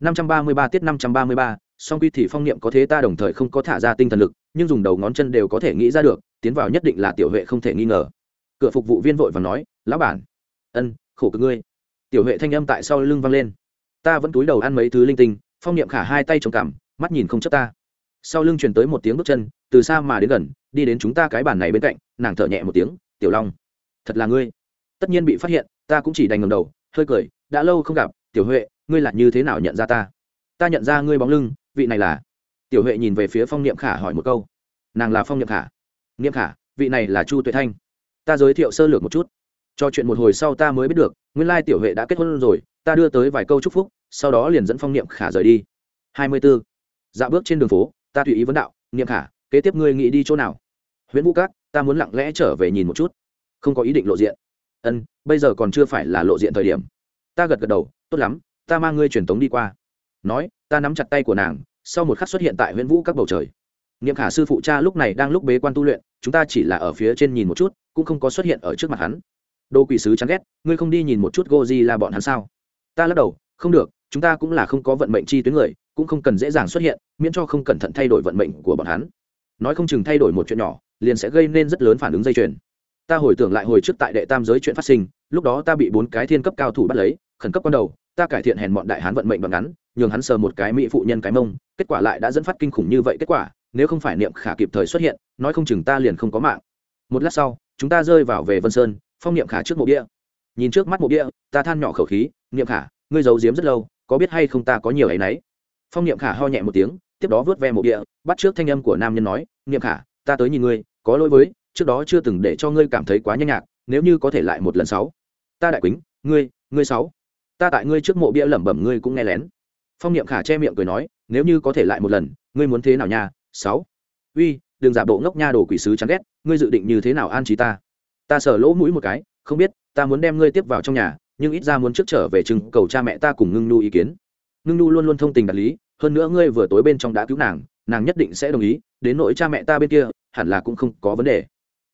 533 tiết 533, song quy thì phong niệm có thế ta đồng thời không có thả ra tinh thần lực nhưng dùng đầu ngón chân đều có thể nghĩ ra được tiến vào nhất định là tiểu huệ không thể nghi ngờ. Cửa phục vụ viên vội vàng nói lão bản. Ân khổ cực ngươi. Tiểu huệ thanh âm tại sau lưng vang lên. Ta vẫn túi đầu ăn mấy thứ linh tinh phong niệm khả hai tay chống cằm mắt nhìn không chớp ta. Sau lưng truyền tới một tiếng bước chân từ xa mà đến gần đi đến chúng ta cái bàn này bên cạnh nàng thở nhẹ một tiếng tiểu long thật là ngươi. Tất nhiên bị phát hiện ta cũng chỉ đành ngẩng đầu hơi cười đã lâu không gặp tiểu huệ ngươi là như thế nào nhận ra ta? Ta nhận ra ngươi bóng lưng, vị này là tiểu huệ nhìn về phía phong niệm khả hỏi một câu. Nàng là phong niệm khả. Niệm khả, vị này là chu tuệ thanh. Ta giới thiệu sơ lược một chút. Cho chuyện một hồi sau ta mới biết được, nguyên lai tiểu huệ đã kết hôn rồi, ta đưa tới vài câu chúc phúc, sau đó liền dẫn phong niệm khả rời đi. Hai mươi b ố dạo bước trên đường phố, ta tùy ý vấn đạo, niệm khả, kế tiếp ngươi nghĩ đi chỗ nào? Huyện vũ cát ta muốn lặng lẽ trở về nhìn một chút. Không có ý định lộ diện. Ân, bây giờ còn chưa phải là lộ diện thời điểm. Ta gật gật đầu, tốt lắm ta mang ngươi truyền tống đi qua. Nói, ta nắm chặt tay của nàng, sau một khắc xuất hiện tại huyện vũ các bầu trời. Niệm khả sư phụ cha lúc này đang lúc bế quan tu luyện, chúng ta chỉ là ở phía trên nhìn một chút, cũng không có xuất hiện ở trước mặt hắn. Đô quỷ sứ chán ghét, ngươi không đi nhìn một chút goji là bọn hắn sao? Ta lắc đầu, không được, chúng ta cũng là không có vận mệnh chi tuyến người, cũng không cần dễ dàng xuất hiện, miễn cho không cẩn thận thay đổi vận mệnh của bọn hắn. Nói không chừng thay đổi một chuyện nhỏ, liền sẽ gây nên rất lớn phản ứng dây chuyền. Ta hồi tưởng lại hồi trước tại đệ tam giới chuyện phát sinh, lúc đó ta bị bốn cái thiên cấp cao thủ bắt lấy, khẩn cấp ban đầu ta cải thiện hèn bọn đại hán vận mệnh bằng ngắn, nhường hắn sờ một cái mỹ phụ nhân cái mông, kết quả lại đã dẫn phát kinh khủng như vậy kết quả, nếu không phải niệm khả kịp thời xuất hiện, nói không chừng ta liền không có mạng. Một lát sau, chúng ta rơi vào về vân sơn, phong niệm khả trước mộ bia nhìn trước mắt mộ bia ta than nhỏ khẩu khí, niệm khả, ngươi giấu giếm rất lâu, có biết hay không ta có nhiều ấy nấy? Phong niệm khả ho nhẹ một tiếng, tiếp đó vớt ve mộ bia bắt trước thanh âm của nam nhân nói, niệm khả, ta tới nhìn ngươi, có lỗi với, trước đó chưa từng để cho ngươi cảm thấy quá nhanh nhạc, nếu như có thể lại một lần sáu. Ta đại quýnh ngươi ngươi sáu ta tại ngươi trước mộ bia lẩm bẩm ngươi cũng nghe lén. Phong niệm khả che miệng cười nói, nếu như có thể lại một lần, ngươi muốn thế nào nha? Sáu. Uy, đừng giả bộ ngốc nha đồ quỷ sứ chán ghét, ngươi dự định như thế nào an trí ta? Ta sờ lỗ mũi một cái, không biết, ta muốn đem ngươi tiếp vào trong nhà, nhưng ít ra muốn trước trở về chừng cầu cha mẹ ta cùng ngưng nu ý kiến. Ngưng nu luôn luôn thông tình đạt lý, hơn nữa ngươi vừa tối bên trong đã cứu nàng nàng nhất định sẽ đồng ý, đến nỗi cha mẹ ta bên kia, hẳn là cũng không có vấn đề.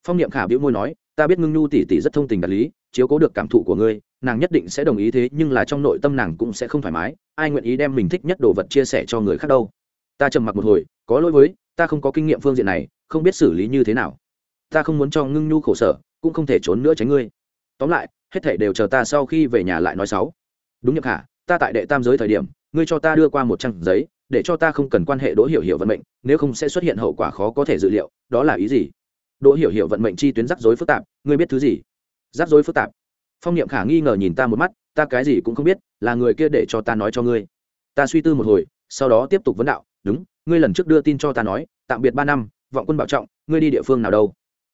Phong niệm khả biểu môi nói, ta biết ngưng nhu tỷ tỷ rất thông tình đạt lý, chiếu cố được cảm thụ của ngươi nàng nhất định sẽ đồng ý thế, nhưng là trong nội tâm nàng cũng sẽ không thoải mái, ai nguyện ý đem mình thích nhất đồ vật chia sẻ cho người khác đâu. Ta trầm mặc một hồi, có lỗi với, ta không có kinh nghiệm phương diện này, không biết xử lý như thế nào. Ta không muốn cho ngưng nhu khổ sở, cũng không thể trốn nữa tránh ngươi. Tóm lại, hết thảy đều chờ ta sau khi về nhà lại nói sáu đúng nhập hả ta tại đệ tam giới thời điểm, ngươi cho ta đưa qua một trang giấy, để cho ta không cần quan hệ đỗ hiểu hiểu vận mệnh, nếu không sẽ xuất hiện hậu quả khó có thể dự liệu, đó là ý gì? Đỗ hiểu hiểu vận mệnh chi tuyến rắc rối phức tạp, ngươi biết thứ gì? Rắc rối phức tạp phong niệm khả nghi ngờ nhìn ta một mắt, ta cái gì cũng không biết, là người kia để cho ta nói cho ngươi. Ta suy tư một hồi, sau đó tiếp tục vấn đạo, đúng, ngươi lần trước đưa tin cho ta nói, tạm biệt ba năm, vọng quân bảo trọng, ngươi đi địa phương nào đâu?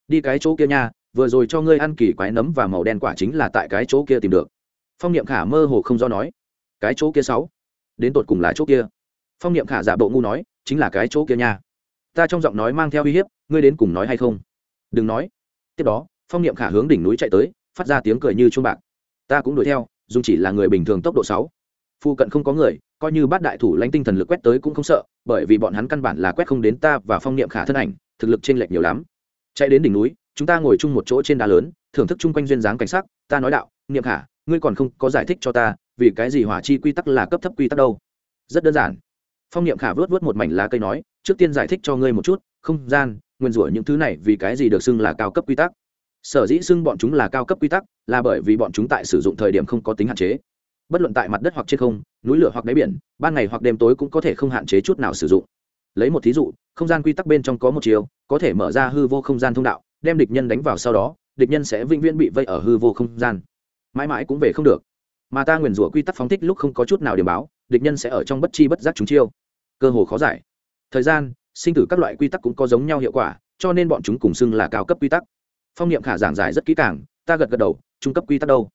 Đi cái chỗ kia nha, vừa rồi cho ngươi ăn kỳ quái nấm và màu đen quả chính là tại cái chỗ kia tìm được. Phong niệm khả mơ hồ không do nói, cái chỗ kia sáu, đến tột cùng là chỗ kia? Phong niệm khả giả bộ ngu nói, chính là cái chỗ kia nha. Ta trong giọng nói mang theo uy hiếp, ngươi đến cùng nói hay không? Đừng nói. Tiếp đó, phong niệm khả hướng đỉnh núi chạy tới phát ra tiếng cười như chuông bạc. Ta cũng đuổi theo dùng chỉ là người bình thường tốc độ sáu. Phu cận không có người, coi như bát đại thủ lãnh tinh thần lực quét tới cũng không sợ, bởi vì bọn hắn căn bản là quét không đến ta và phong niệm khả thân ảnh, thực lực trên lệch nhiều lắm. Chạy đến đỉnh núi, chúng ta ngồi chung một chỗ trên đá lớn, thưởng thức chung quanh duyên dáng cảnh sắc, ta nói đạo, niệm khả, ngươi còn không có giải thích cho ta, vì cái gì hỏa chi quy tắc là cấp thấp quy tắc đâu? Rất đơn giản. Phong niệm khả vớt vớt một mảnh lá cây nói, trước tiên giải thích cho ngươi một chút, không gian, nguyên rủa những thứ này vì cái gì được xưng là cao cấp quy tắc? Sở dĩ xưng bọn chúng là cao cấp quy tắc, là bởi vì bọn chúng tại sử dụng thời điểm không có tính hạn chế. Bất luận tại mặt đất hoặc trên không, núi lửa hoặc đáy biển, ban ngày hoặc đêm tối cũng có thể không hạn chế chút nào sử dụng. Lấy một thí dụ, không gian quy tắc bên trong có một chiều, có thể mở ra hư vô không gian thông đạo, đem địch nhân đánh vào sau đó, địch nhân sẽ vĩnh viễn bị vây ở hư vô không gian. Mãi mãi cũng về không được. Mà ta nguyền rủa quy tắc phóng thích lúc không có chút nào điểm báo, địch nhân sẽ ở trong bất chi bất giác chúng chiêu. Cơ hồ khó giải. Thời gian, sinh tử các loại quy tắc cũng có giống nhau hiệu quả, cho nên bọn chúng cùng xưng là cao cấp quy tắc phong niệm khả giảng giải rất kỹ càng, ta gật gật đầu, trung cấp quy tắc đâu?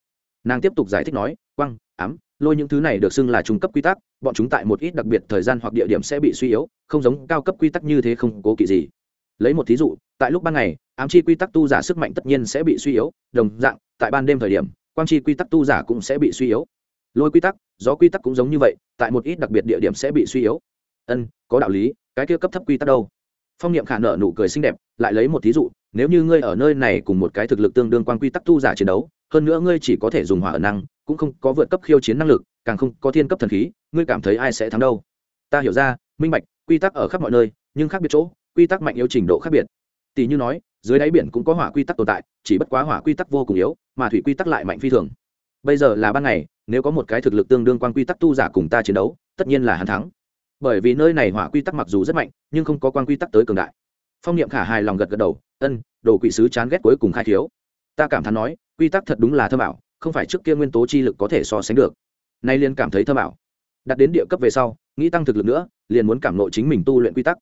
Nàng tiếp tục giải thích nói, quăng, ám, lôi những thứ này được xưng là trung cấp quy tắc, bọn chúng tại một ít đặc biệt thời gian hoặc địa điểm sẽ bị suy yếu, không giống cao cấp quy tắc như thế không cố kỵ gì. Lấy một thí dụ, tại lúc ban ngày, ám chi quy tắc tu giả sức mạnh tất nhiên sẽ bị suy yếu, đồng dạng, tại ban đêm thời điểm, quang chi quy tắc tu giả cũng sẽ bị suy yếu. Lôi quy tắc, gió quy tắc cũng giống như vậy, tại một ít đặc biệt địa điểm sẽ bị suy yếu. Ân, có đạo lý, cái kia cấp thấp quy tắc đâu? Phong niệm khả nợ nụ cười xinh đẹp, lại lấy một thí dụ, nếu như ngươi ở nơi này cùng một cái thực lực tương đương quan quy tắc tu giả chiến đấu, hơn nữa ngươi chỉ có thể dùng hỏa ở năng, cũng không có vượt cấp khiêu chiến năng lực, càng không có thiên cấp thần khí, ngươi cảm thấy ai sẽ thắng đâu? Ta hiểu ra, minh bạch, quy tắc ở khắp mọi nơi, nhưng khác biệt chỗ, quy tắc mạnh yếu trình độ khác biệt. Tỷ như nói, dưới đáy biển cũng có hỏa quy tắc tồn tại, chỉ bất quá hỏa quy tắc vô cùng yếu, mà thủy quy tắc lại mạnh phi thường. Bây giờ là ban ngày, nếu có một cái thực lực tương đương quan quy tắc tu giả cùng ta chiến đấu, tất nhiên là hắn thắng bởi vì nơi này hỏa quy tắc mặc dù rất mạnh, nhưng không có quan quy tắc tới cường đại. Phong niệm khả hài lòng gật gật đầu, ân, đồ quỷ sứ chán ghét cuối cùng khai thiếu. Ta cảm thán nói, quy tắc thật đúng là thơ bảo không phải trước kia nguyên tố chi lực có thể so sánh được. Nay liên cảm thấy thơ bảo đặt đến địa cấp về sau, nghĩ tăng thực lực nữa, liền muốn cảm nộ chính mình tu luyện quy tắc.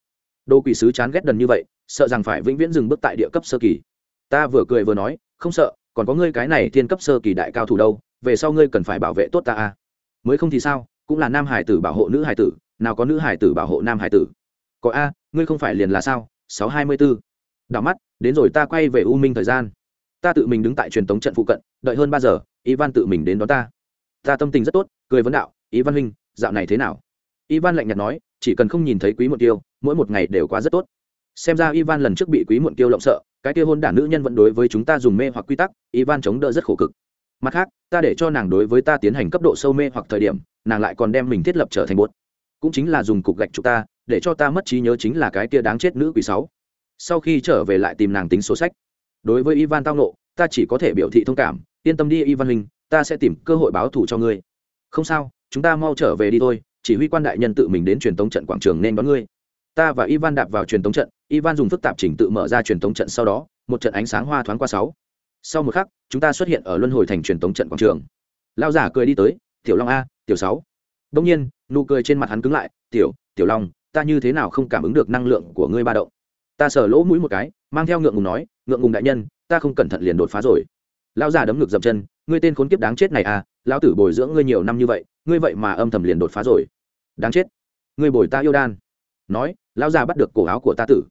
Đồ quỷ sứ chán ghét đần như vậy, sợ rằng phải vĩnh viễn dừng bước tại địa cấp sơ kỳ. Ta vừa cười vừa nói, không sợ, còn có ngươi cái này thiên cấp sơ kỳ đại cao thủ đâu, về sau ngươi cần phải bảo vệ tốt ta à. Mới không thì sao, cũng là nam hải tử bảo hộ nữ hải tử nào có nữ hải tử bảo hộ nam hải tử? Có a, ngươi không phải liền là sao? Sáu hai mươi bốn đảo mắt, đến rồi ta quay về u minh thời gian. Ta tự mình đứng tại truyền tống trận phụ cận, đợi hơn ba giờ, ivan tự mình đến đón ta. Ta tâm tình rất tốt, cười vấn đạo, ivan huynh, dạo này thế nào? Ivan lạnh nhạt nói, chỉ cần không nhìn thấy quý muộn tiêu, mỗi một ngày đều quá rất tốt. Xem ra ivan lần trước bị quý muộn tiêu lộng sợ, cái kia hôn đản nữ nhân vẫn đối với chúng ta dùng mê hoặc quy tắc, ivan chống đỡ rất khổ cực. Mặt khác, ta để cho nàng đối với ta tiến hành cấp độ sâu mê hoặc thời điểm, nàng lại còn đem mình thiết lập trở thành bột cũng chính là dùng cục gạch chụp ta, để cho ta mất trí nhớ chính là cái kia đáng chết nữ quỷ sáu. Sau khi trở về lại tìm nàng tính số sách. Đối với ivan tao nộ ta chỉ có thể biểu thị thông cảm, yên tâm đi ivan hình ta sẽ tìm cơ hội báo thù cho ngươi. Không sao, chúng ta mau trở về đi thôi, chỉ huy quan đại nhân tự mình đến truyền tống trận quảng trường nên đón ngươi. Ta và ivan đạp vào truyền tống trận, ivan dùng phức tạp chỉnh tự mở ra truyền tống trận sau đó, một trận ánh sáng hoa thoáng qua sáu. Sau một khắc, chúng ta xuất hiện ở luân hồi thành truyền tống trận quảng trường. Lao giả cười đi tới, tiểu long a, tiểu sáu đông nhiên, nụ cười trên mặt hắn cứng lại, tiểu tiểu long, ta như thế nào không cảm ứng được năng lượng của ngươi ba động? Ta sờ lỗ mũi một cái, mang theo ngượng ngùng nói, ngượng ngùng đại nhân, ta không cẩn thận liền đột phá rồi. Lão già đấm ngực dậm chân, ngươi tên khốn kiếp đáng chết này à lão tử bồi dưỡng ngươi nhiều năm như vậy, ngươi vậy mà âm thầm liền đột phá rồi. Đáng chết, ngươi bồi ta yêu đan. Nói, lão già bắt được cổ áo của ta tử.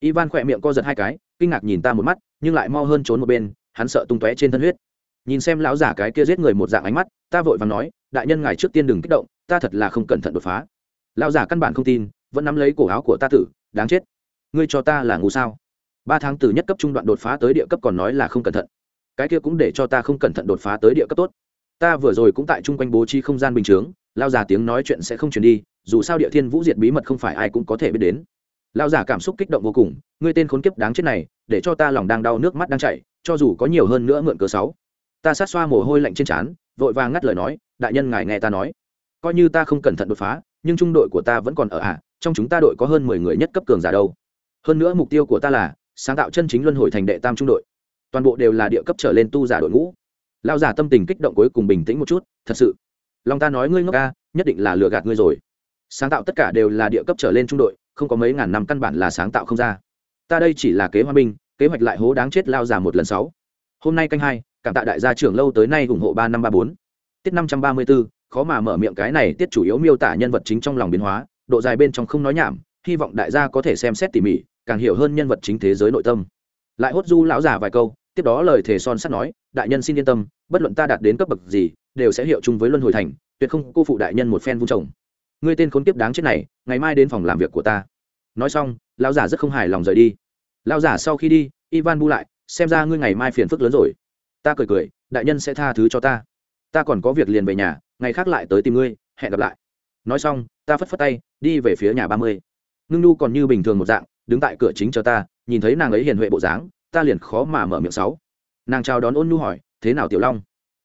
Ivan khỏe miệng co giật hai cái, kinh ngạc nhìn ta một mắt, nhưng lại mau hơn trốn một bên, hắn sợ tung tóe trên thân huyết. Nhìn xem lão giả cái kia giết người một dạng ánh mắt, ta vội vàng nói đại nhân ngài trước tiên đừng kích động, ta thật là không cẩn thận đột phá. Lão giả căn bản không tin, vẫn nắm lấy cổ áo của ta tử, đáng chết. Ngươi cho ta là ngu sao? Ba tháng từ nhất cấp trung đoạn đột phá tới địa cấp còn nói là không cẩn thận. Cái kia cũng để cho ta không cẩn thận đột phá tới địa cấp tốt. Ta vừa rồi cũng tại chung quanh bố trí không gian bình chướng lao già tiếng nói chuyện sẽ không truyền đi, dù sao địa thiên vũ diệt bí mật không phải ai cũng có thể biết đến. Lao già cảm xúc kích động vô cùng, ngươi tên khốn kiếp đáng chết này, để cho ta lòng đang đau nước mắt đang chảy, cho dù có nhiều hơn nữa mượn cớ sáu. Ta sát xoa mồ hôi lạnh trên trán, vội vàng ngắt lời nói đại nhân ngài nghe ta nói. Coi như ta không cẩn thận đột phá nhưng trung đội của ta vẫn còn ở ạ à, trong chúng ta đội có hơn mười người nhất cấp cường giả đâu. Hơn nữa mục tiêu của ta là sáng tạo chân chính luân hồi thành đệ tam trung đội. Toàn bộ đều là địa cấp trở lên tu giả đội ngũ. Lao giả tâm tình kích động cuối cùng bình tĩnh một chút thật sự lòng ta nói ngươi ngốc ca nhất định là lừa gạt ngươi rồi. Sáng tạo tất cả đều là địa cấp trở lên trung đội không có mấy ngàn năm căn bản là sáng tạo không ra. Ta đây chỉ là kế hoa binh kế hoạch lại hố đáng chết lao giả một lần sáu. Hôm nay canh hai cảm tạ đại gia trưởng lâu tới nay ủng hộ ba năm ba bốn tiết năm trăm ba mươi bốn khó mà mở miệng cái này tiết chủ yếu miêu tả nhân vật chính trong lòng biến hóa, độ dài bên trong không nói nhảm, hy vọng đại gia có thể xem xét tỉ mỉ, càng hiểu hơn nhân vật chính thế giới nội tâm. Lại hốt du lão giả vài câu, tiếp đó lời thề son sắt nói, đại nhân xin yên tâm, bất luận ta đạt đến cấp bậc gì, đều sẽ hiệu chung với luân hồi thành, tuyệt không cô phụ đại nhân một phen vung chồng. Ngươi tên khốn kiếp đáng chết này, ngày mai đến phòng làm việc của ta. Nói xong, lão giả rất không hài lòng rời đi. Lão giả sau khi đi, ivan bu lại, xem ra ngươi ngày mai phiền phức lớn rồi. Ta cười cười, đại nhân sẽ tha thứ cho ta ta còn có việc liền về nhà, ngày khác lại tới tìm ngươi, hẹn gặp lại. Nói xong, ta phất phất tay, đi về phía nhà ba mươi. Ngưng nu còn như bình thường một dạng, đứng tại cửa chính chờ ta, nhìn thấy nàng ấy hiền huệ bộ dáng, ta liền khó mà mở miệng sáu. Nàng chào đón ôn nhu hỏi, thế nào tiểu long?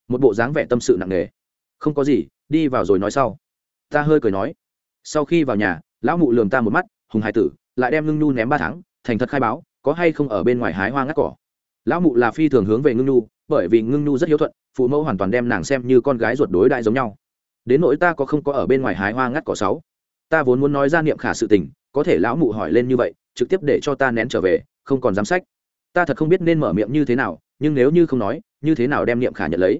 Một bộ dáng vẻ tâm sự nặng nề. Không có gì, đi vào rồi nói sau. Ta hơi cười nói. Sau khi vào nhà, lão mụ lườm ta một mắt, hùng hải tử, lại đem ngưng nhu ném ba tháng, thành thật khai báo, có hay không ở bên ngoài hái hoa ngắt cỏ? Lão mụ là phi thường hướng về ngưng nhu, bởi vì ngưng nhu rất hiếu thuận, phụ mẫu hoàn toàn đem nàng xem như con gái ruột đối đại giống nhau. Đến nỗi ta có không có ở bên ngoài hái hoa ngắt cỏ sáu? Ta vốn muốn nói ra niệm khả sự tình, có thể lão mụ hỏi lên như vậy, trực tiếp để cho ta nén trở về, không còn dám sách. Ta thật không biết nên mở miệng như thế nào, nhưng nếu như không nói, như thế nào đem niệm khả nhận lấy?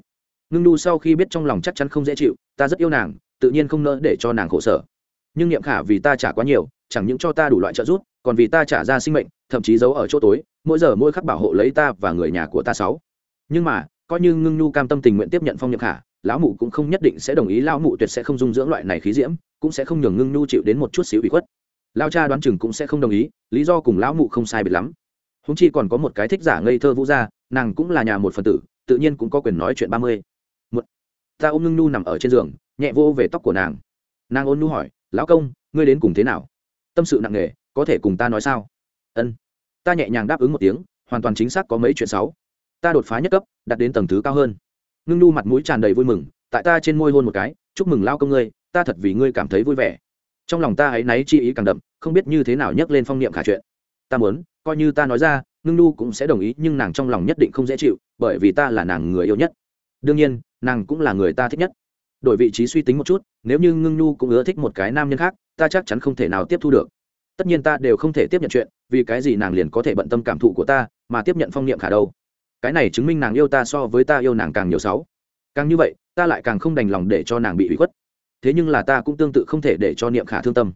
Ngưng nu sau khi biết trong lòng chắc chắn không dễ chịu, ta rất yêu nàng, tự nhiên không nỡ để cho nàng khổ sở. Nhưng niệm khả vì ta trả quá nhiều, chẳng những cho ta đủ loại trợ giúp còn vì ta trả ra sinh mệnh, thậm chí giấu ở chỗ tối, mỗi giờ mỗi khắc bảo hộ lấy ta và người nhà của ta sáu. Nhưng mà, coi như ngưng nu cam tâm tình nguyện tiếp nhận phong nhậm khả lão mụ cũng không nhất định sẽ đồng ý lão mụ tuyệt sẽ không dung dưỡng loại này khí diễm, cũng sẽ không nhường ngưng nu chịu đến một chút xíu ủy khuất. Lao cha đoán chừng cũng sẽ không đồng ý, lý do cùng lão mụ không sai biệt lắm. Húng chi còn có một cái thích giả ngây thơ vũ gia, nàng cũng là nhà một phần tử, tự nhiên cũng có quyền nói chuyện ba mươi. Một, ta ôm ngưng nu nằm ở trên giường, nhẹ vô về tóc của nàng. Nàng ôn nhu hỏi, lão công, ngươi đến cùng thế nào? Tâm sự nặng nề có thể cùng ta nói sao? Ân. Ta nhẹ nhàng đáp ứng một tiếng, hoàn toàn chính xác có mấy chuyện xấu. Ta đột phá nhất cấp đặt đến tầng thứ cao hơn. Ngưng nhu mặt mũi tràn đầy vui mừng, tại ta trên môi hôn một cái, chúc mừng lao công ngươi, ta thật vì ngươi cảm thấy vui vẻ. Trong lòng ta ấy náy chi ý càng đậm, không biết như thế nào nhắc lên phong niệm khả chuyện. Ta muốn, coi như ta nói ra, ngưng nhu cũng sẽ đồng ý, nhưng nàng trong lòng nhất định không dễ chịu, bởi vì ta là nàng người yêu nhất. Đương nhiên, nàng cũng là người ta thích nhất. Đổi vị trí suy tính một chút, nếu như ngưng nhu cũng ưa thích một cái nam nhân khác, ta chắc chắn không thể nào tiếp thu được tất nhiên ta đều không thể tiếp nhận chuyện, vì cái gì nàng liền có thể bận tâm cảm thụ của ta, mà tiếp nhận phong niệm khả đâu? Cái này chứng minh nàng yêu ta so với ta yêu nàng càng nhiều sáu. Càng như vậy, ta lại càng không đành lòng để cho nàng bị hủy khuất. Thế nhưng là ta cũng tương tự không thể để cho niệm khả thương tâm.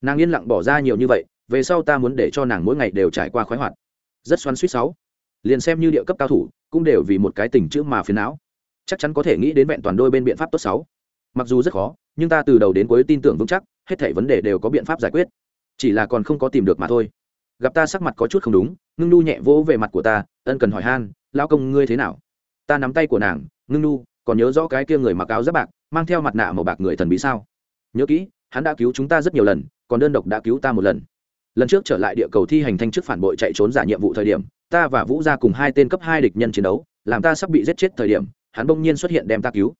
Nàng yên lặng bỏ ra nhiều như vậy, về sau ta muốn để cho nàng mỗi ngày đều trải qua khoái hoạt. Rất xoắn suýt sáu. Liền xem như địa cấp cao thủ, cũng đều vì một cái tình chữ mà phiền não. Chắc chắn có thể nghĩ đến vẹn toàn đôi bên biện pháp tốt sáu. Mặc dù rất khó, nhưng ta từ đầu đến cuối tin tưởng vững chắc, hết thảy vấn đề đều có biện pháp giải quyết chỉ là còn không có tìm được mà thôi. Gặp ta sắc mặt có chút không đúng, ngưng nu nhẹ vỗ về mặt của ta, ân cần hỏi han lao công ngươi thế nào? Ta nắm tay của nàng, ngưng nu còn nhớ rõ cái kia người mặc áo giáp bạc, mang theo mặt nạ màu bạc người thần bí sao? Nhớ kỹ, hắn đã cứu chúng ta rất nhiều lần, còn đơn độc đã cứu ta một lần. Lần trước trở lại địa cầu thi hành thanh chức phản bội chạy trốn giả nhiệm vụ thời điểm, ta và vũ ra cùng hai tên cấp hai địch nhân chiến đấu, làm ta sắp bị giết chết thời điểm, hắn bỗng nhiên xuất hiện đem ta cứu.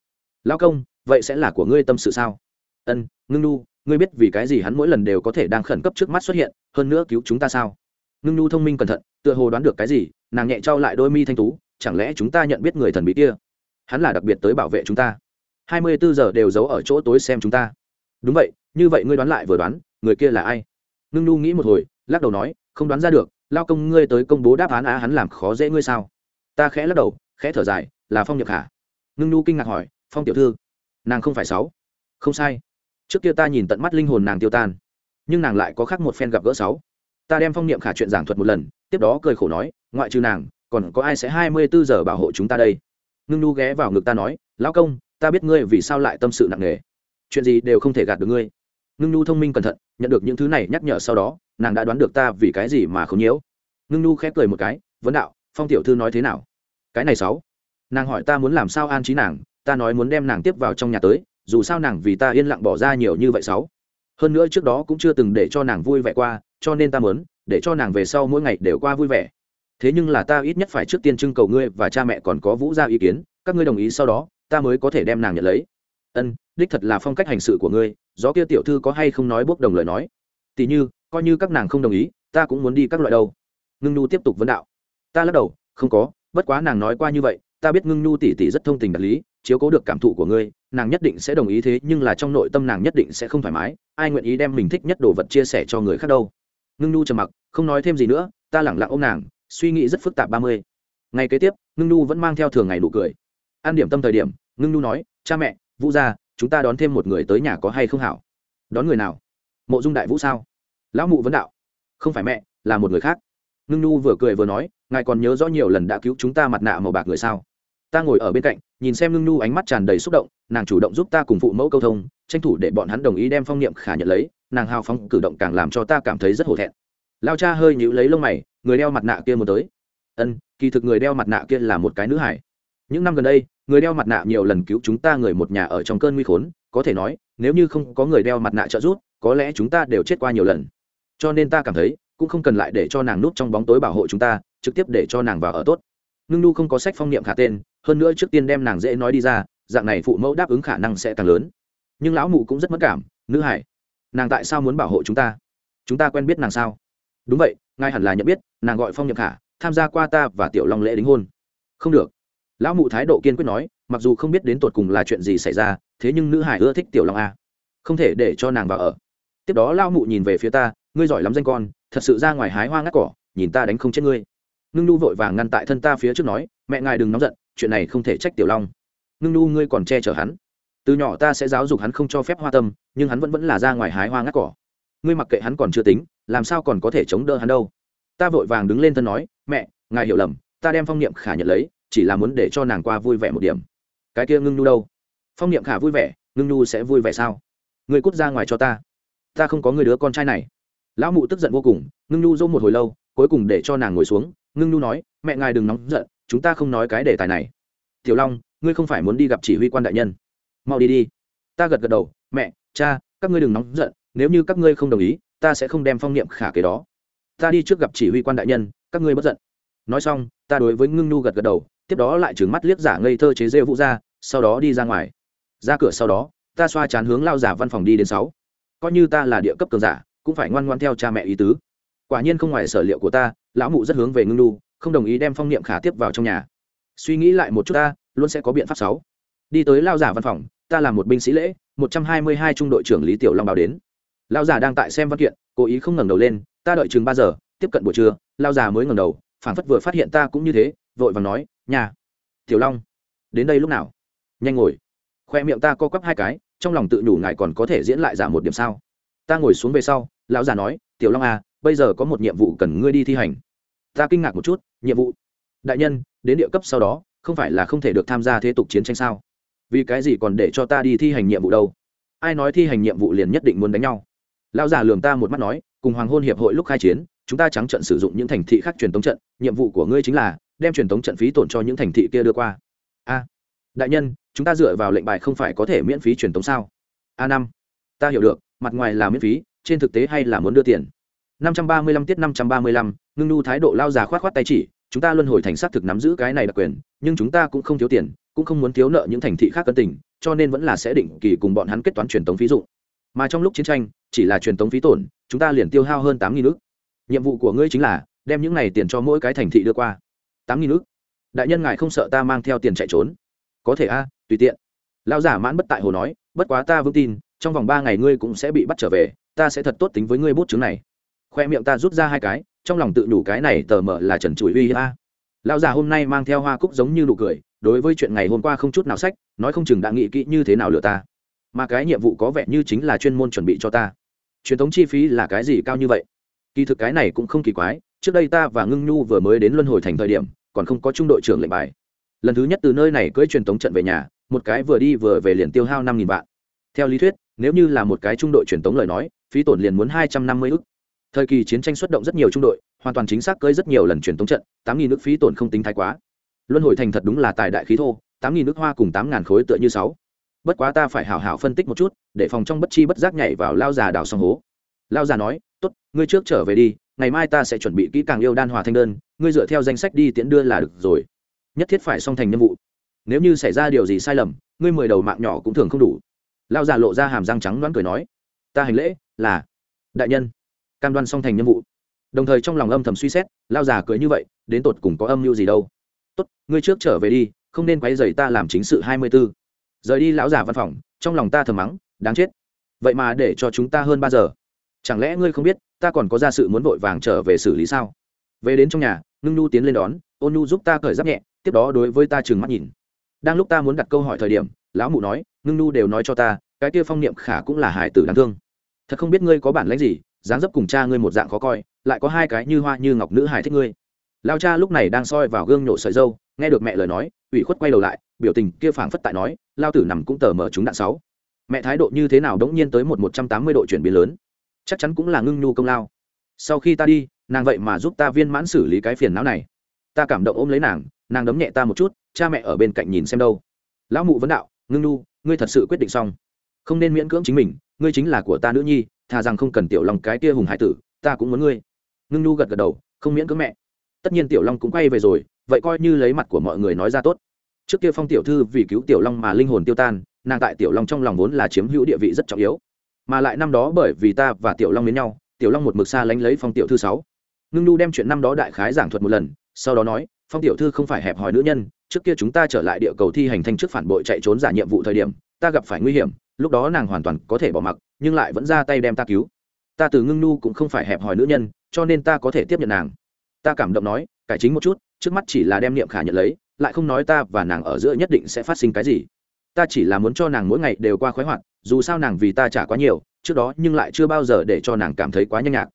Lao công, vậy sẽ là của ngươi tâm sự sao? Ân, ngưng nu ngươi biết vì cái gì hắn mỗi lần đều có thể đang khẩn cấp trước mắt xuất hiện, hơn nữa cứu chúng ta sao? Ngưng nu thông minh cẩn thận, tựa hồ đoán được cái gì, nàng nhẹ trao lại đôi mi thanh tú, chẳng lẽ chúng ta nhận biết người thần bí kia? Hắn là đặc biệt tới bảo vệ chúng ta. Hai mươi bốn giờ đều giấu ở chỗ tối xem chúng ta. Đúng vậy, như vậy ngươi đoán lại vừa đoán, người kia là ai? Ngưng nu nghĩ một hồi, lắc đầu nói, không đoán ra được, lao công ngươi tới công bố đáp án á, hắn làm khó dễ ngươi sao? Ta khẽ lắc đầu, khẽ thở dài, là phong nhược khả ngưng nu kinh ngạc hỏi, phong tiểu thư, nàng không phải sáu. Không sai trước kia ta nhìn tận mắt linh hồn nàng tiêu tan, nhưng nàng lại có khác một phen gặp gỡ sáu. Ta đem phong niệm khả chuyện giảng thuật một lần, tiếp đó cười khổ nói, ngoại trừ nàng, còn có ai sẽ hai mươi bốn giờ bảo hộ chúng ta đây? Ngưng nu ghé vào ngực ta nói, lão công, ta biết ngươi vì sao lại tâm sự nặng nề. Chuyện gì đều không thể gạt được ngươi. Ngưng nu thông minh cẩn thận, nhận được những thứ này nhắc nhở sau đó, nàng đã đoán được ta vì cái gì mà không nhiễu. Ngưng nu khép cười một cái, vấn đạo, phong tiểu thư nói thế nào? Cái này sáu. Nàng hỏi ta muốn làm sao an trí nàng, ta nói muốn đem nàng tiếp vào trong nhà tới dù sao nàng vì ta yên lặng bỏ ra nhiều như vậy sáu. Hơn nữa trước đó cũng chưa từng để cho nàng vui vẻ qua, cho nên ta muốn để cho nàng về sau mỗi ngày đều qua vui vẻ. Thế nhưng là ta ít nhất phải trước tiên trưng cầu ngươi và cha mẹ còn có vũ ra ý kiến, các ngươi đồng ý sau đó, ta mới có thể đem nàng nhận lấy. Ân, đích thật là phong cách hành sự của ngươi, gió kia tiểu thư có hay không nói bốc đồng lời nói? Tỉ như, coi như các nàng không đồng ý, ta cũng muốn đi các loại đâu. Ngưng nhu tiếp tục vấn đạo. Ta lắc đầu, không có, bất quá nàng nói qua như vậy ta biết ngưng nhu tỷ tỷ rất thông tình đạt lý, chiếu cố được cảm thụ của ngươi, nàng nhất định sẽ đồng ý thế, nhưng là trong nội tâm nàng nhất định sẽ không thoải mái, ai nguyện ý đem mình thích nhất đồ vật chia sẻ cho người khác đâu. Ngưng nhu trầm mặc, không nói thêm gì nữa, ta lẳng lặng ôm nàng, suy nghĩ rất phức tạp ba mươi. Ngày kế tiếp, ngưng nhu vẫn mang theo thường ngày nụ cười. An điểm tâm thời điểm, ngưng nhu nói, cha mẹ, vũ gia, chúng ta đón thêm một người tới nhà có hay không hảo? Đón người nào? Mộ dung đại vũ sao? Lão mụ vấn đạo. Không phải mẹ, là một người khác. Ngưng nhu vừa cười vừa nói, ngài còn nhớ rõ nhiều lần đã cứu chúng ta mặt nạ màu bạc người sao? Ta ngồi ở bên cạnh, nhìn xem ngưng nhu ánh mắt tràn đầy xúc động, nàng chủ động giúp ta cùng phụ mẫu câu thông, tranh thủ để bọn hắn đồng ý đem phong niệm khả nhận lấy, nàng hào phóng cử động càng làm cho ta cảm thấy rất hổ thẹn. Lao cha hơi nhíu lấy lông mày, người đeo mặt nạ kia muốn tới. Ân, kỳ thực người đeo mặt nạ kia là một cái nữ hải. Những năm gần đây, người đeo mặt nạ nhiều lần cứu chúng ta người một nhà ở trong cơn nguy khốn, có thể nói, nếu như không có người đeo mặt nạ trợ giúp, có lẽ chúng ta đều chết qua nhiều lần. Cho nên ta cảm thấy, cũng không cần lại để cho nàng núp trong bóng tối bảo hộ chúng ta, trực tiếp để cho nàng vào ở tốt. Ngưng nu không có sách phong niệm khả tên hơn nữa trước tiên đem nàng dễ nói đi ra, dạng này phụ mẫu đáp ứng khả năng sẽ càng lớn. Nhưng lão mụ cũng rất mất cảm, nữ hải, nàng tại sao muốn bảo hộ chúng ta? Chúng ta quen biết nàng sao? Đúng vậy ngài hẳn là nhận biết, nàng gọi phong nhậm khả, tham gia qua ta và tiểu long lễ đính hôn. Không được. Lão mụ thái độ kiên quyết nói, mặc dù không biết đến tột cùng là chuyện gì xảy ra, thế nhưng nữ hải ưa thích tiểu long a. Không thể để cho nàng vào ở. Tiếp đó lão mụ nhìn về phía ta, ngươi giỏi lắm danh con, thật sự ra ngoài hái hoa ngắt cỏ, nhìn ta đánh không chết ngươi ngưng nu vội vàng ngăn tại thân ta phía trước nói, mẹ ngài đừng nóng giận, chuyện này không thể trách tiểu long. Ngưng nu, ngươi còn che chở hắn. Từ nhỏ ta sẽ giáo dục hắn không cho phép hoa tâm, nhưng hắn vẫn vẫn là ra ngoài hái hoa ngắt cỏ. Ngươi mặc kệ hắn còn chưa tính, làm sao còn có thể chống đỡ hắn đâu. Ta vội vàng đứng lên thân nói, mẹ, ngài hiểu lầm, ta đem phong niệm khả nhận lấy, chỉ là muốn để cho nàng qua vui vẻ một điểm. Cái kia ngưng nu đâu? Phong niệm khả vui vẻ, ngưng nu sẽ vui vẻ sao? Ngươi cút ra ngoài cho ta. Ta không có người đứa con trai này. Lão mụ tức giận vô cùng, ngưng nu dỗ một hồi lâu, cuối cùng để cho nàng ngồi xuống ngưng nu nói, mẹ ngài đừng nóng giận, chúng ta không nói cái đề tài này. Tiểu long, ngươi không phải muốn đi gặp chỉ huy quan đại nhân. Mau đi đi. Ta gật gật đầu, mẹ, cha, các ngươi đừng nóng giận, nếu như các ngươi không đồng ý, ta sẽ không đem phong niệm khả kế đó. Ta đi trước gặp chỉ huy quan đại nhân, các ngươi bất giận. Nói xong, ta đối với ngưng nhu gật gật đầu, tiếp đó lại trừng mắt liếc giả ngây thơ chế rêu vũ ra, sau đó đi ra ngoài. Ra cửa sau đó, ta xoa chán hướng lao giả văn phòng đi đến sáu. Coi như ta là địa cấp cường giả, cũng phải ngoan ngoan theo cha mẹ ý tứ. Quả nhiên không ngoài sở liệu của ta lão mụ rất hướng về ngưng nhu không đồng ý đem phong niệm khả tiếp vào trong nhà. Suy nghĩ lại một chút ta, luôn sẽ có biện pháp sáu. Đi tới lao giả văn phòng, ta là một binh sĩ lễ, một trăm hai mươi hai trung đội trưởng lý tiểu long báo đến. Lao giả đang tại xem văn kiện, cố ý không ngẩng đầu lên, ta đợi chừng ba giờ, tiếp cận buổi trưa lao giả mới ngẩng đầu, phảng phất vừa phát hiện ta cũng như thế, vội vàng nói, nhà, tiểu long, đến đây lúc nào? Nhanh ngồi. Khoe miệng ta co quắp hai cái, trong lòng tự nhủ ngài còn có thể diễn lại giả một điểm sao. Ta ngồi xuống về sau, lão già nói, tiểu long à bây giờ có một nhiệm vụ cần ngươi đi thi hành. Ta kinh ngạc một chút, nhiệm vụ? Đại nhân, đến địa cấp sau đó, không phải là không thể được tham gia thế tục chiến tranh sao? Vì cái gì còn để cho ta đi thi hành nhiệm vụ đâu? Ai nói thi hành nhiệm vụ liền nhất định muốn đánh nhau? Lão già lường ta một mắt nói, cùng hoàng hôn hiệp hội lúc khai chiến, chúng ta trắng trận sử dụng những thành thị khác truyền tống trận, nhiệm vụ của ngươi chính là, đem truyền tống trận phí tổn cho những thành thị kia đưa qua. A, đại nhân, chúng ta dựa vào lệnh bài không phải có thể miễn phí truyền tống sao? A năm, ta hiểu được, mặt ngoài là miễn phí, trên thực tế hay là muốn đưa tiền? Năm trăm ba mươi lăm tiết năm trăm ba mươi lăm, ngưng nu thái độ lao già khoát khoát tay chỉ, chúng ta luân hồi thành xác thực nắm giữ cái này đặc quyền, nhưng chúng ta cũng không thiếu tiền, cũng không muốn thiếu nợ những thành thị khác cân tình, cho nên vẫn là sẽ định kỳ cùng bọn hắn kết toán truyền tống phí dụng. Mà trong lúc chiến tranh, chỉ là truyền tống phí tổn, chúng ta liền tiêu hao hơn tám nghìn nước nhiệm vụ của ngươi chính là, đem những này tiền cho mỗi cái thành thị đưa qua. Tám nghìn nước đại nhân ngài không sợ ta mang theo tiền chạy trốn? Có thể a, tùy tiện. Lão giả mãn bất tại hồ nói, bất quá ta vững tin, trong vòng ba ngày ngươi cũng sẽ bị bắt trở về, ta sẽ thật tốt tính với ngươi bút chứng này khoe miệng ta rút ra hai cái, trong lòng tự đủ cái này tờ mở là trần chùi uy a. Lão già hôm nay mang theo hoa cúc giống như nụ cười, đối với chuyện ngày hôm qua không chút nào sách, nói không chừng đã nghĩ kỹ như thế nào lừa ta. Mà cái nhiệm vụ có vẻ như chính là chuyên môn chuẩn bị cho ta. Truyền thống chi phí là cái gì cao như vậy? Kỳ thực cái này cũng không kỳ quái, trước đây ta và ngưng nhu vừa mới đến luân hồi thành thời điểm, còn không có trung đội trưởng lệnh bài. Lần thứ nhất từ nơi này cưỡi truyền thống trận về nhà, một cái vừa đi vừa về liền tiêu hao năm nghìn vạn. Theo lý thuyết, nếu như là một cái trung đội truyền thống lời nói, phí tổn liền muốn hai trăm năm mươi ức thời kỳ chiến tranh xuất động rất nhiều trung đội, hoàn toàn chính xác cưỡi rất nhiều lần truyền tống trận, tám nghìn nước phí tổn không tính thái quá. Luân hồi thành thật đúng là tài đại khí thô, tám nghìn nước hoa cùng tám ngàn khối tựa như sáu. Bất quá ta phải hảo hảo phân tích một chút, để phòng trong bất chi bất giác nhảy vào lao già đào sông hố. Lao già nói, tốt, ngươi trước trở về đi, ngày mai ta sẽ chuẩn bị kỹ càng yêu đan hòa thanh đơn, ngươi dựa theo danh sách đi tiễn đưa là được rồi. Nhất thiết phải song thành nhiệm vụ. Nếu như xảy ra điều gì sai lầm, ngươi mười đầu mạng nhỏ cũng thường không đủ. Lao già lộ ra hàm răng trắng đoán cười nói, ta hành lễ là, đại nhân cam đoan song thành nhiệm vụ. Đồng thời trong lòng âm thầm suy xét, lao già cười như vậy, đến tột cùng có âm mưu gì đâu. Tốt, ngươi trước trở về đi, không nên quấy rầy ta làm chính sự hai mươi b ố rời đi lão già văn phòng, trong lòng ta thầm mắng, đáng chết. Vậy mà để cho chúng ta hơn ba giờ. Chẳng lẽ ngươi không biết, ta còn có ra sự muốn vội vàng trở về xử lý sao? Về đến trong nhà, ngưng nhu tiến lên đón, ôn nhu giúp ta cởi giáp nhẹ, tiếp đó đối với ta trừng mắt nhìn. Đang lúc ta muốn đặt câu hỏi thời điểm, lão mụ nói, ngưng nhu đều nói cho ta, cái kia phong niệm khả cũng là hải tử đáng thương. Thật không biết ngươi có bản lãnh gì dáng dấp cùng cha ngươi một dạng khó coi, lại có hai cái như hoa như ngọc nữ hài thích ngươi. Lao cha lúc này đang soi vào gương nhổ sợi dâu, nghe được mẹ lời nói, ủy khuất quay đầu lại, biểu tình kia phảng phất tại nói, lao tử nằm cũng tờ mở chúng đạn sáu. Mẹ thái độ như thế nào đống nhiên tới một một trăm tám mươi độ chuyển biến lớn. Chắc chắn cũng là ngưng nhu công lao. Sau khi ta đi, nàng vậy mà giúp ta viên mãn xử lý cái phiền não này. Ta cảm động ôm lấy nàng nàng đấm nhẹ ta một chút, cha mẹ ở bên cạnh nhìn xem đâu. Lão mụ vấn đạo, ngưng nhu, ngươi thật sự quyết định xong. Không nên miễn cưỡng chính mình, ngươi chính là của ta nữ nhi thà rằng không cần tiểu Long cái kia hùng hải tử, ta cũng muốn ngươi. Ngưng nhu gật gật đầu, không miễn cưỡng mẹ. Tất nhiên tiểu long cũng quay về rồi, vậy coi như lấy mặt của mọi người nói ra tốt. Trước kia phong tiểu thư vì cứu tiểu long mà linh hồn tiêu tan, nàng tại tiểu long trong lòng vốn là chiếm hữu địa vị rất trọng yếu. Mà lại năm đó bởi vì ta và tiểu long đến nhau, tiểu long một mực xa lánh lấy phong tiểu thư sáu. Ngưng nu đem chuyện năm đó đại khái giảng thuật một lần, sau đó nói, phong tiểu thư không phải hẹp hòi nữ nhân, trước kia chúng ta trở lại địa cầu thi hành thanh chức phản bội chạy trốn giả nhiệm vụ thời điểm, ta gặp phải nguy hiểm lúc đó nàng hoàn toàn có thể bỏ mặc, nhưng lại vẫn ra tay đem ta cứu. Ta từ ngưng nu cũng không phải hẹp hòi nữ nhân, cho nên ta có thể tiếp nhận nàng. Ta cảm động nói, cải chính một chút, trước mắt chỉ là đem niệm khả nhận lấy, lại không nói ta và nàng ở giữa nhất định sẽ phát sinh cái gì. Ta chỉ là muốn cho nàng mỗi ngày đều qua khoái hoạt, dù sao nàng vì ta trả quá nhiều, trước đó nhưng lại chưa bao giờ để cho nàng cảm thấy quá nhanh nhạc.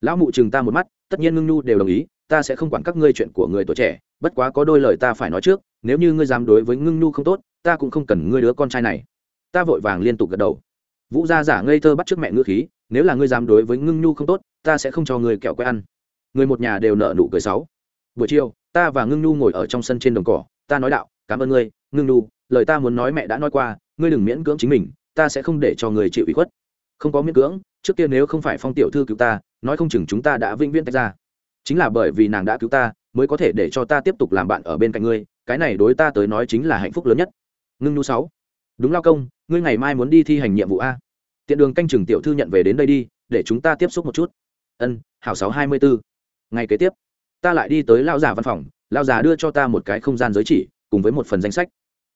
Lão mụ chừng ta một mắt, tất nhiên ngưng nhu đều đồng ý, ta sẽ không quản các ngươi chuyện của người tuổi trẻ, bất quá có đôi lời ta phải nói trước, nếu như ngươi dám đối với ngưng nhu không tốt, ta cũng không cần ngươi đứa con trai này ta vội vàng liên tục gật đầu. Vũ gia giả ngây thơ bắt trước mẹ ngữ khí, nếu là ngươi dám đối với ngưng nhu không tốt, ta sẽ không cho ngươi kẹo quay ăn. Người một nhà đều nợ nụ cười sáu. Buổi chiều, ta và ngưng nhu ngồi ở trong sân trên đồng cỏ, ta nói đạo, cảm ơn ngươi, ngưng nhu, lời ta muốn nói mẹ đã nói qua, ngươi đừng miễn cưỡng chính mình, ta sẽ không để cho người chịu ủy khuất. Không có miễn cưỡng, trước kia nếu không phải phong tiểu thư cứu ta, nói không chừng chúng ta đã vĩnh viễn tách ra. Chính là bởi vì nàng đã cứu ta, mới có thể để cho ta tiếp tục làm bạn ở bên cạnh ngươi, cái này đối ta tới nói chính là hạnh phúc lớn nhất. Ngưng nu sáu. Đúng lao công ngươi ngày mai muốn đi thi hành nhiệm vụ a? Tiện đường canh chừng tiểu thư nhận về đến đây đi, để chúng ta tiếp xúc một chút. Ân, hảo sáu hai mươi bốn ngày kế tiếp, ta lại đi tới lao già văn phòng lao già đưa cho ta một cái không gian giới chỉ, cùng với một phần danh sách.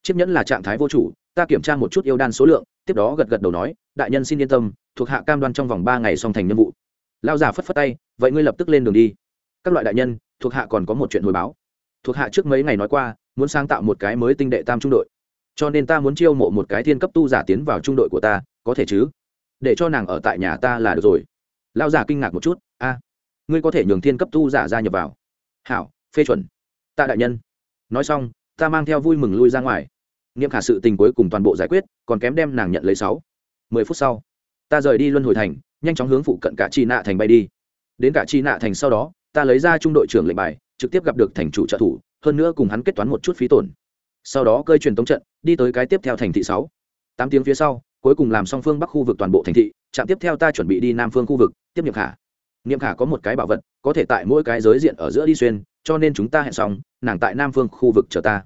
Chiếc nhẫn là trạng thái vô chủ, ta kiểm tra một chút yêu đan số lượng, tiếp đó gật gật đầu nói, đại nhân xin yên tâm, thuộc hạ cam đoan trong vòng ba ngày xong thành nhiệm vụ. Lao già phất phất tay, vậy ngươi lập tức lên đường đi. Các loại đại nhân, thuộc hạ còn có một chuyện hồi báo. Thuộc hạ trước mấy ngày nói qua, muốn sáng tạo một cái mới tinh đệ tam trung đội cho nên ta muốn chiêu mộ một cái thiên cấp tu giả tiến vào trung đội của ta, có thể chứ? Để cho nàng ở tại nhà ta là được rồi. Lao giả kinh ngạc một chút. A, ngươi có thể nhường thiên cấp tu giả gia nhập vào. Hảo, phê chuẩn. Tạ đại nhân. Nói xong, ta mang theo vui mừng lui ra ngoài. Nghiêm khả sự tình cuối cùng toàn bộ giải quyết, còn kém đem nàng nhận lấy sáu. Mười phút sau, ta rời đi luân hồi thành, nhanh chóng hướng phụ cận cả chi nạ thành bay đi. Đến cả chi nạ thành sau đó, ta lấy ra trung đội trưởng lệnh bài, trực tiếp gặp được thành chủ trợ thủ, hơn nữa cùng hắn kết toán một chút phí tổn sau đó cơi truyền tống trận, đi tới cái tiếp theo thành thị sáu. Tám tiếng phía sau, cuối cùng làm xong phương bắc khu vực toàn bộ thành thị, trạm tiếp theo ta chuẩn bị đi nam phương khu vực, tiếp nhiệm khả. Niệm khả có một cái bảo vật, có thể tại mỗi cái giới diện ở giữa đi xuyên, cho nên chúng ta hẹn xong, nàng tại nam phương khu vực chờ ta.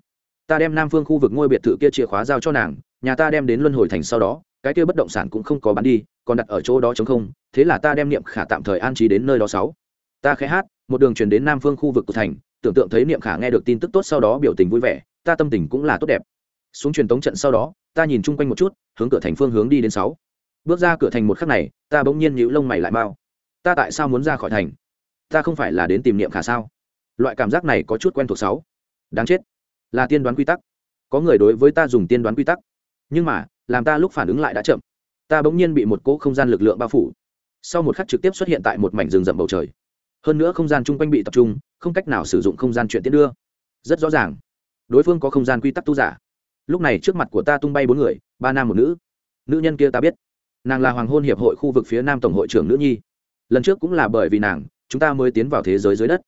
Ta đem nam phương khu vực ngôi biệt thự kia chìa khóa giao cho nàng, nhà ta đem đến luân hồi thành sau đó, cái kia bất động sản cũng không có bán đi, còn đặt ở chỗ đó chống không, thế là ta đem niệm khả tạm thời an trí đến nơi đó sáu. Ta khẽ hát, một đường chuyển đến nam phương khu vực của thành, tưởng tượng thấy niệm khả nghe được tin tức tốt sau đó biểu tình vui vẻ ta tâm tình cũng là tốt đẹp. Xuống truyền tống trận sau đó, ta nhìn chung quanh một chút, hướng cửa thành phương hướng đi đến sáu. Bước ra cửa thành một khắc này, ta bỗng nhiên nhíu lông mày lại mau. Ta tại sao muốn ra khỏi thành? Ta không phải là đến tìm niệm khả sao? Loại cảm giác này có chút quen thuộc sáu. Đáng chết. Là tiên đoán quy tắc. Có người đối với ta dùng tiên đoán quy tắc. Nhưng mà, làm ta lúc phản ứng lại đã chậm. Ta bỗng nhiên bị một cỗ không gian lực lượng bao phủ. Sau một khắc trực tiếp xuất hiện tại một mảnh rừng rậm bầu trời. Hơn nữa không gian chung quanh bị tập trung, không cách nào sử dụng không gian chuyện tiến đưa. Rất rõ ràng đối phương có không gian quy tắc tu giả. Lúc này trước mặt của ta tung bay bốn người, ba nam một nữ. Nữ nhân kia ta biết. Nàng là hoàng hôn hiệp hội khu vực phía nam tổng hội trưởng nữ nhi. Lần trước cũng là bởi vì nàng, chúng ta mới tiến vào thế giới dưới đất.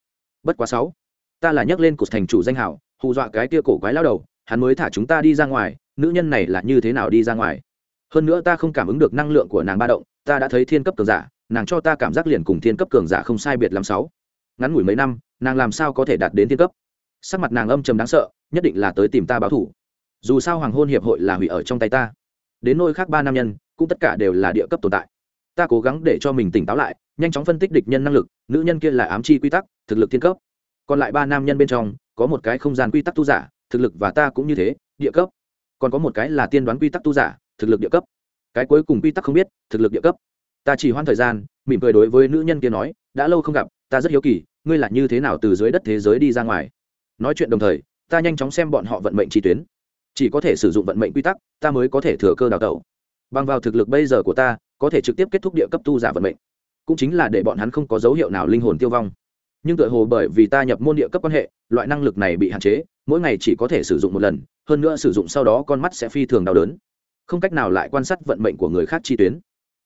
Bất quá sáu. Ta là nhắc lên cột thành chủ danh hảo, hù dọa cái kia cổ quái lao đầu, hắn mới thả chúng ta đi ra ngoài, nữ nhân này là như thế nào đi ra ngoài? Hơn nữa ta không cảm ứng được năng lượng của nàng ba động, ta đã thấy thiên cấp cường giả, nàng cho ta cảm giác liền cùng thiên cấp cường giả không sai biệt lắm sáu. Ngắn ngủi mấy năm, nàng làm sao có thể đạt đến thiên cấp? Sắc mặt nàng âm trầm đáng sợ nhất định là tới tìm ta báo thủ. Dù sao hoàng hôn hiệp hội là hủy ở trong tay ta. Đến nôi khác ba nam nhân, cũng tất cả đều là địa cấp tồn tại. Ta cố gắng để cho mình tỉnh táo lại, nhanh chóng phân tích địch nhân năng lực, nữ nhân kia là ám chi quy tắc, thực lực thiên cấp. Còn lại ba nam nhân bên trong, có một cái không gian quy tắc tu giả, thực lực và ta cũng như thế, địa cấp. Còn có một cái là tiên đoán quy tắc tu giả, thực lực địa cấp. Cái cuối cùng quy tắc không biết, thực lực địa cấp. Ta chỉ hoãn thời gian, mỉm cười đối với nữ nhân kia nói, đã lâu không gặp, ta rất hiếu kỳ, ngươi là như thế nào từ dưới đất thế giới đi ra ngoài? Nói chuyện đồng thời ta nhanh chóng xem bọn họ vận mệnh chi tuyến. Chỉ có thể sử dụng vận mệnh quy tắc, ta mới có thể thừa cơ đào tẩu. Bằng vào thực lực bây giờ của ta, có thể trực tiếp kết thúc địa cấp tu giả vận mệnh. Cũng chính là để bọn hắn không có dấu hiệu nào linh hồn tiêu vong. Nhưng tựa hồ bởi vì ta nhập môn địa cấp quan hệ, loại năng lực này bị hạn chế, mỗi ngày chỉ có thể sử dụng một lần, hơn nữa sử dụng sau đó con mắt sẽ phi thường đau đớn. Không cách nào lại quan sát vận mệnh của người khác chi tuyến.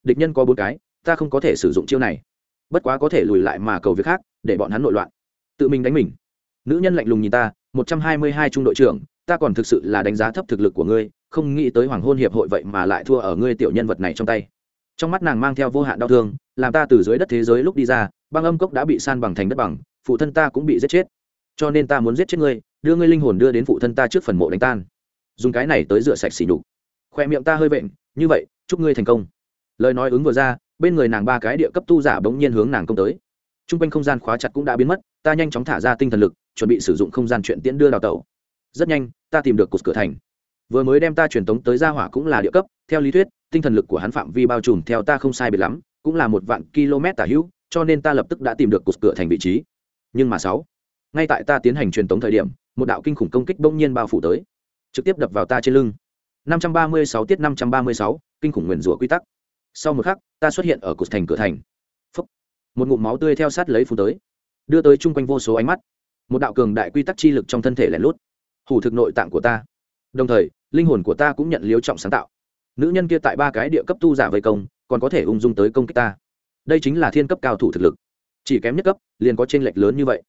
Địch nhân có bốn cái, ta không có thể sử dụng chiêu này. Bất quá có thể lùi lại mà cầu việc khác, để bọn hắn nội loạn. Tự mình đánh mình. Nữ nhân lạnh lùng nhìn ta một trăm hai mươi hai trung đội trưởng, ta còn thực sự là đánh giá thấp thực lực của ngươi, không nghĩ tới hoàng hôn hiệp hội vậy mà lại thua ở ngươi tiểu nhân vật này trong tay. Trong mắt nàng mang theo vô hạn đau thương, làm ta từ dưới đất thế giới lúc đi ra, băng âm cốc đã bị san bằng thành đất bằng, phụ thân ta cũng bị giết chết. Cho nên ta muốn giết chết ngươi, đưa ngươi linh hồn đưa đến phụ thân ta trước phần mộ đánh tan. Dùng cái này tới rửa sạch xỉ nhục. Khoe miệng ta hơi vện, như vậy, chúc ngươi thành công. Lời nói ứng vừa ra, bên người nàng ba cái địa cấp tu giả bỗng nhiên hướng nàng công tới. T r u n g quanh không gian khóa chặt cũng đã biến mất, ta nhanh chóng thả ra tinh thần lực chuẩn bị sử dụng không gian chuyện tiễn đưa đào tẩu. Rất nhanh ta tìm được cột cửa thành. Vừa mới đem ta truyền tống tới gia hỏa cũng là địa cấp theo lý thuyết tinh thần lực của hắn phạm vi bao trùm theo ta không sai biệt lắm cũng là một vạn km tả hữu cho nên ta lập tức đã tìm được cột cửa thành vị trí. Nhưng mà sáu ngay tại ta tiến hành truyền tống thời điểm một đạo kinh khủng công kích bỗng nhiên bao phủ tới trực tiếp đập vào ta trên lưng. 536 tiết 536, kinh khủng nguyền rủa quy tắc. Sau một khắc ta xuất hiện ở cột thành cửa thành. Phúc. một ngụm máu tươi theo sát lấy phù tới đưa tới chung quanh vô số ánh mắt một đạo cường đại quy tắc chi lực trong thân thể lẻn lút. Hủ thực nội tạng của ta. Đồng thời, linh hồn của ta cũng nhận liếu trọng sáng tạo. Nữ nhân kia tại ba cái địa cấp tu giả vây công, còn có thể ung dung tới công kích ta. Đây chính là thiên cấp cao thủ thực lực. Chỉ kém nhất cấp, liền có t r ê n lệch lớn như vậy.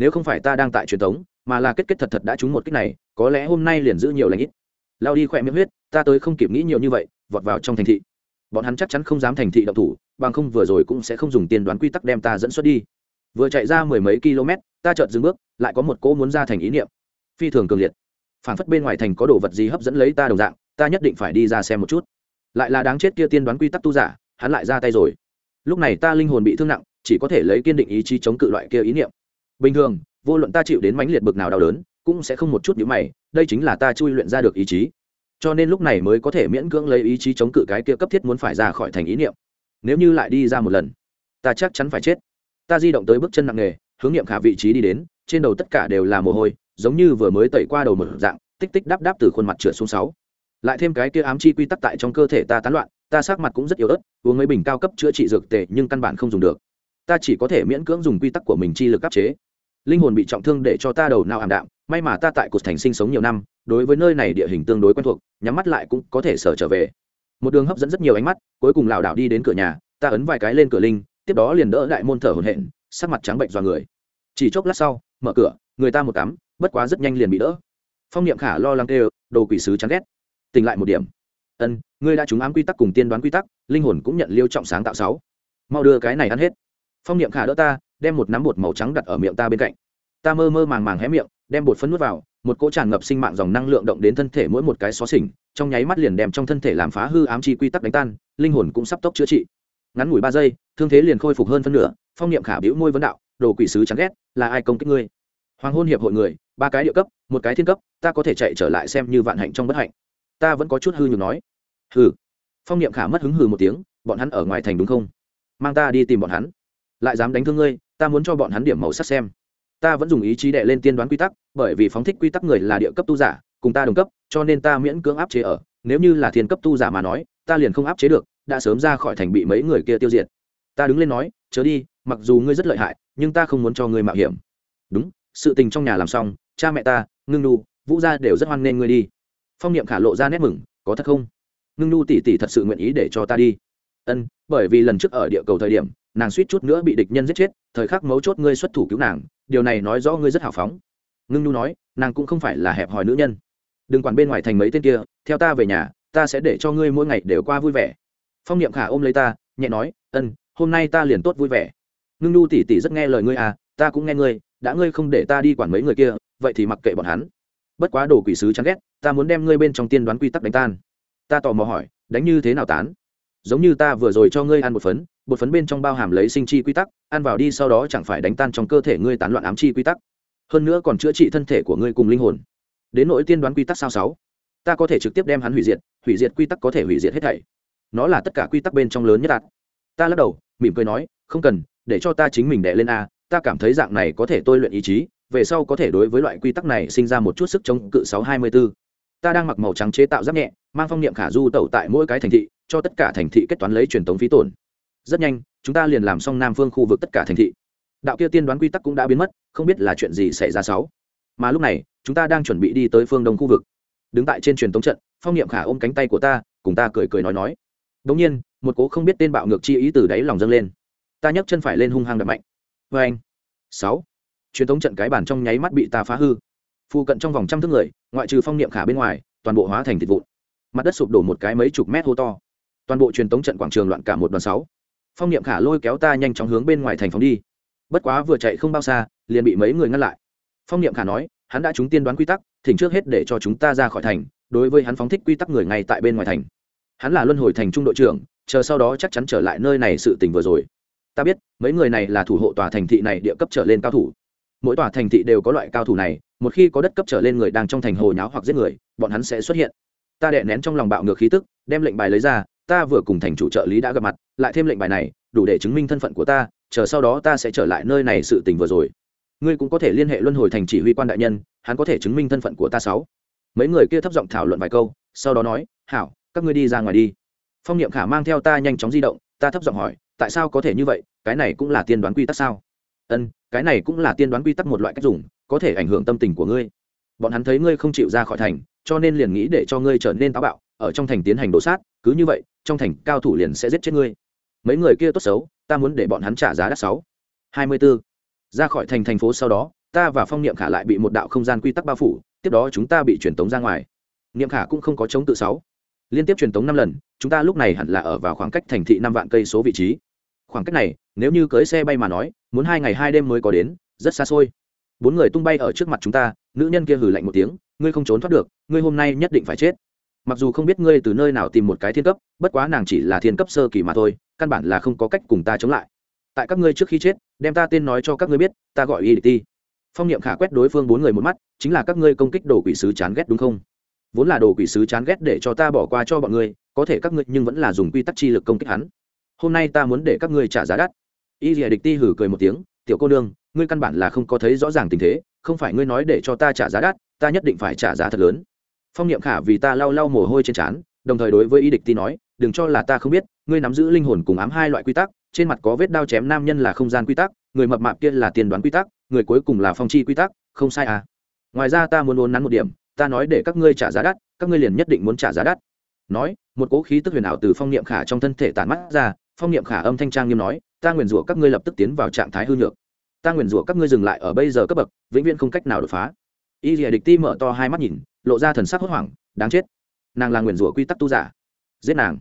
Nếu không phải ta đang tại truyền thống, mà là kết kết thật thật đã trúng một cách này, có lẽ hôm nay liền giữ nhiều lãnh ít. Lao đi khỏe miệng huyết, ta tới không kịp nghĩ nhiều như vậy, vọt vào trong thành thị. Bọn hắn chắc chắn không dám thành thị động thủ, bằng không vừa rồi cũng sẽ không dùng tiên đoán quy tắc đem ta dẫn xuất đi. Vừa chạy ra mười mấy km ta chợt dừng bước, lại có một cỗ muốn ra thành ý niệm. Phi thường cường liệt. Phản phất bên ngoài thành có đồ vật gì hấp dẫn lấy ta đồng dạng, ta nhất định phải đi ra xem một chút. Lại là đáng chết kia tiên đoán quy tắc tu giả, hắn lại ra tay rồi. Lúc này ta linh hồn bị thương nặng, chỉ có thể lấy kiên định ý chí chống cự loại kia ý niệm. Bình thường, vô luận ta chịu đến mãnh liệt bực nào đau đớn, cũng sẽ không một chút nhíu mày, đây chính là ta chui luyện ra được ý chí. Cho nên lúc này mới có thể miễn cưỡng lấy ý chí chống cự cái kia cấp thiết muốn phải ra khỏi thành ý niệm. Nếu như lại đi ra một lần, ta chắc chắn phải chết. Ta di động tới bước chân nặng nề hướng nghiệm khả vị trí đi đến, trên đầu tất cả đều là mồ hôi, giống như vừa mới tẩy qua đầu một dạng, tích tích đáp đáp từ khuôn mặt trượt xuống sáu. Lại thêm cái kia ám chi quy tắc tại trong cơ thể ta tán loạn, ta sắc mặt cũng rất yếu ớt, uống mấy bình cao cấp chữa trị dược tệ nhưng căn bản không dùng được. Ta chỉ có thể miễn cưỡng dùng quy tắc của mình chi lực áp chế. Linh hồn bị trọng thương để cho ta đầu nào ảm đạm, may mà ta tại cột thành sinh sống nhiều năm, đối với nơi này địa hình tương đối quen thuộc, nhắm mắt lại cũng có thể sở trở về. Một đường hấp dẫn rất nhiều ánh mắt, cuối cùng lảo đảo đi đến cửa nhà, ta ấn vài cái lên cửa linh, tiếp đó liền đỡ đại môn thở hổn hển, sắc mặt trắng bệnh do người chỉ chốc lát sau, mở cửa, người ta một tắm bất quá rất nhanh liền bị đỡ. Phong niệm khả lo lắng kêu, đồ quỷ sứ chán ghét. Tỉnh lại một điểm. Ân, ngươi đã trúng ám quy tắc cùng tiên đoán quy tắc, linh hồn cũng nhận liêu trọng sáng tạo sáu. Mau đưa cái này ăn hết. Phong niệm khả đỡ ta, đem một nắm bột màu trắng đặt ở miệng ta bên cạnh. Ta mơ mơ màng màng hé miệng, đem bột phấn nuốt vào, một cỗ tràn ngập sinh mạng dòng năng lượng động đến thân thể mỗi một cái xó xỉnh, trong nháy mắt liền đem trong thân thể làm phá hư ám chi quy tắc đánh tan, linh hồn cũng sắp tốc chữa trị. Ngắn ngủi ba giây, thương thế liền khôi phục hơn phân nửa, phong niệm khả bĩu môi vấn đạo đồ quỷ sứ chán ghét, là ai công kích ngươi? Hoàng hôn hiệp hội người, ba cái địa cấp, một cái thiên cấp, ta có thể chạy trở lại xem như vạn hạnh trong bất hạnh. Ta vẫn có chút hư nhược nói. Hừ. Phong niệm khả mất hứng hừ một tiếng, bọn hắn ở ngoài thành đúng không? Mang ta đi tìm bọn hắn. Lại dám đánh thương ngươi, ta muốn cho bọn hắn điểm màu sắc xem. Ta vẫn dùng ý chí đệ lên tiên đoán quy tắc, bởi vì phóng thích quy tắc người là địa cấp tu giả, cùng ta đồng cấp, cho nên ta miễn cưỡng áp chế ở. Nếu như là thiên cấp tu giả mà nói, ta liền không áp chế được, đã sớm ra khỏi thành bị mấy người kia tiêu diệt. Ta đứng lên nói, chớ đi, mặc dù ngươi rất lợi hại nhưng ta không muốn cho ngươi mạo hiểm. Đúng, sự tình trong nhà làm xong, cha mẹ ta, ngưng nu vũ gia đều rất hoan nghênh ngươi đi. Phong niệm khả lộ ra nét mừng, có thật không? Ngưng nu tỉ tỉ thật sự nguyện ý để cho ta đi. Ân, bởi vì lần trước ở địa cầu thời điểm, nàng suýt chút nữa bị địch nhân giết chết, thời khắc mấu chốt ngươi xuất thủ cứu nàng, điều này nói rõ ngươi rất hào phóng. Ngưng nu nói, nàng cũng không phải là hẹp hòi nữ nhân. Đừng quản bên ngoài thành mấy tên kia, theo ta về nhà, ta sẽ để cho ngươi mỗi ngày đều qua vui vẻ. Phong niệm khả ôm lấy ta, nhẹ nói, ân, hôm nay ta liền tốt vui vẻ ngưng nu tỉ tỉ rất nghe lời ngươi à ta cũng nghe ngươi, đã ngươi không để ta đi quản mấy người kia, vậy thì mặc kệ bọn hắn. Bất quá đồ quỷ sứ chán ghét, ta muốn đem ngươi bên trong tiên đoán quy tắc đánh tan. Ta tò mò hỏi, đánh như thế nào tán? Giống như ta vừa rồi cho ngươi ăn một phấn một phấn bên trong bao hàm lấy sinh chi quy tắc, ăn vào đi sau đó chẳng phải đánh tan trong cơ thể ngươi tán loạn ám chi quy tắc. Hơn nữa còn chữa trị thân thể của ngươi cùng linh hồn. Đến nỗi tiên đoán quy tắc sao sáu? Ta có thể trực tiếp đem hắn hủy diệt hủy diệt quy tắc có thể hủy diệt hết thảy. Nó là tất cả quy tắc bên trong lớn nhất đạt ta lắc đầu, mỉm cười nói, không cần để cho ta chính mình đệ lên a, ta cảm thấy dạng này có thể tôi luyện ý chí, về sau có thể đối với loại quy tắc này sinh ra một chút sức chống cự sáu hai mươi 624. ta đang mặc màu trắng chế tạo giáp nhẹ, mang phong niệm khả du tẩu tại mỗi cái thành thị, cho tất cả thành thị kết toán lấy truyền tống phí tổn. Rất nhanh, chúng ta liền làm xong nam phương khu vực tất cả thành thị. Đạo kia tiên đoán quy tắc cũng đã biến mất, không biết là chuyện gì xảy ra sáu. Mà lúc này, chúng ta đang chuẩn bị đi tới phương đông khu vực. Đứng tại trên truyền tống trận, phong niệm khả ôm cánh tay của ta, cùng ta cười cười nói nói. Đống nhiên, một cố không biết tên bạo ngược chi ý từ đáy lòng dâng lên ta nhấc chân phải lên hung hăng đập mạnh. Vê anh. Sáu. Truyền tống trận cái bàn trong nháy mắt bị ta phá hư. Phụ cận trong vòng trăm thước người, ngoại trừ phong niệm khả bên ngoài, toàn bộ hóa thành thịt vụn. Mặt đất sụp đổ một cái mấy chục mét hô to. Toàn bộ truyền tống trận quảng trường loạn cả một đoàn sáu. Phong niệm khả lôi kéo ta nhanh chóng hướng bên ngoài thành phóng đi. Bất quá vừa chạy không bao xa, liền bị mấy người ngăn lại. Phong niệm khả nói, hắn đã chúng tiên đoán quy tắc, thỉnh trước hết để cho chúng ta ra khỏi thành, đối với hắn phóng thích quy tắc người ngay tại bên ngoài thành. Hắn là luân hồi thành trung đội trưởng, chờ sau đó chắc chắn trở lại nơi này sự tình vừa rồi ta biết, mấy người này là thủ hộ tòa thành thị này địa cấp trở lên cao thủ. Mỗi tòa thành thị đều có loại cao thủ này, một khi có đất cấp trở lên người đang trong thành hồ nháo hoặc giết người, bọn hắn sẽ xuất hiện. Ta đệ nén trong lòng bạo ngược khí tức, đem lệnh bài lấy ra, ta vừa cùng thành chủ trợ lý đã gặp mặt, lại thêm lệnh bài này, đủ để chứng minh thân phận của ta, chờ sau đó ta sẽ trở lại nơi này sự tình vừa rồi. Ngươi cũng có thể liên hệ luân hồi thành chỉ huy quan đại nhân, hắn có thể chứng minh thân phận của ta sáu. Mấy người kia thấp giọng thảo luận vài câu, sau đó nói, hảo, các ngươi đi ra ngoài đi. Phong niệm khả mang theo ta nhanh chóng di động, ta thấp giọng hỏi tại sao có thể như vậy, cái này cũng là tiên đoán quy tắc sao? Ân, cái này cũng là tiên đoán quy tắc một loại cách dùng, có thể ảnh hưởng tâm tình của ngươi. Bọn hắn thấy ngươi không chịu ra khỏi thành, cho nên liền nghĩ để cho ngươi trở nên táo bạo, ở trong thành tiến hành đổ sát, cứ như vậy, trong thành cao thủ liền sẽ giết chết ngươi. Mấy người kia tốt xấu, ta muốn để bọn hắn trả giá đắt sáu. Hai mươi 24. ra khỏi thành thành phố sau đó, ta và phong niệm khả lại bị một đạo không gian quy tắc bao phủ, tiếp đó chúng ta bị truyền tống ra ngoài. Niệm khả cũng không có chống tự sáu liên tiếp truyền tống năm lần, chúng ta lúc này hẳn là ở vào khoảng cách thành thị năm vạn cây số vị trí. Khoảng cách này, nếu như cưới xe bay mà nói, muốn hai ngày hai đêm mới có đến, rất xa xôi. Bốn người tung bay ở trước mặt chúng ta, nữ nhân kia hử lạnh một tiếng, ngươi không trốn thoát được, ngươi hôm nay nhất định phải chết. Mặc dù không biết ngươi từ nơi nào tìm một cái thiên cấp, bất quá nàng chỉ là thiên cấp sơ kỳ mà thôi, căn bản là không có cách cùng ta chống lại. Tại các ngươi trước khi chết, đem ta tên nói cho các ngươi biết, ta gọi y ti phong niệm khả quét đối phương bốn người một mắt, chính là các ngươi công kích đồ quỷ sứ chán ghét đúng không? Vốn là đồ quỷ sứ chán ghét để cho ta bỏ qua cho bọn ngươi, có thể các ngươi nhưng vẫn là dùng quy tắc chi lực công kích hắn. Hôm nay ta muốn để các ngươi trả giá đắt. Y dìa địch ti hử cười một tiếng, tiểu cô đương ngươi căn bản là không có thấy rõ ràng tình thế, không phải ngươi nói để cho ta trả giá đắt, ta nhất định phải trả giá thật lớn. Phong niệm khả vì ta lau lau mồ hôi trên trán, đồng thời đối với y địch ti nói, đừng cho là ta không biết, ngươi nắm giữ linh hồn cùng ám hai loại quy tắc, trên mặt có vết đao chém nam nhân là không gian quy tắc, người mập mạp kia là tiền đoán quy tắc, người cuối cùng là phong chi quy tắc, không sai à. Ngoài ra ta muốn uốn nắn một điểm ta nói để các ngươi trả giá đắt, các ngươi liền nhất định muốn trả giá đắt. Nói, một cố khí tức huyền ảo từ phong niệm khả trong thân thể tản mắt ra, phong niệm khả âm thanh trang nghiêm nói, ta nguyền rủa các ngươi lập tức tiến vào trạng thái hư nhược. Ta nguyền rủa các ngươi dừng lại ở bây giờ cấp bậc, vĩnh viễn không cách nào đột phá. Y dìa địch ti mở to hai mắt nhìn, lộ ra thần sắc hốt hoảng, đáng chết. Nàng là nguyền rủa quy tắc tu giả. Giết nàng.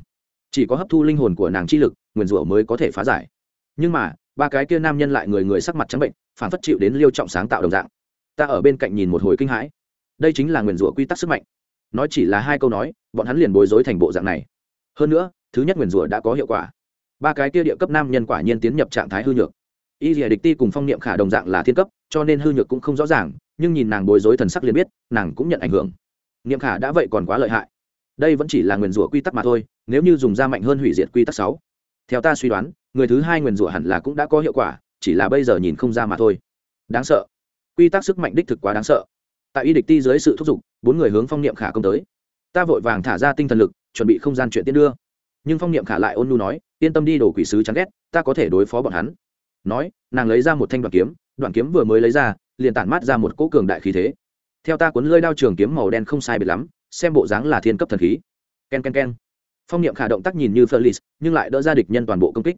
Chỉ có hấp thu linh hồn của nàng chi lực nguyền rủa mới có thể phá giải. Nhưng mà, ba cái kia nam nhân lại người người sắc mặt trắng bệnh, phản phất chịu đến liêu trọng sáng tạo đồng dạng. Ta ở bên cạnh nhìn một hồi kinh hãi đây chính là nguyền rủa quy tắc sức mạnh. Nói chỉ là hai câu nói, bọn hắn liền bối rối thành bộ dạng này. Hơn nữa, thứ nhất nguyền rủa đã có hiệu quả. Ba cái kia địa cấp nam nhân quả nhiên tiến nhập trạng thái hư nhược. Y địch ti cùng phong niệm khả đồng dạng là thiên cấp, cho nên hư nhược cũng không rõ ràng, nhưng nhìn nàng bối rối thần sắc liền biết, nàng cũng nhận ảnh hưởng. Niệm khả đã vậy còn quá lợi hại. Đây vẫn chỉ là nguyền rủa quy tắc mà thôi, nếu như dùng ra mạnh hơn hủy diệt quy tắc sáu. Theo ta suy đoán, người thứ hai nguyền rủa hẳn là cũng đã có hiệu quả, chỉ là bây giờ nhìn không ra mà thôi. Đáng sợ. Quy tắc sức mạnh đích thực quá đáng sợ tại y địch ti dưới sự thúc giục bốn người hướng phong niệm khả công tới. Ta vội vàng thả ra tinh thần lực chuẩn bị không gian chuyện tiến đưa. Nhưng phong niệm khả lại ôn nu nói yên tâm đi đổ quỷ sứ chán ghét ta có thể đối phó bọn hắn. Nói nàng lấy ra một thanh đoạn kiếm đoạn kiếm vừa mới lấy ra liền tản mát ra một cỗ cường đại khí thế. Theo ta cuốn lơi đao trường kiếm màu đen không sai biệt lắm xem bộ dáng là thiên cấp thần khí. K e n k e n k e n phong niệm khả động tác nhìn như Felix, nhưng lại đỡ ra địch nhân toàn bộ công kích.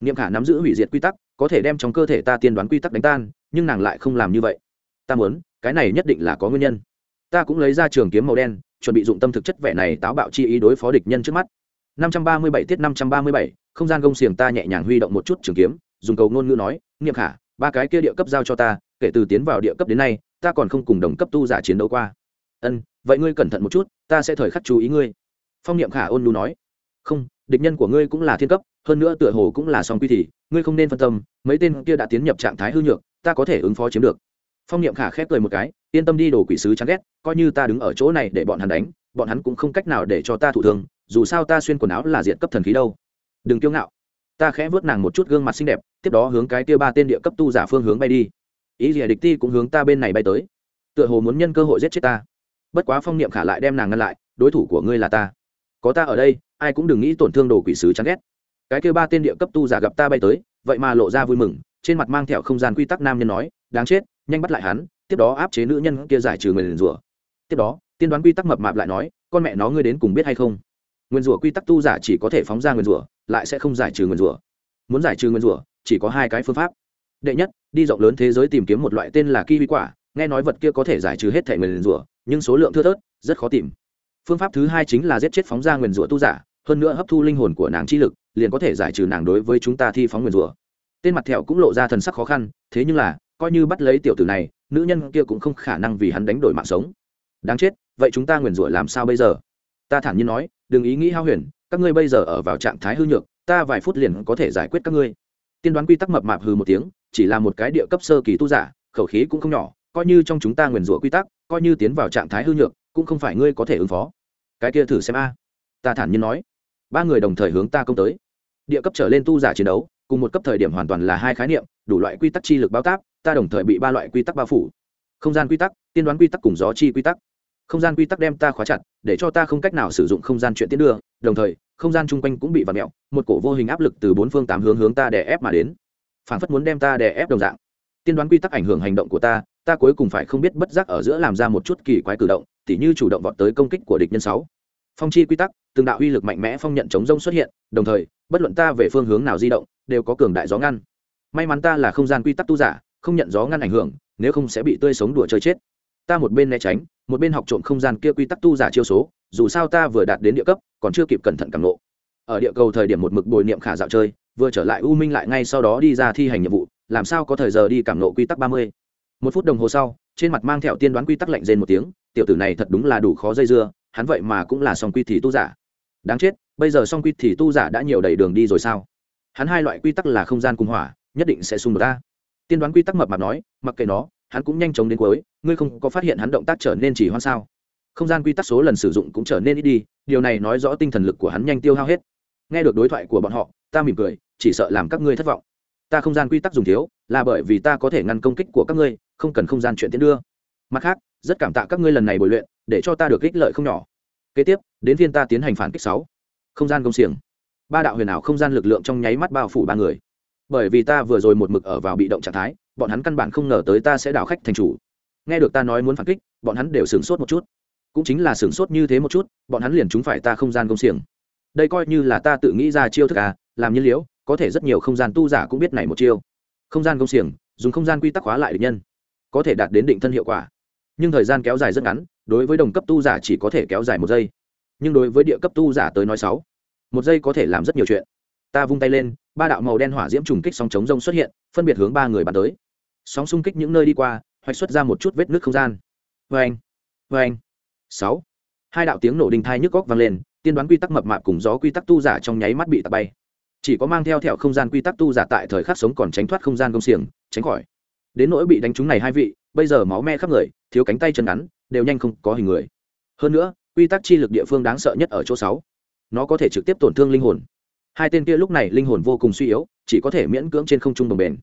Niệm khả nắm giữ hủy diệt quy tắc có thể đem trong cơ thể ta tiên đoán quy tắc đánh tan nhưng nàng lại không làm như vậy. Ta muốn cái này nhất định là có nguyên nhân. Ta cũng lấy ra trường kiếm màu đen chuẩn bị dụng tâm thực chất vẻ này táo bạo chi ý đối phó địch nhân trước mắt. 537 tiết 537, không gian gông xiềng ta nhẹ nhàng huy động một chút trường kiếm dùng cầu ngôn ngữ nói niệm khả ba cái kia địa cấp giao cho ta kể từ tiến vào địa cấp đến nay ta còn không cùng đồng cấp tu giả chiến đấu qua. Ân vậy ngươi cẩn thận một chút ta sẽ thời khắc chú ý ngươi. Phong niệm khả ôn lu nói. Không địch nhân của ngươi cũng là thiên cấp hơn nữa tựa hồ cũng là song quy thì ngươi không nên phân tâm mấy tên kia đã tiến nhập trạng thái hư nhược ta có thể ứng phó chiếm được phong niệm khả khép cười một cái, yên tâm đi đồ quỷ sứ chán ghét, coi như ta đứng ở chỗ này để bọn hắn đánh, bọn hắn cũng không cách nào để cho ta thụ thương, dù sao ta xuyên quần áo là diện cấp thần khí đâu. Đừng kiêu ngạo. Ta khẽ vớt nàng một chút gương mặt xinh đẹp, tiếp đó hướng cái kia ba tên địa cấp tu giả phương hướng bay đi. Ý gì địch ti cũng hướng ta bên này bay tới. Tựa hồ muốn nhân cơ hội giết chết ta. Bất quá phong niệm khả lại đem nàng ngăn lại, đối thủ của ngươi là ta. Có ta ở đây, ai cũng đừng nghĩ tổn thương đồ quỷ sứ chán ghét. Cái kêu ba tên địa cấp tu giả gặp ta bay tới, vậy mà lộ ra vui mừng, trên mặt mang theo không gian quy tắc nam nhân nói, đáng chết nhanh bắt lại hắn, tiếp đó áp chế nữ nhân kia giải trừ người liền rủa. Tiếp đó, tiên đoán quy tắc mập mạp lại nói, con mẹ nó ngươi đến cùng biết hay không? Nguyên rủa quy tắc tu giả chỉ có thể phóng ra nguyên rủa, lại sẽ không giải trừ nguyên rủa. Muốn giải trừ nguyên rủa, chỉ có hai cái phương pháp. Đệ nhất, đi rộng lớn thế giới tìm kiếm một loại tên là kiwi quả, nghe nói vật kia có thể giải trừ hết thể nguyên rủa, nhưng số lượng thưa thớt, rất khó tìm. Phương pháp thứ hai chính là giết chết phóng ra nguyên rủa tu giả, hơn nữa hấp thu linh hồn của nàng chi lực, liền có thể giải trừ nàng đối với chúng ta thi phóng nguyên rủa. Tên mặt thẹo cũng lộ ra thần sắc khó khăn, thế nhưng là coi như bắt lấy tiểu tử này, nữ nhân kia cũng không khả năng vì hắn đánh đổi mạng sống. Đáng chết, vậy chúng ta nguyền rủa làm sao bây giờ? Ta thản nhiên nói, đừng ý nghĩ hao huyền, các ngươi bây giờ ở vào trạng thái hư nhược, ta vài phút liền có thể giải quyết các ngươi. Tiên đoán quy tắc mập mạp hừ một tiếng, chỉ là một cái địa cấp sơ kỳ tu giả, khẩu khí cũng không nhỏ, coi như trong chúng ta nguyền rủa quy tắc, coi như tiến vào trạng thái hư nhược, cũng không phải ngươi có thể ứng phó. Cái kia thử xem a. Ta thản nhiên nói. Ba người đồng thời hướng ta công tới. Địa cấp trở lên tu giả chiến đấu cùng một cấp thời điểm hoàn toàn là hai khái niệm, đủ loại quy tắc chi lực bao tác, ta đồng thời bị ba loại quy tắc bao phủ. Không gian quy tắc, tiên đoán quy tắc cùng gió chi quy tắc. Không gian quy tắc đem ta khóa chặt, để cho ta không cách nào sử dụng không gian chuyện tiến đưa, đồng thời, không gian chung quanh cũng bị vặt mẹo, một cổ vô hình áp lực từ bốn phương tám hướng hướng ta đè ép mà đến. Phản phất muốn đem ta đè ép đồng dạng. Tiên đoán quy tắc ảnh hưởng hành động của ta ta cuối cùng phải không biết bất giác ở giữa làm ra một chút kỳ quái cử động, tỉ như chủ động vọt tới công kích của địch nhân sáu. Phong chi quy tắc, từng đạo uy lực mạnh mẽ phong nhận chống rông xuất hiện, đồng thời, bất luận ta về phương hướng nào di động đều có cường đại gió ngăn. May mắn ta là không gian quy tắc tu giả, không nhận gió ngăn ảnh hưởng, nếu không sẽ bị tươi sống đùa chơi chết. Ta một bên né tránh, một bên học trộm không gian kia quy tắc tu giả chiêu số, dù sao ta vừa đạt đến địa cấp, còn chưa kịp cẩn thận cảm lộ ở địa cầu thời điểm một mực bồi niệm khả dạo chơi, vừa trở lại u minh lại ngay sau đó đi ra thi hành nhiệm vụ, làm sao có thời giờ đi cảm lộ quy tắc ba mươi? Một phút đồng hồ sau, trên mặt mang theo tiên đoán quy tắc lạnh rên một tiếng, tiểu tử này thật đúng là đủ khó dây dưa, hắn vậy mà cũng là song quy thì tu giả. Đáng chết, bây giờ song quy thì tu giả đã nhiều đầy đường đi rồi sao? Hắn hai loại quy tắc là không gian cùng hỏa, nhất định sẽ xung đột ta. Tiên đoán quy tắc mập mạp nói, mặc kệ nó, hắn cũng nhanh chóng đến cuối, ngươi không có phát hiện hắn động tác trở nên chỉ hoan sao? Không gian quy tắc số lần sử dụng cũng trở nên ít đi, điều này nói rõ tinh thần lực của hắn nhanh tiêu hao hết. Nghe được đối thoại của bọn họ, ta mỉm cười, chỉ sợ làm các ngươi thất vọng. Ta không gian quy tắc dùng thiếu, là bởi vì ta có thể ngăn công kích của các ngươi, không cần không gian chuyện tiến đưa. Mặt khác, rất cảm tạ các ngươi lần này bồi luyện, để cho ta được ích lợi không nhỏ. Kế tiếp, đến phiên ta tiến hành phản kích sáu. Không gian công xiềng ba đạo huyền ảo không gian lực lượng trong nháy mắt bao phủ ba người. Bởi vì ta vừa rồi một mực ở vào bị động trạng thái, bọn hắn căn bản không ngờ tới ta sẽ đảo khách thành chủ. Nghe được ta nói muốn phản kích, bọn hắn đều sửng sốt một chút. Cũng chính là sửng sốt như thế một chút, bọn hắn liền chúng phải ta không gian công xiềng. Đây coi như là ta tự nghĩ ra chiêu thức à làm nhiên liễu, có thể rất nhiều không gian tu giả cũng biết này một chiêu. Không gian công xiềng, dùng không gian quy tắc hóa lại địch nhân, có thể đạt đến định thân hiệu quả. Nhưng thời gian kéo dài rất ngắn, đối với đồng cấp tu giả chỉ có thể kéo dài một giây. Nhưng đối với địa cấp tu giả tới nói sáu một giây có thể làm rất nhiều chuyện. Ta vung tay lên, ba đạo màu đen hỏa diễm trùng kích sóng chống rông xuất hiện, phân biệt hướng ba người bắn tới. Sóng xung kích những nơi đi qua, hoạch xuất ra một chút vết nước không gian. Vê anh vê anh sáu. Hai đạo tiếng nổ đinh thai nhức góc vang lên, tiên đoán quy tắc mập mạp cùng gió quy tắc tu giả trong nháy mắt bị tạt bay. Chỉ có mang theo thẹo không gian quy tắc tu giả tại thời khắc sống còn tránh thoát không gian công xiềng, tránh khỏi. Đến nỗi bị đánh trúng này hai vị, bây giờ máu me khắp người, thiếu cánh tay chân ngắn, đều nhanh không có hình người. Hơn nữa, quy tắc chi lực địa phương đáng sợ nhất ở chỗ sáu nó có thể trực tiếp tổn thương linh hồn. Hai tên kia lúc này linh hồn vô cùng suy yếu, chỉ có thể miễn cưỡng trên không trung đồng bền.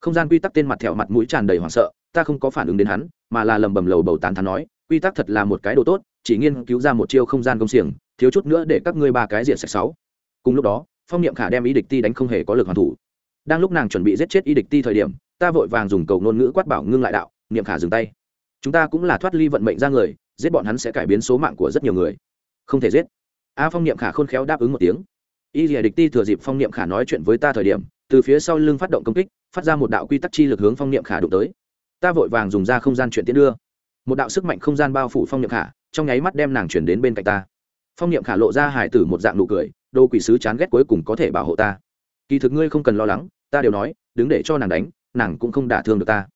Không gian quy tắc tên mặt thẹo mặt mũi tràn đầy hoảng sợ, ta không có phản ứng đến hắn, mà là lầm bầm lầu bầu tán thán nói, quy tắc thật là một cái đồ tốt, chỉ nghiên cứu ra một chiêu không gian công xiềng, thiếu chút nữa để các ngươi ba cái diện sạch sáu. Cùng lúc đó, phong niệm khả đem ý địch ti đánh không hề có lực hoàn thủ. Đang lúc nàng chuẩn bị giết chết ý địch ti thời điểm, ta vội vàng dùng cầu ngôn ngữ quát bảo ngưng lại đạo, niệm khả dừng tay. Chúng ta cũng là thoát ly vận mệnh ra người, giết bọn hắn sẽ cải biến số mạng của rất nhiều người. Không thể giết a phong niệm khả khôn khéo đáp ứng một tiếng. Y rìa địch ti thừa dịp phong niệm khả nói chuyện với ta thời điểm, từ phía sau lưng phát động công kích, phát ra một đạo quy tắc chi lực hướng phong niệm khả đụng tới. Ta vội vàng dùng ra không gian chuyện tiến đưa. Một đạo sức mạnh không gian bao phủ phong niệm khả, trong nháy mắt đem nàng chuyển đến bên cạnh ta. Phong niệm khả lộ ra hải tử một dạng nụ cười đô quỷ sứ chán ghét cuối cùng có thể bảo hộ ta. Kỳ thực ngươi không cần lo lắng, ta đều nói, đứng để cho nàng đánh, nàng cũng không đả thương được ta.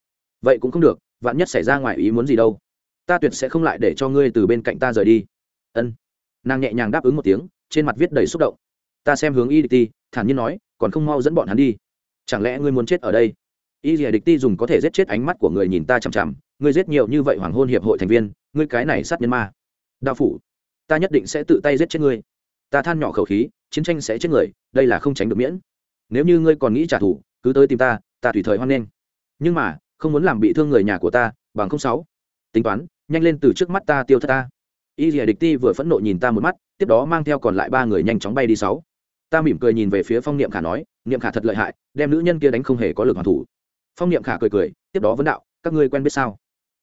Vậy cũng không được, vạn nhất xảy ra ngoài ý muốn gì đâu. Ta tuyệt sẽ không lại để cho ngươi từ bên cạnh ta rời đi. Ân nàng nhẹ nhàng đáp ứng một tiếng, trên mặt viết đầy xúc động. Ta xem hướng y địch ti, thản nhiên nói, còn không mau dẫn bọn hắn đi. Chẳng lẽ ngươi muốn chết ở đây? Y dìa địch ti dùng có thể giết chết ánh mắt của người nhìn ta chằm chằm, ngươi giết nhiều như vậy hoàng hôn hiệp hội thành viên, ngươi cái này sát nhân ma. Đạo phủ, ta nhất định sẽ tự tay giết chết ngươi. Ta than nhỏ khẩu khí, chiến tranh sẽ chết người, đây là không tránh được miễn. Nếu như ngươi còn nghĩ trả thù, cứ tới tìm ta ta tùy thời hoan nghênh. Nhưng mà, không muốn làm bị thương người nhà của ta, bằng không sáu. Tính toán, nhanh lên từ trước mắt ta tiêu thất ta y dìa địch ti vừa phẫn nộ nhìn ta một mắt, tiếp đó mang theo còn lại ba người nhanh chóng bay đi sáu. Ta mỉm cười nhìn về phía phong niệm khả nói, niệm khả thật lợi hại, đem nữ nhân kia đánh không hề có lực hoàn thủ. Phong niệm khả cười cười, tiếp đó vấn đạo, các ngươi quen biết sao?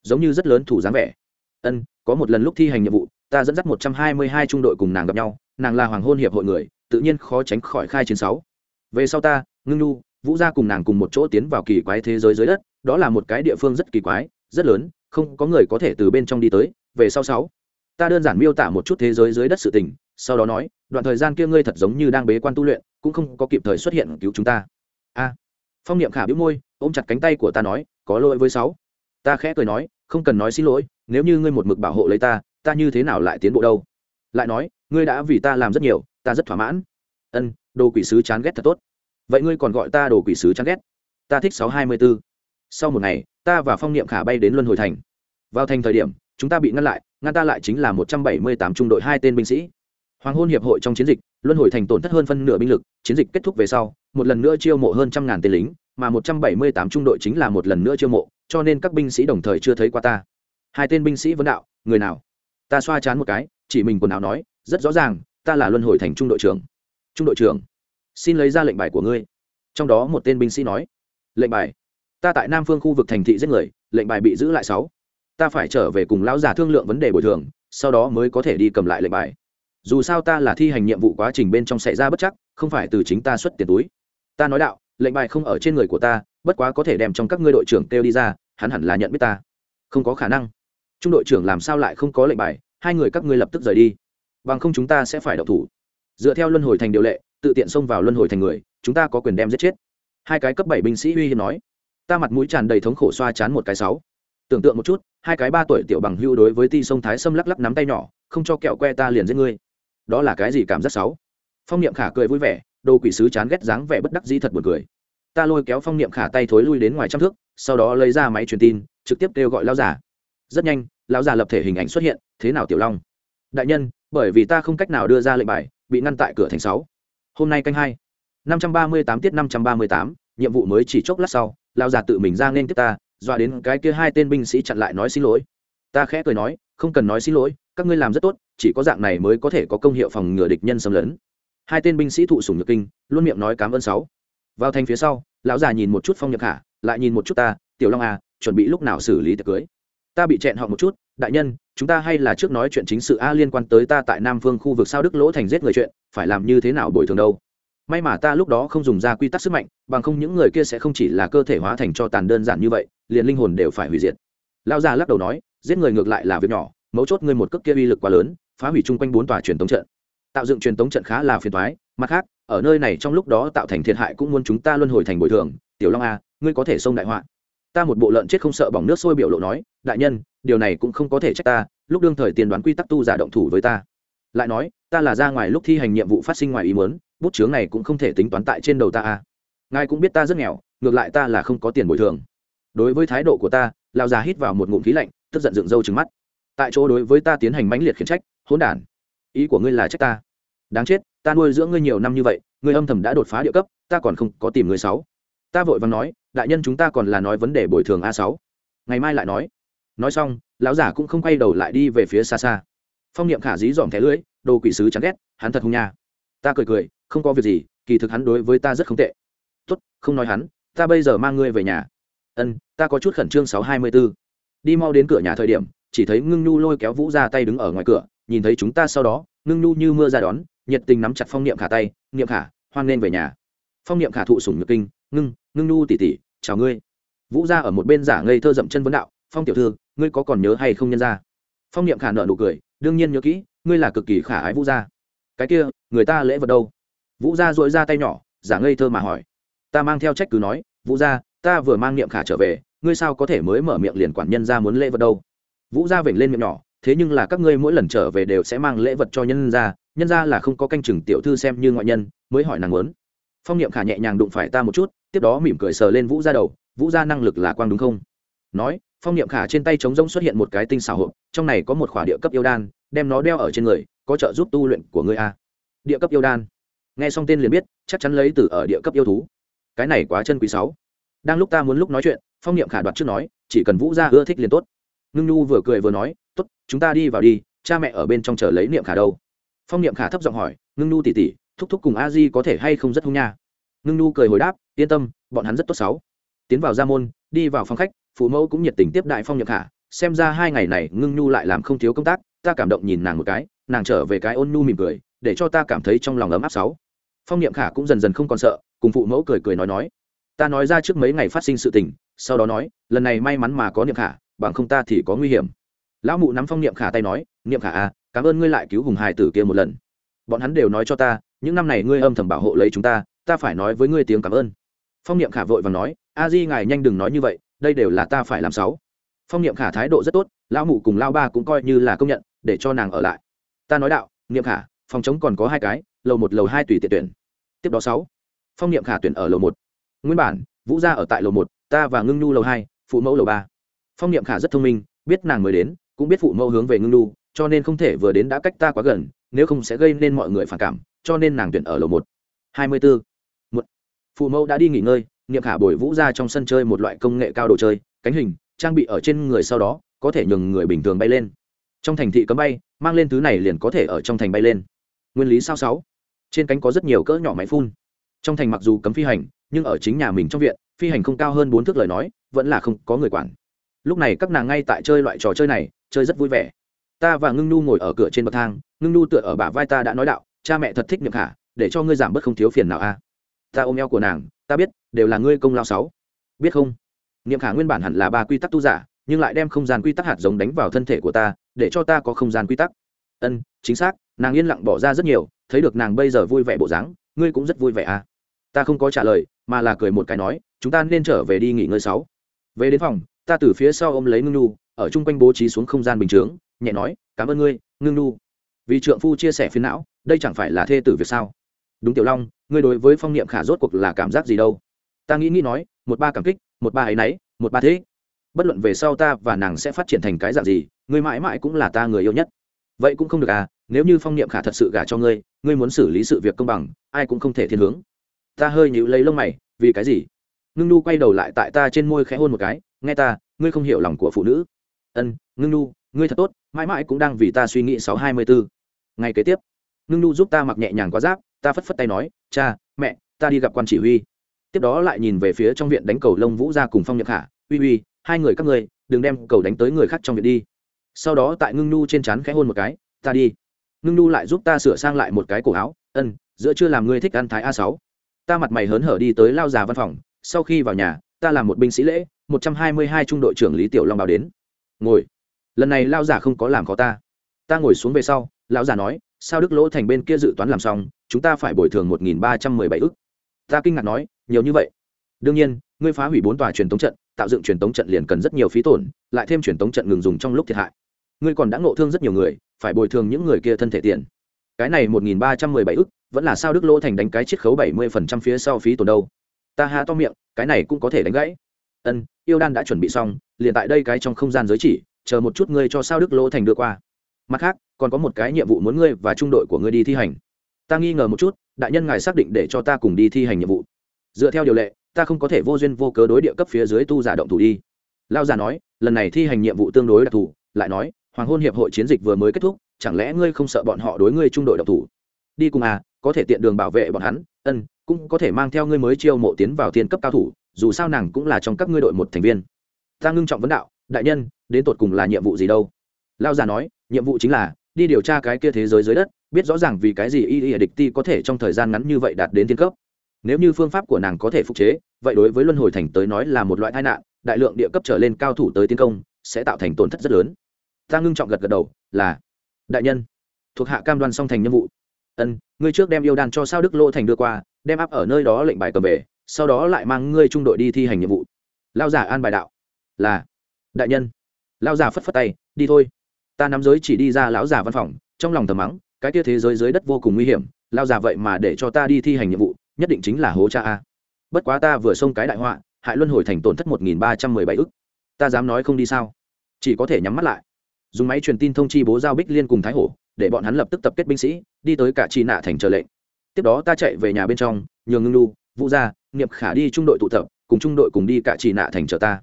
Giống như rất lớn thủ dáng vẻ. Ân, có một lần lúc thi hành nhiệm vụ, ta dẫn dắt một trăm hai mươi hai trung đội cùng nàng gặp nhau, nàng là hoàng hôn hiệp hội người, tự nhiên khó tránh khỏi khai chiến sáu. Về sau ta, ngưng nhu, vũ gia cùng nàng cùng một chỗ tiến vào kỳ quái thế giới dưới đất, đó là một cái địa phương rất kỳ quái, rất lớn, không có người có thể từ bên trong đi tới, về sau sáu ta đơn giản miêu tả một chút thế giới dưới đất sự tình, sau đó nói, đoạn thời gian kia ngươi thật giống như đang bế quan tu luyện, cũng không có kịp thời xuất hiện cứu chúng ta. A. Phong niệm khả bĩu môi, ôm chặt cánh tay của ta nói, có lỗi với sáu. Ta khẽ cười nói, không cần nói xin lỗi, nếu như ngươi một mực bảo hộ lấy ta ta như thế nào lại tiến bộ đâu? Lại nói, ngươi đã vì ta làm rất nhiều, ta rất thỏa mãn. Ân, đồ quỷ sứ chán ghét thật tốt. Vậy ngươi còn gọi ta đồ quỷ sứ chán ghét? Ta thích sáu hai mươi bốn. sau một ngày, ta và phong niệm khả bay đến luân hồi thành. Vào thành thời điểm, chúng ta bị ngăn lại ngăn ta lại chính là một trăm bảy mươi tám trung đội hai tên binh sĩ. Hoàng hôn hiệp hội trong chiến dịch, luân hồi thành tổn thất hơn phân nửa binh lực, chiến dịch kết thúc về sau, một lần nữa chiêu mộ hơn trăm ngàn tên lính, mà một trăm bảy mươi tám trung đội chính là một lần nữa chiêu mộ, cho nên các binh sĩ đồng thời chưa thấy qua ta. Hai tên binh sĩ vấn đạo, người nào? Ta xoa chán một cái, chỉ mình quần áo nói, rất rõ ràng, ta là luân hồi thành trung đội trưởng. Trung đội trưởng, xin lấy ra lệnh bài của ngươi. Trong đó một tên binh sĩ nói, lệnh bài. Ta tại nam phương khu vực thành thị giết người, lệnh bài bị giữ lại sáu ta phải trở về cùng lão già thương lượng vấn đề bồi thường, sau đó mới có thể đi cầm lại lệnh bài. Dù sao ta là thi hành nhiệm vụ quá trình bên trong xảy ra bất chắc, không phải từ chính ta xuất tiền túi. Ta nói đạo, lệnh bài không ở trên người của ta, bất quá có thể đem trong các ngươi đội trưởng kêu đi ra, hắn hẳn là nhận biết ta. Không có khả năng. Trung đội trưởng làm sao lại không có lệnh bài, hai người các ngươi lập tức rời đi. Bằng không chúng ta sẽ phải đậu thủ. Dựa theo luân hồi thành điều lệ, tự tiện xông vào luân hồi thành người, chúng ta có quyền đem giết chết. Hai cái cấp bảy binh sĩ uy hiếp nói. Ta mặt mũi tràn đầy thống khổ xoa chán một cái sáu. Tưởng tượng một chút hai cái ba tuổi tiểu bằng hưu đối với ti sông thái sâm lắc lắc nắm tay nhỏ, không cho kẹo que ta liền giết ngươi. Đó là cái gì cảm giác xấu? Phong niệm khả cười vui vẻ, đồ quỷ sứ chán ghét dáng vẻ bất đắc dĩ thật buồn cười. Ta lôi kéo phong niệm khả tay thối lui đến ngoài trăm thước, sau đó lấy ra máy truyền tin, trực tiếp kêu gọi lao giả rất nhanh, lão già lập thể hình ảnh xuất hiện, thế nào tiểu long? Đại nhân, bởi vì ta không cách nào đưa ra lệnh bài, bị ngăn tại cửa thành sáu. Hôm nay canh hai. Năm trăm ba mươi tám tiết năm trăm ba mươi tám, nhiệm vụ mới chỉ chốc lát sau, lão già tự mình ra nên tiếp ta dọa đến cái kia hai tên binh sĩ chặn lại nói xin lỗi. Ta khẽ cười nói, không cần nói xin lỗi, các ngươi làm rất tốt, chỉ có dạng này mới có thể có công hiệu phòng ngừa địch nhân xâm lấn. Hai tên binh sĩ thụ sủng nhược kinh, luôn miệng nói cám ơn sáu. Vào thành phía sau, lão già nhìn một chút phong nhược khả lại nhìn một chút ta, tiểu long à chuẩn bị lúc nào xử lý tiệc cưới? Ta bị chẹn họ một chút, đại nhân, chúng ta hay là trước nói chuyện chính sự a, liên quan tới ta tại nam phương khu vực sao đức lỗ thành giết người chuyện, phải làm như thế nào bồi thường đâu? May mà ta lúc đó không dùng ra quy tắc sức mạnh, bằng không những người kia sẽ không chỉ là cơ thể hóa thành cho tàn đơn giản như vậy liền linh hồn đều phải hủy diệt. Lao già lắc đầu nói, giết người ngược lại là việc nhỏ, mấu chốt ngươi một cước kia uy lực quá lớn, phá hủy chung quanh bốn tòa truyền tống trận. Tạo dựng truyền tống trận khá là phiền toái, mặt khác, ở nơi này trong lúc đó tạo thành thiệt hại cũng muốn chúng ta luân hồi thành bồi thường. Tiểu long a ngươi có thể xông đại họa. Ta một bộ lợn chết không sợ bỏng nước sôi biểu lộ nói, đại nhân, điều này cũng không có thể trách ta, lúc đương thời tiền đoán quy tắc tu giả động thủ với ta. Lại nói, ta là ra ngoài lúc thi hành nhiệm vụ phát sinh ngoài ý muốn, bút chướng này cũng không thể tính toán tại trên đầu ta a ngài cũng biết ta rất nghèo, ngược lại ta là không có tiền bồi thường đối với thái độ của ta lao già hít vào một ngụm khí lạnh, tức giận dựng râu trừng mắt. Tại chỗ đối với ta tiến hành mãnh liệt khiển trách, hỗn đản. Ý của ngươi là trách ta. Đáng chết, ta nuôi dưỡng ngươi nhiều năm như vậy, ngươi âm thầm đã đột phá địa cấp, ta còn không có tìm người sáu. Ta vội vàng nói, đại nhân chúng ta còn là nói vấn đề bồi thường a sáu. Ngày mai lại nói. Nói xong, lão giả cũng không quay đầu lại đi về phía xa xa. Phong niệm khả dí dòm thẻ lưỡi, đồ quỷ sứ chán ghét, hắn thật hung nha. Ta cười cười, không có việc gì, kỳ thực hắn đối với ta rất không tệ. Tốt, không nói hắn, ta bây giờ mang ngươi về nhà ân, ta có chút khẩn trương sáu hai mươi b ố đi mau đến cửa nhà thời điểm, chỉ thấy ngưng nhu lôi kéo vũ ra tay đứng ở ngoài cửa, nhìn thấy chúng ta sau đó, ngưng nhu như mưa ra đón, nhiệt tình nắm chặt phong niệm khả tay, niệm khả, hoan nên về nhà. Phong niệm khả thụ sủng nhược kinh, ngưng ngưng nhu tỉ tỉ chào ngươi. Vũ ra ở một bên giả ngây thơ dậm chân vấn đạo, phong tiểu thư, ngươi có còn nhớ hay không nhân ra phong niệm khả nợ nụ cười, đương nhiên nhớ kỹ, ngươi là cực kỳ khả ái vũ gia. Cái kia, người ta lễ vật đâu? Vũ gia dội ra tay nhỏ, giả ngây thơ mà hỏi. Ta mang theo trách cứ nói, vũ gia ta vừa mang niệm khả trở về, ngươi sao có thể mới mở miệng liền quản nhân ra muốn lễ vật đâu? Vũ gia vểnh lên miệng nhỏ, thế nhưng là các ngươi mỗi lần trở về đều sẽ mang lễ vật cho nhân ra nhân ra là không có canh chừng tiểu thư xem như ngoại nhân, mới hỏi nàng muốn. Phong niệm khả nhẹ nhàng đụng phải ta một chút, tiếp đó mỉm cười sờ lên vũ gia đầu, vũ gia năng lực là quang đúng không? Nói, phong niệm khả trên tay trống rỗng xuất hiện một cái tinh xảo hộp, trong này có một khỏa địa cấp yêu đan, đem nó đeo ở trên người, có trợ giúp tu luyện của ngươi a. Địa cấp yêu đan. Nghe xong tên liền biết, chắc chắn lấy từ ở địa cấp yêu thú. Cái này quá chân quý sáu đang lúc ta muốn lúc nói chuyện, phong niệm khả đoạt trước nói, chỉ cần vũ gia ưa thích liền tốt. Ngưng nhu vừa cười vừa nói, tốt, chúng ta đi vào đi, cha mẹ ở bên trong chờ lấy niệm khả đâu. Phong niệm khả thấp giọng hỏi, ngưng nhu tỉ tỉ thúc thúc cùng a di có thể hay không rất hung nha? Ngưng nhu cười hồi đáp, yên tâm, bọn hắn rất tốt sáu tiến vào gia môn, đi vào phòng khách, phụ mẫu cũng nhiệt tình tiếp đại phong niệm khả. Xem ra hai ngày này ngưng nhu lại làm không thiếu công tác, ta cảm động nhìn nàng một cái, nàng trở về cái ôn nhu mỉm cười, để cho ta cảm thấy trong lòng ấm áp sáu phong niệm khả cũng dần dần không còn sợ, cùng phụ mẫu cười cười nói nói ta nói ra trước mấy ngày phát sinh sự tình, sau đó nói, lần này may mắn mà có niệm khả, bằng không ta thì có nguy hiểm. Lão mụ nắm phong niệm khả tay nói, niệm khả à cảm ơn ngươi lại cứu hùng hài tử kia một lần. Bọn hắn đều nói cho ta, những năm này ngươi âm thầm bảo hộ lấy chúng ta ta phải nói với ngươi tiếng cảm ơn. Phong niệm khả vội và nói, a di ngài nhanh đừng nói như vậy, đây đều là ta phải làm sáu. Phong niệm khả thái độ rất tốt, lão mụ cùng lao ba cũng coi như là công nhận, để cho nàng ở lại. Ta nói đạo, niệm khả, phòng chống còn có hai cái, lầu một, lầu hai tùy tiện tuyển. Tiếp đó sáu. Phong niệm khả tuyển ở lầu một nguyên bản, vũ gia ở tại lầu một, ta và ngưng nhu lầu hai, phụ mẫu lầu ba. Phong niệm khả rất thông minh, biết nàng mới đến, cũng biết phụ mẫu hướng về ngưng nhu, cho nên không thể vừa đến đã cách ta quá gần, nếu không sẽ gây nên mọi người phản cảm, cho nên nàng tuyển ở lầu một. Hai mươi bốn một. Phụ mẫu đã đi nghỉ ngơi, niệm khả bồi vũ ra trong sân chơi một loại công nghệ cao đồ chơi, cánh hình, trang bị ở trên người sau đó, có thể nhường người bình thường bay lên. Trong thành thị cấm bay, mang lên thứ này liền có thể ở trong thành bay lên. Nguyên lý sao sáu. Trên cánh có rất nhiều cỡ nhỏ máy phun. Trong thành mặc dù cấm phi hành nhưng ở chính nhà mình trong viện, phi hành không cao hơn bốn thước lời nói, vẫn là không có người quản. Lúc này các nàng ngay tại chơi loại trò chơi này, chơi rất vui vẻ. Ta và ngưng nu ngồi ở cửa trên bậc thang, ngưng nu tựa ở bả vai ta đã nói đạo, cha mẹ thật thích niệm khả, để cho ngươi giảm bớt không thiếu phiền nào a. Ta ôm eo của nàng, ta biết, đều là ngươi công lao sáu. Biết không? Niệm khả nguyên bản hẳn là ba quy tắc tu giả, nhưng lại đem không gian quy tắc hạt giống đánh vào thân thể của ta, để cho ta có không gian quy tắc. Ân, chính xác, nàng yên lặng bỏ ra rất nhiều, thấy được nàng bây giờ vui vẻ bộ dáng, ngươi cũng rất vui vẻ à ta không có trả lời mà là cười một cái nói, chúng ta nên trở về đi nghỉ ngơi sáu. Về đến phòng, ta từ phía sau ôm lấy ngưng nu ở chung quanh bố trí xuống không gian bình chướng, nhẹ nói, cảm ơn ngươi, ngưng nu vì trượng phu chia sẻ phiến não, đây chẳng phải là thê tử việc sao? Đúng tiểu long, ngươi đối với phong niệm khả rốt cuộc là cảm giác gì đâu? Ta nghĩ nghĩ nói, một ba cảm kích, một ba ấy nấy một ba thế bất luận về sau ta và nàng sẽ phát triển thành cái dạng gì, ngươi mãi mãi cũng là ta người yêu nhất. Vậy cũng không được à nếu như phong niệm khả thật sự gả cho ngươi ngươi muốn xử lý sự việc công bằng, ai cũng không thể thiên hướng ta hơi nhịu lấy lông mày, vì cái gì? Ngưng nu quay đầu lại tại ta trên môi khẽ hôn một cái, nghe ta, ngươi không hiểu lòng của phụ nữ. Ân, ngưng nu, ngươi thật tốt, mãi mãi cũng đang vì ta suy nghĩ sáu hai mươi bốn ngày kế tiếp, ngưng nu giúp ta mặc nhẹ nhàng quá giáp, ta phất phất tay nói, cha, mẹ, ta đi gặp quan chỉ huy. Tiếp đó lại nhìn về phía trong viện đánh cầu lông vũ ra cùng phong nhật hạ uy uy, hai người các ngươi, đừng đem cầu đánh tới người khác trong viện đi. Sau đó tại ngưng nu trên trán khẽ hôn một cái, ta đi. Ngưng nu lại giúp ta sửa sang lại một cái cổ áo, ân, giữa chưa làm ngươi thích ăn thái a sáu ta mặt mày hớn hở đi tới lao già văn phòng, sau khi vào nhà, ta làm một binh sĩ lễ, một trăm hai mươi hai trung đội trưởng lý tiểu long báo đến. Ngồi. Lần này lao giả không có làm khó ta. Ta ngồi xuống về sau, lão già nói, sao đức lỗ thành bên kia dự toán làm xong, chúng ta phải bồi thường một nghìn ba trăm mười bảy ức. Ta kinh ngạc nói, nhiều như vậy. Đương nhiên, ngươi phá hủy bốn tòa truyền tống trận, tạo dựng truyền tống trận liền cần rất nhiều phí tổn, lại thêm truyền tống trận ngừng dùng trong lúc thiệt hại. Ngươi còn đã ngộ thương rất nhiều người, phải bồi thường những người kia thân thể tiền cái này một nghìn ba trăm mười bảy ức, vẫn là sao đức lỗ thành đánh cái chiết khấu bảy mươi phần trăm phía sau phí tổn đâu? Ta há to miệng, cái này cũng có thể đánh gãy. Ân, yêu đan đã chuẩn bị xong, liền tại đây cái trong không gian giới chỉ, chờ một chút ngươi cho sao đức lỗ thành đưa qua. Mặt khác, còn có một cái nhiệm vụ muốn ngươi và trung đội của ngươi đi thi hành. Ta nghi ngờ một chút, đại nhân ngài xác định để cho ta cùng đi thi hành nhiệm vụ. Dựa theo điều lệ, ta không có thể vô duyên vô cớ đối địa cấp phía dưới tu giả động thủ đi. Lao già nói, lần này thi hành nhiệm vụ tương đối đặc thù, lại nói, hoàng hôn hiệp hội chiến dịch vừa mới kết thúc chẳng lẽ ngươi không sợ bọn họ đối ngươi trung đội độc thủ? Đi cùng à có thể tiện đường bảo vệ bọn hắn, ân, cũng có thể mang theo ngươi mới chiêu mộ tiến vào tiên cấp cao thủ, dù sao nàng cũng là trong các ngươi đội một thành viên. Ta ngưng trọng vấn đạo, đại nhân, đến tột cùng là nhiệm vụ gì đâu? Lao già nói, nhiệm vụ chính là, đi điều tra cái kia thế giới dưới đất, biết rõ ràng vì cái gì y y địch ti có thể trong thời gian ngắn như vậy đạt đến tiên cấp. Nếu như phương pháp của nàng có thể phục chế, vậy đối với luân hồi thành tới nói là một loại tai nạn, đại lượng địa cấp trở lên cao thủ tới tiến công, sẽ tạo thành tổn thất rất lớn. Ta ngưng trọng gật gật đầu, là đại nhân, thuộc hạ cam đoan song thành nhiệm vụ. Ân, ngươi trước đem yêu đan cho sao đức lỗ thành đưa qua, đem áp ở nơi đó lệnh bài cầm về, sau đó lại mang ngươi trung đội đi thi hành nhiệm vụ. Lao giả an bài đạo. Là. Đại nhân. Lao giả phất phất tay, đi thôi. Ta nắm giới chỉ đi ra lão giả văn phòng, trong lòng thầm mắng, cái kia thế giới dưới đất vô cùng nguy hiểm lao giả vậy mà để cho ta đi thi hành nhiệm vụ, nhất định chính là hố cha a. Bất quá ta vừa xông cái đại họa, hại luân hồi thành tổn thất một nghìn ba trăm mười bảy ức. Ta dám nói không đi sao? Chỉ có thể nhắm mắt lại dùng máy truyền tin thông chi bố giao bích liên cùng thái hổ, để bọn hắn lập tức tập kết binh sĩ, đi tới cả chi nạ thành chờ lệnh. Tiếp đó ta chạy về nhà bên trong nhường ngưng lu vũ gia niệm khả đi trung đội tụ tập, cùng trung đội cùng đi cả chi nạ thành chờ ta.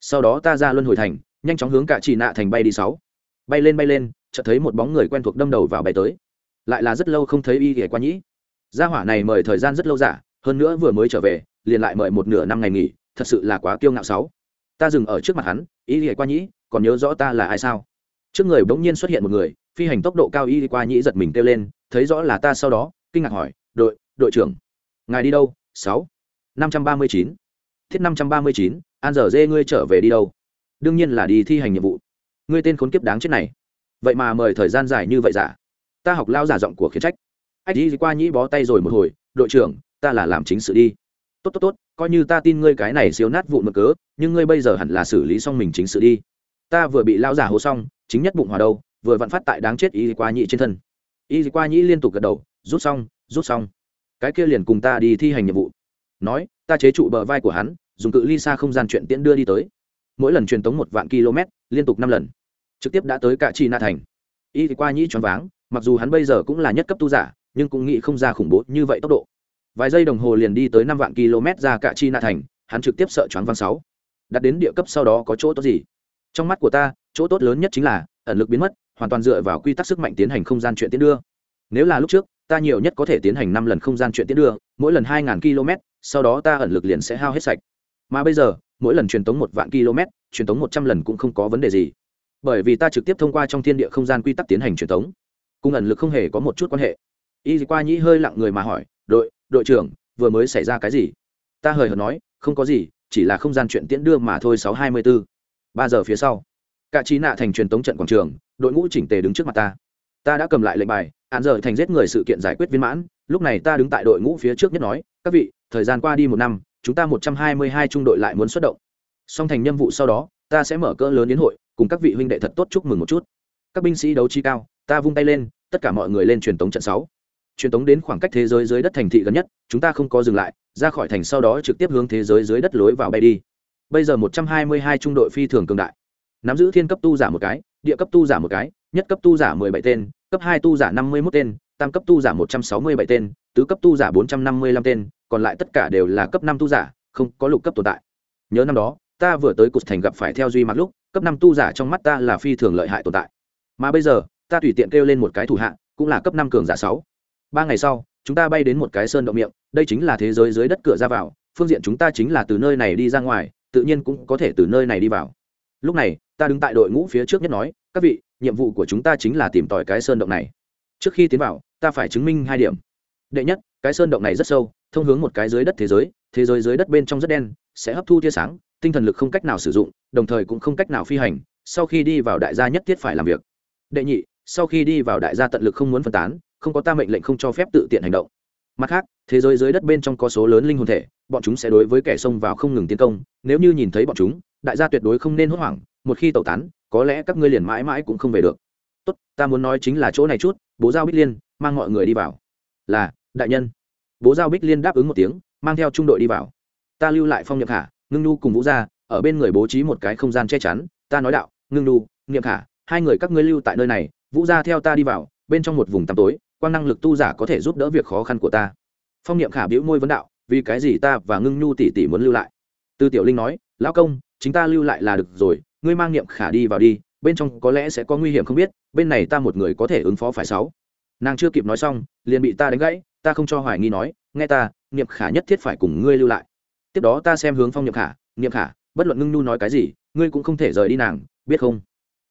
Sau đó ta ra luân hồi thành, nhanh chóng hướng cả chi nạ thành bay đi sáu. Bay lên bay lên, chợt thấy một bóng người quen thuộc đâm đầu vào bay tới. Lại là rất lâu không thấy y ghẻ qua nhĩ. Gia hỏa này mời thời gian rất lâu giả, hơn nữa vừa mới trở về, liền lại mời một nửa năm ngày nghỉ, thật sự là quá kiêu ngạo sáu. Ta dừng ở trước mặt hắn, y ghẻ qua nhĩ, còn nhớ rõ ta là ai sao? Trước người bỗng nhiên xuất hiện một người, phi hành tốc độ cao y qua nhĩ giật mình kêu lên, thấy rõ là ta sau đó. Kinh ngạc hỏi, đội đội trưởng, ngài đi đâu? Sáu, năm trăm ba mươi chín. Thiết năm trăm ba mươi chín, an giờ dê ngươi trở về đi đâu? Đương nhiên là đi thi hành nhiệm vụ. Ngươi tên khốn kiếp đáng chết này. Vậy mà mời thời gian dài như vậy giả? Ta học lao giả giọng của khiến trách. Ách đi qua nhĩ bó tay rồi một hồi, đội trưởng, ta là làm chính sự đi. Tốt tốt tốt, coi như ta tin ngươi cái này siêu nát vụ mực cớ, nhưng ngươi bây giờ hẳn là xử lý xong mình chính sự đi. Ta vừa bị lao giả hố xong chính nhất bụng hòa đâu, vừa vặn phát tại đáng chết y qua nhị trên thân. Y qua nhị liên tục gật đầu, rút xong rút xong. Cái kia liền cùng ta đi thi hành nhiệm vụ. Nói, ta chế trụ bờ vai của hắn, dùng cự ly xa không gian chuyện tiễn đưa đi tới. Mỗi lần truyền tống một vạn km, liên tục năm lần. Trực tiếp đã tới cả chi na thành. Y qua nhĩ choáng váng, mặc dù hắn bây giờ cũng là nhất cấp tu giả, nhưng cũng nghĩ không ra khủng bố như vậy tốc độ. Vài giây đồng hồ liền đi tới năm vạn km ra cả chi na thành, hắn trực tiếp sợ choáng váng sáu. Đặt đến địa cấp sau đó có chỗ tốt gì? Trong mắt của ta chỗ tốt lớn nhất chính là, ẩn lực biến mất, hoàn toàn dựa vào quy tắc sức mạnh tiến hành không gian chuyện tiến đưa. Nếu là lúc trước, ta nhiều nhất có thể tiến hành năm lần không gian chuyện tiến đưa, mỗi lần hai km, sau đó ta ẩn lực liền sẽ hao hết sạch. Mà bây giờ, mỗi lần truyền tống một vạn km, truyền tống một trăm lần cũng không có vấn đề gì. Bởi vì ta trực tiếp thông qua trong thiên địa không gian quy tắc tiến hành truyền tống. Cùng ẩn lực không hề có một chút quan hệ. Y qua nhĩ hơi lặng người mà hỏi, đội đội trưởng, vừa mới xảy ra cái gì? Ta hời hợt nói, không có gì, chỉ là không gian chuyện tiễn đưa mà thôi, sáu hai mươi b ố ba giờ phía sau cả trí nạ thành truyền tống trận quảng trường, đội ngũ chỉnh tề đứng trước mặt ta. Ta đã cầm lại lệnh bài, án giờ thành giết người sự kiện giải quyết viên mãn, lúc này ta đứng tại đội ngũ phía trước nhất nói, các vị, thời gian qua đi một năm, chúng ta một trăm hai mươi hai trung đội lại muốn xuất động. Song thành nhiệm vụ sau đó, ta sẽ mở cỡ lớn đến hội, cùng các vị huynh đệ thật tốt chúc mừng một chút. Các binh sĩ đấu chi cao, ta vung tay lên, tất cả mọi người lên truyền tống trận sáu. Truyền tống đến khoảng cách thế giới dưới đất thành thị gần nhất, chúng ta không có dừng lại, ra khỏi thành sau đó trực tiếp hướng thế giới dưới đất lối vào bay đi. Bây giờ một trăm hai mươi hai trung đội phi thường cường đại nắm giữ thiên cấp tu giả một cái, địa cấp tu giả một cái, nhất cấp tu giả mười bảy tên, cấp hai tu giả năm mươi mốt tên, tam cấp tu giả một trăm sáu mươi bảy tên, tứ cấp tu giả bốn trăm năm mươi lăm tên, còn lại tất cả đều là cấp năm tu giả, không có lục cấp tồn tại. Nhớ năm đó, ta vừa tới cục thành gặp phải theo duy mặt lúc, cấp năm tu giả trong mắt ta là phi thường lợi hại tồn tại. Mà bây giờ, ta tùy tiện kêu lên một cái thủ hạ, cũng là cấp năm cường giả sáu. Ba ngày sau, chúng ta bay đến một cái sơn động miệng, đây chính là thế giới dưới đất cửa ra vào, phương diện chúng ta chính là từ nơi này đi ra ngoài, tự nhiên cũng có thể từ nơi này đi vào lúc này, ta đứng tại đội ngũ phía trước nhất nói, các vị, nhiệm vụ của chúng ta chính là tìm tòi cái sơn động này. Trước khi tiến vào, ta phải chứng minh hai điểm. Đệ nhất, cái sơn động này rất sâu, thông hướng một cái dưới đất thế giới thế giới dưới đất bên trong rất đen, sẽ hấp thu tia sáng, tinh thần lực không cách nào sử dụng, đồng thời cũng không cách nào phi hành, sau khi đi vào đại gia nhất thiết phải làm việc. Đệ nhị, sau khi đi vào đại gia tận lực không muốn phân tán, không có ta mệnh lệnh không cho phép tự tiện hành động. Mặt khác, thế giới dưới đất bên trong có số lớn linh hồn thể, bọn chúng sẽ đối với kẻ xông vào không ngừng tiến công, nếu như nhìn thấy bọn chúng đại gia tuyệt đối không nên hốt hoảng, một khi tẩu tán, có lẽ các ngươi liền mãi mãi cũng không về được. Tốt, ta muốn nói chính là chỗ này chút, bố giao bích liên, mang mọi người đi vào. Là, đại nhân. Bố giao bích liên đáp ứng một tiếng, mang theo trung đội đi vào. Ta lưu lại phong nhậm khả, ngưng nu cùng vũ gia, ở bên người bố trí một cái không gian che chắn, ta nói đạo, ngưng nu nghiệm khả, hai người các ngươi lưu tại nơi này, vũ gia theo ta đi vào, bên trong một vùng tăm tối, quang năng lực tu giả có thể giúp đỡ việc khó khăn của ta. Phong nghiệm khả biểu môi vấn đạo, vì cái gì ta và ngưng nhu tỷ tỷ muốn lưu lại? Tư tiểu linh nói, lão công chính ta lưu lại là được rồi ngươi mang niệm khả đi vào đi bên trong có lẽ sẽ có nguy hiểm không biết bên này ta một người có thể ứng phó phải sáu. Nàng chưa kịp nói xong liền bị ta đánh gãy ta không cho hoài nghi nói nghe ta niệm khả nhất thiết phải cùng ngươi lưu lại. Tiếp đó ta xem hướng phong niệm khả niệm khả bất luận ngưng nhu nói cái gì ngươi cũng không thể rời đi nàng biết không?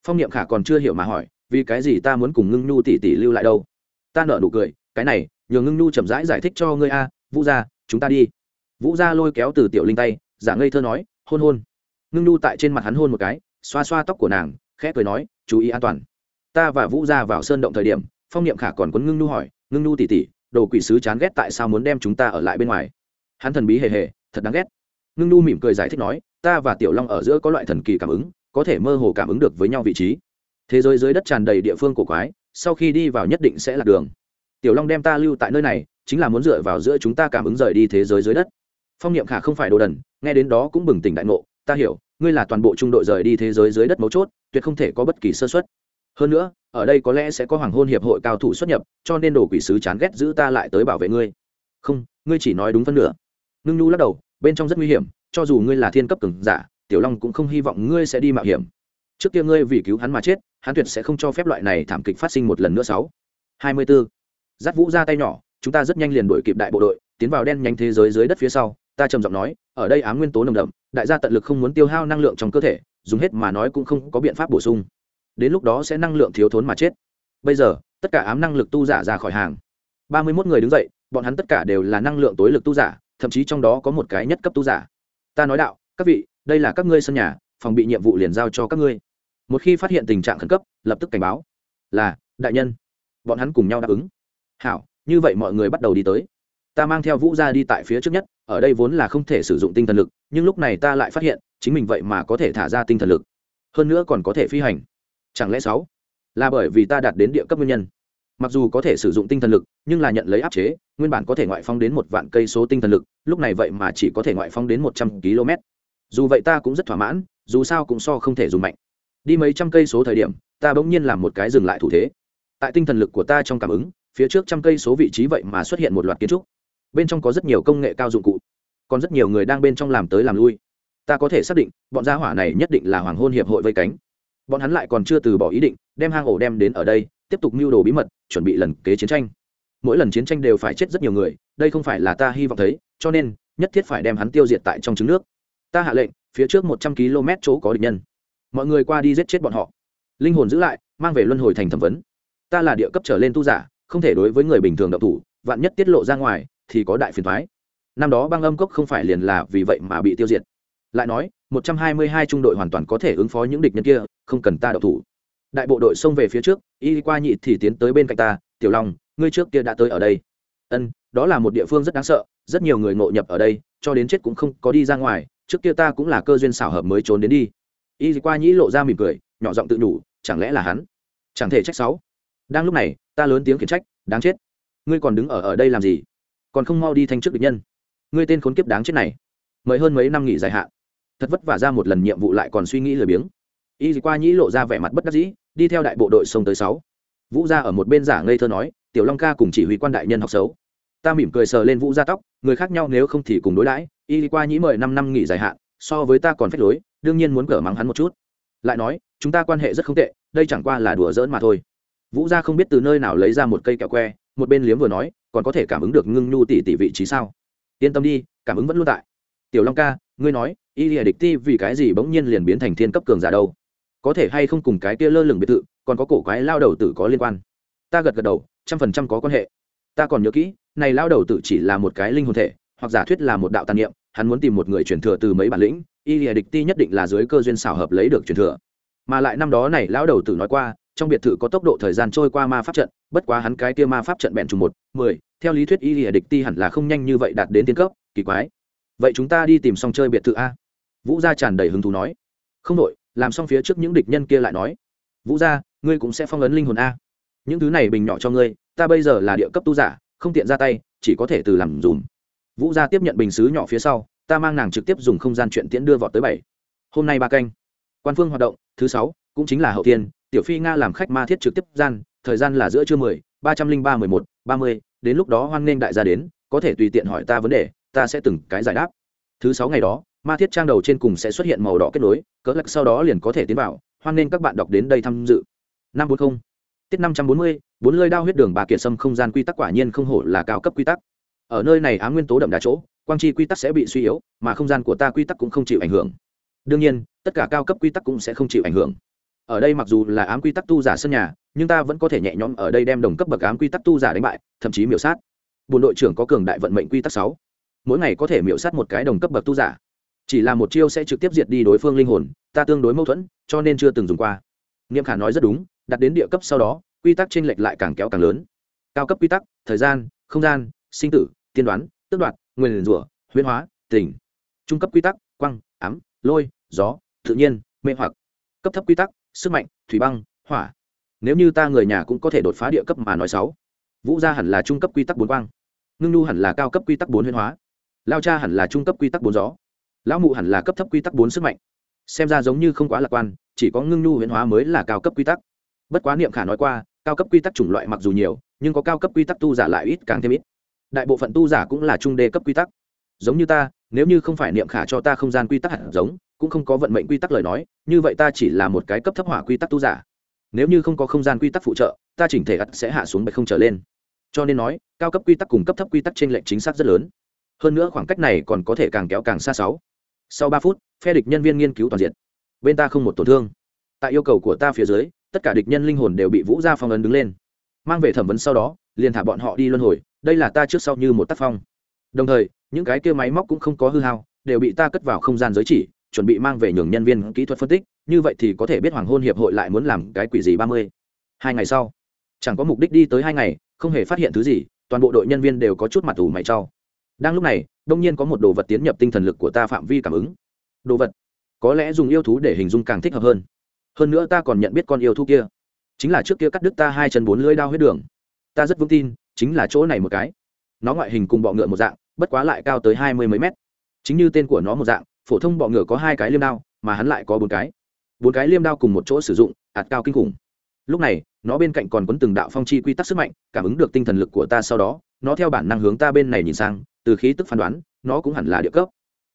Phong niệm khả còn chưa hiểu mà hỏi vì cái gì ta muốn cùng ngưng nhu tỷ tỷ lưu lại đâu? Ta nở nụ cười cái này nhờ ngưng nhu chậm rãi giải, giải thích cho ngươi a vũ gia chúng ta đi. Vũ gia lôi kéo từ tiểu linh tay giả ngây thơ nói hôn hôn ngưng Nu tại trên mặt hắn hôn một cái, xoa xoa tóc của nàng, khẽ cười nói, chú ý an toàn. Ta và vũ gia vào sơn động thời điểm, phong niệm khả còn quấn ngưng Nu hỏi, ngưng Nu tỉ tỉ, đồ quỷ sứ chán ghét tại sao muốn đem chúng ta ở lại bên ngoài? Hắn thần bí hề hề, thật đáng ghét. Ngưng Nu mỉm cười giải thích nói, ta và tiểu long ở giữa có loại thần kỳ cảm ứng, có thể mơ hồ cảm ứng được với nhau vị trí. Thế giới dưới đất tràn đầy địa phương cổ quái, sau khi đi vào nhất định sẽ là đường. Tiểu long đem ta lưu tại nơi này, chính là muốn dựa vào giữa chúng ta cảm ứng rời đi thế giới dưới đất. Phong niệm khả không phải đồ đần, nghe đến đó cũng bừng tỉnh đại ngộ ta hiểu, ngươi là toàn bộ trung đội rời đi thế giới dưới đất mấu chốt, tuyệt không thể có bất kỳ sơ xuất hơn nữa, ở đây có lẽ sẽ có hoàng hôn hiệp hội cao thủ xuất nhập, cho nên đồ quỷ sứ chán ghét giữ ta lại tới bảo vệ ngươi. Không, ngươi chỉ nói đúng phân nửa. Ngưng nhu lắc đầu, bên trong rất nguy hiểm, cho dù ngươi là thiên cấp cường giả, tiểu long cũng không hy vọng ngươi sẽ đi mạo hiểm. Trước kia ngươi vì cứu hắn mà chết, hắn tuyệt sẽ không cho phép loại này thảm kịch phát sinh một lần nữa sáu. Hai mươi bốn giáp vũ ra tay nhỏ, chúng ta rất nhanh liền đuổi kịp đại bộ đội, tiến vào đen nhánh thế giới dưới đất phía sau ta trầm giọng nói, ở đây ám nguyên tố nồng đậm, đại gia tận lực không muốn tiêu hao năng lượng trong cơ thể, dùng hết mà nói cũng không có biện pháp bổ sung. Đến lúc đó sẽ năng lượng thiếu thốn mà chết. Bây giờ, tất cả ám năng lực tu giả ra khỏi hàng. Ba mươi mốt người đứng dậy, bọn hắn tất cả đều là năng lượng tối lực tu giả, thậm chí trong đó có một cái nhất cấp tu giả. Ta nói đạo, các vị, đây là các ngươi sân nhà, phòng bị nhiệm vụ liền giao cho các ngươi. Một khi phát hiện tình trạng khẩn cấp, lập tức cảnh báo. Là, đại nhân. Bọn hắn cùng nhau đáp ứng. Hảo, như vậy mọi người bắt đầu đi tới ta mang theo vũ ra đi tại phía trước nhất, ở đây vốn là không thể sử dụng tinh thần lực, nhưng lúc này ta lại phát hiện, chính mình vậy mà có thể thả ra tinh thần lực. Hơn nữa còn có thể phi hành. Chẳng lẽ sáu là bởi vì ta đạt đến địa cấp nguyên nhân? Mặc dù có thể sử dụng tinh thần lực, nhưng là nhận lấy áp chế, nguyên bản có thể ngoại phong đến một vạn cây số tinh thần lực, lúc này vậy mà chỉ có thể ngoại phong đến một trăm km. Dù vậy ta cũng rất thỏa mãn, dù sao cũng so không thể dùng mạnh. Đi mấy trăm cây số thời điểm, ta bỗng nhiên làm một cái dừng lại thủ thế. Tại tinh thần lực của ta trong cảm ứng, phía trước trăm cây số vị trí vậy mà xuất hiện một loạt kiến trúc bên trong có rất nhiều công nghệ cao dụng cụ, còn rất nhiều người đang bên trong làm tới làm lui. Ta có thể xác định, bọn gia hỏa này nhất định là hoàng hôn hiệp hội vây cánh. Bọn hắn lại còn chưa từ bỏ ý định, đem hang ổ đem đến ở đây, tiếp tục mưu đồ bí mật, chuẩn bị lần kế chiến tranh. Mỗi lần chiến tranh đều phải chết rất nhiều người, đây không phải là ta hy vọng thấy, cho nên, nhất thiết phải đem hắn tiêu diệt tại trong trứng nước. Ta hạ lệnh, phía trước một trăm km chỗ có địch nhân. Mọi người qua đi giết chết bọn họ. Linh hồn giữ lại, mang về luân hồi thành thẩm vấn. Ta là địa cấp trở lên tu giả, không thể đối với người bình thường đậu thủ, vạn nhất tiết lộ ra ngoài thì có đại phiền thoái. Năm đó băng âm cốc không phải liền là vì vậy mà bị tiêu diệt. Lại nói, một trăm hai mươi hai trung đội hoàn toàn có thể ứng phó những địch nhân kia, không cần ta đậu thủ. Đại bộ đội xông về phía trước, y qua nhị thì tiến tới bên cạnh ta, tiểu long, ngươi trước kia đã tới ở đây. Ân, đó là một địa phương rất đáng sợ, rất nhiều người ngộ nhập ở đây, cho đến chết cũng không có đi ra ngoài, trước kia ta cũng là cơ duyên xảo hợp mới trốn đến đi. Y qua nhĩ lộ ra mỉm cười, nhỏ giọng tự nhủ, chẳng lẽ là hắn? Chẳng thể trách sáu. Đang lúc này, ta lớn tiếng khiển trách, đáng chết. Ngươi còn đứng ở ở đây làm gì? Còn không mau đi thanh trước địch nhân. Ngươi tên khốn kiếp đáng chết này. Mời hơn mấy năm nghỉ dài hạn. Thật vất vả ra một lần nhiệm vụ lại còn suy nghĩ lười biếng. Y qua nhĩ lộ ra vẻ mặt bất đắc dĩ, đi theo đại bộ đội sông tới sáu. Vũ gia ở một bên giả ngây thơ nói, tiểu long ca cùng chỉ huy quan đại nhân học xấu. Ta mỉm cười sờ lên vũ gia tóc, người khác nhau nếu không thì cùng đối đãi. Y qua nhĩ mời năm năm nghỉ dài hạn, so với ta còn phép lối, đương nhiên muốn cở mắng hắn một chút. Lại nói, chúng ta quan hệ rất không tệ, đây chẳng qua là đùa giỡn mà thôi. Vũ gia không biết từ nơi nào lấy ra một cây kẹo que, một bên liếm vừa nói còn có thể cảm ứng được ngưng nhu tỷ tỷ vị trí sao? Yên tâm đi, cảm ứng vẫn luôn tại. Tiểu long ca, ngươi nói, y lìa địch ti vì cái gì bỗng nhiên liền biến thành thiên cấp cường giả đâu? Có thể hay không cùng cái kia lơ lửng biệt thự, còn có cổ quái lao đầu tử có liên quan? Ta gật gật đầu, trăm phần trăm có quan hệ. Ta còn nhớ kỹ, này lao đầu tử chỉ là một cái linh hồn thể, hoặc giả thuyết là một đạo tàn niệm, hắn muốn tìm một người truyền thừa từ mấy bản lĩnh, y lìa địch ti nhất định là dưới cơ duyên xảo hợp lấy được truyền thừa. Mà lại năm đó này lão đầu tử nói qua trong biệt thự có tốc độ thời gian trôi qua ma pháp trận, bất quá hắn cái kia ma pháp trận bẹn trùng một, mười, theo lý thuyết y lìa địch ti hẳn là không nhanh như vậy đạt đến tiến cấp, kỳ quái. Vậy chúng ta đi tìm xong chơi biệt thự a. Vũ gia tràn đầy hứng thú nói. Không đội làm xong phía trước những địch nhân kia lại nói. Vũ gia, ngươi cũng sẽ phong ấn linh hồn a. Những thứ này bình nhỏ cho ngươi, ta bây giờ là địa cấp tu giả, không tiện ra tay, chỉ có thể từ làm dùm. Vũ gia tiếp nhận bình xứ nhỏ phía sau, ta mang nàng trực tiếp dùng không gian chuyện tiễn đưa vọt tới bảy. Hôm nay ba canh. Quan phương hoạt động, thứ sáu cũng chính là hậu tiên tiểu phi nga làm khách ma thiết trực tiếp gian, thời gian là giữa trưa mười, ba trăm linh ba mười một, ba mươi, đến lúc đó hoan nghênh đại gia đến, có thể tùy tiện hỏi ta vấn đề, ta sẽ từng cái giải đáp. Thứ sáu ngày đó, ma thiết trang đầu trên cùng sẽ xuất hiện màu đỏ kết nối cỡ lắc sau đó liền có thể tiến vào, hoan nghênh các bạn đọc đến đây tham dự. Năm bốn mươi tiết năm trăm bốn mươi, bốn lơi đao huyết đường bà kiệt sâm không gian quy tắc quả nhiên không hổ là cao cấp quy tắc. Ở nơi này á nguyên tố đậm đà chỗ, quang chi quy tắc sẽ bị suy yếu, mà không gian của ta quy tắc cũng không chịu ảnh hưởng. Đương nhiên, tất cả cao cấp quy tắc cũng sẽ không chịu ảnh hưởng ở đây mặc dù là ám quy tắc tu giả sân nhà, nhưng ta vẫn có thể nhẹ nhõm ở đây đem đồng cấp bậc ám quy tắc tu giả đánh bại, thậm chí miểu sát. Bùn đội trưởng có cường đại vận mệnh quy tắc sáu. Mỗi ngày có thể miểu sát một cái đồng cấp bậc tu giả. Chỉ là một chiêu sẽ trực tiếp diệt đi đối phương linh hồn, ta tương đối mâu thuẫn, cho nên chưa từng dùng qua. Niệm khả nói rất đúng, đặt đến địa cấp sau đó, quy tắc chênh lệch lại càng kéo càng lớn. Cao cấp quy tắc, thời gian, không gian, sinh tử, tiên đoán, tước đoạt, nguyên rủa, huyễn hóa, tình. Trung cấp quy tắc quăng ám, lôi, gió, tự nhiên, mê hoặc. Cấp thấp quy tắc sức mạnh, thủy băng, hỏa. Nếu như ta người nhà cũng có thể đột phá địa cấp mà nói sáu, vũ gia hẳn là trung cấp quy tắc bốn quang. Ngưng nhu hẳn là cao cấp quy tắc bốn huyên hóa. Lao cha hẳn là trung cấp quy tắc bốn gió. Lão mụ hẳn là cấp thấp quy tắc bốn sức mạnh. Xem ra giống như không quá lạc quan, chỉ có ngưng nhu huyễn hóa mới là cao cấp quy tắc. Bất quá niệm khả nói qua, cao cấp quy tắc chủng loại mặc dù nhiều, nhưng có cao cấp quy tắc tu giả lại ít càng thêm ít. Đại bộ phận tu giả cũng là trung đề cấp quy tắc. Giống như ta, nếu như không phải niệm khả cho ta không gian quy tắc hạt giống cũng không có vận mệnh quy tắc lời nói, như vậy ta chỉ là một cái cấp thấp hỏa quy tắc tu giả. Nếu như không có không gian quy tắc phụ trợ, ta chỉnh thể ắt sẽ hạ xuống bạch không trở lên. Cho nên nói, cao cấp quy tắc cùng cấp thấp quy tắc trinh lệch chính xác rất lớn. Hơn nữa khoảng cách này còn có thể càng kéo càng xa sáu. Sau ba phút, phe địch nhân viên nghiên cứu toàn diện. Bên ta không một tổn thương. Tại yêu cầu của ta phía dưới, tất cả địch nhân linh hồn đều bị vũ gia phong ấn đứng lên. Mang về thẩm vấn sau đó, liền thả bọn họ đi luân hồi, đây là ta trước sau như một tác phong. Đồng thời, những cái kia máy móc cũng không có hư hao, đều bị ta cất vào không gian giới chỉ chuẩn bị mang về nhường nhân viên kỹ thuật phân tích, như vậy thì có thể biết hoàng hôn hiệp hội lại muốn làm cái quỷ gì ba mươi. Hai ngày sau, chẳng có mục đích đi tới hai ngày, không hề phát hiện thứ gì, toàn bộ đội nhân viên đều có chút mặt ủ mày cho. Đang lúc này, đông nhiên có một đồ vật tiến nhập tinh thần lực của ta phạm vi cảm ứng. Đồ vật. Có lẽ dùng yêu thú để hình dung càng thích hợp hơn. Hơn nữa ta còn nhận biết con yêu thú kia. Chính là trước kia cắt đứt ta hai chân bốn lưỡi đao huyết đường. Ta rất vững tin, chính là chỗ này một cái. Nó ngoại hình cùng bọ ngựa một dạng, bất quá lại cao tới hai mươi mấy mét. Chính như tên của nó một dạng phổ thông bọ ngựa có hai cái liêm đao, mà hắn lại có bốn cái. Bốn cái liêm đao cùng một chỗ sử dụng ạt cao kinh khủng. Lúc này, nó bên cạnh còn quấn từng đạo phong chi quy tắc sức mạnh, cảm ứng được tinh thần lực của ta sau đó, nó theo bản năng hướng ta bên này nhìn sang, từ khí tức phán đoán, nó cũng hẳn là địa cấp.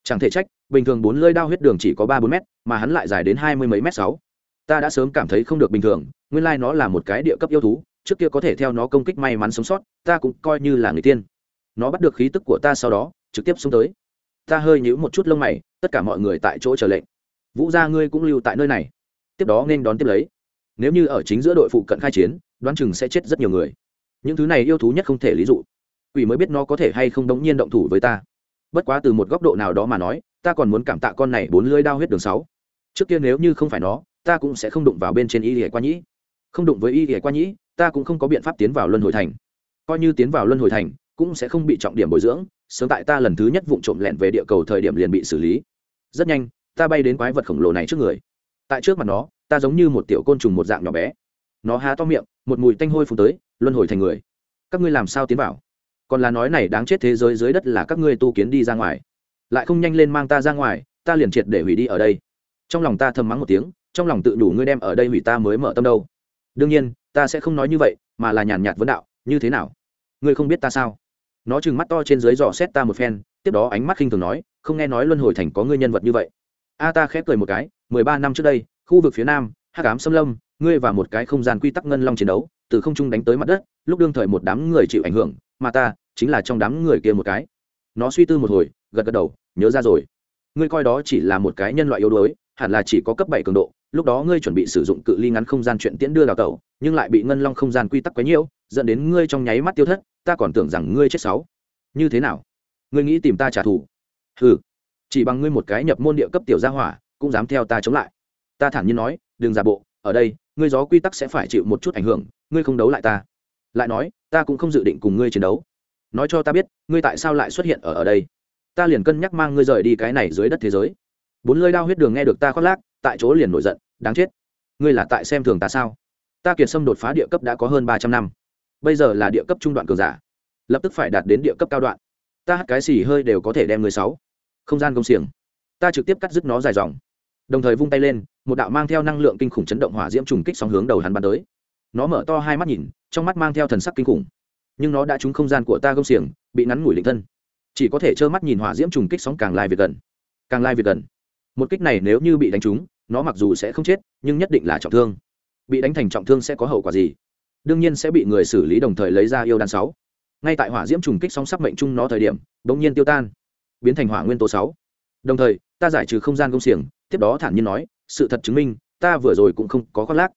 Chẳng thể trách, bình thường bốn lơi đao huyết đường chỉ có ba bốn m mà hắn lại dài đến hai mươi mấy m sáu. Ta đã sớm cảm thấy không được bình thường, nguyên lai、like、nó là một cái địa cấp yêu thú, trước kia có thể theo nó công kích may mắn sống sót, ta cũng coi như là người tiên. Nó bắt được khí tức của ta sau đó, trực tiếp xuống tới ta hơi nhíu một chút lông mày, tất cả mọi người tại chỗ chờ lệnh. Vũ gia ngươi cũng lưu tại nơi này. Tiếp đó nên đón tiếp lấy. Nếu như ở chính giữa đội phụ cận khai chiến, đoán chừng sẽ chết rất nhiều người. Những thứ này yêu thú nhất không thể lý dụ. Quỷ mới biết nó có thể hay không đống nhiên động thủ với ta. Bất quá từ một góc độ nào đó mà nói, ta còn muốn cảm tạ con này bốn lưỡi đao huyết đường sáu. Trước kia nếu như không phải nó, ta cũng sẽ không đụng vào bên trên y hệ qua nhĩ. Không đụng với y hệ qua nhĩ, ta cũng không có biện pháp tiến vào luân hồi thành. Coi như tiến vào luân hồi thành, cũng sẽ không bị trọng điểm bồi dưỡng sớm tại ta lần thứ nhất vụng trộm lẹn về địa cầu thời điểm liền bị xử lý. Rất nhanh, ta bay đến quái vật khổng lồ này trước người. Tại trước mặt nó, ta giống như một tiểu côn trùng một dạng nhỏ bé. Nó há to miệng, một mùi tanh hôi phù tới, luân hồi thành người. Các ngươi làm sao tiến vào? Còn là nói này đáng chết thế giới dưới đất là các ngươi tu kiến đi ra ngoài. Lại không nhanh lên mang ta ra ngoài, ta liền triệt để hủy đi ở đây. Trong lòng ta thầm mắng một tiếng, trong lòng tự đủ ngươi đem ở đây hủy ta mới mở tâm đâu. Đương nhiên, ta sẽ không nói như vậy, mà là nhàn nhạt vấn đạo, như thế nào? Ngươi không biết ta sao? Nó trừng mắt to trên dưới dò xét ta một phen, tiếp đó ánh mắt khinh thường nói, không nghe nói luân hồi thành có ngươi nhân vật như vậy. A ta khép cười một cái, mười ba năm trước đây, khu vực phía nam, hắc ám xâm lâm, ngươi và một cái không gian quy tắc ngân long chiến đấu, từ không trung đánh tới mặt đất, lúc đương thời một đám người chịu ảnh hưởng, mà ta chính là trong đám người kia một cái. Nó suy tư một hồi, gật gật đầu, nhớ ra rồi. Ngươi coi đó chỉ là một cái nhân loại yếu đuối, hẳn là chỉ có cấp bảy cường độ lúc đó ngươi chuẩn bị sử dụng cự ly ngắn không gian chuyện tiễn đưa đào tẩu, nhưng lại bị ngân long không gian quy tắc quấy nhiễu, dẫn đến ngươi trong nháy mắt tiêu thất, ta còn tưởng rằng ngươi chết sáu. Như thế nào? Ngươi nghĩ tìm ta trả thù? Ừ chỉ bằng ngươi một cái nhập môn địa cấp tiểu gia hỏa, cũng dám theo ta chống lại. Ta thản nhiên nói, đừng giả bộ, ở đây, ngươi gió quy tắc sẽ phải chịu một chút ảnh hưởng, ngươi không đấu lại ta. Lại nói, ta cũng không dự định cùng ngươi chiến đấu. Nói cho ta biết, ngươi tại sao lại xuất hiện ở ở đây? Ta liền cân nhắc mang ngươi rời đi cái này dưới đất thế giới. Bốn lơi đao huyết đường nghe được ta khoác lác tại chỗ liền nổi giận, đáng chết. Ngươi là tại xem thường ta sao? Ta kiệt sâm đột phá địa cấp đã có hơn ba trăm năm. Bây giờ là địa cấp trung đoạn cường giả. Lập tức phải đạt đến địa cấp cao đoạn. Ta hát cái xì hơi đều có thể đem người sáu. Không gian công xiềng. Ta trực tiếp cắt dứt nó dài dòng. Đồng thời vung tay lên, một đạo mang theo năng lượng kinh khủng chấn động hỏa diễm trùng kích sóng hướng đầu hắn bắn tới. Nó mở to hai mắt nhìn, trong mắt mang theo thần sắc kinh khủng. Nhưng nó đã trúng không gian của ta công xiềng, bị ngắn ngủi định thân. Chỉ có thể trơ mắt nhìn hỏa diễm trùng kích sóng càng lai việt gần. Càng lai việt gần một kích này nếu như bị đánh trúng, nó mặc dù sẽ không chết, nhưng nhất định là trọng thương. Bị đánh thành trọng thương sẽ có hậu quả gì? Đương nhiên sẽ bị người xử lý đồng thời lấy ra yêu đan sáu. Ngay tại hỏa diễm trùng kích song sắc mệnh chung nó thời điểm đ ỗ n g nhiên tiêu tan, biến thành hỏa nguyên tố sáu. Đồng thời, ta giải trừ không gian công xiềng, tiếp đó thản nhiên nói, sự thật chứng minh, ta vừa rồi cũng không có khoác lác.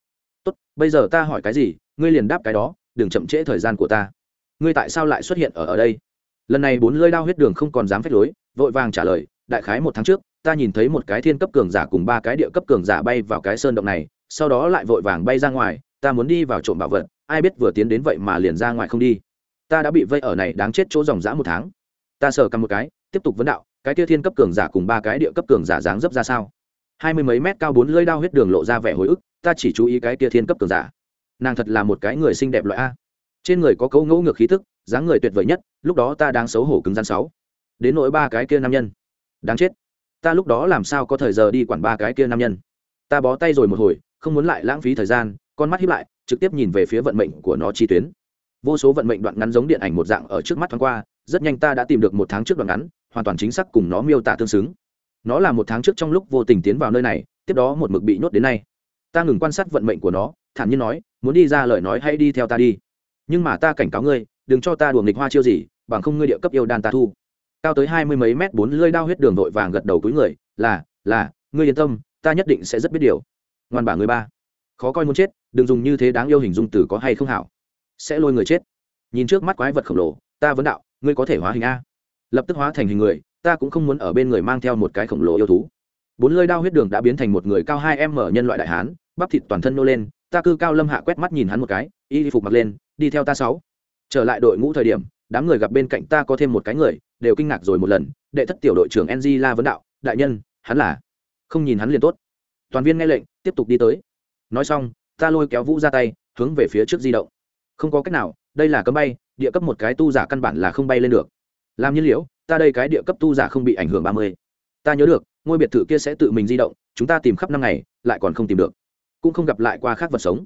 Tốt, bây giờ ta hỏi cái gì, ngươi liền đáp cái đó, đừng chậm trễ thời gian của ta. Ngươi tại sao lại xuất hiện ở ở đây? Lần này bốn lơi đao huyết đường không còn dám phép lối, vội vàng trả lời đại khái một tháng trước, ta nhìn thấy một cái thiên cấp cường giả cùng ba cái địa cấp cường giả bay vào cái sơn động này, sau đó lại vội vàng bay ra ngoài, ta muốn đi vào trộm bảo vật, ai biết vừa tiến đến vậy mà liền ra ngoài không đi. Ta đã bị vây ở này đáng chết chỗ dòng dã một tháng. Ta sờ cầm một cái, tiếp tục vấn đạo, cái kia thiên cấp cường giả cùng ba cái địa cấp cường giả dáng dấp ra sao? Hai mươi mấy mét cao bốn lưỡi đao huyết đường lộ ra vẻ hồi ức, ta chỉ chú ý cái kia thiên cấp cường giả. Nàng thật là một cái người xinh đẹp loại a. Trên người có cấu ngẫu ngược khí thức dáng người tuyệt vời nhất, lúc đó ta đang xấu hổ cứng gian sáu. Đến nỗi ba cái kia nam nhân đáng chết. Ta lúc đó làm sao có thời giờ đi quản ba cái kia nam nhân? Ta bó tay rồi một hồi, không muốn lại lãng phí thời gian, con mắt hiếp lại, trực tiếp nhìn về phía vận mệnh của nó chi tuyến. Vô số vận mệnh đoạn ngắn giống điện ảnh một dạng ở trước mắt thoáng qua, rất nhanh ta đã tìm được một tháng trước đoạn ngắn, hoàn toàn chính xác cùng nó miêu tả tương xứng. Nó là một tháng trước trong lúc vô tình tiến vào nơi này, tiếp đó một mực bị nhốt đến nay. Ta ngừng quan sát vận mệnh của nó, thản nhiên nói, muốn đi ra lời nói hay đi theo ta đi. Nhưng mà ta cảnh cáo ngươi, đừng cho ta đùa nghịch hoa chiêu gì, bằng không ngươi địa cấp yêu đan ta thu cao tới hai mươi mấy mét bốn lưỡi đao huyết đường vội vàng gật đầu túi người, là là, ngươi yên tâm, ta nhất định sẽ rất biết điều. Ngoan bà người ba, khó coi muốn chết, đừng dùng như thế đáng yêu hình dung từ có hay không hảo. Sẽ lôi người chết. Nhìn trước mắt quái vật khổng lồ, ta vẫn đạo, ngươi có thể hóa hình a. Lập tức hóa thành hình người, ta cũng không muốn ở bên người mang theo một cái khổng lồ yêu thú. Bốn lơi đao huyết đường đã biến thành một người cao hai m mở nhân loại đại hán, bắp thịt toàn thân nô lên, ta cư cao lâm hạ quét mắt nhìn hắn một cái, y phục mặc lên, đi theo ta sáu. Trở lại đội ngũ thời điểm, đám người gặp bên cạnh ta có thêm một cái người đều kinh ngạc rồi một lần đệ thất tiểu đội trưởng ng la vấn đạo đại nhân hắn là? Không nhìn hắn liền tốt. Toàn viên nghe lệnh tiếp tục đi tới. Nói xong ta lôi kéo vũ ra tay hướng về phía trước di động. Không có cách nào đây là cấm bay địa cấp một cái tu giả căn bản là không bay lên được. Làm nhiên liệu, ta đây cái địa cấp tu giả không bị ảnh hưởng ba mươi. Ta nhớ được ngôi biệt thự kia sẽ tự mình di động chúng ta tìm khắp năm ngày lại còn không tìm được. Cũng không gặp lại qua khác vật sống.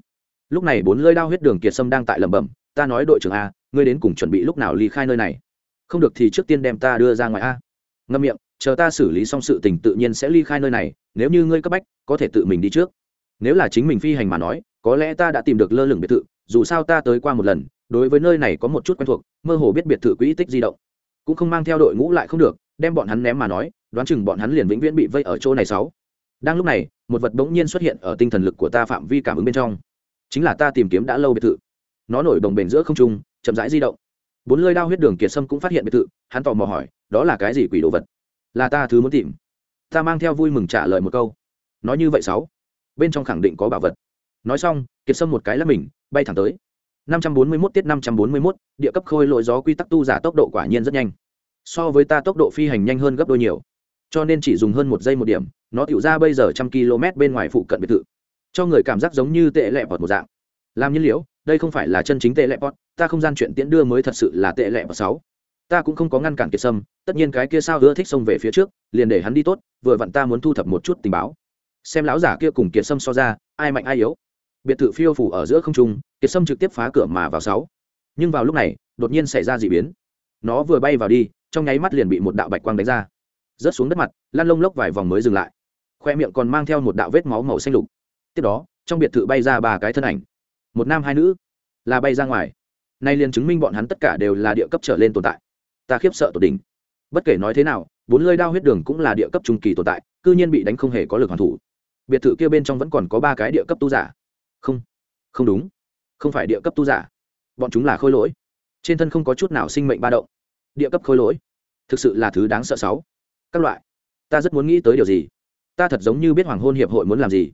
Lúc này bốn lơi đao huyết đường kiệt sâm đang tại lẩm bẩm ta nói đội trưởng a ngươi đến cùng chuẩn bị lúc nào ly khai nơi này? Không được thì trước tiên đem ta đưa ra ngoài a. Ngâm miệng, chờ ta xử lý xong sự tình tự nhiên sẽ ly khai nơi này, nếu như ngươi cấp bách, có thể tự mình đi trước. Nếu là chính mình phi hành mà nói, có lẽ ta đã tìm được lơ lửng biệt thự, dù sao ta tới qua một lần, đối với nơi này có một chút quen thuộc, mơ hồ biết biệt thự quỹ tích di động. Cũng không mang theo đội ngũ lại không được, đem bọn hắn ném mà nói, đoán chừng bọn hắn liền vĩnh viễn bị vây ở chỗ này sáu. Đang lúc này, một vật bỗng nhiên xuất hiện ở tinh thần lực của ta phạm vi cảm ứng bên trong. Chính là ta tìm kiếm đã lâu biệt thự. Nó nổi đồng bền giữa không trung, chậm rãi di động bốn lơi đao huyết đường kiệt sâm cũng phát hiện biệt thự hắn tò mò hỏi đó là cái gì quỷ đồ vật? Là ta thứ muốn tìm. Ta mang theo vui mừng trả lời một câu. Nói như vậy sáu bên trong khẳng định có bảo vật. Nói xong kiệt sâm một cái là mình bay thẳng tới. 541 tiết 541, địa cấp khôi lội gió quy tắc tu giả tốc độ quả nhiên rất nhanh. So với ta tốc độ phi hành nhanh hơn gấp đôi nhiều. Cho nên chỉ dùng hơn một giây một điểm nó tiểu ra bây giờ trăm km bên ngoài phụ cận biệt thự. Cho người cảm giác giống như tệ lẹ vọt một dạng làm nhiên liễu đây không phải là chân chính tệ lẹ bọt, ta không gian chuyện tiễn đưa mới thật sự là tệ lẹ bọt sáu. Ta cũng không có ngăn cản kiệt sâm, tất nhiên cái kia sao ưa thích xông về phía trước, liền để hắn đi tốt, vừa vặn ta muốn thu thập một chút tình báo. Xem lão giả kia cùng kiệt sâm so ra, ai mạnh ai yếu. Biệt thự phiêu phủ ở giữa không trung, kiệt sâm trực tiếp phá cửa mà vào sáu. Nhưng vào lúc này, đột nhiên xảy ra d ị biến. Nó vừa bay vào đi, trong nháy mắt liền bị một đạo bạch quang đánh ra. Rớt xuống đất mặt, lăn lông lốc vài vòng mới dừng lại. Khoe miệng còn mang theo một đạo vết máu màu xanh lục. Tiếp đó, trong biệt thự bay ra ba cái thân ảnh một nam hai nữ là bay ra ngoài. Nay liền chứng minh bọn hắn tất cả đều là địa cấp trở lên tồn tại. Ta khiếp sợ tột đỉnh. Bất kể nói thế nào, bốn lơi đao huyết đường cũng là địa cấp trung kỳ tồn tại, cư nhiên bị đánh không hề có lực hoàn thủ. Biệt thự kia bên trong vẫn còn có ba cái địa cấp tu giả. Không không đúng. Không phải địa cấp tu giả. Bọn chúng là khôi lỗi. Trên thân không có chút nào sinh mệnh ba động. Địa cấp khôi lỗi. Thực sự là thứ đáng sợ sáu. Các loại. Ta rất muốn nghĩ tới điều gì? Ta thật giống như biết hoàng hôn hiệp hội muốn làm gì.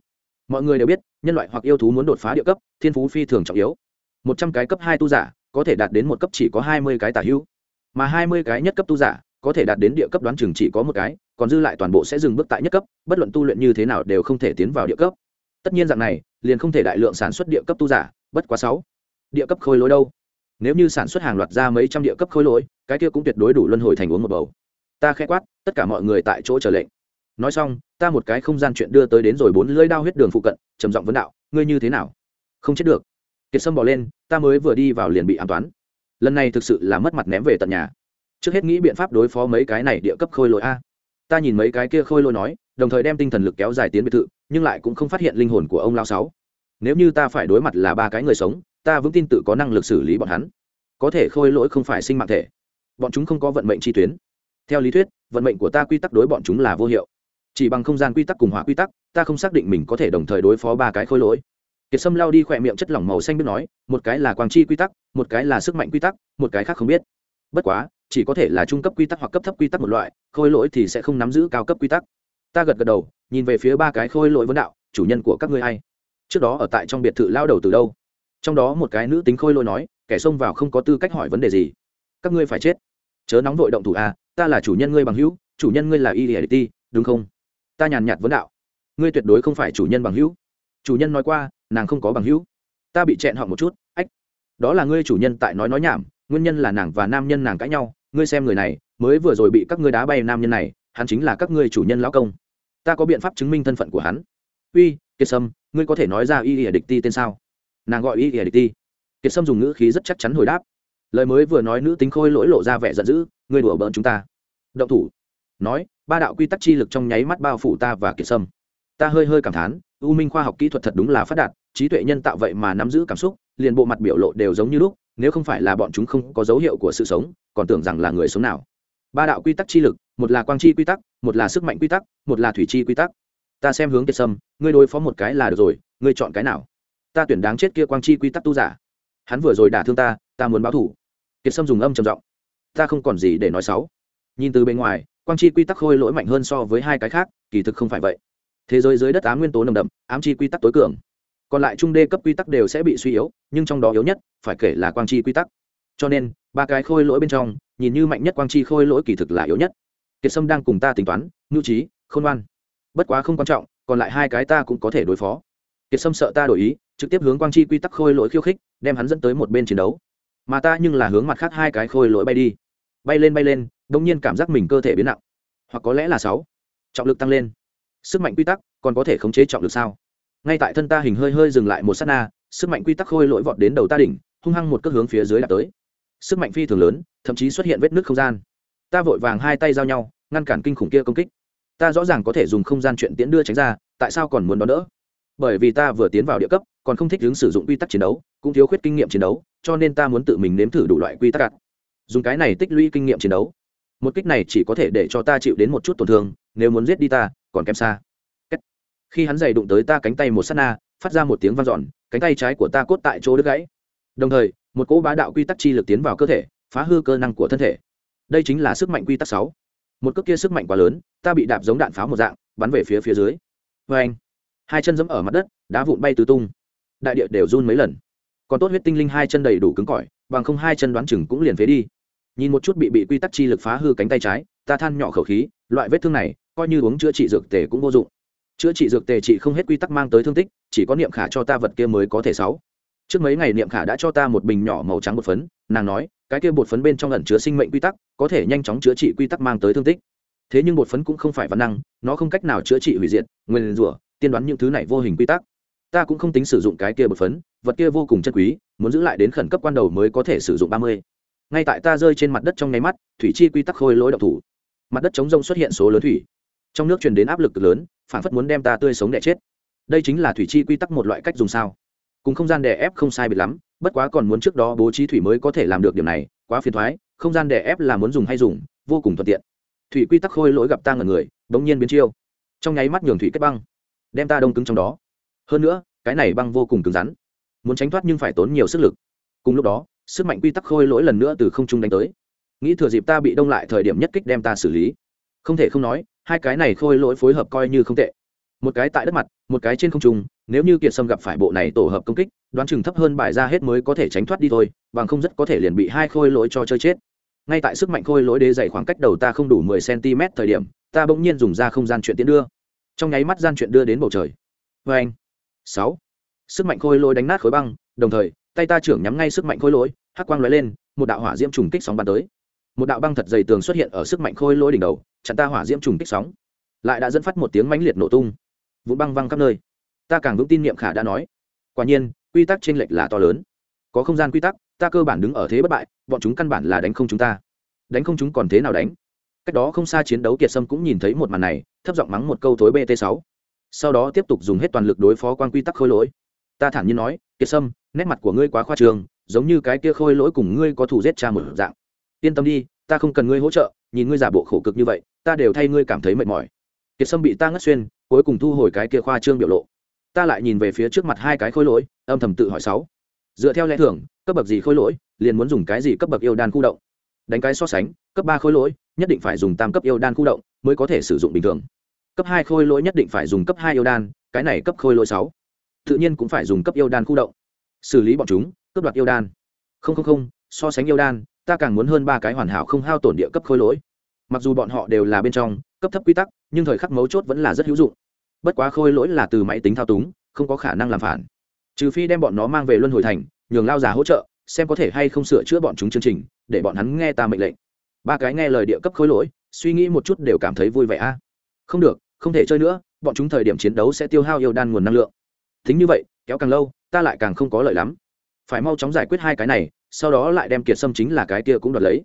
Mọi người đều biết nhân loại hoặc yêu thú muốn đột phá địa cấp, thiên phú phi thường trọng yếu. Một trăm cái cấp hai tu giả, có thể đạt đến một cấp chỉ có hai mươi cái tả hữu. Mà hai mươi cái nhất cấp tu giả, có thể đạt đến địa cấp đoán chừng chỉ có một cái, còn dư lại toàn bộ sẽ dừng bước tại nhất cấp, bất luận tu luyện như thế nào đều không thể tiến vào địa cấp. Tất nhiên dạng này, liền không thể đại lượng sản xuất địa cấp tu giả, bất quá sáu. Địa cấp khôi lỗi đâu? Nếu như sản xuất hàng loạt ra mấy trăm địa cấp khôi lỗi, cái kia cũng tuyệt đối đủ luân hồi thành uống một bầu. Ta khẽ quát, tất cả mọi người tại chỗ chờ lệnh nói xong, ta một cái không gian chuyện đưa tới đến rồi bốn lưỡi đao huyết đường phụ cận, trầm giọng vấn đạo, ngươi như thế nào? Không chết được. Kiệt sâm bỏ lên, ta mới vừa đi vào liền bị an toán. Lần này thực sự là mất mặt ném về tận nhà. Trước hết nghĩ biện pháp đối phó mấy cái này địa cấp khôi lỗi a. Ta nhìn mấy cái kia khôi lỗi nói, đồng thời đem tinh thần lực kéo dài tiến biệt thự, nhưng lại cũng không phát hiện linh hồn của ông lao sáu. Nếu như ta phải đối mặt là ba cái người sống, ta vững tin tự có năng lực xử lý bọn hắn. Có thể khôi lỗi không phải sinh mạng thể. Bọn chúng không có vận mệnh chi tuyến. Theo lý thuyết, vận mệnh của ta quy tắc đối bọn chúng là vô hiệu chỉ bằng không gian quy tắc cùng hỏa quy tắc, ta không xác định mình có thể đồng thời đối phó ba cái khôi lỗi. Kiệt sâm lao đi khỏe miệng chất lỏng màu xanh biết nói, một cái là quang chi quy tắc, một cái là sức mạnh quy tắc, một cái khác không biết. Bất quá, chỉ có thể là trung cấp quy tắc hoặc cấp thấp quy tắc một loại khôi lỗi thì sẽ không nắm giữ cao cấp quy tắc. Ta gật gật đầu, nhìn về phía ba cái khôi lỗi vấn đạo, chủ nhân của các ngươi hay. Trước đó ở tại trong biệt thự lao đầu từ đâu? Trong đó một cái nữ tính khôi lỗi nói, kẻ xông vào không có tư cách hỏi vấn đề gì. Các ngươi phải chết. Chớ nóng vội động thủ a ta là chủ nhân ngươi bằng hữu, chủ nhân ngươi là y đúng không? Ta nhàn nhạt vấn đạo. Ngươi tuyệt đối không phải chủ nhân bằng hữu. Chủ nhân nói qua, nàng không có bằng hữu. Ta bị chẹn họ một chút, ách. Đó là ngươi chủ nhân tại nói nói nhảm, nguyên nhân là nàng và nam nhân nàng cãi nhau. Ngươi xem người này, mới vừa rồi bị các ngươi đá bay nam nhân này, hắn chính là các ngươi chủ nhân lão công. Ta có biện pháp chứng minh thân phận của hắn. Uy, kiệt sâm, ngươi có thể nói ra y ỉa địch ti tên sao? Nàng gọi y ỉa địch ti. Kiệt sâm dùng ngữ khí rất chắc chắn hồi đáp. Lời mới vừa nói nữ tính khôi lỗi lộ ra vẻ giận dữ, ngươi đùa bỡn chúng ta. Động thủ. Nói ba đạo quy tắc chi lực trong nháy mắt bao phủ ta và kiệt sâm. Ta hơi hơi cảm thán, u minh khoa học kỹ thuật thật đúng là phát đạt, trí tuệ nhân tạo vậy mà nắm giữ cảm xúc, liền bộ mặt biểu lộ đều giống như lúc, nếu không phải là bọn chúng không có dấu hiệu của sự sống, còn tưởng rằng là người sống nào. Ba đạo quy tắc chi lực, một là quang chi quy tắc, một là sức mạnh quy tắc, một là thủy chi quy tắc. Ta xem hướng kiệt sâm, ngươi đối phó một cái là được rồi, ngươi chọn cái nào? Ta tuyển đáng chết kia quang chi quy tắc tu giả. Hắn vừa rồi đả thương ta ta muốn báo thủ kiệt sâm dùng âm trầm giọng. Ta không còn gì để nói xấu. Nhìn từ bên ngoài quang chi quy tắc khôi lỗi mạnh hơn so với hai cái khác, kỳ thực không phải vậy. Thế giới dưới đất ám nguyên tố nồng đậm, ám chi quy tắc tối cường. Còn lại trung đê cấp quy tắc đều sẽ bị suy yếu, nhưng trong đó yếu nhất phải kể là quang chi quy tắc. Cho nên, ba cái khôi lỗi bên trong, nhìn như mạnh nhất quang chi khôi lỗi kỳ thực là yếu nhất. Kiệt sâm đang cùng ta tính toán, nhu trí khôn ngoan. Bất quá không quan trọng, còn lại hai cái ta cũng có thể đối phó. Kiệt sâm sợ ta đổi ý, trực tiếp hướng quang chi quy tắc khôi lỗi khiêu khích, đem hắn dẫn tới một bên chiến đấu. Mà ta nhưng là hướng mặt khác hai cái khôi lỗi bay đi. Bay lên bay lên đông nhiên cảm giác mình cơ thể biến nặng. Hoặc có lẽ là sáu. Trọng lực tăng lên. Sức mạnh quy tắc, còn có thể khống chế trọng lực sao? Ngay tại thân ta hình hơi hơi dừng lại một s á t na, sức mạnh quy tắc khôi lỗi vọt đến đầu ta đỉnh, hung hăng một cước hướng phía dưới đạp tới. Sức mạnh phi thường lớn, thậm chí xuất hiện vết nứt không gian. Ta vội vàng hai tay giao nhau, ngăn cản kinh khủng kia công kích. Ta rõ ràng có thể dùng không gian chuyện tiễn đưa tránh ra, tại sao còn muốn đón đỡ? Bởi vì ta vừa tiến vào địa cấp, còn không thích ứng sử dụng quy tắc chiến đấu, cũng thiếu khuyết kinh nghiệm chiến đấu, cho nên ta muốn tự mình nếm thử đủ loại quy tắc đặt dùng cái này tích lũy kinh nghiệm chiến đấu một kích này chỉ có thể để cho ta chịu đến một chút tổn thương, nếu muốn giết đi ta, còn kém xa. Khi hắn giày đụng tới ta cánh tay một s á t na, phát ra một tiếng vang dọn, cánh tay trái của ta cốt tại chỗ đứt gãy. Đồng thời, một cỗ bá đạo quy tắc chi lực tiến vào cơ thể, phá hư cơ năng của thân thể. Đây chính là sức mạnh quy tắc sáu. Một cước kia sức mạnh quá lớn, ta bị đạp giống đạn pháo một dạng, bắn về phía phía dưới. Vê anh, hai chân giẫm ở mặt đất, đá vụn bay tứ tung. Đại địa đều run mấy lần. Còn tốt huyết tinh linh hai chân đầy đủ cứng cỏi, bằng không hai chân đoán chừng cũng liền phế đi nhìn một chút bị bị quy tắc chi lực phá hư cánh tay trái, ta than nhỏ khẩu khí, loại vết thương này, coi như uống chữa trị dược tề cũng vô dụng. Chữa trị dược tề trị không hết quy tắc mang tới thương tích, chỉ có niệm khả cho ta vật kia mới có thể sáu. Trước mấy ngày niệm khả đã cho ta một bình nhỏ màu trắng bột phấn, nàng nói, cái kia bột phấn bên trong ẩn chứa sinh mệnh quy tắc, có thể nhanh chóng chữa trị quy tắc mang tới thương tích. Thế nhưng bột phấn cũng không phải văn năng, nó không cách nào chữa trị hủy diệt, nguyên rủa, tiên đoán những thứ này vô hình quy tắc. Ta cũng không tính sử dụng cái kia bột phấn, vật kia vô cùng chân quý, muốn giữ lại đến khẩn cấp quan đầu mới có thể sử dụng ba mươi ngay tại ta rơi trên mặt đất trong nháy mắt, thủy chi quy tắc khôi lỗi độc thủ. Mặt đất chống rông xuất hiện số lớn thủy. Trong nước truyền đến áp lực lớn phản phất muốn đem ta tươi sống đẻ chết. Đây chính là thủy chi quy tắc một loại cách dùng sao? Cùng không gian đè ép không sai biệt lắm, bất quá còn muốn trước đó bố trí thủy mới có thể làm được điểm này, quá phiền thoái không gian đè ép là muốn dùng hay dùng, vô cùng thuận tiện. Thủy quy tắc khôi lỗi gặp ta ngần người, bỗng nhiên biến chiêu. Trong nháy mắt nhường thủy kết băng, đem ta đông cứng trong đó. Hơn nữa, cái này băng vô cùng cứng rắn, muốn tránh thoát nhưng phải tốn nhiều sức lực. Cùng lúc đó sức mạnh quy tắc khôi lỗi lần nữa từ không trung đánh tới. Nghĩ thừa dịp ta bị đông lại thời điểm nhất kích đem ta xử lý. Không thể không nói, hai cái này khôi lỗi phối hợp coi như không tệ. Một cái tại đất mặt, một cái trên không trung, nếu như kiệt sâm gặp phải bộ này tổ hợp công kích, đoán chừng thấp hơn bài ra hết mới có thể tránh thoát đi thôi, bằng không rất có thể liền bị hai khôi lỗi cho chơi chết. Ngay tại sức mạnh khôi lỗi đế dày khoảng cách đầu ta không đủ mười cm thời điểm, ta bỗng nhiên dùng ra không gian chuyện tiến đưa. Trong nháy mắt gian chuyện đưa đến bầu trời. Vê anh sáu. Sức mạnh khôi lỗi đánh nát khối băng, đồng thời tay ta trưởng nhắm ngay sức mạnh khôi lỗi, hắc quang lóe lên, một đạo hỏa diễm trùng kích sóng bắn tới. Một đạo băng thật dày tường xuất hiện ở sức mạnh khôi lỗi đỉnh đầu, chặn ta hỏa diễm trùng kích sóng. Lại đã dẫn phát một tiếng mãnh liệt nổ tung. Vụ băng văng khắp nơi. Ta càng vững tin niệm khả đã nói. Quả nhiên, quy tắc trên lệch là to lớn. Có không gian quy tắc, ta cơ bản đứng ở thế bất bại, bọn chúng căn bản là đánh không chúng ta. Đánh không chúng còn thế nào đánh? Cách đó không xa chiến đấu kiệt sâm cũng nhìn thấy một màn này, thấp giọng mắng một câu thối bt sáu. Sau đó tiếp tục dùng hết toàn lực đối phó quan quy tắc khôi lỗi ta thản nhiên nói, kiệt sâm, nét mặt của ngươi quá khoa trường giống như cái kia khôi lỗi cùng ngươi có thủ giết cha một dạng. Yên tâm đi, ta không cần ngươi hỗ trợ, nhìn ngươi giả bộ khổ cực như vậy, ta đều thay ngươi cảm thấy mệt mỏi. Kiệt sâm bị ta ngất xuyên, cuối cùng thu hồi cái kia khoa trương biểu lộ. Ta lại nhìn về phía trước mặt hai cái khôi lỗi, âm thầm tự hỏi sáu. Dựa theo lẽ thường, cấp bậc gì khôi lỗi, liền muốn dùng cái gì cấp bậc yêu đan khu động? Đánh cái so sánh, cấp ba khôi lỗi, nhất định phải dùng tam cấp yêu đan khu động mới có thể sử dụng bình thường. Cấp hai khôi lỗi nhất định phải dùng cấp hai yêu đan, cái này cấp khôi lỗi sáu tự nhiên cũng phải dùng cấp yêu đan khu động. Xử lý bọn chúng, cướp đoạt yêu đan. Không không không, so sánh yêu đan, ta càng muốn hơn ba cái hoàn hảo không hao tổn địa cấp khôi lỗi. Mặc dù bọn họ đều là bên trong, cấp thấp quy tắc, nhưng thời khắc mấu chốt vẫn là rất hữu dụng. Bất quá khôi lỗi là từ máy tính thao túng, không có khả năng làm phản. Trừ phi đem bọn nó mang về luân hồi thành, nhường lao già hỗ trợ, xem có thể hay không sửa chữa bọn chúng chương trình, để bọn hắn nghe ta mệnh lệnh. Ba cái nghe lời địa cấp khôi lỗi, suy nghĩ một chút đều cảm thấy vui vẻ a. Không được, không thể chơi nữa, bọn chúng thời điểm chiến đấu sẽ tiêu hao yêu đan nguồn năng lượng thính như vậy, kéo càng lâu, ta lại càng không có lợi lắm. Phải mau chóng giải quyết hai cái này, sau đó lại đem kiệt sâm chính là cái kia cũng đoạt lấy.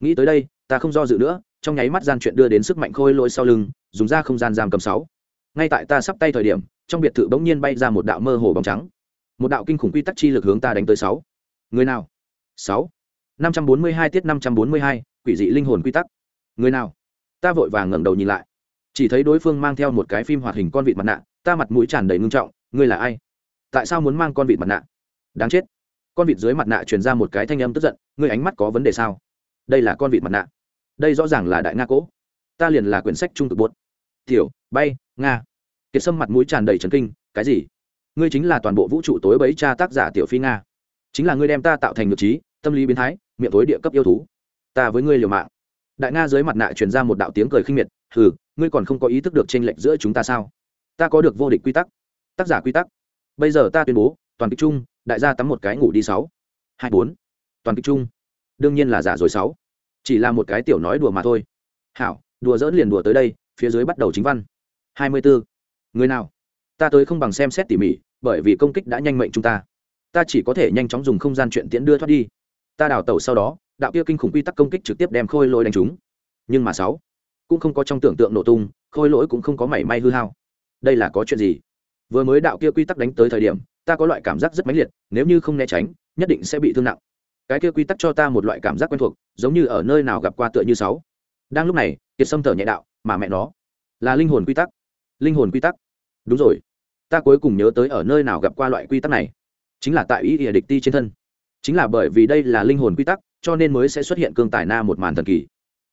Nghĩ tới đây, ta không do dự nữa, trong nháy mắt gian chuyện đưa đến sức mạnh khôi lỗi sau lưng, dùng ra không gian giam cầm sáu. Ngay tại ta sắp tay thời điểm, trong biệt thự bỗng nhiên bay ra một đạo mơ hồ bóng trắng. Một đạo kinh khủng quy tắc chi lực hướng ta đánh tới sáu. Người nào? Sáu. năm trăm bốn mươi hai tiết năm trăm bốn mươi hai, quỷ dị linh hồn quy tắc. Người nào? Ta vội vàng ngẩng đầu nhìn lại. Chỉ thấy đối phương mang theo một cái phim hoạt hình con vịt mặt nạ, ta mặt mũi tràn đầy ngưng trọng ngươi là ai? Tại sao muốn mang con vịt mặt nạ? Đáng chết. Con vịt dưới mặt nạ truyền ra một cái thanh âm tức giận, ngươi ánh mắt có vấn đề sao? Đây là con vịt mặt nạ. Đây rõ ràng là đại nga cỗ. Ta liền là quyển sách trung cực bốt tiểu, bay, nga. Kiệt sâm mặt mũi tràn đầy trấn kinh, cái gì? Ngươi chính là toàn bộ vũ trụ tối bấy cha tác giả tiểu phi nga. Chính là ngươi đem ta tạo thành ngược trí, tâm lý biến thái, miệng tối địa cấp yêu thú. Ta với ngươi liều mạng. Đại nga dưới mặt nạ truyền ra một đạo tiếng cười khinh miệt, hừ, ngươi còn không có ý thức được tranh lệch giữa chúng ta sao? Ta có được vô địch quy tắc tác giả quy tắc. Bây giờ ta tuyên bố, toàn kịch chung, đại gia tắm một cái ngủ đi sáu. Hai bốn. Toàn kịch chung. Đương nhiên là giả rồi sáu. Chỉ là một cái tiểu nói đùa mà thôi. Hảo, đùa dỡn liền đùa tới đây, phía dưới bắt đầu chính văn. Hai mươi bốn người nào? Ta tới không bằng xem xét tỉ mỉ, bởi vì công kích đã nhanh mệnh chúng ta. Ta chỉ có thể nhanh chóng dùng không gian chuyện tiễn đưa thoát đi. Ta đào tẩu sau đó, đạo kia kinh khủng quy tắc công kích trực tiếp đem khôi lỗi đánh chúng nhưng mà sáu, cũng không có trong tưởng tượng nổ tung, khôi lỗi cũng không có mảy may hư hao. Đây là có chuyện gì? Vừa mới đạo kia quy tắc đánh tới thời điểm, ta có loại cảm giác rất mãnh liệt, nếu như không né tránh, nhất định sẽ bị thương nặng. Cái kia quy tắc cho ta một loại cảm giác quen thuộc, giống như ở nơi nào gặp qua tựa như sáu. Đang lúc này, kiệt sâm thở nhẹ đạo, mà mẹ nó, là linh hồn quy tắc. Linh hồn quy tắc? Đúng rồi, ta cuối cùng nhớ tới ở nơi nào gặp qua loại quy tắc này, chính là tại ý ỉa địch ti trên thân. Chính là bởi vì đây là linh hồn quy tắc, cho nên mới sẽ xuất hiện cương tài na một màn thần kỳ.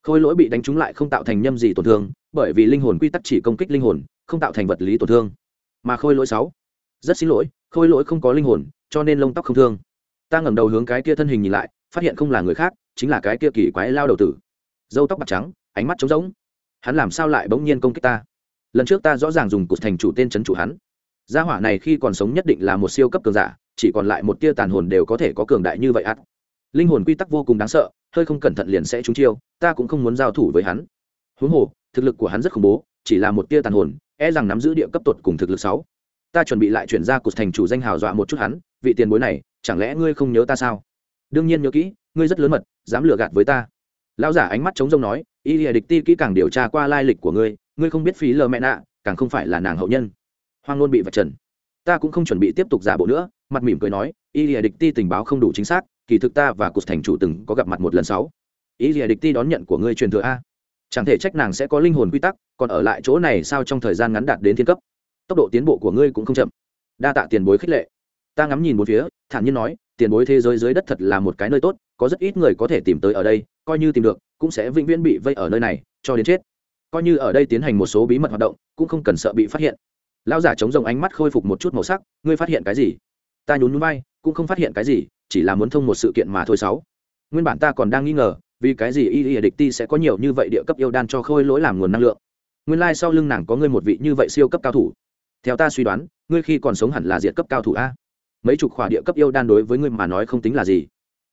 Khôi lỗi bị đánh trúng lại không tạo thành nhâm gì tổn thương, bởi vì linh hồn quy tắc chỉ công kích linh hồn, không tạo thành vật lý tổn thương mà khôi lỗi sáu. Rất xin lỗi, khôi lỗi không có linh hồn, cho nên lông tóc không thương. Ta ngẩng đầu hướng cái kia thân hình nhìn lại, phát hiện không là người khác, chính là cái kia kỳ quái lao đầu tử. Dâu tóc bạc trắng, ánh mắt trống rỗng. Hắn làm sao lại bỗng nhiên công kích ta? Lần trước ta rõ ràng dùng cụt thành chủ tên c h ấ n chủ hắn. Gia hỏa này khi còn sống nhất định là một siêu cấp cường giả, chỉ còn lại một tia tàn hồn đều có thể có cường đại như vậy ắt linh hồn quy tắc vô cùng đáng sợ, hơi không cẩn thận liền sẽ trúng chiêu, ta cũng không muốn giao thủ với hắn. Huống hồ, thực lực của hắn rất khủng bố, chỉ là một tia tàn hồn e rằng nắm giữ địa cấp tột cùng thực lực sáu. Ta chuẩn bị lại chuyển ra cục thành chủ danh hào dọa một chút hắn, vị tiền bối này, chẳng lẽ ngươi không nhớ ta sao? Đương nhiên nhớ kỹ, ngươi rất lớn mật, dám lừa gạt với ta. Lão giả ánh mắt chống rông nói, y lìa địch ti kỹ càng điều tra qua lai lịch của ngươi ngươi không biết phí lờ mẹ nạ, càng không phải là nàng hậu nhân. Hoang ngôn bị vạch trần. Ta cũng không chuẩn bị tiếp tục giả bộ nữa, mặt mỉm cười nói, y lìa địch ti tình báo không đủ chính xác, kỳ thực ta và cục thành chủ từng có gặp mặt một lần sáu. Y lìa địch ti đón nhận của ngươi truyền thừa a chẳng thể trách nàng sẽ có linh hồn quy tắc, còn ở lại chỗ này sao trong thời gian ngắn đạt đến thiên cấp? Tốc độ tiến bộ của ngươi cũng không chậm. Đa tạ tiền bối khích lệ. Ta ngắm nhìn một phía, thản nhiên nói, tiền bối thế giới dưới đất thật là một cái nơi tốt, có rất ít người có thể tìm tới ở đây, coi như tìm được, cũng sẽ vĩnh viễn bị vây ở nơi này, cho đến chết. Coi như ở đây tiến hành một số bí mật hoạt động, cũng không cần sợ bị phát hiện. Lão giả chống rồng ánh mắt khôi phục một chút màu sắc, ngươi phát hiện cái gì? Ta nhún nhún vai, cũng không phát hiện cái gì, chỉ là muốn thông một sự kiện mà thôi sáu. Nguyên bản ta còn đang nghi ngờ vì cái gì y y địch ti sẽ có nhiều như vậy địa cấp yêu đan cho khôi lỗi làm nguồn năng lượng? Nguyên lai sau lưng nàng có ngươi một vị như vậy siêu cấp cao thủ. Theo ta suy đoán, ngươi khi còn sống hẳn là diệt cấp cao thủ a. Mấy chục khỏa địa cấp yêu đan đối với ngươi mà nói không tính là gì.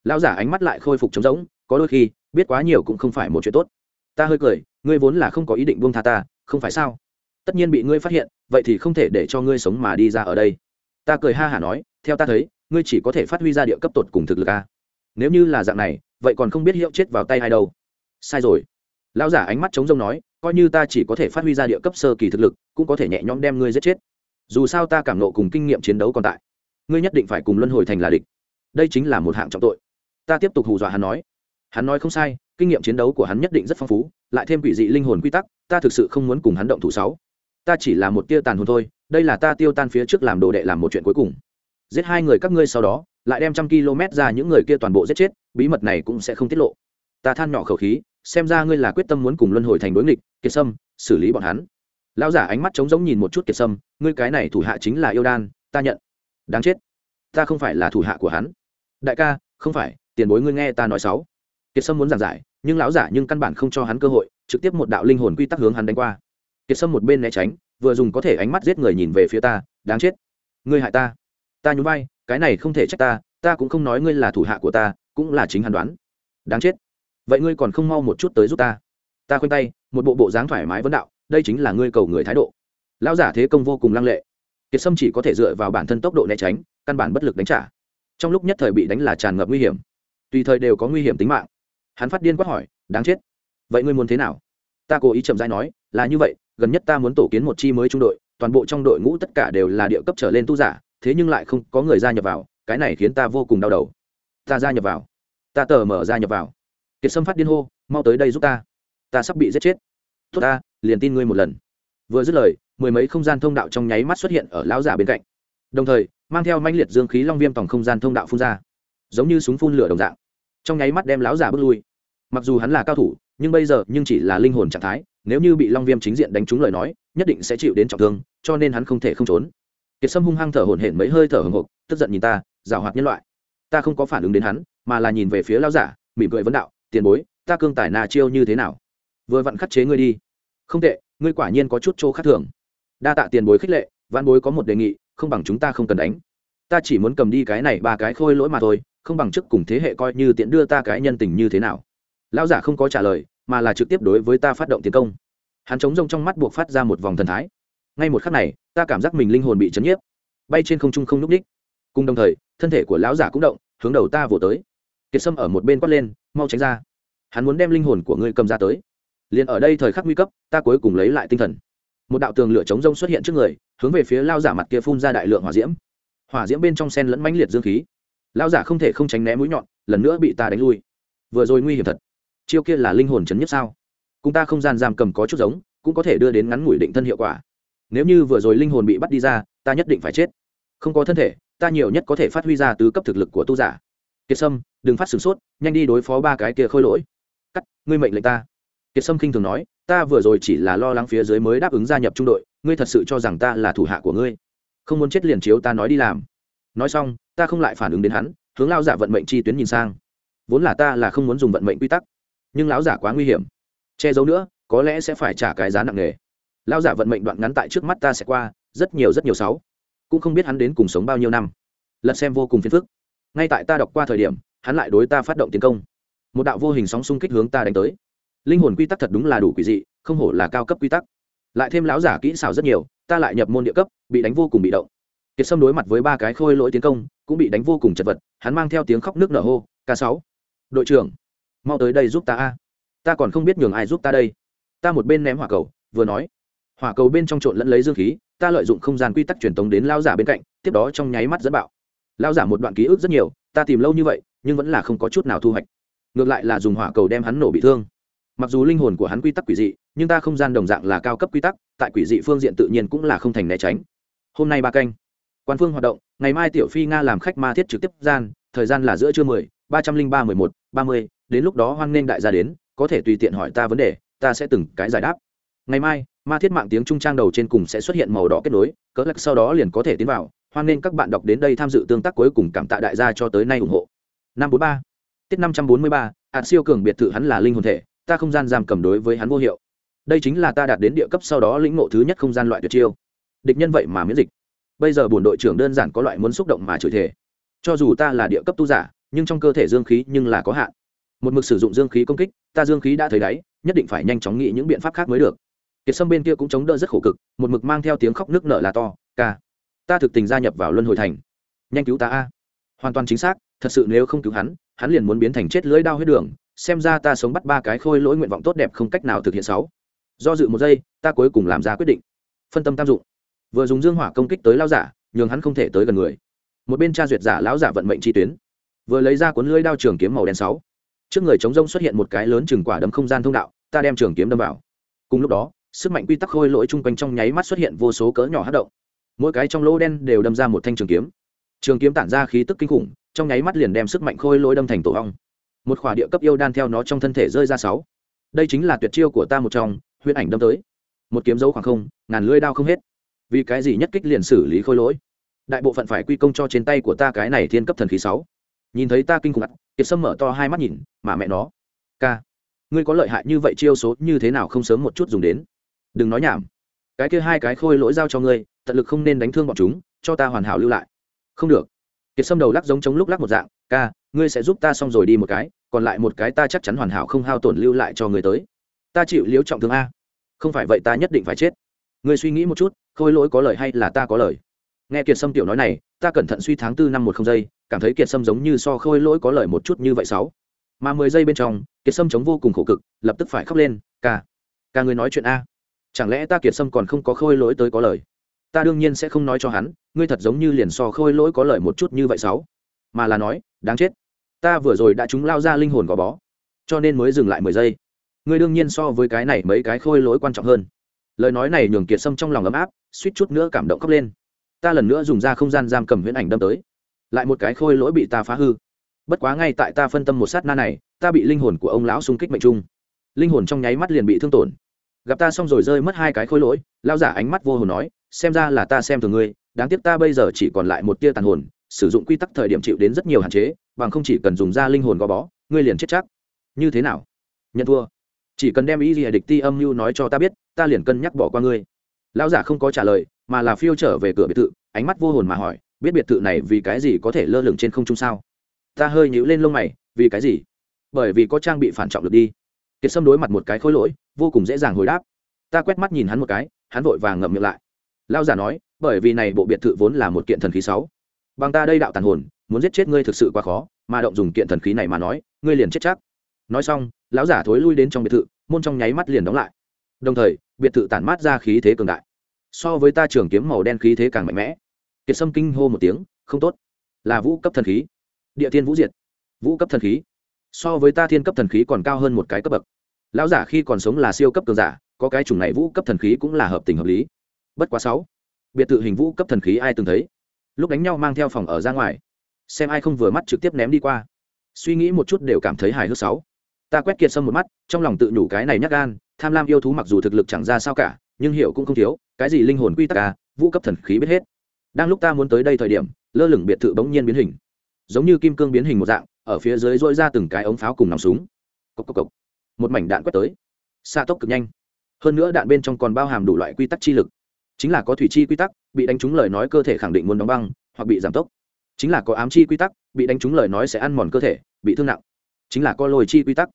Lão giả ánh mắt lại khôi phục trống rỗng, có đôi khi, biết quá nhiều cũng không phải một chuyện tốt. Ta hơi cười, ngươi vốn là không có ý định buông tha ta, không phải sao? Tất nhiên bị ngươi phát hiện, vậy thì không thể để cho ngươi sống mà đi ra ở đây. Ta cười ha hả nói, theo ta thấy, ngươi chỉ có thể phát huy ra địa cấp tột cùng thực lực a. Nếu như là dạng này vậy còn không biết hiệu chết vào tay ai đâu. Sai rồi. Lão giả ánh mắt trống rông nói, coi như ta chỉ có thể phát huy ra địa cấp sơ kỳ thực lực, cũng có thể nhẹ nhõm đem ngươi giết chết. Dù sao ta cảm nộ cùng kinh nghiệm chiến đấu còn tại. Ngươi nhất định phải cùng luân hồi thành là địch. Đây chính là một hạng trọng tội. Ta tiếp tục hù dọa hắn nói. Hắn nói không sai, kinh nghiệm chiến đấu của hắn nhất định rất phong phú, lại thêm quỷ dị linh hồn quy tắc, ta thực sự không muốn cùng hắn động thủ sáu. Ta chỉ là một tia tàn hồn thôi, đây là ta tiêu tan phía trước làm đồ đệ làm một chuyện cuối cùng. Giết hai người các ngươi sau đó lại đem trăm km ra những người kia toàn bộ giết chết, bí mật này cũng sẽ không tiết lộ. Ta than nhỏ khẩu khí, xem ra ngươi là quyết tâm muốn cùng luân hồi thành đối nghịch, kiệt sâm, xử lý bọn hắn. Lão giả ánh mắt trống rỗng nhìn một chút kiệt sâm, ngươi cái này thủ hạ chính là yêu đan, ta nhận. Đáng chết. Ta không phải là thủ hạ của hắn. Đại ca, không phải, tiền bối ngươi nghe ta nói sáu. Kiệt sâm muốn giảng giải, nhưng lão giả nhưng căn bản không cho hắn cơ hội, trực tiếp một đạo linh hồn quy tắc hướng hắn đánh qua. Kiệt sâm một bên né tránh, vừa dùng có thể ánh mắt giết người nhìn về phía ta, đáng chết. Ngươi hại ta. Ta nhún vai cái này không thể trách ta ta cũng không nói ngươi là thủ hạ của ta, cũng là chính hắn đoán. Đáng chết. Vậy ngươi còn không mau một chút tới giúp ta. Ta khoanh tay, một bộ bộ dáng thoải mái vấn đạo, đây chính là ngươi cầu người thái độ. Lão giả thế công vô cùng lăng lệ. Kiệt sâm chỉ có thể dựa vào bản thân tốc độ né tránh, căn bản bất lực đánh trả. Trong lúc nhất thời bị đánh là tràn ngập nguy hiểm. Tùy thời đều có nguy hiểm tính mạng. Hắn phát điên quát hỏi, đáng chết. Vậy ngươi muốn thế nào? Ta cố ý chậm rãi nói, là như vậy, gần nhất ta muốn tổ kiến một chi mới trung đội, toàn bộ trong đội ngũ tất cả đều là địa cấp trở lên tu giả thế nhưng lại không có người gia nhập vào, cái này khiến ta vô cùng đau đầu. Ta gia nhập vào. Ta tờ mở gia nhập vào. Kiệt sâm phát điên hô, mau tới đây giúp ta. Ta sắp bị giết chết. Tốt ta, liền tin ngươi một lần. Vừa dứt lời, mười mấy không gian thông đạo trong nháy mắt xuất hiện ở lão giả bên cạnh. Đồng thời, mang theo manh liệt dương khí long viêm tổng không gian thông đạo phun ra, giống như súng phun lửa đồng dạng. Trong nháy mắt đem lão giả bước lui. Mặc dù hắn là cao thủ, nhưng bây giờ nhưng chỉ là linh hồn trạng thái, nếu như bị long viêm chính diện đánh trúng lời nói, nhất định sẽ chịu đến trọng thương, cho nên hắn không thể không trốn kiệt sâm hung hăng thở hổn hển mấy hơi thở hồng hộc, tức giận nhìn ta, giảo hoạt nhân loại. Ta không có phản ứng đến hắn, mà là nhìn về phía lão giả, mỉm cười vấn đạo, tiền bối, ta cương tài nà chiêu như thế nào? Vừa vặn khắc chế ngươi đi. Không tệ, ngươi quả nhiên có chút chỗ khác thường. Đa tạ tiền bối khích lệ văn bối có một đề nghị, không bằng chúng ta không cần đánh. Ta chỉ muốn cầm đi cái này ba cái khôi lỗi mà thôi, không bằng chức cùng thế hệ coi như tiện đưa ta cái nhân tình như thế nào. Lão giả không có trả lời, mà là trực tiếp đối với ta phát động tiến công. Hắn chống rông trong mắt buộc phát ra một vòng thần thái. Ngay một khắc này ta cảm giác mình linh hồn bị chấn nhiếp, bay trên không trung không n ú c ních. Cùng đồng thời, thân thể của lão giả cũng động, hướng đầu ta vỗ tới. Kiệt sâm ở một bên quát lên, mau tránh ra. Hắn muốn đem linh hồn của ngươi cầm ra tới. Liền ở đây thời khắc nguy cấp, ta cuối cùng lấy lại tinh thần. Một đạo tường lửa chống rông xuất hiện trước người, hướng về phía lao giả mặt kia phun ra đại lượng hỏa diễm. Hỏa diễm bên trong sen lẫn mãnh liệt dương khí. Lao giả không thể không tránh né mũi nhọn, lần nữa bị ta đánh lui. Vừa rồi nguy hiểm thật. Chiêu kia là linh hồn chấn nhất sao? Cùng ta không gian giam cầm có chút giống, cũng có thể đưa đến ngắn ngủi định thân hiệu quả nếu như vừa rồi linh hồn bị bắt đi ra, ta nhất định phải chết. Không có thân thể, ta nhiều nhất có thể phát huy ra tứ cấp thực lực của tu giả. Kiệt sâm, đừng phát sửng sốt, nhanh đi đối phó ba cái kia khôi lỗi. Cắt, ngươi mệnh lệnh ta. Kiệt sâm khinh thường nói, ta vừa rồi chỉ là lo lắng phía dưới mới đáp ứng gia nhập trung đội, ngươi thật sự cho rằng ta là thủ hạ của ngươi. Không muốn chết liền chiếu ta nói đi làm. Nói xong, ta không lại phản ứng đến hắn, hướng lao giả vận mệnh chi tuyến nhìn sang. Vốn là ta là không muốn dùng vận mệnh quy tắc, nhưng lão giả quá nguy hiểm. Che giấu nữa, có lẽ sẽ phải trả cái giá nặng nề lao giả vận mệnh đoạn ngắn tại trước mắt ta sẽ qua, rất nhiều rất nhiều sáu. Cũng không biết hắn đến cùng sống bao nhiêu năm. Lật xem vô cùng phiền phức. Ngay tại ta đọc qua thời điểm, hắn lại đối ta phát động tiến công. Một đạo vô hình sóng xung kích hướng ta đánh tới. Linh hồn quy tắc thật đúng là đủ quỷ dị, không hổ là cao cấp quy tắc. Lại thêm lão giả kỹ xảo rất nhiều, ta lại nhập môn địa cấp, bị đánh vô cùng bị động. Kiệt sâm đối mặt với ba cái khôi lỗi tiến công, cũng bị đánh vô cùng chật vật, hắn mang theo tiếng khóc nước nở hô k sáu, đội trưởng, mau tới đây giúp ta a. Ta còn không biết nhường ai giúp ta đây. Ta một bên ném hỏa cầu, vừa nói hỏa cầu bên trong trộn lẫn lấy dương khí, ta lợi dụng không gian quy tắc truyền tống đến lao giả bên cạnh, tiếp đó trong nháy mắt dẫn bạo. Lao giả một đoạn ký ức rất nhiều, ta tìm lâu như vậy, nhưng vẫn là không có chút nào thu hoạch. Ngược lại là dùng hỏa cầu đem hắn nổ bị thương. Mặc dù linh hồn của hắn quy tắc quỷ dị, nhưng ta không gian đồng dạng là cao cấp quy tắc, tại quỷ dị phương diện tự nhiên cũng là không thành né tránh. Hôm nay ba canh. Quan phương hoạt động, ngày mai tiểu phi nga làm khách ma thiết trực tiếp gian, thời gian là giữa trưa mười, ba trăm linh ba mười một, ba mươi, đến lúc đó hoan nghênh đại gia đến, có thể tùy tiện hỏi ta vấn đề, ta sẽ từng cái giải đáp. Ngày mai ma thiết mạng tiếng trung trang đầu trên cùng sẽ xuất hiện màu đỏ kết nối cỡ lắc sau đó liền có thể tiến vào. Hoan nghênh các bạn đọc đến đây tham dự tương tác cuối cùng cảm tạ đại gia cho tới nay ủng hộ. Năm bốn ba, tiết năm trăm bốn mươi ba ạt siêu cường biệt thự hắn là linh hồn thể, ta không gian giam cầm đối với hắn vô hiệu. Đây chính là ta đạt đến địa cấp sau đó lĩnh ngộ thứ nhất không gian loại tuyệt chiêu. Địch nhân vậy mà miễn dịch. Bây giờ bổn đội trưởng đơn giản có loại muốn xúc động mà chửi thể cho dù ta là địa cấp tu giả, nhưng trong cơ thể dương khí nhưng là có hạn. Một mực sử dụng dương khí công kích, ta dương khí đã thấy đáy, nhất định phải nhanh chóng nghĩ những biện pháp khác mới được kiệt sâm bên kia cũng chống đỡ rất khổ cực, một mực mang theo tiếng khóc nước nở là to, ca, ta thực tình gia nhập vào luân hồi thành. Nhanh cứu ta a. Hoàn toàn chính xác, thật sự nếu không cứu hắn hắn liền muốn biến thành chết lưỡi đao huyết đường, xem ra ta sống bắt ba cái khôi lỗi nguyện vọng tốt đẹp không cách nào thực hiện sáu. Do dự một giây, ta cuối cùng làm ra quyết định. Phân tâm tam dụng. Vừa dùng dương hỏa công kích tới lao giả, nhường hắn không thể tới gần người. Một bên tra duyệt giả lão giả vận mệnh chi tuyến, vừa lấy ra cuốn lưỡi đao trường kiếm màu đen sáu. Trước người chống rông xuất hiện một cái lớn chừng quả đấm không gian thông đạo, ta đem trường kiếm đâm vào. Cùng lúc đó sức mạnh quy tắc khôi lỗi chung quanh trong nháy mắt xuất hiện vô số cỡ nhỏ hát động. Mỗi cái trong lỗ đen đều đâm ra một thanh trường kiếm. Trường kiếm tản ra khí tức kinh khủng, trong nháy mắt liền đem sức mạnh khôi lỗi đâm thành tổ hong một khỏa địa cấp yêu đan theo nó trong thân thể rơi ra sáu. Đây chính là tuyệt chiêu của ta một trong, huyễn ảnh đâm tới. Một kiếm dấu khoảng không, ngàn lưỡi đao không hết. Vì cái gì nhất kích liền xử lý khôi lỗi? Đại bộ phận phải quy công cho trên tay của ta cái này thiên cấp thần khí sáu. Nhìn thấy ta kinh khủng kiệt sâm mở to hai mắt nhìn, mà mẹ nó. Ca, ngươi có lợi hại như vậy chiêu số như thế nào không sớm một chút dùng đến? Đừng nói nhảm. Cái kia hai cái khôi lỗi giao cho ngươi, tận lực không nên đánh thương bọn chúng, cho ta hoàn hảo lưu lại. Không được. Kiệt sâm đầu lắc giống chống lúc lắc một dạng, ca, ngươi sẽ giúp ta xong rồi đi một cái, còn lại một cái ta chắc chắn hoàn hảo không hao tổn lưu lại cho người tới. Ta chịu liếu trọng thương a. Không phải vậy ta nhất định phải chết. Ngươi suy nghĩ một chút, khôi lỗi có lời hay là ta có lời? Nghe kiệt sâm tiểu nói này, ta cẩn thận suy tháng tư năm một không giây, cảm thấy kiệt sâm giống như so khôi lỗi có lời một chút như vậy sáu. Mà mười giây bên trong, kiệt sâm chống vô cùng khổ cực, lập tức phải khóc lên, ca ca ngươi nói chuyện a chẳng lẽ ta kiệt sâm còn không có khôi lỗi tới có lời? Ta đương nhiên sẽ không nói cho hắn, ngươi thật giống như liền so khôi lỗi có lời một chút như vậy sáu. Mà là nói, đáng chết. Ta vừa rồi đã chúng lao ra linh hồn gò bó, cho nên mới dừng lại mười giây. Ngươi đương nhiên so với cái này mấy cái khôi lỗi quan trọng hơn. Lời nói này nhường kiệt sâm trong lòng ấm áp, suýt chút nữa cảm động khóc lên. Ta lần nữa dùng ra không gian giam cầm huyễn ảnh đâm tới. Lại một cái khôi lỗi bị ta phá hư. Bất quá ngay tại ta phân tâm một sát na này, ta bị linh hồn của ông lão xung kích mệnh trung. Linh hồn trong nháy mắt liền bị thương tổn gặp ta xong rồi rơi mất hai cái khôi lỗi lao giả ánh mắt vô hồn nói, xem ra là ta xem thường ngươi, đáng tiếc ta bây giờ chỉ còn lại một tia tàn hồn, sử dụng quy tắc thời điểm chịu đến rất nhiều hạn chế, bằng không chỉ cần dùng ra linh hồn gò bó, ngươi liền chết chắc. Như thế nào? Nhận thua. Chỉ cần đem ý gì địch ti âm mưu nói cho ta biết, ta liền cân nhắc bỏ qua ngươi. Lão giả không có trả lời, mà là phiêu trở về cửa biệt thự, ánh mắt vô hồn mà hỏi, biết biệt thự này vì cái gì có thể lơ lửng trên không trung sao? Ta hơi nhíu lên lông mày, vì cái gì? Bởi vì có trang bị phản trọng được đi kiệt sâm đối mặt một cái khối lỗi, vô cùng dễ dàng hồi đáp. Ta quét mắt nhìn hắn một cái, hắn vội vàng ngậm miệng lại. Lao giả nói, bởi vì này bộ biệt thự vốn là một kiện thần khí sáu. Bằng ta đây đạo tàn hồn, muốn giết chết ngươi thực sự quá khó, mà động dùng kiện thần khí này mà nói, ngươi liền chết chắc. Nói xong, lão giả thối lui đến trong biệt thự, môn trong nháy mắt liền đóng lại. Đồng thời, biệt thự tản mát ra khí thế cường đại. So với ta trường kiếm màu đen khí thế càng mạnh mẽ. Kiệt sâm kinh hô một tiếng, không tốt. Là vũ cấp thần khí. Địa thiên vũ diệt. Vũ cấp thần khí. So với ta thiên cấp thần khí còn cao hơn một cái cấp bậc lão giả khi còn sống là siêu cấp cường giả, có cái chủng này vũ cấp thần khí cũng là hợp tình hợp lý. Bất quá sáu, biệt thự hình vũ cấp thần khí ai từng thấy? Lúc đánh nhau mang theo phòng ở ra ngoài, xem ai không vừa mắt trực tiếp ném đi qua. Suy nghĩ một chút đều cảm thấy hài hước sáu. Ta quét kiệt sâm một mắt, trong lòng tự nhủ cái này nhắc gan, tham lam yêu thú mặc dù thực lực chẳng ra sao cả, nhưng hiểu cũng không thiếu, cái gì linh hồn quy tắc à vũ cấp thần khí biết hết. Đang lúc ta muốn tới đây thời điểm, lơ lửng biệt thự bỗng nhiên biến hình. Giống như kim cương biến hình một dạng, ở phía dưới dỗi ra từng cái ống pháo cùng nòng súng. Cốc cốc cốc một mảnh đạn quét tới. Xa tốc cực nhanh. Hơn nữa đạn bên trong còn bao hàm đủ loại quy tắc chi lực. Chính là có thủy chi quy tắc, bị đánh trúng lời nói cơ thể khẳng định muốn đóng băng, hoặc bị giảm tốc. Chính là có ám chi quy tắc, bị đánh trúng lời nói sẽ ăn mòn cơ thể, bị thương nặng. Chính là có lồi chi quy tắc,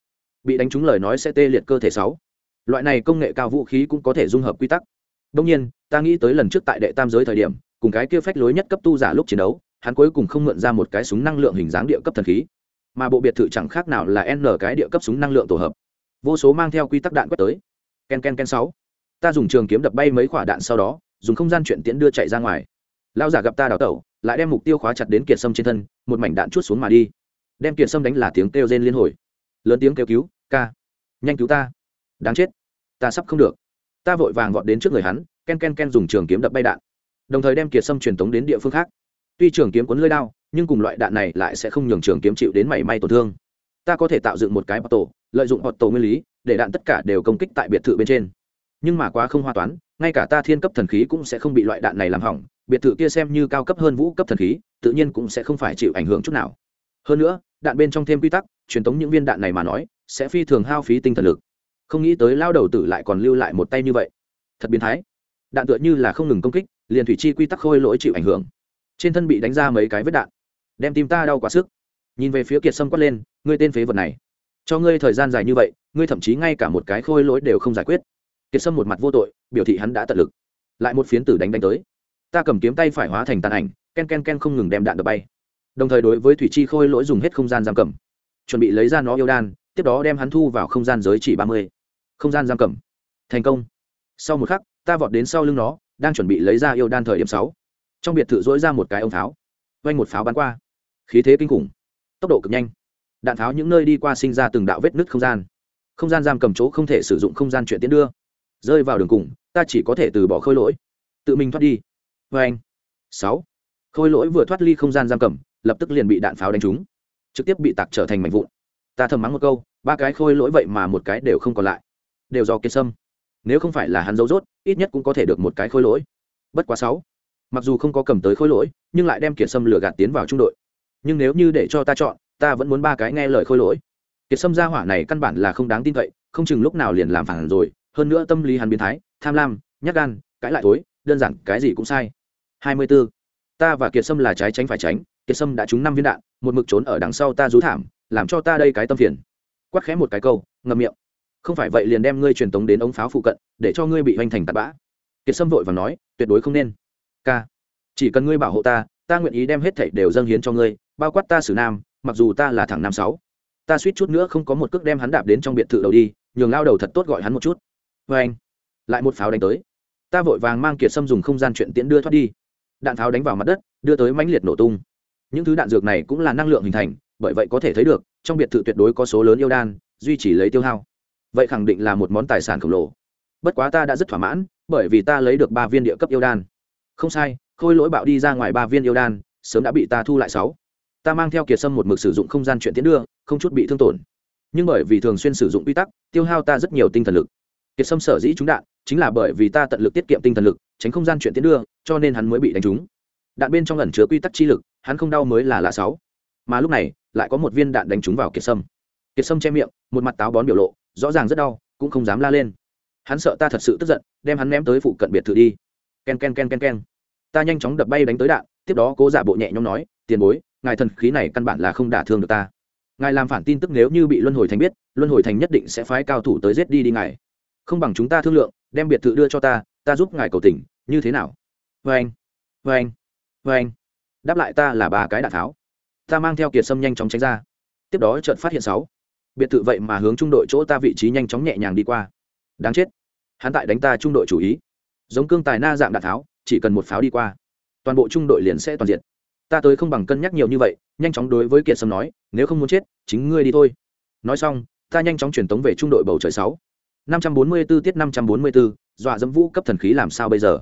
bị đánh trúng lời nói sẽ tê liệt cơ thể sáu. Loại này công nghệ cao vũ khí cũng có thể dung hợp quy tắc. Đông nhiên, ta nghĩ tới lần trước tại đệ tam giới thời điểm, cùng cái kia phách lối nhất cấp tu giả lúc chiến đấu, hắn cuối cùng không mượn ra một cái súng năng lượng hình dáng địa cấp thần khí. Mà bộ biệt thự chẳng khác nào là n cái địa cấp súng năng lượng tổ hợp vô số mang theo quy tắc đạn quét tới. Ken ken ken sáu. Ta dùng trường kiếm đập bay mấy quả đạn sau đó, dùng không gian chuyển tiễn đưa chạy ra ngoài. Lao giả gặp ta đào tẩu, lại đem mục tiêu khóa chặt đến kiệt sâm trên thân, một mảnh đạn chút xuống mà đi. Đem kiệt sâm đánh là tiếng kêu rên liên hồi. Lớn tiếng kêu cứu, ca, nhanh cứu ta. Đáng chết, ta sắp không được. Ta vội vàng vọt đến trước người hắn, ken ken ken dùng trường kiếm đập bay đạn. Đồng thời đem kiệt sâm truyền tống đến địa phương khác. Tuy trường kiếm cuốn lưỡi đao, nhưng cùng loại đạn này lại sẽ không nhường trường kiếm chịu đến mảy may tổn thương. Ta có thể tạo dựng một cái bắt tổ lợi dụng họ tổ nguyên lý để đạn tất cả đều công kích tại biệt thự bên trên. Nhưng mà quá không hoa toán, ngay cả ta thiên cấp thần khí cũng sẽ không bị loại đạn này làm hỏng, biệt thự kia xem như cao cấp hơn vũ cấp thần khí, tự nhiên cũng sẽ không phải chịu ảnh hưởng chút nào. Hơn nữa, đạn bên trong thêm quy tắc, truyền tống những viên đạn này mà nói, sẽ phi thường hao phí tinh thần lực. Không nghĩ tới lao đầu tử lại còn lưu lại một tay như vậy. Thật biến thái. Đạn tựa như là không ngừng công kích, liền thủy chi quy tắc khôi lỗi chịu ảnh hưởng. Trên thân bị đánh ra mấy cái vết đạn. Đem tim ta đau quá sức. Nhìn về phía kiệt sâm quát lên, ngươi tên phế vật này cho ngươi thời gian dài như vậy, ngươi thậm chí ngay cả một cái khôi lỗi đều không giải quyết. Kiệt sâm một mặt vô tội, biểu thị hắn đã tận lực. Lại một phiến tử đánh đánh tới. Ta cầm kiếm tay phải hóa thành tàn ảnh, ken ken ken không ngừng đem đạn đập bay. Đồng thời đối với thủy chi khôi lỗi dùng hết không gian giam cầm. Chuẩn bị lấy ra nó yêu đan, tiếp đó đem hắn thu vào không gian giới chỉ ba mươi. Không gian giam cầm. Thành công. Sau một khắc, ta vọt đến sau lưng nó, đang chuẩn bị lấy ra yêu đan thời điểm sáu. Trong biệt thự dỗi ra một cái ông pháo. Vanh một pháo bắn qua. Khí thế kinh khủng. Tốc độ cực nhanh đạn pháo những nơi đi qua sinh ra từng đạo vết nứt không gian. Không gian giam cầm chỗ không thể sử dụng không gian chuyện tiến đưa. Rơi vào đường cùng ta chỉ có thể từ bỏ khôi lỗi. Tự mình thoát đi. Vê anh. Sáu. Khôi lỗi vừa thoát ly không gian giam cầm lập tức liền bị đạn pháo đánh trúng. Trực tiếp bị tạc trở thành mảnh vụn. Ta thầm mắng một câu ba cái khôi lỗi vậy mà một cái đều không còn lại. Đều do kiệt sâm. Nếu không phải là hắn dấu dốt, ít nhất cũng có thể được một cái khôi lỗi. Bất quá sáu. Mặc dù không có cầm tới khôi lỗi nhưng lại đem kiệt sâm lừa gạt tiến vào trung đội. Nhưng nếu như để cho ta chọn ta vẫn muốn ba cái nghe lời khôi lỗi. Kiệt sâm gia hỏa này căn bản là không đáng tin cậy không chừng lúc nào liền làm phản rồi hơn nữa tâm lý hắn biến thái tham lam nhát gan cãi lại thối đơn giản cái gì cũng sai. Hai mươi 24. ta và kiệt sâm là trái tránh phải tránh kiệt sâm đã trúng năm viên đạn một mực trốn ở đằng sau ta rú thảm làm cho ta đây cái tâm phiền. Quắt khẽ một cái câu ngậm miệng. Không phải vậy liền đem ngươi truyền tống đến ống pháo phụ cận để cho ngươi bị hoành thành tạt bã. Kiệt sâm vội và nói tuyệt đối không nên. Ca, chỉ cần ngươi bảo hộ ta ta nguyện ý đem hết thảy đều dâng hiến cho ngươi bao quát ta xử nam mặc dù ta là thằng nam sáu, ta suýt chút nữa không có một cước đem hắn đạp đến trong biệt thự đầu đi, nhường lao đầu thật tốt gọi hắn một chút. Vê anh, lại một pháo đánh tới. Ta vội vàng mang kiệt sâm dùng không gian chuyện tiễn đưa thoát đi. Đạn pháo đánh vào mặt đất, đưa tới mãnh liệt nổ tung. Những thứ đạn dược này cũng là năng lượng hình thành, bởi vậy có thể thấy được, trong biệt thự tuyệt đối có số lớn yêu đan, duy trì lấy tiêu hao. Vậy khẳng định là một món tài sản khổng lồ. Bất quá ta đã rất thỏa mãn, bởi vì ta lấy được ba viên địa cấp yêu đan. Không sai, khôi lỗi bạo đi ra ngoài ba viên yêu đan, sớm đã bị ta thu lại sáu ta mang theo kiệt sâm một mực sử dụng không gian chuyện tiến đưa, không chút bị thương tổn. Nhưng bởi vì thường xuyên sử dụng quy tắc, tiêu hao ta rất nhiều tinh thần lực. Kiệt sâm sở dĩ trúng đạn, chính là bởi vì ta tận lực tiết kiệm tinh thần lực, tránh không gian chuyện tiến đưa, cho nên hắn mới bị đánh trúng. Đạn bên trong ẩn chứa quy tắc chi lực, hắn không đau mới là lạ sáu. Mà lúc này, lại có một viên đạn đánh trúng vào kiệt sâm. Kiệt sâm che miệng, một mặt táo bón biểu lộ, rõ ràng rất đau, cũng không dám la lên. Hắn sợ ta thật sự tức giận, đem hắn ném tới phụ cận biệt thự đi. Ken ken ken ken ken. Ta nhanh chóng đập bay đánh tới đạn, tiếp đó cố giả bộ nhẹ nhõm nói, tiền bối ngài thần khí này căn bản là không đả thương được ta. Ngài làm phản tin tức nếu như bị luân hồi thành biết, luân hồi thành nhất định sẽ phái cao thủ tới giết đi đi ngài. Không bằng chúng ta thương lượng, đem biệt thự đưa cho ta ta giúp ngài cầu tình, như thế nào? Vê anh vê anh vê anh. Đáp lại ta là ba cái đạn tháo. Ta mang theo kiệt sâm nhanh chóng tránh ra. Tiếp đó chợt phát hiện sáu. Biệt thự vậy mà hướng trung đội chỗ ta vị trí nhanh chóng nhẹ nhàng đi qua. Đáng chết. Hắn tại đánh ta trung đội chủ ý. Giống cương tài na dạng đạn tháo, chỉ cần một pháo đi qua. Toàn bộ trung đội liền sẽ toàn diện ta tới không bằng cân nhắc nhiều như vậy nhanh chóng đối với kiệt sâm nói nếu không muốn chết chính ngươi đi thôi. Nói xong ta nhanh chóng truyền tống về trung đội bầu trời sáu. năm trăm bốn mươi 544 tiết năm trăm bốn mươi 544, dọa dẫm vũ cấp thần khí làm sao bây giờ?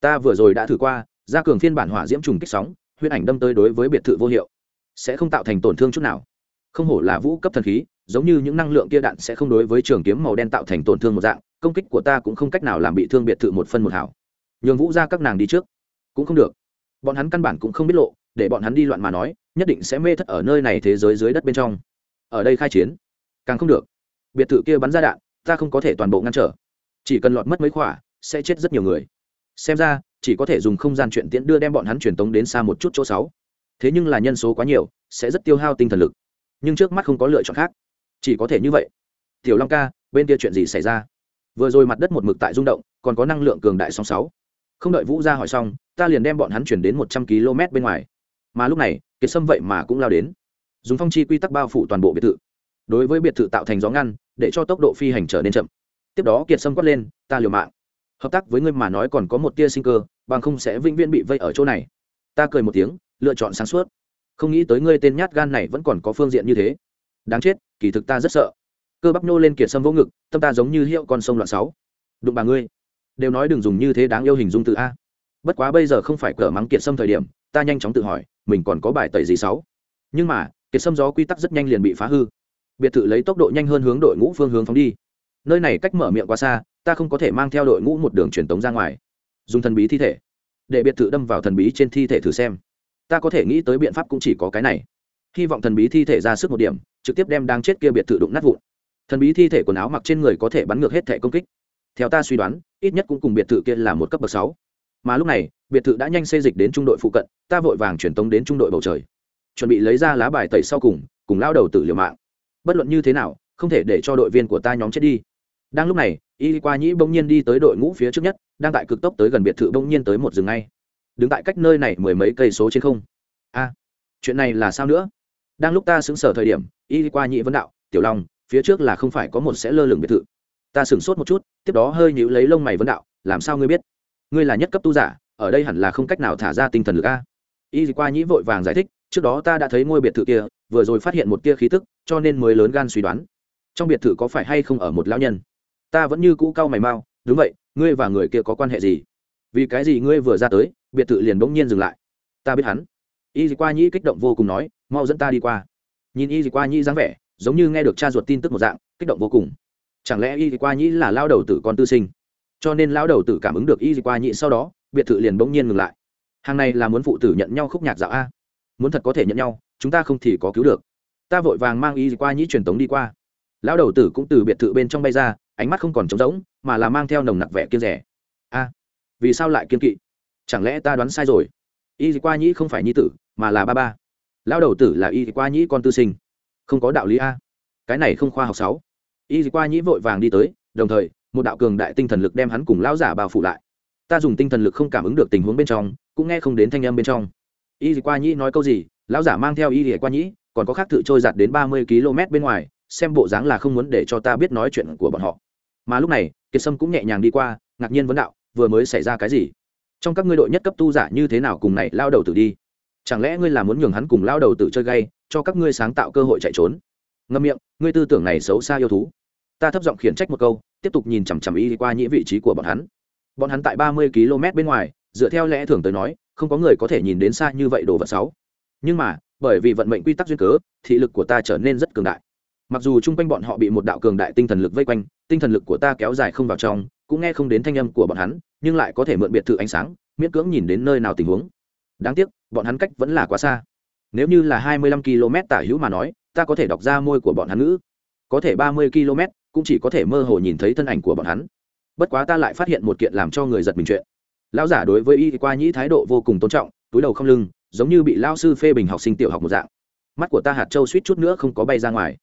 Ta vừa rồi đã thử qua gia cường phiên bản hỏa diễm trùng kích sóng huyết ảnh đâm tới đối với biệt thự vô hiệu. Sẽ không tạo thành tổn thương chút nào. Không hổ là vũ cấp thần khí giống như những năng lượng kia đạn sẽ không đối với trường kiếm màu đen tạo thành tổn thương một dạng công kích của ta cũng không cách nào làm bị thương biệt thự một phân một hảo. Nhường vũ ra các nàng đi trước. Cũng không được. Bọn hắn căn bản cũng không biết lộ để bọn hắn đi loạn mà nói, nhất định sẽ mê thất ở nơi này thế giới dưới đất bên trong. Ở đây khai chiến, càng không được. Biệt thự kia bắn ra đạn, ta không có thể toàn bộ ngăn trở. Chỉ cần lọt mất mấy khỏa, sẽ chết rất nhiều người. Xem ra, chỉ có thể dùng không gian chuyện tiễn đưa đem bọn hắn truyền tống đến xa một chút chỗ sáu thế nhưng là nhân số quá nhiều, sẽ rất tiêu hao tinh thần lực. Nhưng trước mắt không có lựa chọn khác. Chỉ có thể như vậy. Tiểu long ca, bên kia chuyện gì xảy ra? Vừa rồi mặt đất một mực tại rung động, còn có năng lượng cường đại sóng sáu. Không đợi vũ ra hỏi xong, ta liền đem bọn hắn chuyển đến một trăm km bên ngoài mà lúc này, kiệt sâm vậy mà cũng lao đến. Dùng phong chi quy tắc bao phủ toàn bộ biệt thự. Đối với biệt thự tạo thành gió ngăn, để cho tốc độ phi hành trở nên chậm. Tiếp đó kiệt sâm quát lên, ta liều mạng. Hợp tác với ngươi mà nói còn có một tia sinh cơ, bằng không sẽ vĩnh viễn bị vây ở chỗ này. Ta cười một tiếng, lựa chọn sáng suốt. Không nghĩ tới ngươi tên nhát gan này vẫn còn có phương diện như thế. Đáng chết, kỳ thực ta rất sợ. Cơ bắp nô lên kiệt sâm vỗ ngực, tâm ta giống như hiệu con sông loạn sáu. Đụng bà ngươi. Đều nói đừng dùng như thế đáng yêu hình dung từ a. Bất quá bây giờ không phải cờ mắng kiệt sâm thời điểm ta nhanh chóng tự hỏi, mình còn có bài tẩy gì sáu? Nhưng mà, kiệt sâm gió quy tắc rất nhanh liền bị phá hư. Biệt thự lấy tốc độ nhanh hơn hướng đội ngũ phương hướng phóng đi. Nơi này cách mở miệng quá xa, ta không có thể mang theo đội ngũ một đường truyền tống ra ngoài. Dùng thần bí thi thể. Để biệt thự đâm vào thần bí trên thi thể thử xem. Ta có thể nghĩ tới biện pháp cũng chỉ có cái này. Hy vọng thần bí thi thể ra sức một điểm, trực tiếp đem đang chết kia biệt thự đụng nát vụn. Thần bí thi thể quần áo mặc trên người có thể bắn ngược hết thể công kích. Theo ta suy đoán, ít nhất cũng cùng biệt thự kia là một cấp bậc sáu mà lúc này, biệt thự đã nhanh xây dịch đến trung đội phụ cận, ta vội vàng truyền tống đến trung đội bầu trời. Chuẩn bị lấy ra lá bài tẩy sau cùng cùng lao đầu tự liều mạng. Bất luận như thế nào, không thể để cho đội viên của ta nhóm chết đi. Đang lúc này y qua nhĩ bỗng nhiên đi tới đội ngũ phía trước nhất, đang tại cực tốc tới gần biệt thự bỗng nhiên tới một rừng ngay. Đứng tại cách nơi này mười mấy cây số trên không. A, chuyện này là sao nữa? Đang lúc ta xứng sở thời điểm y qua nhĩ vấn đạo, tiểu long, phía trước là không phải có một sẽ lơ lửng biệt thự. Ta sửng sốt một chút, tiếp đó hơi nhíu lấy lông mày vấn đạo, làm sao ngươi biết? Ngươi là nhất cấp tu giả, ở đây hẳn là không cách nào thả ra tinh thần lực a. Y qua nhĩ vội vàng giải thích, trước đó ta đã thấy ngôi biệt thự kia, vừa rồi phát hiện một tia khí tức, cho nên mới lớn gan suy đoán. Trong biệt thự có phải hay không ở một lão nhân? Ta vẫn như cũ cau mày mau, đúng vậy, ngươi và người kia có quan hệ gì? Vì cái gì ngươi vừa ra tới, biệt thự liền bỗng nhiên dừng lại? Ta biết hắn. Y qua nhĩ kích động vô cùng nói, mau dẫn ta đi qua. Nhìn y qua nhĩ dáng vẻ, giống như nghe được cha ruột tin tức một dạng, kích động vô cùng. Chẳng lẽ y qua nhĩ là lao đầu tử con tư sinh? Cho nên lão đầu tử cảm ứng được y qua nhĩ sau đó, biệt thự liền bỗng nhiên ngừng lại. Hàng này là muốn phụ tử nhận nhau khúc nhạc dạo a. Muốn thật có thể nhận nhau, chúng ta không thì có cứu được. Ta vội vàng mang y qua nhĩ truyền tống đi qua. Lão đầu tử cũng từ biệt thự bên trong bay ra, ánh mắt không còn trống rỗng, mà là mang theo nồng nặc vẻ kiên rẻ. A, vì sao lại kiên kỵ? Chẳng lẽ ta đoán sai rồi? Y qua nhĩ không phải nhi tử, mà là ba ba. Lão đầu tử là y qua nhĩ con tư sinh. Không có đạo lý a. Cái này không khoa học sáu. Y qua nhĩ vội vàng đi tới, đồng thời một đạo cường đại tinh thần lực đem hắn cùng lão giả bao phủ lại. Ta dùng tinh thần lực không cảm ứng được tình huống bên trong, cũng nghe không đến thanh âm bên trong. Y qua nhĩ nói câu gì? Lão giả mang theo y qua nhĩ, còn có khác tự trôi giặt đến ba mươi km bên ngoài, xem bộ dáng là không muốn để cho ta biết nói chuyện của bọn họ. Mà lúc này, kiệt sâm cũng nhẹ nhàng đi qua, ngạc nhiên vấn đạo, vừa mới xảy ra cái gì? Trong các ngươi đội nhất cấp tu giả như thế nào cùng này lao đầu tử đi? Chẳng lẽ ngươi là muốn nhường hắn cùng lao đầu tử chơi gay, cho các ngươi sáng tạo cơ hội chạy trốn? Ngâm miệng, ngươi tư tưởng này xấu xa yêu thú. Ta thấp giọng khiển trách một câu tiếp tục nhìn chằm chằm y qua nhĩ vị trí của bọn hắn. Bọn hắn tại ba mươi km bên ngoài, dựa theo lẽ thường tới nói, không có người có thể nhìn đến xa như vậy đồ vật sáu nhưng mà, bởi vì vận mệnh quy tắc duyên cớ, thị lực của ta trở nên rất cường đại. Mặc dù chung quanh bọn họ bị một đạo cường đại tinh thần lực vây quanh, tinh thần lực của ta kéo dài không vào trong, cũng nghe không đến thanh âm của bọn hắn, nhưng lại có thể mượn biệt thự ánh sáng, miễn cưỡng nhìn đến nơi nào tình huống. Đáng tiếc, bọn hắn cách vẫn là quá xa. Nếu như là hai mươi lăm km tả hữu mà nói, ta có thể đọc ra môi của bọn hắn ngữ. Có thể ba mươi km cũng chỉ có thể mơ hồ nhìn thấy thân ảnh của bọn hắn. Bất quá ta lại phát hiện một kiện làm cho người giật mình chuyện. Lão giả đối với y qua nhĩ thái độ vô cùng tôn trọng, túi đầu không lưng, giống như bị lao sư phê bình học sinh tiểu học một dạng. Mắt của ta hạt châu suýt chút nữa không có bay ra ngoài.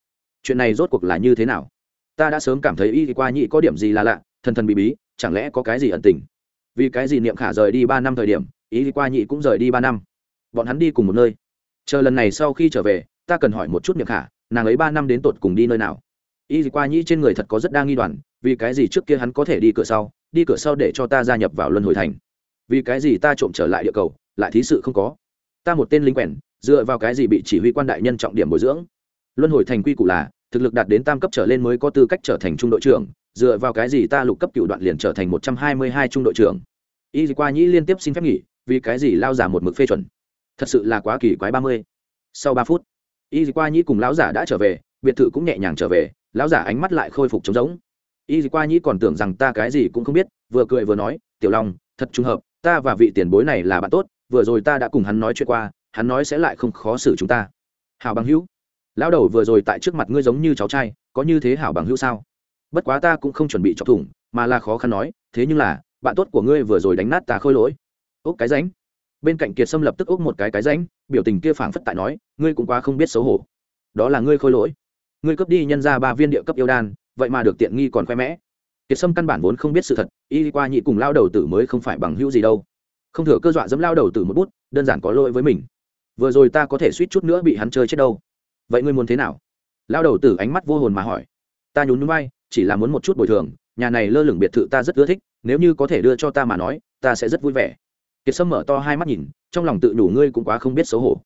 Chuyện này rốt cuộc là như thế nào? Ta đã sớm cảm thấy y qua Nhĩ có điểm gì là lạ, thần thần bí bí, chẳng lẽ có cái gì ẩn tình? Vì cái gì niệm khả rời đi ba năm thời điểm, y qua Nhĩ cũng rời đi ba năm? Bọn hắn đi cùng một nơi. Chờ lần này sau khi trở về, ta cần hỏi một chút niệm khả, nàng ấy ba năm đến tột cùng đi nơi nào? Y qua Nhĩ trên người thật có rất đa nghi đoàn, vì cái gì trước kia hắn có thể đi cửa sau, đi cửa sau để cho ta gia nhập vào luân hồi thành? Vì cái gì ta trộm trở lại địa cầu, lại thí sự không có? Ta một tên lính quèn, dựa vào cái gì bị chỉ huy quan đại nhân trọng điểm bồi dưỡng? Luân hồi thành quy củ là, thực lực đạt đến tam cấp trở lên mới có tư cách trở thành trung đội trưởng, dựa vào cái gì ta lục cấp cựu đoạn liền trở thành một trăm hai mươi hai trung đội trưởng? Y qua nhĩ liên tiếp xin phép nghỉ, vì cái gì lao giả một mực phê chuẩn? Thật sự là quá kỳ quái ba mươi. Sau ba phút, y qua nhĩ cùng lão giả đã trở về, biệt thự cũng nhẹ nhàng trở về lão giả ánh mắt lại khôi phục trống rỗng. Y qua nhĩ còn tưởng rằng ta cái gì cũng không biết, vừa cười vừa nói, tiểu long, thật trùng hợp, ta và vị tiền bối này là bạn tốt, vừa rồi ta đã cùng hắn nói chuyện qua, hắn nói sẽ lại không khó xử chúng ta. Hào bằng hữu. Lão đầu vừa rồi tại trước mặt ngươi giống như cháu trai, có như thế hảo bằng hữu sao? Bất quá ta cũng không chuẩn bị chọc thủng, mà là khó khăn nói, thế nhưng là, bạn tốt của ngươi vừa rồi đánh nát ta khôi lỗi. Ốc cái ránh. Bên cạnh kiệt sâm lập tức ốc một cái cái ránh, biểu tình kia phảng phất tại nói, ngươi cũng quá không biết xấu hổ. Đó là ngươi khôi lỗi ngươi cấp đi nhân ra ba viên địa cấp yêu đan, vậy mà được tiện nghi còn khoe mẽ. Kiệt sâm căn bản vốn không biết sự thật, y qua nhị cùng lao đầu tử mới không phải bằng hữu gì đâu. Không thừa cơ dọa dẫm lao đầu tử một bút, đơn giản có lỗi với mình. Vừa rồi ta có thể suýt chút nữa bị hắn chơi chết đâu. Vậy ngươi muốn thế nào? Lao đầu tử ánh mắt vô hồn mà hỏi. Ta nhún núi bay chỉ là muốn một chút bồi thường, nhà này lơ lửng biệt thự ta rất ưa thích, nếu như có thể đưa cho ta mà nói, ta sẽ rất vui vẻ. Kiệt sâm mở to hai mắt nhìn, trong lòng tự đủ ngươi cũng quá không biết xấu hổ.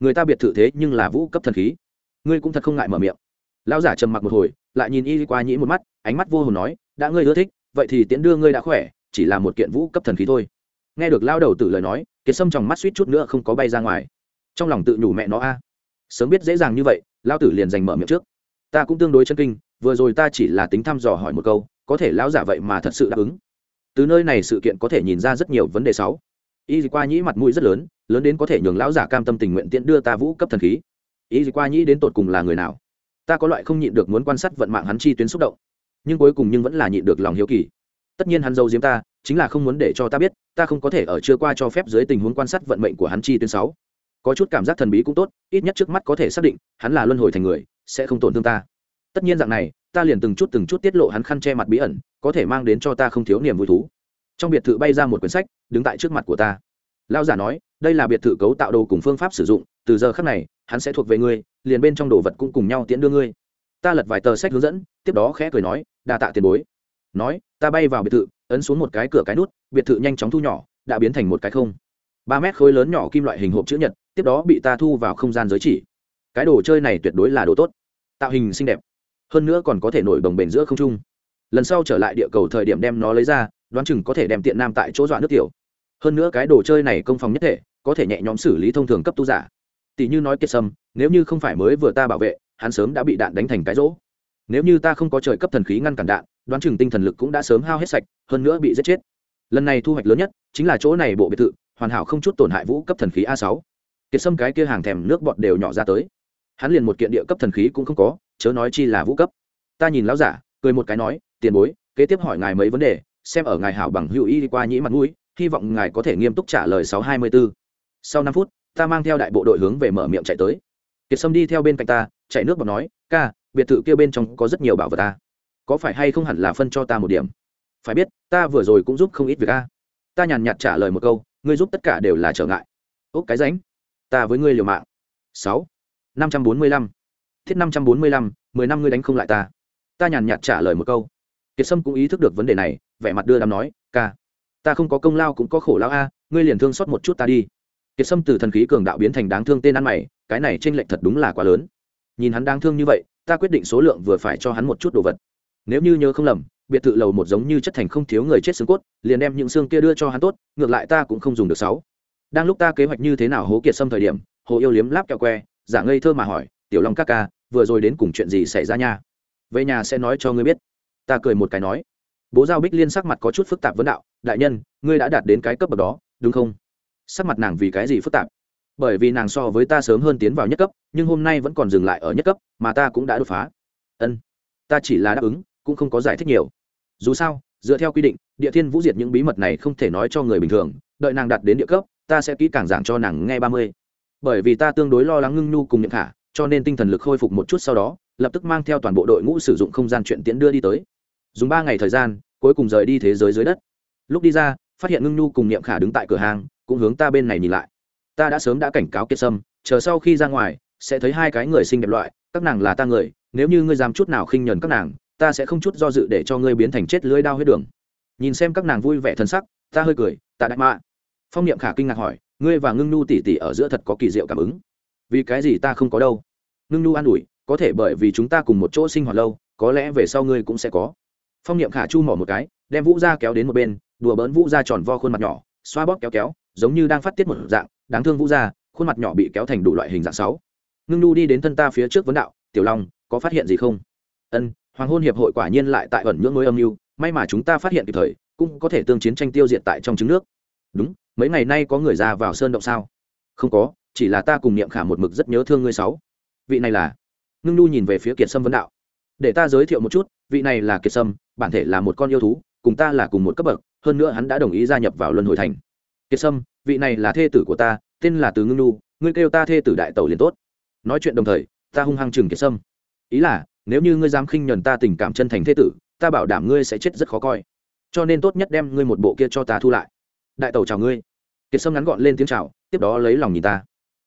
Người ta biệt thự thế nhưng là vũ cấp thần khí. Ngươi cũng thật không ngại mở miệng lão giả trầm mặc một hồi, lại nhìn y qua nhĩ một mắt, ánh mắt vô hồn nói, đã ngươi ưa thích, vậy thì tiễn đưa ngươi đã khỏe, chỉ là một kiện vũ cấp thần khí thôi. Nghe được lao đầu tử lời nói, kiệt sâm trong mắt suýt chút nữa không có bay ra ngoài. Trong lòng tự nhủ mẹ nó a. Sớm biết dễ dàng như vậy lao tử liền giành mở miệng trước. Ta cũng tương đối chân kinh, vừa rồi ta chỉ là tính thăm dò hỏi một câu, có thể lão giả vậy mà thật sự đáp ứng. Từ nơi này sự kiện có thể nhìn ra rất nhiều vấn đề sáu. Y qua nhĩ mặt mũi rất lớn lớn đến có thể nhường lão giả cam tâm tình nguyện tiễn đưa ta vũ cấp thần khí. Y qua nhĩ đến tột cùng là người nào? Ta có loại không nhịn được muốn quan sát vận mạng hắn chi tuyến xúc động, nhưng cuối cùng nhưng vẫn là nhịn được lòng hiếu kỳ. Tất nhiên hắn giấu diếm ta, chính là không muốn để cho ta biết, ta không có thể ở chưa qua cho phép dưới tình huống quan sát vận mệnh của hắn chi tuyến sáu. Có chút cảm giác thần bí cũng tốt, ít nhất trước mắt có thể xác định, hắn là luân hồi thành người, sẽ không tổn thương ta. Tất nhiên dạng này, ta liền từng chút từng chút tiết lộ hắn khăn che mặt bí ẩn, có thể mang đến cho ta không thiếu niềm vui thú. Trong biệt thự bay ra một quyển sách, đứng tại trước mặt của ta. Lao giả nói, đây là biệt thự cấu tạo đồ cùng phương pháp sử dụng từ giờ khắc này, hắn sẽ thuộc về ngươi, liền bên trong đồ vật cũng cùng nhau tiễn đưa ngươi. Ta lật vài tờ sách hướng dẫn, tiếp đó khẽ cười nói, đa tạ tiền bối. Nói, ta bay vào biệt thự, ấn xuống một cái cửa cái nút, biệt thự nhanh chóng thu nhỏ, đã biến thành một cái không. Ba mét khối lớn nhỏ kim loại hình hộp chữ nhật, tiếp đó bị ta thu vào không gian giới chỉ. Cái đồ chơi này tuyệt đối là đồ tốt, tạo hình xinh đẹp, hơn nữa còn có thể nổi đồng bền giữa không trung. Lần sau trở lại địa cầu thời điểm đem nó lấy ra, đoán chừng có thể đem tiện nam tại chỗ dọa nước tiểu. Hơn nữa cái đồ chơi này công phòng nhất thể, có thể nhẹ nhõm xử lý thông thường cấp tu giả tỷ như nói kiệt sâm, nếu như không phải mới vừa ta bảo vệ, hắn sớm đã bị đạn đánh thành cái rỗ. Nếu như ta không có trời cấp thần khí ngăn cản đạn, đoán chừng tinh thần lực cũng đã sớm hao hết sạch, hơn nữa bị giết chết. Lần này thu hoạch lớn nhất chính là chỗ này bộ biệt thự, hoàn hảo không chút tổn hại vũ cấp thần khí a sáu. Kiệt sâm cái kia hàng thèm nước bọt đều nhỏ ra tới. Hắn liền một kiện địa cấp thần khí cũng không có, chớ nói chi là vũ cấp. Ta nhìn lão giả, cười một cái nói, tiền bối, kế tiếp hỏi ngài mấy vấn đề, xem ở ngài hảo bằng hữu y qua nhĩ mặt mũi, hy vọng ngài có thể nghiêm túc trả lời sáu hai mươi bốn sau năm phút ta mang theo đại bộ đội hướng về mở miệng chạy tới. Kiệt sâm đi theo bên cạnh ta, chạy nước bọc nói, ca, biệt thự kia bên trong có rất nhiều bảo vật ta. Có phải hay không hẳn là phân cho ta một điểm? Phải biết, ta vừa rồi cũng giúp không ít việc a. Ta nhàn nhạt trả lời một câu, ngươi giúp tất cả đều là trở ngại. Ốc cái ránh. Ta với ngươi liều mạng. Sáu. Năm trăm bốn mươi lăm. Thiết năm trăm bốn mươi lăm, mười năm ngươi đánh không lại ta. Ta nhàn nhạt trả lời một câu. Kiệt sâm cũng ý thức được vấn đề này, vẻ mặt đưa đám nói, ca, ta không có công lao cũng có khổ lao a, ngươi liền thương xót một chút ta đi kiệt sâm từ thần khí cường đạo biến thành đáng thương tên ăn mày, cái này t r ê n lệch thật đúng là quá lớn. Nhìn hắn đáng thương như vậy, ta quyết định số lượng vừa phải cho hắn một chút đồ vật. Nếu như nhớ không lầm, biệt thự lầu một giống như chất thành không thiếu người chết xương cốt, liền đem những xương kia đưa cho hắn tốt, ngược lại ta cũng không dùng được sáu. Đang lúc ta kế hoạch như thế nào hố kiệt sâm thời điểm, hồ yêu liếm láp kẹo que, giả ngây thơ mà hỏi, tiểu long các ca, vừa rồi đến cùng chuyện gì xảy ra nha? Về nhà sẽ nói cho ngươi biết. Ta cười một cái nói. Bố giao bích liên sắc mặt có chút phức tạp vấn đạo, đại nhân, ngươi đã đạt đến cái cấp bậc đó, đúng không? Sắc mặt nàng vì cái gì phức tạp? Bởi vì nàng so với ta sớm hơn tiến vào nhất cấp, nhưng hôm nay vẫn còn dừng lại ở nhất cấp, mà ta cũng đã đột phá. Ân, ta chỉ là đáp ứng, cũng không có giải thích nhiều. Dù sao, dựa theo quy định, địa thiên vũ diệt những bí mật này không thể nói cho người bình thường, đợi nàng đạt đến địa cấp, ta sẽ kỹ càng giảng cho nàng nghe ba mươi. Bởi vì ta tương đối lo lắng ngưng nhu cùng những khả, cho nên tinh thần lực khôi phục một chút sau đó, lập tức mang theo toàn bộ đội ngũ sử dụng không gian chuyện tiễn đưa đi tới. Dùng ba ngày thời gian, cuối cùng rời đi thế giới dưới đất. Lúc đi ra, phát hiện ngưng nhu cùng niệm khả đứng tại cửa hàng cũng hướng ta bên này nhìn lại. Ta đã sớm đã cảnh cáo kiệt sâm, chờ sau khi ra ngoài, sẽ thấy hai cái người xinh đẹp loại, các nàng là ta người, nếu như ngươi dám chút nào khinh nhờn các nàng, ta sẽ không chút do dự để cho ngươi biến thành chết lưới đao huyết đường. Nhìn xem các nàng vui vẻ thân sắc, ta hơi cười, ta đại mạ. Phong niệm khả kinh ngạc hỏi, ngươi và ngưng nhu tỉ tỉ ở giữa thật có kỳ diệu cảm ứng? Vì cái gì ta không có đâu? Ngưng nhu an ủi, có thể bởi vì chúng ta cùng một chỗ sinh hoạt lâu, có lẽ về sau ngươi cũng sẽ có. Phong niệm khả chu mỏ một cái, đem vũ ra kéo đến một bên, đùa bỡn vũ ra tròn vo khuôn mặt nhỏ, xoa bóp kéo kéo giống như đang phát tiết một dạng, đáng thương vũ ra khuôn mặt nhỏ bị kéo thành đủ loại hình dạng sáu. Ngưng nhu đi đến thân ta phía trước vấn đạo, tiểu long, có phát hiện gì không? Ân, hoàng hôn hiệp hội quả nhiên lại tại ẩn nhưỡng ngôi âm mưu, may mà chúng ta phát hiện kịp thời, cũng có thể tương chiến tranh tiêu diệt tại trong trứng nước. Đúng, mấy ngày nay có người ra vào sơn động sao? Không có, chỉ là ta cùng niệm khả một mực rất nhớ thương ngươi sáu. Vị này là? Ngưng nhu nhìn về phía kiệt sâm vấn đạo. Để ta giới thiệu một chút, vị này là kiệt sâm, bản thể là một con yêu thú, cùng ta là cùng một cấp bậc, hơn nữa hắn đã đồng ý gia nhập vào luân hồi thành kiệt sâm vị này là thê tử của ta tên là từ ngưng Nu, ngươi kêu ta thê tử đại tẩu liền tốt. Nói chuyện đồng thời ta hung hăng chừng kiệt sâm. Ý là nếu như ngươi dám khinh nhuần ta tình cảm chân thành thê tử ta bảo đảm ngươi sẽ chết rất khó coi. Cho nên tốt nhất đem ngươi một bộ kia cho ta thu lại. Đại tẩu chào ngươi. Kiệt sâm ngắn gọn lên tiếng chào tiếp đó lấy lòng nhìn ta.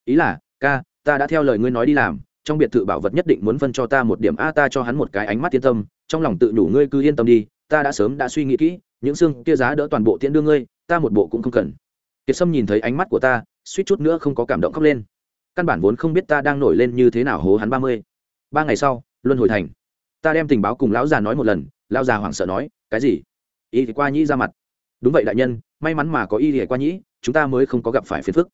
Ý là ca ta đã theo lời ngươi nói đi làm trong biệt thự bảo vật nhất định muốn phân cho ta một điểm a ta cho hắn một cái ánh mắt yên tâm trong lòng tự đủ ngươi cứ yên tâm đi ta đã sớm đã suy nghĩ kỹ những xương kia giá đỡ toàn bộ tiễn đưa ngươi ta một bộ cũng không cần kiệt sâm nhìn thấy ánh mắt của ta, suýt chút nữa không có cảm động khóc lên. Căn bản vốn không biết ta đang nổi lên như thế nào hố hắn ba mươi. Ba ngày sau, luân hồi thành. Ta đem tình báo cùng lão già nói một lần, lão già hoảng sợ nói, cái gì? Y thì qua nhĩ ra mặt. Đúng vậy đại nhân, may mắn mà có y thì qua nhĩ, chúng ta mới không có gặp phải phiền phức.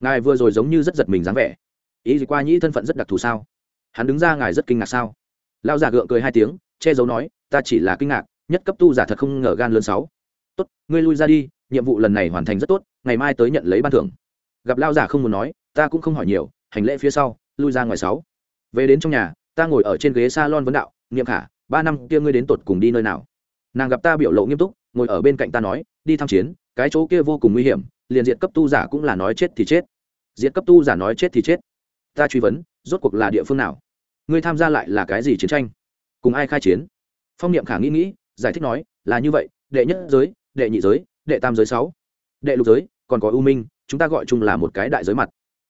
Ngài vừa rồi giống như rất giật mình dáng vẻ. Y thì qua nhĩ thân phận rất đặc thù sao? Hắn đứng ra ngài rất kinh ngạc sao? Lão già gượng cười hai tiếng, che giấu nói, ta chỉ là kinh ngạc, nhất cấp tu giả thật không ngờ gan lớn sáu. Tốt, ngươi lui ra đi nhiệm vụ lần này hoàn thành rất tốt, ngày mai tới nhận lấy ban thưởng. Gặp lao giả không muốn nói, ta cũng không hỏi nhiều, hành lễ phía sau, lui ra ngoài sáu. Về đến trong nhà, ta ngồi ở trên ghế s a lon vấn đạo nghiệm khả, ba năm kia ngươi đến tột cùng đi nơi nào? Nàng gặp ta biểu lộ nghiêm túc, ngồi ở bên cạnh ta nói, đi tham chiến, cái chỗ kia vô cùng nguy hiểm, liền diện cấp tu giả cũng là nói chết thì chết. Diện cấp tu giả nói chết thì chết. Ta truy vấn, rốt cuộc là địa phương nào? Ngươi tham gia lại là cái gì chiến tranh? Cùng ai khai chiến? Phong niệm khả nghĩ nghĩ, giải thích nói, là như vậy, đệ nhất giới, đệ nhị giới đệ tam giới sáu. Đệ lục giới, còn có ưu minh, chúng ta gọi chung là một cái đại giới mặt.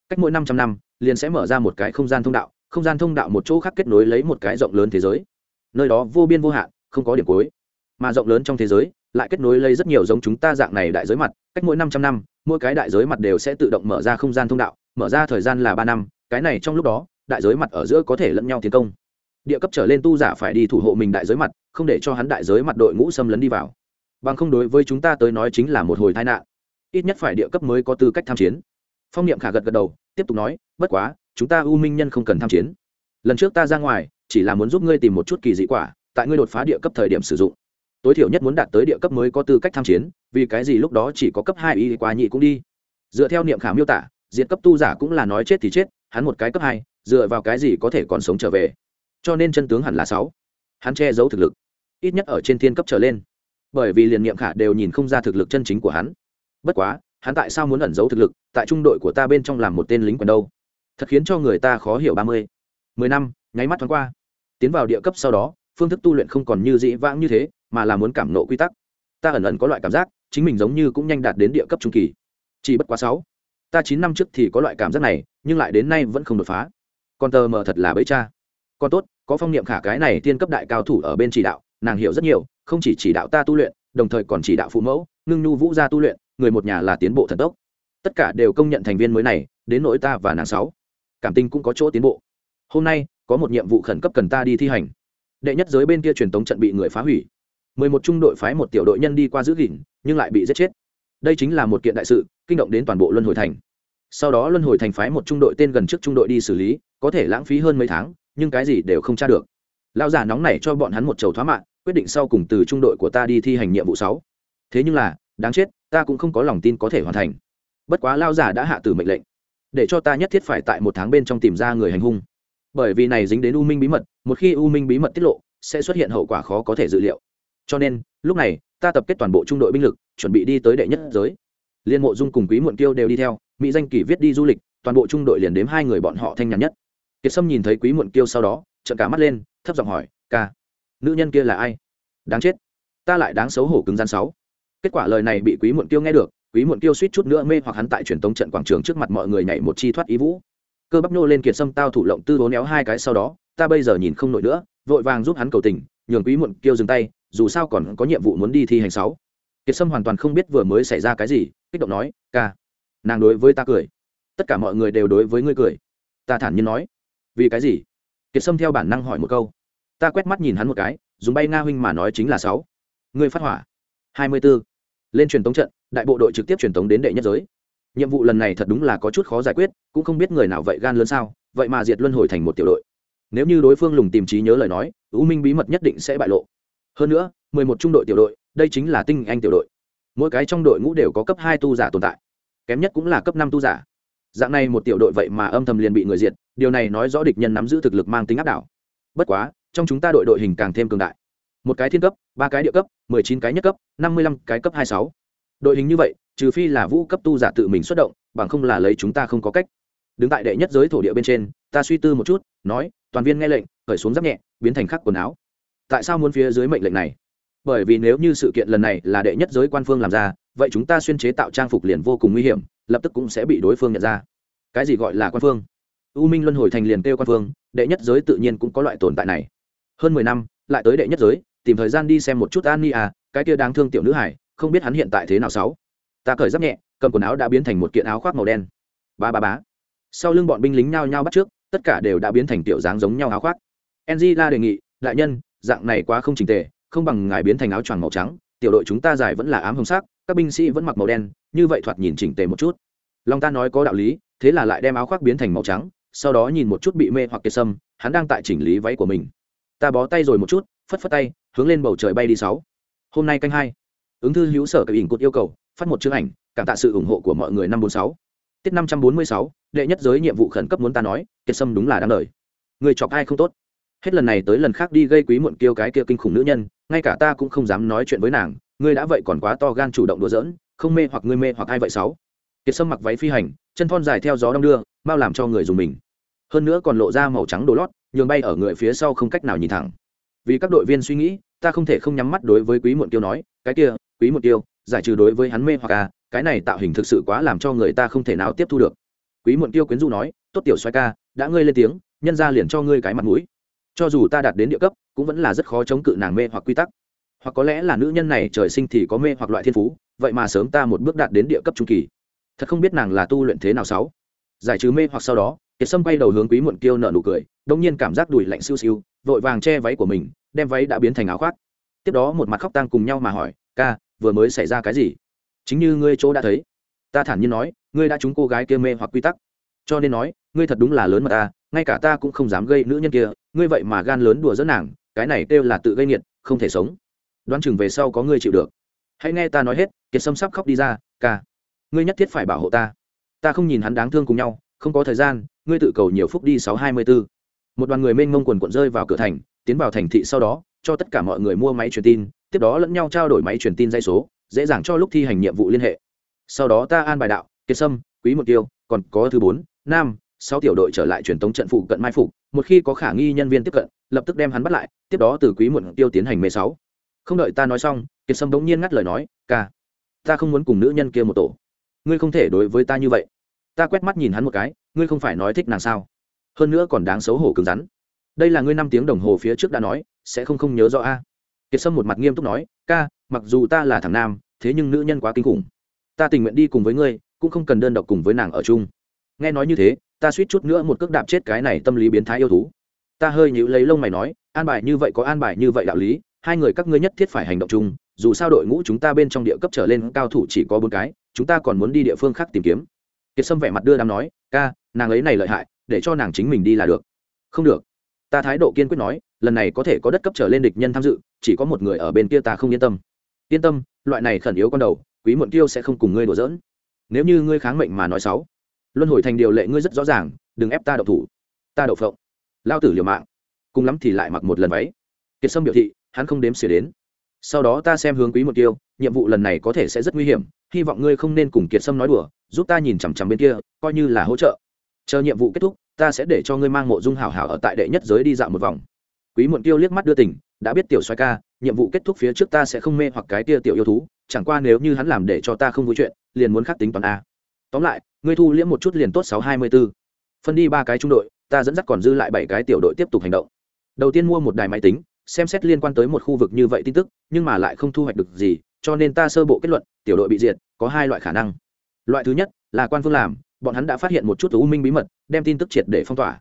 Cách mỗi năm trăm năm, liền sẽ mở ra một cái không gian thông đạo, không gian thông đạo một chỗ khác kết nối lấy một cái rộng lớn thế giới. Nơi đó vô biên vô hạn, không có điểm cuối. Mà rộng lớn trong thế giới, lại kết nối lấy rất nhiều giống chúng ta dạng này đại giới mặt. Cách mỗi năm trăm năm, mỗi cái đại giới mặt đều sẽ tự động mở ra không gian thông đạo, mở ra thời gian là ba năm. Cái này trong lúc đó, đại giới mặt ở giữa có thể lẫn nhau tiến công. Địa cấp trở lên tu giả phải đi thủ hộ mình đại giới mặt, không để cho hắn đại giới mặt đội ngũ xâm lấn đi vào bằng không đối với chúng ta tới nói chính là một hồi tai nạn. Ít nhất phải địa cấp mới có tư cách tham chiến. Phong niệm khả gật gật đầu, tiếp tục nói, bất quá, chúng ta u minh nhân không cần tham chiến. Lần trước ta ra ngoài, chỉ là muốn giúp ngươi tìm một chút kỳ dị quả, tại ngươi đột phá địa cấp thời điểm sử dụng. Tối thiểu nhất muốn đạt tới địa cấp mới có tư cách tham chiến, vì cái gì lúc đó chỉ có cấp hai y qua nhị cũng đi. Dựa theo niệm khả miêu tả, diệt cấp tu giả cũng là nói chết thì chết, hắn một cái cấp hai, dựa vào cái gì có thể còn sống trở về. Cho nên chân tướng hẳn là sáu. Hắn che giấu thực lực, ít nhất ở trên thiên cấp trở lên bởi vì liền niệm khả đều nhìn không ra thực lực chân chính của hắn. Bất quá, hắn tại sao muốn ẩn giấu thực lực, tại trung đội của ta bên trong làm một tên lính quần đâu? Thật khiến cho người ta khó hiểu ba mươi. Mười năm, nháy mắt thoáng qua. Tiến vào địa cấp sau đó, phương thức tu luyện không còn như dĩ vãng như thế, mà là muốn cảm nộ quy tắc. Ta ẩn ẩn có loại cảm giác, chính mình giống như cũng nhanh đạt đến địa cấp trung kỳ. Chỉ bất quá sáu. Ta chín năm trước thì có loại cảm giác này, nhưng lại đến nay vẫn không đột phá. Còn tờ mờ thật là bẫy cha. Còn tốt, có phong niệm khả cái này tiên cấp đại cao thủ ở bên chỉ đạo nàng hiểu rất nhiều, không chỉ chỉ đạo ta tu luyện, đồng thời còn chỉ đạo phụ mẫu, ngưng nhu vũ gia tu luyện, người một nhà là tiến bộ thần tốc. Tất cả đều công nhận thành viên mới này, đến nỗi ta và nàng sáu. Cảm tình cũng có chỗ tiến bộ. Hôm nay, có một nhiệm vụ khẩn cấp cần ta đi thi hành. Đệ nhất giới bên kia truyền tống trận bị người phá hủy. Mười một trung đội phái một tiểu đội nhân đi qua giữ gìn, nhưng lại bị giết chết. Đây chính là một kiện đại sự, kinh động đến toàn bộ luân hồi thành. Sau đó luân hồi thành phái một trung đội tên gần trước trung đội đi xử lý, có thể lãng phí hơn mấy tháng, nhưng cái gì đều không tra được. Lao giả nóng này cho bọn hắn một chầu thoá mạng quyết định sau cùng từ trung đội của ta đi thi hành nhiệm vụ sáu. Thế nhưng là, đáng chết, ta cũng không có lòng tin có thể hoàn thành. Bất quá lao giả đã hạ tử mệnh lệnh. Để cho ta nhất thiết phải tại một tháng bên trong tìm ra người hành hung. Bởi vì này dính đến u minh bí mật, một khi u minh bí mật tiết lộ, sẽ xuất hiện hậu quả khó có thể dự liệu. Cho nên, lúc này, ta tập kết toàn bộ trung đội binh lực, chuẩn bị đi tới đệ nhất giới. Liên mộ dung cùng quý muộn tiêu đều đi theo, mỹ danh kỷ viết đi du lịch, toàn bộ trung đội liền đếm hai người bọn họ thanh nhàn nhất. Kiệt sâm nhìn thấy quý muộn kiêu sau đó, trợn cả mắt lên, thấp giọng hỏi, ca nữ nhân kia là ai? Đáng chết. Ta lại đáng xấu hổ cứng gian sáu. Kết quả lời này bị quý muộn kiêu nghe được, quý muộn kiêu suýt chút nữa mê hoặc hắn tại truyền tống trận quảng trường trước mặt mọi người nhảy một chi thoát ý vũ. Cơ bắp nô lên kiệt sâm tao thủ lộng tư vốn éo hai cái sau đó, ta bây giờ nhìn không nổi nữa, vội vàng giúp hắn cầu tình, nhường quý muộn kiêu dừng tay, dù sao còn có nhiệm vụ muốn đi thi hành sáu. Kiệt sâm hoàn toàn không biết vừa mới xảy ra cái gì, kích động nói, ca, nàng đối với ta cười. Tất cả mọi người đều đối với ngươi cười. Ta thản nhiên nói, vì cái gì? Kiệt sâm theo bản năng hỏi một câu ta quét mắt nhìn hắn một cái, dùng bay nga huynh mà nói chính là sáu. Ngươi phát hỏa. Hai mươi 24. lên truyền tống trận, đại bộ đội trực tiếp truyền tống đến đệ nhất giới. Nhiệm vụ lần này thật đúng là có chút khó giải quyết, cũng không biết người nào vậy gan lớn sao, vậy mà diệt luân hồi thành một tiểu đội. Nếu như đối phương lùng tìm trí nhớ lời nói ưu minh bí mật nhất định sẽ bại lộ. Hơn nữa, mười một trung đội tiểu đội, đây chính là tinh anh tiểu đội. Mỗi cái trong đội ngũ đều có cấp hai tu giả tồn tại. Kém nhất cũng là cấp năm tu giả. Dạng này một tiểu đội vậy mà âm thầm liền bị người diệt, điều này nói rõ địch nhân nắm giữ thực lực mang tính áp đảo bất quá, trong chúng ta đội đội hình càng thêm cường đại. Một cái thiên cấp, ba cái địa cấp, mười chín cái nhất cấp, năm mươi lăm cái cấp hai sáu. Đội hình như vậy, trừ phi là vũ cấp tu giả tự mình xuất động, bằng không là lấy chúng ta không có cách. Đứng tại đệ nhất giới thổ địa bên trên, ta suy tư một chút, nói, toàn viên nghe lệnh, khởi xuống giáp nhẹ, biến thành khắc quần áo. Tại sao muốn phía dưới mệnh lệnh này? Bởi vì nếu như sự kiện lần này là đệ nhất giới quan phương làm ra, vậy chúng ta xuyên chế tạo trang phục liền vô cùng nguy hiểm, lập tức cũng sẽ bị đối phương nhận ra. Cái gì gọi là quan phương? U minh luân hồi thành liền kêu quan phương đệ nhất giới tự nhiên cũng có loại tồn tại này. Hơn mười năm, lại tới đệ nhất giới, tìm thời gian đi xem một chút an ni à cái kia đáng thương tiểu nữ hải, không biết hắn hiện tại thế nào sáu. Ta cởi giáp nhẹ, cầm quần áo đã biến thành một kiện áo khoác màu đen. Ba ba bá sau lưng bọn binh lính nhao nhao bắt trước, tất cả đều đã biến thành tiểu dáng giống nhau áo khoác. Angela đề nghị, đại nhân, dạng này quá không trình tề, không bằng ngài biến thành áo choàng màu trắng, tiểu đội chúng ta dài vẫn là ám hồng sắc, các binh sĩ vẫn mặc màu đen, như vậy thoạt nhìn chỉnh tề một chút. Long ta nói có đạo lý, thế là lại đem áo khoác biến thành màu trắng sau đó nhìn một chút bị mê hoặc kiệt sâm, hắn đang tại chỉnh lý váy của mình. Ta bó tay rồi một chút, phất phất tay, hướng lên bầu trời bay đi sáu. Hôm nay canh hai. Ứng thư hữu sở cậy ỉn cột yêu cầu, phát một chương ảnh, cảm tạ sự ủng hộ của mọi người năm bốn sáu. Tiết năm trăm bốn mươi sáu, đệ nhất giới nhiệm vụ khẩn cấp muốn ta nói, kiệt sâm đúng là đáng lời. Người chọc ai không tốt? Hết lần này tới lần khác đi gây quý muộn kêu cái kia kinh khủng nữ nhân, ngay cả ta cũng không dám nói chuyện với nàng, ngươi đã vậy còn quá to gan chủ động đùa giỡn, không mê hoặc ngươi mê hoặc ai vậy sáu? Kiệt sâm mặc váy phi hành, chân thon dài theo gió đong đưa bao làm cho người dùng mình. Hơn nữa còn lộ ra màu trắng đồ lót, nhường bay ở người phía sau không cách nào nhìn thẳng. Vì các đội viên suy nghĩ, ta không thể không nhắm mắt đối với quý muộn tiêu nói, cái kia, quý muộn tiêu giải trừ đối với hắn mê hoặc à cái này tạo hình thực sự quá làm cho người ta không thể nào tiếp thu được. Quý muộn tiêu quyến du nói, tốt tiểu xoay ca, đã ngươi lên tiếng, nhân ra liền cho ngươi cái mặt mũi. Cho dù ta đạt đến địa cấp, cũng vẫn là rất khó chống cự nàng mê hoặc quy tắc. Hoặc có lẽ là nữ nhân này trời sinh thì có mê hoặc loại thiên phú, vậy mà sớm ta một bước đạt đến địa cấp trung kỳ thật không biết nàng là tu luyện thế nào sáu. Giải trừ mê hoặc sau đó, kiệt sâm bay đầu hướng quý muộn kiêu nợ nụ cười, đông nhiên cảm giác đùi lạnh siêu siêu, vội vàng che váy của mình, đem váy đã biến thành áo khoác. Tiếp đó một mặt khóc tang cùng nhau mà hỏi, ca, vừa mới xảy ra cái gì? Chính như ngươi chỗ đã thấy. Ta thản nhiên nói, ngươi đã trúng cô gái kia mê hoặc quy tắc. Cho nên nói, ngươi thật đúng là lớn mà ta, ngay cả ta cũng không dám gây nữ nhân kia, ngươi vậy mà gan lớn đùa dẫn nàng, cái này kêu là tự gây nghiệt không thể sống. Đoán chừng về sau có ngươi chịu được. Hãy nghe ta nói hết. Kiệt sâm sắp khóc đi ra, ca ngươi nhất thiết phải bảo hộ ta. Ta không nhìn hắn đáng thương cùng nhau, không có thời gian, ngươi tự cầu nhiều phúc đi sáu hai mươi bốn một đoàn người mênh mông quần cuộn rơi vào cửa thành, tiến vào thành thị sau đó, cho tất cả mọi người mua máy truyền tin, tiếp đó lẫn nhau trao đổi máy truyền tin dây số, dễ dàng cho lúc thi hành nhiệm vụ liên hệ. Sau đó ta an bài đạo, kiệt sâm, quý một tiêu còn có thứ bốn, nam, sáu tiểu đội trở lại truyền tống trận phụ cận mai phục. Một khi có khả nghi nhân viên tiếp cận, lập tức đem hắn bắt lại, tiếp đó từ quý một tiêu tiến hành mê sáu. Không đợi ta nói xong, kiệt sâm bỗng nhiên ngắt lời nói, ca, ta không muốn cùng nữ nhân kia một tổ ngươi không thể đối với ta như vậy. Ta quét mắt nhìn hắn một cái, ngươi không phải nói thích nàng sao? Hơn nữa còn đáng xấu hổ cứng rắn. Đây là ngươi năm tiếng đồng hồ phía trước đã nói, sẽ không không nhớ rõ a? Kiệt sâm một mặt nghiêm túc nói, ca, mặc dù ta là thằng nam, thế nhưng nữ nhân quá kinh khủng. Ta tình nguyện đi cùng với ngươi, cũng không cần đơn độc cùng với nàng ở chung. Nghe nói như thế, ta suýt chút nữa một cước đạp chết cái này tâm lý biến thái yêu thú. Ta hơi nhữ lấy lông mày nói, an bài như vậy có an bài như vậy đạo lý, hai người các ngươi nhất thiết phải hành động chung, dù sao đội ngũ chúng ta bên trong địa cấp trở lên cao thủ chỉ có bốn cái chúng ta còn muốn đi địa phương khác tìm kiếm. Kiệt sâm vẻ mặt đưa đám nói, ca, nàng ấy này lợi hại, để cho nàng chính mình đi là được. Không được. Ta thái độ kiên quyết nói, lần này có thể có đất cấp trở lên địch nhân tham dự, chỉ có một người ở bên kia ta không yên tâm. Yên tâm, loại này khẩn yếu con đầu, quý muộn tiêu sẽ không cùng ngươi đùa giỡn. Nếu như ngươi kháng mệnh mà nói xấu, luân hồi thành điều lệ ngươi rất rõ ràng, đừng ép ta đậu thủ. Ta đậu phộng. Lao tử liều mạng. Cùng lắm thì lại mặc một lần váy. Kiệt sâm biểu thị, hắn không đếm xỉa đến sau đó ta xem hướng quý một tiêu, nhiệm vụ lần này có thể sẽ rất nguy hiểm, hy vọng ngươi không nên cùng kiệt sâm nói đùa, giúp ta nhìn chằm chằm bên kia, coi như là hỗ trợ. Chờ nhiệm vụ kết thúc, ta sẽ để cho ngươi mang mộ dung hảo hảo ở tại đệ nhất giới đi dạo một vòng. Quý muộn tiêu liếc mắt đưa tỉnh đã biết tiểu xoay ca, nhiệm vụ kết thúc phía trước ta sẽ không mê hoặc cái tia tiểu yêu thú, chẳng qua nếu như hắn làm để cho ta không vui chuyện, liền muốn khắc tính toàn a. Tóm lại, ngươi thu liễm một chút liền tốt sáu hai mươi b ố phân đi ba cái trung đội, ta dẫn dắt còn dư lại bảy cái tiểu đội tiếp tục hành động. Đầu tiên mua một đài máy tính xem xét liên quan tới một khu vực như vậy tin tức, nhưng mà lại không thu hoạch được gì, cho nên ta sơ bộ kết luận, tiểu đội bị diệt, có hai loại khả năng. Loại thứ nhất là quan phương làm, bọn hắn đã phát hiện một chút u minh bí mật, đem tin tức triệt để phong tỏa.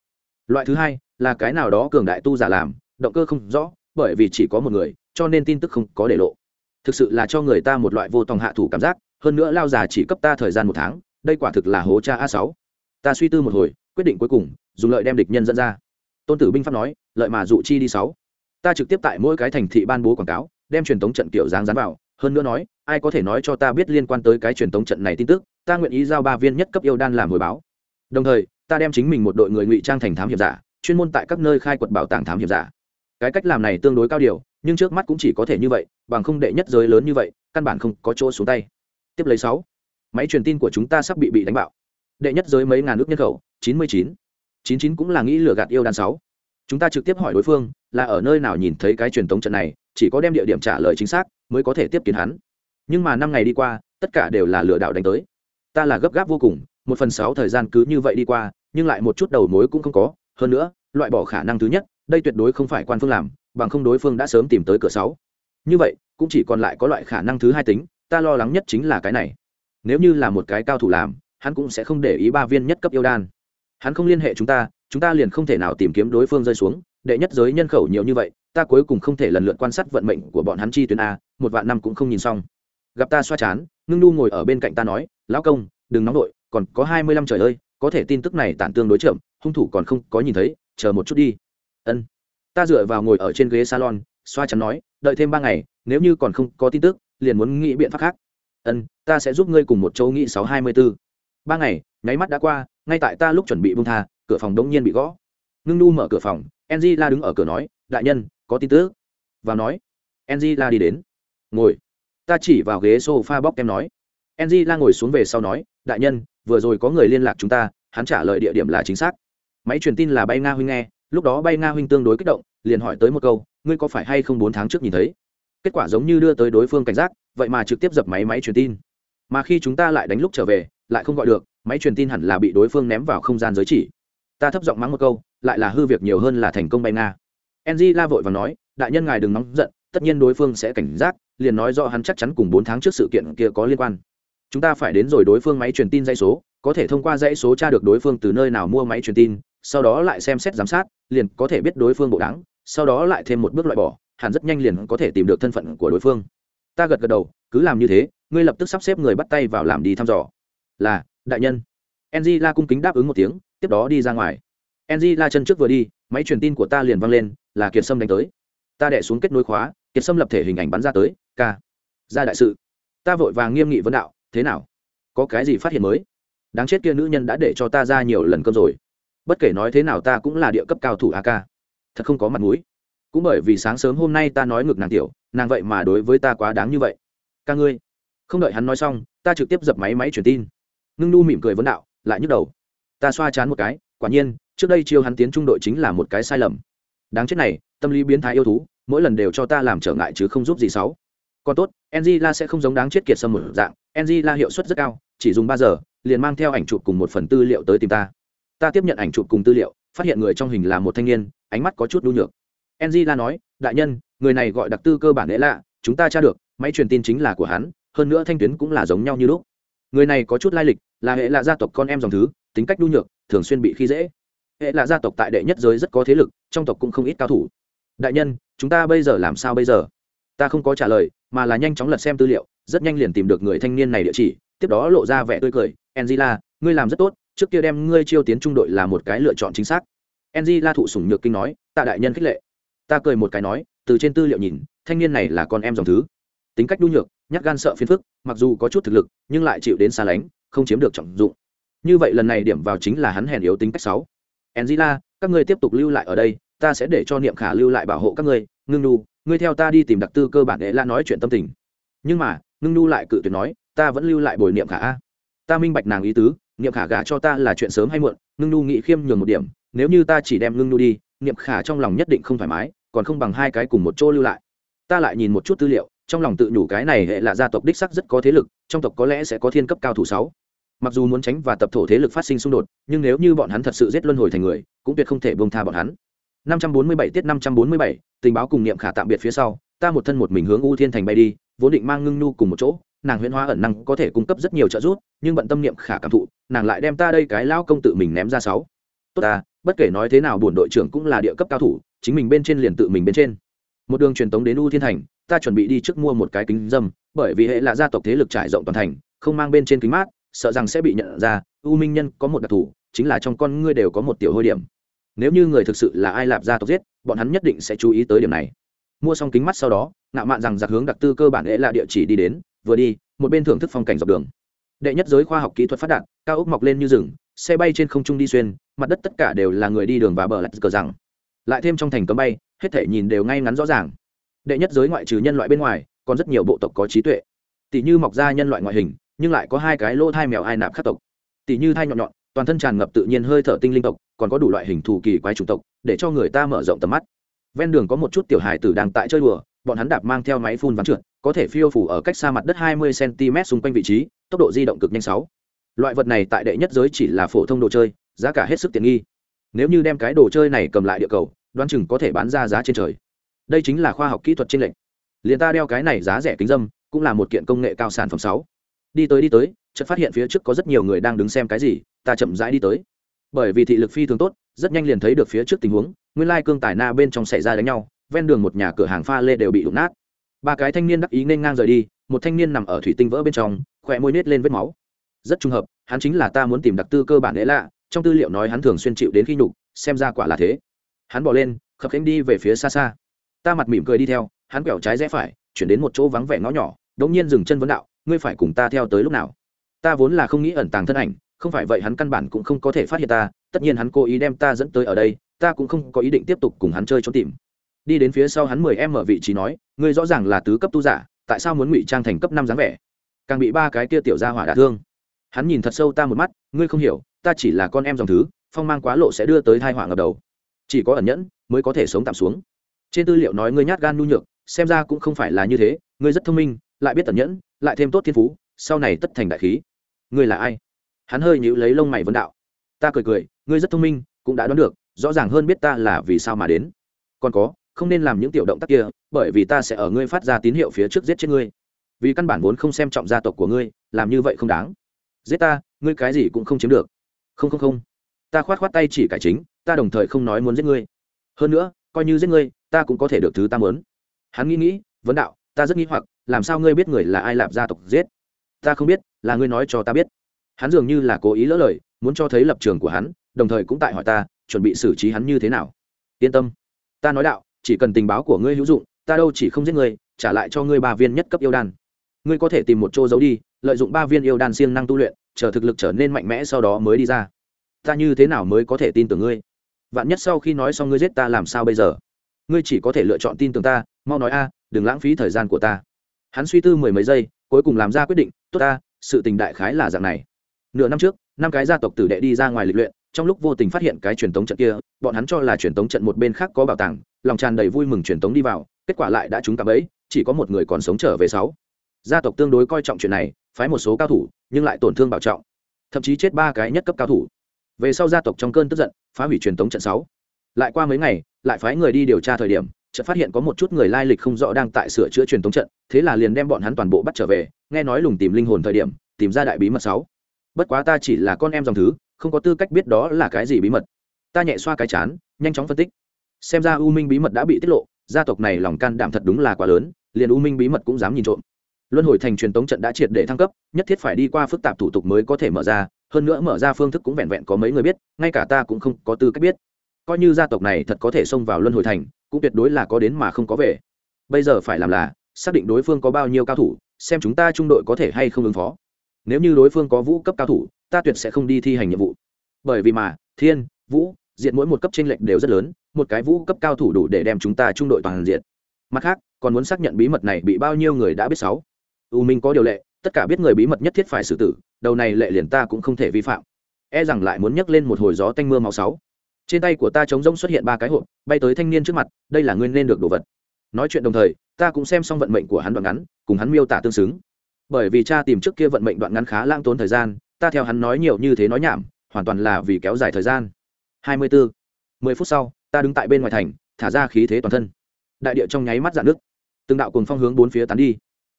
Loại thứ hai là cái nào đó cường đại tu giả làm, động cơ không rõ, bởi vì chỉ có một người, cho nên tin tức không có để lộ. Thực sự là cho người ta một loại vô tòng hạ thủ cảm giác, hơn nữa lao già chỉ cấp ta thời gian một tháng, đây quả thực là hố cha a sáu. Ta suy tư một hồi, quyết định cuối cùng, dùng lợi đem địch nhân dẫn ra. Tôn tử binh pháp nói, lợi mà dụ chi đi sáu ta trực tiếp tại mỗi cái thành thị ban bố quảng cáo, đem truyền thống trận kiểu dáng dán vào, hơn nữa nói, ai có thể nói cho ta biết liên quan tới cái truyền thống trận này tin tức, ta nguyện ý giao ba viên nhất cấp yêu đan làm hồi báo. Đồng thời, ta đem chính mình một đội người ngụy trang thành thám hiểm giả, chuyên môn tại các nơi khai quật bảo tàng thám hiểm giả. Cái cách làm này tương đối cao điều, nhưng trước mắt cũng chỉ có thể như vậy, bằng không đệ nhất giới lớn như vậy, căn bản không có chỗ xuống tay. Tiếp lấy sáu, máy truyền tin của chúng ta sắp bị bị đánh bạo. Đệ nhất giới mấy ngàn nước nhân khẩu, chín mươi chín. Chín chín cũng là nghĩ lừa gạt yêu đan sáu. Chúng ta trực tiếp hỏi đối phương là ở nơi nào nhìn thấy cái truyền thống trận này, chỉ có đem địa điểm trả lời chính xác mới có thể tiếp kiến hắn. Nhưng mà năm ngày đi qua, tất cả đều là lừa đảo đánh tới. Ta là gấp gáp vô cùng, một phần sáu thời gian cứ như vậy đi qua, nhưng lại một chút đầu mối cũng không có. Hơn nữa, loại bỏ khả năng thứ nhất, đây tuyệt đối không phải quan phương làm, bằng không đối phương đã sớm tìm tới cửa sáu. Như vậy, cũng chỉ còn lại có loại khả năng thứ hai tính, ta lo lắng nhất chính là cái này. Nếu như là một cái cao thủ làm, hắn cũng sẽ không để ý ba viên nhất cấp yêu đan. Hắn không liên hệ chúng ta chúng ta liền không thể nào tìm kiếm đối phương rơi xuống đệ nhất giới nhân khẩu nhiều như vậy, ta cuối cùng không thể lần lượt quan sát vận mệnh của bọn hắn chi tuyến a, một vạn năm cũng không nhìn xong. Gặp ta xoa chán, ngưng nu ngồi ở bên cạnh ta nói, lão công, đừng nóng vội, còn có hai mươi lăm trời ơi, có thể tin tức này tản tương đối chậm, hung thủ còn không có nhìn thấy, chờ một chút đi. Ân. Ta dựa vào ngồi ở trên ghế salon, xoa chắn nói, đợi thêm ba ngày, nếu như còn không có tin tức, liền muốn nghĩ biện pháp khác. Ân, ta sẽ giúp ngươi cùng một châu nghĩ sáu hai mươi b ố ba ngày, nháy mắt đã qua, ngay tại ta lúc chuẩn bị bung tha, cửa phòng đống nhiên bị gõ. Ngưng nu mở cửa phòng enzy la đứng ở cửa nói, đại nhân, có tin tức. Vào nói enzy la đi đến. Ngồi. Ta chỉ vào ghế s o f a bóc kem nói. Enzy la ngồi xuống về sau nói, đại nhân, vừa rồi có người liên lạc chúng ta, hắn trả lời địa điểm là chính xác. Máy truyền tin là bay nga huynh nghe, lúc đó bay nga huynh tương đối kích động, liền hỏi tới một câu, ngươi có phải hay không bốn tháng trước nhìn thấy? Kết quả giống như đưa tới đối phương cảnh giác, vậy mà trực tiếp dập máy máy truyền tin. Mà khi chúng ta lại đánh lúc trở về, lại không gọi được, máy truyền tin hẳn là bị đối phương ném vào không gian giới chỉ. Ta thấp giọng mắng một câu lại là hư việc nhiều hơn là thành công bay nga. Enzy la vội và nói, đại nhân ngài đừng nóng giận, tất nhiên đối phương sẽ cảnh giác, liền nói do hắn chắc chắn cùng bốn tháng trước sự kiện kia có liên quan. Chúng ta phải đến rồi đối phương máy truyền tin dây số, có thể thông qua dãy số tra được đối phương từ nơi nào mua máy truyền tin, sau đó lại xem xét giám sát, liền có thể biết đối phương bộ đáng, sau đó lại thêm một bước loại bỏ, hẳn rất nhanh liền có thể tìm được thân phận của đối phương. Ta gật gật đầu, cứ làm như thế, ngươi lập tức sắp xếp người bắt tay vào làm đi thăm dò. Là, đại nhân. Enzy la cung kính đáp ứng một tiếng, tiếp đó đi ra ngoài enzy la chân trước vừa đi, máy truyền tin của ta liền văng lên, là kiệt sâm đánh tới. Ta đẻ xuống kết nối khóa, kiệt sâm lập thể hình ảnh bắn ra tới, ca. Ra đại sự. Ta vội vàng nghiêm nghị vấn đạo, thế nào? Có cái gì phát hiện mới? Đáng chết kia nữ nhân đã để cho ta ra nhiều lần cơm rồi. Bất kể nói thế nào ta cũng là địa cấp cao thủ a ca thật không có mặt mũi. Cũng bởi vì sáng sớm hôm nay ta nói ngược nàng tiểu, nàng vậy mà đối với ta quá đáng như vậy. Ca ngươi. Không đợi hắn nói xong, ta trực tiếp dập máy máy truyền tin. Ngưng nu mỉm cười vấn đạo, lại nhức đầu. Ta xoa chán một cái, quả nhiên trước đây chiêu hắn tiến trung đội chính là một cái sai lầm. Đáng chết này, tâm lý biến thái yêu thú, mỗi lần đều cho ta làm trở ngại chứ không giúp gì xấu còn tốt Angela sẽ không giống đáng chết kiệt sâm một dạng. Angela hiệu suất rất cao, chỉ dùng ba giờ, liền mang theo ảnh chụp cùng một phần tư liệu tới tìm ta. Ta tiếp nhận ảnh chụp cùng tư liệu, phát hiện người trong hình là một thanh niên, ánh mắt có chút đu nhược. Angela nói, đại nhân, người này gọi đặc tư cơ bản lễ lạ, chúng ta tra được, máy truyền tin chính là của hắn, hơn nữa thanh tuyến cũng là giống nhau như lúc. Người này có chút lai lịch, là hệ lạ gia tộc con em dòng thứ, tính cách đu nhược, thường xuyên bị khi dễ hệ là gia tộc tại đệ nhất giới rất có thế lực, trong tộc cũng không ít cao thủ. Đại nhân, chúng ta bây giờ làm sao bây giờ? Ta không có trả lời, mà là nhanh chóng lật xem tư liệu, rất nhanh liền tìm được người thanh niên này địa chỉ, tiếp đó lộ ra vẻ tươi cười. Angela, ngươi làm rất tốt, trước kia đem ngươi chiêu tiến trung đội là một cái lựa chọn chính xác. Angela thụ sủng nhược kinh nói, tạ đại nhân khích lệ. Ta cười một cái nói, từ trên tư liệu nhìn, thanh niên này là con em dòng thứ. Tính cách đu nhược, nhát gan sợ phiền phức, mặc dù có chút thực lực, nhưng lại chịu đến xa lánh, không chiếm được trọng dụng. Như vậy lần này điểm vào chính là hắn hèn yếu tính cách sáu angela, các ngươi tiếp tục lưu lại ở đây, ta sẽ để cho niệm khả lưu lại bảo hộ các ngươi. Ngưng nu ngươi theo ta đi tìm đặc tư cơ bản để la nói chuyện tâm tình. Nhưng mà, ngưng nu lại cự tuyệt nói, ta vẫn lưu lại bồi niệm khả a. Ta minh bạch nàng ý tứ, niệm khả gả cho ta là chuyện sớm hay muộn, ngưng nu nghĩ khiêm nhường một điểm, nếu như ta chỉ đem ngưng nu đi, niệm khả trong lòng nhất định không thoải mái, còn không bằng hai cái cùng một chỗ lưu lại. Ta lại nhìn một chút tư liệu, trong lòng tự nhủ cái này hệ là gia tộc đích sắc rất có thế lực, trong tộc có lẽ sẽ có thiên cấp cao thủ sáu mặc dù muốn tránh và tập thổ thế lực phát sinh xung đột nhưng nếu như bọn hắn thật sự giết luân hồi thành người cũng tuyệt không thể bông tha bọn hắn. 547 tiết 547, tình báo cùng niệm khả tạm biệt phía sau ta một thân một mình hướng u thiên thành bay đi vốn định mang ngưng nu cùng một chỗ nàng huyễn hóa ẩn năng có thể cung cấp rất nhiều trợ giúp nhưng bận tâm niệm khả cảm thụ nàng lại đem ta đây cái lao công tự mình ném ra sáu. Tốt ta bất kể nói thế nào buồn đội trưởng cũng là địa cấp cao thủ chính mình bên trên liền tự mình bên trên. Một đường truyền tống đến u thiên thành ta chuẩn bị đi trước mua một cái kính dâm bởi vì hệ là gia tộc thế lực trải rộng toàn thành không mang bên trên kính mát sợ rằng sẽ bị nhận ra, u minh nhân có một đặc thù, chính là trong con ngươi đều có một tiểu hôi điểm. Nếu như người thực sự là ai lạp gia tộc giết, bọn hắn nhất định sẽ chú ý tới điểm này. Mua xong kính mắt sau đó, ngạo mạn rằng giặc hướng đặc tư cơ bản lễ là địa chỉ đi đến, vừa đi, một bên thưởng thức phong cảnh dọc đường. Đệ nhất giới khoa học kỹ thuật phát đạt, cao ốc mọc lên như rừng, xe bay trên không trung đi xuyên, mặt đất tất cả đều là người đi đường và bờ lạch cờ rằng. Lại thêm trong thành cấm bay, hết thể nhìn đều ngay ngắn rõ ràng. Đệ nhất giới ngoại trừ nhân loại bên ngoài, còn rất nhiều bộ tộc có trí tuệ. Tỷ như mọc ra nhân loại ngoại hình nhưng lại có hai cái lỗ thai mèo ai nạp khắc tộc. Tỷ như thai nhọn nhọn, toàn thân tràn ngập tự nhiên hơi thở tinh linh tộc, còn có đủ loại hình thù kỳ quái chủng tộc, để cho người ta mở rộng tầm mắt. Ven đường có một chút tiểu hài tử đang tại chơi đùa, bọn hắn đạp mang theo máy phun ván trượt, có thể phiêu phủ ở cách xa mặt đất 20 cm xung quanh vị trí, tốc độ di động cực nhanh sáu. Loại vật này tại đệ nhất giới chỉ là phổ thông đồ chơi, giá cả hết sức tiện nghi. Nếu như đem cái đồ chơi này cầm lại địa cầu, đoán chừng có thể bán ra giá trên trời. Đây chính là khoa học kỹ thuật trên lệnh liền ta đeo cái này giá rẻ kính dâm, cũng là một kiện công nghệ cao sản phẩm sáu đi tới đi tới, chợt phát hiện phía trước có rất nhiều người đang đứng xem cái gì, ta chậm rãi đi tới. Bởi vì thị lực phi thường tốt, rất nhanh liền thấy được phía trước tình huống, nguyên lai cương tài na bên trong xảy ra đánh nhau, ven đường một nhà cửa hàng pha lê đều bị đụng nát. Ba cái thanh niên đắc ý nên ngang rời đi, một thanh niên nằm ở thủy tinh vỡ bên trong khỏe môi nết lên vết máu. Rất trùng hợp, hắn chính là ta muốn tìm đặc tư cơ bản lễ lạ, trong tư liệu nói hắn thường xuyên chịu đến khi nhục, xem ra quả là thế. Hắn bỏ lên, khập khánh đi về phía xa xa. Ta mặt mỉm cười đi theo, hắn quẹo trái rẽ phải, chuyển đến một chỗ vắng vẻ ngõ nhỏ, đống nhiên dừng chân vấn đạo ngươi phải cùng ta theo tới lúc nào? Ta vốn là không nghĩ ẩn tàng thân ảnh, không phải vậy hắn căn bản cũng không có thể phát hiện ta, tất nhiên hắn cố ý đem ta dẫn tới ở đây, ta cũng không có ý định tiếp tục cùng hắn chơi trốn tìm. Đi đến phía sau hắn mười em ở vị trí nói, ngươi rõ ràng là tứ cấp tu giả, tại sao muốn ngụy trang thành cấp năm dáng vẻ? Càng bị ba cái kia tiểu gia hỏa đả thương. Hắn nhìn thật sâu ta một mắt, ngươi không hiểu, ta chỉ là con em dòng thứ, phong mang quá lộ sẽ đưa tới thai họa ngập đầu. Chỉ có ẩn nhẫn mới có thể sống tạm xuống. Trên tư liệu nói ngươi nhát gan nhu nhược, xem ra cũng không phải là như thế, ngươi rất thông minh, lại biết ẩn nhẫn lại thêm tốt thiên phú, sau này tất thành đại khí. Ngươi là ai? Hắn hơi nhíu lấy lông mày vấn đạo. Ta cười cười, ngươi rất thông minh, cũng đã đoán được, rõ ràng hơn biết ta là vì sao mà đến. Còn có, không nên làm những tiểu động tác kia, bởi vì ta sẽ ở ngươi phát ra tín hiệu phía trước giết chết ngươi. Vì căn bản vốn không xem trọng gia tộc của ngươi, làm như vậy không đáng. Giết ta, ngươi cái gì cũng không chiếm được. Không không không. Ta khoát khoát tay chỉ cải chính, ta đồng thời không nói muốn giết ngươi. Hơn nữa, coi như giết ngươi, ta cũng có thể được thứ ta muốn. Hắn nghĩ nghĩ, vấn đạo ta rất nghĩ hoặc, làm sao ngươi biết người là ai lạp gia tộc giết? Ta không biết, là ngươi nói cho ta biết. Hắn dường như là cố ý lỡ lời, muốn cho thấy lập trường của hắn, đồng thời cũng tại hỏi ta, chuẩn bị xử trí hắn như thế nào. Yên tâm. Ta nói đạo, chỉ cần tình báo của ngươi hữu dụng, ta đâu chỉ không giết ngươi, trả lại cho ngươi ba viên nhất cấp yêu đan. Ngươi có thể tìm một chỗ giấu đi, lợi dụng ba viên yêu đan siêng năng tu luyện, chờ thực lực trở nên mạnh mẽ sau đó mới đi ra. Ta như thế nào mới có thể tin tưởng ngươi? Vạn nhất sau khi nói xong ngươi giết ta làm sao bây giờ? Ngươi chỉ có thể lựa chọn tin tưởng ta mau nói a, đừng lãng phí thời gian của ta. Hắn suy tư mười mấy giây, cuối cùng làm ra quyết định, tốt ta, sự tình đại khái là dạng này. Nửa năm trước, năm cái gia tộc tử đệ đi ra ngoài lịch luyện, trong lúc vô tình phát hiện cái truyền tống trận kia, bọn hắn cho là truyền tống trận một bên khác có bảo tàng, lòng tràn đầy vui mừng truyền tống đi vào, kết quả lại đã trúng cạm ấy, chỉ có một người còn sống trở về sáu. Gia tộc tương đối coi trọng chuyện này, phái một số cao thủ, nhưng lại tổn thương bảo trọng. Thậm chí chết ba cái nhất cấp cao thủ. Về sau gia tộc trong cơn tức giận, phá hủy truyền tống trận sáu. Lại qua mấy ngày, lại phái người đi điều tra thời điểm chợt phát hiện có một chút người lai lịch không rõ đang tại sửa chữa truyền tống trận, thế là liền đem bọn hắn toàn bộ bắt trở về, nghe nói lùng tìm linh hồn thời điểm, tìm ra đại bí mật sáu. Bất quá ta chỉ là con em dòng thứ, không có tư cách biết đó là cái gì bí mật. Ta nhẹ xoa cái chán, nhanh chóng phân tích. Xem ra u minh bí mật đã bị tiết lộ, gia tộc này lòng can đảm thật đúng là quá lớn, liền u minh bí mật cũng dám nhìn trộm. Luân hồi thành truyền tống trận đã triệt để thăng cấp, nhất thiết phải đi qua phức tạp thủ tục mới có thể mở ra, hơn nữa mở ra phương thức cũng vẹn vẹn có mấy người biết, ngay cả ta cũng không có tư cách biết. Coi như gia tộc này thật có thể xông vào luân hồi thành cũng tuyệt đối là có đến mà không có về. Bây giờ phải làm là, xác định đối phương có bao nhiêu cao thủ, xem chúng ta trung đội có thể hay không ứng phó. Nếu như đối phương có vũ cấp cao thủ, ta tuyệt sẽ không đi thi hành nhiệm vụ. Bởi vì mà, thiên, vũ diện mỗi một cấp tranh lệch đều rất lớn, một cái vũ cấp cao thủ đủ để đem chúng ta trung đội toàn diện. Mặt khác, còn muốn xác nhận bí mật này bị bao nhiêu người đã biết sáu. U minh có điều lệ, tất cả biết người bí mật nhất thiết phải xử tử, đầu này lệ liền ta cũng không thể vi phạm. E rằng lại muốn nhắc lên một hồi gió tanh mưa máu sáu trên tay của ta trống rỗng xuất hiện ba cái hộp, bay tới thanh niên trước mặt, đây là nguyên nên được đồ vật. Nói chuyện đồng thời, ta cũng xem xong vận mệnh của hắn đoạn ngắn, cùng hắn miêu tả tương xứng. Bởi vì cha tìm trước kia vận mệnh đoạn ngắn khá lãng tốn thời gian, ta theo hắn nói nhiều như thế nói nhảm, hoàn toàn là vì kéo dài thời gian. Hai mươi bốn mười phút sau, ta đứng tại bên ngoài thành, thả ra khí thế toàn thân. Đại địa trong nháy mắt dạn nước từng đạo cùng phong hướng bốn phía tán đi.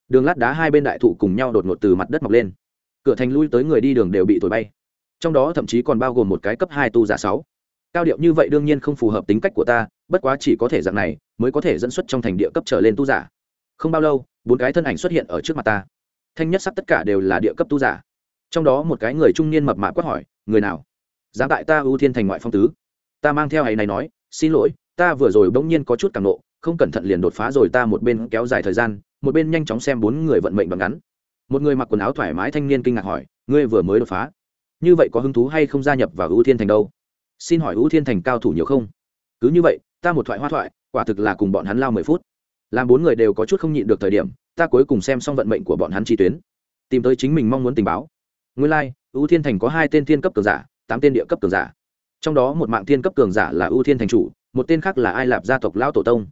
Đường lát đá hai bên đại thụ cùng nhau đột ngột từ mặt đất mọc lên. Cửa thành lui tới người đi đường đều bị thổi bay. Trong đó thậm chí còn bao gồm một cái cấp hai tu giả sáu cao điệu như vậy đương nhiên không phù hợp tính cách của ta, bất quá chỉ có thể dạng này mới có thể dẫn xuất trong thành địa cấp trở lên tu giả. Không bao lâu, bốn cái thân ảnh xuất hiện ở trước mặt ta. Thanh nhất sắc tất cả đều là địa cấp tu giả. Trong đó một cái người trung niên mập mạp quát hỏi, người nào? Dám tại ta ưu thiên thành ngoại phong tứ? Ta mang theo hay này nói, xin lỗi, ta vừa rồi bỗng nhiên có chút càng nộ, không cẩn thận liền đột phá rồi ta một bên kéo dài thời gian, một bên nhanh chóng xem bốn người vận mệnh bằng ngắn. Một người mặc quần áo thoải mái thanh niên kinh ngạc hỏi, ngươi vừa mới đột phá, như vậy có hứng thú hay không gia nhập vào ưu thiên thành đâu? Xin hỏi ưu thiên thành cao thủ nhiều không? Cứ như vậy ta một thoại hoa thoại quả thực là cùng bọn hắn lao mười phút. Làm bốn người đều có chút không nhịn được thời điểm ta cuối cùng xem xong vận mệnh của bọn hắn chi tuyến. Tìm tới chính mình mong muốn tình báo. Nguyên lai、like, ưu thiên thành có hai tên thiên cấp cường giả tám tên địa cấp cường giả. Trong đó một mạng thiên cấp cường giả là ưu thiên thành chủ một tên khác là ai lạp gia tộc lão tổ tông.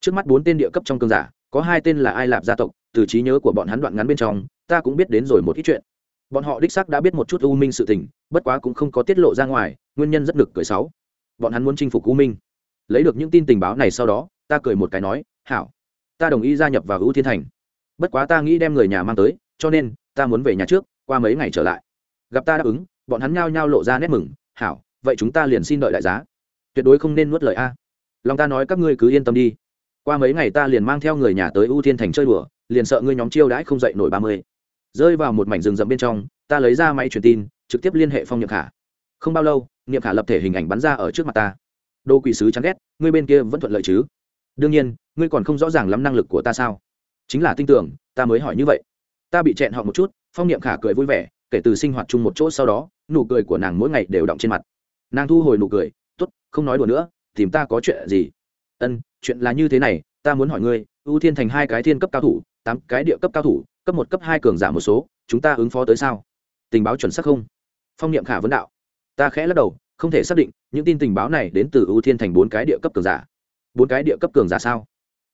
Trước mắt bốn tên địa cấp trong cường giả có hai tên là ai lạp gia tộc từ trí nhớ của bọn hắn đoạn ngắn bên trong ta cũng biết đến rồi một ít chuyện. Bọn họ đích sắc đã biết một chút u minh sự tình bất quá cũng không có tiết lộ ra ngoài nguyên nhân rất nực cười sáu. Bọn hắn muốn chinh phục u minh. Lấy được những tin tình báo này sau đó, ta cười một cái nói, hảo, ta đồng ý gia nhập vào U thiên thành. Bất quá ta nghĩ đem người nhà mang tới, cho nên ta muốn về nhà trước, qua mấy ngày trở lại. Gặp ta đáp ứng, bọn hắn nhao nhao lộ ra nét mừng, hảo, vậy chúng ta liền xin đợi đại giá. Tuyệt đối không nên nuốt lời a. Lòng ta nói các ngươi cứ yên tâm đi. Qua mấy ngày ta liền mang theo người nhà tới U thiên thành chơi đùa, liền sợ ngươi nhóm chiêu đãi không dậy nổi ba mươi. Rơi vào một mảnh rừng rậm bên trong, ta lấy ra máy truyền tin, trực tiếp liên hệ phong nhược khả không bao lâu, niệm khả lập thể hình ảnh bắn ra ở trước mặt ta. Đô quỷ sứ chán ghét, ngươi bên kia vẫn thuận lợi chứ? Đương nhiên, ngươi còn không rõ ràng lắm năng lực của ta sao? Chính là tin tưởng, ta mới hỏi như vậy. Ta bị chẹn họ một chút, phong niệm khả cười vui vẻ, kể từ sinh hoạt chung một chỗ sau đó, nụ cười của nàng mỗi ngày đều động trên mặt. Nàng thu hồi nụ cười t ố t không nói đùa nữa, tìm ta có chuyện gì? Ân, chuyện là như thế này, ta muốn hỏi ngươi, ưu thiên thành hai cái thiên cấp cao thủ, tám cái địa cấp cao thủ, cấp một, cấp hai cường giả một số, chúng ta ứng phó tới sao? Tình báo chuẩn xác không? Phong niệm khả vấn đạo ta khẽ lắc đầu, không thể xác định những tin tình báo này đến từ ưu thiên thành bốn cái địa cấp cường giả. Bốn cái địa cấp cường giả sao?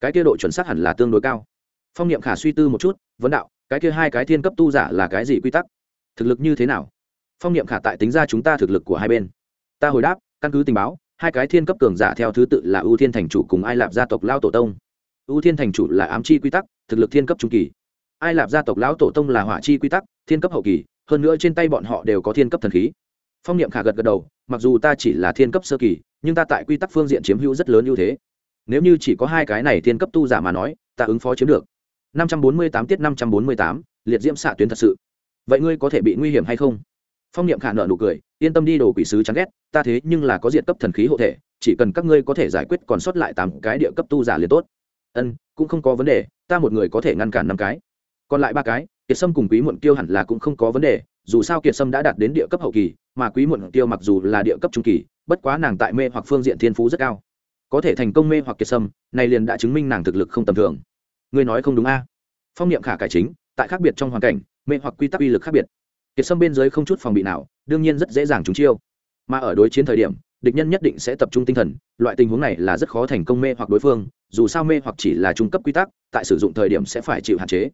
Cái kia độ chuẩn xác hẳn là tương đối cao. Phong niệm khả suy tư một chút, vấn đạo, cái kia hai cái thiên cấp tu giả là cái gì quy tắc? Thực lực như thế nào? Phong niệm khả tại tính ra chúng ta thực lực của hai bên. Ta hồi đáp, căn cứ tình báo, hai cái thiên cấp cường giả theo thứ tự là ưu thiên thành chủ cùng ai lạp gia tộc lao tổ tông. Ưu thiên thành chủ là ám chi quy tắc, thực lực thiên cấp trung kỳ. Ai lạp gia tộc lão tổ tông là hỏa chi quy tắc, thiên cấp hậu kỳ, hơn nữa trên tay bọn họ đều có thiên cấp thần khí phong niệm khả gật gật đầu mặc dù ta chỉ là thiên cấp sơ kỳ nhưng ta tại quy tắc phương diện chiếm hữu rất lớn ưu thế. Nếu như chỉ có hai cái này thiên cấp tu giả mà nói ta ứng phó chiếm được. 548 tiết 548, liệt diễm xạ tuyến thật sự. Vậy ngươi có thể bị nguy hiểm hay không? Phong niệm khả nợ nụ cười yên tâm đi đồ quỷ sứ chán ghét ta thế nhưng là có diện cấp thần khí hộ thể chỉ cần các ngươi có thể giải quyết còn sót lại tám cái địa cấp tu giả liền tốt. Ân cũng không có vấn đề ta một người có thể ngăn cản năm cái. Còn lại ba cái kiệt sâm cùng quý muộn kiêu hẳn là cũng không có vấn đề dù sao kiệt sâm đã đạt đến địa cấp hậu kỳ mà quý muộn tiêu mặc dù là địa cấp trung kỳ, bất quá nàng tại mê hoặc phương diện thiên phú rất cao. Có thể thành công mê hoặc kiệt sâm, này liền đã chứng minh nàng thực lực không tầm thường. Ngươi nói không đúng a. Phong niệm khả cải chính, tại khác biệt trong hoàn cảnh, mê hoặc quy tắc uy lực khác biệt. Kiệt sâm bên dưới không chút phòng bị nào, đương nhiên rất dễ dàng trúng chiêu. Mà ở đối chiến thời điểm, địch nhân nhất định sẽ tập trung tinh thần, loại tình huống này là rất khó thành công mê hoặc đối phương, dù sao mê hoặc chỉ là trung cấp quy tắc, tại sử dụng thời điểm sẽ phải chịu hạn chế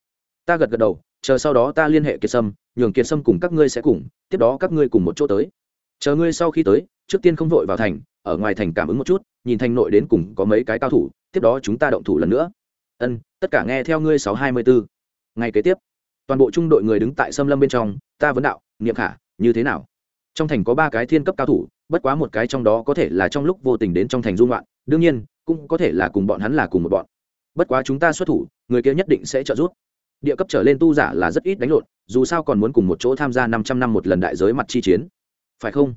ta gật gật đầu, chờ sau đó ta liên hệ kiệt sâm, nhường kiệt sâm cùng các ngươi sẽ cùng, tiếp đó các ngươi cùng một chỗ tới. Chờ ngươi sau khi tới, trước tiên không vội vào thành, ở ngoài thành cảm ứng một chút, nhìn thành nội đến cùng có mấy cái cao thủ, tiếp đó chúng ta động thủ lần nữa. Ân, tất cả nghe theo ngươi sáu hai mươi bốn ngày kế tiếp, toàn bộ trung đội người đứng tại xâm lâm bên trong, ta vấn đạo, niệm khả, như thế nào? Trong thành có ba cái thiên cấp cao thủ, bất quá một cái trong đó có thể là trong lúc vô tình đến trong thành dung loạn đương nhiên, cũng có thể là cùng bọn hắn là cùng một bọn. Bất quá chúng ta xuất thủ, người kia nhất định sẽ trợ giúp địa cấp trở lên tu giả là rất ít đánh lộn, dù sao còn muốn cùng một chỗ tham gia năm trăm năm một lần đại giới mặt chi chiến. Phải không?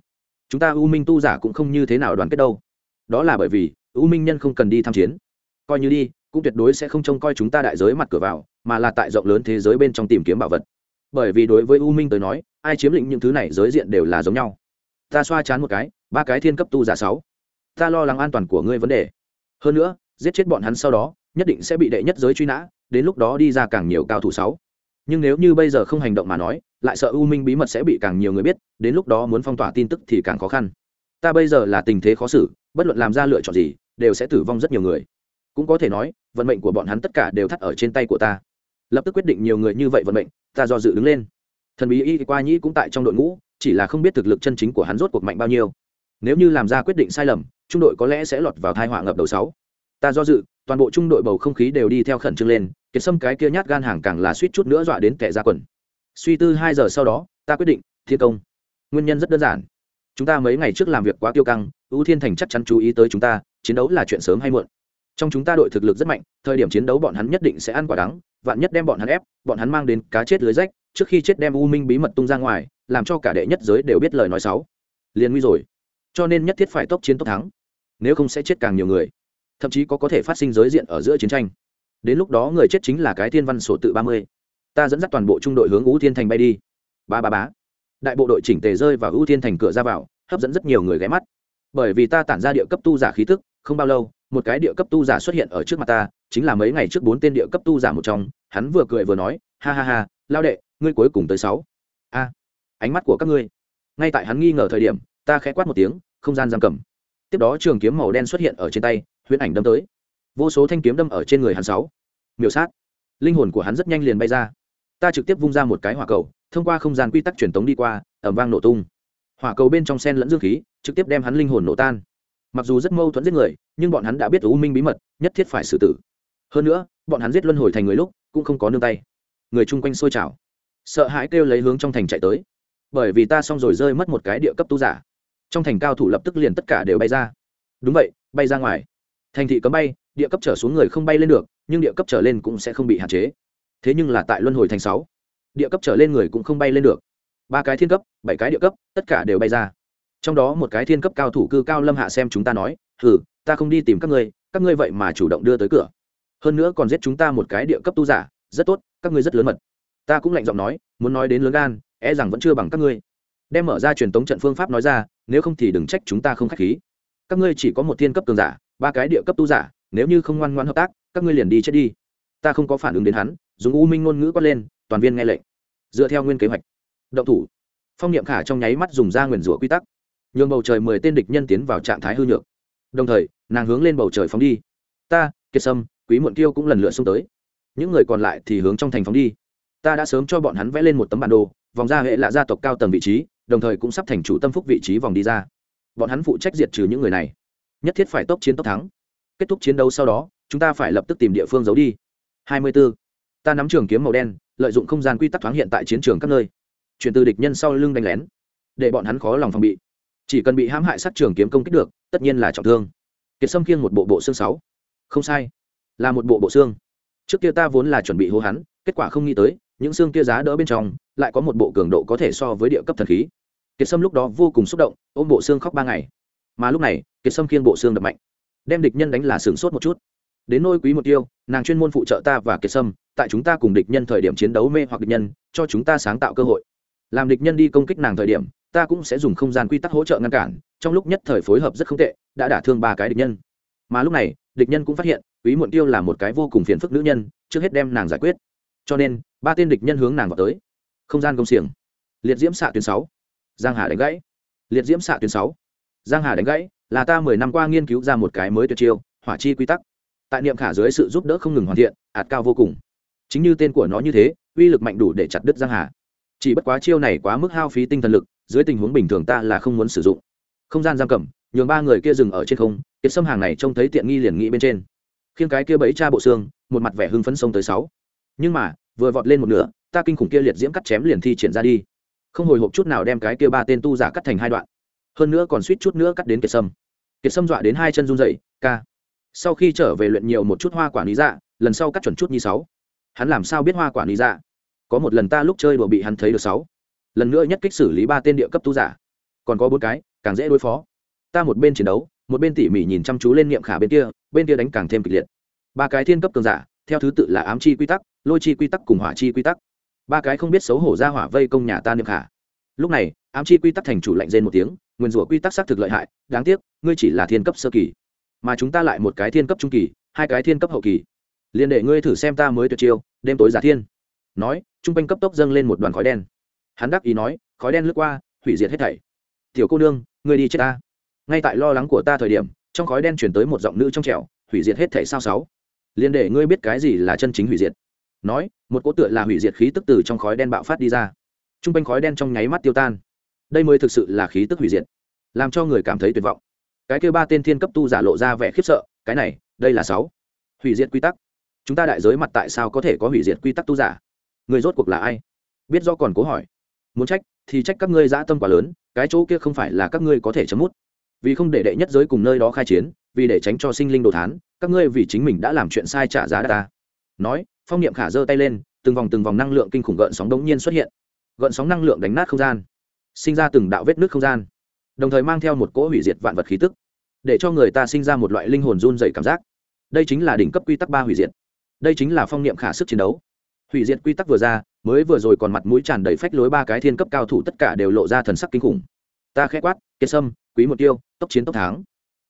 Chúng ta u minh tu giả cũng không như thế nào đoàn kết đâu. Đó là bởi vì, u minh nhân không cần đi tham chiến. Coi như đi, cũng tuyệt đối sẽ không trông coi chúng ta đại giới mặt cửa vào, mà là tại rộng lớn thế giới bên trong tìm kiếm bảo vật. Bởi vì đối với u minh tới nói, ai chiếm lĩnh những thứ này giới diện đều là giống nhau. Ta xoa chán một cái, ba cái thiên cấp tu giả sáu. Ta lo lắng an toàn của ngươi vấn đề. Hơn nữa, giết chết bọn hắn sau đó, nhất định sẽ bị đệ nhất giới truy nã đến lúc đó đi ra càng nhiều cao thủ sáu. Nhưng nếu như bây giờ không hành động mà nói, lại sợ u minh bí mật sẽ bị càng nhiều người biết, đến lúc đó muốn phong tỏa tin tức thì càng khó khăn. Ta bây giờ là tình thế khó xử, bất luận làm ra lựa chọn gì, đều sẽ tử vong rất nhiều người. Cũng có thể nói, vận mệnh của bọn hắn tất cả đều thắt ở trên tay của ta. Lập tức quyết định nhiều người như vậy vận mệnh, ta do dự đứng lên. Thần bí y qua nhĩ cũng tại trong đội ngũ, chỉ là không biết thực lực chân chính của hắn rốt cuộc mạnh bao nhiêu. Nếu như làm ra quyết định sai lầm, trung đội có lẽ sẽ lọt vào thai họa ngập đầu sáu. Ta do dự toàn bộ trung đội bầu không khí đều đi theo khẩn trương lên, kiệt sâm cái kia nhát gan hàng càng là suýt chút nữa dọa đến kẻ ra quần. Suy tư hai giờ sau đó, ta quyết định thi công. Nguyên nhân rất đơn giản. Chúng ta mấy ngày trước làm việc quá tiêu căng, ưu thiên thành chắc chắn chú ý tới chúng ta, chiến đấu là chuyện sớm hay muộn. Trong chúng ta đội thực lực rất mạnh, thời điểm chiến đấu bọn hắn nhất định sẽ ăn quả đắng, vạn nhất đem bọn hắn ép, bọn hắn mang đến cá chết lưới rách, trước khi chết đem u minh bí mật tung ra ngoài, làm cho cả đệ nhất giới đều biết lời nói xấu. Liền nguy rồi. Cho nên nhất thiết phải tốc chiến tốc thắng. Nếu không sẽ chết càng nhiều người thậm chí có có thể phát sinh giới diện ở giữa chiến tranh. Đến lúc đó người chết chính là cái thiên văn sổ tự ba mươi. Ta dẫn dắt toàn bộ trung đội hướng ưu thiên thành bay đi. Ba ba bá đại bộ đội chỉnh tề rơi vào ưu thiên thành cửa ra vào, hấp dẫn rất nhiều người ghé mắt. Bởi vì ta tản ra địa cấp tu giả khí tức, không bao lâu, một cái địa cấp tu giả xuất hiện ở trước mặt ta, chính là mấy ngày trước bốn tên địa cấp tu giả một trong, hắn vừa cười vừa nói, ha ha ha, lao đệ, ngươi cuối cùng tới sáu. A, ánh mắt của các ngươi. Ngay tại hắn nghi ngờ thời điểm, ta khẽ quát một tiếng, không gian giam cầm. Tiếp đó trường kiếm màu đen xuất hiện ở trên tay huyễn ảnh đâm tới. Vô số thanh kiếm đâm ở trên người hắn sáu. Miểu sát. Linh hồn của hắn rất nhanh liền bay ra. Ta trực tiếp vung ra một cái hỏa cầu, thông qua không gian quy tắc truyền tống đi qua ẩm vang nổ tung. Hỏa cầu bên trong sen lẫn dương khí, trực tiếp đem hắn linh hồn nổ tan. Mặc dù rất mâu thuẫn giết người, nhưng bọn hắn đã biết u minh bí mật, nhất thiết phải xử tử. Hơn nữa, bọn hắn giết luân hồi thành người lúc, cũng không có nương tay. Người chung quanh sôi trào. Sợ hãi kêu lấy hướng trong thành chạy tới. Bởi vì ta xong rồi rơi mất một cái địa cấp tu giả. Trong thành cao thủ lập tức liền tất cả đều bay ra. Đúng vậy, bay ra ngoài thành thị cấm bay, địa cấp trở xuống người không bay lên được, nhưng địa cấp trở lên cũng sẽ không bị hạn chế. Thế nhưng là tại luân hồi thành sáu, địa cấp trở lên người cũng không bay lên được. Ba cái thiên cấp, bảy cái địa cấp, tất cả đều bay ra. Trong đó một cái thiên cấp cao thủ cư cao lâm hạ xem chúng ta nói, hừ, ta không đi tìm các ngươi các ngươi vậy mà chủ động đưa tới cửa. Hơn nữa còn giết chúng ta một cái địa cấp tu giả, rất tốt, các ngươi rất lớn mật. Ta cũng lạnh giọng nói, muốn nói đến lớn gan e rằng vẫn chưa bằng các ngươi. Đem mở ra truyền tống trận phương pháp nói ra, nếu không thì đừng trách chúng ta không k h á c h khí. Các ngươi chỉ có một thiên cấp cường giả ba cái địa cấp tu giả, nếu như không ngoan ngoan hợp tác, các ngươi liền đi chết đi. Ta không có phản ứng đến hắn, dùng u minh ngôn ngữ quát lên, toàn viên nghe lệnh. Dựa theo nguyên kế hoạch. Động thủ. Phong niệm khả trong nháy mắt dùng ra nguyền rủa quy tắc. Nhường bầu trời mười tên địch nhân tiến vào trạng thái hư nhược. Đồng thời, nàng hướng lên bầu trời phóng đi. Ta, kiệt sâm, quý muộn tiêu cũng lần lượt xông tới. Những người còn lại thì hướng trong thành phóng đi. Ta đã sớm cho bọn hắn vẽ lên một tấm bản đồ, vòng ra hệ là gia tộc cao tầng vị trí, đồng thời cũng sắp thành chủ tâm phúc vị trí vòng đi ra. Bọn hắn phụ trách diệt trừ những người này nhất thiết phải tốc chiến tốc thắng. Kết thúc chiến đấu sau đó, chúng ta phải lập tức tìm địa phương giấu đi. 24. ta nắm trường kiếm màu đen, lợi dụng không gian quy tắc thoáng hiện tại chiến trường các nơi. Chuyển từ địch nhân sau lưng đánh lén, để bọn hắn khó lòng phòng bị. Chỉ cần bị hãm hại sát trường kiếm công kích được, tất nhiên là trọng thương. Kiệt sâm khiêng một bộ bộ xương sáu. Không sai, là một bộ bộ xương. Trước kia ta vốn là chuẩn bị hô hắn, kết quả không nghĩ tới, những xương kia giá đỡ bên trong, lại có một bộ cường độ có thể so với địa cấp thần khí. Kiệt sâm lúc đó vô cùng xúc động, ôm bộ xương khóc ba ngày mà lúc này, kiệt sâm khiêng bộ xương đập mạnh, đem địch nhân đánh là sửng sốt một chút. Đến nôi quý một tiêu, nàng chuyên môn phụ trợ ta và kiệt sâm, tại chúng ta cùng địch nhân thời điểm chiến đấu mê hoặc địch nhân, cho chúng ta sáng tạo cơ hội. Làm địch nhân đi công kích nàng thời điểm, ta cũng sẽ dùng không gian quy tắc hỗ trợ ngăn cản, trong lúc nhất thời phối hợp rất không tệ, đã đả thương ba cái địch nhân. Mà lúc này, địch nhân cũng phát hiện, quý muộn tiêu là một cái vô cùng phiền phức nữ nhân, trước hết đem nàng giải quyết. Cho nên, ba tên địch nhân hướng nàng vào tới. Không gian công xiềng. Liệt diễm xạ tuyến sáu. Giang hà đánh gãy. Liệt diễm xạ tuyến sáu giang hà đánh gãy, là ta mười năm qua nghiên cứu ra một cái mới tuyệt chiêu, hỏa chi quy tắc. Tại niệm khả dưới sự giúp đỡ không ngừng hoàn thiện, ạt cao vô cùng. Chính như tên của nó như thế, uy lực mạnh đủ để chặt đứt giang hà. Chỉ bất quá chiêu này quá mức hao phí tinh thần lực, dưới tình huống bình thường ta là không muốn sử dụng. Không gian giam cầm, nhường ba người kia dừng ở trên không kiệt xâm hàng này trông thấy tiện nghi liền nghĩ bên trên. Khiêng cái kia bẫy cha bộ xương, một mặt vẻ hưng phấn sông tới sáu. Nhưng mà, vừa vọt lên một nửa, ta kinh khủng kia liệt diễm cắt chém liền thi triển ra đi. Không hồi hộp chút nào đem cái kia ba tên tu giả cắt thành hai đoạn hơn nữa còn suýt chút nữa cắt đến kiệt sâm. Kiệt sâm dọa đến hai chân run dậy ca. Sau khi trở về luyện nhiều một chút hoa quả lý dạ lần sau cắt chuẩn chút như sáu. Hắn làm sao biết hoa quả lý dạ? Có một lần ta lúc chơi đùa bị hắn thấy được sáu. Lần nữa nhất kích xử lý ba tên địa cấp tu giả. Còn có bốn cái, càng dễ đối phó. Ta một bên chiến đấu, một bên tỉ mỉ nhìn chăm chú lên niệm khả bên kia bên kia đánh càng thêm kịch liệt. Ba cái thiên cấp cường giả, theo thứ tự là ám chi quy tắc, lôi chi quy tắc cùng hỏa chi quy tắc. Ba cái không biết xấu hổ ra hỏa vây công nhà ta niệm khả. Lúc này, ám chi quy tắc thành chủ lạnh rên một tiếng nguyên rủa quy tắc xác thực lợi hại, đáng tiếc, ngươi chỉ là thiên cấp sơ kỳ, mà chúng ta lại một cái thiên cấp trung kỳ, hai cái thiên cấp hậu kỳ. Liền để ngươi thử xem ta mới tuyệt chiêu, đêm tối giả thiên. Nói, trung quanh cấp tốc dâng lên một đoàn khói đen. Hắn đắc ý nói, khói đen lướt qua, hủy diệt hết thảy. Tiểu cô nương, ngươi đi chết ta. Ngay tại lo lắng của ta thời điểm, trong khói đen chuyển tới một giọng nữ trong trẻo, hủy diệt hết thảy sao sáu. Liền để ngươi biết cái gì là chân chính hủy diệt? Nói, một cỗ tựa là hủy diệt khí tức từ trong khói đen bạo phát đi ra. Trung quanh khói đen trong nháy mắt tiêu tan đây mới thực sự là khí tức hủy diệt, làm cho người cảm thấy tuyệt vọng. Cái kêu ba tên thiên cấp tu giả lộ ra vẻ khiếp sợ, cái này, đây là sáu. Hủy diệt quy tắc. Chúng ta đại giới mặt tại sao có thể có hủy diệt quy tắc tu giả? Người rốt cuộc là ai? Biết do còn cố hỏi. Muốn trách, thì trách các ngươi dã tâm quá lớn, cái chỗ kia không phải là các ngươi có thể chấm mút. Vì không để đệ nhất giới cùng nơi đó khai chiến, vì để tránh cho sinh linh đồ thán, các ngươi vì chính mình đã làm chuyện sai trả giá ta. Nói, phong niệm khả giơ tay lên, từng vòng từng vòng năng lượng kinh khủng gợn sóng đống nhiên xuất hiện. Gợn sóng năng lượng đánh nát không gian sinh ra từng đạo vết nước không gian, đồng thời mang theo một cỗ hủy diệt vạn vật khí tức, để cho người ta sinh ra một loại linh hồn run dày cảm giác. Đây chính là đỉnh cấp quy tắc ba hủy diệt. Đây chính là phong niệm khả sức chiến đấu. Hủy diệt quy tắc vừa ra, mới vừa rồi còn mặt mũi tràn đầy phách lối ba cái thiên cấp cao thủ tất cả đều lộ ra thần sắc kinh khủng. Ta khẽ quát, kiệt sâm, quý một tiêu, tốc chiến tốc thắng.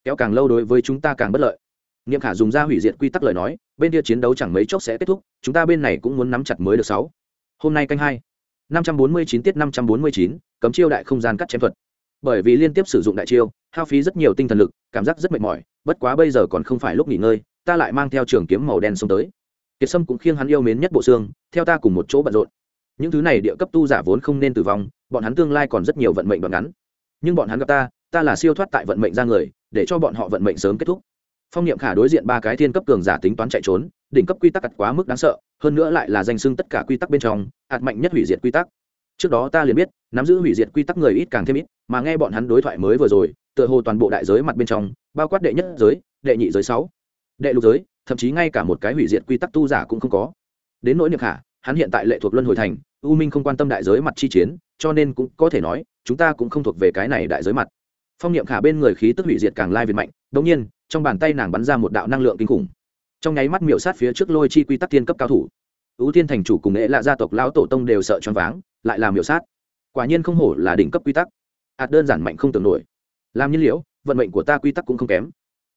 Kéo càng lâu đối với chúng ta càng bất lợi. Niệm khả dùng ra hủy diệt quy tắc lời nói, bên kia chiến đấu chẳng mấy chốc sẽ kết thúc, chúng ta bên này cũng muốn nắm chặt mới được sáu. Hôm nay canh hai năm trăm bốn mươi chín tiết năm trăm bốn mươi chín, cấm chiêu đại không gian cắt chém thuật. Bởi vì liên tiếp sử dụng đại chiêu, hao phí rất nhiều tinh thần lực, cảm giác rất mệt mỏi, bất quá bây giờ còn không phải lúc nghỉ ngơi, ta lại mang theo trường kiếm màu đen xuống tới. Kiệt sâm cũng khiêng hắn yêu mến nhất bộ xương, theo ta cùng một chỗ bận rộn. Những thứ này địa cấp tu giả vốn không nên tử vong, bọn hắn tương lai còn rất nhiều vận mệnh đoạn ngắn. Nhưng bọn hắn gặp ta ta là siêu thoát tại vận mệnh ra người, để cho bọn họ vận mệnh sớm kết thúc. Phong niệm khả đối diện ba cái thiên cấp cường giả tính toán chạy trốn, đỉnh cấp quy tắc cắt quá mức đáng sợ hơn nữa lại là danh xưng tất cả quy tắc bên trong, hạt mạnh nhất hủy diệt quy tắc. Trước đó ta liền biết, nắm giữ hủy diệt quy tắc người ít càng thêm ít, mà nghe bọn hắn đối thoại mới vừa rồi, tựa hồ toàn bộ đại giới mặt bên trong, bao quát đệ nhất giới, đệ nhị giới sáu, đệ lục giới, thậm chí ngay cả một cái hủy diệt quy tắc tu giả cũng không có. Đến nỗi niệm khả, hắn hiện tại lệ thuộc luân hồi thành, u minh không quan tâm đại giới mặt chi chiến, cho nên cũng có thể nói, chúng ta cũng không thuộc về cái này đại giới mặt. Phong niệm khả bên người khí tức hủy diệt càng lai việt mạnh đống nhiên, trong bàn tay nàng bắn ra một đạo năng lượng kinh khủng trong nháy mắt miểu sát phía trước lôi chi quy tắc tiên cấp cao thủ. Ưu tiên thành chủ cùng nghệ lạ gia tộc lão tổ tông đều sợ choáng váng, lại làm miểu sát. Quả nhiên không hổ là đỉnh cấp quy tắc. Hạt đơn giản mạnh không tưởng nổi. Làm nhiên liễu, vận mệnh của ta quy tắc cũng không kém.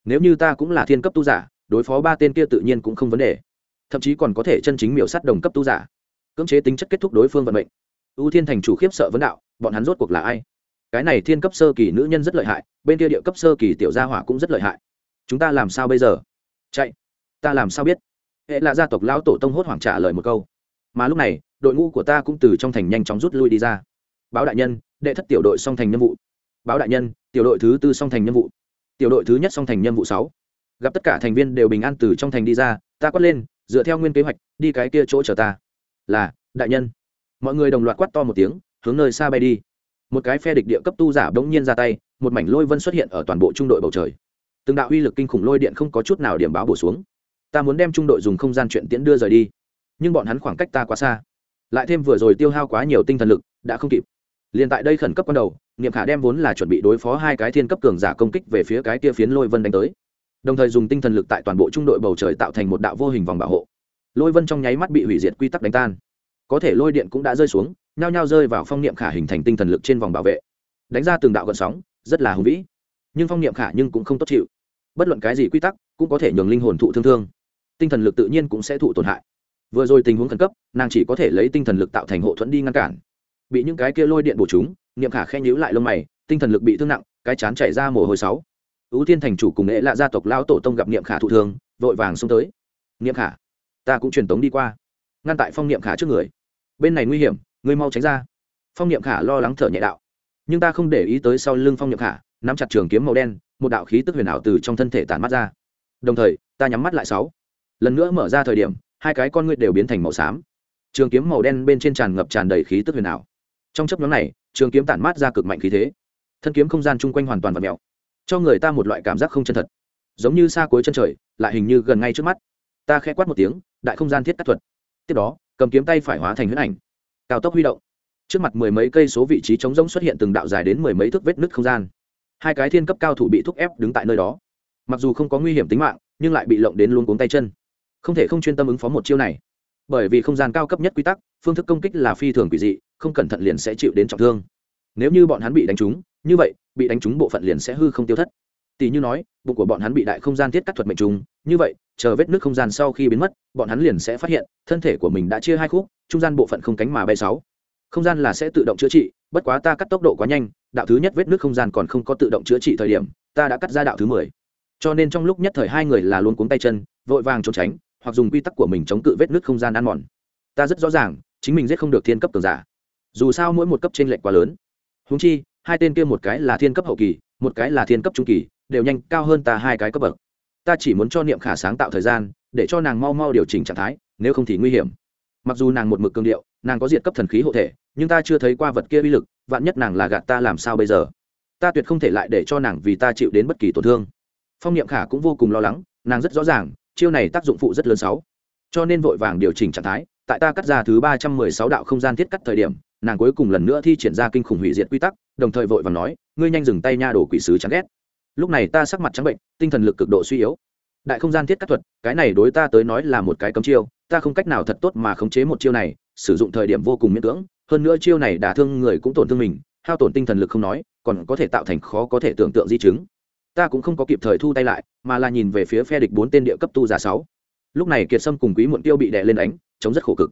Nếu như ta cũng là thiên cấp tu giả, đối phó ba tên kia tự nhiên cũng không vấn đề. Thậm chí còn có thể chân chính miểu sát đồng cấp tu giả. Cưỡng chế tính chất kết thúc đối phương vận mệnh. Ưu thiên thành chủ khiếp sợ vấn đạo, bọn hắn rốt cuộc là ai? Cái này thiên cấp sơ kỳ nữ nhân rất lợi hại, bên kia địa cấp sơ kỳ tiểu gia hỏa cũng rất lợi hại. Chúng ta làm sao bây giờ? Chạy ta làm sao biết? Hệ là gia tộc lão tổ tông hốt hoảng trả lời một câu. Mà lúc này, đội ngũ của ta cũng từ trong thành nhanh chóng rút lui đi ra. Báo đại nhân, đệ thất tiểu đội song thành nhiệm vụ. Báo đại nhân, tiểu đội thứ tư song thành nhiệm vụ. Tiểu đội thứ nhất song thành nhiệm vụ sáu. Gặp tất cả thành viên đều bình an từ trong thành đi ra, ta quát lên, dựa theo nguyên kế hoạch, đi cái kia chỗ chờ ta. Là, đại nhân. Mọi người đồng loạt quát to một tiếng, hướng nơi xa bay đi. Một cái phe địch địa cấp tu giả bỗng nhiên ra tay, một mảnh lôi vân xuất hiện ở toàn bộ trung đội bầu trời. Từng đạo uy lực kinh khủng lôi điện không có chút nào điểm báo bổ xuống ta muốn đem trung đội dùng không gian chuyện tiễn đưa rời đi. Nhưng bọn hắn khoảng cách ta quá xa. Lại thêm vừa rồi tiêu hao quá nhiều tinh thần lực, đã không kịp. Liền tại đây khẩn cấp ban đầu, niệm khả đem vốn là chuẩn bị đối phó hai cái thiên cấp cường giả công kích về phía cái kia phiến lôi vân đánh tới. Đồng thời dùng tinh thần lực tại toàn bộ trung đội bầu trời tạo thành một đạo vô hình vòng bảo hộ. Lôi vân trong nháy mắt bị hủy diệt quy tắc đánh tan. Có thể lôi điện cũng đã rơi xuống, nhao nhao rơi vào phong niệm khả hình thành tinh thần lực trên vòng bảo vệ. Đánh ra từng đạo gợn sóng, rất là hùng vĩ. Nhưng phong niệm khả nhưng cũng không tốt chịu. Bất luận cái gì quy tắc, cũng có thể nhường linh hồn thụ thương thương tinh thần lực tự nhiên cũng sẽ thụ tổn hại. Vừa rồi tình huống khẩn cấp, nàng chỉ có thể lấy tinh thần lực tạo thành hộ thuẫn đi ngăn cản. Bị những cái kia lôi điện bổ chúng, niệm khả khen nhíu lại lông mày, tinh thần lực bị thương nặng, cái chán chảy ra mồ hôi sáu. Ưu tiên thành chủ cùng nghệ lạ gia tộc lão tổ tông gặp niệm khả thụ thương, vội vàng xông tới. Niệm khả, ta cũng truyền tống đi qua. Ngăn tại phong niệm khả trước người. Bên này nguy hiểm, ngươi mau tránh ra. Phong niệm khả lo lắng thở nhẹ đạo. Nhưng ta không để ý tới sau lưng phong niệm khả, nắm chặt trường kiếm màu đen, một đạo khí tức huyền ảo từ trong thân thể tản mắt ra. Đồng thời, ta nhắm mắt lại sáu lần nữa mở ra thời điểm, hai cái con ngươi đều biến thành màu xám. Trường kiếm màu đen bên trên tràn ngập tràn đầy khí tức huyền ảo. Trong chấp nhóm này, trường kiếm tản mát ra cực mạnh khí thế. Thân kiếm không gian chung quanh hoàn toàn và mèo, cho người ta một loại cảm giác không chân thật. Giống như xa cuối chân trời, lại hình như gần ngay trước mắt. Ta khẽ quát một tiếng, đại không gian thiết cắt thuật. Tiếp đó, cầm kiếm tay phải hóa thành huyết ảnh. Cao tốc huy động. Trước mặt mười mấy cây số vị trí trống rỗng xuất hiện từng đạo dài đến mười mấy thước vết nứt không gian. Hai cái thiên cấp cao thủ bị thúc ép đứng tại nơi đó. Mặc dù không có nguy hiểm tính mạng, nhưng lại bị lộng đến luôn cuống tay chân không thể không chuyên tâm ứng phó một chiêu này. Bởi vì không gian cao cấp nhất quy tắc, phương thức công kích là phi thường quỷ dị, không cẩn thận liền sẽ chịu đến trọng thương. Nếu như bọn hắn bị đánh trúng, như vậy, bị đánh trúng bộ phận liền sẽ hư không tiêu thất. Tỷ như nói, bụng của bọn hắn bị đại không gian thiết cắt thuật mệnh trùng, như vậy, chờ vết nước không gian sau khi biến mất, bọn hắn liền sẽ phát hiện, thân thể của mình đã chia hai khúc, trung gian bộ phận không cánh mà bay sáu. Không gian là sẽ tự động chữa trị, bất quá ta cắt tốc độ quá nhanh, đạo thứ nhất vết nước không gian còn không có tự động chữa trị thời điểm, ta đã cắt ra đạo thứ mười. Cho nên trong lúc nhất thời hai người là luôn cuống tay chân, vội vàng trốn tránh hoặc dùng quy tắc của mình chống cự vết nứt không gian ăn mòn. Ta rất rõ ràng, chính mình giết không được thiên cấp cường giả. Dù sao mỗi một cấp trên lệnh quá lớn. Húng chi, hai tên kia một cái là thiên cấp hậu kỳ, một cái là thiên cấp trung kỳ, đều nhanh cao hơn ta hai cái cấp bậc. Ta chỉ muốn cho niệm khả sáng tạo thời gian, để cho nàng mau mau điều chỉnh trạng thái, nếu không thì nguy hiểm. Mặc dù nàng một mực cương điệu, nàng có diệt cấp thần khí hộ thể, nhưng ta chưa thấy qua vật kia uy lực, vạn nhất nàng là gạt ta làm sao bây giờ? Ta tuyệt không thể lại để cho nàng vì ta chịu đến bất kỳ tổn thương. Phong niệm khả cũng vô cùng lo lắng, nàng rất rõ ràng chiêu này tác dụng phụ rất lớn sáu. Cho nên vội vàng điều chỉnh trạng thái, tại ta cắt ra thứ ba trăm mười sáu đạo không gian thiết cắt thời điểm, nàng cuối cùng lần nữa thi triển ra kinh khủng hủy diệt quy tắc, đồng thời vội vàng nói, ngươi nhanh dừng tay nha đổ quỷ sứ chán ghét. Lúc này ta sắc mặt trắng bệnh, tinh thần lực cực độ suy yếu. Đại không gian thiết cắt thuật, cái này đối ta tới nói là một cái cấm chiêu, ta không cách nào thật tốt mà khống chế một chiêu này, sử dụng thời điểm vô cùng miễn cưỡng, hơn nữa chiêu này đả thương người cũng tổn thương mình, hao tổn tinh thần lực không nói, còn có thể tạo thành khó có thể tưởng tượng di chứng ta cũng không có kịp thời thu tay lại, mà là nhìn về phía phe địch bốn tên địa cấp tu giả sáu. Lúc này kiệt sâm cùng quý muộn tiêu bị đè lên đánh, chống rất khổ cực.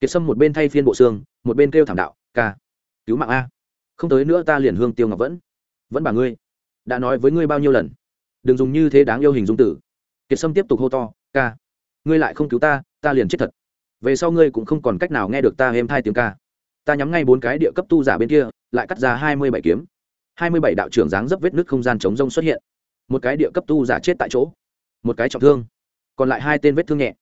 Kiệt sâm một bên thay phiên bộ xương, một bên kêu thảm đạo, ca, cứu mạng a. Không tới nữa ta liền hương tiêu ngọc vẫn vẫn bà ngươi. Đã nói với ngươi bao nhiêu lần? Đừng dùng như thế đáng yêu hình dung tử. Kiệt sâm tiếp tục hô to, ca, ngươi lại không cứu ta ta liền chết thật. Về sau ngươi cũng không còn cách nào nghe được ta êm thai tiếng ca. Ta nhắm ngay bốn cái địa cấp tu giả bên kia, lại cắt ra hai mươi bảy kiếm hai mươi bảy đạo trưởng dáng dấp vết nứt không gian chống rông xuất hiện. Một cái địa cấp tu giả chết tại chỗ. Một cái trọng thương. Còn lại hai tên vết thương nhẹ.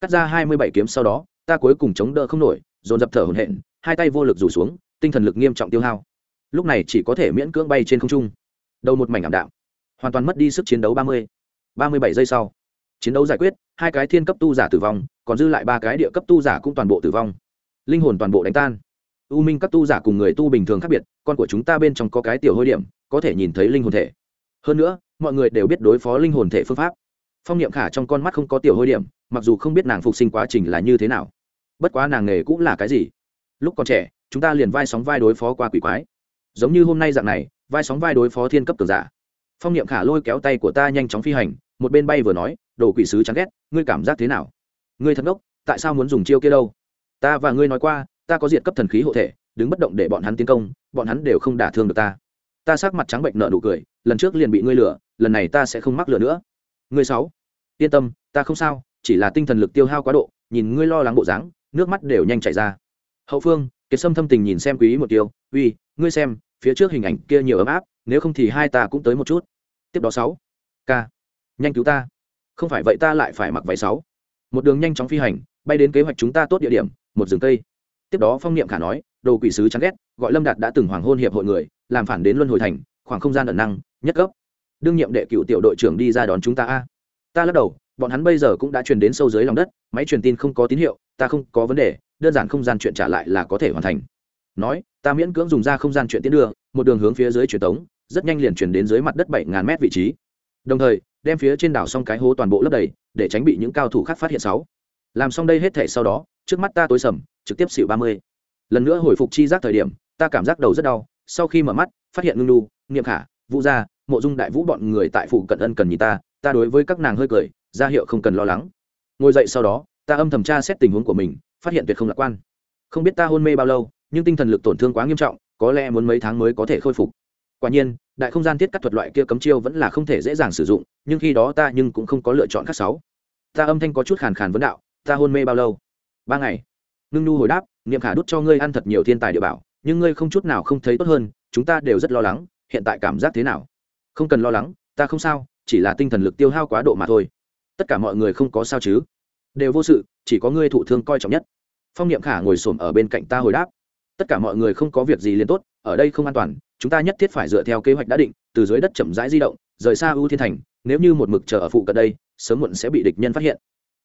Cắt ra hai mươi bảy kiếm sau đó, ta cuối cùng chống đỡ không nổi, dồn dập thở hổn hển, hai tay vô lực rủ xuống, tinh thần lực nghiêm trọng tiêu hao. Lúc này chỉ có thể miễn cưỡng bay trên không trung. Đầu một mảnh ảm đạm. Hoàn toàn mất đi sức chiến đấu ba mươi. ba mươi bảy giây sau. Chiến đấu giải quyết, hai cái thiên cấp tu giả tử vong, còn dư lại ba cái địa cấp tu giả cũng toàn bộ tử vong. Linh hồn toàn bộ đánh tan u minh các tu giả cùng người tu bình thường khác biệt, con của chúng ta bên trong có cái tiểu hôi điểm, có thể nhìn thấy linh hồn thể. Hơn nữa, mọi người đều biết đối phó linh hồn thể phương pháp. Phong niệm khả trong con mắt không có tiểu hôi điểm, mặc dù không biết nàng phục sinh quá trình là như thế nào. Bất quá nàng nghề cũng là cái gì? Lúc còn trẻ, chúng ta liền vai sóng vai đối phó qua quỷ quái. Giống như hôm nay dạng này, vai sóng vai đối phó thiên cấp cường giả. Phong niệm khả lôi kéo tay của ta nhanh chóng phi hành, một bên bay vừa nói, đồ quỷ sứ chán ghét, ngươi cảm giác thế nào? Ngươi thật ngốc, tại sao muốn dùng chiêu kia đâu? Ta và ngươi nói qua ta có diệt cấp thần khí hộ thể, đứng bất động để bọn hắn tiến công, bọn hắn đều không đả thương được ta. Ta sắc mặt trắng bệnh nợ nụ cười, lần trước liền bị ngươi lừa, lần này ta sẽ không mắc lừa nữa. Ngươi sáu, yên tâm, ta không sao, chỉ là tinh thần lực tiêu hao quá độ, nhìn ngươi lo lắng bộ dáng, nước mắt đều nhanh chảy ra. Hậu phương, kiệt sâm thâm tình nhìn xem quý một tiêu, uy, ngươi xem, phía trước hình ảnh kia nhiều ấm áp, nếu không thì hai ta cũng tới một chút. Tiếp đó sáu k nhanh cứu ta. Không phải vậy ta lại phải mặc váy sáu. Một đường nhanh chóng phi hành, bay đến kế hoạch chúng ta tốt địa điểm, một rừng cây tiếp đó phong niệm khả nói, đồ quỷ sứ chán ghét, gọi lâm đạt đã từng hoàng hôn hiệp hội người, làm phản đến luân hồi thành, khoảng không gian ẩn năng, nhất cấp. Đương nhiệm đệ cựu tiểu đội trưởng đi ra đón chúng ta a. Ta lắc đầu, bọn hắn bây giờ cũng đã truyền đến sâu dưới lòng đất, máy truyền tin không có tín hiệu, ta không có vấn đề, đơn giản không gian chuyện trả lại là có thể hoàn thành. Nói, ta miễn cưỡng dùng ra không gian chuyện tiến đưa, một đường hướng phía dưới truyền tống, rất nhanh liền chuyển đến dưới mặt đất bảy ngàn mét vị trí. Đồng thời, đem phía trên đảo xong cái hố toàn bộ lấp đầy, để tránh bị những cao thủ khác phát hiện sáu. Làm xong đây hết thể sau đó trước mắt ta tối sầm, trực tiếp xịu ba mươi. Lần nữa hồi phục chi giác thời điểm, ta cảm giác đầu rất đau, sau khi mở mắt, phát hiện ngưng lu niệm khả, vũ gia, mộ dung đại vũ bọn người tại phụ cận ân cần nhìn ta ta đối với các nàng hơi cười, ra hiệu không cần lo lắng. Ngồi dậy sau đó, ta âm thầm tra xét tình huống của mình, phát hiện tuyệt không lạc quan. Không biết ta hôn mê bao lâu, nhưng tinh thần lực tổn thương quá nghiêm trọng, có lẽ muốn mấy tháng mới có thể khôi phục. Quả nhiên, đại không gian thiết cắt thuật loại kia cấm chiêu vẫn là không thể dễ dàng sử dụng, nhưng khi đó ta nhưng cũng không có lựa chọn khác sáu. Ta âm thanh có chút khàn khàn vấn đạo, ta hôn mê bao lâu? Ba ngày. Ngưng nu hồi đáp, niệm khả đút cho ngươi ăn thật nhiều thiên tài địa bảo, nhưng ngươi không chút nào không thấy tốt hơn, chúng ta đều rất lo lắng, hiện tại cảm giác thế nào? Không cần lo lắng, ta không sao, chỉ là tinh thần lực tiêu hao quá độ mà thôi. Tất cả mọi người không có sao chứ? Đều vô sự, chỉ có ngươi thụ thương coi trọng nhất. Phong niệm khả ngồi s ổ m ở bên cạnh ta hồi đáp, tất cả mọi người không có việc gì liền tốt, ở đây không an toàn, chúng ta nhất thiết phải dựa theo kế hoạch đã định, từ dưới đất chậm rãi di động, rời xa ưu thiên thành, nếu như một mực chờ ở phụ cận đây, sớm muộn sẽ bị địch nhân phát hiện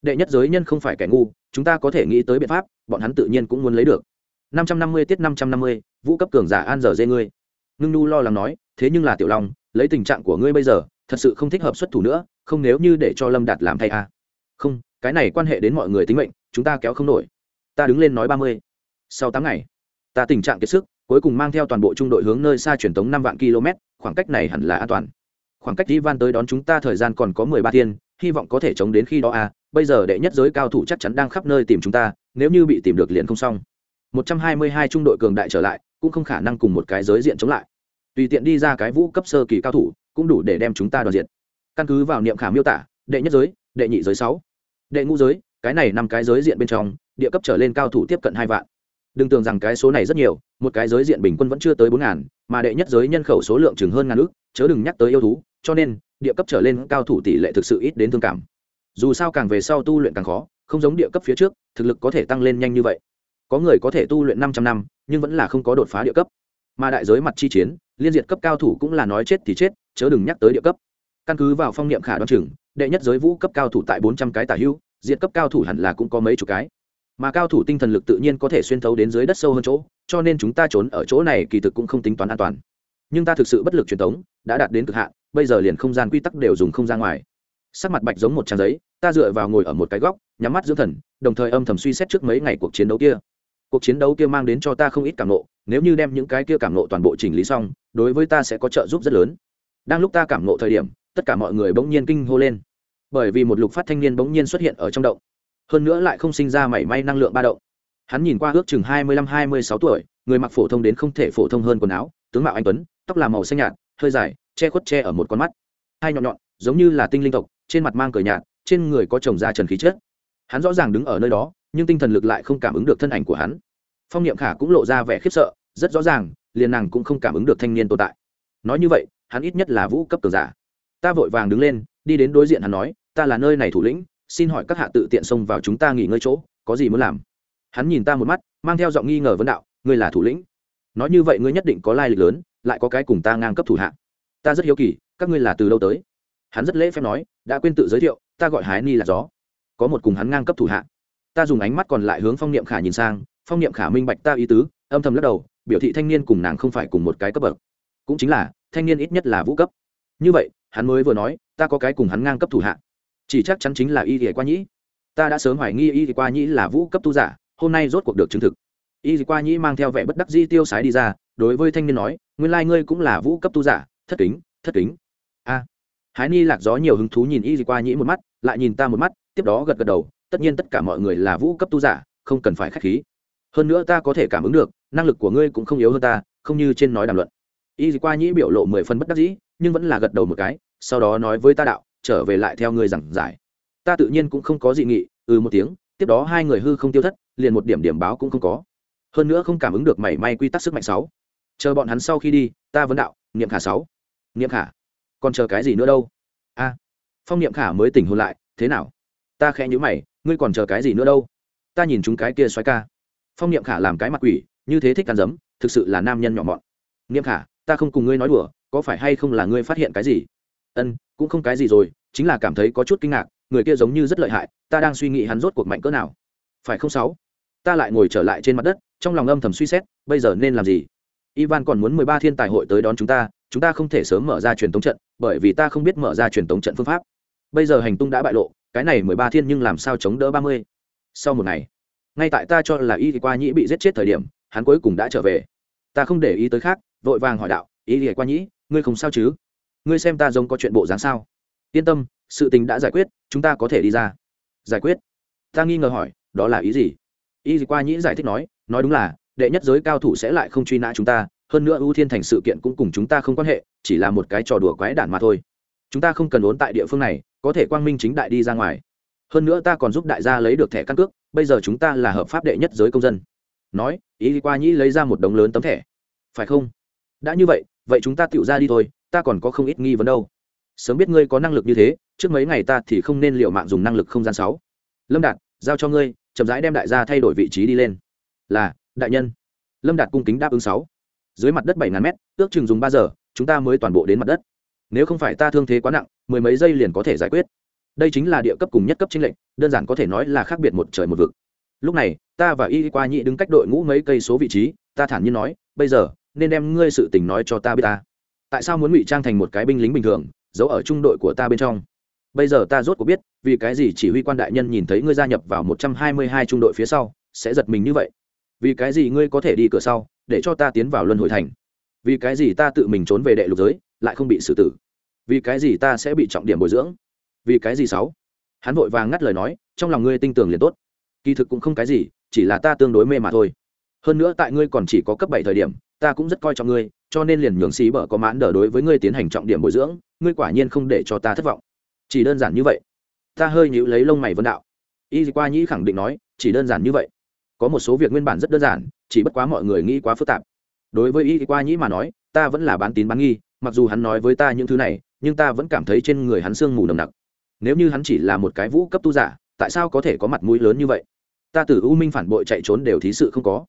đệ nhất giới nhân không phải kẻ ngu, chúng ta có thể nghĩ tới biện pháp, bọn hắn tự nhiên cũng muốn lấy được. năm trăm năm mươi tiết năm trăm năm mươi, vũ cấp cường giả an dở dê ngươi. Ngưng nu lo lắng nói, thế nhưng là tiểu long, lấy tình trạng của ngươi bây giờ, thật sự không thích hợp xuất thủ nữa, không nếu như để cho lâm đạt làm thay a. À. không, cái này quan hệ đến mọi người tính mệnh, chúng ta kéo không nổi. Ta đứng lên nói ba mươi. Sau tám ngày, ta tình trạng kiệt sức, cuối cùng mang theo toàn bộ trung đội hướng nơi xa truyền tống năm vạn km khoảng cách này hẳn là an toàn. Khoảng cách Van tới đón chúng ta thời gian còn có mười ba thiên hy vọng có thể chống đến khi đó a bây giờ đệ nhất giới cao thủ chắc chắn đang khắp nơi tìm chúng ta, nếu như bị tìm được liền không xong. Một trăm hai mươi hai trung đội cường đại trở lại, cũng không khả năng cùng một cái giới diện chống lại. Tùy tiện đi ra cái vũ cấp sơ kỳ cao thủ, cũng đủ để đem chúng ta đoàn diện. Căn cứ vào niệm khả miêu tả, đệ nhất giới, đệ nhị giới sáu, đệ ngũ giới, cái này năm cái giới diện bên trong, địa cấp trở lên cao thủ tiếp cận hai vạn. Đừng tưởng rằng cái số này rất nhiều, một cái giới diện bình quân vẫn chưa tới bốn ngàn, mà đệ nhất giới nhân khẩu số lượng chừng hơn ngàn ước, chớ đừng nhắc tới yêu thú, cho nên địa cấp trở lên cao thủ tỷ lệ thực sự ít đến thương cảm. Dù sao càng về sau tu luyện càng khó, không giống địa cấp phía trước, thực lực có thể tăng lên nhanh như vậy. Có người có thể tu luyện năm trăm năm, nhưng vẫn là không có đột phá địa cấp. Mà đại giới mặt chi chiến, liên diệt cấp cao thủ cũng là nói chết thì chết, chớ đừng nhắc tới địa cấp. Căn cứ vào phong niệm khả đoan chừng, đệ nhất giới vũ cấp cao thủ tại bốn trăm cái tả hưu diệt cấp cao thủ hẳn là cũng có mấy chục cái. Mà cao thủ tinh thần lực tự nhiên có thể xuyên thấu đến dưới đất sâu hơn chỗ, cho nên chúng ta trốn ở chỗ này kỳ thực cũng không tính toán an toàn. Nhưng ta thực sự bất lực truyền thống đã đạt đến cực hạn, bây giờ liền không gian quy tắc đều dùng không ra ngoài. Sắc mặt bạch giống một trang giấy, ta dựa vào ngồi ở một cái góc, nhắm mắt dưỡng thần, đồng thời âm thầm suy xét trước mấy ngày cuộc chiến đấu kia. Cuộc chiến đấu kia mang đến cho ta không ít cảm nộ, nếu như đem những cái kia cảm nộ toàn bộ chỉnh lý xong, đối với ta sẽ có trợ giúp rất lớn. Đang lúc ta cảm nộ thời điểm, tất cả mọi người bỗng nhiên kinh hô lên. Bởi vì một lục phát thanh niên bỗng nhiên xuất hiện ở trong động. Hơn nữa lại không sinh ra mảy may năng lượng ba động. Hắn nhìn qua ước chừng hai mươi lăm, hai mươi sáu tuổi, người mặc phổ thông đến không thể phổ thông hơn quần áo, tướng mạo anh tuấn, tóc là màu xanh nhạt hơi dài, che khuất che ở một con mắt. Hai nhọn nhọn, giống như là tinh linh tộc, trên mặt mang cờ nhạt, trên người có chồng da trần khí chết hắn rõ ràng đứng ở nơi đó, nhưng tinh thần lực lại không cảm ứng được thân ảnh của hắn. Phong niệm khả cũng lộ ra vẻ khiếp sợ, rất rõ ràng, liền nàng cũng không cảm ứng được thanh niên tồn tại. Nói như vậy, hắn ít nhất là vũ cấp cường giả. Ta vội vàng đứng lên, đi đến đối diện hắn nói, ta là nơi này thủ lĩnh, xin hỏi các hạ tự tiện xông vào chúng ta nghỉ ngơi chỗ, có gì muốn làm? Hắn nhìn ta một mắt, mang theo giọng nghi ngờ vấn đạo, ngươi là thủ lĩnh? Nói như vậy ngươi nhất định có lai lịch lớn lại có cái cùng ta ngang cấp thủ hạ. Ta rất hiếu kỳ, các ngươi là từ đâu tới? Hắn rất lễ phép nói, đã quên tự giới thiệu, ta gọi hái ni là gió. Có một cùng hắn ngang cấp thủ hạ. Ta dùng ánh mắt còn lại hướng phong niệm khả nhìn sang, phong niệm khả minh bạch ta ý tứ, âm thầm lắc đầu, biểu thị thanh niên cùng nàng không phải cùng một cái cấp bậc. Cũng chính là, thanh niên ít nhất là vũ cấp. Như vậy, hắn mới vừa nói, ta có cái cùng hắn ngang cấp thủ hạ. Chỉ chắc chắn chính là y thì qua nhĩ. Ta đã sớm hoài nghi y thì qua nhĩ là vũ cấp tu giả, hôm nay rốt cuộc được chứng thực. Y thì qua nhĩ mang theo vẻ bất đắc di tiêu sái đi ra đối với thanh niên nói nguyên lai、like、ngươi cũng là vũ cấp tu giả thất kính thất kính. A. À, hái ni lạc gió nhiều hứng thú nhìn y gì qua nhĩ một mắt lại nhìn ta một mắt tiếp đó gật gật đầu tất nhiên tất cả mọi người là vũ cấp tu giả không cần phải k h á c h khí. Hơn nữa ta có thể cảm ứng được năng lực của ngươi cũng không yếu hơn ta không như trên nói đàm luận. Y gì qua nhĩ biểu lộ mười phân bất đắc dĩ nhưng vẫn là gật đầu một cái sau đó nói với ta đạo trở về lại theo ngươi giảng giải. Ta tự nhiên cũng không có dị nghị ừ một tiếng tiếp đó hai người hư không tiêu thất liền một điểm điểm báo cũng không có. Hơn nữa không cảm ứng được mảy may quy tắc sức mạnh sáu chờ bọn hắn sau khi đi, ta vấn đạo, niệm khả sáu. Niệm khả, còn chờ cái gì nữa đâu? A, phong niệm khả mới tỉnh hôn lại, thế nào? Ta khẽ nhữ mày, ngươi còn chờ cái gì nữa đâu? Ta nhìn chúng cái kia xoáy ca. Phong niệm khả làm cái mặt quỷ, như thế thích ăn dấm, thực sự là nam nhân nhỏ mọn. Niệm khả, ta không cùng ngươi nói đùa, có phải hay không là ngươi phát hiện cái gì? Ân, cũng không cái gì rồi, chính là cảm thấy có chút kinh ngạc, người kia giống như rất lợi hại, ta đang suy nghĩ hắn rốt cuộc mạnh cỡ nào. Phải không sáu? Ta lại ngồi trở lại trên mặt đất, trong lòng âm thầm suy xét, bây giờ nên làm gì? Ivan còn muốn mười ba thiên tài hội tới đón chúng ta chúng ta không thể sớm mở ra truyền tống trận, bởi vì ta không biết mở ra truyền tống trận phương pháp. Bây giờ hành tung đã bại lộ, cái này mười ba thiên nhưng làm sao chống đỡ ba mươi? Sau một ngày, ngay tại ta cho là y thì qua nhĩ bị giết chết thời điểm, hắn cuối cùng đã trở về. Ta không để ý tới khác, vội vàng hỏi đạo, y thì qua nhĩ, ngươi không sao chứ? Ngươi xem ta giống có chuyện bộ dáng sao? Yên tâm, sự tình đã giải quyết, chúng ta có thể đi ra. Giải quyết? Ta nghi ngờ hỏi, đó là ý gì? Y thì qua nhĩ giải thích nói nói đúng là đệ nhất giới cao thủ sẽ lại không truy nã chúng ta, hơn nữa ưu thiên thành sự kiện cũng cùng chúng ta không quan hệ, chỉ là một cái trò đùa quái đản mà thôi. Chúng ta không cần ốn tại địa phương này, có thể quang minh chính đại đi ra ngoài. Hơn nữa ta còn giúp đại gia lấy được thẻ căn cước, bây giờ chúng ta là hợp pháp đệ nhất giới công dân. Nói ý qua nhĩ lấy ra một đống lớn tấm thẻ. Phải không? Đã như vậy vậy chúng ta tự ra đi thôi, ta còn có không ít nghi vấn đâu. Sớm biết ngươi có năng lực như thế, trước mấy ngày ta thì không nên liệu mạng dùng năng lực không gian sáu. Lâm đạt, giao cho ngươi, chậm rãi đem đại gia thay đổi vị trí đi lên. Là đại nhân. Lâm đạt cung kính đáp ứng sáu. Dưới mặt đất bảy ngàn mét, ước chừng dùng ba giờ, chúng ta mới toàn bộ đến mặt đất. Nếu không phải ta thương thế quá nặng, mười mấy giây liền có thể giải quyết. Đây chính là địa cấp cùng nhất cấp chính lệnh đơn giản có thể nói là khác biệt một trời một vực. Lúc này, ta và y qua nhị đứng cách đội ngũ mấy cây số vị trí, ta thản nhiên nói, bây giờ, nên đem ngươi sự tình nói cho ta biết ta. Tại sao muốn ngụy trang thành một cái binh lính bình thường, giấu ở trung đội của ta bên trong? Bây giờ ta rốt cuộc biết, vì cái gì chỉ huy quan đại nhân nhìn thấy ngươi gia nhập vào một trăm hai mươi hai trung đội phía sau, sẽ giật mình như vậy? Vì cái gì ngươi có thể đi cửa sau, để cho ta tiến vào luân hồi thành? Vì cái gì ta tự mình trốn về đệ lục giới, lại không bị xử tử? Vì cái gì ta sẽ bị trọng điểm bồi dưỡng? Vì cái gì sáu? Hắn vội vàng ngắt lời nói, trong lòng ngươi tinh tường liền tốt. Kỳ thực cũng không cái gì, chỉ là ta tương đối mê mà thôi. Hơn nữa tại ngươi còn chỉ có cấp bảy thời điểm, ta cũng rất coi trọng ngươi, cho nên liền nhường xí bở có mãn đờ đối với ngươi tiến hành trọng điểm bồi dưỡng, ngươi quả nhiên không để cho ta thất vọng. Chỉ đơn giản như vậy. Ta hơi nhíu lấy lông mày vân đạo. Y qua nhĩ khẳng định nói, chỉ đơn giản như vậy có một số việc nguyên bản rất đơn giản, chỉ bất quá mọi người nghĩ quá phức tạp. Đối với y qua nhĩ mà nói, ta vẫn là bán tín bán nghi, mặc dù hắn nói với ta những thứ này, nhưng ta vẫn cảm thấy trên người hắn sương mù nồng nặc. Nếu như hắn chỉ là một cái vũ cấp tu giả, tại sao có thể có mặt mũi lớn như vậy? Ta từ u minh phản bội chạy trốn đều thí sự không có.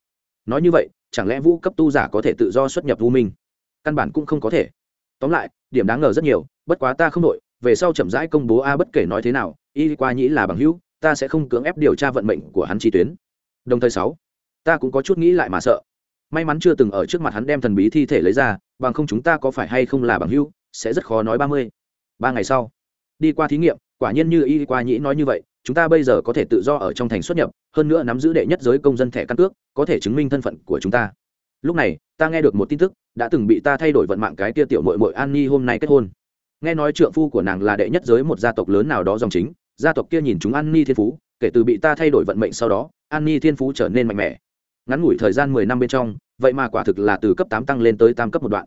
Nói như vậy, chẳng lẽ vũ cấp tu giả có thể tự do xuất nhập u minh? Căn bản cũng không có thể. Tóm lại, điểm đáng ngờ rất nhiều, bất quá ta không đội về sau chậm rãi công bố a bất kể nói thế nào, y qua nhĩ là bằng hữu, ta sẽ không cưỡng ép điều tra vận mệnh của hắn chi tuyến đồng thời sáu, ta cũng có chút nghĩ lại mà sợ. May mắn chưa từng ở trước mặt hắn đem thần bí thi thể lấy ra, bằng không chúng ta có phải hay không là bằng hữu, sẽ rất khó nói ba mươi. Ba ngày sau, đi qua thí nghiệm, quả nhiên như y qua nhĩ nói như vậy, chúng ta bây giờ có thể tự do ở trong thành xuất nhập, hơn nữa nắm giữ đệ nhất giới công dân thẻ căn cước, có thể chứng minh thân phận của chúng ta. Lúc này, ta nghe được một tin tức, đã từng bị ta thay đổi vận mạng cái tia tiểu mội mội an ni hôm nay kết hôn. Nghe nói trượng phu của nàng là đệ nhất giới một gia tộc lớn nào đó dòng chính, gia tộc kia nhìn chúng an ni thiên phú kể từ bị ta thay đổi vận mệnh sau đó, an ni thiên phú trở nên mạnh mẽ. Ngắn ngủi thời gian mười năm bên trong, vậy mà quả thực là từ cấp tám tăng lên tới tam cấp một đoạn.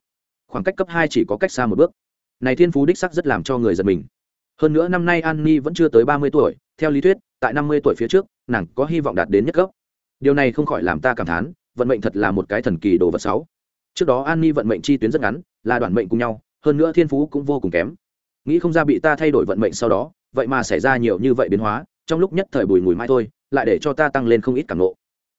Khoảng cách cấp hai chỉ có cách xa một bước. Này thiên phú đích sắc rất làm cho người giật mình. Hơn nữa năm nay an ni vẫn chưa tới ba mươi tuổi, theo lý thuyết, tại năm mươi tuổi phía trước, nàng có hy vọng đạt đến nhất cấp. Điều này không khỏi làm ta cảm thán, vận mệnh thật là một cái thần kỳ đồ vật sáu. Trước đó an ni vận mệnh chi tuyến rất ngắn, là đoàn mệnh cùng nhau, hơn nữa thiên phú cũng vô cùng kém. Nghĩ không ra bị ta thay đổi vận mệnh sau đó, vậy mà xảy ra nhiều như vậy biến hóa trong lúc nhất thời bùi mùi mãi thôi, lại để cho ta tăng lên không ít cảm nộ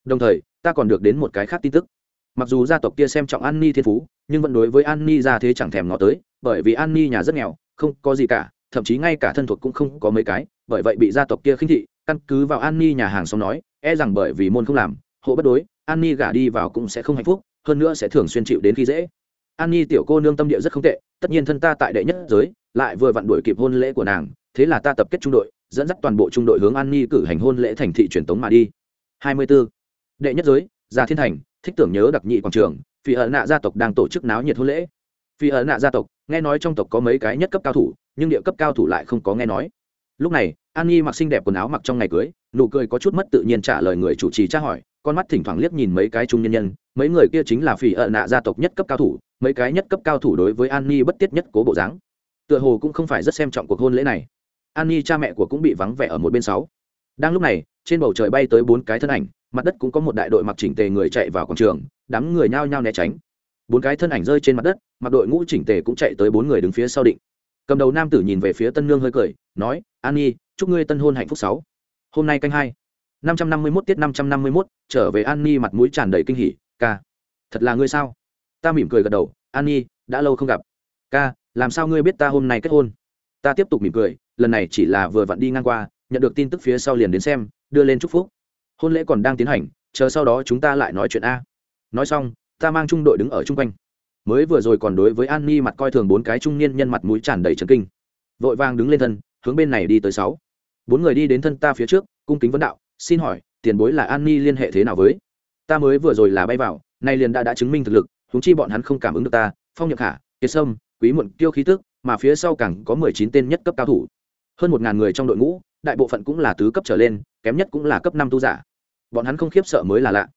đồng thời, ta còn được đến một cái khác tin tức. Mặc dù gia tộc kia xem trọng an ni thiên phú, nhưng vẫn đối với an ni ra thế chẳng thèm ngó tới, bởi vì an ni nhà rất nghèo, không có gì cả, thậm chí ngay cả thân thuộc cũng không có mấy cái, bởi vậy bị gia tộc kia khinh thị, căn cứ vào an ni nhà hàng xóm nói e rằng bởi vì môn không làm, hộ bất đối an ni gả đi vào cũng sẽ không hạnh phúc, hơn nữa sẽ thường xuyên chịu đến khi dễ. An ni tiểu cô nương tâm địa rất không tệ, tất nhiên thân ta tại đệ nhất giới, lại vừa vặn đuổi kịp hôn lễ của nàng, thế là ta tập kết trung đội dẫn dắt toàn bộ trung đội hướng an ni cử hành hôn lễ thành thị truyền tống mà đi. 24. đệ nhất giới, gia thiên thành, thích tưởng nhớ đặc nhị quảng trường, phi ẩn nạ gia tộc đang tổ chức náo nhiệt hôn lễ. Phi ẩn nạ gia tộc, nghe nói trong tộc có mấy cái nhất cấp cao thủ, nhưng địa cấp cao thủ lại không có nghe nói. Lúc này, an nhi mặc xinh đẹp quần áo mặc trong ngày cưới, nụ cười có chút mất tự nhiên trả lời người chủ trì tra hỏi, con mắt thỉnh thoảng liếc nhìn mấy cái trung nhân nhân, mấy người kia chính là phi ở nạ gia tộc nhất cấp cao thủ, mấy cái nhất cấp cao thủ đối với an nhi bất tiết nhất cố bộ dáng. Tựa hồ cũng không phải rất xem trọng cuộc hôn lễ này an nhi cha mẹ của cũng bị vắng vẻ ở một bên sáu. Đang lúc này, trên bầu trời bay tới bốn cái thân ảnh, mặt đất cũng có một đại đội mặc chỉnh tề người chạy vào quảng trường, đám người nhao nhao né tránh. Bốn cái thân ảnh rơi trên mặt đất, mặc đội ngũ chỉnh tề cũng chạy tới bốn người đứng phía sau định. Cầm đầu nam tử nhìn về phía tân nương hơi cười, nói an nhi chúc ngươi tân hôn hạnh phúc sáu. Hôm nay canh hai. Năm trăm năm mươi mốt tiết năm trăm năm mươi mốt, trở về an nhi mặt mũi tràn đầy kinh hỉ, ca, thật là ngươi sao? Ta mỉm cười gật đầu an nhi đã lâu không gặp. Ca, làm sao ngươi biết ta hôm nay kết hôn? Ta tiếp tục mỉm cười lần này chỉ là vừa vặn đi ngang qua, nhận được tin tức phía sau liền đến xem, đưa lên chúc phúc. Hôn lễ còn đang tiến hành, chờ sau đó chúng ta lại nói chuyện a. Nói xong, ta mang trung đội đứng ở chung quanh. Mới vừa rồi còn đối với an ni mặt coi thường bốn cái trung niên nhân mặt mũi tràn đầy trần kinh. Vội vàng đứng lên thân, hướng bên này đi tới sáu. Bốn người đi đến thân ta phía trước, cung kính vấn đạo, xin hỏi, tiền bối là an ni liên hệ thế nào với? Ta mới vừa rồi là bay vào, nay liền đã đã chứng minh thực lực húng chi bọn hắn không cảm ứng được ta, phong nhật hạ, kiệt sâm, quý muộn tiêu khí tức, mà phía sau càng có mười chín tên nhất cấp cao thủ hơn một ngàn người trong đội ngũ, đại bộ phận cũng là tứ cấp trở lên, kém nhất cũng là cấp năm tu giả. Bọn hắn không khiếp sợ mới là lạ.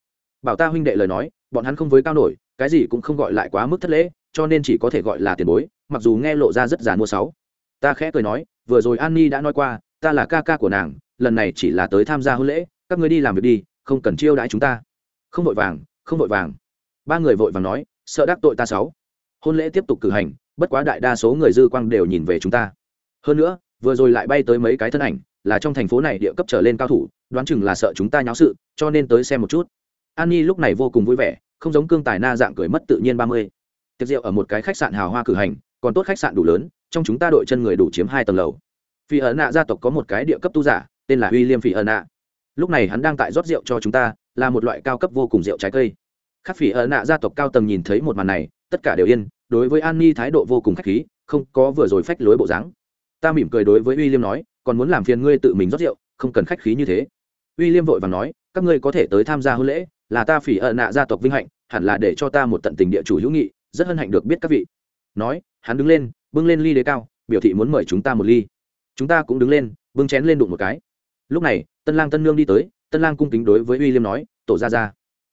Bảo ta huynh đệ lời nói, bọn hắn không với cao nổi, cái gì cũng không gọi lại quá mức thất lễ, cho nên chỉ có thể gọi là tiền bối, mặc dù nghe lộ ra rất giàn mua sáu. Ta khẽ cười nói, vừa rồi an ni đã nói qua, ta là ca ca của nàng, lần này chỉ là tới tham gia hôn lễ, các ngươi đi làm việc đi, không cần chiêu đãi chúng ta. Không vội vàng, không vội vàng. Ba người vội vàng nói, sợ đắc tội ta sáu. Hôn lễ tiếp tục cử hành, bất quá đại đa số người dư quang đều nhìn về chúng ta. Hơn nữa vừa rồi lại bay tới mấy cái thân ảnh, là trong thành phố này địa cấp trở lên cao thủ, đoán chừng là sợ chúng ta nháo sự, cho nên tới xem một chút. An nhi lúc này vô cùng vui vẻ, không giống cương tài na dạng cười mất tự nhiên ba mươi. Tiệc rượu ở một cái khách sạn hào hoa cử hành, còn tốt khách sạn đủ lớn, trong chúng ta đội chân người đủ chiếm hai tầng lầu. Phi ẩn nạ gia tộc có một cái địa cấp tu giả, tên là uy liêm phi ẩn nạ lúc này hắn đang tại rót rượu cho chúng ta, là một loại cao cấp vô cùng rượu trái cây. Khắc phỉ ẩn nạ gia tộc cao tầng nhìn thấy một màn này, tất cả đều yên, đối với an ni thái độ vô cùng khách khí, không có vừa rồi phách lối bộ dáng ta mỉm cười đối với uy liêm nói, còn muốn làm phiền ngươi tự mình rót rượu, không cần khách khí như thế. Uy liêm vội và nói, các ngươi có thể tới tham gia hôn lễ, là ta phỉ ợ nạ gia tộc vinh hạnh, hẳn là để cho ta một tận tình địa chủ hữu nghị, rất hân hạnh được biết các vị. Nói, hắn đứng lên, bưng lên ly đế cao, biểu thị muốn mời chúng ta một ly. Chúng ta cũng đứng lên, bưng chén lên đụng một cái. Lúc này, tân lang tân nương đi tới, tân lang cung kính đối với uy liêm nói, tổ ra ra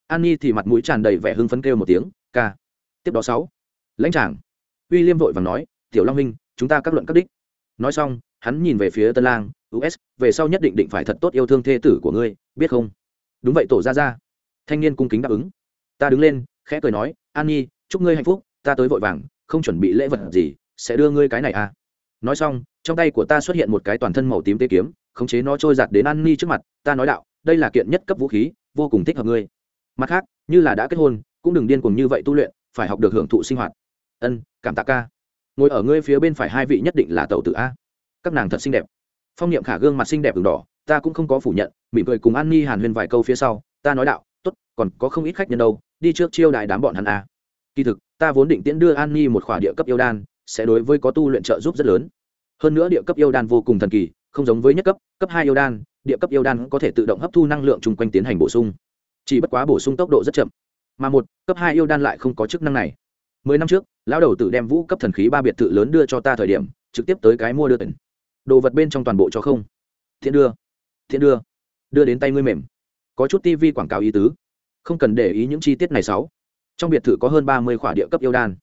an nhi thì mặt mũi tràn đầy vẻ hưng phấn kêu một tiếng, ca. Tiếp đó sáu, lãnh tràng uy liêm vội và nói, tiểu long minh chúng ta các luận các đích nói xong, hắn nhìn về phía tân lang us về sau nhất định định phải thật tốt yêu thương thê tử của ngươi, biết không? Đúng vậy, tổ ra ra thanh niên cung kính đáp ứng. Ta đứng lên, khẽ cười nói, an nhi, chúc ngươi hạnh phúc, ta tới vội vàng, không chuẩn bị lễ vật gì, sẽ đưa ngươi cái này à. Nói xong, trong tay của ta xuất hiện một cái toàn thân màu tím tê kiếm, khống chế nó trôi giặt đến an ni trước mặt, ta nói đạo, đây là kiện nhất cấp vũ khí, vô cùng thích hợp ngươi. Mặt khác, như là đã kết hôn, cũng đừng điên cuồng như vậy tu luyện, phải học được hưởng thụ sinh hoạt. Ân, cảm tạ ca ngồi ở ngươi phía bên phải hai vị nhất định là tàu tử a. Các nàng thật xinh đẹp. Phong niệm khả gương mặt xinh đẹp đường đỏ, ta cũng không có phủ nhận, mỉm cười cùng an ni hàn huyên vài câu phía sau, ta nói đạo, tốt, còn có không ít khách nhân đâu, đi trước chiêu đại đám bọn hắn a. Kỳ thực, ta vốn định tiễn đưa an nhi một khỏa địa cấp yêu đan, sẽ đối với có tu luyện trợ giúp rất lớn. Hơn nữa địa cấp yêu đan vô cùng thần kỳ, không giống với nhất cấp cấp hai yêu đan, địa cấp yêu đan có thể tự động hấp thu năng lượng chung quanh tiến hành bổ sung. Chỉ bất quá bổ sung tốc độ rất chậm. Mà một, cấp hai yêu đan lại không có chức năng này. Mười năm trước lão đầu tử đem vũ cấp thần khí ba biệt thự lớn đưa cho ta thời điểm, trực tiếp tới cái mua đưa tỉnh. Đồ vật bên trong toàn bộ cho không. Thiện đưa thiện đưa đưa đến tay ngươi mềm. Có chút tivi quảng cáo ý tứ. Không cần để ý những chi tiết này sáu. Trong biệt thự có hơn ba mươi khỏa địa cấp yêu đan.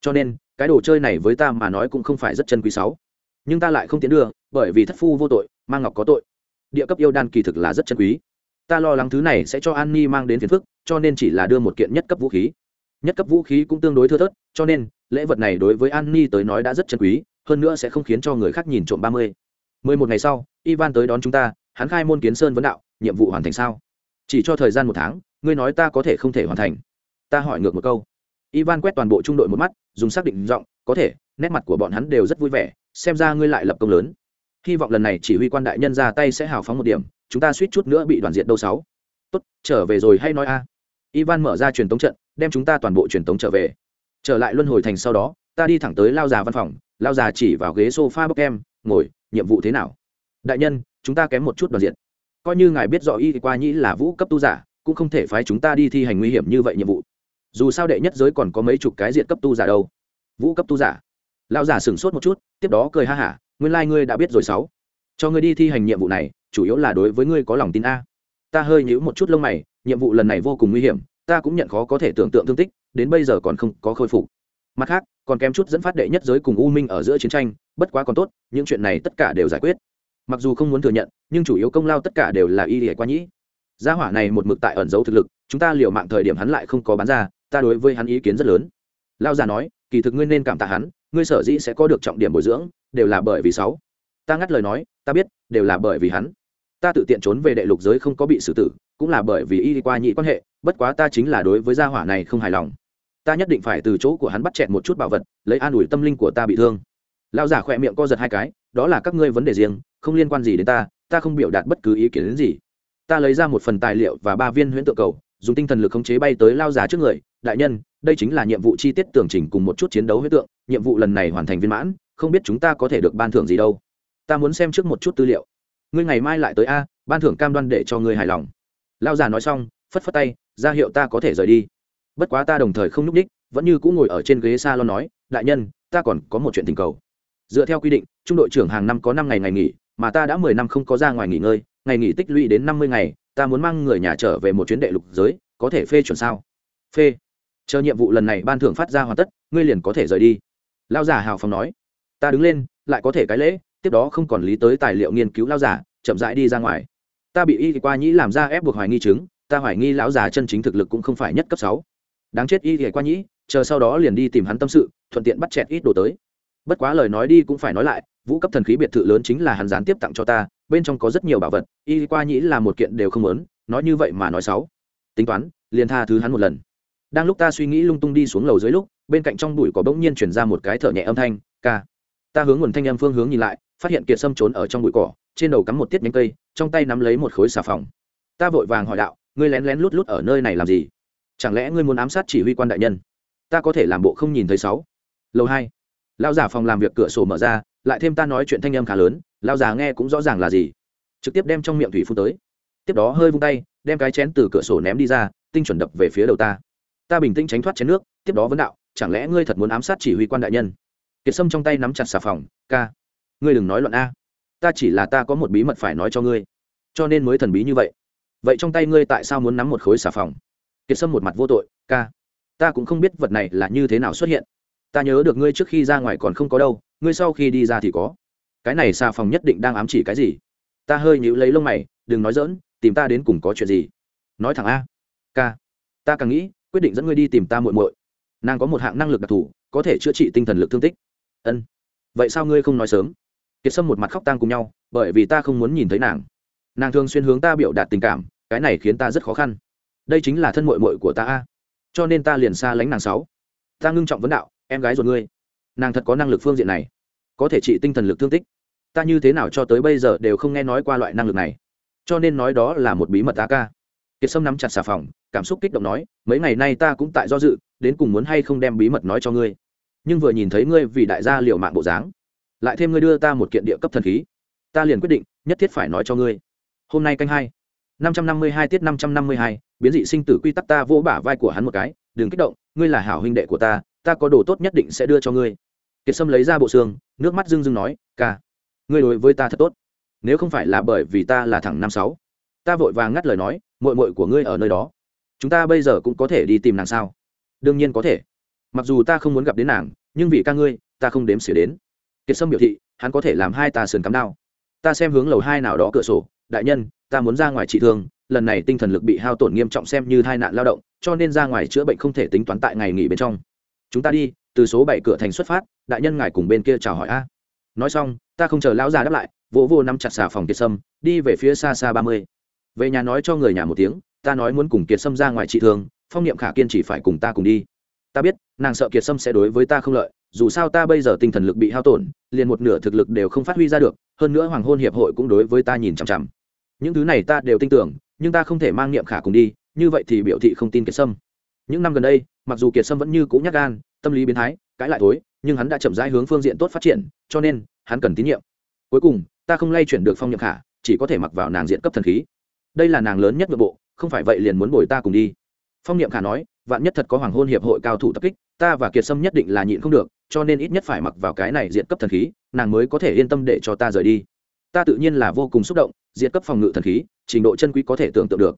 Cho nên, cái đồ chơi này với ta mà nói cũng không phải rất chân quý sáu. Nhưng ta lại không tiến đưa, bởi vì thất phu vô tội mang ngọc có tội. Địa cấp yêu đan kỳ thực là rất chân quý. Ta lo lắng thứ này sẽ cho an ni mang đến phiền phức, cho nên chỉ là đưa một kiện nhất cấp vũ khí nhất cấp vũ khí cũng tương đối thưa thớt, cho nên, lễ vật này đối với an ni tới nói đã rất chân quý, hơn nữa sẽ không khiến cho người khác nhìn trộm ba mươi. Mười một ngày sau, ivan tới đón chúng ta, hắn khai môn kiến sơn vấn đạo, nhiệm vụ hoàn thành sao? Chỉ cho thời gian một tháng, ngươi nói ta có thể không thể hoàn thành. Ta hỏi ngược một câu. Ivan quét toàn bộ trung đội một mắt, dùng xác định giọng, có thể, nét mặt của bọn hắn đều rất vui vẻ, xem ra ngươi lại lập công lớn. Hy vọng lần này chỉ huy quan đại nhân ra tay sẽ hào phóng một điểm, chúng ta suýt chút nữa bị đoàn diện đâu sáu. Tốt, trở về rồi hay nói a? Ivan mở ra truyền tống trận, đem chúng ta toàn bộ truyền tống trở về. Trở lại luân hồi thành sau đó, ta đi thẳng tới lao già văn phòng, lao già chỉ vào ghế sofa bốc em, ngồi, nhiệm vụ thế nào? Đại nhân, chúng ta kém một chút đoàn diện. Coi như ngài biết rõ y qua nhĩ là vũ cấp tu giả, cũng không thể phái chúng ta đi thi hành nguy hiểm như vậy nhiệm vụ. Dù sao đệ nhất giới còn có mấy chục cái diện cấp tu giả đâu. Vũ cấp tu giả? Lao giả sửng sốt một chút, tiếp đó cười ha hả, nguyên lai、like、ngươi đã biết rồi sáu. Cho ngươi đi thi hành nhiệm vụ này, chủ yếu là đối với ngươi có lòng tin a ta hơi nhíu một chút lông mày, nhiệm vụ lần này vô cùng nguy hiểm, ta cũng nhận khó có thể tưởng tượng thương tích, đến bây giờ còn không có khôi phục. Mặt khác, còn kém chút dẫn phát đệ nhất giới cùng u minh ở giữa chiến tranh, bất quá còn tốt, những chuyện này tất cả đều giải quyết. Mặc dù không muốn thừa nhận, nhưng chủ yếu công lao tất cả đều là y lìa qua nhĩ. Gia hỏa này một mực tại ẩn giấu thực lực, chúng ta liều mạng thời điểm hắn lại không có bán ra, ta đối với hắn ý kiến rất lớn. Lao già nói, kỳ thực ngươi nên cảm tạ hắn, ngươi sở dĩ sẽ có được trọng điểm bồi dưỡng, đều là bởi vì sáu. Ta ngắt lời nói, ta biết, đều là bởi vì hắn ta tự tiện trốn về đệ lục giới không có bị xử tử, cũng là bởi vì y qua nhị quan hệ, bất quá ta chính là đối với gia hỏa này không hài lòng. Ta nhất định phải từ chỗ của hắn bắt chẹt một chút bảo vật, lấy an ủi tâm linh của ta bị thương. Lão giả khỏe miệng co giật hai cái, đó là các ngươi vấn đề riêng, không liên quan gì đến ta ta không biểu đạt bất cứ ý kiến đến gì. Ta lấy ra một phần tài liệu và ba viên huyễn tự cầu, dùng tinh thần lực khống chế bay tới lao giả trước người, đại nhân, đây chính là nhiệm vụ chi tiết tưởng chỉnh cùng một chút chiến đấu huyết tượng, nhiệm vụ lần này hoàn thành viên mãn, không biết chúng ta có thể được ban thưởng gì đâu. Ta muốn xem trước một chút tư liệu ngươi ngày mai lại tới a, ban thưởng cam đoan để cho ngươi hài lòng. Lao già nói xong, phất phất tay, ra hiệu ta có thể rời đi. Bất quá ta đồng thời không nhúc đích, vẫn như cũng ngồi ở trên ghế s a lon nói, đại nhân, ta còn có một chuyện tình cầu. Dựa theo quy định, trung đội trưởng hàng năm có năm ngày ngày nghỉ, mà ta đã mười năm không có ra ngoài nghỉ ngơi, ngày nghỉ tích lũy đến năm mươi ngày, ta muốn mang người nhà trở về một chuyến đệ lục giới, có thể phê chuẩn sao? Phê. Chờ nhiệm vụ lần này ban thưởng phát ra hoàn tất, ngươi liền có thể rời đi. Lao giả hào phóng nói. Ta đứng lên, lại có thể cái lễ tiếp đó không còn lý tới tài liệu nghiên cứu lao giả, chậm rãi đi ra ngoài. Ta bị y qua nhĩ làm ra ép buộc hoài nghi chứng, ta hoài nghi lão già chân chính thực lực cũng không phải nhất cấp sáu. Đáng chết y qua nhĩ, chờ sau đó liền đi tìm hắn tâm sự, thuận tiện bắt chẹt ít đồ tới. Bất quá lời nói đi cũng phải nói lại, vũ cấp thần khí biệt thự lớn chính là hắn gián tiếp tặng cho ta, bên trong có rất nhiều bảo vật, y qua nhĩ là một kiện đều không lớn nói như vậy mà nói sáu tính toán, liền tha thứ hắn một lần. Đang lúc ta suy nghĩ lung tung đi xuống lầu dưới lúc, bên cạnh trong bụi có bỗng nhiên chuyển ra một cái thở nhẹ âm thanh, ca. Ta hướng nguồn thanh âm phương hướng nhìn lại phát hiện kiệt sâm trốn ở trong bụi cỏ, trên đầu cắm một tiết nhánh cây, trong tay nắm lấy một khối xà phòng. Ta vội vàng hỏi đạo, ngươi lén lén lút lút ở nơi này làm gì? Chẳng lẽ ngươi muốn ám sát chỉ huy quan đại nhân? Ta có thể làm bộ không nhìn thấy sáu. Lầu hai. Lao giả phòng làm việc cửa sổ mở ra, lại thêm ta nói chuyện thanh âm khá lớn lao già nghe cũng rõ ràng là gì. Trực tiếp đem trong miệng thủy phun tới. Tiếp đó hơi vung tay, đem cái chén từ cửa sổ ném đi ra, tinh chuẩn đập về phía đầu ta. Ta bình tĩnh tránh thoát chén nước, tiếp đó vấn đạo, chẳng lẽ ngươi thật muốn ám sát chỉ huy quan đại nhân? Kiệt sâm trong tay nắm chặt xà phòng, ca ngươi đừng nói luận a. Ta chỉ là ta có một bí mật phải nói cho ngươi. Cho nên mới thần bí như vậy. Vậy trong tay ngươi tại sao muốn nắm một khối xà phòng? Kiệt sâm một mặt vô tội, ca, ta cũng không biết vật này là như thế nào xuất hiện. Ta nhớ được ngươi trước khi ra ngoài còn không có đâu, ngươi sau khi đi ra thì có. Cái này xà phòng nhất định đang ám chỉ cái gì? Ta hơi nhíu lấy lông mày, đừng nói dỡn tìm ta đến cùng có chuyện gì? Nói thẳng a. Ca, ta càng nghĩ, quyết định dẫn ngươi đi tìm ta muội muội. Nàng có một hạng năng lực đặc thù, có thể chữa trị tinh thần lực thương tích. Ân, vậy sao ngươi không nói sớm? Kiệt sâm một mặt khóc tang cùng nhau, bởi vì ta không muốn nhìn thấy nàng. Nàng thường xuyên hướng ta biểu đạt tình cảm, cái này khiến ta rất khó khăn. Đây chính là thân mội mội của ta a. Cho nên ta liền xa lánh nàng sáu. Ta ngưng trọng vấn đạo, em gái ruột ngươi. Nàng thật có năng lực phương diện này. Có thể trị tinh thần lực thương tích. Ta như thế nào cho tới bây giờ đều không nghe nói qua loại năng lực này. Cho nên nói đó là một bí mật ta ca. Kiệt sâm nắm chặt xà phòng, cảm xúc kích động nói, mấy ngày nay ta cũng tại do dự, đến cùng muốn hay không đem bí mật nói cho ngươi. Nhưng vừa nhìn thấy ngươi vì đại gia liệu mạng bộ dáng lại thêm ngươi đưa ta một kiện địa cấp thần khí. Ta liền quyết định, nhất thiết phải nói cho ngươi. Hôm nay canh hai, năm trăm năm mươi hai tiết năm trăm năm mươi hai, biến dị sinh tử quy tắc ta vỗ bả vai của hắn một cái, đừng kích động, ngươi là hảo huynh đệ của ta ta có đồ tốt nhất định sẽ đưa cho ngươi. Kiệt sâm lấy ra bộ xương, nước mắt rưng rưng nói, ca, ngươi đối với ta thật tốt. Nếu không phải là bởi vì ta là thằng năm sáu, ta vội vàng ngắt lời nói mội mội của ngươi ở nơi đó. Chúng ta bây giờ cũng có thể đi tìm nàng sao? Đương nhiên có thể. Mặc dù ta không muốn gặp đến nàng, nhưng vì ca ngươi, ta không đếm xỉa đến kiệt sâm biểu thị, hắn có thể làm hai ta sườn cắm đao. Ta xem hướng lầu hai nào đó cửa sổ, đại nhân, ta muốn ra ngoài trị thương, lần này tinh thần lực bị hao tổn nghiêm trọng xem như tai nạn lao động, cho nên ra ngoài chữa bệnh không thể tính toán tại ngày nghỉ bên trong. Chúng ta đi, từ số bảy cửa thành xuất phát, đại nhân ngài cùng bên kia chào hỏi a. Nói xong, ta không chờ lão già đáp lại, vỗ vô nắm chặt xà phòng kiệt sâm, đi về phía xa xa ba mươi. Về nhà nói cho người nhà một tiếng, ta nói muốn cùng kiệt sâm ra ngoài trị thương, phong niệm khả kiên chỉ phải cùng ta cùng đi. Ta biết, nàng sợ kiệt sâm sẽ đối với ta không lợi dù sao ta bây giờ tinh thần lực bị hao tổn, liền một nửa thực lực đều không phát huy ra được, hơn nữa hoàng hôn hiệp hội cũng đối với ta nhìn chằm chằm. Những thứ này ta đều tin tưởng, nhưng ta không thể mang niệm khả cùng đi, như vậy thì biểu thị không tin kiệt sâm. Những năm gần đây, mặc dù kiệt sâm vẫn như cũ nhắc gan, tâm lý biến thái, cãi lại thối, nhưng hắn đã chậm rãi hướng phương diện tốt phát triển, cho nên, hắn cần tín nhiệm. Cuối cùng, ta không lay chuyển được phong niệm khả, chỉ có thể mặc vào nàng diện cấp thần khí. Đây là nàng lớn nhất nội bộ, không phải vậy liền muốn bồi ta cùng đi phong niệm khả nói, vạn nhất thật có hoàng hôn hiệp hội cao thủ tập kích, ta và kiệt sâm nhất định là nhịn không được, cho nên ít nhất phải mặc vào cái này diện cấp thần khí, nàng mới có thể yên tâm để cho ta rời đi. Ta tự nhiên là vô cùng xúc động diện cấp phòng ngự thần khí, trình độ chân quý có thể tưởng tượng được.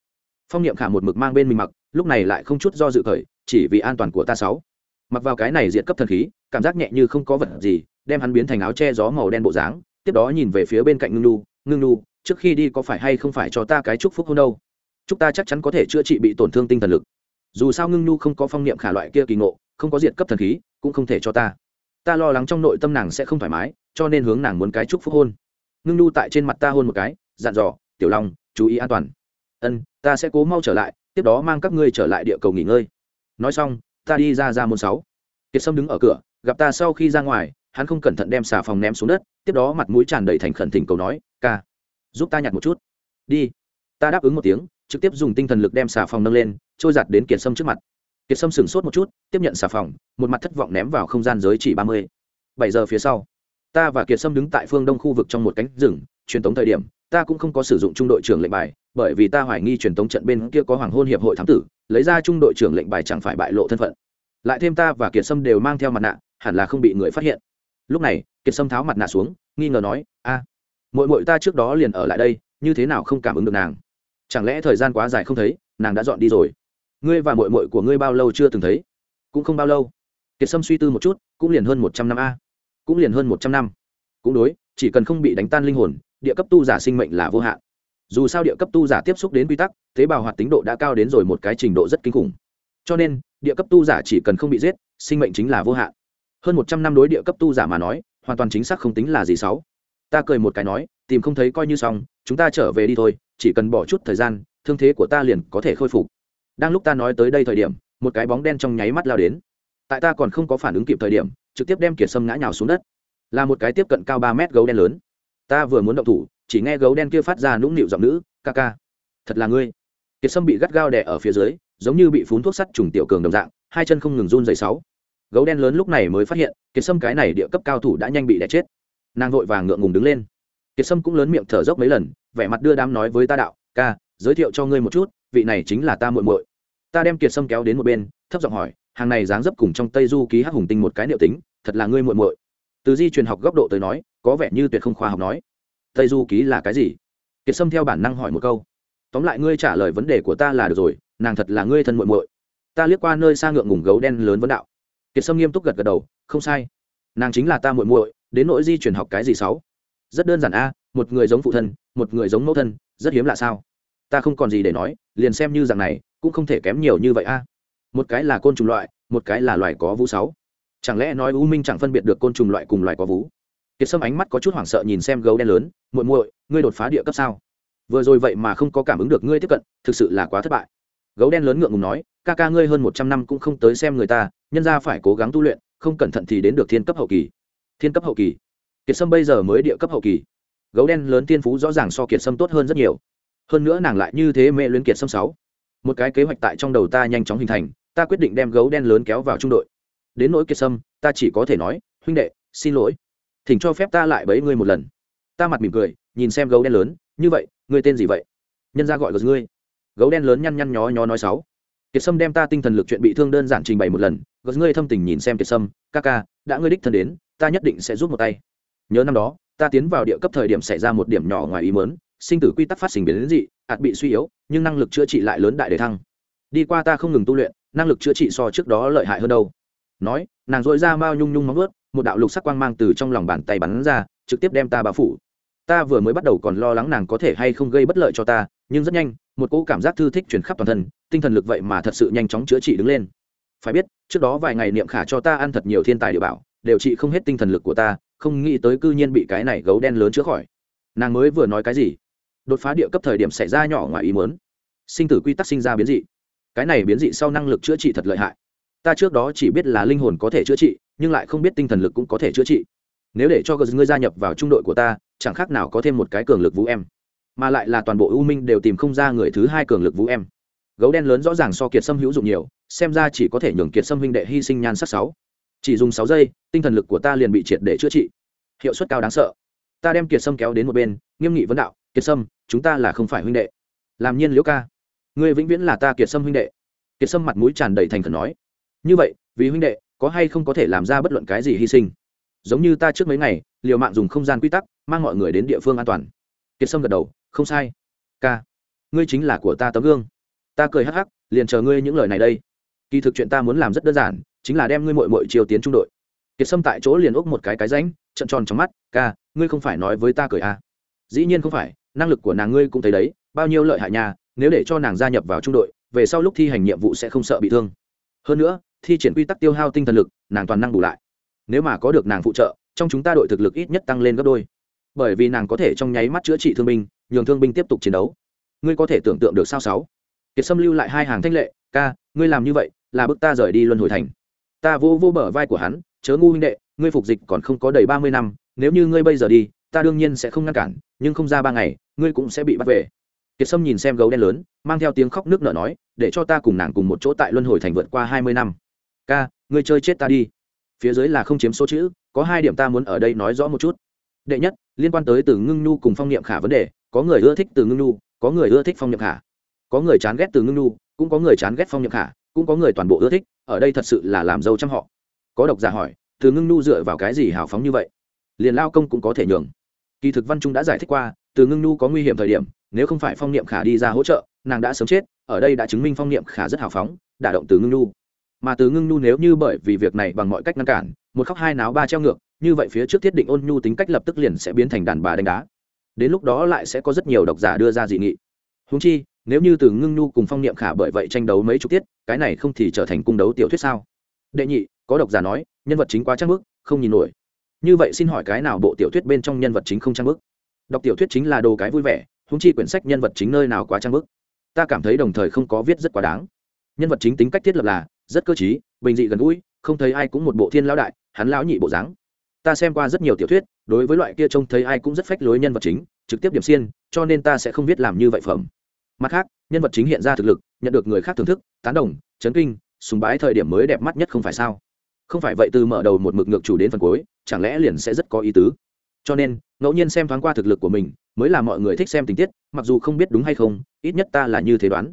Phong niệm khả một mực mang bên mình mặc, lúc này lại không chút do dự khởi, chỉ vì an toàn của ta sáu. Mặc vào cái này diện cấp thần khí, cảm giác nhẹ như không có vật gì, đem hắn biến thành áo che gió màu đen bộ dáng, tiếp đó nhìn về phía bên cạnh ngưng nu ngưng nu trước khi đi có phải hay không phải cho ta cái chúc phúc hôn đâu? Chúc ta chắc chắn có thể chữa trị bị tổn thương tinh thần lực dù sao ngưng nu không có phong niệm khả loại kia kỳ ngộ, không có diện cấp thần khí, cũng không thể cho ta. Ta lo lắng trong nội tâm nàng sẽ không thoải mái, cho nên hướng nàng muốn cái chúc phúc hôn. Ngưng nu tại trên mặt ta hôn một cái, dặn dò, tiểu long, chú ý an toàn. Ân, ta sẽ cố mau trở lại, tiếp đó mang các ngươi trở lại địa cầu nghỉ ngơi. Nói xong, ta đi ra ra môn sáu. Kiệt sâm đứng ở cửa, gặp ta sau khi ra ngoài, hắn không cẩn thận đem xà phòng ném xuống đất, tiếp đó mặt mũi tràn đầy thành khẩn thỉnh cầu nói, ca, giúp ta nhặt một chút. Đi. Ta đáp ứng một tiếng, trực tiếp dùng tinh thần lực đem xà phòng nâng lên trôi giặt đến kiệt sâm trước mặt. Kiệt sâm sửng sốt một chút tiếp nhận xà phòng một mặt thất vọng ném vào không gian giới chỉ ba mươi. Bảy giờ phía sau ta và kiệt sâm đứng tại phương đông khu vực trong một cánh rừng truyền tống thời điểm ta cũng không có sử dụng trung đội trưởng lệnh bài bởi vì ta hoài nghi truyền tống trận bên kia có hoàng hôn hiệp hội thám tử lấy ra trung đội trưởng lệnh bài chẳng phải bại lộ thân phận. Lại thêm ta và kiệt sâm đều mang theo mặt nạ hẳn là không bị người phát hiện. Lúc này kiệt sâm tháo mặt nạ xuống nghi ngờ nói a à, mội mội ta trước đó liền ở lại đây như thế nào không cảm ứng được nàng? Chẳng lẽ thời gian quá dài không thấy nàng đã dọn đi rồi? Ngươi và mội mội của ngươi bao lâu chưa từng thấy? Cũng không bao lâu. Kiệt sâm suy tư một chút, cũng liền hơn một trăm năm a. Cũng liền hơn một trăm năm. Cũng đối, chỉ cần không bị đánh tan linh hồn, địa cấp tu giả sinh mệnh là vô hạn. Dù sao địa cấp tu giả tiếp xúc đến quy tắc, tế bào hoạt tính độ đã cao đến rồi một cái trình độ rất kinh khủng. Cho nên, địa cấp tu giả chỉ cần không bị giết, sinh mệnh chính là vô hạn. Hơn một trăm năm đối địa cấp tu giả mà nói, hoàn toàn chính xác không tính là gì xấu. Ta cười một cái nói, tìm không thấy coi như xong, chúng ta trở về đi thôi, chỉ cần bỏ chút thời gian, thương thế của ta liền có thể khôi phục đang lúc ta nói tới đây thời điểm, một cái bóng đen trong nháy mắt lao đến. Tại ta còn không có phản ứng kịp thời điểm, trực tiếp đem kiệt sâm ngã nhào xuống đất. Là một cái tiếp cận cao ba mét gấu đen lớn. Ta vừa muốn động thủ, chỉ nghe gấu đen kia phát ra nũng nịu giọng nữ, ca ca, thật là ngươi. Kiệt sâm bị gắt gao đè ở phía dưới, giống như bị phun thuốc sắt trùng tiểu cường đồng dạng, hai chân không ngừng run dày sáu. Gấu đen lớn lúc này mới phát hiện, kiệt sâm cái này địa cấp cao thủ đã nhanh bị đè chết. Nàng vội vàng ngượng ngùng đứng lên. Kiệt sâm cũng lớn miệng thở dốc mấy lần, vẻ mặt đưa đám nói với ta đạo, ca, giới thiệu cho ngươi một chút vị này chính là ta muội muội. Ta đem kiệt sâm kéo đến một bên, thấp giọng hỏi, hàng này dáng dấp cùng trong tây du ký hắc hùng tinh một cái liệu tính, thật là ngươi muội muội. Từ di truyền học góc độ tới nói, có vẻ như tuyệt không khoa học nói. Tây du ký là cái gì? Kiệt sâm theo bản năng hỏi một câu. Tóm lại ngươi trả lời vấn đề của ta là được rồi, nàng thật là ngươi thân muội muội. Ta liếc qua nơi xa ngượng ngùng gấu đen lớn vấn đạo. Kiệt sâm nghiêm túc gật gật đầu, không sai. Nàng chính là ta muội muội, đến nỗi di truyền học cái gì sáu? Rất đơn giản a, một người giống phụ thân, một người giống mẫu thân, rất hiếm lạ sao? Ta không còn gì để nói, liền xem như rằng này, cũng không thể kém nhiều như vậy a. À. Một cái là côn trùng loại, một cái là loài có vú sáu. Chẳng lẽ nói u minh chẳng phân biệt được côn trùng loại cùng loài có vú? Kiệt sâm ánh mắt có chút hoảng sợ nhìn xem gấu đen lớn, muội muội, ngươi đột phá địa cấp sao? Vừa rồi vậy mà không có cảm ứng được ngươi tiếp cận, thực sự là quá thất bại. Gấu đen lớn ngượng ngùng nói, ca ca ngươi hơn một trăm năm cũng không tới xem người ta, nhân ra phải cố gắng tu luyện, không cẩn thận thì đến được thiên cấp hậu kỳ. Thiên cấp hậu kỳ? Kiệt sâm bây giờ mới địa cấp hậu kỳ. Gấu đen lớn tiên phú rõ ràng so kiệt sâm tốt hơn rất nhiều hơn nữa nàng lại như thế mẹ luyến kiệt xâm sáu. Một cái kế hoạch tại trong đầu ta nhanh chóng hình thành, ta quyết định đem gấu đen lớn kéo vào trung đội. Đến nỗi kiệt sâm ta chỉ có thể nói, huynh đệ, xin lỗi. Thỉnh cho phép ta lại bấy ngươi một lần. Ta mặt mỉm cười, nhìn xem gấu đen lớn, như vậy, ngươi tên gì vậy? Nhân ra gọi gật ngươi. Gấu đen lớn nhăn nhăn nhó nhó nói sáu. Kiệt sâm đem ta tinh thần lực chuyện bị thương đơn giản trình bày một lần gật ngươi thâm tình nhìn xem kiệt sâm ca ca, đã ngươi đích thân đến, ta nhất định sẽ giúp một tay. Nhớ năm đó ta tiến vào địa cấp thời điểm xảy ra một điểm nhỏ ngoài ý mớn sinh tử quy tắc phát sinh biến đến dị ạt bị suy yếu, nhưng năng lực chữa trị lại lớn đại để thăng. Đi qua ta không ngừng tu luyện, năng lực chữa trị so trước đó lợi hại hơn đâu. Nói, nàng dội ra mao nhung nhung móng ướt một đạo lục sắc quang mang từ trong lòng bàn tay bắn ra, trực tiếp đem ta bao phủ. Ta vừa mới bắt đầu còn lo lắng nàng có thể hay không gây bất lợi cho ta, nhưng rất nhanh, một cỗ cảm giác thư thích chuyển khắp toàn thân, tinh thần lực vậy mà thật sự nhanh chóng chữa trị đứng lên. Phải biết, trước đó vài ngày niệm khả cho ta ăn thật nhiều thiên tài địa bảo, đều trị không hết tinh thần lực của ta không nghĩ tới cư nhiên bị cái này gấu đen lớn chữa khỏi. Nàng mới vừa nói cái gì? Đột phá địa cấp thời điểm xảy ra nhỏ ngoài ý muốn. Sinh tử quy tắc sinh ra biến dị. Cái này biến dị sau năng lực chữa trị thật lợi hại. Ta trước đó chỉ biết là linh hồn có thể chữa trị, nhưng lại không biết tinh thần lực cũng có thể chữa trị. Nếu để cho ngươi gia nhập vào trung đội của ta, chẳng khác nào có thêm một cái cường lực vũ em. Mà lại là toàn bộ ưu minh đều tìm không ra người thứ hai cường lực vũ em. Gấu đen lớn rõ ràng so kiệt sâm hữu dụng nhiều, xem ra chỉ có thể nhường kiệt sâm huynh đệ hy sinh nhan sắc sáu chỉ dùng sáu giây, tinh thần lực của ta liền bị triệt để chữa trị. Hiệu suất cao đáng sợ. Ta đem kiệt sâm kéo đến một bên, nghiêm nghị vấn đạo, kiệt sâm, chúng ta là không phải huynh đệ. Làm nhiên liễu ca. Ngươi vĩnh viễn là ta kiệt sâm huynh đệ. Kiệt sâm mặt mũi tràn đầy thành khẩn nói. Như vậy, vì huynh đệ, có hay không có thể làm ra bất luận cái gì hy sinh? Giống như ta trước mấy ngày, liều mạng dùng không gian quy tắc, mang mọi người đến địa phương an toàn. Kiệt sâm gật đầu, không sai, ca. Ngươi chính là của ta tấm gương. Ta cười hắc hắc, liền chờ ngươi những lời này đây kỳ thực chuyện ta muốn làm rất đơn giản, chính là đem ngươi mội mội chiều tiến trung đội. Kiệt sâm tại chỗ liền úc một cái cái ránh trận tròn trong mắt, ca, ngươi không phải nói với ta cười à. dĩ nhiên không phải, năng lực của nàng ngươi cũng thấy đấy, bao nhiêu lợi hại nhà nếu để cho nàng gia nhập vào trung đội, về sau lúc thi hành nhiệm vụ sẽ không sợ bị thương. Hơn nữa, thi triển quy tắc tiêu hao tinh thần lực, nàng toàn năng bù lại. Nếu mà có được nàng phụ trợ, trong chúng ta đội thực lực ít nhất tăng lên gấp đôi. Bởi vì nàng có thể trong nháy mắt chữa trị thương binh, nhường thương binh tiếp tục chiến đấu. Ngươi có thể tưởng tượng được sao sáu? Kiệt sâm lưu lại hai hàng thanh lệ, ca, ngươi làm như vậy là bức ta rời đi luân hồi thành. Ta vô vô bờ vai của hắn, chớ ngu huynh đệ, ngươi phục dịch còn không có đầy ba mươi năm, nếu như ngươi bây giờ đi, ta đương nhiên sẽ không ngăn cản, nhưng không ra ba ngày, ngươi cũng sẽ bị bắt về. Kiệt sâm nhìn xem gấu đen lớn, mang theo tiếng khóc nước nở nói, để cho ta cùng nàng cùng một chỗ tại luân hồi thành vượt qua hai mươi năm. Ca, ngươi chơi chết ta đi. Phía dưới là không chiếm số chữ, có hai điểm ta muốn ở đây nói rõ một chút. Đệ nhất, liên quan tới từ ngưng nhu cùng phong niệm khả vấn đề, có người ưa thích từ ngưng nhu, có người ưa thích phong niệm khả. Có người chán ghét từ ngưng nhu, cũng có người chán ghét phong niệm khả cũng có người toàn bộ ưa thích, ở đây thật sự là làm dâu trăm họ. Có độc giả hỏi, từ ngưng nu dựa vào cái gì hào phóng như vậy? Liền lao công cũng có thể nhường. Kỳ thực văn trung đã giải thích qua, từ ngưng nu có nguy hiểm thời điểm, nếu không phải phong niệm khả đi ra hỗ trợ, nàng đã sớm chết, ở đây đã chứng minh phong niệm khả rất hào phóng, đả động từ ngưng nu. Mà từ ngưng nu nếu như bởi vì việc này bằng mọi cách ngăn cản, một khóc hai náo ba treo ngược, như vậy phía trước thiết định ôn nhu tính cách lập tức liền sẽ biến thành đàn bà đánh đá. Đến lúc đó lại sẽ có rất nhiều độc giả đưa ra dị nghị. Húng chi nếu như từ ngưng nhu cùng phong niệm khả bởi vậy tranh đấu mấy chục tiết, cái này không thì trở thành cung đấu tiểu thuyết sao? Đệ nhị, có độc giả nói, nhân vật chính quá trang bức, không nhìn nổi. Như vậy xin hỏi cái nào bộ tiểu thuyết bên trong nhân vật chính không trang bức? Đọc tiểu thuyết chính là đồ cái vui vẻ húng chi quyển sách nhân vật chính nơi nào quá trang bức? Ta cảm thấy đồng thời không có viết rất quá đáng. Nhân vật chính tính cách thiết lập là rất cơ t bình dị gần gũi, không thấy ai cũng một bộ thiên lão đại, hắn lão nhị bộ dáng. Ta xem qua rất nhiều tiểu thuyết, đối với loại kia trông thấy ai cũng rất phách lối nhân vật chính, trực tiếp điểm xiên, cho nên ta sẽ không viết làm như vậy phẩm mặt khác, nhân vật chính hiện ra thực lực, nhận được người khác thưởng thức, tán đồng, chấn kinh, sùng bái thời điểm mới đẹp mắt nhất không phải sao? Không phải vậy từ mở đầu một mực ngược chủ đến phần cuối, chẳng lẽ liền sẽ rất có ý tứ? Cho nên, ngẫu nhiên xem thoáng qua thực lực của mình, mới là mọi người thích xem tình tiết, mặc dù không biết đúng hay không, ít nhất ta là như thế đoán.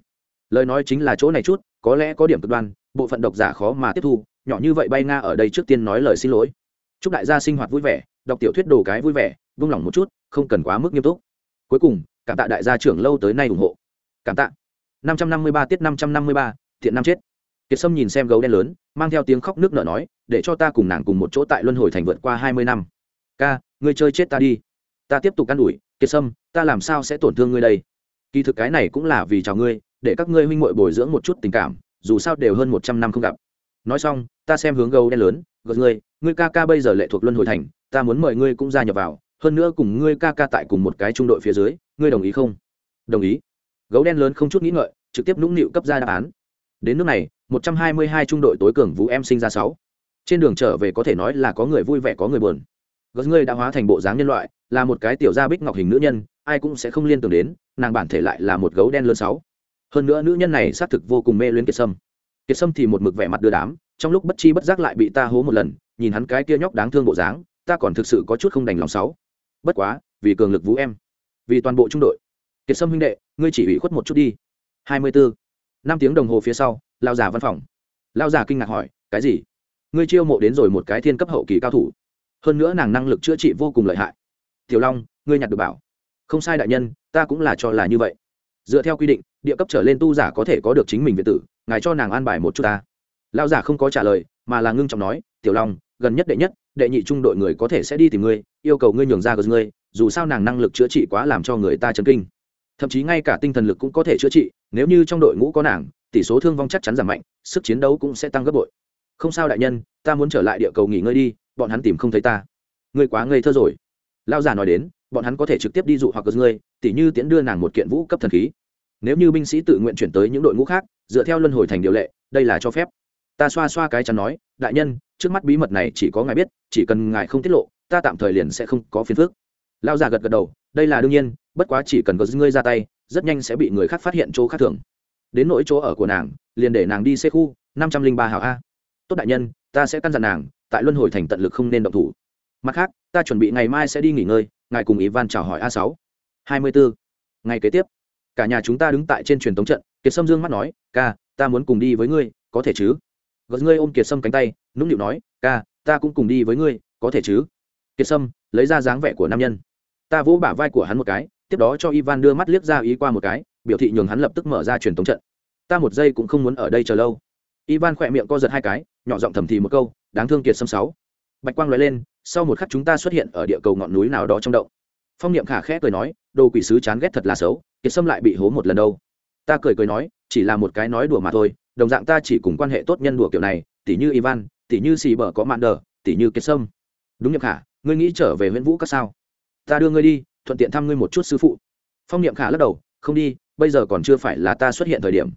Lời nói chính là chỗ này chút, có lẽ có điểm cực đoan, bộ phận độc giả khó mà tiếp thu, nhỏ như vậy bay nga ở đây trước tiên nói lời xin lỗi. Chúc đại gia sinh hoạt vui vẻ, đọc tiểu thuyết đồ cái vui vẻ, vung lòng một chút, không cần quá mức nghiêm túc. Cuối cùng, cảm tạ đại gia trưởng lâu tới nay ủng hộ cảm tạ. Năm trăm năm mươi ba tiết năm trăm năm mươi ba, thiện năm chết. Kiệt sâm nhìn xem gấu đen lớn, mang theo tiếng khóc nước nở nói, để cho ta cùng nàng cùng một chỗ tại luân hồi thành vượt qua hai mươi năm. Ca, ngươi chơi chết ta đi. Ta tiếp tục can đuổi kiệt sâm, ta làm sao sẽ tổn thương ngươi đây? Kỳ thực cái này cũng là vì chào ngươi, để các ngươi huynh muội bồi dưỡng một chút tình cảm, dù sao đều hơn một trăm năm không gặp. Nói xong, ta xem hướng gấu đen lớn, gật ngươi ngươi ca ca bây giờ lệ thuộc luân hồi thành, ta muốn mời ngươi cũng gia nhập vào, hơn nữa cùng ngươi ca ca tại cùng một cái trung đội phía dưới, ngươi đồng ý không? Đồng ý gấu đen lớn không chút nghĩ ngợi, trực tiếp nũng nịu cấp ra đáp án. Đến nước này, một trăm hai mươi hai trung đội tối cường vũ em sinh ra sáu. Trên đường trở về có thể nói là có người vui vẻ, có người buồn. Gớt ngươi đã hóa thành bộ dáng nhân loại, là một cái tiểu gia bích ngọc hình nữ nhân, ai cũng sẽ không liên tưởng đến, nàng bản thể lại là một gấu đen lớn sáu. Hơn nữa nữ nhân này xác thực vô cùng mê luyến kiệt sâm. Kiệt sâm thì một mực vẻ mặt đưa đám, trong lúc bất chi bất giác lại bị ta hố một lần, nhìn hắn cái kia nhóc đáng thương bộ dáng, ta còn thực sự có chút không đành lòng sáu. Bất quá, vì cường lực vũ em, vì toàn bộ trung đội kiệt sâm huynh đệ, ngươi chỉ ủy khuất một chút đi. Hai mươi bốn năm tiếng đồng hồ phía sau lao giả văn phòng. Lao giả kinh ngạc hỏi, cái gì? Ngươi chiêu mộ đến rồi một cái thiên cấp hậu kỳ cao thủ. Hơn nữa nàng năng lực chữa trị vô cùng lợi hại. Tiểu long, ngươi nhặt được bảo. Không sai đại nhân, ta cũng là cho là như vậy. Dựa theo quy định, địa cấp trở lên tu giả có thể có được chính mình viện tử, ngài cho nàng an bài một chút ta. Lao giả không có trả lời, mà là ngưng trọng nói, tiểu long, gần nhất đệ nhất, đệ nhị trung đội người có thể sẽ đi tìm ngươi, yêu cầu ngươi nhường ra gờ ngươi, dù sao nàng năng lực chữa trị quá làm cho người ta chấn kinh thậm chí ngay cả tinh thần lực cũng có thể chữa trị, nếu như trong đội ngũ có nàng, tỷ số thương vong chắc chắn giảm mạnh, sức chiến đấu cũng sẽ tăng gấp bội. Không sao đại nhân, ta muốn trở lại địa cầu nghỉ ngơi đi, bọn hắn tìm không thấy ta. Ngươi quá ngây thơ rồi. Lao giả nói đến, bọn hắn có thể trực tiếp đi dụ hoặc cơ ngươi tỷ như tiễn đưa nàng một kiện vũ cấp thần khí. Nếu như binh sĩ tự nguyện chuyển tới những đội ngũ khác, dựa theo luân hồi thành điều lệ, đây là cho phép. Ta xoa xoa cái chắn nói, đại nhân, trước mắt bí mật này chỉ có ngài biết, chỉ cần ngài không tiết lộ, ta tạm thời liền sẽ không có phiền phức. Lao già gật gật đầu đây là đương nhiên, bất quá chỉ cần có ngươi ra tay, rất nhanh sẽ bị người khác phát hiện chỗ khác thường. Đến nỗi chỗ ở của nàng, liền để nàng đi xe khu, năm trăm linh ba hào a. Tốt đại nhân, ta sẽ căn dặn nàng, tại luân hồi thành tận lực không nên động thủ. Mặt khác, ta chuẩn bị ngày mai sẽ đi nghỉ ngơi, ngài cùng ivan chào hỏi a sáu. hai mươi bốn ngày kế tiếp. Cả nhà chúng ta đứng tại trên truyền tống trận, kiệt sâm dương mắt nói, ca, ta muốn cùng đi với ngươi, có thể chứ? Gật ngươi ôm kiệt sâm cánh tay, nũng nịu nói, ca, ta cũng cùng đi với ngươi, có thể chứ? Kiệt sâm lấy ra dáng vẻ của nam nhân ta vỗ bả vai của hắn một cái, tiếp đó cho ivan đưa mắt liếc ra ý qua một cái, biểu thị nhường hắn lập tức mở ra truyền tống trận. Ta một giây cũng không muốn ở đây chờ lâu. Ivan khỏe miệng co giật hai cái, nhỏ giọng thầm thì một câu, đáng thương kiệt sâm sáu. Bạch quang l lên, sau một khắc chúng ta xuất hiện ở địa cầu ngọn núi nào đó trong động. Phong niệm khả khẽ cười nói, đồ quỷ sứ chán ghét thật là xấu, kiệt sâm lại bị hố một lần đâu. Ta cười cười nói, chỉ là một cái nói đùa mà thôi, đồng dạng ta chỉ cùng quan hệ tốt nhân đùa kiểu này tỷ như ivan tỷ như xì bờ có mạn đờ tỷ như kiệt sâm. Đúng nhập khả, ngươi nghĩ trở về huyện vũ các sao? Ta đưa ngươi đi, thuận tiện thăm ngươi một chút sư phụ. Phong niệm khả lắc đầu, không đi, bây giờ còn chưa phải là ta xuất hiện thời điểm.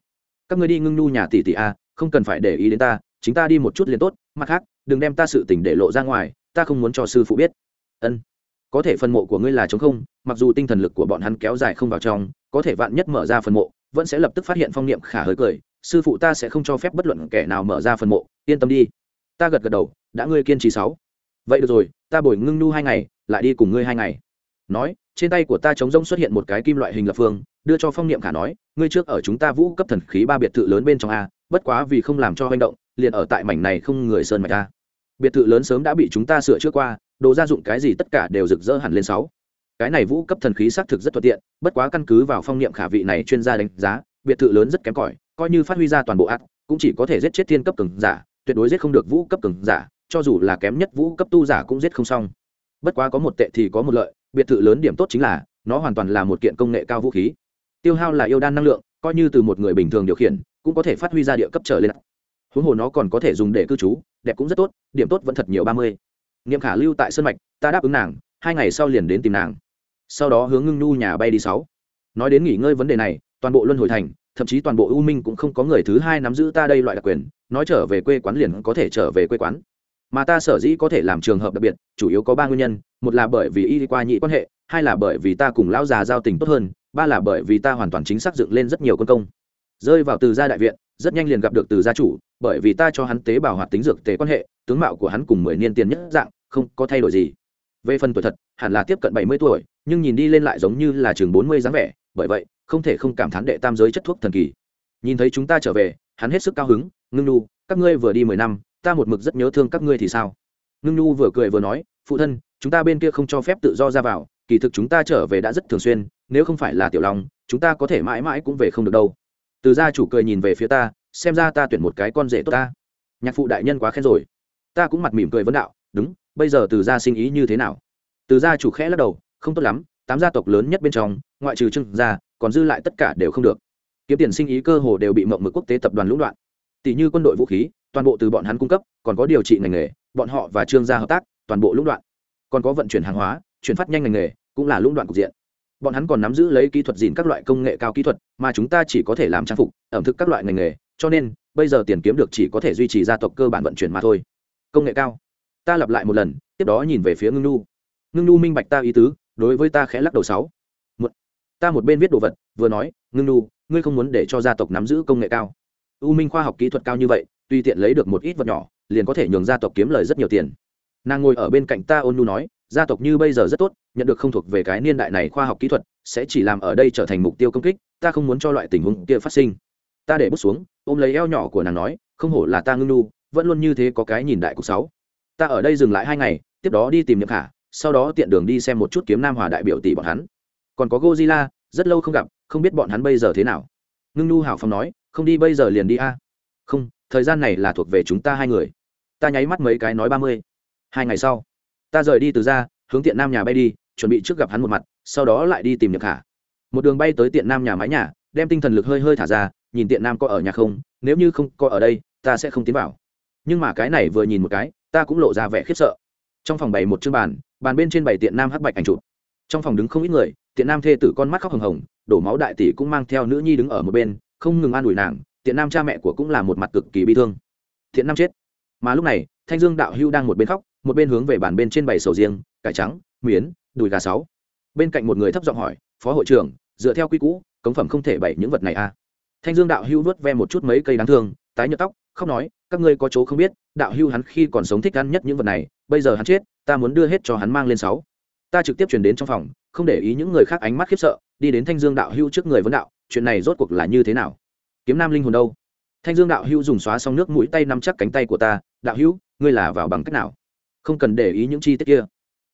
Các ngươi đi ngưng nhu nhà tỷ tỷ a, không cần phải để ý đến ta, chính ta đi một chút liền tốt, mặt khác, đừng đem ta sự tình để lộ ra ngoài, ta không muốn cho sư phụ biết. Ân. Có thể phần mộ của ngươi là trống không, mặc dù tinh thần lực của bọn hắn kéo dài không vào trong, có thể vạn nhất mở ra phần mộ, vẫn sẽ lập tức phát hiện phong niệm khả hơi cười, sư phụ ta sẽ không cho phép bất luận kẻ nào mở ra phần mộ, yên tâm đi. Ta gật gật đầu, đã ngươi kiên trì sáu. Vậy được rồi, ta bồi ngưng nu hai ngày lại đi cùng ngươi hai ngày. Nói, trên tay của ta chống rông xuất hiện một cái kim loại hình lập phương, đưa cho phong niệm khả nói, ngươi trước ở chúng ta vũ cấp thần khí ba biệt thự lớn bên trong a, bất quá vì không làm cho hành động, liền ở tại mảnh này không người sơn mạch a. biệt thự lớn sớm đã bị chúng ta sửa chữa qua, đồ gia dụng cái gì tất cả đều rực rỡ hẳn lên sáu. Cái này vũ cấp thần khí xác thực rất thuận tiện, bất quá căn cứ vào phong niệm khả vị này chuyên gia đánh giá, biệt thự lớn rất kém cỏi, coi như phát huy ra toàn bộ ác, cũng chỉ có thể giết chết thiên cấp cường giả, tuyệt đối giết không được vũ cấp cường giả, cho dù là kém nhất vũ cấp tu giả cũng giết không xong bất quá có một tệ thì có một lợi, biệt thự lớn điểm tốt chính là, nó hoàn toàn là một kiện công nghệ cao vũ khí. Tiêu hao là yêu đan năng lượng, coi như từ một người bình thường điều khiển, cũng có thể phát huy ra địa cấp trở lên. Huống hồ nó còn có thể dùng để cư trú, đẹp cũng rất tốt, điểm tốt vẫn thật nhiều ba mươi. Niệm khả lưu tại sân mạch, ta đáp ứng nàng, hai ngày sau liền đến tìm nàng. Sau đó hướng ngưng nhu nhà bay đi sáu. Nói đến nghỉ ngơi vấn đề này, toàn bộ luân hồi thành, thậm chí toàn bộ u minh cũng không có người thứ hai nắm giữ ta đây loại đặc quyền, nói trở về quê quán liền có thể trở về quê quán mà ta sở dĩ có thể làm trường hợp đặc biệt, chủ yếu có ba nguyên nhân, một là bởi vì y đi qua nhị quan hệ, hai là bởi vì ta cùng lão già giao tình tốt hơn, ba là bởi vì ta hoàn toàn chính xác dựng lên rất nhiều quân công. Rơi vào từ gia đại viện, rất nhanh liền gặp được từ gia chủ, bởi vì ta cho hắn tế bào hoạt tính dược tế quan hệ, tướng mạo của hắn cùng mười niên tiền nhất dạng, không có thay đổi gì. Về phần tuổi thật, hẳn là tiếp cận bảy mươi tuổi, nhưng nhìn đi lên lại giống như là chừng bốn mươi dáng vẻ, bởi vậy, không thể không cảm thán đệ tam giới chất thuốc thần kỳ. Nhìn thấy chúng ta trở về, hắn hết sức cao hứng, ngưng nu, các ngươi vừa đi mười năm ta một mực rất nhớ thương các ngươi thì sao? Ngưng nhu vừa cười vừa nói, phụ thân, chúng ta bên kia không cho phép tự do ra vào, kỳ thực chúng ta trở về đã rất thường xuyên, nếu không phải là tiểu long, chúng ta có thể mãi mãi cũng về không được đâu. Từ gia chủ cười nhìn về phía ta, xem ra ta tuyển một cái con rể tốt ta. Nhạc phụ đại nhân quá khen rồi. Ta cũng mặt mỉm cười vấn đạo, đúng, bây giờ từ gia sinh ý như thế nào? Từ gia chủ khẽ lắc đầu, không tốt lắm, tám gia tộc lớn nhất bên trong, ngoại trừ trưng gia, còn dư lại tất cả đều không được. Kiếm tiền sinh ý cơ hồ đều bị mộng mực quốc tế tập đoàn lũng đoạn. Tỷ như quân đội vũ khí toàn bộ từ bọn hắn cung cấp, còn có điều trị ngành nghề, bọn họ và trương gia hợp tác, toàn bộ lũng đoạn. Còn có vận chuyển hàng hóa, chuyển phát nhanh ngành nghề, cũng là lũng đoạn cục diện. Bọn hắn còn nắm giữ lấy kỹ thuật dìn các loại công nghệ cao kỹ thuật, mà chúng ta chỉ có thể làm trang phục, ẩm thực các loại ngành nghề, cho nên, bây giờ tiền kiếm được chỉ có thể duy trì gia tộc cơ bản vận chuyển mà thôi. Công nghệ cao. Ta lặp lại một lần, tiếp đó nhìn về phía ngưng nu ngưng nu minh bạch ta ý tứ, đối với ta khẽ lắc đầu sáu. Một, ta một bên viết đồ vật, vừa nói, ngưng nu ngươi không muốn để cho gia tộc nắm giữ công nghệ cao? U minh khoa học kỹ thuật cao như vậy tùy tiện lấy được một ít vật nhỏ, liền có thể nhường gia tộc kiếm lời rất nhiều tiền. Nàng ngồi ở bên cạnh ta ôn nu nói, gia tộc như bây giờ rất tốt, nhận được không thuộc về cái niên đại này khoa học kỹ thuật, sẽ chỉ làm ở đây trở thành mục tiêu công kích, ta không muốn cho loại tình huống kia phát sinh. Ta để bước xuống, ôm lấy eo nhỏ của nàng nói, không hổ là ta ngưng nu, vẫn luôn như thế có cái nhìn đại cục sáu. Ta ở đây dừng lại hai ngày, tiếp đó đi tìm nhậm khả, sau đó tiện đường đi xem một chút kiếm nam hòa đại biểu tỷ bọn hắn. Còn có gozilla rất lâu không gặp, không biết bọn hắn bây giờ thế nào. Ngưng nu hảo phong nói, không đi bây giờ liền đi a. Không thời gian này là thuộc về chúng ta hai người. Ta nháy mắt mấy cái nói ba mươi. Hai ngày sau, ta rời đi từ ra, hướng tiện nam nhà bay đi, chuẩn bị trước gặp hắn một mặt, sau đó lại đi tìm nhậm khả. Một đường bay tới tiện nam nhà mái nhà, đem tinh thần lực hơi hơi thả ra, nhìn tiện nam có ở nhà không, nếu như không có ở đây, ta sẽ không tiến vào. Nhưng mà cái này vừa nhìn một cái, ta cũng lộ ra vẻ khiếp sợ. Trong phòng bày một chương bàn bàn bên trên bày tiện nam hắc bạch ảnh chụp. Trong phòng đứng không ít người, tiện nam thê tử con mắt khóc hồng hồng, đổ máu đại tỷ cũng mang theo nữ nhi đứng ở một bên, không ngừng an ủi nàng tiện nam cha mẹ của cũng là một mặt cực kỳ bi thương. Thiện nam chết. Mà lúc này, thanh dương đạo hưu đang một bên khóc, một bên hướng về bàn bên trên bày sầu riêng, cải trắng, miến, đùi gà sáu. Bên cạnh một người thấp giọng hỏi, phó hội trưởng, dựa theo quy cũ cống phẩm không thể bày những vật này à? Thanh dương đạo hưu vớt ve một chút mấy cây đáng thương, tái nhợt tóc, khóc nói, các ngươi có chỗ không biết, đạo hưu hắn khi còn sống thích ăn nhất những vật này, bây giờ hắn chết, ta muốn đưa hết cho hắn mang lên sáu. Ta trực tiếp chuyển đến trong phòng, không để ý những người khác ánh mắt khiếp sợ, đi đến thanh dương đạo hưu trước người vấn đạo, chuyện này rốt cuộc là như thế nào? Kiếm nam linh hồn đâu? Thanh dương đạo hữu dùng xóa xong nước mũi tay nắm chắc cánh tay của ta, đạo hữu, ngươi là vào bằng cách nào? Không cần để ý những chi tiết kia.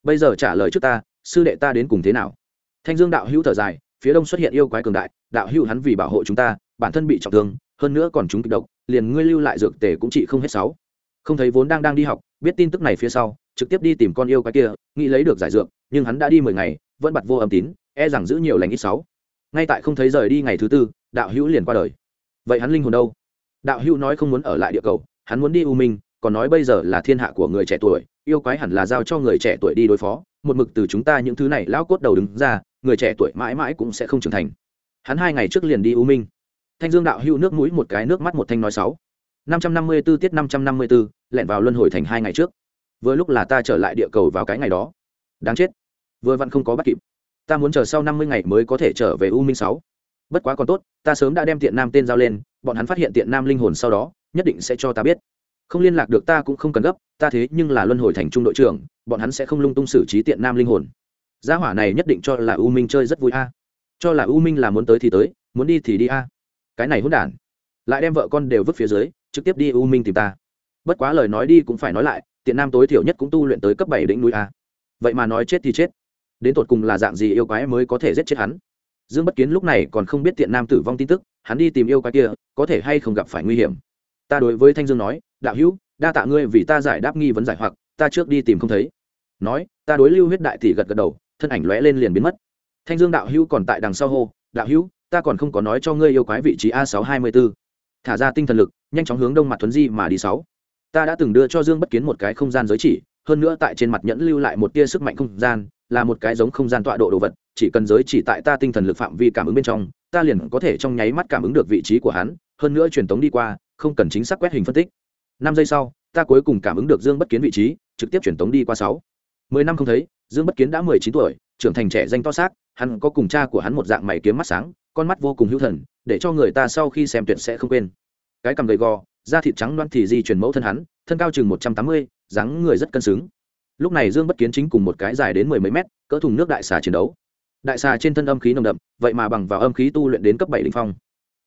Bây giờ trả lời trước ta, sư đệ ta đến cùng thế nào? Thanh dương đạo hữu thở dài, phía đông xuất hiện yêu quái cường đại, đạo hữu hắn vì bảo hộ chúng ta, bản thân bị trọng thương, hơn nữa còn chúng kịch độc, liền ngươi lưu lại dược tề cũng chỉ không hết sáu. Không thấy vốn đang đang đi học, biết tin tức này phía sau, trực tiếp đi tìm con yêu quái kia, nghĩ lấy được giải dược, nhưng hắn đã đi mười ngày, vẫn bật vô âm tín e rằng giữ nhiều lành ít sáu. Ngay tại không thấy rời đi ngày thứ tư, đạo hữu liền qua đời vậy hắn linh hồn đâu? Đạo hữu nói không muốn ở lại địa cầu, hắn muốn đi u minh, còn nói bây giờ là thiên hạ của người trẻ tuổi, yêu quái hẳn là giao cho người trẻ tuổi đi đối phó, một mực từ chúng ta những thứ này lão cốt đầu đứng ra, người trẻ tuổi mãi mãi cũng sẽ không trưởng thành. Hắn hai ngày trước liền đi u minh. Thanh dương đạo hữu nước mũi một cái, nước mắt một thanh nói sáu. Năm trăm năm mươi b ố tiết năm trăm năm mươi b ố lẹn vào luân hồi thành hai ngày trước. Vừa lúc là ta trở lại địa cầu vào cái ngày đó. Đáng chết. Vừa vặn không có bắt kịp. Ta muốn chờ sau năm mươi ngày mới có thể trở về u minh sáu bất quá còn tốt, ta sớm đã đem tiện nam tên giao lên, bọn hắn phát hiện tiện nam linh hồn sau đó, nhất định sẽ cho ta biết. Không liên lạc được ta cũng không cần gấp, ta thế nhưng là luân hồi thành trung đội trưởng, bọn hắn sẽ không lung tung xử trí tiện nam linh hồn. Gia hỏa này nhất định cho là u minh chơi rất vui a. À. Cho là u minh là muốn tới thì tới, muốn đi thì đi a. À. Cái này hỗn đản. Lại đem vợ con đều vứt phía dưới, trực tiếp đi u minh tìm ta. Bất quá lời nói đi cũng phải nói lại, tiện nam tối thiểu nhất cũng tu luyện tới cấp bảy đỉnh núi a. Vậy mà nói chết thì chết. Đến tột cùng là dạng gì yêu quái mới có thể giết chết hắn? Dương bất kiến lúc này còn không biết tiện nam tử vong tin tức, hắn đi tìm yêu quái kia, có thể hay không gặp phải nguy hiểm. Ta đối với thanh dương nói, đạo hữu, đa tạ ngươi vì ta giải đáp nghi vấn giải hoặc, ta trước đi tìm không thấy. Nói, ta đối lưu huyết đại tỷ gật gật đầu, thân ảnh lóe lên liền biến mất. Thanh dương đạo hữu còn tại đằng sau hô, đạo hữu, ta còn không có nói cho ngươi yêu quái vị trí a sáu hai mươi b ố thả ra tinh thần lực, nhanh chóng hướng đông mặt thuấn di mà đi sáu. Ta đã từng đưa cho dương bất kiến một cái không gian giới chỉ, hơn nữa tại trên mặt nhẫn lưu lại một tia sức mạnh không gian, là một cái giống không gian tọa độ đồ vật chỉ cần giới chỉ tại ta tinh thần lực phạm vi cảm ứng bên trong, ta liền có thể trong nháy mắt cảm ứng được vị trí của hắn, hơn nữa truyền tống đi qua, không cần chính xác quét hình phân tích. Năm giây sau, ta cuối cùng cảm ứng được dương bất kiến vị trí, trực tiếp truyền tống đi qua sáu. Mười năm không thấy, dương bất kiến đã mười chín tuổi, trưởng thành trẻ danh to xác, hắn có cùng cha của hắn một dạng mày kiếm mắt sáng, con mắt vô cùng hữu thần, để cho người ta sau khi xem tuyệt sẽ không quên. Cái cằm gầy gò, da thịt trắng loan thì di chuyển mẫu thân hắn, thân cao chừng một trăm tám mươi, dáng người rất cân xứng. Lúc này dương bất kiến chính cùng một cái dài đến mười mấy mét, cỡ thùng nước đại xà chiến đấu đại xà trên thân âm khí nồng đậm, vậy mà bằng vào âm khí tu luyện đến cấp bảy đ ỉ n h phong.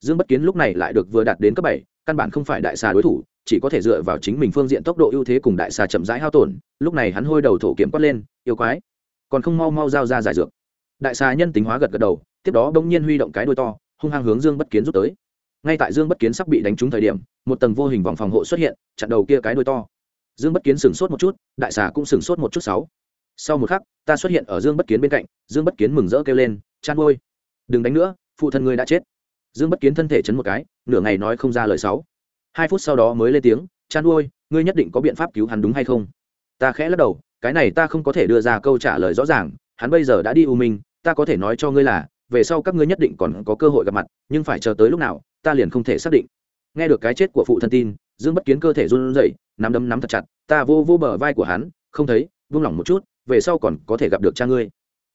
Dương bất kiến lúc này lại được vừa đạt đến cấp bảy, căn bản không phải đại xà đối thủ, chỉ có thể dựa vào chính mình phương diện tốc độ ưu thế cùng đại xà chậm rãi hao tổn, lúc này hắn hôi đầu thổ kiểm quát lên, yêu quái, còn không mau mau giao ra giải dược. Đại xà nhân tính hóa gật gật đầu, tiếp đó bỗng nhiên huy động cái đôi to, hung hăng hướng dương bất kiến rút tới. Ngay tại dương bất kiến sắp bị đánh trúng thời điểm, một tầng vô hình vòng phòng hộ xuất hiện, chặn đầu kia cái đôi to. Dương bất kiến sửng sốt một chút, đại xà cũng sửng sốt một chút sáu sau một khắc, ta xuất hiện ở dương bất kiến bên cạnh, dương bất kiến mừng rỡ kêu lên, chan ôi, đừng đánh nữa, phụ thân ngươi đã chết. Dương bất kiến thân thể chấn một cái, nửa ngày nói không ra lời sáu hai phút sau đó mới lên tiếng, chan ôi, ngươi nhất định có biện pháp cứu hắn đúng hay không? Ta khẽ lắc đầu, cái này ta không có thể đưa ra câu trả lời rõ ràng, hắn bây giờ đã đi u minh, ta có thể nói cho ngươi là, về sau các ngươi nhất định còn có cơ hội gặp mặt, nhưng phải chờ tới lúc nào, ta liền không thể xác định. Nghe được cái chết của phụ thân tin, dương bất kiến cơ thể run rẩy, nắm đấm nắm thật chặt, ta vô vô bờ vai của hắn, không thấy vung lỏng một chút về sau còn có thể gặp được cha ngươi.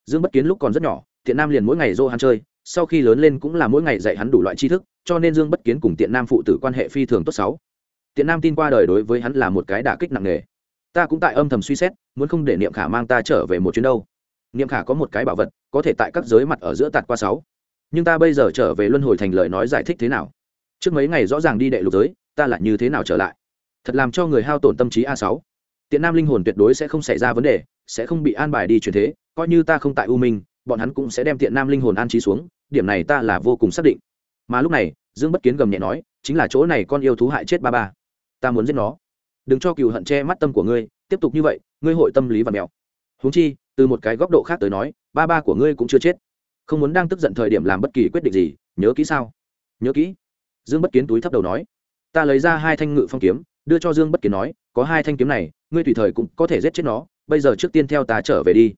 Dương bất kiến lúc còn rất nhỏ thiện nam liền mỗi ngày dô hắn chơi, sau khi lớn lên cũng là mỗi ngày dạy hắn đủ loại tri thức, cho nên dương bất kiến cùng tiện nam phụ tử quan hệ phi thường tốt sáu tiện nam tin qua đời đối với hắn là một cái đả kích nặng nề. Ta cũng tại âm thầm suy xét, muốn không để niệm khả mang ta trở về một chuyến đâu. Niệm khả có một cái bảo vật, có thể tại các giới mặt ở giữa tạt qua sáu. Nhưng ta bây giờ trở về luân hồi thành lời nói giải thích thế nào? Trước mấy ngày rõ ràng đi đệ lục giới, ta lại như thế nào trở lại? Thật làm cho người hao tổn tâm trí a sáu tiện nam linh hồn tuyệt đối sẽ không xảy ra vấn đề, sẽ không bị an bài đi chuyển thế, coi như ta không tại u minh, bọn hắn cũng sẽ đem tiện nam linh hồn an trí xuống, điểm này ta là vô cùng xác định. Mà lúc này, dương bất kiến gầm nhẹ nói, chính là chỗ này con yêu thú hại chết ba ba. Ta muốn giết nó. Đừng cho cừu hận che mắt tâm của ngươi, tiếp tục như vậy, ngươi hội tâm lý và mèo. Huống chi, từ một cái góc độ khác tới nói, ba ba của ngươi cũng chưa chết. Không muốn đang tức giận thời điểm làm bất kỳ quyết định gì, nhớ kỹ sao? Nhớ kỹ. Dương bất kiến túi thấp đầu nói. Ta lấy ra hai thanh ngự phong kiếm, đưa cho dương bất kiến nói, có hai thanh kiếm này ngươi tùy thời cũng có thể giết chết nó, bây giờ trước tiên theo ta trở về đi.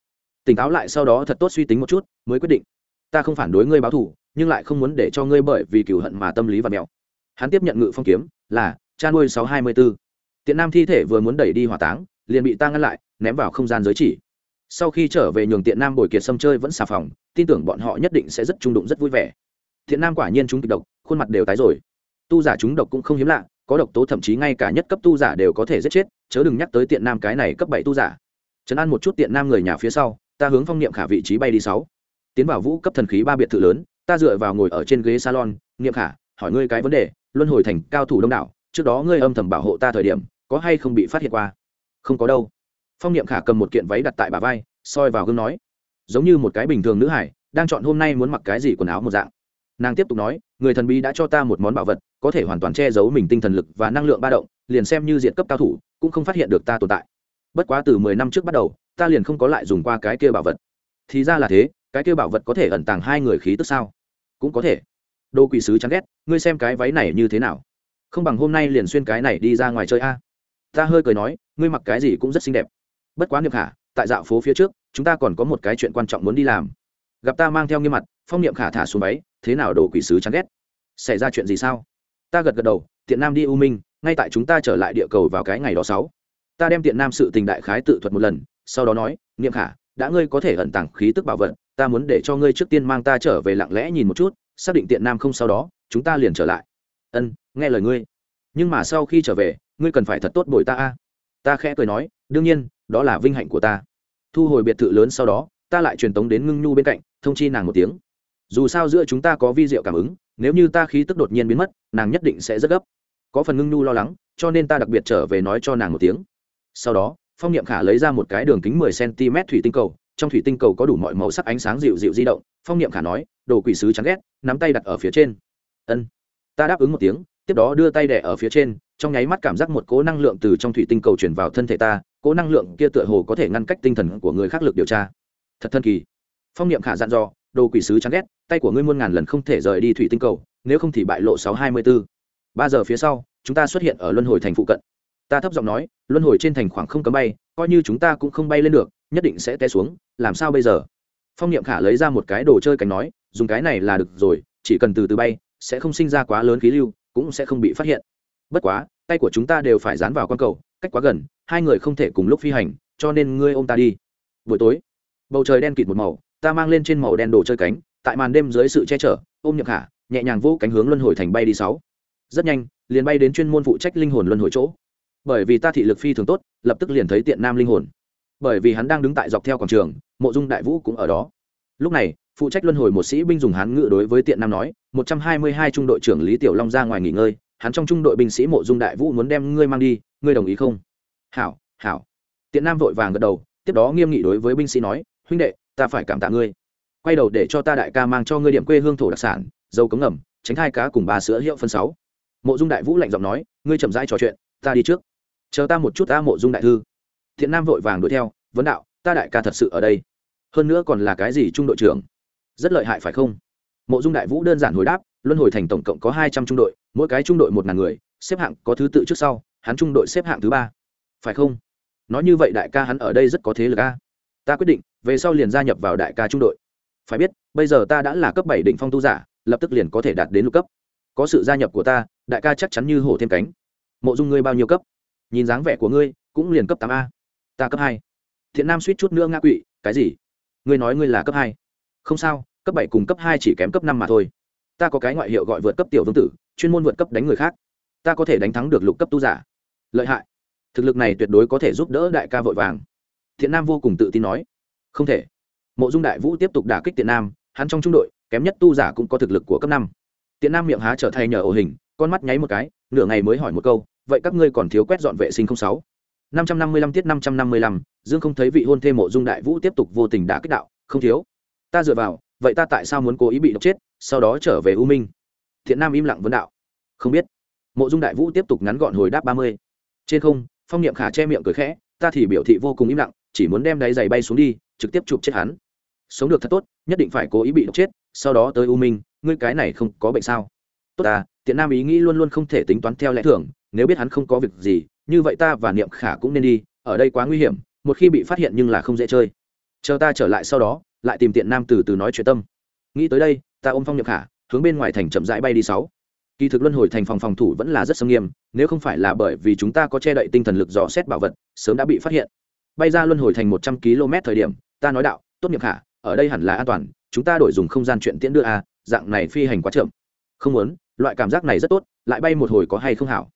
Tỉnh táo lại sau đó thật tốt suy tính một chút, mới quyết định. Ta không phản đối ngươi báo thù, nhưng lại không muốn để cho ngươi bởi vì cựu hận mà tâm lý và mèo. Hắn tiếp nhận ngự phong kiếm, là, cha nuôi sáu hai mươi b ố tiện nam thi thể vừa muốn đẩy đi hỏa táng, liền bị ta ngăn lại, ném vào không gian giới chỉ. Sau khi trở về nhường tiện nam bồi kiệt sâm chơi vẫn xà phòng, tin tưởng bọn họ nhất định sẽ rất trung đụng, rất vui vẻ. Thiện nam quả nhiên chúng kịch độc, khuôn mặt đều tái rồi. Tu giả chúng độc cũng không hiếm lạ, có độc tố thậm chí ngay cả nhất cấp tu giả đều có thể giết chết chớ đừng nhắc tới tiện nam cái này cấp bảy tu giả. Trấn an một chút tiện nam người nhà phía sau, ta hướng phong niệm khả vị trí bay đi sáu. Tiến vào vũ cấp thần khí ba biệt thự lớn, ta dựa vào ngồi ở trên ghế salon, niệm khả, hỏi ngươi cái vấn đề, luân hồi thành cao thủ đông đảo, trước đó ngươi âm thầm bảo hộ ta thời điểm, có hay không bị phát hiện qua? Không có đâu. Phong niệm khả cầm một kiện váy đặt tại bà vai, soi vào gương nói. Giống như một cái bình thường nữ hải, đang chọn hôm nay muốn mặc cái gì quần áo một dạng. Nàng tiếp tục nói, người thần bí đã cho ta một món bảo vật, có thể hoàn toàn che giấu mình tinh thần lực và năng lượng ba động liền xem như diện cấp cao thủ, cũng không phát hiện được ta tồn tại. Bất quá từ mười năm trước bắt đầu, ta liền không có lại dùng qua cái kia bảo vật. Thì ra là thế, cái kia bảo vật có thể ẩn tàng hai người khí tức sao? Cũng có thể. Đô quỷ sứ chán ghét, ngươi xem cái váy này như thế nào? Không bằng hôm nay liền xuyên cái này đi ra ngoài chơi a. Ta hơi cười nói, ngươi mặc cái gì cũng rất xinh đẹp. Bất quá niệm khả, tại dạo phố phía trước, chúng ta còn có một cái chuyện quan trọng muốn đi làm. Gặp ta mang theo nghiêm mặt, phong niệm khả thả xuống váy, thế nào đồ quỷ sứ chán ghét? Xảy ra chuyện gì sao? Ta gật gật đầu, tiện nam đi u minh ngay tại chúng ta trở lại địa cầu vào cái ngày đó sáu. Ta đem tiện nam sự tình đại khái tự thuật một lần, sau đó nói, niệm khả, đã ngươi có thể ẩn tàng khí tức bảo vật, ta muốn để cho ngươi trước tiên mang ta trở về lặng lẽ nhìn một chút, xác định tiện nam không sau đó, chúng ta liền trở lại. Ân, nghe lời ngươi. Nhưng mà sau khi trở về, ngươi cần phải thật tốt bồi ta a. Ta khẽ cười nói, đương nhiên, đó là vinh hạnh của ta. Thu hồi biệt thự lớn sau đó, ta lại truyền tống đến ngưng nhu bên cạnh, thông chi nàng một tiếng. Dù sao giữa chúng ta có vi diệu cảm ứng, nếu như ta khí tức đột nhiên biến mất, nàng nhất định sẽ rất gấp có phần ngưng nhu lo lắng, cho nên ta đặc biệt trở về nói cho nàng một tiếng. Sau đó, phong niệm khả lấy ra một cái đường kính mười cm thủy tinh cầu, trong thủy tinh cầu có đủ mọi màu sắc ánh sáng dịu dịu di động. Phong niệm khả nói, đồ quỷ sứ chán ghét, nắm tay đặt ở phía trên. Ân. Ta đáp ứng một tiếng, tiếp đó đưa tay đẻ ở phía trên, trong nháy mắt cảm giác một cố năng lượng từ trong thủy tinh cầu chuyển vào thân thể ta cố năng lượng kia tựa hồ có thể ngăn cách tinh thần của người khác lực điều tra. Thật thân kỳ. Phong niệm khả dặn dò, đồ quỷ sứ chán ghét, tay của ngươi muôn ngàn lần không thể rời đi thủy tinh cầu, nếu không thì bại lộ sáu hai mươi bốn ba giờ phía sau, chúng ta xuất hiện ở luân hồi thành phụ cận. Ta thấp giọng nói, luân hồi trên thành khoảng không cấm bay, coi như chúng ta cũng không bay lên được, nhất định sẽ té xuống, làm sao bây giờ? Phong niệm khả lấy ra một cái đồ chơi cánh nói, dùng cái này là được rồi, chỉ cần từ từ bay, sẽ không sinh ra quá lớn khí lưu, cũng sẽ không bị phát hiện. Bất quá, tay của chúng ta đều phải dán vào con cầu, cách quá gần, hai người không thể cùng lúc phi hành, cho nên ngươi ôm ta đi. Buổi tối, bầu trời đen kịt một màu, ta mang lên trên màu đen đồ chơi cánh, tại màn đêm dưới sự che chở, ôm nhậm khả, nhẹ nhàng vô cánh hướng luân hồi thành bay đi sáu rất nhanh, liền bay đến chuyên môn phụ trách linh hồn luân hồi chỗ. Bởi vì ta thị lực phi thường tốt, lập tức liền thấy tiện nam linh hồn. Bởi vì hắn đang đứng tại dọc theo quảng trường, mộ dung đại vũ cũng ở đó. Lúc này, phụ trách luân hồi một sĩ binh dùng hán ngự đối với tiện nam nói, một trăm hai mươi hai trung đội trưởng lý tiểu long ra ngoài nghỉ ngơi, hắn trong trung đội binh sĩ mộ dung đại vũ muốn đem ngươi mang đi, ngươi đồng ý không? Hảo hảo. Tiện nam vội vàng gật đầu, tiếp đó nghiêm nghị đối với binh sĩ nói, huynh đệ, ta phải cảm tạ ngươi. Quay đầu để cho ta đại ca mang cho ngươi điểm quê hương thổ đặc sản, dâu cống ngầm, tránh hai cá cùng ba sữa hiệu phân sáu mộ dung đại vũ lạnh giọng nói, ngươi chậm rãi trò chuyện, ta đi trước. Chờ ta một chút ta mộ dung đại thư. Thiện nam vội vàng đuổi theo, vấn đạo, ta đại ca thật sự ở đây. Hơn nữa còn là cái gì trung đội trưởng? Rất lợi hại phải không? Mộ dung đại vũ đơn giản hồi đáp, luân hồi thành tổng cộng có hai trăm trung đội, mỗi cái trung đội một ngàn người, xếp hạng có thứ tự trước sau, hắn trung đội xếp hạng thứ ba. Phải không? Nói như vậy đại ca hắn ở đây rất có thế lực a. Ta quyết định, về sau liền gia nhập vào đại ca trung đội. Phải biết, bây giờ ta đã là cấp bảy định phong tu giả, lập tức liền có thể đạt đến lục cấp có sự gia nhập của ta, đại ca chắc chắn như hổ thêm cánh. Mộ dung ngươi bao nhiêu cấp? Nhìn dáng vẻ của ngươi, cũng liền cấp tám a. Ta cấp hai. Thiện nam suýt chút nữa ngã quỵ, cái gì? Ngươi nói ngươi là cấp hai. Không sao, cấp bảy cùng cấp hai chỉ kém cấp năm mà thôi. Ta có cái ngoại hiệu gọi vượt cấp tiểu vương tử, chuyên môn vượt cấp đánh người khác. Ta có thể đánh thắng được lục cấp tu giả. Lợi hại. Thực lực này tuyệt đối có thể giúp đỡ đại ca vội vàng. Thiện nam vô cùng tự tin nói. Không thể. Mộ dung đại vũ tiếp tục đả kích thiện nam, hắn trong trung đội, kém nhất tu giả cũng có thực lực của cấp năm tiện nam miệng há trở thay nhờ ổ hình, con mắt nháy một cái, nửa ngày mới hỏi một câu, vậy các ngươi còn thiếu quét dọn vệ sinh không sáu? Năm trăm năm mươi lăm tiết năm trăm năm mươi lăm, dương không thấy vị hôn thê mộ dung đại vũ tiếp tục vô tình đả kích đạo, không thiếu. Ta dựa vào, vậy ta tại sao muốn cố ý bị độc chết, sau đó trở về u minh? Thiện nam im lặng vấn đạo. Không biết. Mộ dung đại vũ tiếp tục ngắn gọn hồi đáp ba mươi. Trên không, phong niệm khả che miệng cười khẽ, ta thì biểu thị vô cùng im lặng, chỉ muốn đem đáy giày bay xuống đi, trực tiếp chụp chết hắn. Sống được thật tốt, nhất định phải cố ý bị độc chết, sau đó tới u minh ngươi cái này không có bệnh sao? Tốt à tiện nam ý nghĩ luôn luôn không thể tính toán theo lẽ thường, nếu biết hắn không có việc gì, như vậy ta và niệm khả cũng nên đi, ở đây quá nguy hiểm, một khi bị phát hiện nhưng là không dễ chơi. Chờ ta trở lại sau đó, lại tìm tiện nam từ từ nói chuyện tâm. Nghĩ tới đây, ta ôm phong niệm khả, hướng bên ngoài thành chậm rãi bay đi sáu. Kỳ thực luân hồi thành phòng phòng thủ vẫn là rất sâm nghiêm, nếu không phải là bởi vì chúng ta có che đậy tinh thần lực dò xét bảo vật, sớm đã bị phát hiện. Bay ra luân hồi thành một trăm km thời điểm, ta nói đạo, tốt nghiệp khả, ở đây hẳn là an toàn, chúng ta đổi dùng không gian chuyện tiễn đưa a dạng này phi hành quá chậm. Không muốn, loại cảm giác này rất tốt, lại bay một hồi có hay không hảo?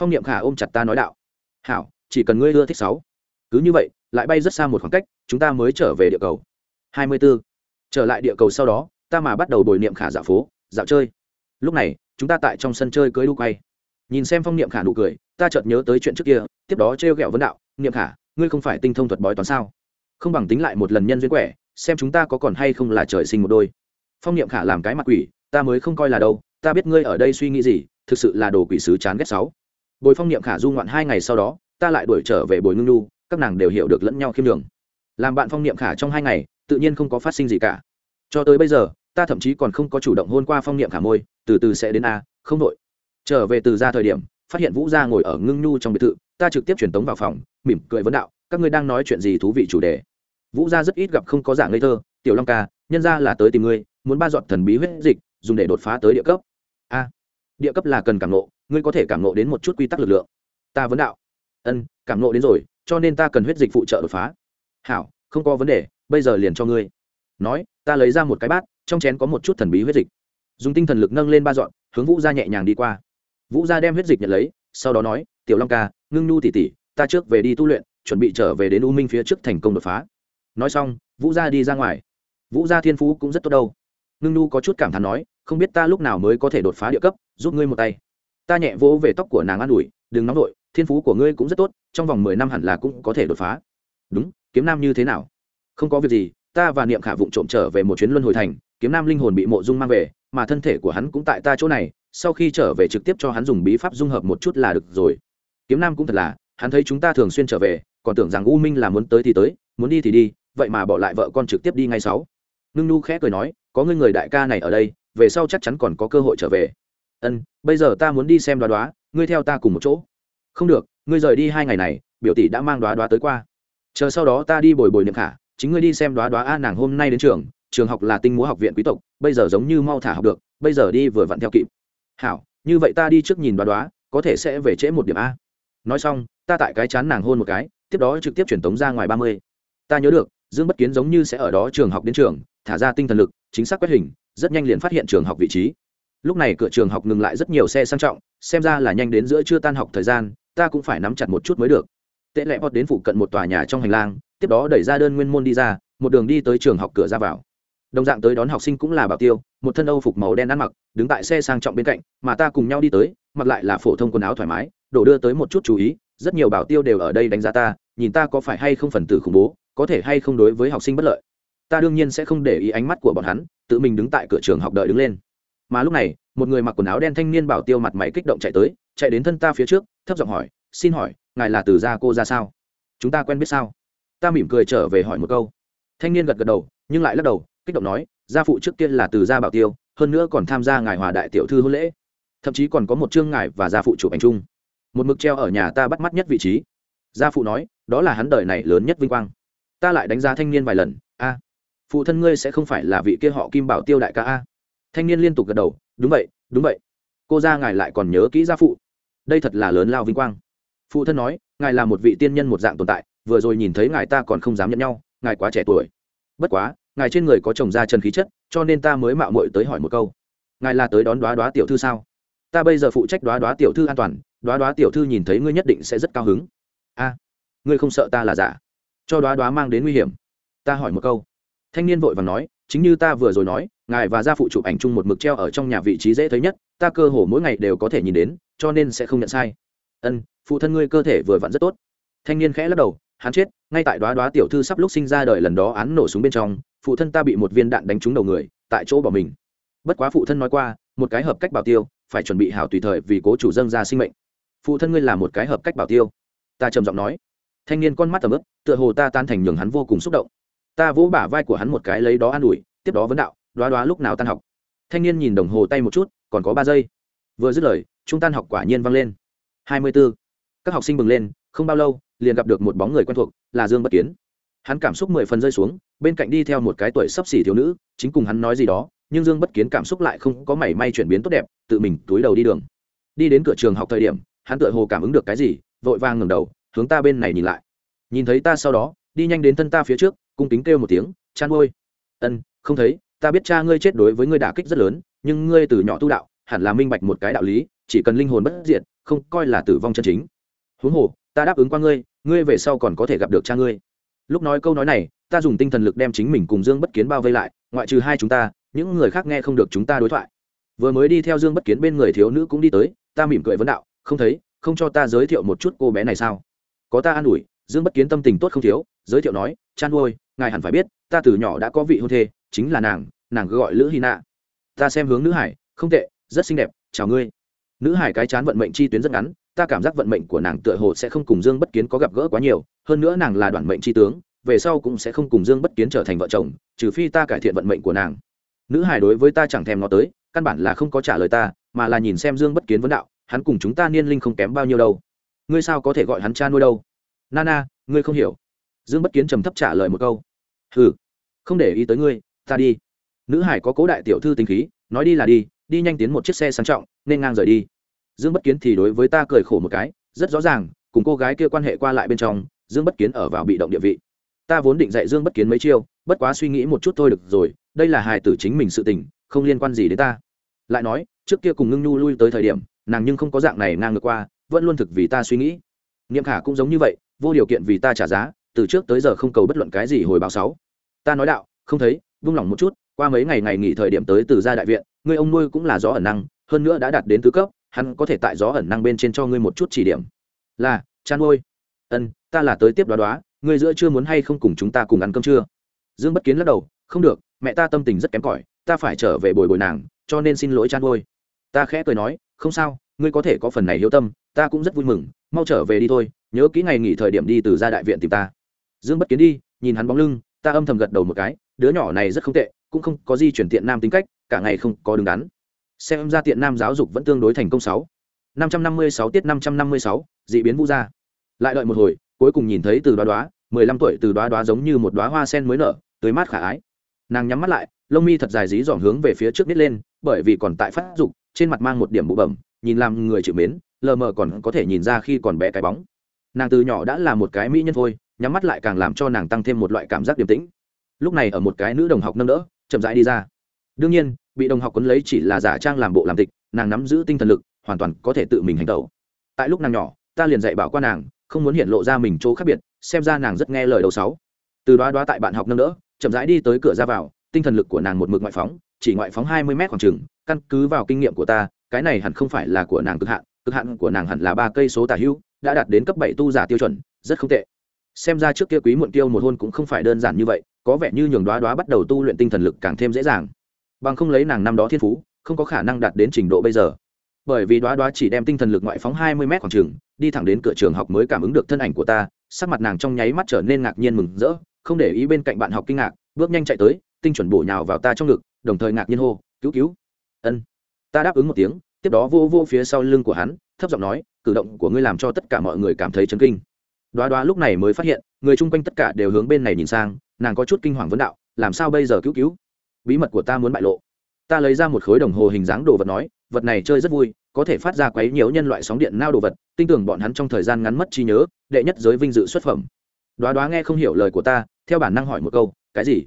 Phong niệm khả ôm chặt ta nói đạo. Hảo, chỉ cần ngươi ưa thích sáu. Cứ như vậy, lại bay rất xa một khoảng cách, chúng ta mới trở về địa cầu. Hai mươi 24. trở lại địa cầu sau đó, ta mà bắt đầu bồi niệm khả dạo phố, dạo chơi. Lúc này, chúng ta tại trong sân chơi cưới đu quay. Nhìn xem phong niệm khả nụ cười, ta chợt nhớ tới chuyện trước kia, tiếp đó trêu ghẹo vấn đạo, niệm khả, ngươi không phải tinh thông thuật bói toán sao? Không bằng tính lại một lần nhân duyên quẻ, xem chúng ta có còn hay không là trời sinh một đôi phong niệm khả làm cái mặt quỷ, ta mới không coi là đâu, ta biết ngươi ở đây suy nghĩ gì, thực sự là đồ quỷ sứ chán ghét sáu. Bồi phong niệm khả du ngoạn hai ngày sau đó, ta lại đuổi trở về bồi ngưng nu các nàng đều hiểu được lẫn nhau khiêm đường làm bạn phong niệm khả trong hai ngày, tự nhiên không có phát sinh gì cả. Cho tới bây giờ, ta thậm chí còn không có chủ động hôn qua phong niệm khả môi, từ từ sẽ đến a, không đội trở về từ ra thời điểm, phát hiện vũ gia ngồi ở ngưng nhu trong biệt thự, ta trực tiếp truyền tống vào phòng, mỉm cười vấn đạo, các ngươi đang nói chuyện gì thú vị chủ đề? Vũ gia rất ít gặp không có giả ngây thơ, tiểu long ca, nhân ra là tới tìm ngươi muốn ba giọt thần bí huyết dịch, dùng để đột phá tới địa cấp. A, địa cấp là cần cảm nộ ngươi có thể cảm nộ đến một chút quy tắc lực lượng. Ta vấn đạo. Ân, cảm nộ đến rồi, cho nên ta cần huyết dịch phụ trợ đột phá. Hảo, không có vấn đề, bây giờ liền cho ngươi. Nói, ta lấy ra một cái bát, trong chén có một chút thần bí huyết dịch. Dùng tinh thần lực nâng lên ba dọn hướng vũ gia nhẹ nhàng đi qua. Vũ gia đem huyết dịch nhận lấy, sau đó nói, tiểu long ca, ngưng nhu tỉ tỉ, ta trước về đi tu luyện, chuẩn bị trở về đến u minh phía trước thành công đột phá. Nói xong, vũ gia đi ra ngoài. Vũ gia thiên phú cũng rất tốt đâu ngưng Nu có chút cảm thán nói, không biết ta lúc nào mới có thể đột phá địa cấp, giúp ngươi một tay. Ta nhẹ vỗ về tóc của nàng an ủi, đừng nóng vội, thiên phú của ngươi cũng rất tốt, trong vòng mười năm hẳn là cũng có thể đột phá. Đúng, kiếm nam như thế nào? Không có việc gì, ta và niệm khả vụng trộm trở về một chuyến luân hồi thành, kiếm nam linh hồn bị mộ dung mang về, mà thân thể của hắn cũng tại ta chỗ này, sau khi trở về trực tiếp cho hắn dùng bí pháp dung hợp một chút là được rồi. Kiếm nam cũng thật là, hắn thấy chúng ta thường xuyên trở về, còn tưởng rằng u minh là muốn tới thì tới, muốn đi thì đi, vậy mà bỏ lại vợ con trực tiếp đi ngay sáu ngưng nu khẽ cười nói, có ngươi người đại ca này ở đây, về sau chắc chắn còn có cơ hội trở về. Ân, bây giờ ta muốn đi xem đoá đoá, ngươi theo ta cùng một chỗ. Không được, ngươi rời đi hai ngày này, biểu tỷ đã mang đoá đoá tới qua. Chờ sau đó ta đi bồi bồi niệm khả, chính ngươi đi xem đoá đoá a, nàng hôm nay đến trường trường học là tinh múa học viện quý tộc, bây giờ giống như mau thả học được, bây giờ đi vừa vặn theo kịp. Hảo, như vậy ta đi trước nhìn đoá đoá, có thể sẽ về trễ một điểm a. Nói xong, ta tại cái chán nàng hôn một cái, tiếp đó trực tiếp truyền tống ra ngoài ba mươi ta nhớ được, dương bất kiến giống như sẽ ở đó trường học đến trường, thả ra tinh thần lực, chính xác quét hình, rất nhanh liền phát hiện trường học vị trí. Lúc này cửa trường học ngừng lại rất nhiều xe sang trọng, xem ra là nhanh đến giữa chưa tan học thời gian, ta cũng phải nắm chặt một chút mới được. Tệ lẹ bọt đến phụ cận một tòa nhà trong hành lang, tiếp đó đẩy ra đơn nguyên môn đi ra, một đường đi tới trường học cửa ra vào. Đồng dạng tới đón học sinh cũng là bảo tiêu, một thân âu phục màu đen ăn mặc, đứng tại xe sang trọng bên cạnh, mà ta cùng nhau đi tới, mặc lại là phổ thông quần áo thoải mái, đổ đưa tới một chút chú ý, rất nhiều bảo tiêu đều ở đây đánh giá ta, nhìn ta có phải hay không phần tử khủng bố có thể hay không đối với học sinh bất lợi. Ta đương nhiên sẽ không để ý ánh mắt của bọn hắn, tự mình đứng tại cửa trường học đợi đứng lên. Mà lúc này, một người mặc quần áo đen thanh niên bảo tiêu mặt mày kích động chạy tới, chạy đến thân ta phía trước, thấp giọng hỏi, xin hỏi, ngài là từ gia cô ra sao? Chúng ta quen biết sao? Ta mỉm cười trở về hỏi một câu. Thanh niên gật gật đầu, nhưng lại lắc đầu, kích động nói, gia phụ trước kia là từ gia bảo tiêu, hơn nữa còn tham gia ngài hòa đại tiểu thư hôn lễ. Thậm chí còn có một chương ngài và gia phụ chụp ảnh chung. Một mực treo ở nhà ta bắt mắt nhất vị trí. Gia phụ nói, đó là hắn đời này lớn nhất vinh quang ta lại đánh giá thanh niên vài lần, a, phụ thân ngươi sẽ không phải là vị kia họ kim bảo tiêu đại ca a. Thanh niên liên tục gật đầu, đúng vậy đúng vậy. Cô ra ngài lại còn nhớ kỹ gia phụ. Đây thật là lớn lao vinh quang. Phụ thân nói, ngài là một vị tiên nhân một dạng tồn tại, vừa rồi nhìn thấy ngài ta còn không dám nhận nhau, ngài quá trẻ tuổi. Bất quá, ngài trên người có chồng da chân khí chất, cho nên ta mới mạo muội tới hỏi một câu. Ngài là tới đón đoá đoá tiểu thư sao? Ta bây giờ phụ trách đoá đoá tiểu thư an toàn đoá đoá tiểu thư nhìn thấy ngươi nhất định sẽ rất cao hứng. A, ngươi không sợ ta là giả? Cho đoá đoá mang đến nguy hiểm. Ta hỏi một câu. Thanh niên vội và nói, chính như ta vừa rồi nói, ngài và gia phụ chụp ảnh chung một mực treo ở trong nhà vị trí dễ thấy nhất, ta cơ hồ mỗi ngày đều có thể nhìn đến, cho nên sẽ không nhận sai. Ân, phụ thân ngươi cơ thể vừa vặn rất tốt. Thanh niên khẽ lắc đầu, hắn chết, ngay tại đoá đoá tiểu thư sắp lúc sinh ra đời lần đó án nổ súng bên trong, phụ thân ta bị một viên đạn đánh trúng đầu người, tại chỗ bỏ mình. Bất quá phụ thân nói qua, một cái hợp cách bảo tiêu, phải chuẩn bị hảo tùy thời vì cố chủ dâng ra sinh mệnh. Phụ thân ngươi là một cái hợp cách bảo tiêu. Ta trầm giọng nói thanh niên con mắt tầm ướp tựa hồ ta tan thành nhường hắn vô cùng xúc động. Ta vỗ bả vai của hắn một cái lấy đó an ủi, tiếp đó vấn đạo, đoá đoá lúc nào tan học? Thanh niên nhìn đồng hồ tay một chút, còn có ba giây. Vừa dứt lời, trung tan học quả nhiên vang lên. Hai mươi b ố các học sinh bừng lên, không bao lâu, liền gặp được một bóng người quen thuộc, là dương bất kiến. Hắn cảm xúc mười phần rơi xuống, bên cạnh đi theo một cái tuổi sắp xỉ thiếu nữ, chính cùng hắn nói gì đó, nhưng dương bất kiến cảm xúc lại không có mảy may chuyển biến tốt đẹp, tự mình túi đầu đi đường. Đi đến cửa trường học thời điểm, hắn tựa hồ cảm ứng được cái gì, vội vàng ngẩng đầu hướng ta bên này nhìn lại. Nhìn thấy ta sau đó, đi nhanh đến thân ta phía trước, cung kính kêu một tiếng, chan ôi ân, không thấy, ta biết cha ngươi chết đối với ngươi đả kích rất lớn, nhưng ngươi từ nhỏ tu đạo, hẳn là minh bạch một cái đạo lý, chỉ cần linh hồn bất diệt, không coi là tử vong chân chính. Huống hồ, ta đáp ứng qua ngươi ngươi về sau còn có thể gặp được cha ngươi. Lúc nói câu nói này, ta dùng tinh thần lực đem chính mình cùng dương bất kiến bao vây lại, ngoại trừ hai chúng ta, những người khác nghe không được chúng ta đối thoại. Vừa mới đi theo dương bất kiến bên người thiếu nữ cũng đi tới, ta mỉm cười vấn đạo, không thấy, không cho ta giới thiệu một chút cô bé này sao? Có ta an ủi, dương bất kiến tâm tình tốt không thiếu, giới thiệu nói, chan ôi ngài hẳn phải biết, ta từ nhỏ đã có vị hôn thê, chính là nàng nàng gọi lữ hy nạ ta xem hướng nữ hải, không tệ, rất xinh đẹp, chào ngươi. Nữ hải cái chán vận mệnh chi tuyến rất ngắn, ta cảm giác vận mệnh của nàng tựa hồ sẽ không cùng dương bất kiến có gặp gỡ quá nhiều, hơn nữa nàng là đoàn mệnh chi tướng, về sau cũng sẽ không cùng dương bất kiến trở thành vợ chồng, trừ phi ta cải thiện vận mệnh của nàng. Nữ hải đối với ta chẳng thèm nó tới, căn bản là không có trả lời ta, mà là nhìn xem dương bất kiến vấn đạo, hắn cùng chúng ta niên linh không kém bao nhiêu đâu ngươi sao có thể gọi hắn cha nuôi đâu? Nana, ngươi không hiểu. Dương bất kiến trầm thấp trả lời một câu. Ừ không để ý tới ngươi, ta đi. Nữ hải có cố đại tiểu thư tính khí, nói đi là đi đi nhanh tiến một chiếc xe sang trọng, nên ngang rời đi. Dương bất kiến thì đối với ta cười khổ một cái, rất rõ ràng, cùng cô gái kia quan hệ qua lại bên trong, dương bất kiến ở vào bị động địa vị. Ta vốn định dạy dương bất kiến mấy chiêu, bất quá suy nghĩ một chút thôi được rồi, đây là hài tử chính mình sự tình, không liên quan gì đến ta. Lại nói, trước kia cùng ngưng nhu lui tới thời điểm, nàng nhưng không có dạng này ngang ngược qua vẫn luôn thực vì ta suy nghĩ. Niệm khả cũng giống như vậy, vô điều kiện vì ta trả giá, từ trước tới giờ không cầu bất luận cái gì hồi báo sáu. Ta nói đạo, không thấy, vung lòng một chút, qua mấy ngày ngày nghỉ thời điểm tới từ gia đại viện, người ông nuôi cũng là gió ẩn năng, hơn nữa đã đạt đến tứ cấp, hắn có thể tại gió ẩn năng bên trên cho ngươi một chút chỉ điểm. Là, chan ôi ân, ta là tới tiếp đoá đoá, ngươi giữa chưa muốn hay không cùng chúng ta cùng ăn cơm trưa? Dương bất kiến lắc đầu, không được, mẹ ta tâm tình rất kém cỏi, ta phải trở về bồi bồi nàng, cho nên xin lỗi chan ôi ta khẽ cười nói, không sao ngươi có thể có phần này hiếu tâm, ta cũng rất vui mừng, mau trở về đi thôi, nhớ kỹ ngày nghỉ thời điểm đi từ ra đại viện tìm ta. Dương bất kiến đi, nhìn hắn bóng lưng, ta âm thầm gật đầu một cái, đứa nhỏ này rất không tệ, cũng không có gì chuyển tiện nam tính cách, cả ngày không có đứng đắn. Xem ra tiện nam giáo dục vẫn tương đối thành công sáu. năm trăm năm mươi sáu tiết năm trăm năm mươi sáu, dị biến vũ gia. Lại đợi một hồi, cuối cùng nhìn thấy từ đoá đoá, mười lăm tuổi từ đoá đoá giống như một đoá hoa sen mới nở, tươi mát khả ái. Nàng nhắm mắt lại, lông mi thật dài dí dỏm hướng về phía trước nít lên, bởi vì còn tại phát dục, trên mặt mang một điểm bụ bẩm nhìn làm người chịu mến, lờ mờ còn có thể nhìn ra khi còn bé cái bóng. Nàng từ nhỏ đã là một cái mỹ nhân thôi, nhắm mắt lại càng làm cho nàng tăng thêm một loại cảm giác điềm tĩnh. Lúc này ở một cái nữ đồng học nâng đỡ, chậm rãi đi ra. Đương nhiên, bị đồng học quấn lấy chỉ là giả trang làm bộ làm tịch, nàng nắm giữ tinh thần lực, hoàn toàn có thể tự mình hành tẩu. Tại lúc nàng nhỏ, ta liền dạy bảo qua nàng, không muốn hiện lộ ra mình chỗ khác biệt, xem ra nàng rất nghe lời đầu sáu. Từ đoá đoá tại bạn học nâng đỡ, chậm rãi đi tới cửa ra vào, tinh thần lực của nàng một mực ngoại phóng, chỉ ngoại phóng hai mươi mét khoảng trừng căn cứ vào kinh nghiệm của ta cái này hẳn không phải là của nàng cực hạn cực hạn của nàng hẳn là ba cây số tả hữu, đã đạt đến cấp bảy tu giả tiêu chuẩn, rất không tệ. Xem ra trước kia quý muộn tiêu một hôn cũng không phải đơn giản như vậy, có vẻ như nhường đoá đoá bắt đầu tu luyện tinh thần lực càng thêm dễ dàng. Bằng không lấy nàng năm đó thiên phú, không có khả năng đạt đến trình độ bây giờ. Bởi vì đoá đoá chỉ đem tinh thần lực ngoại phóng hai mươi m khoảng trường, đi thẳng đến cửa trường học mới cảm ứng được thân ảnh của ta, sắc mặt nàng trong nháy mắt trở nên ngạc nhiên mừng rỡ, không để ý bên cạnh bạn học kinh ngạc, bước nhanh chạy tới, tinh chuẩn bổ nhào vào ta trong ngực, đồng thời ngạc nhiên hô, cứu cứu. Ân ta đáp ứng một tiếng, tiếp đó vô vô phía sau lưng của hắn, thấp giọng nói, cử động của ngươi làm cho tất cả mọi người cảm thấy chấn kinh. Đoá đoá lúc này mới phát hiện, người chung quanh tất cả đều hướng bên này nhìn sang, nàng có chút kinh hoàng vấn đạo, làm sao bây giờ, cứu cứu? Bí mật của ta muốn bại lộ. Ta lấy ra một khối đồng hồ hình dáng đồ vật nói, vật này chơi rất vui, có thể phát ra quấy nhiều nhân loại sóng điện nao đồ vật, tin tưởng bọn hắn trong thời gian ngắn mất trí nhớ, đệ nhất giới vinh dự xuất phẩm. Đoá đoá nghe không hiểu lời của ta, theo bản năng hỏi một câu, cái gì?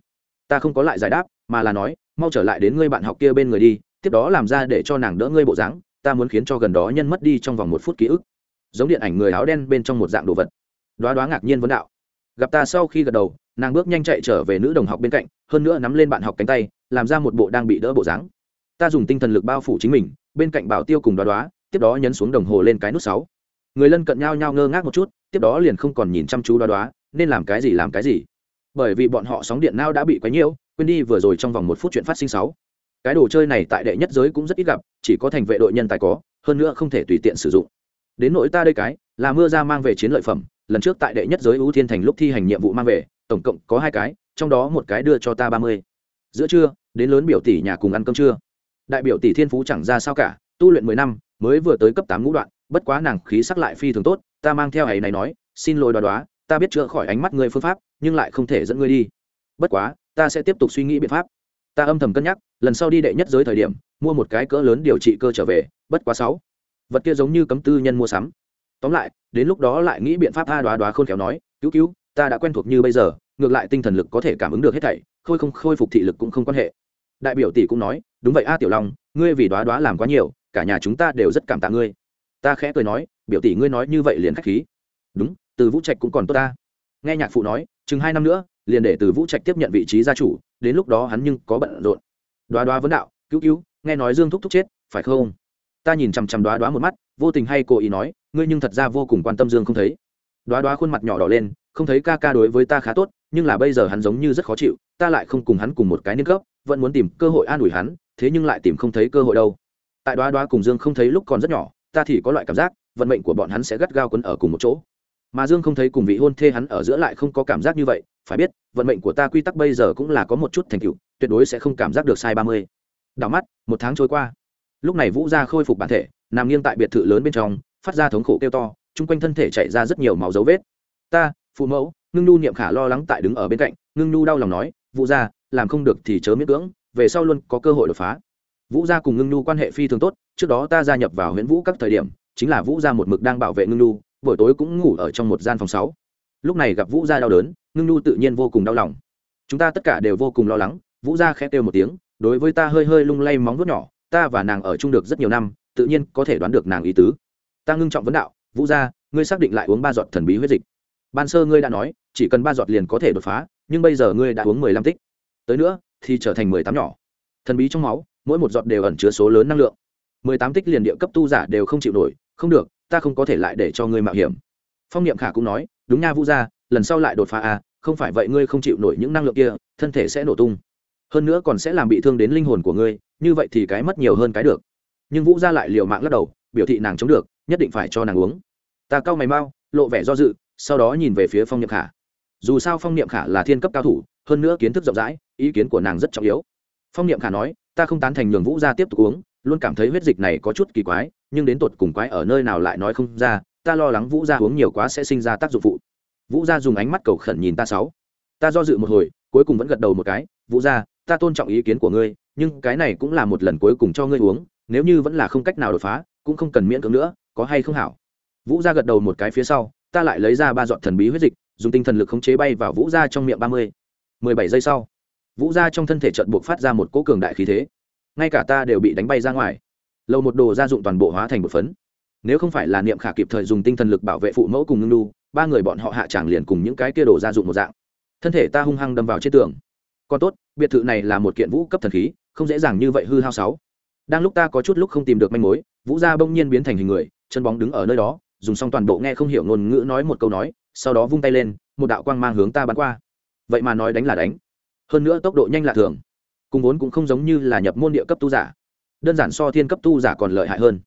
Ta không có lại giải đáp, mà là nói, mau trở lại đến ngươi bạn học kia bên người đi tiếp đó làm ra để cho nàng đỡ ngươi bộ dáng, ta muốn khiến cho gần đó nhân mất đi trong vòng một phút ký ức. Giống điện ảnh người áo đen bên trong một dạng đồ vật. Đoá đoá ngạc nhiên vấn đạo. Gặp ta sau khi gật đầu, nàng bước nhanh chạy trở về nữ đồng học bên cạnh, hơn nữa nắm lên bạn học cánh tay, làm ra một bộ đang bị đỡ bộ dáng. Ta dùng tinh thần lực bao phủ chính mình, bên cạnh bảo tiêu cùng đoá đoá, tiếp đó nhấn xuống đồng hồ lên cái nút sáu. Người lân cận nhau nhau ngơ ngác một chút, tiếp đó liền không còn nhìn chăm chú đoá đoá, nên làm cái gì làm cái gì. Bởi vì bọn họ sóng điện nao đã bị quấy nhiễu, quên đi vừa rồi trong vòng một phút chuyện phát sinh sáu cái đồ chơi này tại đệ nhất giới cũng rất ít gặp, chỉ có thành vệ đội nhân tài có, hơn nữa không thể tùy tiện sử dụng. Đến nỗi ta đây cái, là mưa ra mang về chiến lợi phẩm, lần trước tại đệ nhất giới ưu thiên thành lúc thi hành nhiệm vụ mang về, tổng cộng có hai cái, trong đó một cái đưa cho ta ba mươi. Giữa trưa, đến lớn biểu tỷ nhà cùng ăn cơm trưa. Đại biểu tỷ thiên phú chẳng ra sao cả, tu luyện mười năm, mới vừa tới cấp tám ngũ đoạn, bất quá nàng khí sắc lại phi thường tốt, ta mang theo ấy này nói, xin lỗi đoá đoá, ta biết chữa khỏi ánh mắt ngươi phương pháp, nhưng lại không thể dẫn ngươi đi. Bất quá, ta sẽ tiếp tục suy nghĩ biện pháp ta âm thầm cân nhắc, lần sau đi đệ nhất giới thời điểm, mua một cái cỡ lớn điều trị cơ trở về, bất quá sáu. Vật kia giống như cấm tư nhân mua sắm. Tóm lại, đến lúc đó lại nghĩ biện pháp tha đoá đoá khôn khéo nói, cứu cứu, ta đã quen thuộc như bây giờ, ngược lại tinh thần lực có thể cảm ứng được hết thảy, khôi không, khôi phục thị lực cũng không quan hệ. Đại biểu tỷ cũng nói, đúng vậy a, tiểu long, ngươi vì đoá đoá làm quá nhiều, cả nhà chúng ta đều rất cảm tạ ngươi. Ta khẽ cười nói, biểu tỷ ngươi nói như vậy liền khách khí. Đúng, từ vũ trạch cũng còn tốt ta. Nghe nhạc phụ nói chừng hai năm nữa, liền để từ vũ trạch tiếp nhận vị trí gia chủ, đến lúc đó hắn nhưng có bận rộn. Đoá đoá vấn đạo, cứu cứu, nghe nói dương thúc thúc chết, phải không? Ta nhìn chằm chằm đoá đoá một mắt, vô tình hay cố ý nói, ngươi nhưng thật ra vô cùng quan tâm dương không thấy. Đoá đoá khuôn mặt nhỏ đỏ lên, không thấy ca ca đối với ta khá tốt, nhưng là bây giờ hắn giống như rất khó chịu, ta lại không cùng hắn cùng một cái niên cấp, vẫn muốn tìm cơ hội an ủi hắn, thế nhưng lại tìm không thấy cơ hội đâu. Tại đoá đoá cùng dương không thấy lúc còn rất nhỏ, ta thì có loại cảm giác, vận mệnh của bọn hắn sẽ gắt gao quấn ở cùng một chỗ mà dương không thấy cùng vị hôn thê hắn ở giữa lại không có cảm giác như vậy, phải biết, vận mệnh của ta quy tắc bây giờ cũng là có một chút thành tựu, tuyệt đối sẽ không cảm giác được sai ba mươi. Đảo mắt, một tháng trôi qua. Lúc này vũ gia khôi phục bản thể, nằm nghiêng tại biệt thự lớn bên trong, phát ra thống khổ kêu to, chung quanh thân thể chạy ra rất nhiều máu dấu vết. Ta, phụ mẫu, ngưng nu niệm khả lo lắng tại đứng ở bên cạnh, ngưng nu đau lòng nói, vũ gia, làm không được thì chớ miễn cưỡng, về sau luôn có cơ hội đột phá. Vũ gia cùng ngưng nu quan hệ phi thường tốt, trước đó ta gia nhập vào huyện vũ các thời điểm, chính là vũ gia một mực đang bảo vệ ngưng nu buổi tối cũng ngủ ở trong một gian phòng sáu. Lúc này gặp vũ gia đau đớn, ngưng nhu tự nhiên vô cùng đau lòng. Chúng ta tất cả đều vô cùng lo lắng, vũ gia khẽ kêu một tiếng, đối với ta hơi hơi lung lay móng vuốt nhỏ, ta và nàng ở chung được rất nhiều năm, tự nhiên có thể đoán được nàng ý tứ. Ta ngưng trọng vấn đạo, vũ gia, ngươi xác định lại uống ba giọt thần bí huyết dịch. Ban sơ ngươi đã nói, chỉ cần ba giọt liền có thể đột phá, nhưng bây giờ ngươi đã uống mười lăm tích. Tới nữa, thì trở thành mười tám nhỏ. Thần bí trong máu, mỗi một giọt đều ẩn chứa số lớn năng lượng. Mười tám tích liền địa cấp tu giả đều không chịu nổi, không được ta không có thể lại để cho ngươi mạo hiểm. Phong niệm khả cũng nói, đúng nha vũ gia, lần sau lại đột phá à không phải vậy ngươi không chịu nổi những năng lượng kia, thân thể sẽ nổ tung. Hơn nữa còn sẽ làm bị thương đến linh hồn của ngươi, như vậy thì cái mất nhiều hơn cái được. Nhưng vũ gia lại liều mạng lắc đầu, biểu thị nàng chống được, nhất định phải cho nàng uống. Ta cau mày mau, lộ vẻ do dự, sau đó nhìn về phía phong niệm khả. Dù sao phong niệm khả là thiên cấp cao thủ, hơn nữa kiến thức rộng rãi, ý kiến của nàng rất trọng yếu. Phong niệm khả nói, ta không tán thành nhường vũ gia tiếp tục uống, luôn cảm thấy huyết dịch này có chút kỳ quái nhưng đến tột cùng quái ở nơi nào lại nói không ra, ta lo lắng vũ gia uống nhiều quá sẽ sinh ra tác dụng phụ. Vũ gia dùng ánh mắt cầu khẩn nhìn ta sáu. Ta do dự một hồi, cuối cùng vẫn gật đầu một cái, vũ gia, ta tôn trọng ý kiến của ngươi, nhưng cái này cũng là một lần cuối cùng cho ngươi uống, nếu như vẫn là không cách nào đột phá, cũng không cần miễn cưỡng nữa, có hay không hảo? Vũ gia gật đầu một cái phía sau, ta lại lấy ra ba giọt thần bí huyết dịch, dùng tinh thần lực khống chế bay vào vũ gia trong miệng ba mươi. Mười bảy giây sau, vũ gia trong thân thể trận buộc phát ra một cỗ cường đại khí thế. Ngay cả ta đều bị đánh bay ra ngoài lâu một đồ gia dụng toàn bộ hóa thành một phấn. Nếu không phải là niệm khả kịp thời dùng tinh thần lực bảo vệ phụ mẫu cùng ngưng đu ba người bọn họ hạ tràng liền cùng những cái kia đồ gia dụng một dạng. Thân thể ta hung hăng đâm vào trên tường. Còn tốt, biệt thự này là một kiện vũ cấp thần khí, không dễ dàng như vậy hư hao sáu. Đang lúc ta có chút lúc không tìm được manh mối, vũ gia bỗng nhiên biến thành hình người, chân bóng đứng ở nơi đó, dùng xong toàn bộ nghe không hiểu ngôn ngữ nói một câu nói, sau đó vung tay lên, một đạo quang mang hướng ta bắn qua. Vậy mà nói đánh là đánh. Hơn nữa tốc độ nhanh lạ thường, cùng vốn cũng không giống như là nhập môn địa cấp tu giả đơn giản so thiên cấp tu giả còn lợi hại hơn.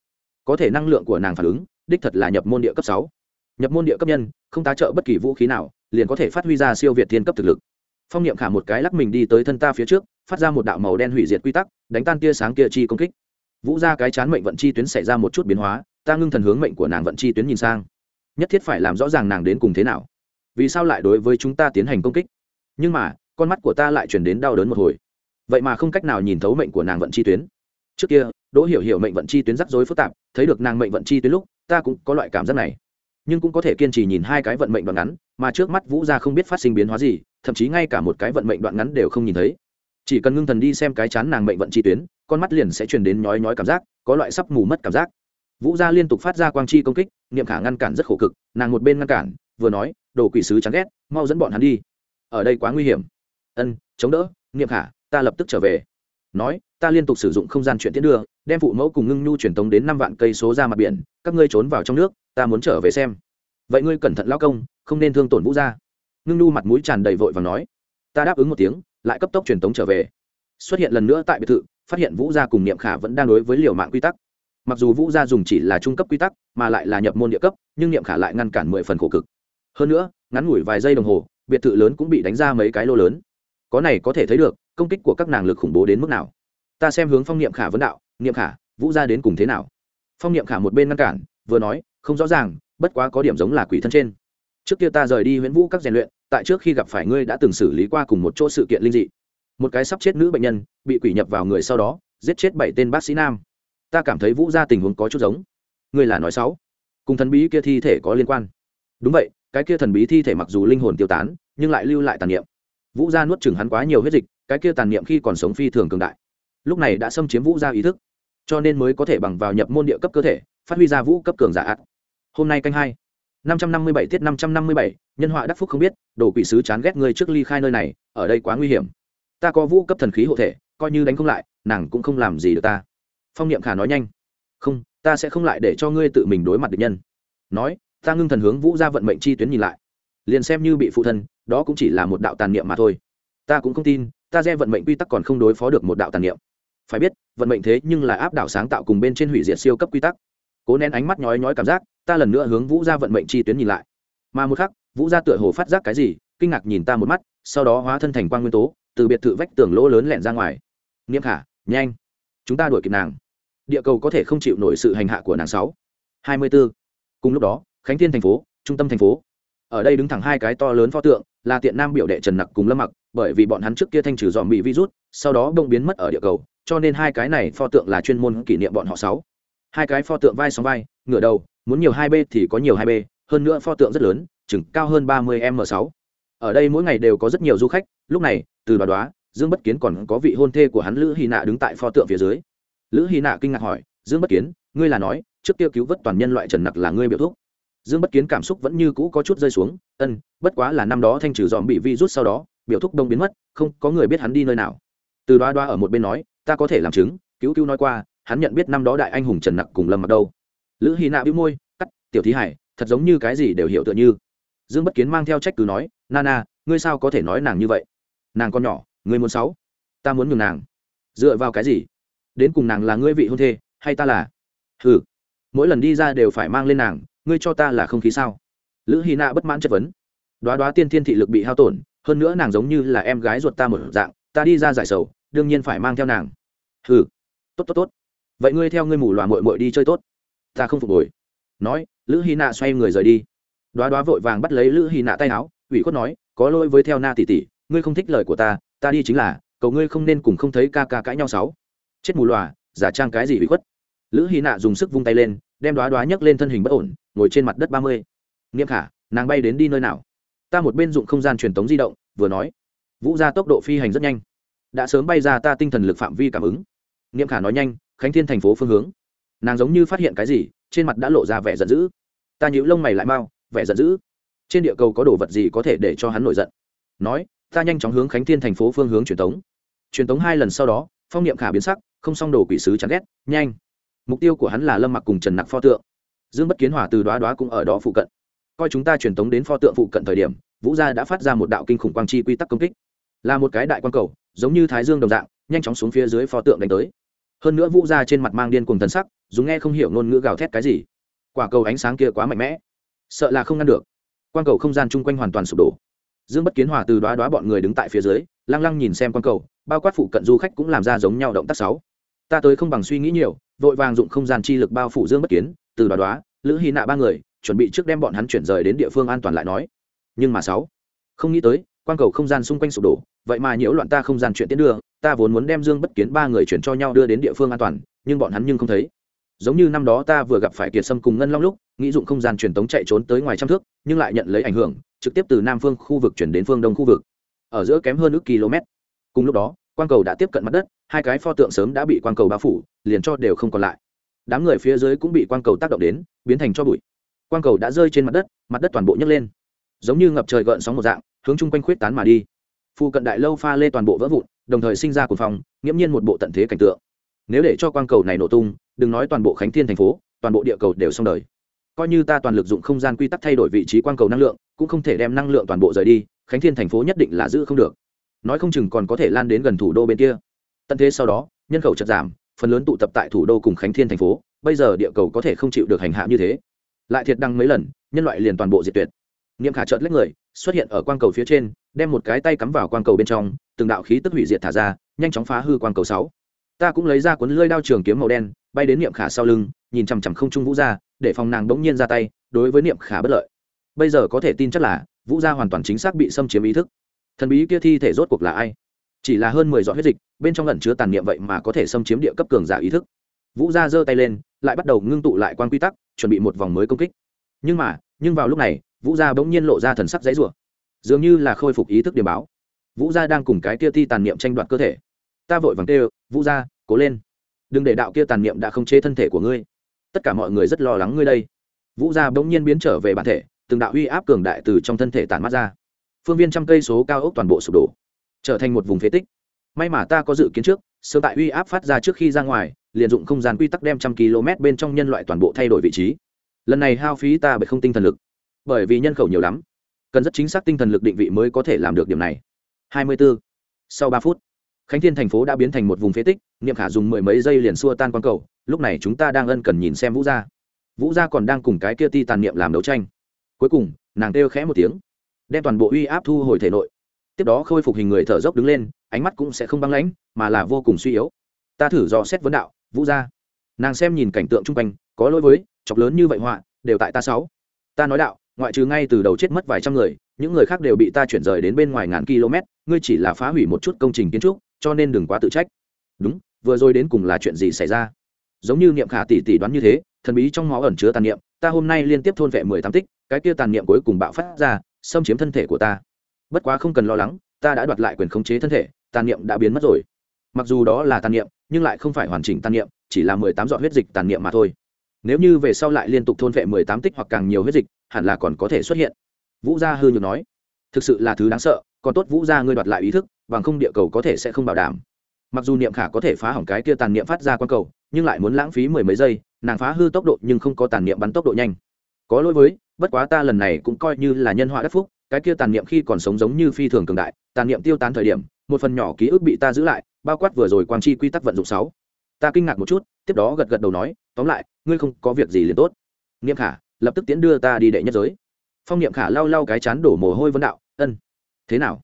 Có thể năng lượng của nàng phản ứng, đích thật là nhập môn địa cấp sáu. Nhập môn địa cấp nhân, không tá trợ bất kỳ vũ khí nào, liền có thể phát huy ra siêu việt thiên cấp thực lực. Phong niệm khả một cái lắc mình đi tới thân ta phía trước, phát ra một đạo màu đen hủy diệt quy tắc, đánh tan tia sáng kia chi công kích. Vũ ra cái chán mệnh vận chi tuyến xảy ra một chút biến hóa, ta ngưng thần hướng mệnh của nàng vận chi tuyến nhìn sang. Nhất thiết phải làm rõ ràng nàng đến cùng thế nào. Vì sao lại đối với chúng ta tiến hành công kích? Nhưng mà, con mắt của ta lại chuyển đến đau đớn một hồi. Vậy mà không cách nào nhìn thấu mệnh của nàng vận chi tuyến trước kia, đỗ hiểu hiểu mệnh vận chi tuyến rắc rối phức tạp, thấy được nàng mệnh vận chi tuyến lúc, ta cũng có loại cảm giác này. Nhưng cũng có thể kiên trì nhìn hai cái vận mệnh đoạn ngắn, mà trước mắt vũ gia không biết phát sinh biến hóa gì, thậm chí ngay cả một cái vận mệnh đoạn ngắn đều không nhìn thấy. Chỉ cần ngưng thần đi xem cái chán nàng mệnh vận chi tuyến, con mắt liền sẽ truyền đến nhói nhói cảm giác, có loại sắp mù mất cảm giác. Vũ gia liên tục phát ra quang chi công kích, niệm khả ngăn cản rất khổ cực, nàng một bên ngăn cản, vừa nói, đồ quỷ sứ chán ghét, mau dẫn bọn hắn đi. Ở đây quá nguy hiểm. Ân, chống đỡ, niệm khả, ta lập tức trở về nói, ta liên tục sử dụng không gian chuyện tiến đưa, đem phụ mẫu cùng ngưng nhu truyền tống đến năm vạn cây số ra mặt biển, các ngươi trốn vào trong nước, ta muốn trở về xem. Vậy ngươi cẩn thận lao công, không nên thương tổn vũ gia. Ngưng nhu mặt mũi tràn đầy vội và nói. Ta đáp ứng một tiếng, lại cấp tốc truyền tống trở về. Xuất hiện lần nữa tại biệt thự, phát hiện vũ gia cùng niệm khả vẫn đang đối với liều mạng quy tắc. Mặc dù vũ gia dùng chỉ là trung cấp quy tắc, mà lại là nhập môn địa cấp, nhưng niệm khả lại ngăn cản mười phần khổ cực. Hơn nữa, ngắn ngủi vài giây đồng hồ, biệt thự lớn cũng bị đánh ra mấy cái lô lớn. Có này có thể thấy được công kích của các nàng lực khủng bố đến mức nào? Ta xem hướng phong niệm khả vấn đạo, niệm khả, vũ gia đến cùng thế nào? Phong niệm khả một bên ngăn cản, vừa nói, không rõ ràng, bất quá có điểm giống là quỷ thân trên. Trước kia ta rời đi huyễn vũ các rèn luyện, tại trước khi gặp phải ngươi đã từng xử lý qua cùng một chỗ sự kiện linh dị. Một cái sắp chết nữ bệnh nhân, bị quỷ nhập vào người sau đó, giết chết bảy tên bác sĩ nam. Ta cảm thấy vũ gia tình huống có chút giống. Ngươi là nói sáu cùng thần bí kia thi thể có liên quan. Đúng vậy, cái kia thần bí thi thể mặc dù linh hồn tiêu tán, nhưng lại lưu lại tàn niệm vũ gia nuốt chừng hắn quá nhiều huyết dịch, cái kia tàn niệm khi còn sống phi thường cường đại. Lúc này đã xâm chiếm vũ gia ý thức, cho nên mới có thể bằng vào nhập môn địa cấp cơ thể, phát huy ra vũ cấp cường giả ạt hôm nay canh hai, năm trăm năm mươi bảy tiết năm trăm năm mươi bảy, nhân họa đắc phúc không biết, đồ quỷ sứ chán ghét ngươi trước ly khai nơi này, ở đây quá nguy hiểm. Ta có vũ cấp thần khí hộ thể, coi như đánh không lại, nàng cũng không làm gì được ta. Phong niệm khả nói nhanh. Không, ta sẽ không lại để cho ngươi tự mình đối mặt địch nhân. Nói, ta ngưng thần hướng vũ ra vận mệnh chi tuyến nhìn lại. Liền xem như bị phụ thân đó cũng chỉ là một đạo tàn niệm mà thôi. Ta cũng không tin, ta gieo vận mệnh quy tắc còn không đối phó được một đạo tàn niệm. Phải biết, vận mệnh thế nhưng là áp đảo sáng tạo cùng bên trên hủy diệt siêu cấp quy tắc. Cố nén ánh mắt nhói nhói cảm giác, ta lần nữa hướng vũ ra vận mệnh chi tuyến nhìn lại. Mà một khắc, vũ ra tựa hồ phát giác cái gì, kinh ngạc nhìn ta một mắt, sau đó hóa thân thành quan nguyên tố, từ biệt thự vách tường lỗ lớn lẹn ra ngoài. Nghiêm khả, nhanh, chúng ta đuổi kịp nàng. Địa cầu có thể không chịu nổi sự hành hạ của nàng sáu. Hai mươi b ố cùng lúc đó, khánh thiên thành phố, trung tâm thành phố ở đây đứng thẳng hai cái to lớn pho tượng, là tiện nam biểu đệ trần nặc cùng lâm mặc, bởi vì bọn hắn trước kia thanh trừ dòm bị virus, sau đó đông biến mất ở địa cầu, cho nên hai cái này pho tượng là chuyên môn kỷ niệm bọn họ sáu. Hai cái pho tượng vai sóng vai, ngửa đầu, muốn nhiều hai b thì có nhiều hai b hơn nữa pho tượng rất lớn, chừng cao hơn ba mươi m sáu. Ở đây mỗi ngày đều có rất nhiều du khách, lúc này, từ đoá đoá, dương bất kiến còn có vị hôn thê của hắn lữ hy nạ đứng tại pho tượng phía dưới. Lữ hy nạ kinh ngạc hỏi, dương bất kiến, ngươi là nói, trước kia cứu vớt toàn nhân loại trần nặc là ngươi biểu thuốc dương bất kiến cảm xúc vẫn như cũ có chút rơi xuống, ân, bất quá là năm đó thanh trừ dòm bị vi rút sau đó, biểu thúc đông biến mất, không có người biết hắn đi nơi nào. Từ đoá đoá ở một bên nói, ta có thể làm chứng, cứu cứu nói qua, hắn nhận biết năm đó đại anh hùng trần nặc cùng lâm mặc đâu. Lữ hy nạ bĩu môi, cắt, tiểu thí hải, thật giống như cái gì đều hiểu tựa như. Dương bất kiến mang theo trách cứ nói nana ngươi sao có thể nói nàng như vậy? Nàng con nhỏ, ngươi muốn sáu? Ta muốn nhường nàng. Dựa vào cái gì? Đến cùng nàng là ngươi vị hôn thê, hay ta là? Ừ mỗi lần đi ra đều phải mang lên nàng ngươi cho ta là không khí sao? Lữ hy nạ bất mãn chất vấn. Đoá đoá tiên thiên thị lực bị hao tổn, hơn nữa nàng giống như là em gái ruột ta một dạng, ta đi ra giải sầu, đương nhiên phải mang theo nàng. Ừ tốt tốt tốt. Vậy ngươi theo ngươi mù loà mội mội đi chơi tốt. Ta không phục hồi. Nói, lữ hy nạ xoay người rời đi. Đoá đoá vội vàng bắt lấy lữ hy nạ tay áo, ủy khuất nói, có lỗi với theo na tỷ tỷ, ngươi không thích lời của ta ta đi chính là, cầu ngươi không nên cùng không thấy ca ca cãi nhau sáu. Chết mù loà, giả trang cái gì ủy khuất? Lữ hy nạ dùng sức vung tay lên, đem đoá đoá nhấc lên thân hình bất ổn ngồi trên mặt đất ba mươi. Nghiêm khả, nàng bay đến đi nơi nào? Ta một bên dụng không gian truyền tống di động, vừa nói. Vũ ra tốc độ phi hành rất nhanh. Đã sớm bay ra ta tinh thần lực phạm vi cảm ứng. Nghiêm khả nói nhanh, khánh thiên thành phố phương hướng. Nàng giống như phát hiện cái gì, trên mặt đã lộ ra vẻ giận dữ. Ta nhíu lông mày lại mau, vẻ giận dữ. Trên địa cầu có đồ vật gì có thể để cho hắn nổi giận? Nói, ta nhanh chóng hướng khánh thiên thành phố phương hướng truyền tống. Truyền tống hai lần sau đó, phong niệm khả biến sắc, không xong đồ quỷ sứ chán ghét, nhanh. Mục tiêu của hắn là lâm mặc cùng trần nặc pho tượng dương bất kiến hòa từ đoá đoá cũng ở đó phụ cận. Coi chúng ta truyền tống đến pho tượng phụ cận thời điểm, vũ gia đã phát ra một đạo kinh khủng quang chi quy tắc công kích. Là một cái đại quang cầu, giống như thái dương đồng dạng, nhanh chóng xuống phía dưới pho tượng đánh tới. Hơn nữa vũ gia trên mặt mang điên cùng thần sắc, dùng nghe không hiểu ngôn ngữ gào thét cái gì. Quả cầu ánh sáng kia quá mạnh mẽ. Sợ là không ngăn được. Quang cầu không gian chung quanh hoàn toàn sụp đổ. Dương bất kiến hòa từ đoá đoá bọn người đứng tại phía dưới, lăng lăng nhìn xem quang cầu, bao quát phụ cận du khách cũng làm ra giống nhau động tác sáu. Ta tới không bằng suy nghĩ nhiều, vội vàng dụng không gian chi lực bao phủ dương bất kiến từ đoá đoá, lữ hy nạ ba người, chuẩn bị trước đem bọn hắn chuyển rời đến địa phương an toàn lại nói. Nhưng mà sáu, không nghĩ tới, quang cầu không gian xung quanh sụp đổ, vậy mà nhiễu loạn ta không gian chuyện tiến đưa, ta vốn muốn đem dương bất kiến ba người chuyển cho nhau đưa đến địa phương an toàn, nhưng bọn hắn nhưng không thấy. Giống như năm đó ta vừa gặp phải kiệt sâm cùng ngân long lúc, nghĩ dụng không gian truyền tống chạy trốn tới ngoài trăm thước, nhưng lại nhận lấy ảnh hưởng, trực tiếp từ nam phương khu vực chuyển đến phương đông khu vực. Ở giữa kém hơn ước km. Cùng lúc đó, quang cầu đã tiếp cận mặt đất, hai cái pho tượng sớm đã bị quang cầu bao phủ, liền cho đều không còn lại đám người phía dưới cũng bị quang cầu tác động đến, biến thành cho bụi. Quang cầu đã rơi trên mặt đất mặt đất toàn bộ nhấc lên. Giống như ngập trời gợn sóng một dạng, hướng chung quanh khuyết tán mà đi. Phu cận đại lâu pha lê toàn bộ vỡ vụn, đồng thời sinh ra cuồng phong, nghiễm nhiên một bộ tận thế cảnh tượng. Nếu để cho quang cầu này nổ tung, đừng nói toàn bộ khánh thiên thành phố, toàn bộ địa cầu đều xong đời. Coi như ta toàn lực dụng không gian quy tắc thay đổi vị trí quang cầu năng lượng, cũng không thể đem năng lượng toàn bộ rời đi, khánh thiên thành phố nhất định là giữ không được. Nói không chừng còn có thể lan đến gần thủ đô bên kia. Tận thế sau đó, nhân khẩu chật giảm phần lớn tụ tập tại thủ đô cùng khánh thiên thành phố, bây giờ địa cầu có thể không chịu được hành hạ như thế. Lại thiệt đăng mấy lần, nhân loại liền toàn bộ diệt tuyệt. Niệm khả trợt lấy người, xuất hiện ở quang cầu phía trên, đem một cái tay cắm vào quang cầu bên trong, từng đạo khí tức hủy diệt thả ra, nhanh chóng phá hư quang cầu sáu. Ta cũng lấy ra cuốn lưỡi đao trường kiếm màu đen, bay đến niệm khả sau lưng, nhìn chằm chằm không trung vũ ra để phòng nàng bỗng nhiên ra tay, đối với niệm khả bất lợi. Bây giờ có thể tin chắc là, vũ gia hoàn toàn chính xác bị xâm chiếm ý thức. Thần bí kia thi thể rốt cuộc là ai? Chỉ là hơn mười giọt huyết dịch, bên trong lẩn chứa tàn niệm vậy mà có thể xâm chiếm địa cấp cường giả ý thức. Vũ gia giơ tay lên, lại bắt đầu ngưng tụ lại quan quy tắc, chuẩn bị một vòng mới công kích. Nhưng mà, nhưng vào lúc này, vũ gia bỗng nhiên lộ ra thần sắc dãy rủa. Dường như là khôi phục ý thức điểm báo. Vũ gia đang cùng cái kia thi tàn niệm tranh đoạt cơ thể. Ta vội vàng kêu, vũ gia, cố lên. Đừng để đạo kia tàn niệm đã không chế thân thể của ngươi. Tất cả mọi người rất lo lắng ngươi đây. Vũ gia bỗng nhiên biến trở về bản thể, từng đạo uy áp cường đại từ trong thân thể tàn mắt ra. Phương viên trăm cây số cao ốc toàn bộ sụp đổ trở thành một vùng phế tích. May mà ta có dự kiến trước sơ tại uy áp phát ra trước khi ra ngoài, liền dụng không gian quy tắc đem trăm km bên trong nhân loại toàn bộ thay đổi vị trí. Lần này hao phí ta bởi không tinh thần lực. Bởi vì nhân khẩu nhiều lắm. Cần rất chính xác tinh thần lực định vị mới có thể làm được điểm này. 24. sau ba phút, khánh thiên thành phố đã biến thành một vùng phế tích, niệm khả dùng mười mấy giây liền xua tan quang cầu, lúc này chúng ta đang ân cần nhìn xem vũ gia. Vũ gia còn đang cùng cái kia ti tàn niệm làm đấu tranh. Cuối cùng, nàng kêu khẽ một tiếng, đem toàn bộ uy áp thu hồi thể nội tiếp đó khôi phục hình người thở dốc đứng lên, ánh mắt cũng sẽ không băng lãnh, mà là vô cùng suy yếu. Ta thử dò xét vấn đạo, vũ gia. Nàng xem nhìn cảnh tượng chung quanh, có lỗi với, chọc lớn như vậy họa, đều tại ta sáu. Ta nói đạo, ngoại trừ ngay từ đầu chết mất vài trăm người, những người khác đều bị ta chuyển rời đến bên ngoài ngàn km, ngươi chỉ là phá hủy một chút công trình kiến trúc, cho nên đừng quá tự trách. Đúng, vừa rồi đến cùng là chuyện gì xảy ra? Giống như niệm khả tỷ tỷ đoán như thế, thần bí trong máu ẩn chứa tàn niệm, ta hôm nay liên tiếp thôn vệ mười tám tích, cái kia tàn niệm cuối cùng bạo phát ra, xâm chiếm thân thể của ta bất quá không cần lo lắng, ta đã đoạt lại quyền khống chế thân thể, tàn niệm đã biến mất rồi. Mặc dù đó là tàn niệm, nhưng lại không phải hoàn chỉnh tàn niệm, chỉ là mười tám giọt huyết dịch tàn niệm mà thôi. Nếu như về sau lại liên tục thôn vệ mười tám tích hoặc càng nhiều huyết dịch, hẳn là còn có thể xuất hiện. Vũ gia hư nhược nói, thực sự là thứ đáng sợ, còn tốt vũ gia ngươi đoạt lại ý thức, bằng không địa cầu có thể sẽ không bảo đảm. Mặc dù niệm khả có thể phá hỏng cái kia tàn niệm phát ra q cầu, nhưng lại muốn lãng phí mười mấy giây, nàng phá hư tốc độ nhưng không có tàn niệm bắn tốc độ nhanh. Có lỗi với, bất quá ta lần này cũng coi như là nhân họa đất phúc cái kia tàn niệm khi còn sống giống như phi thường cường đại, tàn niệm tiêu tán thời điểm, một phần nhỏ ký ức bị ta giữ lại, bao quát vừa rồi quang chi quy tắc vận dụng sáu. Ta kinh ngạc một chút, tiếp đó gật gật đầu nói, tóm lại, ngươi không có việc gì liền tốt. Niệm khả lập tức tiến đưa ta đi đệ nhất giới. Phong niệm khả lau lau cái chán đổ mồ hôi vấn đạo, ân, thế nào?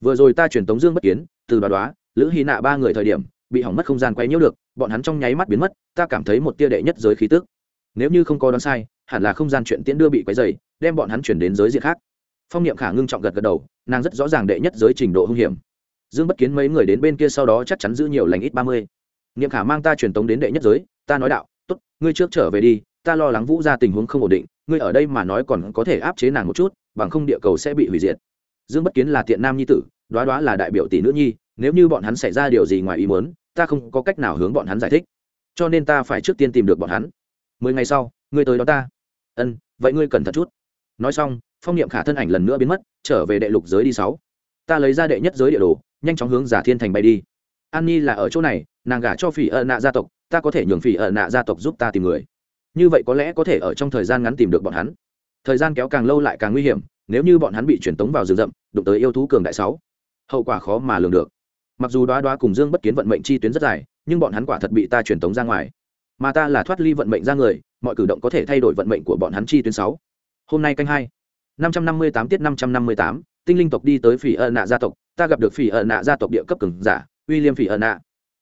Vừa rồi ta truyền tống dương bất kiến, từ đoá đoá, lữ hy nạ ba người thời điểm, bị hỏng mất không gian quay nhiễu được, bọn hắn trong nháy mắt biến mất, ta cảm thấy một tia đệ nhất giới khí tức. Nếu như không có đoán sai, hẳn là không gian chuyện tiễn đưa bị quấy dày đem bọn hắn chuyển đến giới diện khác phong niệm khả ngưng trọng gật gật đầu, nàng rất rõ ràng đệ nhất giới trình độ hung hiểm. Dương bất kiến mấy người đến bên kia sau đó chắc chắn giữ nhiều lành ít ba mươi. Niệm khả mang ta truyền tống đến đệ nhất giới, ta nói đạo, tốt, ngươi trước trở về đi, ta lo lắng vũ ra tình huống không ổn định, ngươi ở đây mà nói còn có thể áp chế nàng một chút, bằng không địa cầu sẽ bị hủy diệt. Dương bất kiến là tiện nam nhi tử, đoá đoá là đại biểu tỷ nữ nhi, nếu như bọn hắn xảy ra điều gì ngoài ý muốn, ta không có cách nào hướng bọn hắn giải thích. Cho nên ta phải trước tiên tìm được bọn hắn. Mười ngày sau, ngươi tới đó ta. Ân, vậy ngươi cần thật chút. Nói xong phong niệm khả thân ảnh lần nữa biến mất, trở về đệ lục giới đi sáu. Ta lấy ra đệ nhất giới địa đồ, nhanh chóng hướng giả thiên thành bay đi. An nhi là ở chỗ này, nàng gả cho phỉ ợ nạ gia tộc, ta có thể nhường phỉ ợ nạ gia tộc giúp ta tìm người. Như vậy có lẽ có thể ở trong thời gian ngắn tìm được bọn hắn. Thời gian kéo càng lâu lại càng nguy hiểm, nếu như bọn hắn bị truyền tống vào rừng rậm, đụng tới yêu thú cường đại sáu, hậu quả khó mà lường được. Mặc dù đoá đoá cùng dương bất kiến vận mệnh chi tuyến rất dài, nhưng bọn hắn quả thật bị ta truyền tống ra ngoài. Mà ta là thoát ly vận mệnh ra người, mọi cử động có thể thay đổi vận mệnh của bọn hắn chi tuyến sáu. Hôm nay canh hai năm trăm năm mươi tám tiết năm trăm năm mươi tám tinh linh tộc đi tới phỉ Ẩn nạ gia tộc ta gặp được phỉ Ẩn nạ gia tộc địa cấp cường giả William phỉ Ẩn nạ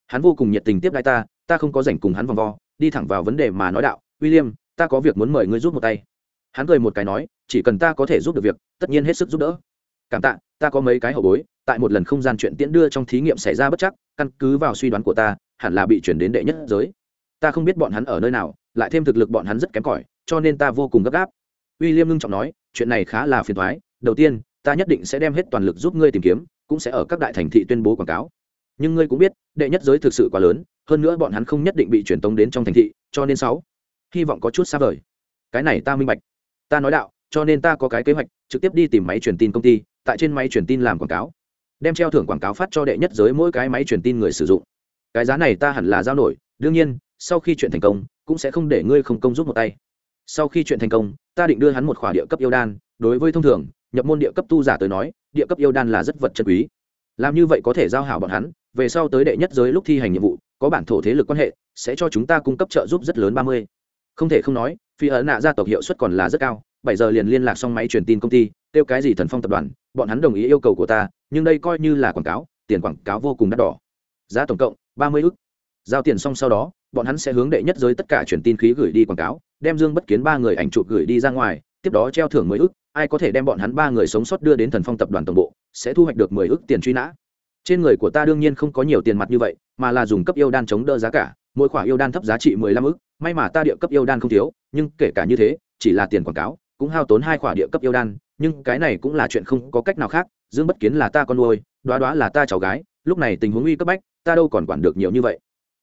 hắn vô cùng nhiệt tình tiếp đãi ta ta không có rảnh cùng hắn vòng vo đi thẳng vào vấn đề mà nói đạo William, ta có việc muốn mời ngươi giúp một tay. Hắn cười một cái nói, chỉ cần ta có thể giúp được việc, tất nhiên hết sức giúp đỡ. Cảm tạ, ta có mấy cái hậu bối, tại một lần không gian chuyện tiễn đưa trong thí nghiệm xảy ra bất chắc, căn cứ vào suy đoán của ta, hẳn là bị chuyển đến đệ nhất giới. Ta không biết bọn hắn ở nơi nào, lại thêm thực lực bọn hắn rất kém cỏi, cho nên ta vô cùng gấp gáp. William ngưng trọng nói, chuyện này khá là phiền toái, đầu tiên, ta nhất định sẽ đem hết toàn lực giúp ngươi tìm kiếm, cũng sẽ ở các đại thành thị tuyên bố quảng cáo. nhưng ngươi cũng biết đệ nhất giới thực sự quá lớn hơn nữa bọn hắn không nhất định bị truyền tống đến trong thành thị cho nên sáu hy vọng có chút xa vời. Cái này ta minh bạch. Ta nói đạo cho nên ta có cái kế hoạch trực tiếp đi tìm máy truyền tin công ty tại trên máy truyền tin làm quảng cáo. Đem treo thưởng quảng cáo phát cho đệ nhất giới mỗi cái máy truyền tin người sử dụng. Cái giá này ta hẳn là giao nổi đương nhiên sau khi chuyện thành công cũng sẽ không để ngươi không công giúp một tay sau khi chuyện thành công, ta định đưa hắn một khỏa địa cấp yêu đan. Đối với thông thường, nhập môn địa cấp tu giả tới nói, địa cấp yêu đan là rất vật chân quý. Làm như vậy có thể giao hảo bọn hắn. Về sau tới đệ nhất giới lúc thi hành nhiệm vụ, có bản thổ thế lực quan hệ, sẽ cho chúng ta cung cấp trợ giúp rất lớn ba mươi. Không thể không nói, phi ấn nạ gia tộc hiệu suất còn là rất cao. Bảy giờ liền liên lạc xong máy truyền tin công ty, kêu cái gì thần phong tập đoàn, bọn hắn đồng ý yêu cầu của ta, nhưng đây coi như là quảng cáo, tiền quảng cáo vô cùng đắt đỏ. Giá tổng cộng ba mươi ức. Giao tiền xong sau đó, bọn hắn sẽ hướng đệ nhất giới tất cả truyền tin khí gửi đi quảng cáo đem dương bất kiến ba người ảnh chụp gửi đi ra ngoài, tiếp đó treo thưởng mười ức, ai có thể đem bọn hắn ba người sống sót đưa đến thần phong tập đoàn tổng bộ, sẽ thu hoạch được mười ức tiền truy nã. Trên người của ta đương nhiên không có nhiều tiền mặt như vậy, mà là dùng cấp yêu đan chống đỡ giá cả, mỗi khỏa yêu đan thấp giá trị mười lăm ức, may mà ta địa cấp yêu đan không thiếu, nhưng kể cả như thế, chỉ là tiền quảng cáo, cũng hao tốn hai khỏa địa cấp yêu đan, nhưng cái này cũng là chuyện không có cách nào khác, dương bất kiến là ta con nuôi, đoá đoá là ta cháu gái, lúc này tình huống uy cấp bách, ta đâu còn quản được nhiều như vậy.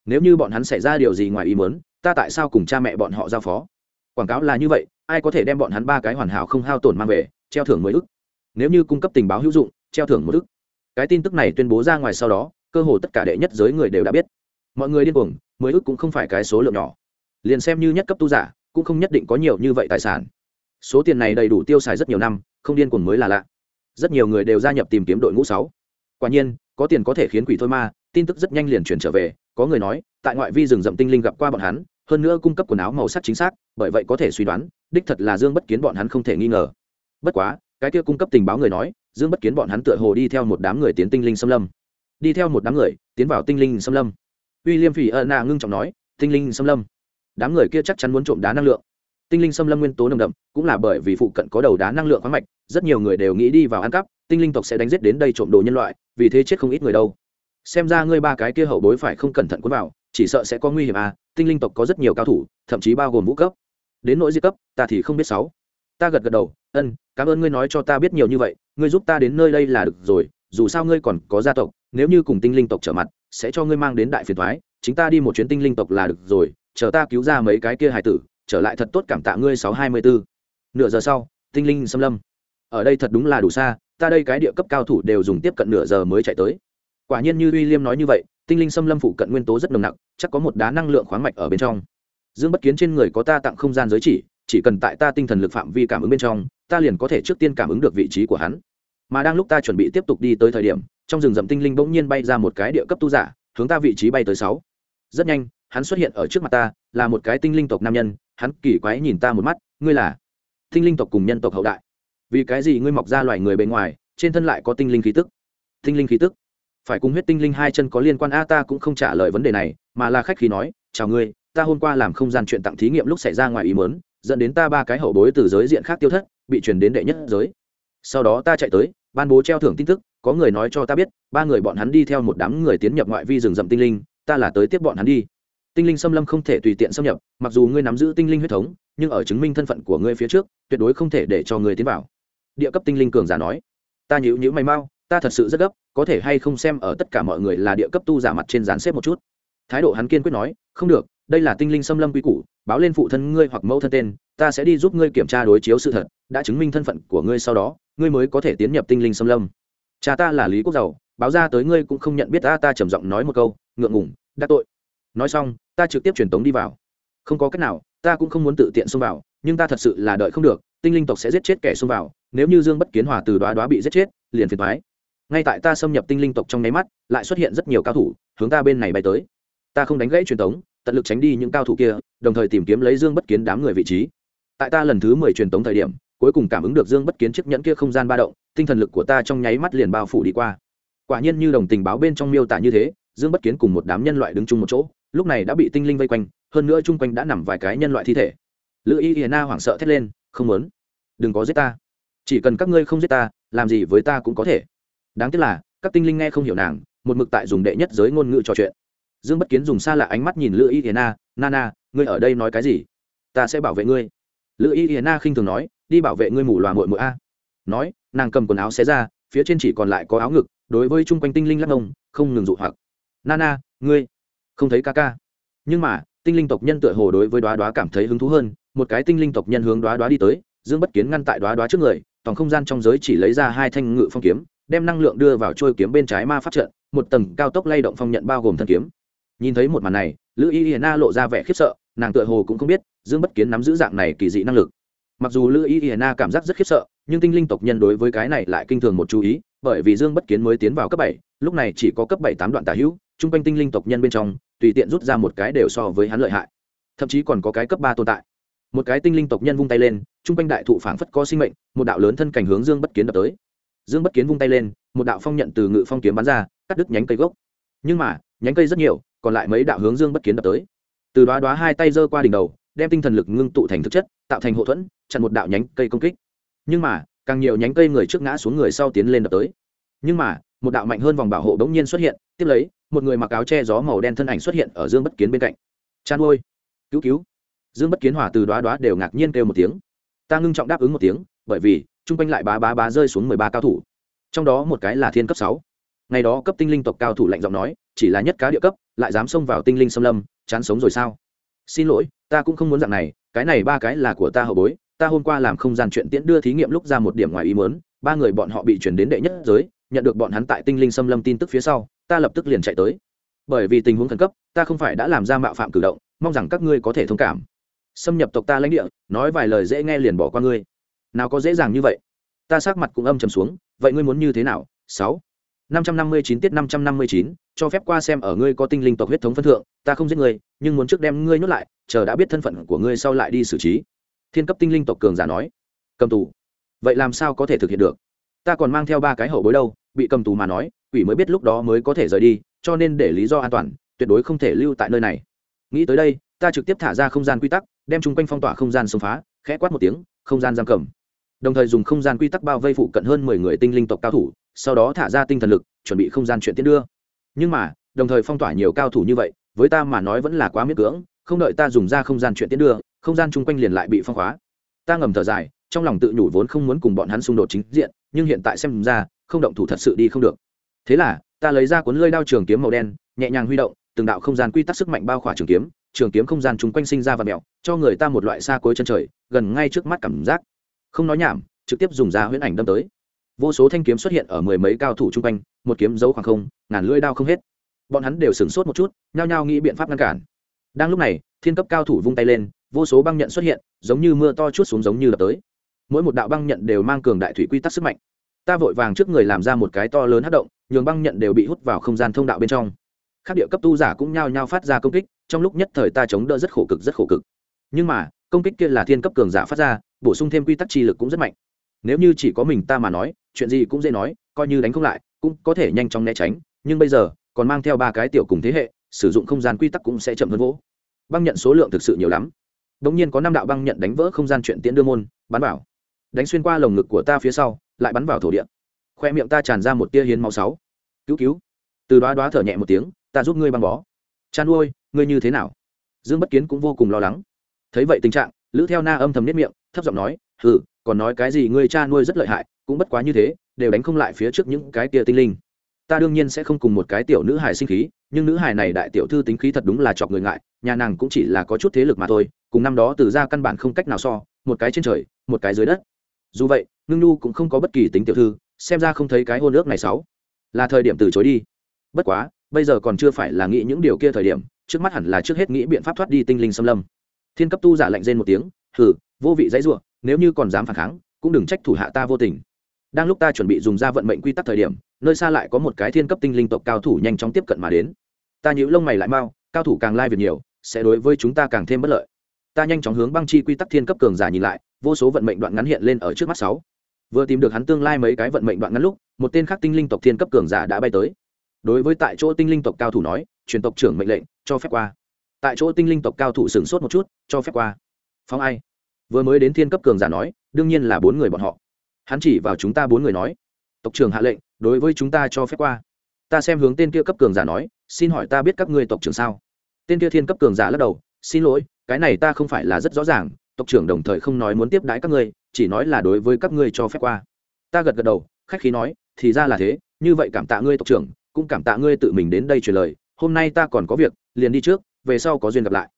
Nếu như bọn hắn xảy ra điều gì ngoài ý muốn ta tại sao cùng cha mẹ bọn họ giao phó? Quảng cáo là như vậy, ai có thể đem bọn hắn ba cái hoàn hảo không hao tổn mang về, treo thưởng mười ức? Nếu như cung cấp tình báo hữu dụng, treo thưởng một ức. Cái tin tức này tuyên bố ra ngoài sau đó, cơ hồ tất cả đệ nhất giới người đều đã biết. Mọi người điên cuồng, mười ức cũng không phải cái số lượng nhỏ. Liền xem như nhất cấp tu giả, cũng không nhất định có nhiều như vậy tài sản. Số tiền này đầy đủ tiêu xài rất nhiều năm, không điên cuồng mới là lạ. Rất nhiều người đều gia nhập tìm kiếm đội ngũ sáu. Quả nhiên, có tiền có thể khiến quỷ thôi ma tin tức rất nhanh liền chuyển trở về có người nói, tại ngoại vi rừng rậm tinh linh gặp qua bọn hắn, hơn nữa cung cấp quần áo màu sắc chính xác, bởi vậy có thể suy đoán, đích thật là dương bất kiến bọn hắn không thể nghi ngờ. Bất quá, cái kia cung cấp tình báo người nói, dương bất kiến bọn hắn tựa hồ đi theo một đám người tiến tinh linh xâm lâm. Đi theo một đám người, tiến vào tinh linh xâm lâm. Uy liêm phỉ ơ nạ ngưng trọng nói, tinh linh xâm lâm. Đám người kia chắc chắn muốn trộm đá năng lượng. Tinh linh xâm lâm nguyên tố nồng đậm, cũng là bởi vì phụ cận có đầu đá năng lượng khoáng mạch, rất nhiều người đều nghĩ đi vào ăn cắp, tinh linh tộc sẽ đánh giết đến đây trộm đồ nhân loại, vì thế chết không ít người đâu xem ra ngươi ba cái kia hậu bối phải không cẩn thận cuốn vào, chỉ sợ sẽ có nguy hiểm à tinh linh tộc có rất nhiều cao thủ, thậm chí bao gồm vũ cấp. Đến nỗi di cấp, ta thì không biết sáu. Ta gật gật đầu, ân, cảm ơn ngươi nói cho ta biết nhiều như vậy, ngươi giúp ta đến nơi đây là được rồi, dù sao ngươi còn có gia tộc, nếu như cùng tinh linh tộc trở mặt, sẽ cho ngươi mang đến đại phiền thoái chính ta đi một chuyến tinh linh tộc là được rồi, chờ ta cứu ra mấy cái kia hải tử, trở lại thật tốt cảm tạ ngươi sáu hai mươi bốn. Nửa giờ sau, tinh linh xâm lâm. Ở đây thật đúng là đủ xa, ta đây cái địa cấp cao thủ đều dùng tiếp cận nửa giờ mới chạy tới quả nhiên như uy liêm nói như vậy, tinh linh xâm lâm phụ cận nguyên tố rất nồng nặc, chắc có một đá năng lượng khoáng mạch ở bên trong. Dương bất kiến trên người có ta tặng không gian giới chỉ chỉ cần tại ta tinh thần lực phạm vi cảm ứng bên trong, ta liền có thể trước tiên cảm ứng được vị trí của hắn. Mà đang lúc ta chuẩn bị tiếp tục đi tới thời điểm, trong rừng rậm tinh linh bỗng nhiên bay ra một cái địa cấp tu giả, hướng ta vị trí bay tới sáu. Rất nhanh, hắn xuất hiện ở trước mặt ta, là một cái tinh linh tộc nam nhân, hắn kỳ quái nhìn ta một mắt, ngươi là? Tinh linh tộc cùng nhân tộc hậu đại. Vì cái gì ngươi mọc ra loài người bên ngoài, trên thân lại có tinh linh khí tức? Tinh linh khí tức? Phải cùng huyết tinh linh hai chân có liên quan. A, ta cũng không trả lời vấn đề này, mà là khách khí nói, chào ngươi, ta hôm qua làm không gian chuyện tặng thí nghiệm lúc xảy ra ngoài ý mớn dẫn đến ta ba cái hậu bối từ giới diện khác tiêu thất, bị truyền đến đệ nhất giới. Sau đó ta chạy tới, ban bố treo thưởng tin tức, có người nói cho ta biết, ba người bọn hắn đi theo một đám người tiến nhập ngoại vi rừng rậm tinh linh, ta là tới tiếp bọn hắn đi. Tinh linh xâm lâm không thể tùy tiện xâm nhập, mặc dù ngươi nắm giữ tinh linh huyết thống, nhưng ở chứng minh thân phận của ngươi phía trước, tuyệt đối không thể để cho ngươi tiến vào. Địa cấp tinh linh cường giả nói. Ta nhữ nhữ mày mau ta thật sự rất gấp, có thể hay không xem ở tất cả mọi người là địa cấp tu giả mặt trên dán xếp một chút. Thái độ hắn kiên quyết nói, không được, đây là tinh linh xâm lâm quy củ, báo lên phụ thân ngươi hoặc mẫu thân tên, ta sẽ đi giúp ngươi kiểm tra đối chiếu sự thật, đã chứng minh thân phận của ngươi sau đó, ngươi mới có thể tiến nhập tinh linh xâm lâm. Cha ta là lý quốc giàu, báo ra tới ngươi cũng không nhận biết ta ta trầm giọng nói một câu, ngượng ngủng đã tội. Nói xong, ta trực tiếp truyền tống đi vào. Không có cách nào, ta cũng không muốn tự tiện xông vào, nhưng ta thật sự là đợi không được, tinh linh tộc sẽ giết chết kẻ xông vào, nếu như dương bất kiến hòa từ đoá đoá bị giết chết, liền phiền thoái ngay tại ta xâm nhập tinh linh tộc trong nháy mắt, lại xuất hiện rất nhiều cao thủ, hướng ta bên này bay tới. Ta không đánh gãy truyền tống tận lực tránh đi những cao thủ kia, đồng thời tìm kiếm lấy dương bất kiến đám người vị trí. Tại ta lần thứ mười truyền tống thời điểm, cuối cùng cảm ứng được dương bất kiến chiếc nhẫn kia không gian ba động, tinh thần lực của ta trong nháy mắt liền bao phủ đi qua. Quả nhiên như đồng tình báo bên trong miêu tả như thế, dương bất kiến cùng một đám nhân loại đứng chung một chỗ, lúc này đã bị tinh linh vây quanh, hơn nữa chung quanh đã nằm vài cái nhân loại thi thể. Lữ y hiền na hoảng sợ thét lên, không muốn. Đừng có giết ta. Chỉ cần các ngươi không giết ta, làm gì với ta cũng có thể đáng tiếc là, các tinh linh nghe không hiểu nàng, một mực tại dùng đệ nhất giới ngôn ngữ trò chuyện. Dương bất kiến dùng xa lạ ánh mắt nhìn lữ y hiền na nana ngươi ở đây nói cái gì? Ta sẽ bảo vệ ngươi. Lữ y hiền na khinh thường nói, đi bảo vệ ngươi mù loà mội mội a. Nói, nàng cầm quần áo xé ra, phía trên chỉ còn lại có áo ngực, đối với chung quanh tinh linh lắc ngông không ngừng dụ hoặc. Nana ngươi không thấy ca ca? Nhưng mà, tinh linh tộc nhân tựa hồ đối với đoá đoá cảm thấy hứng thú hơn, một cái tinh linh tộc nhân hướng đoá đoá đi tới, dương bất kiến ngăn tại đoá đoá trước người, toàn không gian trong giới chỉ lấy ra hai thanh ngự phong kiếm đem năng lượng đưa vào trôi kiếm bên trái ma pháp trận, một tầng cao tốc lay động phong nhận bao gồm thân kiếm. Nhìn thấy một màn này, lữ y hiền na lộ ra vẻ khiếp sợ, nàng tựa hồ cũng không biết, dương bất kiến nắm giữ dạng này kỳ dị năng lực. Mặc dù lữ y hiền na cảm giác rất khiếp sợ, nhưng tinh linh tộc nhân đối với cái này lại kinh thường một chú ý, bởi vì dương bất kiến mới tiến vào cấp bảy, lúc này chỉ có cấp bảy tám đoạn tả hữu, chung quanh tinh linh tộc nhân bên trong, tùy tiện rút ra một cái đều so với hắn lợi hại. Thậm chí còn có cái cấp ba tồn tại. Một cái tinh linh tộc nhân vung tay lên, chung quanh đại thụ phảng phất có sinh mệnh, một đạo lớn thân cảnh hướng dương bất kiến đập tới dương bất kiến vung tay lên, một đạo phong nhận từ ngự phong kiếm bắn ra, cắt đứt nhánh cây gốc. Nhưng mà, nhánh cây rất nhiều, còn lại mấy đạo hướng dương bất kiến đập tới. Từ đoá đoá hai tay giơ qua đỉnh đầu, đem tinh thần lực ngưng tụ thành thực chất, tạo thành hậu thuẫn, chặn một đạo nhánh cây công kích. Nhưng mà, càng nhiều nhánh cây người trước ngã xuống người sau tiến lên đập tới. Nhưng mà, một đạo mạnh hơn vòng bảo hộ bỗng nhiên xuất hiện, tiếp lấy, một người mặc áo che gió màu đen thân ảnh xuất hiện ở dương bất kiến bên cạnh. Chan ôi cứu cứu. Dương bất kiến hỏa từ đoá đoá đều ngạc nhiên kêu một tiếng. Ta ngưng trọng đáp ứng một tiếng, bởi vì chung quanh lại bá bá bá rơi xuống mười ba cao thủ. Trong đó một cái là thiên cấp sáu. Ngày đó cấp tinh linh tộc cao thủ lạnh giọng nói, chỉ là nhất cá địa cấp, lại dám xông vào tinh linh xâm lâm, chán sống rồi sao? Xin lỗi, ta cũng không muốn dạng này, cái này ba cái là của ta hậu bối, ta hôm qua làm không gian chuyện tiễn đưa thí nghiệm lúc ra một điểm ngoài ý muốn, ba người bọn họ bị chuyển đến đệ nhất giới, nhận được bọn hắn tại tinh linh xâm lâm tin tức phía sau, ta lập tức liền chạy tới. Bởi vì tình huống khẩn cấp, ta không phải đã làm ra mạo phạm cử động, mong rằng các ngươi có thể thông cảm. Xâm nhập tộc ta lãnh địa, nói vài lời dễ nghe liền bỏ qua ngươi nào có dễ dàng như vậy. Ta sắc mặt cũng âm trầm xuống, vậy ngươi muốn như thế nào? Sáu. Năm trăm năm mươi chín tiết năm trăm năm mươi chín, cho phép qua xem ở ngươi có tinh linh tộc huyết thống phân thượng, ta không giết ngươi, nhưng muốn trước đem ngươi nhốt lại, chờ đã biết thân phận của ngươi sau lại đi xử trí. Thiên cấp tinh linh tộc cường giả nói. Cầm tù. Vậy làm sao có thể thực hiện được? Ta còn mang theo ba cái hậu bối đâu, bị cầm tù mà nói, quỷ mới biết lúc đó mới có thể rời đi, cho nên để lý do an toàn, tuyệt đối không thể lưu tại nơi này. Nghĩ tới đây, ta trực tiếp thả ra không gian quy tắc, đem chung quanh phong tỏa không gian xông phá, khẽ quát một tiếng, không gian giam cầm đồng thời dùng không gian quy tắc bao vây phụ cận hơn mười người tinh linh tộc cao thủ, sau đó thả ra tinh thần lực, chuẩn bị không gian chuyện tiến đưa. Nhưng mà, đồng thời phong tỏa nhiều cao thủ như vậy, với ta mà nói vẫn là quá miễn cưỡng, không đợi ta dùng ra không gian chuyện tiến đưa, không gian chung quanh liền lại bị phong khóa. Ta ngầm thở dài, trong lòng tự nhủ vốn không muốn cùng bọn hắn xung đột chính diện, nhưng hiện tại xem ra, không động thủ thật sự đi không được. Thế là, ta lấy ra cuốn lơi đao trường kiếm màu đen, nhẹ nhàng huy động, từng đạo không gian quy tắc sức mạnh bao khỏa trường kiếm trường kiếm không gian chung quanh sinh ra và mẹo, cho người ta một loại xa cuối chân trời, gần ngay trước mắt cảm giác không nói nhảm, trực tiếp dùng ra huyễn ảnh đâm tới. Vô số thanh kiếm xuất hiện ở mười mấy cao thủ chung quanh, một kiếm dấu khoảng không, ngàn lưỡi đao không hết. Bọn hắn đều sửng sốt một chút, nhao nhao nghĩ biện pháp ngăn cản. Đang lúc này, thiên cấp cao thủ vung tay lên, vô số băng nhận xuất hiện, giống như mưa to chút xuống giống như đập tới. Mỗi một đạo băng nhận đều mang cường đại thủy quy tắc sức mạnh. Ta vội vàng trước người làm ra một cái to lớn hát động, nhường băng nhận đều bị hút vào không gian thông đạo bên trong. Các địa cấp tu giả cũng nhao nhao phát ra công kích, trong lúc nhất thời ta chống đỡ rất khổ cực, rất khổ cực. Nhưng mà, công kích kia là thiên cấp cường giả phát ra bổ sung thêm quy tắc chi lực cũng rất mạnh. Nếu như chỉ có mình ta mà nói, chuyện gì cũng dễ nói, coi như đánh không lại, cũng có thể nhanh chóng né tránh, nhưng bây giờ, còn mang theo ba cái tiểu cùng thế hệ, sử dụng không gian quy tắc cũng sẽ chậm hơn vỗ. Băng nhận số lượng thực sự nhiều lắm. Đ ỗ n g nhiên có năm đạo băng nhận đánh vỡ không gian chuyện tiễn đưa môn, bắn vào. Đánh xuyên qua lồng ngực của ta phía sau, lại bắn vào thổ địa. Khoe miệng ta tràn ra một tia hiến máu sáu. Cứu cứu. Từ đoá đoá thở nhẹ một tiếng, ta giúp ngươi băng bó. Chan nuôi, ngươi như thế nào? Dương bất kiến cũng vô cùng lo lắng. Thấy vậy tình trạng, lữ theo na âm thầm nếp miệng thấp giọng nói, hừ, còn nói cái gì ngươi cha nuôi rất lợi hại, cũng bất quá như thế, đều đánh không lại phía trước những cái tia tinh linh. Ta đương nhiên sẽ không cùng một cái tiểu nữ hài sinh khí, nhưng nữ hài này đại tiểu thư tính khí thật đúng là chọc người ngại, nhà nàng cũng chỉ là có chút thế lực mà thôi, cùng năm đó từ ra căn bản không cách nào so, một cái trên trời, một cái dưới đất. Dù vậy, ngưng nhu cũng không có bất kỳ tính tiểu thư, xem ra không thấy cái hôn ước này sáu là thời điểm từ chối đi. Bất quá, bây giờ còn chưa phải là nghĩ những điều kia thời điểm, trước mắt hẳn là trước hết nghĩ biện pháp thoát đi tinh linh xâm lâm. Thiên cấp tu giả lạnh rên một tiếng, hừ vô vị dãy ruộng nếu như còn dám phản kháng, cũng đừng trách thủ hạ ta vô tình. Đang lúc ta chuẩn bị dùng ra vận mệnh quy tắc thời điểm, nơi xa lại có một cái thiên cấp tinh linh tộc cao thủ nhanh chóng tiếp cận mà đến. Ta nhíu lông mày lại mau, cao thủ càng lai việc nhiều, sẽ đối với chúng ta càng thêm bất lợi. Ta nhanh chóng hướng băng chi quy tắc thiên cấp cường giả nhìn lại, vô số vận mệnh đoạn ngắn hiện lên ở trước mắt sáu. Vừa tìm được hắn tương lai mấy cái vận mệnh đoạn ngắn lúc, một tên khác tinh linh tộc thiên cấp cường giả đã bay tới. Đối với tại chỗ tinh linh tộc cao thủ nói, truyền tộc trưởng mệnh lệnh, cho phép qua. Tại chỗ tinh linh tộc cao thủ sửng sốt một chút, cho phép qua. Phóng ai? Vừa mới đến thiên cấp cường giả nói, đương nhiên là bốn người bọn họ. Hắn chỉ vào chúng ta bốn người nói, tộc trưởng hạ lệnh, đối với chúng ta cho phép qua. Ta xem hướng tên kia cấp cường giả nói, xin hỏi ta biết các ngươi tộc trưởng sao? Tên kia thiên cấp cường giả lắc đầu, xin lỗi, cái này ta không phải là rất rõ ràng, tộc trưởng đồng thời không nói muốn tiếp đãi các ngươi, chỉ nói là đối với các ngươi cho phép qua. Ta gật gật đầu, khách khí nói, thì ra là thế, như vậy cảm tạ ngươi tộc trưởng, cũng cảm tạ ngươi tự mình đến đây truyền lời, hôm nay ta còn có việc, liền đi trước, về sau có duyên gặp lại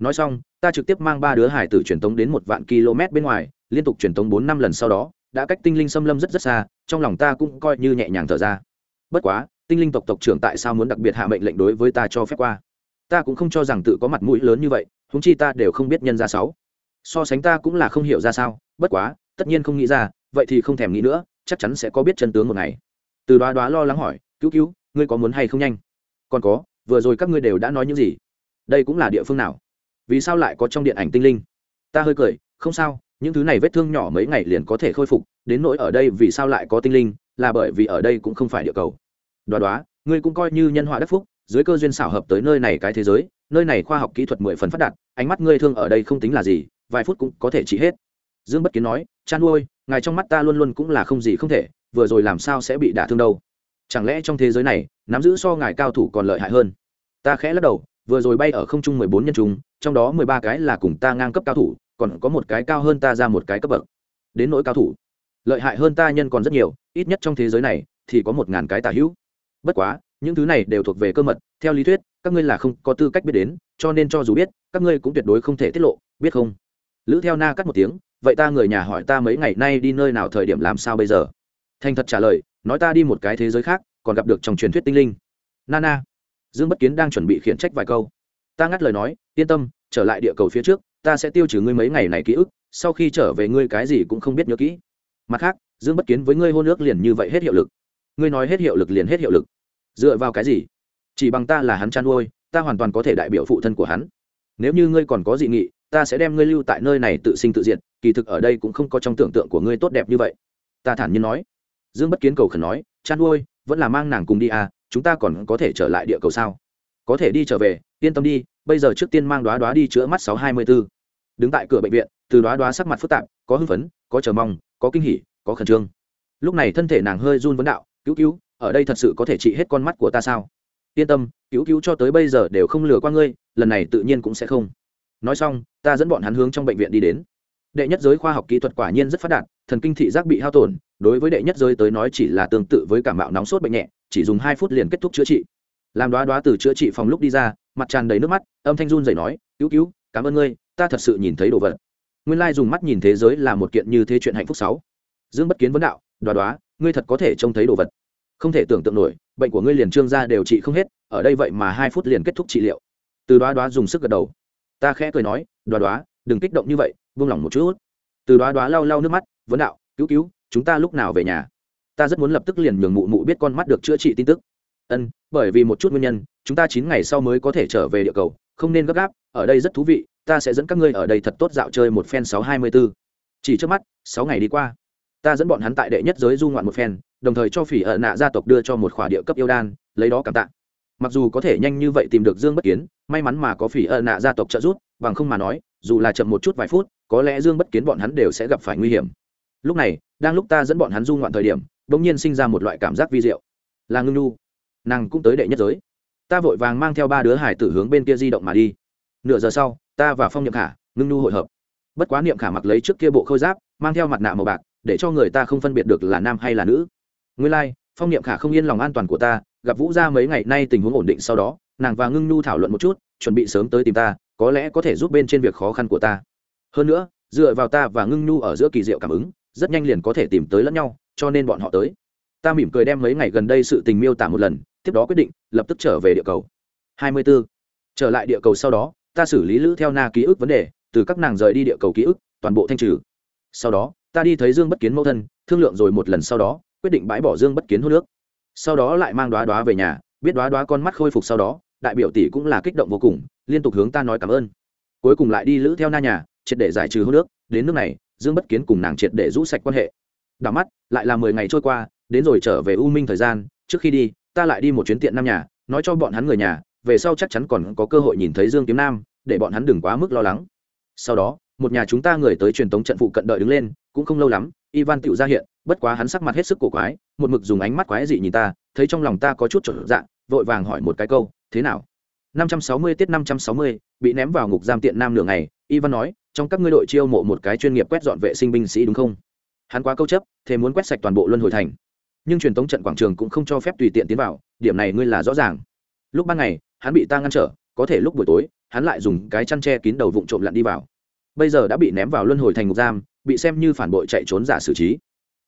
nói xong, ta trực tiếp mang ba đứa hải tử truyền tống đến một vạn km bên ngoài, liên tục truyền tống bốn năm lần sau đó, đã cách tinh linh xâm lâm rất rất xa, trong lòng ta cũng coi như nhẹ nhàng thở ra. Bất quá, tinh linh tộc tộc trưởng tại sao muốn đặc biệt hạ mệnh lệnh đối với ta cho phép qua? Ta cũng không cho rằng tự có mặt mũi lớn như vậy húng chi ta đều không biết nhân ra sáu. So sánh ta cũng là không hiểu ra sao, bất quá, tất nhiên không nghĩ ra, vậy thì không thèm nghĩ nữa, chắc chắn sẽ có biết chân tướng một ngày. Từ đoá đoá lo lắng hỏi, cứu cứu, ngươi có muốn hay không nhanh? Còn có, vừa rồi các ngươi đều đã nói những gì? Đây cũng là địa phương nào? Vì sao lại có trong điện ảnh tinh linh? Ta hơi cười, không sao, những thứ này vết thương nhỏ mấy ngày liền có thể khôi phục, đến nỗi ở đây vì sao lại có tinh linh, là bởi vì ở đây cũng không phải địa cầu. Đoá đoá, ngươi cũng coi như nhân họa đắc phúc, dưới cơ duyên xảo hợp tới nơi này cái thế giới, nơi này khoa học kỹ thuật mười phần phát đạt, ánh mắt ngươi thương ở đây không tính là gì, vài phút cũng có thể trị hết. Dương bất kiến nói, chan nuôi ngài trong mắt ta luôn luôn cũng là không gì không thể, vừa rồi làm sao sẽ bị đả thương đâu? Chẳng lẽ trong thế giới này, nắm giữ so ngài cao thủ còn lợi hại hơn? Ta khẽ lắc đầu, vừa rồi bay ở không trung mười bốn nhân chúng trong đó mười ba cái là cùng ta ngang cấp cao thủ, còn có một cái cao hơn ta ra một cái cấp bậc. Đến nỗi cao thủ, lợi hại hơn ta nhân còn rất nhiều, ít nhất trong thế giới này thì có một ngàn cái tả hữu. Bất quá, những thứ này đều thuộc về cơ mật, theo lý thuyết, các ngươi là không có tư cách biết đến, cho nên cho dù biết, các ngươi cũng tuyệt đối không thể tiết lộ, biết không? Lữ theo na cắt một tiếng, vậy ta người nhà hỏi ta mấy ngày nay đi nơi nào thời điểm làm sao bây giờ? Thành thật trả lời, nói ta đi một cái thế giới khác, còn gặp được trong truyền thuyết tinh linh. Nana dương bất kiến đang chuẩn bị khiển trách vài câu ta ngắt lời nói, yên tâm, trở lại địa cầu phía trước, ta sẽ tiêu trừ ngươi mấy ngày này ký ức, sau khi trở về ngươi cái gì cũng không biết nhớ kỹ. Mặt khác, dương bất kiến với ngươi hôn ước liền như vậy hết hiệu lực. Ngươi nói hết hiệu lực liền hết hiệu lực. Dựa vào cái gì? Chỉ bằng ta là hắn chăn nuôi ta hoàn toàn có thể đại biểu phụ thân của hắn. Nếu như ngươi còn có dị nghị, ta sẽ đem ngươi lưu tại nơi này tự sinh tự diệt, kỳ thực ở đây cũng không có trong tưởng tượng của ngươi tốt đẹp như vậy. Ta thản nhiên nói. Dương bất kiến cầu khẩn nói chăn nuôi vẫn là mang nàng cùng đi à chúng ta còn có thể trở lại địa cầu sao? Có thể đi trở về, yên tâm đi bây giờ trước tiên mang đoá đoá đi chữa mắt sáu hai mươi b ố đứng tại cửa bệnh viện, từ đoá đoá sắc mặt phức tạp, có hưng phấn, có chờ mong, có kinh hỉ, có khẩn trương. Lúc này thân thể nàng hơi run vấn đạo, cứu cứu, ở đây thật sự có thể trị hết con mắt của ta sao? Yên tâm, cứu cứu cho tới bây giờ đều không lừa qua ngươi, lần này tự nhiên cũng sẽ không. Nói xong, ta dẫn bọn hắn hướng trong bệnh viện đi đến. Đệ nhất giới khoa học kỹ thuật quả nhiên rất phát đạt, thần kinh thị giác bị hao tổn, đối với đệ nhất giới tới nói chỉ là tương tự với cảm mạo nóng sốt bệnh nhẹ, chỉ dùng hai phút liền kết thúc chữa trị. Làm đoá đoá từ chữa trị phòng lúc đi ra mặt tràn đầy nước mắt, âm thanh run dậy nói, cứu cứu, cảm ơn ngươi, ta thật sự nhìn thấy đồ vật. Nguyên lai dùng mắt nhìn thế giới là một kiện như thế chuyện hạnh phúc sáu. Dương bất kiến vấn đạo, đoá đoá, ngươi thật có thể trông thấy đồ vật. Không thể tưởng tượng nổi, bệnh của ngươi liền trương ra đều trị không hết, ở đây vậy mà hai phút liền kết thúc trị liệu. Từ đoá đoá dùng sức gật đầu. Ta khẽ cười nói, đoá đoá, đừng kích động như vậy vung lòng một chút. Từ đoá đoá lau lau nước mắt, vấn đạo, cứu cứu, chúng ta lúc nào về nhà? Ta rất muốn lập tức liền nhường mụ mụ biết con mắt được chữa trị tin tức ân, bởi vì một chút nguyên nhân, chúng ta chín ngày sau mới có thể trở về địa cầu, không nên gấp gáp, ở đây rất thú vị, ta sẽ dẫn các ngươi ở đây thật tốt dạo chơi một phen sáu hai mươi b ố chỉ trước mắt, sáu ngày đi qua, ta dẫn bọn hắn tại đệ nhất giới du ngoạn một phen, đồng thời cho phỉ ở nạ gia tộc đưa cho một khỏa địa cấp yêu đan, lấy đó cảm tạ. Mặc dù có thể nhanh như vậy tìm được dương bất kiến, may mắn mà có phỉ ở nạ gia tộc trợ giúp, bằng không mà nói, dù là chậm một chút vài phút, có lẽ dương bất kiến bọn hắn đều sẽ gặp phải nguy hiểm. Lúc này, đang lúc ta dẫn bọn hắn du ngoạn thời điểm đ ỗ n g nhiên sinh ra một loại cảm giác vi diệu. Là ngưng nhu nàng cũng tới đệ nhất giới. Ta vội vàng mang theo ba đứa hải tử hướng bên kia di động mà đi. Nửa giờ sau ta và phong niệm khả ngưng nu hội hợp. Bất quá niệm khả mặc lấy trước kia bộ khôi giáp mang theo mặt nạ màu bạc để cho người ta không phân biệt được là nam hay là nữ. Nguyên lai、like, phong niệm khả không yên lòng an toàn của ta gặp vũ ra mấy ngày nay tình huống ổn định sau đó nàng và ngưng nu thảo luận một chút chuẩn bị sớm tới tìm ta có lẽ có thể giúp bên trên việc khó khăn của ta. Hơn nữa dựa vào ta và ngưng nu ở giữa kỳ diệu cảm ứng rất nhanh liền có thể tìm tới lẫn nhau cho nên bọn họ tới. Ta mỉm cười đem mấy ngày gần đây sự tình miêu tả một lần tiếp đó quyết định lập tức trở về địa cầu. 24. trở lại địa cầu sau đó, ta xử lý lữ theo na ký ức vấn đề, từ các nàng rời đi địa cầu ký ức, toàn bộ thanh trừ. Sau đó, ta đi thấy dương bất kiến mẫu thân, thương lượng rồi một lần sau đó, quyết định bãi bỏ dương bất kiến hô nước sau đó lại mang đoá đoá về nhà, biết đoá đoá con mắt khôi phục sau đó, đại biểu tỷ cũng là kích động vô cùng, liên tục hướng ta nói cảm ơn. Cuối cùng lại đi lữ theo na nhà, triệt để giải trừ hô nước đến nước này, dương bất kiến cùng nàng triệt để rũ sạch quan hệ. Đảo mắt, lại là mười ngày trôi qua, đến rồi trở về u minh thời gian, trước khi đi ta lại đi một chuyến tiện Nam nhà nói cho bọn hắn người nhà về sau chắc chắn còn có cơ hội nhìn thấy dương kiếm nam để bọn hắn đừng quá mức lo lắng. Sau đó một nhà chúng ta người tới truyền tống trận phụ cận đợi đứng lên cũng không lâu lắm ivan tựu ra hiện bất quá hắn sắc mặt hết sức cổ quái một mực dùng ánh mắt quái dị nhìn ta thấy trong lòng ta có chút trở dạng vội vàng hỏi một cái câu thế nào? 560 tiết 560, bị ném vào ngục giam tiện nam nửa ngày ivan nói trong các ngươi đội chiêu mộ một cái chuyên nghiệp quét dọn vệ sinh binh sĩ đúng không? Hắn quá câu chấp thế muốn quét sạch toàn bộ luân hồi thành nhưng truyền tống trận quảng trường cũng không cho phép tùy tiện tiến vào, điểm này ngươi là rõ ràng. Lúc ban ngày, hắn bị ta ngăn trở, có thể lúc buổi tối, hắn lại dùng cái chăn tre kín đầu vụn trộm lặn đi vào. Bây giờ đã bị ném vào luân hồi thành ngục giam, bị xem như phản bội chạy trốn giả xử trí.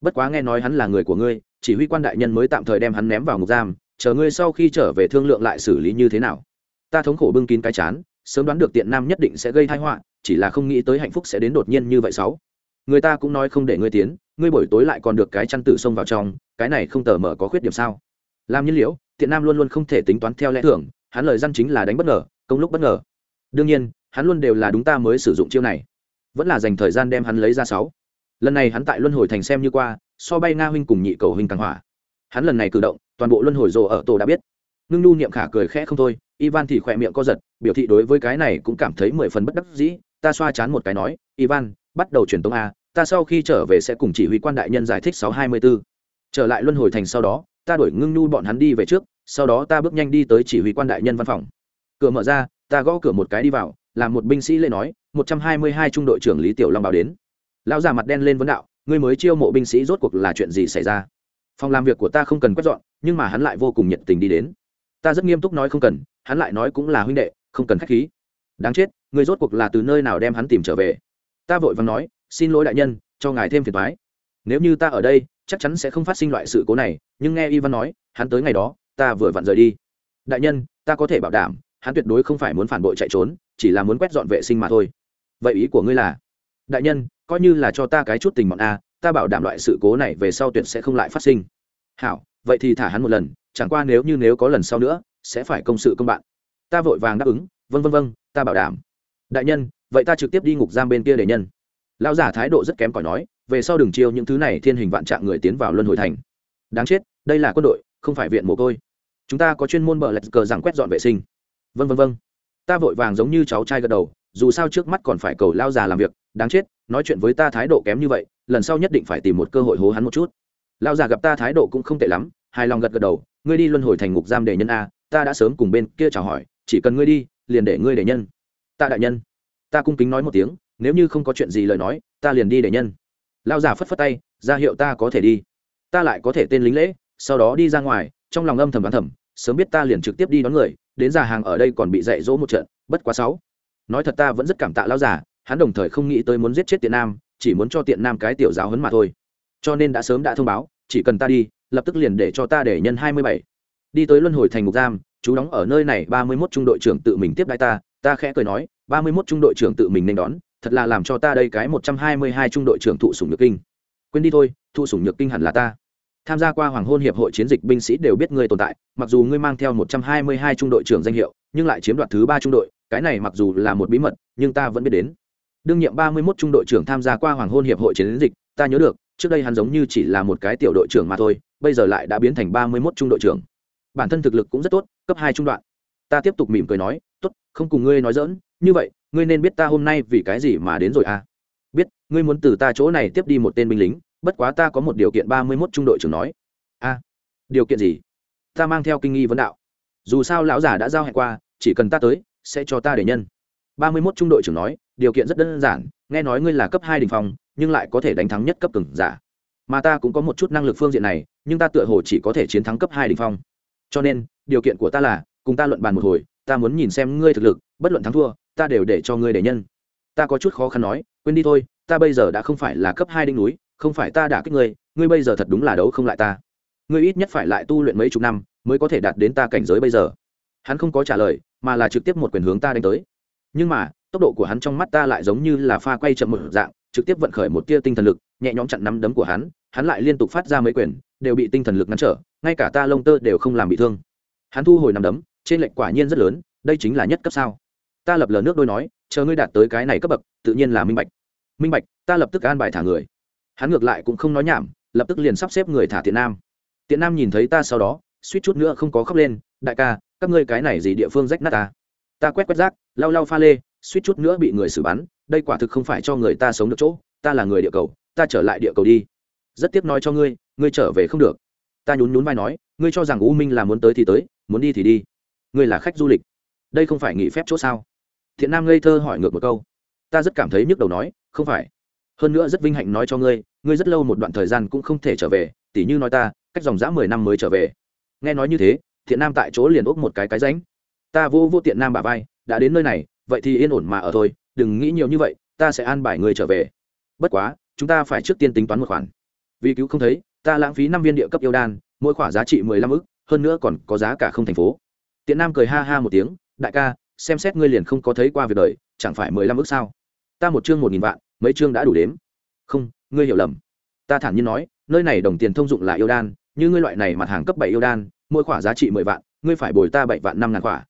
Bất quá nghe nói hắn là người của ngươi, chỉ huy quan đại nhân mới tạm thời đem hắn ném vào ngục giam, chờ ngươi sau khi trở về thương lượng lại xử lý như thế nào. Ta thống khổ bưng kín cái chán, sớm đoán được tiện nam nhất định sẽ gây thái họa, chỉ là không nghĩ tới hạnh phúc sẽ đến đột nhiên như vậy sáu người ta cũng nói không để ngươi tiến, ngươi buổi tối lại còn được cái chăn tử xông vào trong, cái này không tờ mở có khuyết điểm sao? Làm nhiên liễu tiện nam luôn luôn không thể tính toán theo lẽ thường, hắn lời dân chính là đánh bất ngờ, công lúc bất ngờ. Đương nhiên, hắn luôn đều là đúng ta mới sử dụng chiêu này. Vẫn là dành thời gian đem hắn lấy ra sáu. Lần này hắn tại luân hồi thành xem như qua, so bay nga huynh cùng nhị cầu huynh càng hỏa. Hắn lần này cử động, toàn bộ luân hồi rồ ở tổ đã biết. Ngưng nhu niệm khả cười khẽ không thôi, ivan thì khỏe miệng co giật, biểu thị đối với cái này cũng cảm thấy mười phần bất đắc dĩ, ta xoa chán một cái nói, ivan bắt đầu truyền tống a, ta sau khi trở về sẽ cùng chỉ huy quan đại nhân giải thích sáu hai mươi 624. trở lại luân hồi thành sau đó, ta đuổi ngưng nhu bọn hắn đi về trước, sau đó ta bước nhanh đi tới chỉ huy quan đại nhân văn phòng. Cửa mở ra, ta gõ cửa một cái đi vào làm một binh sĩ lên nói, một trăm hai mươi hai trung đội trưởng lý tiểu long báo đến. Lão già mặt đen lên vấn đạo, ngươi mới chiêu mộ binh sĩ rốt cuộc là chuyện gì xảy ra? Phòng làm việc của ta không cần quét dọn, nhưng mà hắn lại vô cùng nhiệt tình đi đến. Ta rất nghiêm túc nói không cần, hắn lại nói cũng là huynh đệ, không cần k h á c h khí. Đáng chết, ngươi rốt cuộc là từ nơi nào đem hắn tìm trở về? Ta vội vàng nói, xin lỗi đại nhân, cho ngài thêm phiền thoái nếu như ta ở đây, chắc chắn sẽ không phát sinh loại sự cố này, nhưng nghe ivan nói, hắn tới ngày đó, ta vừa vặn rời đi. Đại nhân, ta có thể bảo đảm, hắn tuyệt đối không phải muốn phản bội chạy trốn, chỉ là muốn quét dọn vệ sinh mà thôi. Vậy ý của ngươi là? Đại nhân, coi như là cho ta cái chút tình bọn a, ta bảo đảm loại sự cố này về sau tuyệt sẽ không lại phát sinh. Hảo, vậy thì thả hắn một lần, chẳng qua nếu như nếu có lần sau nữa, sẽ phải công sự công bạn. Ta vội vàng đáp ứng vân vân vân ta bảo đảm. Đại nhân vậy ta trực tiếp đi ngục giam bên kia để nhân. Lão giả thái độ rất kém cỏi nói, về sau đừng chiêu những thứ này thiên hình vạn trạng người tiến vào luân hồi thành. Đáng chết, đây là quân đội, không phải viện mồ côi. Chúng ta có chuyên môn bờ lạch cờ rằng quét dọn vệ sinh. Vân vân vân ta vội vàng giống như cháu trai gật đầu, dù sao trước mắt còn phải cầu lao già làm việc, đáng chết, nói chuyện với ta thái độ kém như vậy, lần sau nhất định phải tìm một cơ hội hố hắn một chút. Lao già gặp ta thái độ cũng không tệ lắm, hài lòng gật gật đầu, ngươi đi luân hồi thành ngục giam để nhân a, ta đã sớm cùng bên kia chào hỏi, chỉ cần ngươi đi, liền để ngươi để nhân. Ta đại nhân ta cung kính nói một tiếng, nếu như không có chuyện gì lời nói, ta liền đi để nhân. Lao già phất phất tay, ra hiệu ta có thể đi. Ta lại có thể tên lính lễ, sau đó đi ra ngoài, trong lòng âm thầm đoán thầm, sớm biết ta liền trực tiếp đi đón người, đến già hàng ở đây còn bị dạy dỗ một trận, bất quá sáu. Nói thật ta vẫn rất cảm tạ lao già, hắn đồng thời không nghĩ tới muốn giết chết tiện nam, chỉ muốn cho tiện nam cái tiểu giáo hấn mà thôi. Cho nên đã sớm đã thông báo, chỉ cần ta đi, lập tức liền để cho ta để nhân hai mươi bảy. Đi tới luân hồi thành ngục giam, chú đóng ở nơi này ba mươi mốt trung đội trưởng tự mình tiếp đai ta ta khẽ cười nói ba mươi mốt trung đội trưởng tự mình nên đón thật là làm cho ta đây cái một trăm hai mươi hai trung đội trưởng thụ sủng nhược kinh. Quên đi thôi thụ sủng nhược kinh hẳn là ta. Tham gia qua hoàng hôn hiệp hội chiến dịch binh sĩ đều biết ngươi tồn tại mặc dù ngươi mang theo một trăm hai mươi hai trung đội trưởng danh hiệu nhưng lại chiếm đoạt thứ ba trung đội cái này mặc dù là một bí mật nhưng ta vẫn biết đến. Đương nhiệm ba mươi 31 trung đội trưởng tham gia qua hoàng hôn hiệp hội chiến dịch ta nhớ được trước đây hắn giống như chỉ là một cái tiểu đội trưởng mà thôi bây giờ lại đã biến thành ba mươi 31 trung đội trưởng. Bản thân thực lực cũng rất tốt cấp hai trung đoạn. Ta tiếp tục mỉm cười nói tốt không cùng ngươi nói giỡn, như vậy, ngươi nên biết ta hôm nay vì cái gì mà đến rồi à? Biết, ngươi muốn từ ta chỗ này tiếp đi một tên binh lính, bất quá ta có một điều kiện ba mươi mốt trung đội trưởng nói. A điều kiện gì? Ta mang theo kinh nghi vấn đạo. Dù sao lão giả đã giao hẹn qua, chỉ cần ta tới, sẽ cho ta để nhân. ba mươi mốt trung đội trưởng nói, điều kiện rất đơn giản, nghe nói ngươi là cấp hai đình phòng nhưng lại có thể đánh thắng nhất cấp cứng giả. Mà ta cũng có một chút năng lực phương diện này, nhưng ta tựa hồ chỉ có thể chiến thắng cấp hai đình phong. Cho nên, điều kiện của ta là, cùng ta luận bàn một hồi, ta muốn nhìn xem ngươi thực lực, bất luận thắng thua ta đều để cho ngươi để nhân. Ta có chút khó khăn nói, quên đi thôi, ta bây giờ đã không phải là cấp hai đinh núi, không phải ta đả kích ngươi ngươi bây giờ thật đúng là đấu không lại ta. Ngươi ít nhất phải lại tu luyện mấy chục năm, mới có thể đạt đến ta cảnh giới bây giờ. Hắn không có trả lời, mà là trực tiếp một quyền hướng ta đánh tới. Nhưng mà, tốc độ của hắn trong mắt ta lại giống như là pha quay chậm một dạng, trực tiếp vận khởi một tia tinh thần lực, nhẹ nhõm chặn nắm đấm của hắn hắn lại liên tục phát ra mấy quyền, đều bị tinh thần lực ngăn trở, ngay cả ta lông tơ đều không làm bị thương. Hắn thu hồi nắm đấm, trên lệnh quả nhiên rất lớn, đây chính là nhất cấp sao? Ta lập lờ nước đôi nói, chờ ngươi đạt tới cái này cấp bậc, tự nhiên là minh bạch. Minh bạch, ta lập tức an bài thả người. Hắn ngược lại cũng không nói nhảm, lập tức liền sắp xếp người thả tiện nam. Tiện nam nhìn thấy ta sau đó, suýt chút nữa không có khóc lên, đại ca, các ngươi cái này gì địa phương rách nát ta? Ta quét quét rác, lau lau pha lê, suýt chút nữa bị người xử bắn, đây quả thực không phải cho người ta sống được chỗ, ta là người địa cầu, ta trở lại địa cầu đi. Rất tiếc nói cho ngươi ngươi trở về không được. Ta nhún nhún vai nói, ngươi cho rằng u minh là muốn tới thì tới, muốn đi thì đi. Ngươi là khách du lịch. Đây không phải nghỉ phép chỗ sao? Thiện nam ngây thơ hỏi ngược một câu. Ta rất cảm thấy nhức đầu nói, không phải. Hơn nữa rất vinh hạnh nói cho ngươi ngươi rất lâu một đoạn thời gian cũng không thể trở về, tỉ như nói ta, cách dòng dã mười năm mới trở về. Nghe nói như thế, thiện nam tại chỗ liền úp một cái cái ránh. Ta vô vô tiện nam bà vai, đã đến nơi này, vậy thì yên ổn mà ở thôi, đừng nghĩ nhiều như vậy, ta sẽ an bài ngươi trở về. Bất quá, chúng ta phải trước tiên tính toán một khoản. Vì cứu không thấy, ta lãng phí năm viên địa cấp yêu đan, mỗi khoản giá trị mười lăm ức, hơn nữa còn có giá cả không thành phố. Tiện nam cười ha ha một tiếng, đại ca xem xét ngươi liền không có thấy qua việc đời, chẳng phải mười lăm ước sao? Ta một chương một nghìn vạn, mấy chương đã đủ đếm. Không, ngươi hiểu lầm. Ta thản nhiên nói, nơi này đồng tiền thông dụng là yêu đan, như ngươi loại này mặt hàng cấp bảy yêu đan, mỗi khoản giá trị mười vạn, ngươi phải bồi ta bảy vạn năm ngàn khoản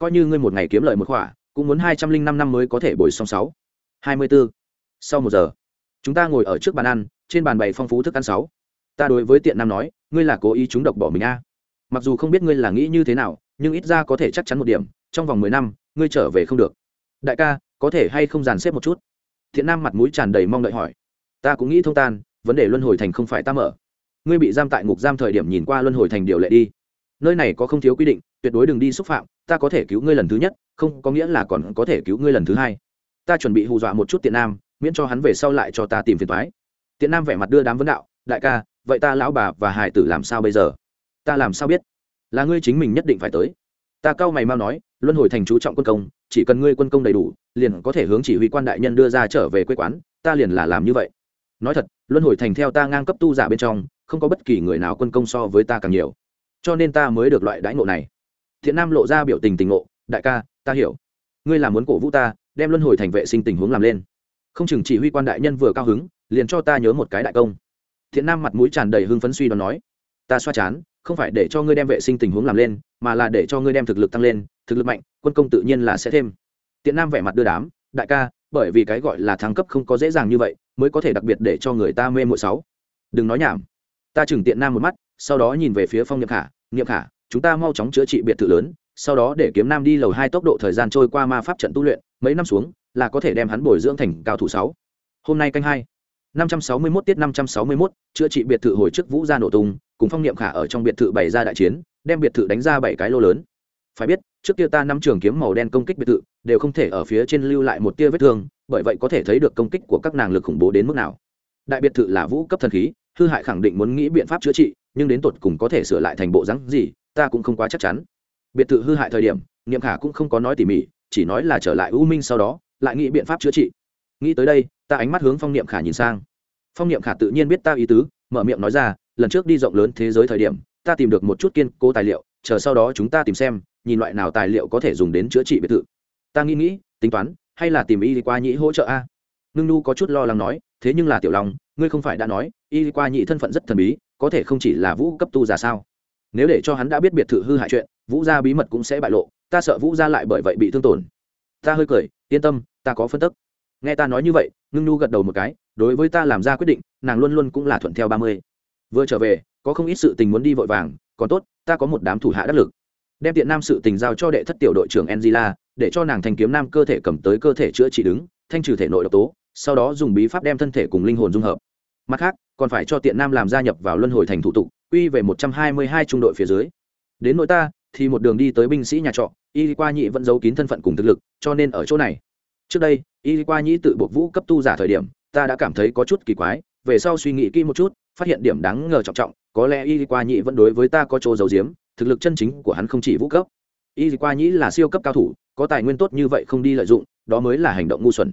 coi như ngươi một ngày kiếm lời một khoản cũng muốn hai trăm linh năm năm mới có thể bồi xong sáu. Hai mươi bốn sau một giờ, chúng ta ngồi ở trước bàn ăn, trên bàn bày phong phú thức ăn sáu. Ta đối với tiện nam nói, ngươi là cố ý chúng độc bỏ mình a mặc dù không biết ngươi là nghĩ như thế nào, nhưng ít ra có thể chắc chắn một điểm, trong vòng mười năm, ngươi trở về không được. Đại ca, có thể hay không dàn xếp một chút? Thiện nam mặt mũi tràn đầy mong đợi hỏi. Ta cũng nghĩ thông tan, vấn đề luân hồi thành không phải ta mở. Ngươi bị giam tại ngục giam thời điểm nhìn qua luân hồi thành điều lệ đi. Nơi này có không thiếu quy định, tuyệt đối đừng đi xúc phạm, ta có thể cứu ngươi lần thứ nhất, không có nghĩa là còn có thể cứu ngươi lần thứ hai. Ta chuẩn bị hù dọa một chút tiện nam, miễn cho hắn về sau lại cho ta tìm phiền thoái tiện nam vẻ mặt đưa đám vấn đạo, đại ca, vậy ta lão bà và hải tử làm sao bây giờ? Ta làm sao biết? Là ngươi chính mình nhất định phải tới. Ta cao mày mau nói, luân hồi thành chú trọng quân công, chỉ cần ngươi quân công đầy đủ, liền có thể hướng chỉ huy quan đại nhân đưa ra trở về quê quán, ta liền là làm như vậy. Nói thật, luân hồi thành theo ta ngang cấp tu giả bên trong, không có bất kỳ người nào quân công so với ta càng nhiều. Cho nên ta mới được loại đãi ngộ này. Thiện nam lộ ra biểu tình tình ngộ, đại ca, ta hiểu. Ngươi là muốn cổ vũ ta, đem luân hồi thành vệ sinh tình huống làm lên. Không chừng chỉ huy quan đại nhân vừa cao hứng, liền cho ta nhớ một cái đại công. Thiện nam mặt mũi tràn đầy hưng phấn suy đoán nói, ta xoa chán không phải để cho ngươi đem vệ sinh tình huống làm lên mà là để cho ngươi đem thực lực tăng lên thực lực mạnh quân công tự nhiên là sẽ thêm. Tiện nam vẻ mặt đưa đám đại ca bởi vì cái gọi là thăng cấp không có dễ dàng như vậy mới có thể đặc biệt để cho người ta mê mội sáu. Đừng nói nhảm. Ta chừng tiện nam một mắt sau đó nhìn về phía phong Niệm khả Niệm khả chúng ta mau chóng chữa trị biệt thự lớn sau đó để kiếm nam đi lầu hai tốc độ thời gian trôi qua ma pháp trận tu luyện mấy năm xuống là có thể đem hắn bồi dưỡng thành cao thủ sáu. Hôm nay canh hai. Năm trăm sáu mươi 561 tiết năm trăm sáu mươi 561, chữa trị biệt thự hồi trước vũ gia nổ tung cùng phong niệm khả ở trong biệt thự bày ra đại chiến, đem biệt thự đánh ra bảy cái lô lớn. Phải biết, trước kia ta năm trường kiếm màu đen công kích biệt thự, đều không thể ở phía trên lưu lại một tia vết thương, bởi vậy có thể thấy được công kích của các nàng lực khủng bố đến mức nào. Đại biệt thự là vũ cấp thần khí, hư hại khẳng định muốn nghĩ biện pháp chữa trị, nhưng đến tột cùng có thể sửa lại thành bộ rắn gì, ta cũng không quá chắc chắn. Biệt thự hư hại thời điểm, niệm khả cũng không có nói tỉ mỉ, chỉ nói là trở lại u minh sau đó, lại nghĩ biện pháp chữa trị. Nghĩ tới đây, ta ánh mắt hướng phong niệm khả nhìn sang. Phong niệm khả tự nhiên biết ta ý tứ, mở miệng nói ra lần trước đi rộng lớn thế giới thời điểm, ta tìm được một chút kiên cố tài liệu, chờ sau đó chúng ta tìm xem, nhìn loại nào tài liệu có thể dùng đến chữa trị biệt thự. Ta nghĩ nghĩ, tính toán, hay là tìm y qua nhĩ hỗ trợ a? Ngưng nu có chút lo lắng nói, thế nhưng là tiểu long, ngươi không phải đã nói y qua nhĩ thân phận rất thần bí, có thể không chỉ là vũ cấp tu ra sao? Nếu để cho hắn đã biết biệt thự hư hại chuyện, vũ gia bí mật cũng sẽ bại lộ, ta sợ vũ gia lại bởi vậy bị thương tổn. Ta hơi cười, yên tâm, ta có phân tức. Nghe ta nói như vậy, ngưng nu gật đầu một cái, đối với ta làm ra quyết định, nàng luôn luôn cũng là thuận theo ba mươi vừa trở về, có không ít sự tình muốn đi vội vàng, còn tốt, ta có một đám thủ hạ đắc lực. Đem tiện nam sự tình giao cho đệ thất tiểu đội trưởng angela, để cho nàng thanh kiếm nam cơ thể cầm tới cơ thể chữa trị đứng, thanh trừ thể nội độc tố, sau đó dùng bí pháp đem thân thể cùng linh hồn dung hợp. Mặt khác, còn phải cho tiện nam làm gia nhập vào luân hồi thành thủ tục, quy về một trăm hai mươi hai trung đội phía dưới. Đến nội ta, thì một đường đi tới binh sĩ nhà trọ, y qua nhị vẫn giấu kín thân phận cùng thực lực, cho nên ở chỗ này. Trước đây, y qua nhị tự buộc vũ cấp tu giả thời điểm, ta đã cảm thấy có chút kỳ quái, về sau suy nghĩ kỹ một chút phát hiện điểm đáng ngờ trọng trọng, có lẽ y qua Nhĩ vẫn đối với ta có chỗ giấu giếm, thực lực chân chính của hắn không chỉ vũ cấp. Y qua Nhĩ là siêu cấp cao thủ, có tài nguyên tốt như vậy không đi lợi dụng, đó mới là hành động ngu xuẩn.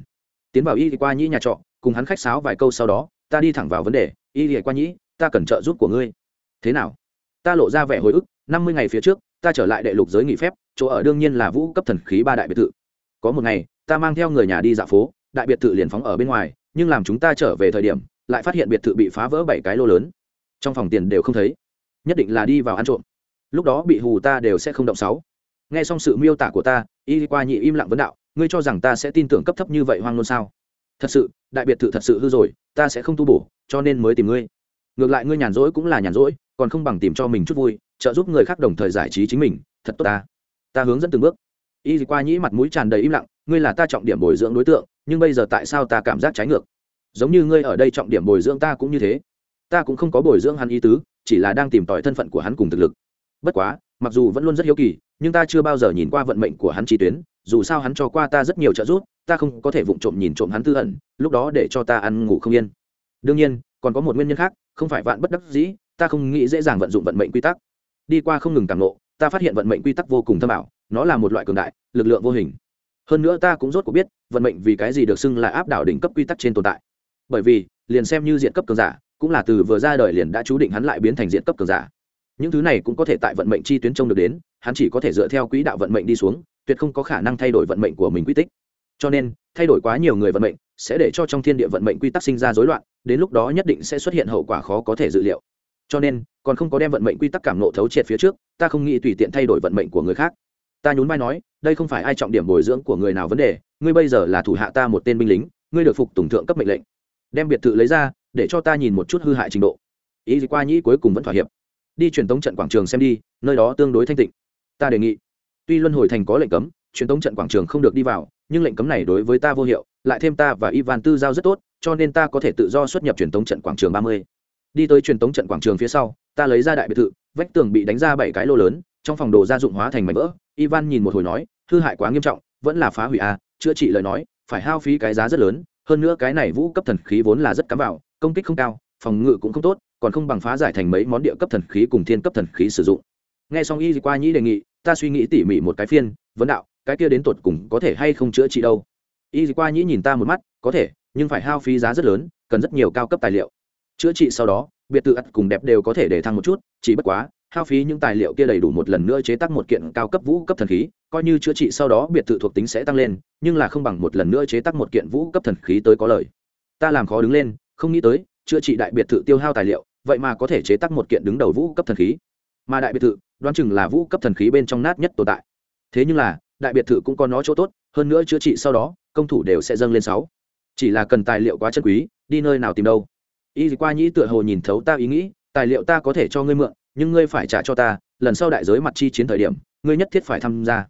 Tiến vào y qua Nhĩ nhà trọ, cùng hắn khách sáo vài câu sau đó, ta đi thẳng vào vấn đề, y qua Nhĩ ta cần trợ giúp của ngươi. Thế nào? Ta lộ ra vẻ hồi ức, năm mươi ngày phía trước, ta trở lại đệ lục giới nghỉ phép, chỗ ở đương nhiên là vũ cấp thần khí ba đại biệt thự. Có một ngày, ta mang theo người nhà đi dạo phố, đại biệt thự liền phóng ở bên ngoài, nhưng làm chúng ta trở về thời điểm lại phát hiện biệt thự bị phá vỡ bảy cái lô lớn. Trong phòng tiền đều không thấy. Nhất định là đi vào ăn trộm. Lúc đó bị hù ta đều sẽ không động sáu. Nghe xong sự miêu tả của ta, y qua nhị im lặng vấn đạo, ngươi cho rằng ta sẽ tin tưởng cấp thấp như vậy hoang luôn sao? Thật sự, đại biệt thự thật sự hư rồi, ta sẽ không tu bổ, cho nên mới tìm ngươi. Ngược lại ngươi nhàn rỗi cũng là nhàn rỗi, còn không bằng tìm cho mình chút vui, trợ giúp người khác đồng thời giải trí chính mình, thật tốt ta. Ta hướng dẫn từng bước. Y qua nhĩ mặt mũi tràn đầy im lặng, ngươi là ta trọng điểm bồi dưỡng đối tượng, nhưng bây giờ tại sao ta cảm giác trái ngược? Giống như ngươi ở đây trọng điểm bồi dưỡng ta cũng như thế. Ta cũng không có bồi dưỡng hắn ý tứ, chỉ là đang tìm tòi thân phận của hắn cùng thực lực. Bất quá, mặc dù vẫn luôn rất hiếu kỳ, nhưng ta chưa bao giờ nhìn qua vận mệnh của hắn chi tuyến, dù sao hắn cho qua ta rất nhiều trợ giúp, ta không có thể vụng trộm nhìn trộm hắn tư ẩn, lúc đó để cho ta ăn ngủ không yên. Đương nhiên, còn có một nguyên nhân khác, không phải vạn bất đắc dĩ, ta không nghĩ dễ dàng vận dụng vận mệnh quy tắc. Đi qua không ngừng càng lộ ta phát hiện vận mệnh quy tắc vô cùng thâm ảo, nó là một loại cường đại, lực lượng vô hình. Hơn nữa ta cũng rốt cuộc biết, vận mệnh vì cái gì được xưng là áp đảo đỉnh cấp quy tắc trên tồn tại bởi vì, liền xem như diện cấp cường giả, cũng là từ vừa ra đời liền đã chú định hắn lại biến thành diện cấp cường giả. Những thứ này cũng có thể tại vận mệnh chi tuyến trông được đến, hắn chỉ có thể dựa theo quỹ đạo vận mệnh đi xuống, tuyệt không có khả năng thay đổi vận mệnh của mình quy tích. Cho nên, thay đổi quá nhiều người vận mệnh, sẽ để cho trong thiên địa vận mệnh quy tắc sinh ra rối loạn, đến lúc đó nhất định sẽ xuất hiện hậu quả khó có thể dự liệu. Cho nên, còn không có đem vận mệnh quy tắc cảm nộ thấu triệt phía trước, ta không nghĩ tùy tiện thay đổi vận mệnh của người khác. Ta nhún vai nói, đây không phải ai trọng điểm bồi dưỡng của người nào vấn đề, ngươi bây giờ là thủ hạ ta một tên binh lính, ngươi được phục tùng thượng cấp mệnh lệnh đem biệt thự lấy ra để cho ta nhìn một chút hư hại trình độ. Ý gì qua nhĩ cuối cùng vẫn thỏa hiệp. Đi truyền tống trận quảng trường xem đi nơi đó tương đối thanh tịnh. Ta đề nghị tuy luân hồi thành có lệnh cấm truyền tống trận quảng trường không được đi vào nhưng lệnh cấm này đối với ta vô hiệu lại thêm ta và ivan tư giao rất tốt cho nên ta có thể tự do xuất nhập truyền tống trận quảng trường ba mươi. Đi tới truyền tống trận quảng trường phía sau ta lấy ra đại biệt thự vách tường bị đánh ra bảy cái lô lớn trong phòng đồ gia dụng hóa thành mảnh vỡ. Ivan nhìn một hồi nói hư hại quá nghiêm trọng vẫn là phá hủy a à, chữa trị lời nói phải hao phí cái giá rất lớn hơn nữa cái này vũ cấp thần khí vốn là rất cắm vào, công kích không cao, phòng ngự cũng không tốt, còn không bằng phá giải thành mấy món địa cấp thần khí cùng thiên cấp thần khí sử dụng. Nghe xong y qua nhĩ đề nghị, ta suy nghĩ tỉ mỉ một cái phiên, vấn đạo, cái kia đến tột cùng có thể hay không chữa trị đâu? Y qua nhĩ nhìn ta một mắt, có thể, nhưng phải hao phí giá rất lớn, cần rất nhiều cao cấp tài liệu. Chữa trị sau đó, biệt tự ắt cùng đẹp đều có thể để thăng một chút, chỉ bất quá hao phí những tài liệu kia đầy đủ một lần nữa chế tác một kiện cao cấp vũ cấp thần khí, coi như chữa trị sau đó biệt thự thuộc tính sẽ tăng lên, nhưng là không bằng một lần nữa chế tác một kiện vũ cấp thần khí tới có lời ta làm khó đứng lên, không nghĩ tới, chữa trị đại biệt thự tiêu hao tài liệu, vậy mà có thể chế tác một kiện đứng đầu vũ cấp thần khí. Mà đại biệt thự, đoán chừng là vũ cấp thần khí bên trong nát nhất tồn tại. Thế nhưng là, đại biệt thự cũng có nó chỗ tốt, hơn nữa chữa trị sau đó, công thủ đều sẽ dâng lên sáu. Chỉ là cần tài liệu quá chân quý, đi nơi nào tìm đâu. Y qua nhĩ tựa hồ nhìn thấu ta ý nghĩ, tài liệu ta có thể cho ngươi mượn nhưng ngươi phải trả cho ta, lần sau đại giới mặt chi chiến thời điểm, ngươi nhất thiết phải tham gia.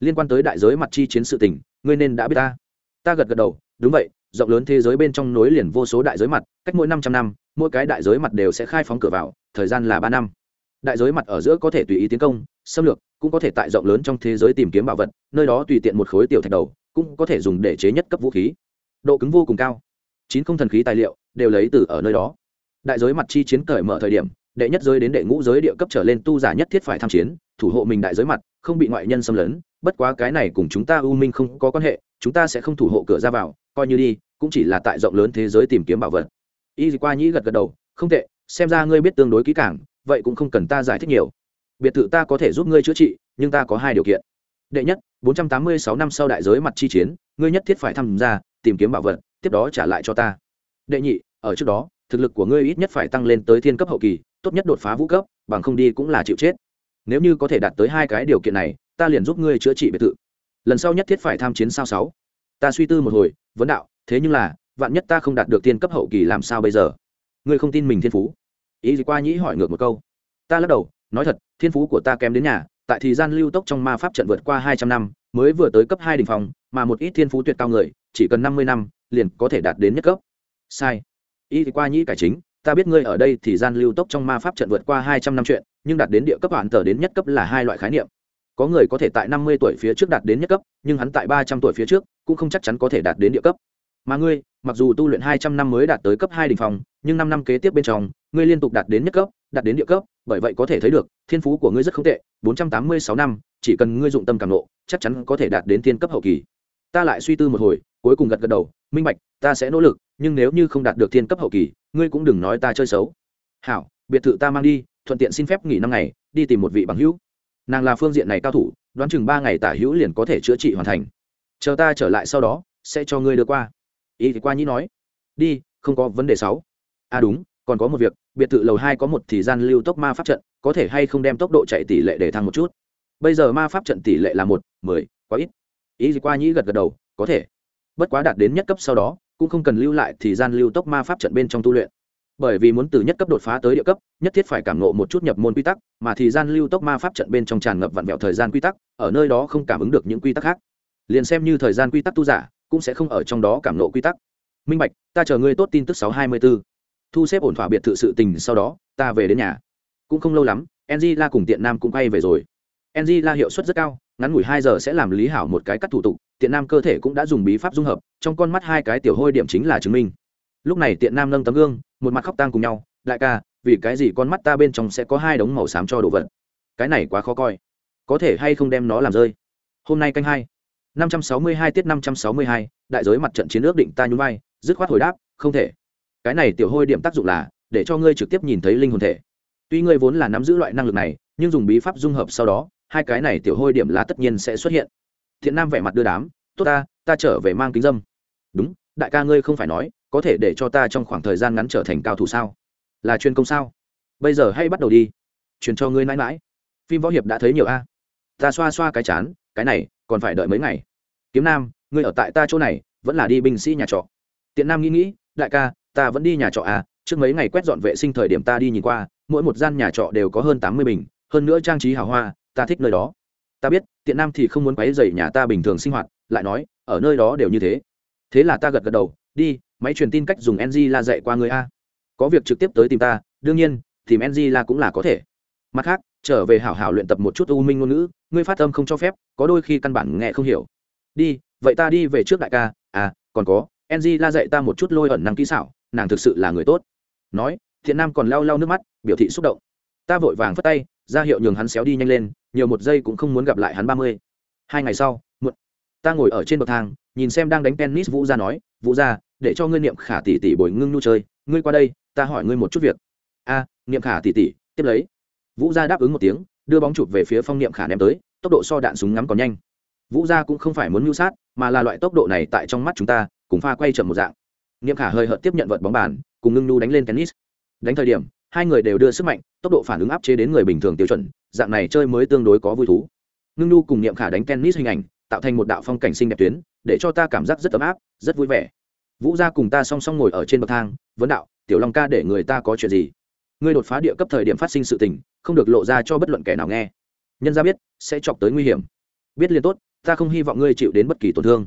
Liên quan tới đại giới mặt chi chiến sự tình, ngươi nên đã biết ta. Ta gật gật đầu, đúng vậy, rộng lớn thế giới bên trong nối liền vô số đại giới mặt, cách mỗi năm trăm năm, mỗi cái đại giới mặt đều sẽ khai phóng cửa vào, thời gian là ba năm. Đại giới mặt ở giữa có thể tùy ý tiến công, xâm lược, cũng có thể tại rộng lớn trong thế giới tìm kiếm bảo vật, nơi đó tùy tiện một khối tiểu thạch đầu, cũng có thể dùng để chế nhất cấp vũ khí. Độ cứng vô cùng cao. Chín không thần khí tài liệu đều lấy từ ở nơi đó. Đại giới mặt chi chiến cởi mở thời điểm đệ nhất giới đến đệ ngũ giới địa cấp trở lên tu giả nhất thiết phải tham chiến, thủ hộ mình đại giới mặt, không bị ngoại nhân xâm lấn. Bất quá cái này cùng chúng ta u minh không có quan hệ, chúng ta sẽ không thủ hộ cửa ra vào, coi như đi, cũng chỉ là tại rộng lớn thế giới tìm kiếm bảo vật. Y qua nhĩ gật gật đầu, không tệ, xem ra ngươi biết tương đối kỹ càng, vậy cũng không cần ta giải thích nhiều. Biệt thự ta có thể giúp ngươi chữa trị, nhưng ta có hai điều kiện. Đệ nhất 486 năm sau đại giới mặt chi chiến, ngươi nhất thiết phải tham gia, tìm kiếm bảo vật, tiếp đó trả lại cho ta. Đệ nhị, ở trước đó, thực lực của ngươi ít nhất phải tăng lên tới thiên cấp hậu kỳ tốt nhất đột phá vũ cấp, bằng không đi cũng là chịu chết. Nếu như có thể đạt tới hai cái điều kiện này, ta liền giúp ngươi chữa trị biệt thự. Lần sau nhất thiết phải tham chiến sao sáu. Ta suy tư một hồi, vấn đạo, thế nhưng là, vạn nhất ta không đạt được tiên cấp hậu kỳ làm sao bây giờ? Ngươi không tin mình thiên phú. Ý gì qua nhĩ hỏi ngược một câu. Ta lắc đầu, nói thật, thiên phú của ta kém đến nhà, tại thì gian lưu tốc trong ma pháp trận vượt qua hai trăm năm, mới vừa tới cấp hai đ ỉ n h phòng mà một ít thiên phú tuyệt cao người, chỉ cần năm mươi năm, liền có thể đạt đến nhất cấp. Sai. Ý thì qua nhĩ cải chính ta biết ngươi ở đây thì gian lưu tốc trong ma pháp trận vượt qua hai trăm năm chuyện, nhưng đạt đến địa cấp hoàn tờ đến nhất cấp là hai loại khái niệm. Có người có thể tại năm mươi tuổi phía trước đạt đến nhất cấp, nhưng hắn tại ba trăm tuổi phía trước cũng không chắc chắn có thể đạt đến địa cấp. Mà ngươi, mặc dù tu luyện hai trăm năm mới đạt tới cấp hai đỉnh phòng, nhưng năm năm kế tiếp bên trong, ngươi liên tục đạt đến nhất cấp, đạt đến địa cấp, bởi vậy có thể thấy được, thiên phú của ngươi rất không tệ, bốn trăm tám mươi sáu năm, chỉ cần ngươi dụng tâm càng lộ chắc chắn có thể đạt đến thiên cấp hậu kỳ. Ta lại suy tư một hồi, cuối cùng gật gật đầu, minh bạch, ta sẽ nỗ lực, nhưng nếu như không đạt được thiên cấp hậu kỳ ngươi cũng đừng nói ta chơi xấu. Hảo, biệt thự ta mang đi, thuận tiện xin phép nghỉ năm ngày, đi tìm một vị bằng hữu. Nàng là phương diện này cao thủ, đoán chừng ba ngày tả hữu liền có thể chữa trị hoàn thành. Chờ ta trở lại sau đó, sẽ cho ngươi đưa qua. Ý thì qua nhĩ nói. Đi, không có vấn đề sáu. À đúng, còn có một việc, biệt thự lầu hai có một thì gian lưu tốc ma pháp trận, có thể hay không đem tốc độ chạy tỷ lệ để thăng một chút? Bây giờ ma pháp trận tỷ lệ là một, mười, quá ít. Ý gì qua nhĩ gật gật đầu, có thể. Bất quá đạt đến nhất cấp sau đó cũng không cần lưu lại thì gian lưu tốc ma pháp trận bên trong tu luyện. Bởi vì muốn từ nhất cấp đột phá tới địa cấp, nhất thiết phải cảm nộ một chút nhập môn quy tắc, mà thì gian lưu tốc ma pháp trận bên trong tràn ngập vặn vẹo thời gian quy tắc, ở nơi đó không cảm ứng được những quy tắc khác. Liền xem như thời gian quy tắc tu giả, cũng sẽ không ở trong đó cảm nộ quy tắc. Minh bạch, ta chờ ngươi tốt tin tức sáu hai mươi b ố thu xếp ổn thỏa biệt thự sự tình sau đó, ta về đến nhà. Cũng không lâu lắm ng la cùng tiện nam cũng quay về rồi. Ng la hiệu suất rất cao, ngắn ngủi hai giờ sẽ làm lý hảo một cái cắt thủ tục tiện nam cơ thể cũng đã dùng bí pháp dung hợp, trong con mắt hai cái tiểu hôi điểm chính là chứng minh. Lúc này tiện nam nâng tấm gương, một mặt khóc tang cùng nhau, đại ca, vì cái gì con mắt ta bên trong sẽ có hai đống màu xám cho đồ vật? Cái này quá khó coi. Có thể hay không đem nó làm rơi? Hôm nay canh hai, năm trăm sáu mươi hai tiết năm trăm sáu mươi hai, đại giới mặt trận chiến ước định ta nhún vai, dứt khoát hồi đáp, không thể. Cái này tiểu hôi điểm tác dụng là, để cho ngươi trực tiếp nhìn thấy linh hồn thể. Tuy ngươi vốn là nắm giữ loại năng lực này, nhưng dùng bí pháp dung hợp sau đó, hai cái này tiểu hôi điểm là tất nhiên sẽ xuất hiện thiện nam vẻ mặt đưa đám, tốt ta ta trở về mang kính dâm. Đúng, đại ca ngươi không phải nói, có thể để cho ta trong khoảng thời gian ngắn trở thành cao thủ sao? Là chuyên công sao? Bây giờ hay bắt đầu đi, truyền cho ngươi mãi mãi. Phim võ hiệp đã thấy nhiều a. Ta xoa xoa cái chán, cái này, còn phải đợi mấy ngày. Kiếm nam, ngươi ở tại ta chỗ này, vẫn là đi binh sĩ nhà trọ. Tiện nam nghĩ nghĩ, đại ca, ta vẫn đi nhà trọ à trước mấy ngày quét dọn vệ sinh thời điểm ta đi nhìn qua, mỗi một gian nhà trọ đều có hơn tám mươi bình, hơn nữa trang trí hào hoa, ta thích nơi đó. Ta biết tiện nam thì không muốn quấy dày nhà ta bình thường sinh hoạt, lại nói, ở nơi đó đều như thế. Thế là ta gật gật đầu, đi, máy truyền tin cách dùng ng la dạy qua người a. Có việc trực tiếp tới tìm ta, đương nhiên, tìm ng la cũng là có thể. Mặt khác, trở về hảo hảo luyện tập một chút u minh ngôn ngữ, ngươi phát âm không cho phép, có đôi khi căn bản nghe không hiểu. Đi, vậy ta đi về trước đại ca. À còn có ng la dạy ta một chút lôi ẩn năng kỹ xảo, nàng thực sự là người tốt. Nói, thiện nam còn lau lau nước mắt, biểu thị xúc động. Ta vội vàng phất tay, ra hiệu nhường hắn xéo đi nhanh lên nhiều một giây cũng không muốn gặp lại hắn ba mươi. Hai ngày sau, muộn. Ta ngồi ở trên bậc thang, nhìn xem đang đánh tennis vũ gia nói, vũ gia, để cho ngươi niệm khả tỷ tỷ bồi ngưng nhu chơi, ngươi qua đây, ta hỏi ngươi một chút việc. A, niệm khả tỷ tỷ, tiếp lấy. Vũ gia đáp ứng một tiếng, đưa bóng chụp về phía phong niệm khả ném tới, tốc độ so đạn súng ngắm còn nhanh. Vũ gia cũng không phải muốn mưu sát, mà là loại tốc độ này tại trong mắt chúng ta, cùng pha quay chậm một dạng. Niệm khả hơi hợt tiếp nhận vật bóng bàn, cùng ngưng nhu đánh lên tennis. Đánh thời điểm, hai người đều đưa sức mạnh, tốc độ phản ứng áp chế đến người bình thường tiêu chuẩn dạng này chơi mới tương đối có vui thú. Ngưng Nu cùng niệm khả đánh tennis hình ảnh, tạo thành một đạo phong cảnh xinh đẹp tuyến, để cho ta cảm giác rất ấm áp, rất vui vẻ. Vũ gia cùng ta song song ngồi ở trên bậc thang, vấn đạo, tiểu long ca để người ta có chuyện gì? Ngươi đột phá địa cấp thời điểm phát sinh sự tình, không được lộ ra cho bất luận kẻ nào nghe. Nhân ra biết, sẽ chọc tới nguy hiểm. Biết liền tốt, ta không hy vọng ngươi chịu đến bất kỳ tổn thương.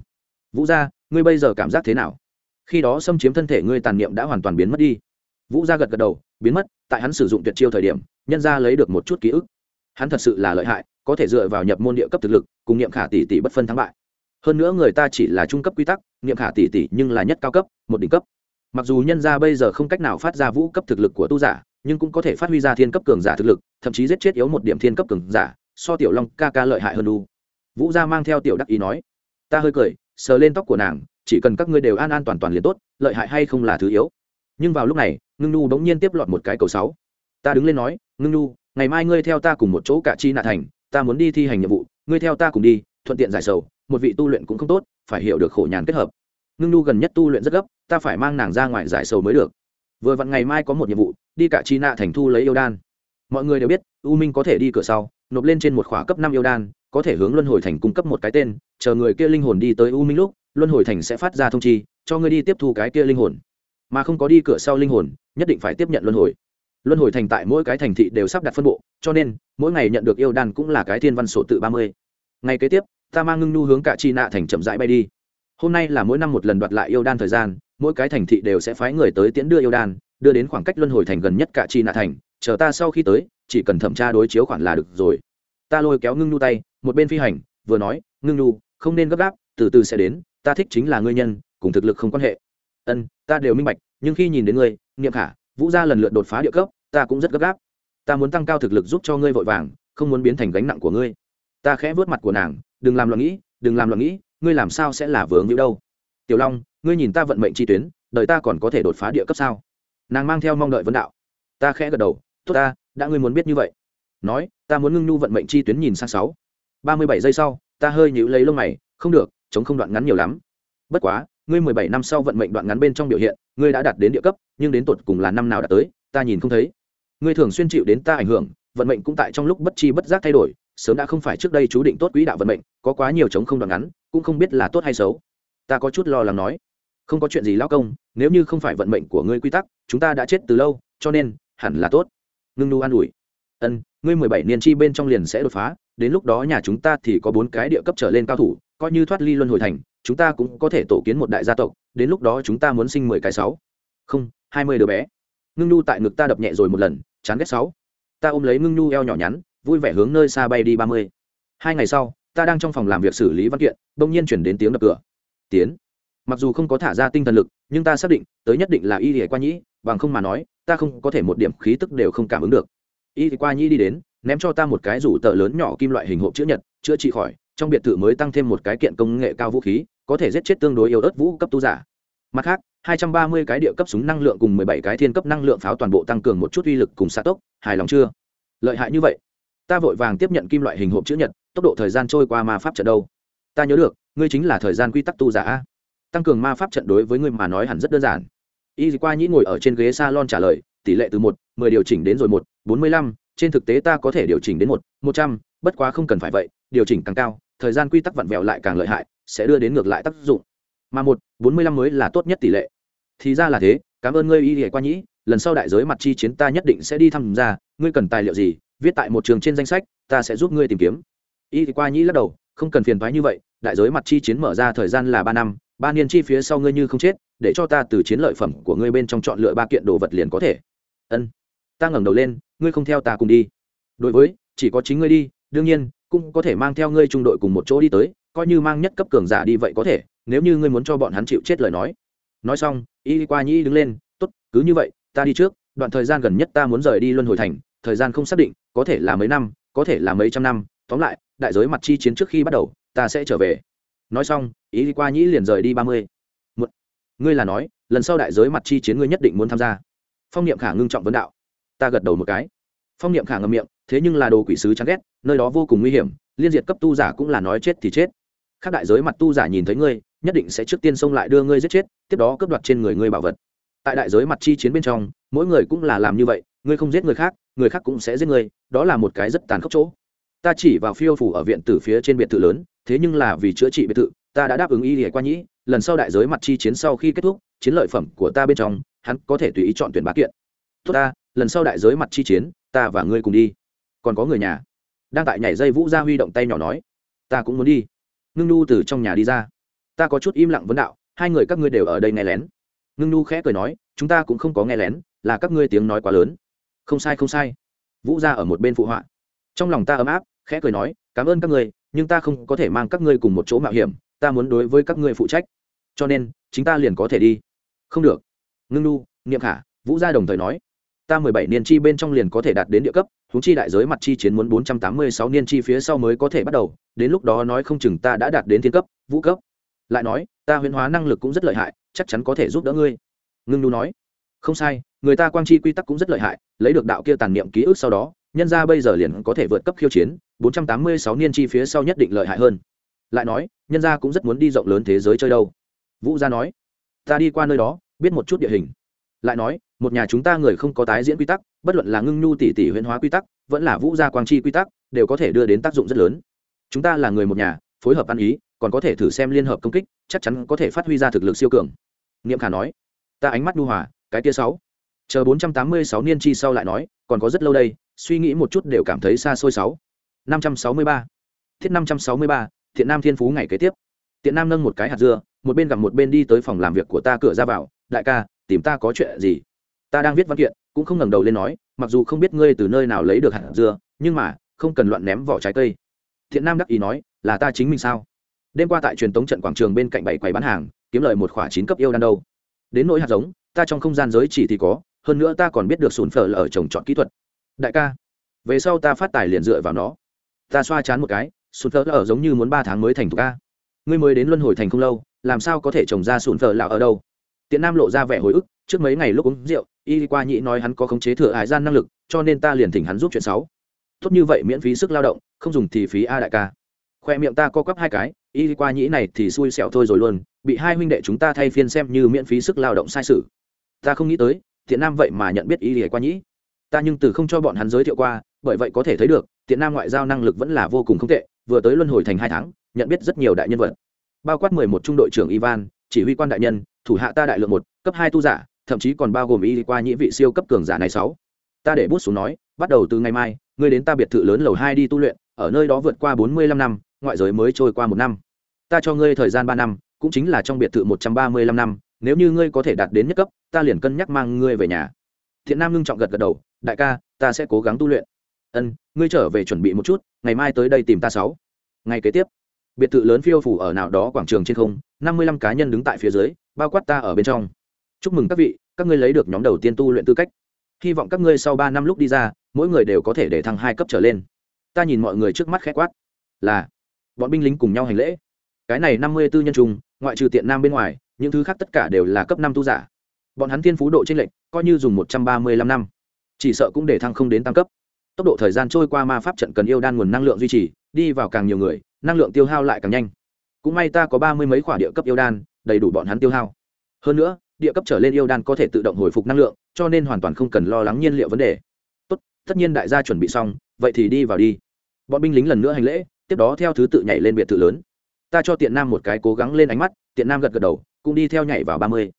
Vũ gia, ngươi bây giờ cảm giác thế nào? Khi đó xâm chiếm thân thể ngươi tàn niệm đã hoàn toàn biến mất đi. Vũ gia gật gật đầu, biến mất, tại hắn sử dụng tuyệt chiêu thời điểm, nhân ra lấy được một chút ký ức hắn thật sự là lợi hại, có thể dựa vào nhập môn địa cấp thực lực, cùng niệm khả tỷ tỷ bất phân thắng bại. Hơn nữa người ta chỉ là trung cấp quy tắc, niệm khả tỷ tỷ nhưng là nhất cao cấp, một đỉnh cấp. Mặc dù nhân gia bây giờ không cách nào phát ra vũ cấp thực lực của tu giả, nhưng cũng có thể phát huy ra thiên cấp cường giả thực lực, thậm chí giết chết yếu một điểm thiên cấp cường giả, so tiểu long ca ca lợi hại hơn đu vũ gia mang theo tiểu đắc ý nói, ta hơi cười, sờ lên tóc của nàng, chỉ cần các ngươi đều an an toàn toàn liền tốt, lợi hại hay không là thứ yếu. Nhưng vào lúc này, ngưng nu bỗng nhiên tiếp lọt một cái cầu sáu. Ta đứng lên nói, ngưng nu ngày mai ngươi theo ta cùng một chỗ cả chi nạ thành, ta muốn đi thi hành nhiệm vụ, ngươi theo ta cùng đi, thuận tiện giải sầu, một vị tu luyện cũng không tốt, phải hiểu được khổ nhàn kết hợp. Ngưng nu gần nhất tu luyện rất gấp, ta phải mang nàng ra ngoài giải sầu mới được. Vừa vặn ngày mai có một nhiệm vụ, đi cả chi nạ thành thu lấy yêu đan. Mọi người đều biết, u minh có thể đi cửa sau, nộp lên trên một khóa cấp năm yêu đan, có thể hướng luân hồi thành cung cấp một cái tên, chờ người kia linh hồn đi tới u minh lúc, luân hồi thành sẽ phát ra thông chi, cho ngươi đi tiếp thu cái kia linh hồn. Mà không có đi cửa sau linh hồn, nhất định phải tiếp nhận luân hồi luân hồi thành tại mỗi cái thành thị đều sắp đặt phân bộ, cho nên, mỗi ngày nhận được yêu đan cũng là cái thiên văn sổ tự ba mươi. Ngày kế tiếp, ta mang ngưng nu hướng cả chi nạ thành chậm rãi bay đi. Hôm nay là mỗi năm một lần đoạt lại yêu đan thời gian, mỗi cái thành thị đều sẽ phái người tới tiễn đưa yêu đan, đưa đến khoảng cách luân hồi thành gần nhất cả chi nạ thành, chờ ta sau khi tới, chỉ cần thẩm tra đối chiếu khoản là được rồi. Ta lôi kéo ngưng nu tay, một bên phi hành, vừa nói, ngưng nu không nên gấp gáp, từ từ sẽ đến, ta thích chính là ngươi nhân, cùng thực lực không quan hệ. Ân, ta đều minh bạch, nhưng khi nhìn đến ngươi, niệm khả vũ gia lần lượt đột phá địa cấp, ta cũng rất gấp gáp. Ta muốn tăng cao thực lực giúp cho ngươi vội vàng, không muốn biến thành gánh nặng của ngươi. Ta khẽ vớt mặt của nàng, đừng làm loạn nghĩ, đừng làm loạn nghĩ, ngươi làm sao sẽ là vướng như đâu. Tiểu long, ngươi nhìn ta vận mệnh chi tuyến đợi ta còn có thể đột phá địa cấp sao? Nàng mang theo mong đợi vấn đạo. Ta khẽ gật đầu, tốt ta, đã ngươi muốn biết như vậy. Nói, ta muốn ngưng nhu vận mệnh chi tuyến nhìn sang sáu. Ba mươi bảy giây sau, ta hơi nhữ lấy lông mày, không được, chống không đoạn ngắn nhiều lắm. Bất quá ngươi mười bảy năm sau vận mệnh đoạn ngắn bên trong biểu hiện, ngươi đã đạt đến địa cấp, nhưng đến tột cùng là năm nào đã tới, ta nhìn không thấy. Ngươi thường xuyên chịu đến ta ảnh hưởng, vận mệnh cũng tại trong lúc bất chi bất giác thay đổi, sớm đã không phải trước đây chú định tốt quỹ đạo vận mệnh, có quá nhiều chống không đoạn ngắn, cũng không biết là tốt hay xấu. Ta có chút lo lắng nói. Không có chuyện gì lao công, nếu như không phải vận mệnh của ngươi quy tắc, chúng ta đã chết từ lâu, cho nên, hẳn là tốt. Ngưng nu an ủi. Ân, ngươi mười bảy niên chi bên trong liền sẽ đột phá, đến lúc đó nhà chúng ta thì có bốn cái địa cấp trở lên cao thủ, coi như thoát ly luân hồi thành chúng ta cũng có thể tổ kiến một đại gia tộc, đến lúc đó chúng ta muốn sinh mười cái sáu. Không, hai mươi đứa bé. Ngưng nhu tại ngực ta đập nhẹ rồi một lần, chán ghét sáu. Ta ôm lấy ngưng nhu eo nhỏ nhắn, vui vẻ hướng nơi xa bay đi ba mươi. Hai ngày sau, ta đang trong phòng làm việc xử lý văn kiện đ ỗ n g nhiên chuyển đến tiếng đập cửa. Tiến. Mặc dù không có thả ra tinh thần lực, nhưng ta xác định, tới nhất định là y thì qua nhĩ, bằng không mà nói, ta không có thể một điểm khí tức đều không cảm ứng được. Y thì qua nhĩ đi đến, ném cho ta một cái rủ tờ lớn nhỏ kim loại hình hộp chữ nhật, chữa trị khỏi trong biệt thự mới tăng thêm một cái kiện công nghệ cao vũ khí, có thể giết chết tương đối yếu ớt vũ cấp tu giả. Mặt khác 230 cái địa cấp súng năng lượng cùng 17 cái thiên cấp năng lượng pháo toàn bộ tăng cường một chút uy lực cùng xạ tốc, hài lòng chưa? Lợi hại như vậy. Ta vội vàng tiếp nhận kim loại hình hộp chữ nhật, tốc độ thời gian trôi qua ma pháp trận đâu? Ta nhớ được, ngươi chính là thời gian quy tắc tu giả tăng cường ma pháp trận đối với ngươi mà nói hẳn rất đơn giản. Y qua nhĩ ngồi ở trên ghế salon trả lời, tỷ lệ từ một, mười điều chỉnh đến rồi một, bốn mươi lăm, trên thực tế ta có thể điều chỉnh đến một một trăm bất quá không cần phải vậy, điều chỉnh càng cao, thời gian quy tắc vặn vẹo lại càng lợi hại, sẽ đưa đến ngược lại tác dụng. Mà một, bốn mươi lăm mới là tốt nhất tỷ lệ. Thì ra là thế, cảm ơn ngươi, y qua nhĩ. Lần sau đại giới mặt chi chiến ta nhất định sẽ đi tham gia ngươi cần tài liệu gì, viết tại một trường trên danh sách, ta sẽ giúp ngươi tìm kiếm. Y qua nhĩ lắc đầu, không cần phiền thoái như vậy, đại giới mặt chi chiến mở ra thời gian là ba năm, ba niên chi phía sau ngươi như không chết, để cho ta từ chiến lợi phẩm của ngươi bên trong chọn lựa ba kiện đồ vật liền có thể. Ân. Ta ngẩng đầu lên, ngươi không theo ta cùng đi. Đối với, chỉ có chính ngươi đi đương nhiên, cũng có thể mang theo ngươi trung đội cùng một chỗ đi tới, coi như mang nhất cấp cường giả đi vậy có thể, nếu như ngươi muốn cho bọn hắn chịu chết lời nói. Nói xong, y qua nhĩ đứng lên, tốt, cứ như vậy, ta đi trước, đoạn thời gian gần nhất ta muốn rời đi luân hồi thành, thời gian không xác định, có thể là mấy năm, có thể là mấy trăm năm, tóm lại, đại giới mặt chi chiến trước khi bắt đầu, ta sẽ trở về. Nói xong ý qua nhĩ liền rời đi ba mươi. Một ngươi là nói, lần sau đại giới mặt chi chiến ngươi nhất định muốn tham gia. Phong niệm khả ngưng trọng vấn đạo. Ta gật đầu một cái phong niệm khả ngầm miệng, thế nhưng là đồ quỷ sứ chán ghét, nơi đó vô cùng nguy hiểm, liên diệt cấp tu giả cũng là nói chết thì chết. Khác đại giới mặt tu giả nhìn thấy ngươi, nhất định sẽ trước tiên xông lại đưa ngươi giết chết, tiếp đó cướp đoạt trên người ngươi bảo vật. Tại đại giới mặt chi chiến bên trong, mỗi người cũng là làm như vậy, ngươi không giết người khác người khác cũng sẽ giết ngươi, đó là một cái rất tàn khốc chỗ. Ta chỉ vào phiêu phủ ở viện tử phía trên biệt thự lớn, thế nhưng là vì chữa trị biệt thự, ta đã đáp ứng y để qua nhĩ, lần sau đại giới mặt chi chiến sau khi kết thúc, chiến lợi phẩm của ta bên trong, hắn có thể tùy ý chọn tuyển bá kiện. Tốt ta, lần sau đại giới mặt chi chiến ta và ngươi cùng đi. Còn có người nhà. Đang tại nhảy dây vũ gia huy động tay nhỏ nói, ta cũng muốn đi. Ngưng nu từ trong nhà đi ra. Ta có chút im lặng vấn đạo, hai người các ngươi đều ở đây nghe lén. Ngưng nu khẽ cười nói, chúng ta cũng không có nghe lén, là các ngươi tiếng nói quá lớn. Không sai không sai. Vũ gia ở một bên phụ họa. Trong lòng ta ấm áp, khẽ cười nói, cảm ơn các ngươi, nhưng ta không có thể mang các ngươi cùng một chỗ mạo hiểm, ta muốn đối với các ngươi phụ trách. Cho nên, chính ta liền có thể đi. Không được. Ngưng nu niệm khả, vũ gia đồng thời nói ta mười bảy niên chi bên trong liền có thể đạt đến địa cấp húng chi đại giới mặt chi chiến muốn bốn trăm tám mươi sáu niên chi phía sau mới có thể bắt đầu, đến lúc đó nói không chừng ta đã đạt đến thiên cấp, vũ cấp. Lại nói, ta huyễn hóa năng lực cũng rất lợi hại, chắc chắn có thể giúp đỡ ngươi. Ngưng nu nói. Không sai, người ta quang chi quy tắc cũng rất lợi hại, lấy được đạo kia tàn niệm ký ức sau đó, nhân ra bây giờ liền có thể vượt cấp khiêu chiến 486 niên chi phía sau nhất định lợi hại hơn. Lại nói, nhân gia cũng rất muốn đi rộng lớn thế giới chơi đâu. Vũ gia nói. Ta đi qua nơi đó, biết một chút địa hình lại nói, một nhà chúng ta người không có tái diễn quy tắc, bất luận là ngưng nhu tỷ tỷ huyễn hóa quy tắc, vẫn là vũ gia quang chi quy tắc, đều có thể đưa đến tác dụng rất lớn. Chúng ta là người một nhà, phối hợp ăn ý, còn có thể thử xem liên hợp công kích, chắc chắn có thể phát huy ra thực lực siêu cường. Niệm khả nói, ta ánh mắt nhu hòa, cái tia sáu. Chờ 486 niên chi sau lại nói, còn có rất lâu đây, suy nghĩ một chút đều cảm thấy xa xôi sáu. năm trăm sáu mươi ba. Thiết năm trăm sáu mươi ba, thiện nam thiên phú ngày kế tiếp. Tiện nam nâng một cái hạt dưa, một bên gặp một bên đi tới phòng làm việc của ta, cửa ra vào, đại ca tìm ta có chuyện gì? Ta đang viết văn kiện, cũng không ngẩng đầu lên nói, mặc dù không biết ngươi từ nơi nào lấy được hạt dưa, nhưng mà, không cần loạn ném vỏ trái cây. Thiện nam đắc ý nói, là ta chính mình sao? Đêm qua tại truyền tống trận quảng trường bên cạnh bảy quầy bán hàng, kiếm lời một khoả chín cấp yêu đan đâu. Đến nỗi hạt giống, ta trong không gian giới chỉ thì có, hơn nữa ta còn biết được sùn phở ở trồng trọt kỹ thuật. Đại ca, về sau ta phát tài liền dựa vào nó. Ta xoa chán một cái, sùn phở ở giống như muốn ba tháng mới thành thục ca ngươi mới đến luân hồi thành không lâu, làm sao có thể trồng ra sùn phở lão ở đâu? Tiện nam lộ ra vẻ hồi ức, trước mấy ngày lúc uống rượu, y qua nhĩ nói hắn có khống chế thừa hải gian năng lực, cho nên ta liền thỉnh hắn giúp chuyện sáu tốt như vậy miễn phí sức lao động, không dùng thì phí a đại ca. Khoe miệng ta co quắp hai cái, y qua nhĩ này thì xui xẻo thôi rồi luôn, bị hai huynh đệ chúng ta thay phiên xem như miễn phí sức lao động sai sự. Ta không nghĩ tới tiện nam vậy mà nhận biết y qua nhĩ ta nhưng từ không cho bọn hắn giới thiệu qua, bởi vậy có thể thấy được tiện nam ngoại giao năng lực vẫn là vô cùng không tệ, vừa tới luân hồi thành hai tháng, nhận biết rất nhiều đại nhân vật. Bao quát mười một trung đội trưởng ivan, chỉ huy quan đại nhân thủ hạ ta đại lượng một, cấp hai tu giả, thậm chí còn bao gồm y qua nhĩ vị siêu cấp cường giả này sáu. Ta để bút xuống nói, bắt đầu từ ngày mai, ngươi đến ta biệt thự lớn lầu hai đi tu luyện, ở nơi đó vượt qua bốn mươi lăm năm, ngoại giới mới trôi qua một năm. Ta cho ngươi thời gian ba năm, cũng chính là trong biệt thự một trăm ba mươi lăm năm, nếu như ngươi có thể đạt đến nhất cấp, ta liền cân nhắc mang ngươi về nhà. Thiện nam ngưng trọng gật gật đầu, đại ca, ta sẽ cố gắng tu luyện. Ân, ngươi trở về chuẩn bị một chút, ngày mai tới đây tìm ta sáu. Ngày kế tiếp, biệt thự lớn phiêu phủ ở nào đó quảng trường trên không năm mươi lăm cá nhân đứng tại phía dưới, bao quát ta ở bên trong. Chúc mừng các vị, các ngươi lấy được nhóm đầu tiên tu luyện tư cách. Hy vọng các ngươi sau ba năm lúc đi ra, mỗi người đều có thể để thăng hai cấp trở lên. Ta nhìn mọi người trước mắt khẽ quát. Là, bọn binh lính cùng nhau hành lễ. Cái này năm mươi b ố nhân trung ngoại trừ tiện nam bên ngoài, những thứ khác tất cả đều là cấp năm tu giả. Bọn hắn thiên phú độ t r ê n lệch, coi như dùng một trăm ba mươi lăm năm, chỉ sợ cũng để thăng không đến tam cấp. Tốc độ thời gian trôi qua ma pháp trận cần yêu đan nguồn năng lượng duy trì, đi vào càng nhiều người, năng lượng tiêu hao lại càng nhanh cũng may ta có ba mươi mấy khoả địa cấp yêu đan, đầy đủ bọn hắn tiêu hao. Hơn nữa, địa cấp trở lên yêu đan có thể tự động hồi phục năng lượng, cho nên hoàn toàn không cần lo lắng nhiên liệu vấn đề. Tốt, tất nhiên đại gia chuẩn bị xong, vậy thì đi vào đi. Bọn binh lính lần nữa hành lễ, tiếp đó theo thứ tự nhảy lên biệt thự lớn. Ta cho tiện nam một cái cố gắng lên ánh mắt, tiện nam gật gật đầu, cũng đi theo nhảy vào ba mươi.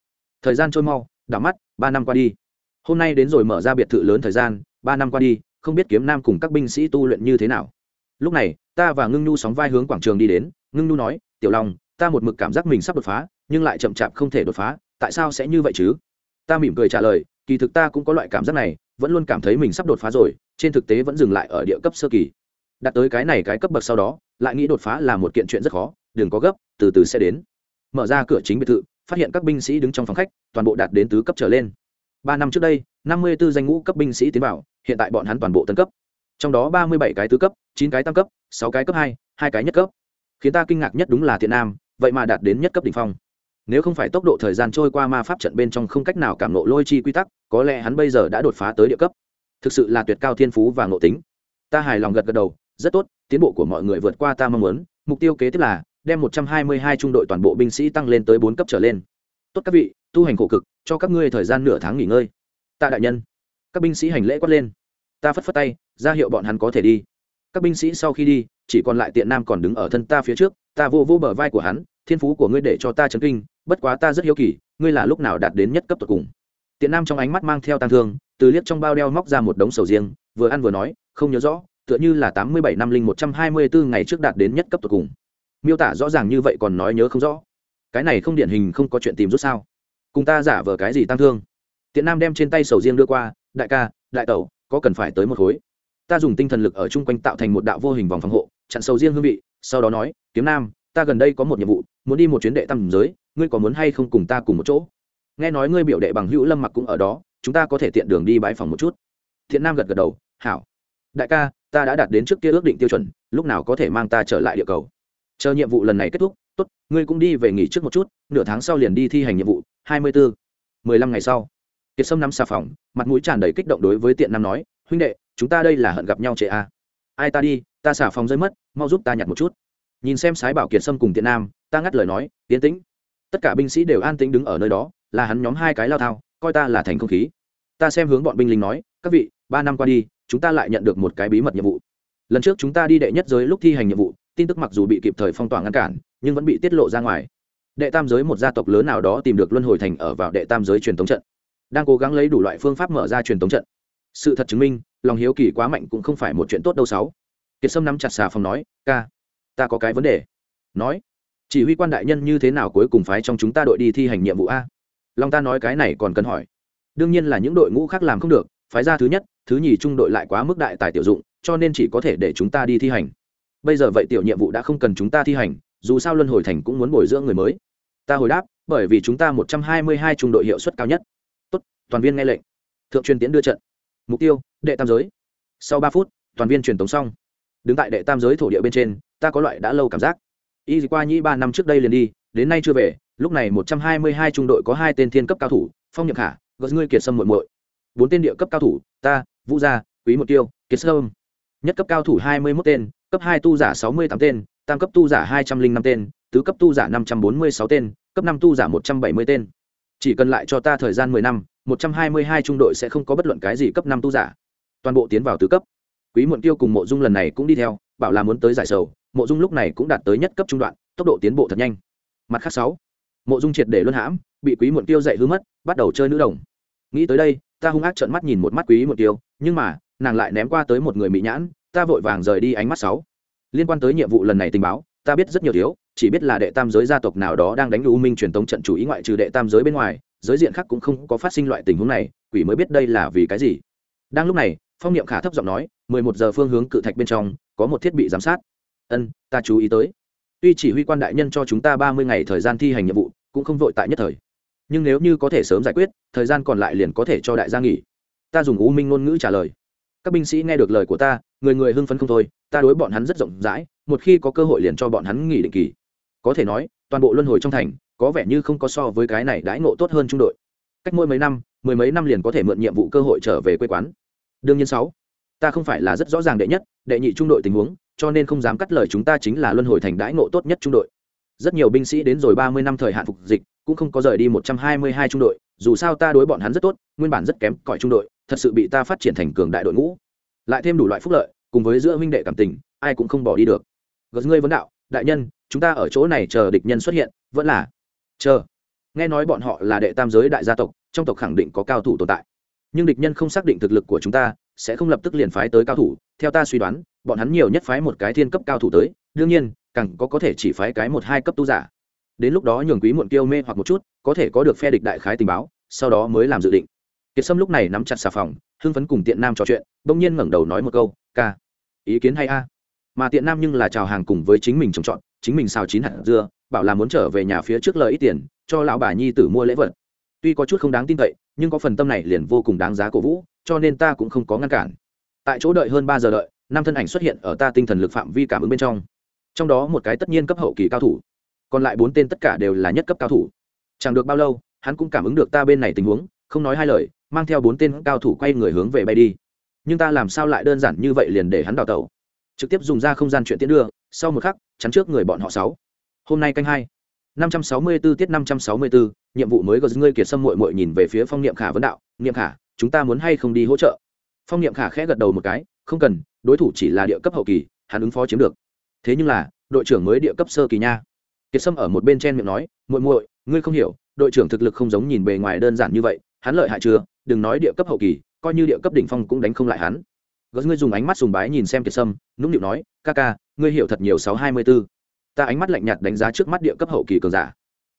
Thời gian trôi mau, đảo mắt, ba năm qua đi. Hôm nay đến rồi mở ra biệt thự lớn thời gian, ba năm qua đi, không biết kiếm nam cùng các binh sĩ tu luyện như thế nào. Lúc này, ta và ngưng nhu sóng vai hướng quảng trường đi đến, ngưng nhu nói tiểu long, ta một mực cảm giác mình sắp đột phá, nhưng lại chậm chạp không thể đột phá, tại sao sẽ như vậy chứ? Ta mỉm cười trả lời, kỳ thực ta cũng có loại cảm giác này, vẫn luôn cảm thấy mình sắp đột phá rồi, trên thực tế vẫn dừng lại ở địa cấp sơ kỳ. Đạt tới cái này cái cấp bậc sau đó, lại nghĩ đột phá là một kiện chuyện rất khó, đừng có gấp, từ từ sẽ đến. Mở ra cửa chính biệt thự, phát hiện các binh sĩ đứng trong phòng khách, toàn bộ đạt đến tứ cấp trở lên. Ba năm trước đây, năm mươi b ố danh ngũ cấp binh sĩ tiến vào, hiện tại bọn hắn toàn bộ tân cấp. Trong đó ba mươi bảy cái tứ cấp, chín cái tam cấp, sáu cái cấp hai hai cái nhất cấp khiến ta kinh ngạc nhất đúng là thiện nam, vậy mà đạt đến nhất cấp đ ỉ n h phong. Nếu không phải tốc độ thời gian trôi qua ma pháp trận bên trong không cách nào cảm nộ lôi chi quy tắc, có lẽ hắn bây giờ đã đột phá tới địa cấp. Thực sự là tuyệt cao thiên phú và ngộ tính. Ta hài lòng gật gật đầu, rất tốt, tiến bộ của mọi người vượt qua ta mong muốn. Mục tiêu kế tiếp là đem một trăm hai mươi hai trung đội toàn bộ binh sĩ tăng lên tới bốn cấp trở lên. Tốt các vị, tu hành khổ cực, cho các ngươi thời gian nửa tháng nghỉ ngơi. Ta đại nhân. Các binh sĩ hành lễ quát lên. Ta phất phất tay, ra hiệu bọn hắn có thể đi các binh sĩ sau khi đi, chỉ còn lại tiện nam còn đứng ở thân ta phía trước, ta vô vô bờ vai của hắn, thiên phú của ngươi để cho ta chấn kinh, bất quá ta rất hiếu kỳ, ngươi là lúc nào đạt đến nhất cấp tột cùng. Tiện nam trong ánh mắt mang theo tang thương, từ liếc trong bao đeo móc ra một đống sầu riêng, vừa ăn vừa nói, không nhớ rõ, tựa như là tám mươi bảy năm linh một trăm hai mươi bốn ngày trước đạt đến nhất cấp tột cùng. Miêu tả rõ ràng như vậy còn nói nhớ không rõ. Cái này không điển hình không có chuyện tìm rút sao? Cùng ta giả vờ cái gì tăng thương? Tiện nam đem trên tay sầu riêng đưa qua, đại ca, đại tẩu, có cần phải tới một khối? Ta dùng tinh thần lực ở chung quanh tạo thành một đạo vô hình vòng phòng hộ, chặn sầu riêng hương vị, sau đó nói, kiếm nam, ta gần đây có một nhiệm vụ, muốn đi một chuyến đệ tam giới, ngươi có muốn hay không cùng ta cùng một chỗ? Nghe nói ngươi biểu đệ bằng hữu lâm mặc cũng ở đó, chúng ta có thể tiện đường đi bãi phòng một chút. Thiện nam gật gật đầu, hảo. Đại ca, ta đã đạt đến trước kia ước định tiêu chuẩn, lúc nào có thể mang ta trở lại địa cầu? Chờ nhiệm vụ lần này kết thúc, tốt, ngươi cũng đi về nghỉ trước một chút, nửa tháng sau liền đi thi hành nhiệm vụ, hai mươi bốn mười lăm ngày sau. Kiệt sâm năm xà phòng, mặt mũi tràn đầy kích động đối với tiện nam nói, huynh đệ chúng ta đây là hận gặp nhau trệ a. À. ai ta đi, ta xả phòng rơi mất, mau giúp ta nhặt một chút. Nhìn xem sái bảo kiệt sâm cùng tiện nam, ta ngắt lời nói tiến tĩnh. Tất cả binh sĩ đều an tĩnh đứng ở nơi đó, là hắn nhóm hai cái lao thao, coi ta là thành không khí. Ta xem hướng bọn binh lính nói, các vị, ba năm qua đi, chúng ta lại nhận được một cái bí mật nhiệm vụ. Lần trước chúng ta đi đệ nhất giới lúc thi hành nhiệm vụ, tin tức mặc dù bị kịp thời phong tỏa ngăn cản, nhưng vẫn bị tiết lộ ra ngoài. Đệ tam giới một gia tộc lớn nào đó tìm được luân hồi thành ở vào đệ tam giới truyền thống trận. Đang cố gắng lấy đủ loại phương pháp mở ra truyền thống trận. Sự thật chứng minh lòng hiếu kỳ quá mạnh cũng không phải một chuyện tốt đâu sáu. Kiệt sâm nắm chặt xà phòng nói, ca, ta có cái vấn đề. Nói, chỉ huy quan đại nhân như thế nào cuối cùng phái trong chúng ta đội đi thi hành nhiệm vụ a? Long ta nói cái này còn cần hỏi. Đương nhiên là những đội ngũ khác làm không được, phái ra thứ nhất, thứ nhì trung đội lại quá mức đại tài tiểu dụng, cho nên chỉ có thể để chúng ta đi thi hành. Bây giờ vậy tiểu nhiệm vụ đã không cần chúng ta thi hành, dù sao luân hồi thành cũng muốn bồi dưỡng người mới. Ta hồi đáp, bởi vì chúng ta một trăm hai mươi hai trung đội hiệu suất cao nhất. Tốt, toàn viên nghe lệnh. Thượng truyền tiến đưa trận. Mục tiêu đệ tam giới. Sau ba phút, toàn viên truyền tống xong. Đứng tại đệ tam giới thổ địa bên trên, ta có loại đã lâu cảm giác. Y qua nhĩ ba năm trước đây liền đi, đến nay chưa về, lúc này một trăm hai mươi hai trung đội có hai tên thiên cấp cao thủ, phong nhậm khả, gợt ngươi, kiệt sâm muội muội. Bốn tên địa cấp cao thủ, ta, vũ gia, quý một tiêu, kiệt sâm. Nhất cấp cao thủ hai mươi mốt tên, cấp hai tu giả sáu mươi tám tên, tam cấp tu giả hai trăm linh năm tên, tứ cấp tu giả năm trăm bốn mươi sáu tên, cấp năm tu giả một trăm bảy mươi tên. Chỉ cần lại cho ta thời gian mười năm, một trăm hai mươi hai trung đội sẽ không có bất luận cái gì cấp năm tu giả toàn bộ tiến vào tứ cấp. Quý muộn tiêu cùng mộ dung lần này cũng đi theo, bảo là muốn tới giải sầu, mộ dung lúc này cũng đạt tới nhất cấp trung đoạn, tốc độ tiến bộ thật nhanh. Mặt khác sáu, mộ dung triệt để luân hãm, bị quý muộn tiêu dạy hư mất, bắt đầu chơi nữ đồng. Nghĩ tới đây, ta hung ác trợn mắt nhìn một mắt quý muộn tiêu nhưng mà, nàng lại ném qua tới một người mỹ nhãn, ta vội vàng rời đi ánh mắt sáu. Liên quan tới nhiệm vụ lần này tình báo, ta biết rất nhiều thiếu, chỉ biết là đệ tam giới gia tộc nào đó đang đánh u minh truyền thống trận chủ ý ngoại trừ đệ tam giới bên ngoài, giới diện khác cũng không có phát sinh loại tình huống này, quỷ mới biết đây là vì cái gì. Đang lúc này phong niệm khả thấp giọng nói, mười một giờ phương hướng cự thạch bên trong, có một thiết bị giám sát. Ân, ta chú ý tới. Tuy chỉ huy quan đại nhân cho chúng ta ba mươi ngày thời gian thi hành nhiệm vụ, cũng không vội tại nhất thời. Nhưng nếu như có thể sớm giải quyết, thời gian còn lại liền có thể cho đại gia nghỉ. Ta dùng u minh ngôn ngữ trả lời. Các binh sĩ nghe được lời của ta, người người hưng phấn không thôi, ta đối bọn hắn rất rộng rãi, một khi có cơ hội liền cho bọn hắn nghỉ định kỳ. Có thể nói, toàn bộ luân hồi trong thành, có vẻ như không có so với cái này đãi ngộ tốt hơn trung đội. Cách mỗi mấy năm, mười mấy năm liền có thể mượn nhiệm vụ cơ hội trở về quê quán đương nhiên sáu, ta không phải là rất rõ ràng đệ nhất, đệ nhị trung đội tình huống, cho nên không dám cắt lời chúng ta chính là luân hồi thành đãi ngộ tốt nhất trung đội. Rất nhiều binh sĩ đến rồi ba mươi năm thời hạn phục dịch, cũng không có rời đi một trăm hai mươi hai trung đội, dù sao ta đối bọn hắn rất tốt, nguyên bản rất kém cõi trung đội, thật sự bị ta phát triển thành cường đại đội ngũ. Lại thêm đủ loại phúc lợi, cùng với giữa huynh đệ cảm tình, ai cũng không bỏ đi được. Gật ngươi vấn đạo, đại nhân, chúng ta ở chỗ này chờ địch nhân xuất hiện, vẫn là chờ. Nghe nói bọn họ là đệ tam giới đại gia tộc, trong tộc khẳng định có cao thủ tồn tại nhưng địch nhân không xác định thực lực của chúng ta, sẽ không lập tức liền phái tới cao thủ. Theo ta suy đoán, bọn hắn nhiều nhất phái một cái thiên cấp cao thủ tới, đương nhiên, càng có có thể chỉ phái cái một hai cấp tu giả. Đến lúc đó nhường quý muộn kiêu mê hoặc một chút, có thể có được phe địch đại khái tình báo, sau đó mới làm dự định. Kiệt sâm lúc này nắm chặt xà phòng, hưng phấn cùng tiện nam trò chuyện, bỗng nhiên ngẩng đầu nói một câu, ca, ý kiến hay a? Mà tiện nam nhưng là chào hàng cùng với chính mình trồng trọt, chính mình xào chín hạt dưa, bảo là muốn trở về nhà phía trước lời ít tiền, cho lão bà nhi tử mua lễ vật tuy có chút không đáng tin cậy, nhưng có phần tâm này liền vô cùng đáng giá cổ vũ, cho nên ta cũng không có ngăn cản. Tại chỗ đợi hơn ba giờ đợi, năm thân ảnh xuất hiện ở ta tinh thần lực phạm vi cảm ứng bên trong. Trong đó một cái tất nhiên cấp hậu kỳ cao thủ. Còn lại bốn tên tất cả đều là nhất cấp cao thủ. Chẳng được bao lâu, hắn cũng cảm ứng được ta bên này tình huống, không nói hai lời, mang theo bốn tên cao thủ quay người hướng về bay đi. Nhưng ta làm sao lại đơn giản như vậy liền để hắn đào tẩu? Trực tiếp dùng ra không gian chuyện tiến đưa, sau một khắc, chắn trước người bọn họ sáu. Hôm nay canh hai. 564 tiết 564, nhiệm vụ mới gờ ngươi kiệt sâm muội muội nhìn về phía Phong Niệm Khả vấn đạo, "Niệm Khả, chúng ta muốn hay không đi hỗ trợ?" Phong Niệm Khả khẽ gật đầu một cái, "Không cần, đối thủ chỉ là địa cấp hậu kỳ, hắn ứng phó chiếm được. Thế nhưng là, đội trưởng mới địa cấp sơ kỳ nha." Kiệt Sâm ở một bên chen miệng nói, "Muội muội, ngươi không hiểu, đội trưởng thực lực không giống nhìn bề ngoài đơn giản như vậy, hắn lợi hại chưa, đừng nói địa cấp hậu kỳ, coi như địa cấp đỉnh phong cũng đánh không lại hắn." Gớt ngươi dùng ánh mắt sùng bái nhìn xem Kiệt Sâm, nũng nịu nói, "Ca ca, ngươi hiểu thật nhiều 624." Ta ánh mắt lạnh nhạt đánh giá trước mắt địa cấp hậu kỳ cường giả.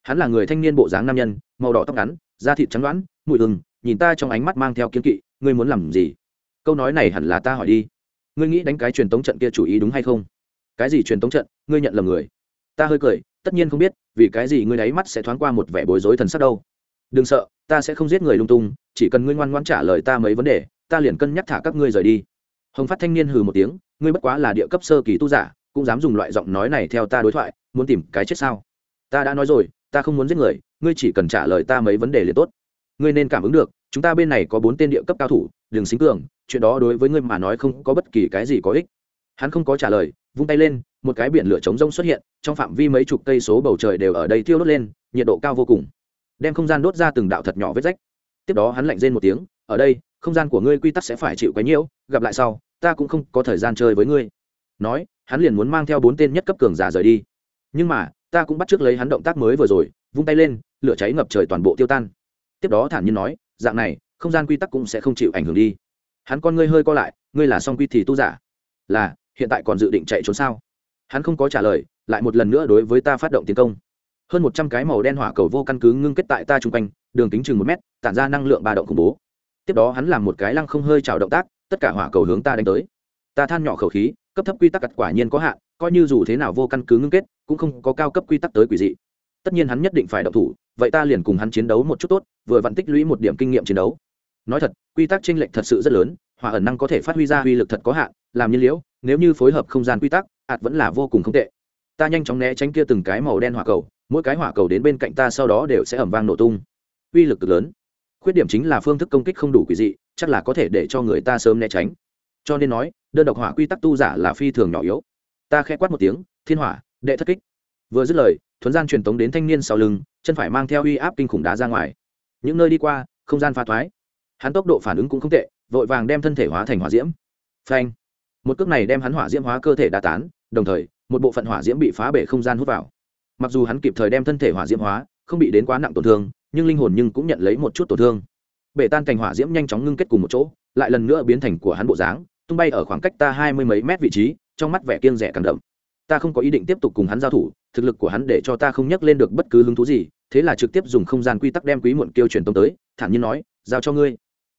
Hắn là người thanh niên bộ dáng nam nhân, màu đỏ tóc ngắn, da thịt trắng đoán, mùi hừng, nhìn ta trong ánh mắt mang theo kiến kỵ, ngươi muốn làm gì? Câu nói này hẳn là ta hỏi đi. Ngươi nghĩ đánh cái truyền tống trận kia chủ ý đúng hay không? Cái gì truyền tống trận? Ngươi nhận lầm người. Ta hơi cười, tất nhiên không biết, vì cái gì ngươi đáy mắt sẽ thoáng qua một vẻ bối rối thần sắc đâu. Đừng sợ, ta sẽ không giết người lung tung, chỉ cần ngươi ngoan ngoan trả lời ta mấy vấn đề, ta liền cân nhắc thả các ngươi rời đi. Hồng phát thanh niên hừ một tiếng, ngươi bất quá là địa cấp sơ kỳ tu giả cũng dám dùng loại giọng nói này theo ta đối thoại, muốn tìm cái chết sao? Ta đã nói rồi, ta không muốn giết người, ngươi chỉ cần trả lời ta mấy vấn đề liền tốt. Ngươi nên cảm ứng được, chúng ta bên này có bốn tên địa cấp cao thủ, đừng xính cường, chuyện đó đối với ngươi mà nói không có bất kỳ cái gì có ích. Hắn không có trả lời, vung tay lên, một cái biển lửa chống rông xuất hiện, trong phạm vi mấy chục cây số bầu trời đều ở đây thiêu đốt lên, nhiệt độ cao vô cùng. Đem không gian đốt ra từng đạo thật nhỏ vết rách. Tiếp đó hắn lạnh rên một tiếng, ở đây, không gian của ngươi quy tắc sẽ phải chịu cái nhiễu gặp lại sau, ta cũng không có thời gian chơi với ngươi. Nói hắn liền muốn mang theo bốn tên nhất cấp cường giả rời đi. Nhưng mà, ta cũng bắt trước lấy hắn động tác mới vừa rồi, vung tay lên, lửa cháy ngập trời toàn bộ tiêu tan. Tiếp đó thản nhiên nói, dạng này, không gian quy tắc cũng sẽ không chịu ảnh hưởng đi. Hắn con ngươi hơi co lại, ngươi là song quy thì tu giả? Là, hiện tại còn dự định chạy trốn sao? Hắn không có trả lời, lại một lần nữa đối với ta phát động tiến công. Hơn một trăm cái màu đen hỏa cầu vô căn cứ ngưng kết tại ta chung quanh, đường kính chừng một mét, tản ra năng lượng ba động khủng bố. Tiếp đó hắn làm một cái lăng không hơi trào động tác, tất cả hỏa cầu hướng ta đánh tới. Ta than nhỏ khẩu khí cấp thấp quy tắc cặt quả nhiên có hạn, coi như dù thế nào vô căn cứ ngưng kết, cũng không có cao cấp quy tắc tới quỷ dị. Tất nhiên hắn nhất định phải động thủ, vậy ta liền cùng hắn chiến đấu một chút tốt, vừa vặn tích lũy một điểm kinh nghiệm chiến đấu. Nói thật, quy tắc tranh lệch thật sự rất lớn hỏa ẩn năng có thể phát huy ra uy lực thật có hạn, làm nhiên liễu, nếu như phối hợp không gian quy tắc, ạt vẫn là vô cùng không tệ. Ta nhanh chóng né tránh kia từng cái màu đen hỏa cầu, mỗi cái hỏa cầu đến bên cạnh ta sau đó đều sẽ ẩm vang nổ tung. Uy lực cực lớn. Khuyết điểm chính là phương thức công kích không đủ quỷ dị, chắc là có thể để cho người ta sớm né tránh. Cho nên nói đơn độc hỏa quy tắc tu giả là phi thường nhỏ yếu. Ta khẽ quát một tiếng, thiên hỏa, đệ thất kích. Vừa dứt lời, thuấn gian truyền tống đến thanh niên sau lưng, chân phải mang theo uy áp kinh khủng đá ra ngoài. Những nơi đi qua, không gian pha thoái. Hắn tốc độ phản ứng cũng không tệ, vội vàng đem thân thể hóa thành hỏa diễm. Phanh. Một cước này đem hắn hỏa diễm hóa cơ thể đa tán, đồng thời, một bộ phận hỏa diễm bị phá bể không gian hút vào. Mặc dù hắn kịp thời đem thân thể hỏa diễm hóa, không bị đến quá nặng tổn thương, nhưng linh hồn nhưng cũng nhận lấy một chút tổn thương. Bể tan cành hỏa diễm nhanh chóng ngưng kết cùng một chỗ, lại lần nữa biến thành của hắn bộ dáng tung bay ở khoảng cách ta hai mươi mấy mét vị trí, trong mắt vẻ kiêng rẻ càng đậm. Ta không có ý định tiếp tục cùng hắn giao thủ, thực lực của hắn để cho ta không nhắc lên được bất cứ hứng thú gì, thế là trực tiếp dùng không gian quy tắc đem quý muộn kiêu truyền tông tới, thản nhiên nói, giao cho ngươi.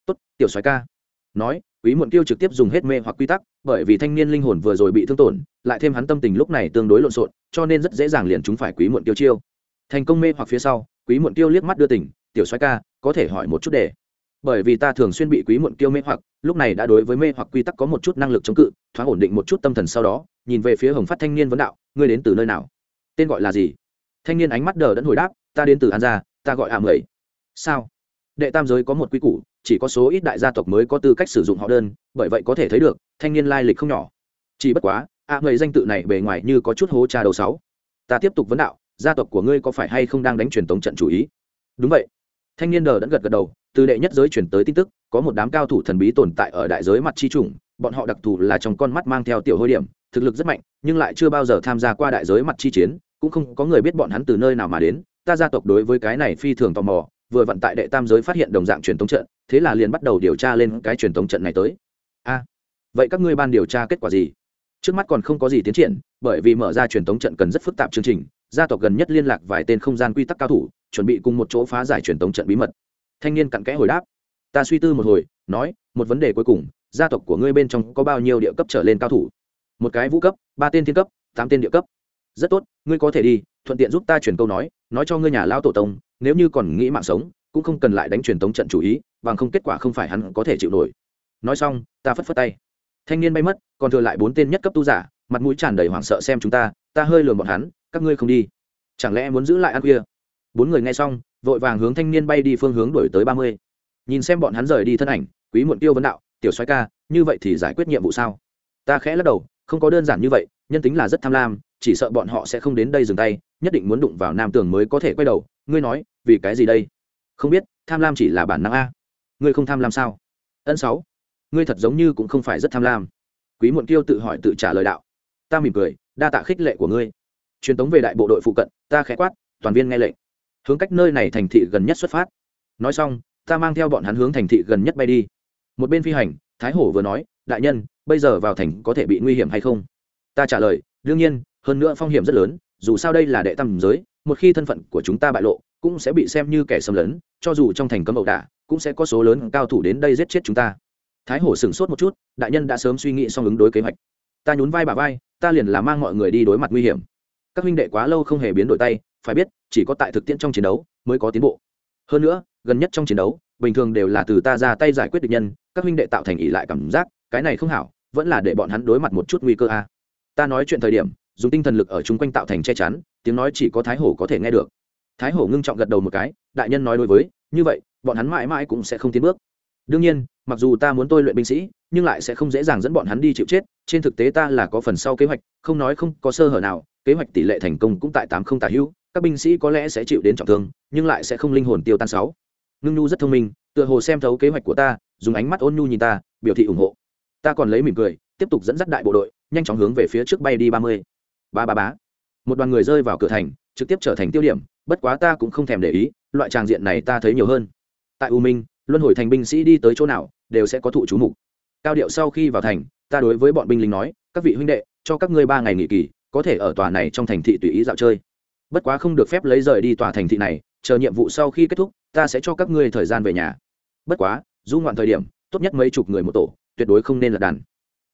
Tốt, tiểu soái ca. Nói, quý muộn kiêu trực tiếp dùng hết mê hoặc quy tắc, bởi vì thanh niên linh hồn vừa rồi bị thương tổn, lại thêm hắn tâm tình lúc này tương đối lộn xộn, cho nên rất dễ dàng liền chúng phải quý muộn tiêu chiêu. Thành công mê hoặc phía sau, quý muộn tiêu liếc mắt đưa tỉnh, tiểu soái ca, có thể hỏi một chút để bởi vì ta thường xuyên bị quý muộn tiêu mê hoặc, lúc này đã đối với mê hoặc quy tắc có một chút năng lực chống cự, thoáng ổn định một chút tâm thần sau đó, nhìn về phía hồng phát thanh niên vấn đạo, ngươi đến từ nơi nào? Tên gọi là gì? Thanh niên ánh mắt đờ đẫn hồi đáp, ta đến từ an gia, ta gọi ạ mười. Sao? Đệ tam giới có một quy củ, chỉ có số ít đại gia tộc mới có tư cách sử dụng họ đơn, bởi vậy có thể thấy được, thanh niên lai lịch không nhỏ. Chỉ bất quá ạ người danh tự này bề ngoài như có chút hố trà đầu sáu. Ta tiếp tục vấn đạo, gia tộc của ngươi có phải hay không đang đánh truyền tống trận chủ ý? Đúng vậy thanh niên đờ đẫn gật gật đầu, từ đệ nhất giới chuyển tới tin tức, có một đám cao thủ thần bí tồn tại ở đại giới mặt chi trùng bọn họ đặc thù là trong con mắt mang theo tiểu hôi điểm, thực lực rất mạnh, nhưng lại chưa bao giờ tham gia qua đại giới mặt chi chiến, cũng không có người biết bọn hắn từ nơi nào mà đến, ta gia tộc đối với cái này phi thường tò mò, vừa vận tại đệ tam giới phát hiện đồng dạng truyền thống trận, thế là liền bắt đầu điều tra lên cái truyền thống trận này tới. A, vậy các ngươi ban điều tra kết quả gì? Trước mắt còn không có gì tiến triển, bởi vì mở ra truyền thống trận cần rất phức tạp chương trình, gia tộc gần nhất liên lạc vài tên không gian quy tắc cao thủ chuẩn bị cùng một chỗ phá giải truyền tống trận bí mật. Thanh niên cặn kẽ hồi đáp, ta suy tư một hồi, nói, một vấn đề cuối cùng, gia tộc của ngươi bên trong có bao nhiêu địa cấp trở lên cao thủ? Một cái vũ cấp, ba tên thiên cấp, tám tên địa cấp. Rất tốt, ngươi có thể đi, thuận tiện giúp ta truyền câu nói nói cho ngươi nhà lao tổ tông, nếu như còn nghĩ mạng sống, cũng không cần lại đánh truyền tống trận chủ ý, bằng không kết quả không phải hắn có thể chịu nổi. Nói xong, ta phất phất tay. Thanh niên bay mất, còn thừa lại bốn tên nhất cấp tu giả, mặt mũi tràn đầy hoảng sợ xem chúng ta ta hơi lường bọn hắn, các ngươi không đi. Chẳng lẽ muốn giữ lại ăn khuya? Bốn người nghe xong, vội vàng hướng thanh niên bay đi phương hướng đổi tới ba mươi. Nhìn xem bọn hắn rời đi thân ảnh, quý muộn tiêu vấn đạo, tiểu xoay ca, như vậy thì giải quyết nhiệm vụ sao? Ta khẽ lắc đầu, không có đơn giản như vậy, nhân tính là rất tham lam, chỉ sợ bọn họ sẽ không đến đây dừng tay, nhất định muốn đụng vào nam tường mới có thể quay đầu. Ngươi nói, vì cái gì đây? Không biết, tham lam chỉ là bản năng a. Ngươi không tham lam sao? Ân sáu, ngươi thật giống như cũng không phải rất tham lam. Quý muộn kiêu tự hỏi tự trả lời đạo, ta mỉm cười, đa tạ khích lệ của ngươi. Truyền tống về đại bộ đội phụ cận, ta khẽ quát, toàn viên nghe lệnh hướng cách nơi này thành thị gần nhất xuất phát. Nói xong, ta mang theo bọn hắn hướng thành thị gần nhất bay đi. Một bên phi hành, thái hổ vừa nói, đại nhân, bây giờ vào thành có thể bị nguy hiểm hay không? Ta trả lời, đương nhiên, hơn nữa phong hiểm rất lớn, dù sao đây là đệ tam giới, một khi thân phận của chúng ta bại lộ, cũng sẽ bị xem như kẻ xâm lấn, cho dù trong thành cấm ẩu đả, cũng sẽ có số lớn cao thủ đến đây giết chết chúng ta. Thái hổ sửng sốt một chút, đại nhân đã sớm suy nghĩ xong ứng đối kế hoạch. Ta nhún vai bà vai, ta liền là mang mọi người đi đối mặt nguy hiểm. Các huynh đệ quá lâu không hề biến đổi tay phải biết, chỉ có tại thực tiễn trong chiến đấu mới có tiến bộ. Hơn nữa, gần nhất trong chiến đấu, bình thường đều là từ ta ra tay giải quyết địch nhân, các huynh đệ tạo thành ỷ lại cảm giác, cái này không hảo, vẫn là để bọn hắn đối mặt một chút nguy cơ a. Ta nói chuyện thời điểm, dùng tinh thần lực ở chung quanh tạo thành che chắn, tiếng nói chỉ có thái hổ có thể nghe được. Thái hổ ngưng trọng gật đầu một cái, đại nhân nói đối với, như vậy, bọn hắn mãi mãi cũng sẽ không tiến bước. Đương nhiên, mặc dù ta muốn tôi luyện binh sĩ, nhưng lại sẽ không dễ dàng dẫn bọn hắn đi chịu chết, trên thực tế ta là có phần sau kế hoạch, không nói không có sơ hở nào, kế hoạch tỷ lệ thành công cũng tại tám không tả hữu các binh sĩ có lẽ sẽ chịu đến trọng thương, nhưng lại sẽ không linh hồn tiêu tan sáu. Ngưng nhu rất thông minh, tựa hồ xem thấu kế hoạch của ta, dùng ánh mắt ôn nhu nhìn ta, biểu thị ủng hộ. Ta còn lấy mỉm cười, tiếp tục dẫn dắt đại bộ đội, nhanh chóng hướng về phía trước bay đi ba mươi. Ba ba bá một đoàn người rơi vào cửa thành, trực tiếp trở thành tiêu điểm, bất quá ta cũng không thèm để ý, loại tràng diện này ta thấy nhiều hơn. Tại u minh, luân hồi thành binh sĩ đi tới chỗ nào, đều sẽ có thụ chú mục. Cao điệu sau khi vào thành, ta đối với bọn binh lính nói, các vị huynh đệ, cho các ngươi ba ngày nghỉ kỳ, có thể ở tòa này trong thành thị tùy ý dạo chơi bất quá không được phép lấy rời đi tòa thành thị này, chờ nhiệm vụ sau khi kết thúc, ta sẽ cho các ngươi thời gian về nhà. Bất quá, du ngoạn thời điểm, tốt nhất mấy chục người một tổ, tuyệt đối không nên là đàn.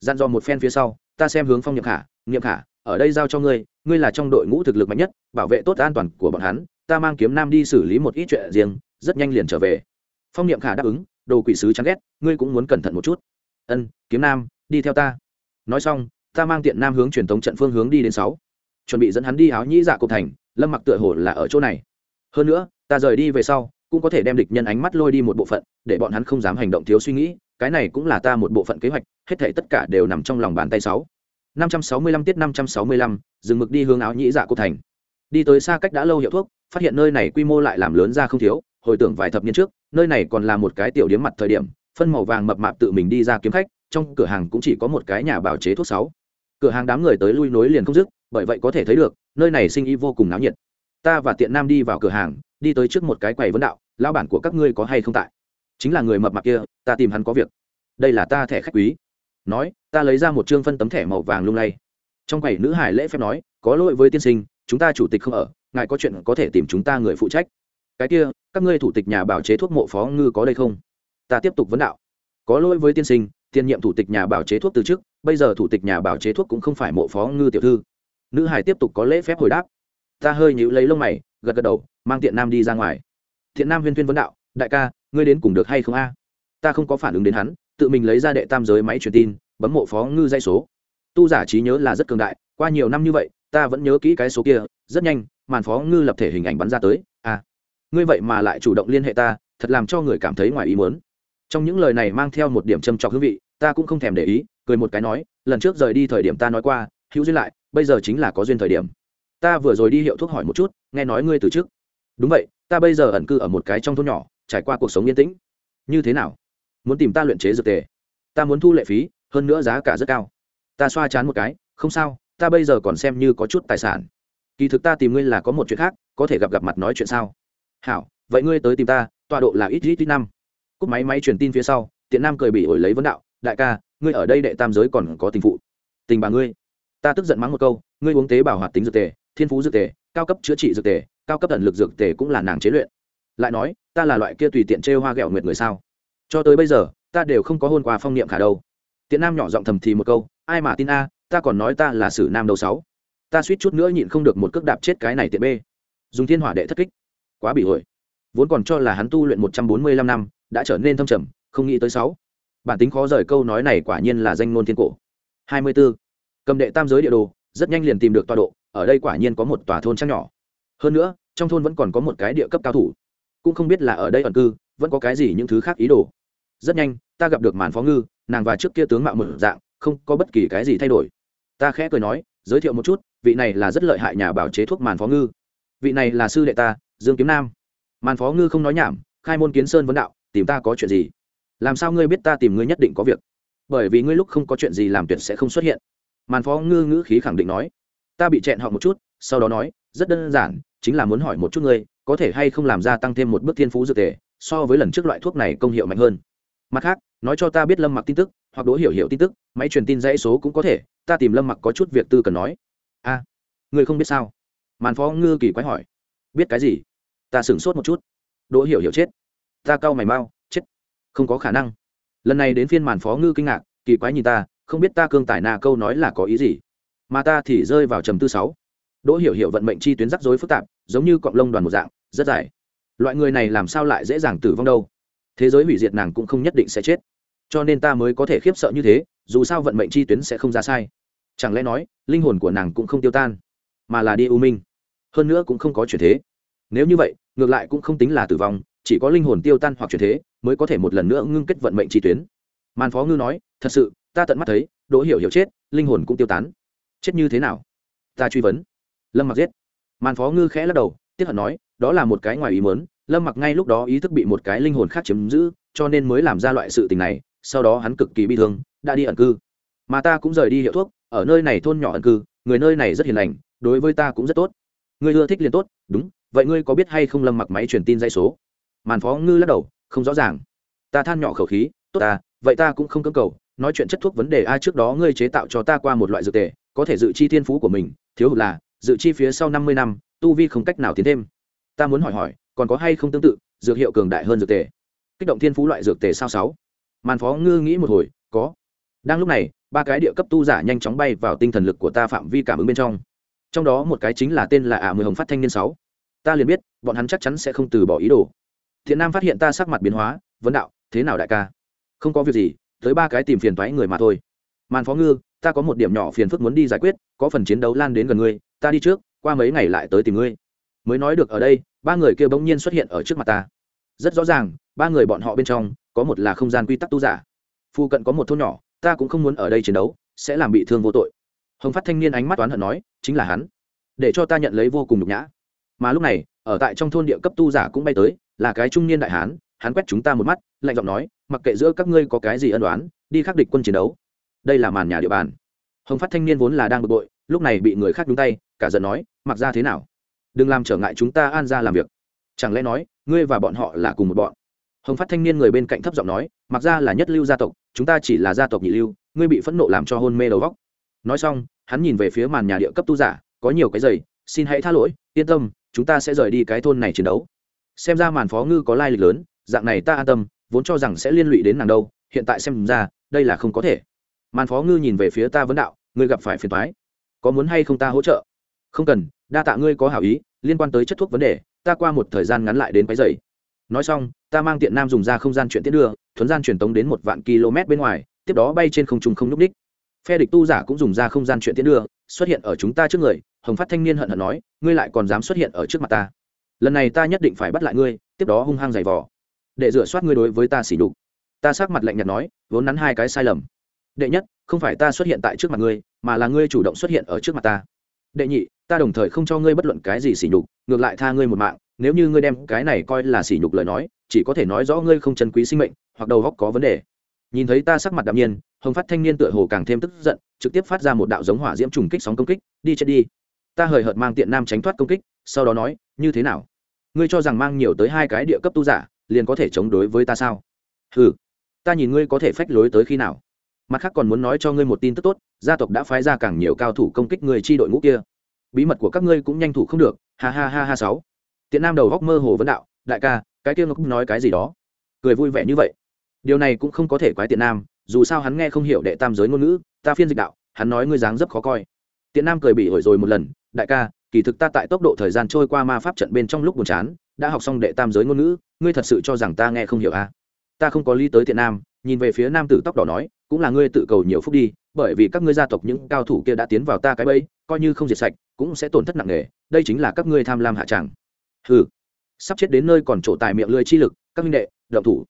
Gian do một phen phía sau, ta xem hướng phong nhậm khả. Nhậm khả, ở đây giao cho ngươi ngươi là trong đội ngũ thực lực mạnh nhất, bảo vệ tốt an toàn của bọn hắn, ta mang kiếm nam đi xử lý một ít chuyện riêng, rất nhanh liền trở về. Phong niệm khả đáp ứng, đồ quỷ sứ chán ghét, ngươi cũng muốn cẩn thận một chút. Ân, kiếm nam, đi theo ta. Nói xong, ta mang tiện nam hướng truyền thống trận phương hướng đi đến sáu. Chuẩn bị dẫn hắn đi áo nhĩ dạ cổ thành lâm mặc tựa hồ là ở chỗ này. Hơn nữa, ta rời đi về sau, cũng có thể đem địch nhân ánh mắt lôi đi một bộ phận, để bọn hắn không dám hành động thiếu suy nghĩ, cái này cũng là ta một bộ phận kế hoạch, hết thể tất cả đều nằm trong lòng bàn tay sáu. năm trăm sáu mươi lăm tiết năm trăm sáu mươi lăm dừng mực đi hướng áo nhĩ dạ cục thành. Đi tới xa cách đã lâu hiệu thuốc, phát hiện nơi này quy mô lại làm lớn ra không thiếu, hồi tưởng vài thập niên trước, nơi này còn là một cái tiểu điếm mặt thời điểm, phân màu vàng mập mạp tự mình đi ra kiếm khách, trong cửa hàng cũng chỉ có một cái nhà bào chế thuốc sáu. Cửa hàng đám người tới lui nối liền không dứt bởi vậy có thể thấy được, nơi này sinh ý vô cùng náo nhiệt. Ta và tiện nam đi vào cửa hàng, đi tới trước một cái quầy vấn đạo, lão bản của các ngươi có hay không tại? Chính là người mập mạp kia, ta tìm hắn có việc. Đây là ta thẻ khách quý. Nói, ta lấy ra một chương phân tấm thẻ màu vàng lung lay. Trong quầy nữ hải lễ phép nói, có lỗi với tiên sinh, chúng ta chủ tịch không ở, ngài có chuyện có thể tìm chúng ta người phụ trách. Cái kia, các ngươi thủ tịch nhà bảo chế thuốc mộ phó ngư có đây không? Ta tiếp tục vấn đạo. Có lỗi với tiên sinh, tiên nhiệm thủ tịch nhà bảo chế thuốc từ trước bây giờ thủ tịch nhà bảo chế thuốc cũng không phải mộ phó ngư tiểu thư nữ hải tiếp tục có lễ phép hồi đáp. Ta hơi nhíu lấy lông mày, gật gật đầu, mang tiện nam đi ra ngoài. Thiện nam huyên thuyên vấn đạo, đại ca, ngươi đến cùng được hay không a? Ta không có phản ứng đến hắn, tự mình lấy ra đệ tam giới máy truyền tin, bấm mộ phó ngư dây số. Tu giả trí nhớ là rất cường đại, qua nhiều năm như vậy, ta vẫn nhớ kỹ cái số kia, rất nhanh, màn phó ngư lập thể hình ảnh bắn ra tới à ngươi vậy mà lại chủ động liên hệ ta, thật làm cho người cảm thấy ngoài ý muốn. Trong những lời này mang theo một điểm châm trọc hương vị, ta cũng không thèm để ý, cười một cái nói, lần trước rời đi thời điểm ta nói qua hữu duyên lại, bây giờ chính là có duyên thời điểm. Ta vừa rồi đi hiệu thuốc hỏi một chút, nghe nói ngươi từ trước đúng vậy, ta bây giờ ẩn cư ở một cái trong thôn nhỏ, trải qua cuộc sống yên tĩnh. Như thế nào? Muốn tìm ta luyện chế dược tề. Ta muốn thu lệ phí, hơn nữa giá cả rất cao. Ta xoa chán một cái, không sao, ta bây giờ còn xem như có chút tài sản. Kỳ thực ta tìm ngươi là có một chuyện khác, có thể gặp gặp mặt nói chuyện sao? Hảo, vậy ngươi tới tìm ta, tọa độ là ít ít ít năm. Cúp máy máy truyền tin phía sau, tiện nam cười bị ổi lấy vấn đạo, đại ca, ngươi ở đây đệ tam giới còn có tình phụ. Tình bà ngươi ta tức giận mắng một câu, ngươi uống tế bảo hoạt tính dược tề, thiên phú dược tề, cao cấp chữa trị dược tề, cao cấp tận lực dược tề cũng là nàng chế luyện. Lại nói, ta là loại kia tùy tiện trêu hoa ghẹo nguyệt người sao? Cho tới bây giờ, ta đều không có hôn qua phong niệm khả đâu. Tiện nam nhỏ giọng thầm thì một câu, ai mà tin a, ta còn nói ta là sử nam đầu sáu. Ta suýt chút nữa nhịn không được một cước đạp chết cái này tiện b dùng thiên hỏa đệ thất kích. Quá bị hồi vốn còn cho là hắn tu luyện một trăm bốn mươi lăm năm, đã trở nên thâm trầm, không nghĩ tới sáu. Bản tính khó rời câu nói này quả nhiên là danh ngôn thiên cổ. Hai mươi 24 cầm đệ tam giới địa đồ, rất nhanh liền tìm được tọa độ, ở đây quả nhiên có một tòa thôn trang nhỏ. Hơn nữa, trong thôn vẫn còn có một cái địa cấp cao thủ. Cũng không biết là ở đây ẩn cư, vẫn có cái gì những thứ khác ý đồ. Rất nhanh, ta gặp được màn phó ngư, nàng và trước kia tướng mạo mở dạng, không có bất kỳ cái gì thay đổi. Ta khẽ cười nói, giới thiệu một chút, vị này là rất lợi hại nhà bảo chế thuốc màn phó ngư. Vị này là sư đệ ta, dương kiếm nam. Màn phó ngư không nói nhảm, khai môn kiến sơn vấn đạo, tìm ta có chuyện gì? Làm sao ngươi biết ta tìm ngươi nhất định có việc? Bởi vì ngươi lúc không có chuyện gì làm tuyệt sẽ không xuất hiện màn phó ngư ngữ khí khẳng định nói. Ta bị chẹn họ một chút sau đó nói rất đơn giản chính là muốn hỏi một chút ngươi có thể hay không làm ra tăng thêm một bước thiên phú dược tề so với lần trước loại thuốc này công hiệu mạnh hơn. Mặt khác nói cho ta biết lâm mặc tin tức hoặc đỗ hiểu hiểu tin tức máy truyền tin dãy số cũng có thể ta tìm lâm mặc có chút việc tư cần nói. A à, ngươi không biết sao? Màn phó ngư kỳ quái hỏi. Biết cái gì? Ta sửng sốt một chút. Đỗ hiểu hiểu chết. Ta cau mày mau chết. Không có khả năng. Lần này đến phiên màn phó ngư kinh ngạc kỳ quái nhìn ta không biết ta cương tài na câu nói là có ý gì. Mà ta thì rơi vào trầm tư sáu. Đỗ hiểu hiểu vận mệnh chi tuyến rắc rối phức tạp, giống như cọng lông đoàn một dạng, rất dài. Loại người này làm sao lại dễ dàng tử vong đâu? Thế giới hủy diệt nàng cũng không nhất định sẽ chết. Cho nên ta mới có thể khiếp sợ như thế, dù sao vận mệnh chi tuyến sẽ không ra sai. Chẳng lẽ nói, linh hồn của nàng cũng không tiêu tan, mà là đi u minh? Hơn nữa cũng không có chuyển thế. Nếu như vậy, ngược lại cũng không tính là tử vong, chỉ có linh hồn tiêu tan hoặc chuyển thế, mới có thể một lần nữa ngưng kết vận mệnh chi tuyến. Màn phó ngư nói, thật sự ta tận mắt thấy, đỗ hiểu hiểu chết, linh hồn cũng tiêu tán. Chết như thế nào? Ta truy vấn. Lâm mặc giết. Màn phó ngư khẽ lắc đầu tiếp hận nói, đó là một cái ngoài ý mớn lâm mặc ngay lúc đó ý thức bị một cái linh hồn khác chiếm giữ, cho nên mới làm ra loại sự tình này, sau đó hắn cực kỳ bi thương, đã đi ẩn cư. Mà ta cũng rời đi hiệu thuốc, ở nơi này thôn nhỏ ẩn cư, người nơi này rất hiền lành, đối với ta cũng rất tốt. Ngươi ưa thích liền tốt, đúng, vậy ngươi có biết hay không lâm mặc máy truyền tin dây số? Màn phó ngư lắc đầu, không rõ ràng. Ta than nhỏ khẩu khí, tốt ta vậy ta cũng không cưỡng cầu nói chuyện chất thuốc vấn đề ai trước đó ngươi chế tạo cho ta qua một loại dược tề, có thể dự chi thiên phú của mình, thiếu hụt là, dự chi phía sau năm mươi năm, tu vi không cách nào tiến thêm. Ta muốn hỏi hỏi, còn có hay không tương tự, dược hiệu cường đại hơn dược tề? Kích động thiên phú loại dược tề sao sáu? Màn phó ngư nghĩ một hồi, có. Đang lúc này, ba cái địa cấp tu giả nhanh chóng bay vào tinh thần lực của ta phạm vi cảm ứng bên trong. Trong đó một cái chính là tên là ả mười hồng phát thanh niên sáu. Ta liền biết, bọn hắn chắc chắn sẽ không từ bỏ ý đồ. Thiện nam phát hiện ta sắc mặt biến hóa, vấn đạo, thế nào đại ca? Không có việc gì tới ba cái tìm phiền toái người mà thôi. Màn phó ngư, ta có một điểm nhỏ phiền phức muốn đi giải quyết, có phần chiến đấu lan đến gần ngươi, ta đi trước, qua mấy ngày lại tới tìm ngươi. Mới nói được ở đây, ba người kia bỗng nhiên xuất hiện ở trước mặt ta. Rất rõ ràng, ba người bọn họ bên trong, có một là không gian quy tắc tu giả. Phu cận có một thôn nhỏ, ta cũng không muốn ở đây chiến đấu, sẽ làm bị thương vô tội. Hồng phát thanh niên ánh mắt toán hận nói, chính là hắn. Để cho ta nhận lấy vô cùng nhục nhã. Mà lúc này, ở tại trong thôn địa cấp tu giả cũng bay tới, là cái trung niên đại hán hắn quét chúng ta một mắt, lạnh giọng nói, mặc kệ giữa các ngươi có cái gì ân đoán đi khắc địch quân chiến đấu. Đây là màn nhà địa bàn. Hồng phát thanh niên vốn là đang bực bội, lúc này bị người khác đúng tay, cả giận nói, mặc ra thế nào? Đừng làm trở ngại chúng ta an ra làm việc. Chẳng lẽ nói, ngươi và bọn họ là cùng một bọn? Hồng phát thanh niên người bên cạnh thấp giọng nói, mặc ra là nhất lưu gia tộc, chúng ta chỉ là gia tộc nhị lưu, ngươi bị phẫn nộ làm cho hôn mê đầu vóc nói xong, hắn nhìn về phía màn nhà địa cấp tu giả, có nhiều cái giày, xin hãy tha lỗi, yên tâm, chúng ta sẽ rời đi cái thôn này chiến đấu. Xem ra màn phó ngư có lai lịch lớn dạng này ta an tâm, vốn cho rằng sẽ liên lụy đến nàng đâu, hiện tại xem ra, đây là không có thể. Màn phó ngư nhìn về phía ta vấn đạo, ngươi gặp phải phiền thoái có muốn hay không ta hỗ trợ? Không cần, đa tạ ngươi có hảo ý, liên quan tới chất thuốc vấn đề, ta qua một thời gian ngắn lại đến váy dày nói xong, ta mang tiện nam dùng ra không gian chuyển tiết đưa, thuấn gian truyền tống đến một vạn km bên ngoài, tiếp đó bay trên không trung không n ú c ních phe địch tu giả cũng dùng ra không gian chuyển tiến đưa, xuất hiện ở chúng ta trước người, hồng phát thanh niên hận hận nói, ngươi lại còn dám xuất hiện ở trước mặt ta. Lần này ta nhất định phải bắt lại ngươi, tiếp đó hung hăng giày vò để rửa soát ngươi đối với ta xỉ đục ta sắc mặt lạnh nhạt nói, vốn nắn hai cái sai lầm. Đệ nhất, không phải ta xuất hiện tại trước mặt ngươi, mà là ngươi chủ động xuất hiện ở trước mặt ta. Đệ nhị, ta đồng thời không cho ngươi bất luận cái gì xỉ nhục, ngược lại tha ngươi một mạng, nếu như ngươi đem cái này coi là xỉ nhục lời nói, chỉ có thể nói rõ ngươi không chân quý sinh mệnh, hoặc đầu góc có vấn đề. Nhìn thấy ta sắc mặt đạm nhiên, hồng phát thanh niên tựa hồ càng thêm tức giận, trực tiếp phát ra một đạo giống hỏa diễm trùng kích sóng công kích, đi chết đi. Ta hời hợt mang tiện nam tránh thoát công kích, sau đó nói, như thế nào? Ngươi cho rằng mang nhiều tới hai cái địa cấp tu giả liền có thể chống đối với ta sao? Ừ ta nhìn ngươi có thể phách lối tới khi nào. Mặt khác còn muốn nói cho ngươi một tin tức tốt, gia tộc đã phái ra càng nhiều cao thủ công kích người chi đội ngũ kia. Bí mật của các ngươi cũng nhanh thủ không được, ha ha ha ha sáu. Tiện nam đầu góc mơ hồ vấn đạo, đại ca, cái kia nó cũng nói cái gì đó. Cười vui vẻ như vậy. Điều này cũng không có thể quái tiện nam, dù sao hắn nghe không hiểu đệ tam giới ngôn ngữ, ta phiên dịch đạo, hắn nói ngươi dáng rất khó coi. Tiện nam cười bị ổi rồi một lần, đại ca, kỳ thực ta tại tốc độ thời gian trôi qua ma pháp trận bên trong lúc buồn chán đã học xong đệ tam giới ngôn ngữ, ngươi thật sự cho rằng ta nghe không hiểu à? ta không có lý tới thiện nam, nhìn về phía nam tử tóc đỏ nói, cũng là ngươi tự cầu nhiều phúc đi, bởi vì các ngươi gia tộc những cao thủ kia đã tiến vào ta cái bẫy, coi như không diệt sạch, cũng sẽ tổn thất nặng nề, đây chính là các ngươi tham lam hạ tràng hừ. Sắp chết đến nơi còn trổ tài miệng lưỡi chi lực, các minh đệ, động thủ.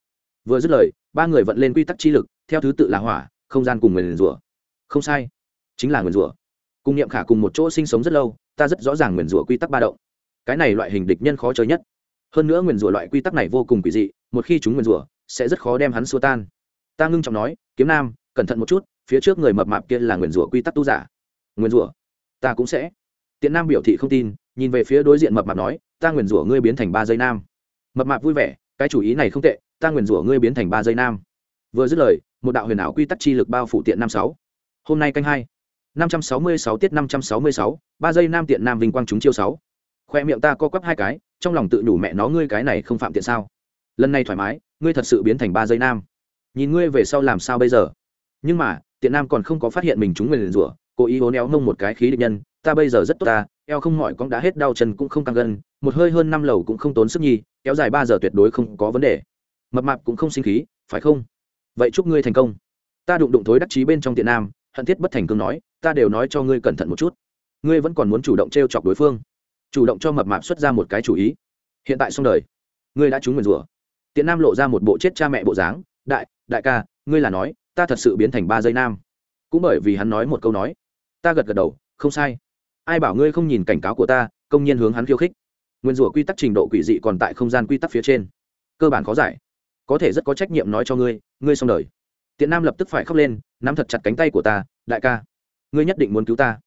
Vừa dứt lời, ba người vận lên quy tắc chi lực, theo thứ tự là hỏa, không gian cùng nguyền rủa. Không sai, chính là nguyền rủa. Cùng niệm khả cùng một chỗ sinh sống rất lâu, ta rất rõ ràng nguyền rủa quy tắc ba động. Cái này loại hình địch nhân khó chơi nhất hơn nữa nguyền rủa loại quy tắc này vô cùng quỷ dị, một khi chúng nguyền rủa, sẽ rất khó đem hắn xua tan. Ta ngưng trọng nói, kiếm nam, cẩn thận một chút, phía trước người mập mạp kia là nguyền rủa quy tắc tu giả. Nguyền rủa? Ta cũng sẽ. Tiện nam biểu thị không tin, nhìn về phía đối diện mập mạp nói, ta nguyền rủa ngươi biến thành ba giây nam. Mập mạp vui vẻ, cái chủ ý này không tệ, ta nguyền rủa ngươi biến thành ba giây nam. Vừa dứt lời, một đạo huyền ảo quy tắc chi lực bao phủ tiện nam sáu. Hôm nay canh hai. Năm trăm sáu mươi sáu tiết năm trăm sáu mươi sáu, ba giây nam tiện nam vinh quang chúng chiêu sáu. Khoe miệng ta co quắp hai cái trong lòng tự đủ mẹ nó ngươi cái này không phạm tiện sao? Lần này thoải mái, ngươi thật sự biến thành ba giây nam. Nhìn ngươi về sau làm sao bây giờ? Nhưng mà, tiện nam còn không có phát hiện mình chúng mình rủa, cố ý hố néo mông một cái khí địch nhân, ta bây giờ rất tốt ta, eo không mỏi cong đã hết đau chân cũng không căng gân, một hơi hơn năm lầu cũng không tốn sức nhi, kéo dài ba giờ tuyệt đối không có vấn đề. Mập mạp cũng không sinh khí, phải không? Vậy chúc ngươi thành công. Ta đụng đụng thối đắc chí bên trong tiện nam, hận thiết bất thành cương nói, ta đều nói cho ngươi cẩn thận một chút. Ngươi vẫn còn muốn chủ động t r e o chọc đối phương chủ động cho mập mạp xuất ra một cái chủ ý. Hiện tại xong đời. Ngươi đã trúng nguyền rủa. Tiện nam lộ ra một bộ chết cha mẹ bộ dáng. Đại đại ca, ngươi là nói, ta thật sự biến thành ba giây nam. Cũng bởi vì hắn nói một câu nói. Ta gật gật đầu, không sai. Ai bảo ngươi không nhìn cảnh cáo của ta, công nhiên hướng hắn khiêu khích. Nguyên rủa quy tắc trình độ quỷ dị còn tại không gian quy tắc phía trên. Cơ bản khó giải. Có thể rất có trách nhiệm nói cho ngươi ngươi xong đời. Tiện nam lập tức phải khóc lên, nắm thật chặt cánh tay của ta, đại ca. Ngươi nhất định muốn cứu ta.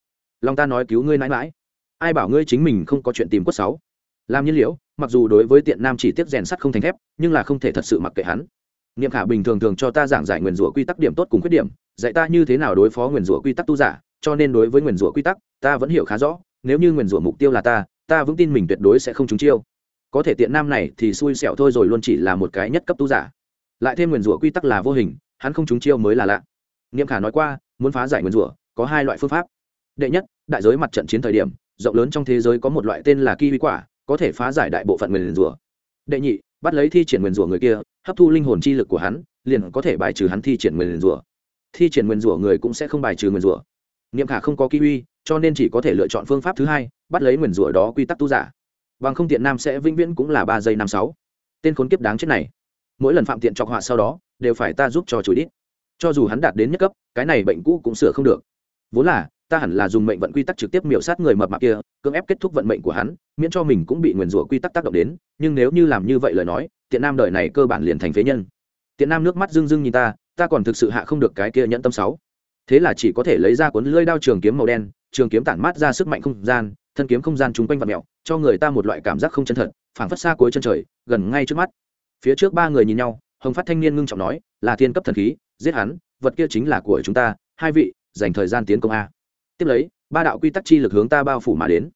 Lòng ta nói cứu ngươi mãi mãi ai bảo ngươi chính mình không có chuyện tìm quất sáu? Làm nhiên liễu, mặc dù đối với tiện nam chỉ tiếp rèn sắt không thành thép, nhưng là không thể thật sự mặc kệ hắn. Niệm khả bình thường thường cho ta giảng giải nguyền rủa quy tắc điểm tốt cùng khuyết điểm, dạy ta như thế nào đối phó nguyền rủa quy tắc tu giả, cho nên đối với nguyền rủa quy tắc, ta vẫn hiểu khá rõ, nếu như nguyền rủa mục tiêu là ta ta vững tin mình tuyệt đối sẽ không trúng chiêu. Có thể tiện nam này thì xui xẻo thôi rồi luôn chỉ là một cái nhất cấp tu giả. Lại thêm nguyền rủa quy tắc là vô hình, hắn không trúng chiêu mới là lạ. Niệm khả nói qua, muốn phá giải nguyền rủa, có hai loại phương pháp. Đệ nhất, đại giới mặt trận chiến thời điểm rộng lớn trong thế giới có một loại tên là kiwi quả, có thể phá giải đại bộ phận nguyền rủa đệ nhị, bắt lấy thi triển nguyền rủa người kia, hấp thu linh hồn chi lực của hắn, liền có thể bài trừ hắn thi triển nguyền rủa thi triển nguyền rủa người cũng sẽ không bài trừ nguyền rủa niệm khả không có kiwi, cho nên chỉ có thể lựa chọn phương pháp thứ hai, bắt lấy nguyền rủa đó quy tắc tu giả. Bằng không tiện nam sẽ vĩnh viễn cũng là ba giây năm sáu. Tên khốn kiếp đáng chết này. Mỗi lần phạm tiện trọc họa sau đó, đều phải ta giúp cho chửi đít cho dù hắn đạt đến nhất cấp, cái này bệnh cũ cũng sửa không được. Vốn là ta hẳn là dùng mệnh vận quy tắc trực tiếp miểu sát người mập mạp kia cưỡng ép kết thúc vận mệnh của hắn miễn cho mình cũng bị nguyền rủa quy tắc tác động đến nhưng nếu như làm như vậy lời nói tiện nam đời này cơ bản liền thành phế nhân. Tiện nam nước mắt rưng rưng nhìn ta ta còn thực sự hạ không được cái kia nhẫn tâm sáu. Thế là chỉ có thể lấy ra cuốn lưỡi đao trường kiếm màu đen trường kiếm tản mát ra sức mạnh không gian thân kiếm không gian chung quanh vật mèo, cho người ta một loại cảm giác không chân thật phảng phất xa cuối chân trời gần ngay trước mắt. Phía trước ba người nhìn nhau hồng phát thanh niên ngưng trọng nói là thiên cấp thần khí giết hắn vật kia chính là của chúng ta hai vị dành thời gian tiến công a tiếp lấy, ba đạo quy tắc chi lực hướng ta bao phủ mà đến.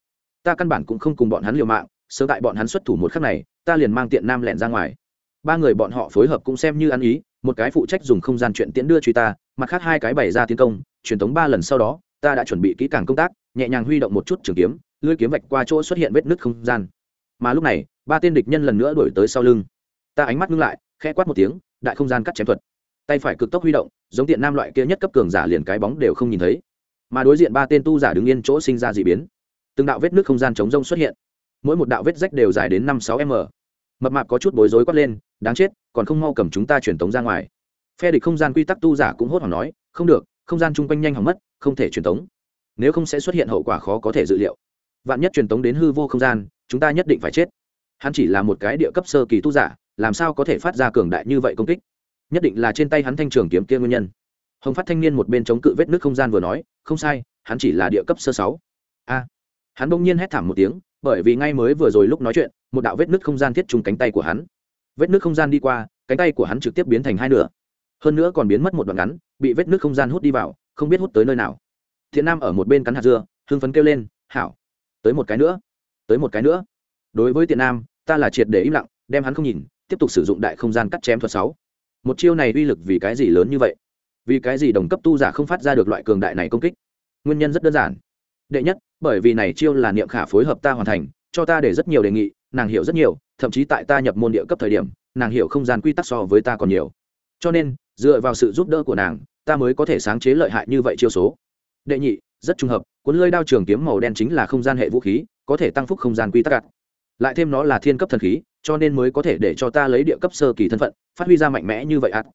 Ta căn bản cũng không cùng bọn hắn liều mạng, sớm tại bọn hắn xuất thủ một khắc này, ta liền mang tiện nam lẻn ra ngoài. Ba người bọn họ phối hợp cũng xem như ăn ý, một cái phụ trách dùng không gian chuyện tiễn đưa truy ta, mặt khác hai cái bày ra tiến công, truyền thống ba lần sau đó, ta đã chuẩn bị kỹ càng công tác, nhẹ nhàng huy động một chút trường kiếm, lưỡi kiếm vạch qua chỗ xuất hiện vết nứt không gian. Mà lúc này, ba tên địch nhân lần nữa đuổi tới sau lưng. Ta ánh mắt ngưng lại, khẽ quát một tiếng, đại không gian cắt chém thuật. Tay phải cực tốc huy động, giống tiện nam loại kia nhất cấp cường giả liền cái bóng đều không nhìn thấy mà đối diện ba tên tu giả đứng yên chỗ sinh ra d ị biến. Từng đạo vết nước không gian chống rông xuất hiện. Mỗi một đạo vết rách đều dài đến năm sáu m. Mập mạp có chút bối rối quát lên, đáng chết, còn không mau cầm chúng ta truyền tống ra ngoài. Phe địch không gian quy tắc tu giả cũng hốt hoảng nói, không được, không gian chung quanh nhanh hỏng mất, không thể truyền tống. Nếu không sẽ xuất hiện hậu quả khó có thể dự liệu. Vạn nhất truyền tống đến hư vô không gian, chúng ta nhất định phải chết. Hắn chỉ là một cái địa cấp sơ kỳ tu giả, làm sao có thể phát ra cường đại như vậy công kích? Nhất định là trên tay hắn thanh trường kiếm kia nguyên nhân hồng phát thanh niên một bên chống cự vết nước không gian vừa nói, không sai, hắn chỉ là địa cấp sơ sáu. A. Hắn bỗng nhiên hét thảm một tiếng, bởi vì ngay mới vừa rồi lúc nói chuyện, một đạo vết nước không gian thiết trùng cánh tay của hắn. Vết nước không gian đi qua, cánh tay của hắn trực tiếp biến thành hai nửa. Hơn nữa còn biến mất một đoạn ngắn, bị vết nước không gian hút đi vào, không biết hút tới nơi nào. Thiện nam ở một bên cắn hạt dưa, hưng phấn kêu lên, hảo, tới một cái nữa, tới một cái nữa. Đối với tiện nam, ta là triệt để im lặng, đem hắn không nhìn, tiếp tục sử dụng đại không gian cắt chém thuật sáu. Một chiêu này uy lực vì cái gì lớn như vậy? Vì cái gì đồng cấp tu giả không phát ra được loại cường đại này công kích? Nguyên nhân rất đơn giản. Đệ nhất, bởi vì này chiêu là niệm khả phối hợp ta hoàn thành, cho ta để rất nhiều đề nghị, nàng hiểu rất nhiều, thậm chí tại ta nhập môn địa cấp thời điểm, nàng hiểu không gian quy tắc so với ta còn nhiều. Cho nên, dựa vào sự giúp đỡ của nàng, ta mới có thể sáng chế lợi hại như vậy chiêu số. Đệ nhị, rất trùng hợp, cuốn lơi đao trường kiếm màu đen chính là không gian hệ vũ khí, có thể tăng phúc không gian quy tắc lại thêm nó là thiên cấp thần khí, cho nên mới có thể để cho ta lấy địa cấp sơ kỳ thân phận, phát huy ra mạnh mẽ như vậy ạt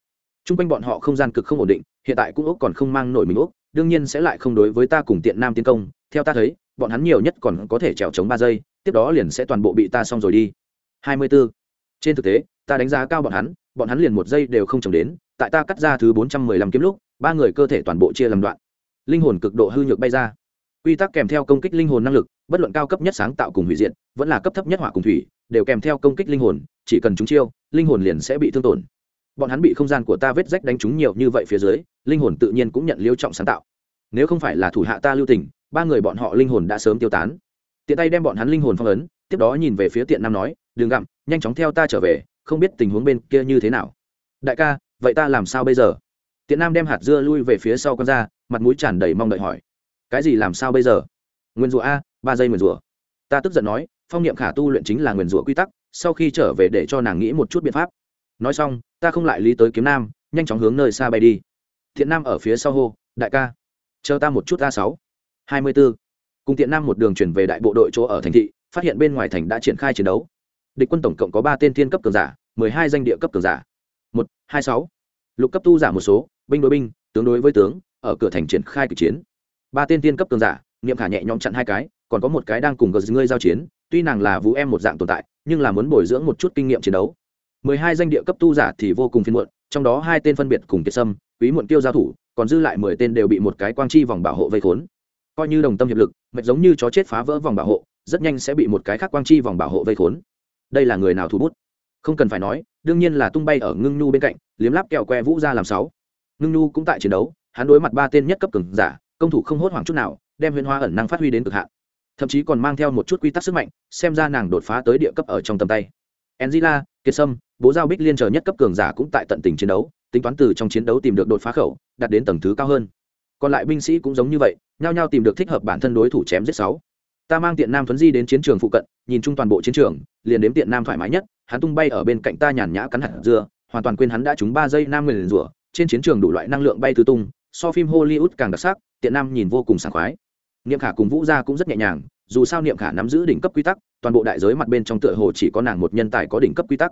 t r u n g quanh bọn họ không gian cực không ổn định, hiện tại cũng úc còn không mang nổi mình úc đương nhiên sẽ lại không đối với ta cùng tiện nam tiến công. Theo ta thấy, bọn hắn nhiều nhất còn có thể trèo chống ba giây, tiếp đó liền sẽ toàn bộ bị ta xong rồi đi. Hai mươi b ố trên thực tế, ta đánh giá cao bọn hắn bọn hắn liền một giây đều không trồng đến, tại ta cắt ra thứ bốn trăm mười lăm kiếm lúc, ba người cơ thể toàn bộ chia làm đoạn. Linh hồn cực độ hư nhược bay ra. Quy tắc kèm theo công kích linh hồn năng lực, bất luận cao cấp nhất sáng tạo cùng hủy diện vẫn là cấp thấp nhất hỏa cùng thủy, đều kèm theo công kích linh hồn, chỉ cần chúng chiêu, linh hồn liền sẽ bị thương tổn bọn hắn bị không gian của ta vết rách đánh trúng nhiều như vậy phía dưới, linh hồn tự nhiên cũng nhận liêu trọng sáng tạo. Nếu không phải là thủ hạ ta lưu tình, ba người bọn họ linh hồn đã sớm tiêu tán. Tiện tay đem bọn hắn linh hồn phong ấn, tiếp đó nhìn về phía tiện nam nói đừng gặm, nhanh chóng theo ta trở về, không biết tình huống bên kia như thế nào. Đại ca, vậy ta làm sao bây giờ? Tiện nam đem hạt dưa lui về phía sau con ra, mặt mũi tràn đầy mong đợi hỏi. Cái gì làm sao bây giờ? Nguyên rủa a, ba giây nguyên rủa. Ta tức giận nói, phong niệm khả tu luyện chính là nguyên rủa quy tắc, sau khi trở về để cho nàng nghĩ một chút biện pháp nói xong, ta không lại lý tới kiếm nam, nhanh chóng hướng nơi xa bay đi. Thiện nam ở phía sau hô, đại ca, chờ ta một chút a sáu. Hai mươi b ố cùng thiện nam một đường chuyển về đại bộ đội chỗ ở thành thị, phát hiện bên ngoài thành đã triển khai chiến đấu. Địch quân tổng cộng có ba tên thiên cấp cường giả, mười hai danh địa cấp cường giả. Một, hai, sáu. Lục cấp tu giả một số, binh đối binh, tướng đối với tướng, ở cửa thành triển khai cử chiến. Ba tên thiên cấp cường giả, niệm khả nhẹ nhõm chặn hai cái, còn có một cái đang cùng gờ ngươi giao chiến, tuy nàng là vũ em một dạng tồn tại, nhưng là muốn bồi dưỡng một chút kinh nghiệm chiến đấu mười hai danh địa cấp tu giả thì vô cùng phiên muộn, trong đó hai tên phân biệt cùng kiệt sâm, quý muộn tiêu giao thủ, còn dư lại mười tên đều bị một cái quang chi vòng bảo hộ vây khốn. Coi như đồng tâm hiệp lực, mệt giống như chó chết phá vỡ vòng bảo hộ, rất nhanh sẽ bị một cái khác quang chi vòng bảo hộ vây khốn. Đây là người nào thu bút? Không cần phải nói, đương nhiên là tung bay ở ngưng nhu bên cạnh, liếm láp kẹo que vũ ra làm sáu. Ngưng nhu cũng tại chiến đấu, hắn đối mặt ba tên nhất cấp cường giả, công thủ không hốt hoảng chút nào, đem huyền hoa ẩn năng phát huy đến cực hạn. Thậm chí còn mang theo một chút quy tắc sức mạnh, xem ra nàng đột phá tới địa cấp ở trong tầm tay. Enzila, kiệt sâm bố giao bích liên chờ nhất cấp cường giả cũng tại tận tình chiến đấu tính toán từ trong chiến đấu tìm được đột phá khẩu đạt đến tầng thứ cao hơn. Còn lại binh sĩ cũng giống như vậy nhao nhao tìm được thích hợp bản thân đối thủ chém giết sáu. Ta mang tiện nam thuấn di đến chiến trường phụ cận nhìn chung toàn bộ chiến trường liền đếm tiện nam thoải mái nhất hắn tung bay ở bên cạnh ta nhàn nhã cắn hạt dưa hoàn toàn quên hắn đã trúng ba giây nam người liền rủa trên chiến trường đủ loại năng lượng bay tứ tung so phim hollywood càng đặc sắc tiện nam nhìn vô cùng sảng khoái. Niệm khả cùng vũ gia cũng rất nhẹ nhàng dù sao niệm khả nắm giữ đỉnh cấp quy tắc, toàn bộ đại giới mặt bên trong tựa hồ chỉ có nàng một nhân tài có đỉnh cấp quy tắc.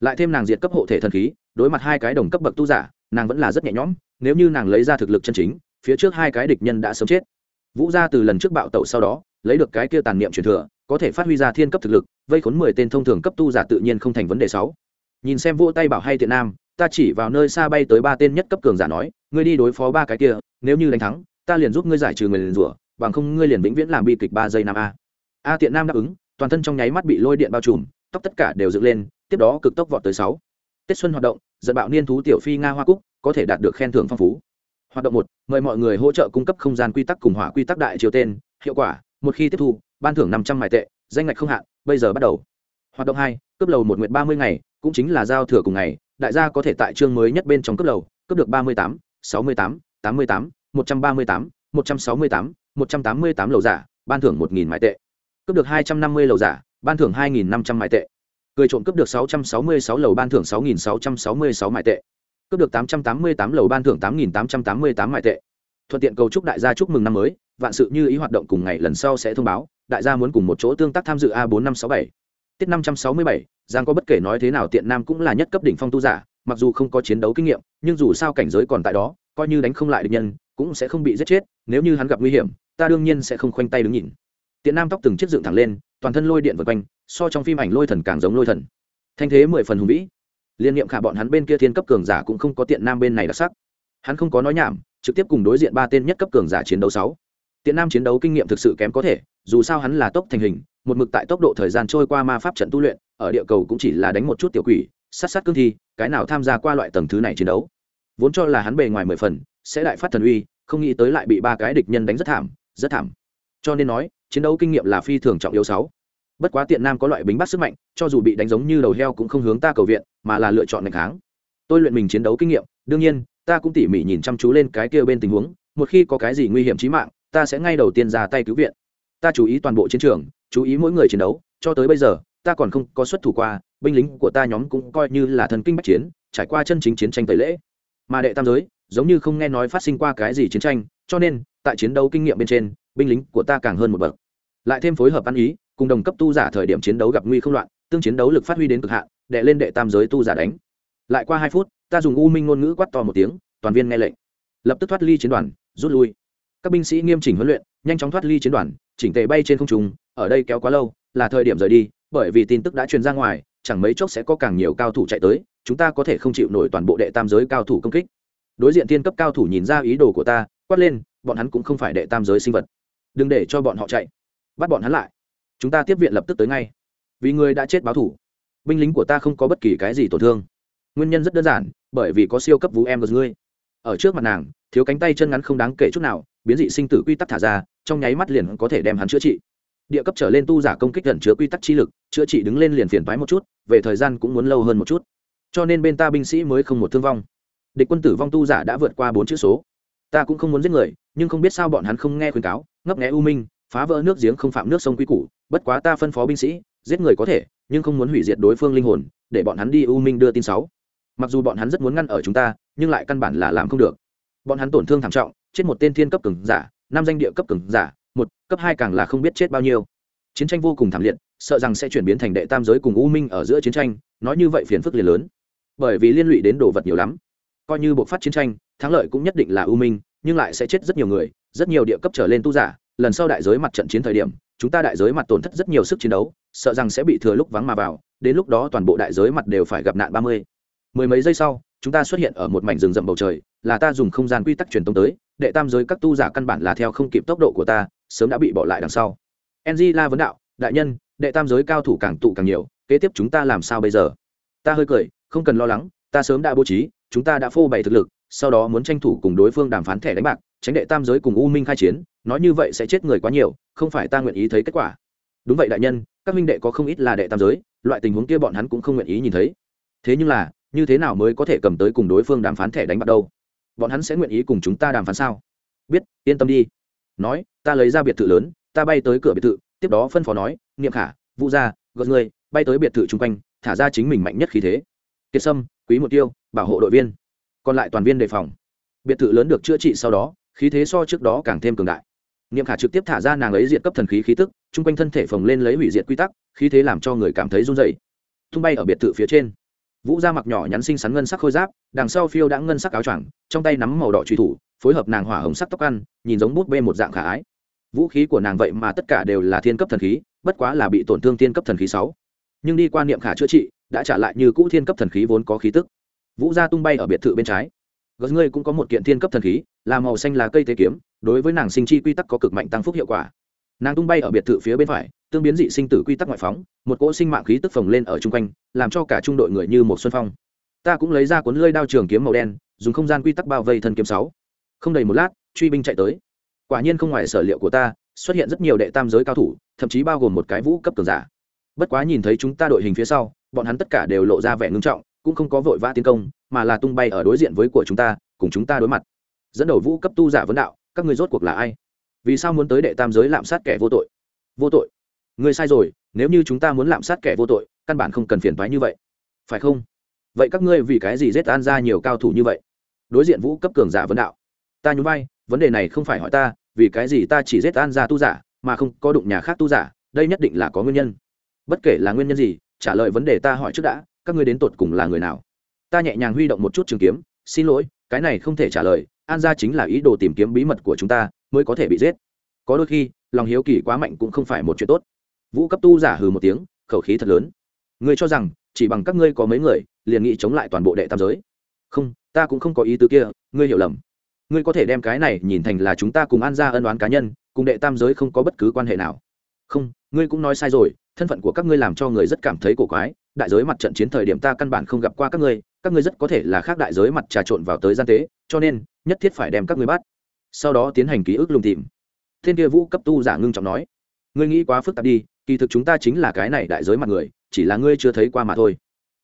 Lại thêm nàng diệt cấp hộ thể thần khí, đối mặt hai cái đồng cấp bậc tu giả, nàng vẫn là rất nhẹ nhõm, nếu như nàng lấy ra thực lực chân chính, phía trước hai cái địch nhân đã sớm chết. Vũ gia từ lần trước bạo tẩu sau đó, lấy được cái kia tàn niệm truyền thừa, có thể phát huy ra thiên cấp thực lực, vây khốn mười tên thông thường cấp tu giả tự nhiên không thành vấn đề sáu. Nhìn xem vỗ tay bảo hay tiện nam, ta chỉ vào nơi xa bay tới ba tên nhất cấp cường giả nói, ngươi đi đối phó ba cái kia, nếu như đánh thắng, ta liền giúp ngươi giải trừ người liền rủa bằng không ngươi liền vĩnh viễn làm bi kịch ba giây năm a. A tiện nam đáp ứng, toàn thân trong nháy mắt bị lôi điện bao trùm, tóc tất cả đều dựng lên, tiếp đó cực tốc vọt tới sáu. Tết xuân hoạt động dẫn bạo niên thú tiểu phi nga hoa cúc, có thể đạt được khen thưởng phong phú. Hoạt động một, mời mọi người hỗ trợ cung cấp không gian quy tắc cùng hỏa quy tắc đại triều tên, hiệu quả, một khi tiếp thu, ban thưởng năm trăm mài tệ, danh ngạch không hạn, bây giờ bắt đầu. Hoạt động hai cấp lầu một nguyện ba mươi ngày, cũng chính là giao thừa cùng ngày, đại gia có thể tại chương mới nhất bên trong cấp lầu cấp được ba mươi tám, sáu mươi tám tám mươi tám, một trăm ba mươi tám, một trăm sáu mươi tám một trăm tám mươi tám lầu giả, ban thưởng một nghìn mãi tệ. Cướp được hai trăm năm mươi lầu giả, ban thưởng hai nghìn năm trăm mãi tệ. Cười trộm cướp được sáu trăm sáu mươi sáu lầu, ban thưởng sáu nghìn sáu trăm sáu mươi sáu mãi tệ. Cướp được tám trăm tám mươi tám lầu, ban thưởng tám nghìn tám trăm tám mươi tám mãi tệ. Thuận tiện cầu chúc đại gia chúc mừng năm mới, vạn sự như ý hoạt động cùng ngày lần sau sẽ thông báo, đại gia muốn cùng một chỗ tương tác tham dự a bốn năm sáu bảy. Tiết năm trăm sáu mươi bảy, giang có bất kể nói thế nào tiện nam cũng là nhất cấp đỉnh phong tu giả, mặc dù không có chiến đấu kinh nghiệm, nhưng dù sao cảnh giới còn tại đó, coi như đánh không lại địch nhân cũng sẽ không bị giết chết, nếu như hắn gặp nguy hiểm, ta đương nhiên sẽ không khoanh tay đứng nhìn. Tiện nam tóc từng chiếc dựng thẳng lên, toàn thân lôi điện vượt quanh, so trong phim ảnh lôi thần càng giống lôi thần. Thanh thế mười phần hùng vĩ. Liên niệm khả bọn hắn bên kia thiên cấp cường giả cũng không có tiện nam bên này đặc sắc. Hắn không có nói nhảm, trực tiếp cùng đối diện ba tên nhất cấp cường giả chiến đấu sáu. Tiện nam chiến đấu kinh nghiệm thực sự kém có thể, dù sao hắn là tốc thành hình, một mực tại tốc độ thời gian trôi qua ma pháp trận tu luyện, ở địa cầu cũng chỉ là đánh một chút tiểu quỷ, sát sát cương thi, cái nào tham gia qua loại tầng thứ này chiến đấu. Vốn cho là hắn bề ngoài mười phần sẽ đại phát thần uy, không nghĩ tới lại bị ba cái địch nhân đánh rất thảm rất thảm. Cho nên nói, chiến đấu kinh nghiệm là phi thường trọng yếu sáu. Bất quá tiện nam có loại bính bắt sức mạnh, cho dù bị đánh giống như đầu heo cũng không hướng ta cầu viện, mà là lựa chọn ngày kháng. Tôi luyện mình chiến đấu kinh nghiệm, đương nhiên, ta cũng tỉ mỉ nhìn chăm chú lên cái kia bên tình huống, một khi có cái gì nguy hiểm chí mạng, ta sẽ ngay đầu tiên ra tay cứu viện. Ta chú ý toàn bộ chiến trường, chú ý mỗi người chiến đấu, cho tới bây giờ, ta còn không có xuất thủ qua, binh lính của ta nhóm cũng coi như là thần kinh bắc chiến, trải qua chân chính chiến tranh tẩy lễ. Mà đệ tam giới giống như không nghe nói phát sinh qua cái gì chiến tranh, cho nên, tại chiến đấu kinh nghiệm bên trên, binh lính của ta càng hơn một bậc. Lại thêm phối hợp ăn ý, cùng đồng cấp tu giả thời điểm chiến đấu gặp nguy không loạn, tương chiến đấu lực phát huy đến cực hạn, đệ lên đệ tam giới tu giả đánh. Lại qua hai phút, ta dùng u minh ngôn ngữ quát to một tiếng, toàn viên nghe lệnh. Lập tức thoát ly chiến đoàn, rút lui. Các binh sĩ nghiêm chỉnh huấn luyện, nhanh chóng thoát ly chiến đoàn, chỉnh tề bay trên không trung, ở đây kéo quá lâu, là thời điểm rời đi, bởi vì tin tức đã truyền ra ngoài, chẳng mấy chốc sẽ có càng nhiều cao thủ chạy tới, chúng ta có thể không chịu nổi toàn bộ đệ tam giới cao thủ công kích đối diện tiên cấp cao thủ nhìn ra ý đồ của ta, quát lên, bọn hắn cũng không phải đệ tam giới sinh vật. Đừng để cho bọn họ chạy. Bắt bọn hắn lại. Chúng ta tiếp viện lập tức tới ngay. Vì người đã chết báo thủ, binh lính của ta không có bất kỳ cái gì tổn thương. Nguyên nhân rất đơn giản, bởi vì có siêu cấp vũ em của ngươi. Ở trước mặt nàng, thiếu cánh tay chân ngắn không đáng kể chút nào, biến dị sinh tử quy tắc thả ra, trong nháy mắt liền có thể đem hắn chữa trị. Địa cấp trở lên tu giả công kích gần chứa quy tắc chi lực, chữa trị đứng lên liền phiền thoái một chút, về thời gian cũng muốn lâu hơn một chút. Cho nên bên ta binh sĩ mới không một thương vong địch quân tử vong tu giả đã vượt qua bốn chữ số. Ta cũng không muốn giết người, nhưng không biết sao bọn hắn không nghe khuyên cáo, ngấp nghé u minh, phá vỡ nước giếng không phạm nước sông quy củ. Bất quá ta phân phó binh sĩ, giết người có thể, nhưng không muốn hủy diệt đối phương linh hồn, để bọn hắn đi u minh đưa tin sáu. Mặc dù bọn hắn rất muốn ngăn ở chúng ta, nhưng lại căn bản là làm không được. Bọn hắn tổn thương thảm trọng, chết một tên thiên cấp cường giả, năm danh địa cấp cường giả, một, cấp hai càng là không biết chết bao nhiêu. Chiến tranh vô cùng thảm liệt, sợ rằng sẽ chuyển biến thành đệ tam giới cùng u minh ở giữa chiến tranh, nói như vậy phiền phức liền lớn. Bởi vì liên lụy đến đồ vật nhiều lắm coi như buộc phát chiến tranh, thắng lợi cũng nhất định là ưu minh, nhưng lại sẽ chết rất nhiều người, rất nhiều địa cấp trở lên tu giả. Lần sau đại giới mặt trận chiến thời điểm, chúng ta đại giới mặt tổn thất rất nhiều sức chiến đấu, sợ rằng sẽ bị thừa lúc vắng mà vào, đến lúc đó toàn bộ đại giới mặt đều phải gặp nạn ba mươi. Mười mấy giây sau, chúng ta xuất hiện ở một mảnh rừng rậm bầu trời, là ta dùng không gian quy tắc truyền tống tới, đệ tam giới các tu giả căn bản là theo không kịp tốc độ của ta, sớm đã bị bỏ lại đằng sau. Ng la vấn đạo, đại nhân, đệ tam giới cao thủ càng tụ càng nhiều, kế tiếp chúng ta làm sao bây giờ? Ta hơi cười, không cần lo lắng, ta sớm đã bố trí chúng ta đã phô bày thực lực, sau đó muốn tranh thủ cùng đối phương đàm phán thẻ đánh bạc, tránh đệ tam giới cùng u minh khai chiến, nói như vậy sẽ chết người quá nhiều, không phải ta nguyện ý thấy kết quả. Đúng vậy đại nhân, các minh đệ có không ít là đệ tam giới, loại tình huống kia bọn hắn cũng không nguyện ý nhìn thấy. Thế nhưng là, như thế nào mới có thể cầm tới cùng đối phương đàm phán thẻ đánh bạc đâu? Bọn hắn sẽ nguyện ý cùng chúng ta đàm phán sao? Biết, yên tâm đi. Nói, ta lấy ra biệt thự lớn, ta bay tới cửa biệt thự, tiếp đó phân phó nói, niệm khả, vũ gia, gợt người, bay tới biệt thự chung quanh, thả ra chính mình mạnh nhất khí thế. Kiệt sâm quý một tiêu, bảo hộ đội viên. Còn lại toàn viên đề phòng. Biệt thự lớn được chữa trị sau đó, khí thế so trước đó càng thêm cường đại. Niệm khả trực tiếp thả ra nàng ấy diệt cấp thần khí khí tức, chung quanh thân thể phồng lên lấy hủy diệt quy tắc, khí thế làm cho người cảm thấy run dày tung bay ở biệt thự phía trên. Vũ ra mặc nhỏ nhắn xinh xắn ngân sắc khôi giáp, đằng sau phiêu đã ngân sắc áo choàng, trong tay nắm màu đỏ truy thủ, phối hợp nàng hỏa hồng sắc tóc ăn, nhìn giống bút bê một dạng khả ái. Vũ khí của nàng vậy mà tất cả đều là thiên cấp thần khí, bất quá là bị tổn thương thiên cấp thần khí sáu. Nhưng đi qua niệm khả chữa trị đã trả lại như cũ thiên cấp thần khí vốn có khí tức. Vũ gia tung bay ở biệt thự bên trái. Gớt ngươi cũng có một kiện thiên cấp thần khí, là màu xanh lá cây tế kiếm, đối với nàng sinh chi quy tắc có cực mạnh tăng phúc hiệu quả. Nàng tung bay ở biệt thự phía bên phải, tương biến dị sinh tử quy tắc ngoại phóng, một cỗ sinh mạng khí tức phồng lên ở chung quanh, làm cho cả trung đội người như một xuân phong. Ta cũng lấy ra cuốn lơi đao trường kiếm màu đen, dùng không gian quy tắc bao vây thân kiếm sáu. Không đầy một lát, truy binh chạy tới. Quả nhiên không ngoài sở liệu của ta, xuất hiện rất nhiều đệ tam giới cao thủ, thậm chí bao gồm một cái vũ cấp cường giả bất quá nhìn thấy chúng ta đội hình phía sau, bọn hắn tất cả đều lộ ra vẻ ngưng trọng, cũng không có vội vã tiến công, mà là tung bay ở đối diện với của chúng ta, cùng chúng ta đối mặt. Dẫn đầu vũ cấp tu giả vấn đạo, các người ngươi rốt cuộc là ai? Vì sao muốn tới đệ tam giới lạm sát kẻ vô tội? Vô tội. Ngươi sai rồi, nếu như chúng ta muốn lạm sát kẻ vô tội, căn bản không cần phiền thoái như vậy. Phải không? Vậy các ngươi vì cái gì giết an ra nhiều cao thủ như vậy? Đối diện vũ cấp cường giả vấn đạo. Ta nhún vai, vấn đề này không phải hỏi ta, vì cái gì ta chỉ giết an ra tu giả, mà không có đụng nhà khác tu giả, đây nhất định là có nguyên nhân bất kể là nguyên nhân gì, trả lời vấn đề ta hỏi trước đã, các ngươi đến tột cùng là người nào? Ta nhẹ nhàng huy động một chút trường kiếm, xin lỗi, cái này không thể trả lời, an gia chính là ý đồ tìm kiếm bí mật của chúng ta, mới có thể bị giết. Có đôi khi, lòng hiếu kỳ quá mạnh cũng không phải một chuyện tốt. Vũ cấp tu giả hừ một tiếng, khẩu khí thật lớn. Ngươi cho rằng, chỉ bằng các ngươi có mấy người, liền nghị chống lại toàn bộ đệ tam giới? Không, ta cũng không có ý tứ kia, ngươi hiểu lầm. Ngươi có thể đem cái này nhìn thành là chúng ta cùng an gia ân đoán cá nhân, cùng đệ tam giới không có bất cứ quan hệ nào. Không, ngươi cũng nói sai rồi thân phận của các ngươi làm cho người rất cảm thấy cổ quái, đại giới mặt trận chiến thời điểm ta căn bản không gặp qua các ngươi các ngươi rất có thể là khác đại giới mặt trà trộn vào tới gian tế, cho nên, nhất thiết phải đem các ngươi bắt. Sau đó tiến hành ký ức lùng tìm. Thiên kia vũ cấp tu giả ngưng trọng nói, ngươi nghĩ quá phức tạp đi, kỳ thực chúng ta chính là cái này đại giới mặt người, chỉ là ngươi chưa thấy qua mà thôi.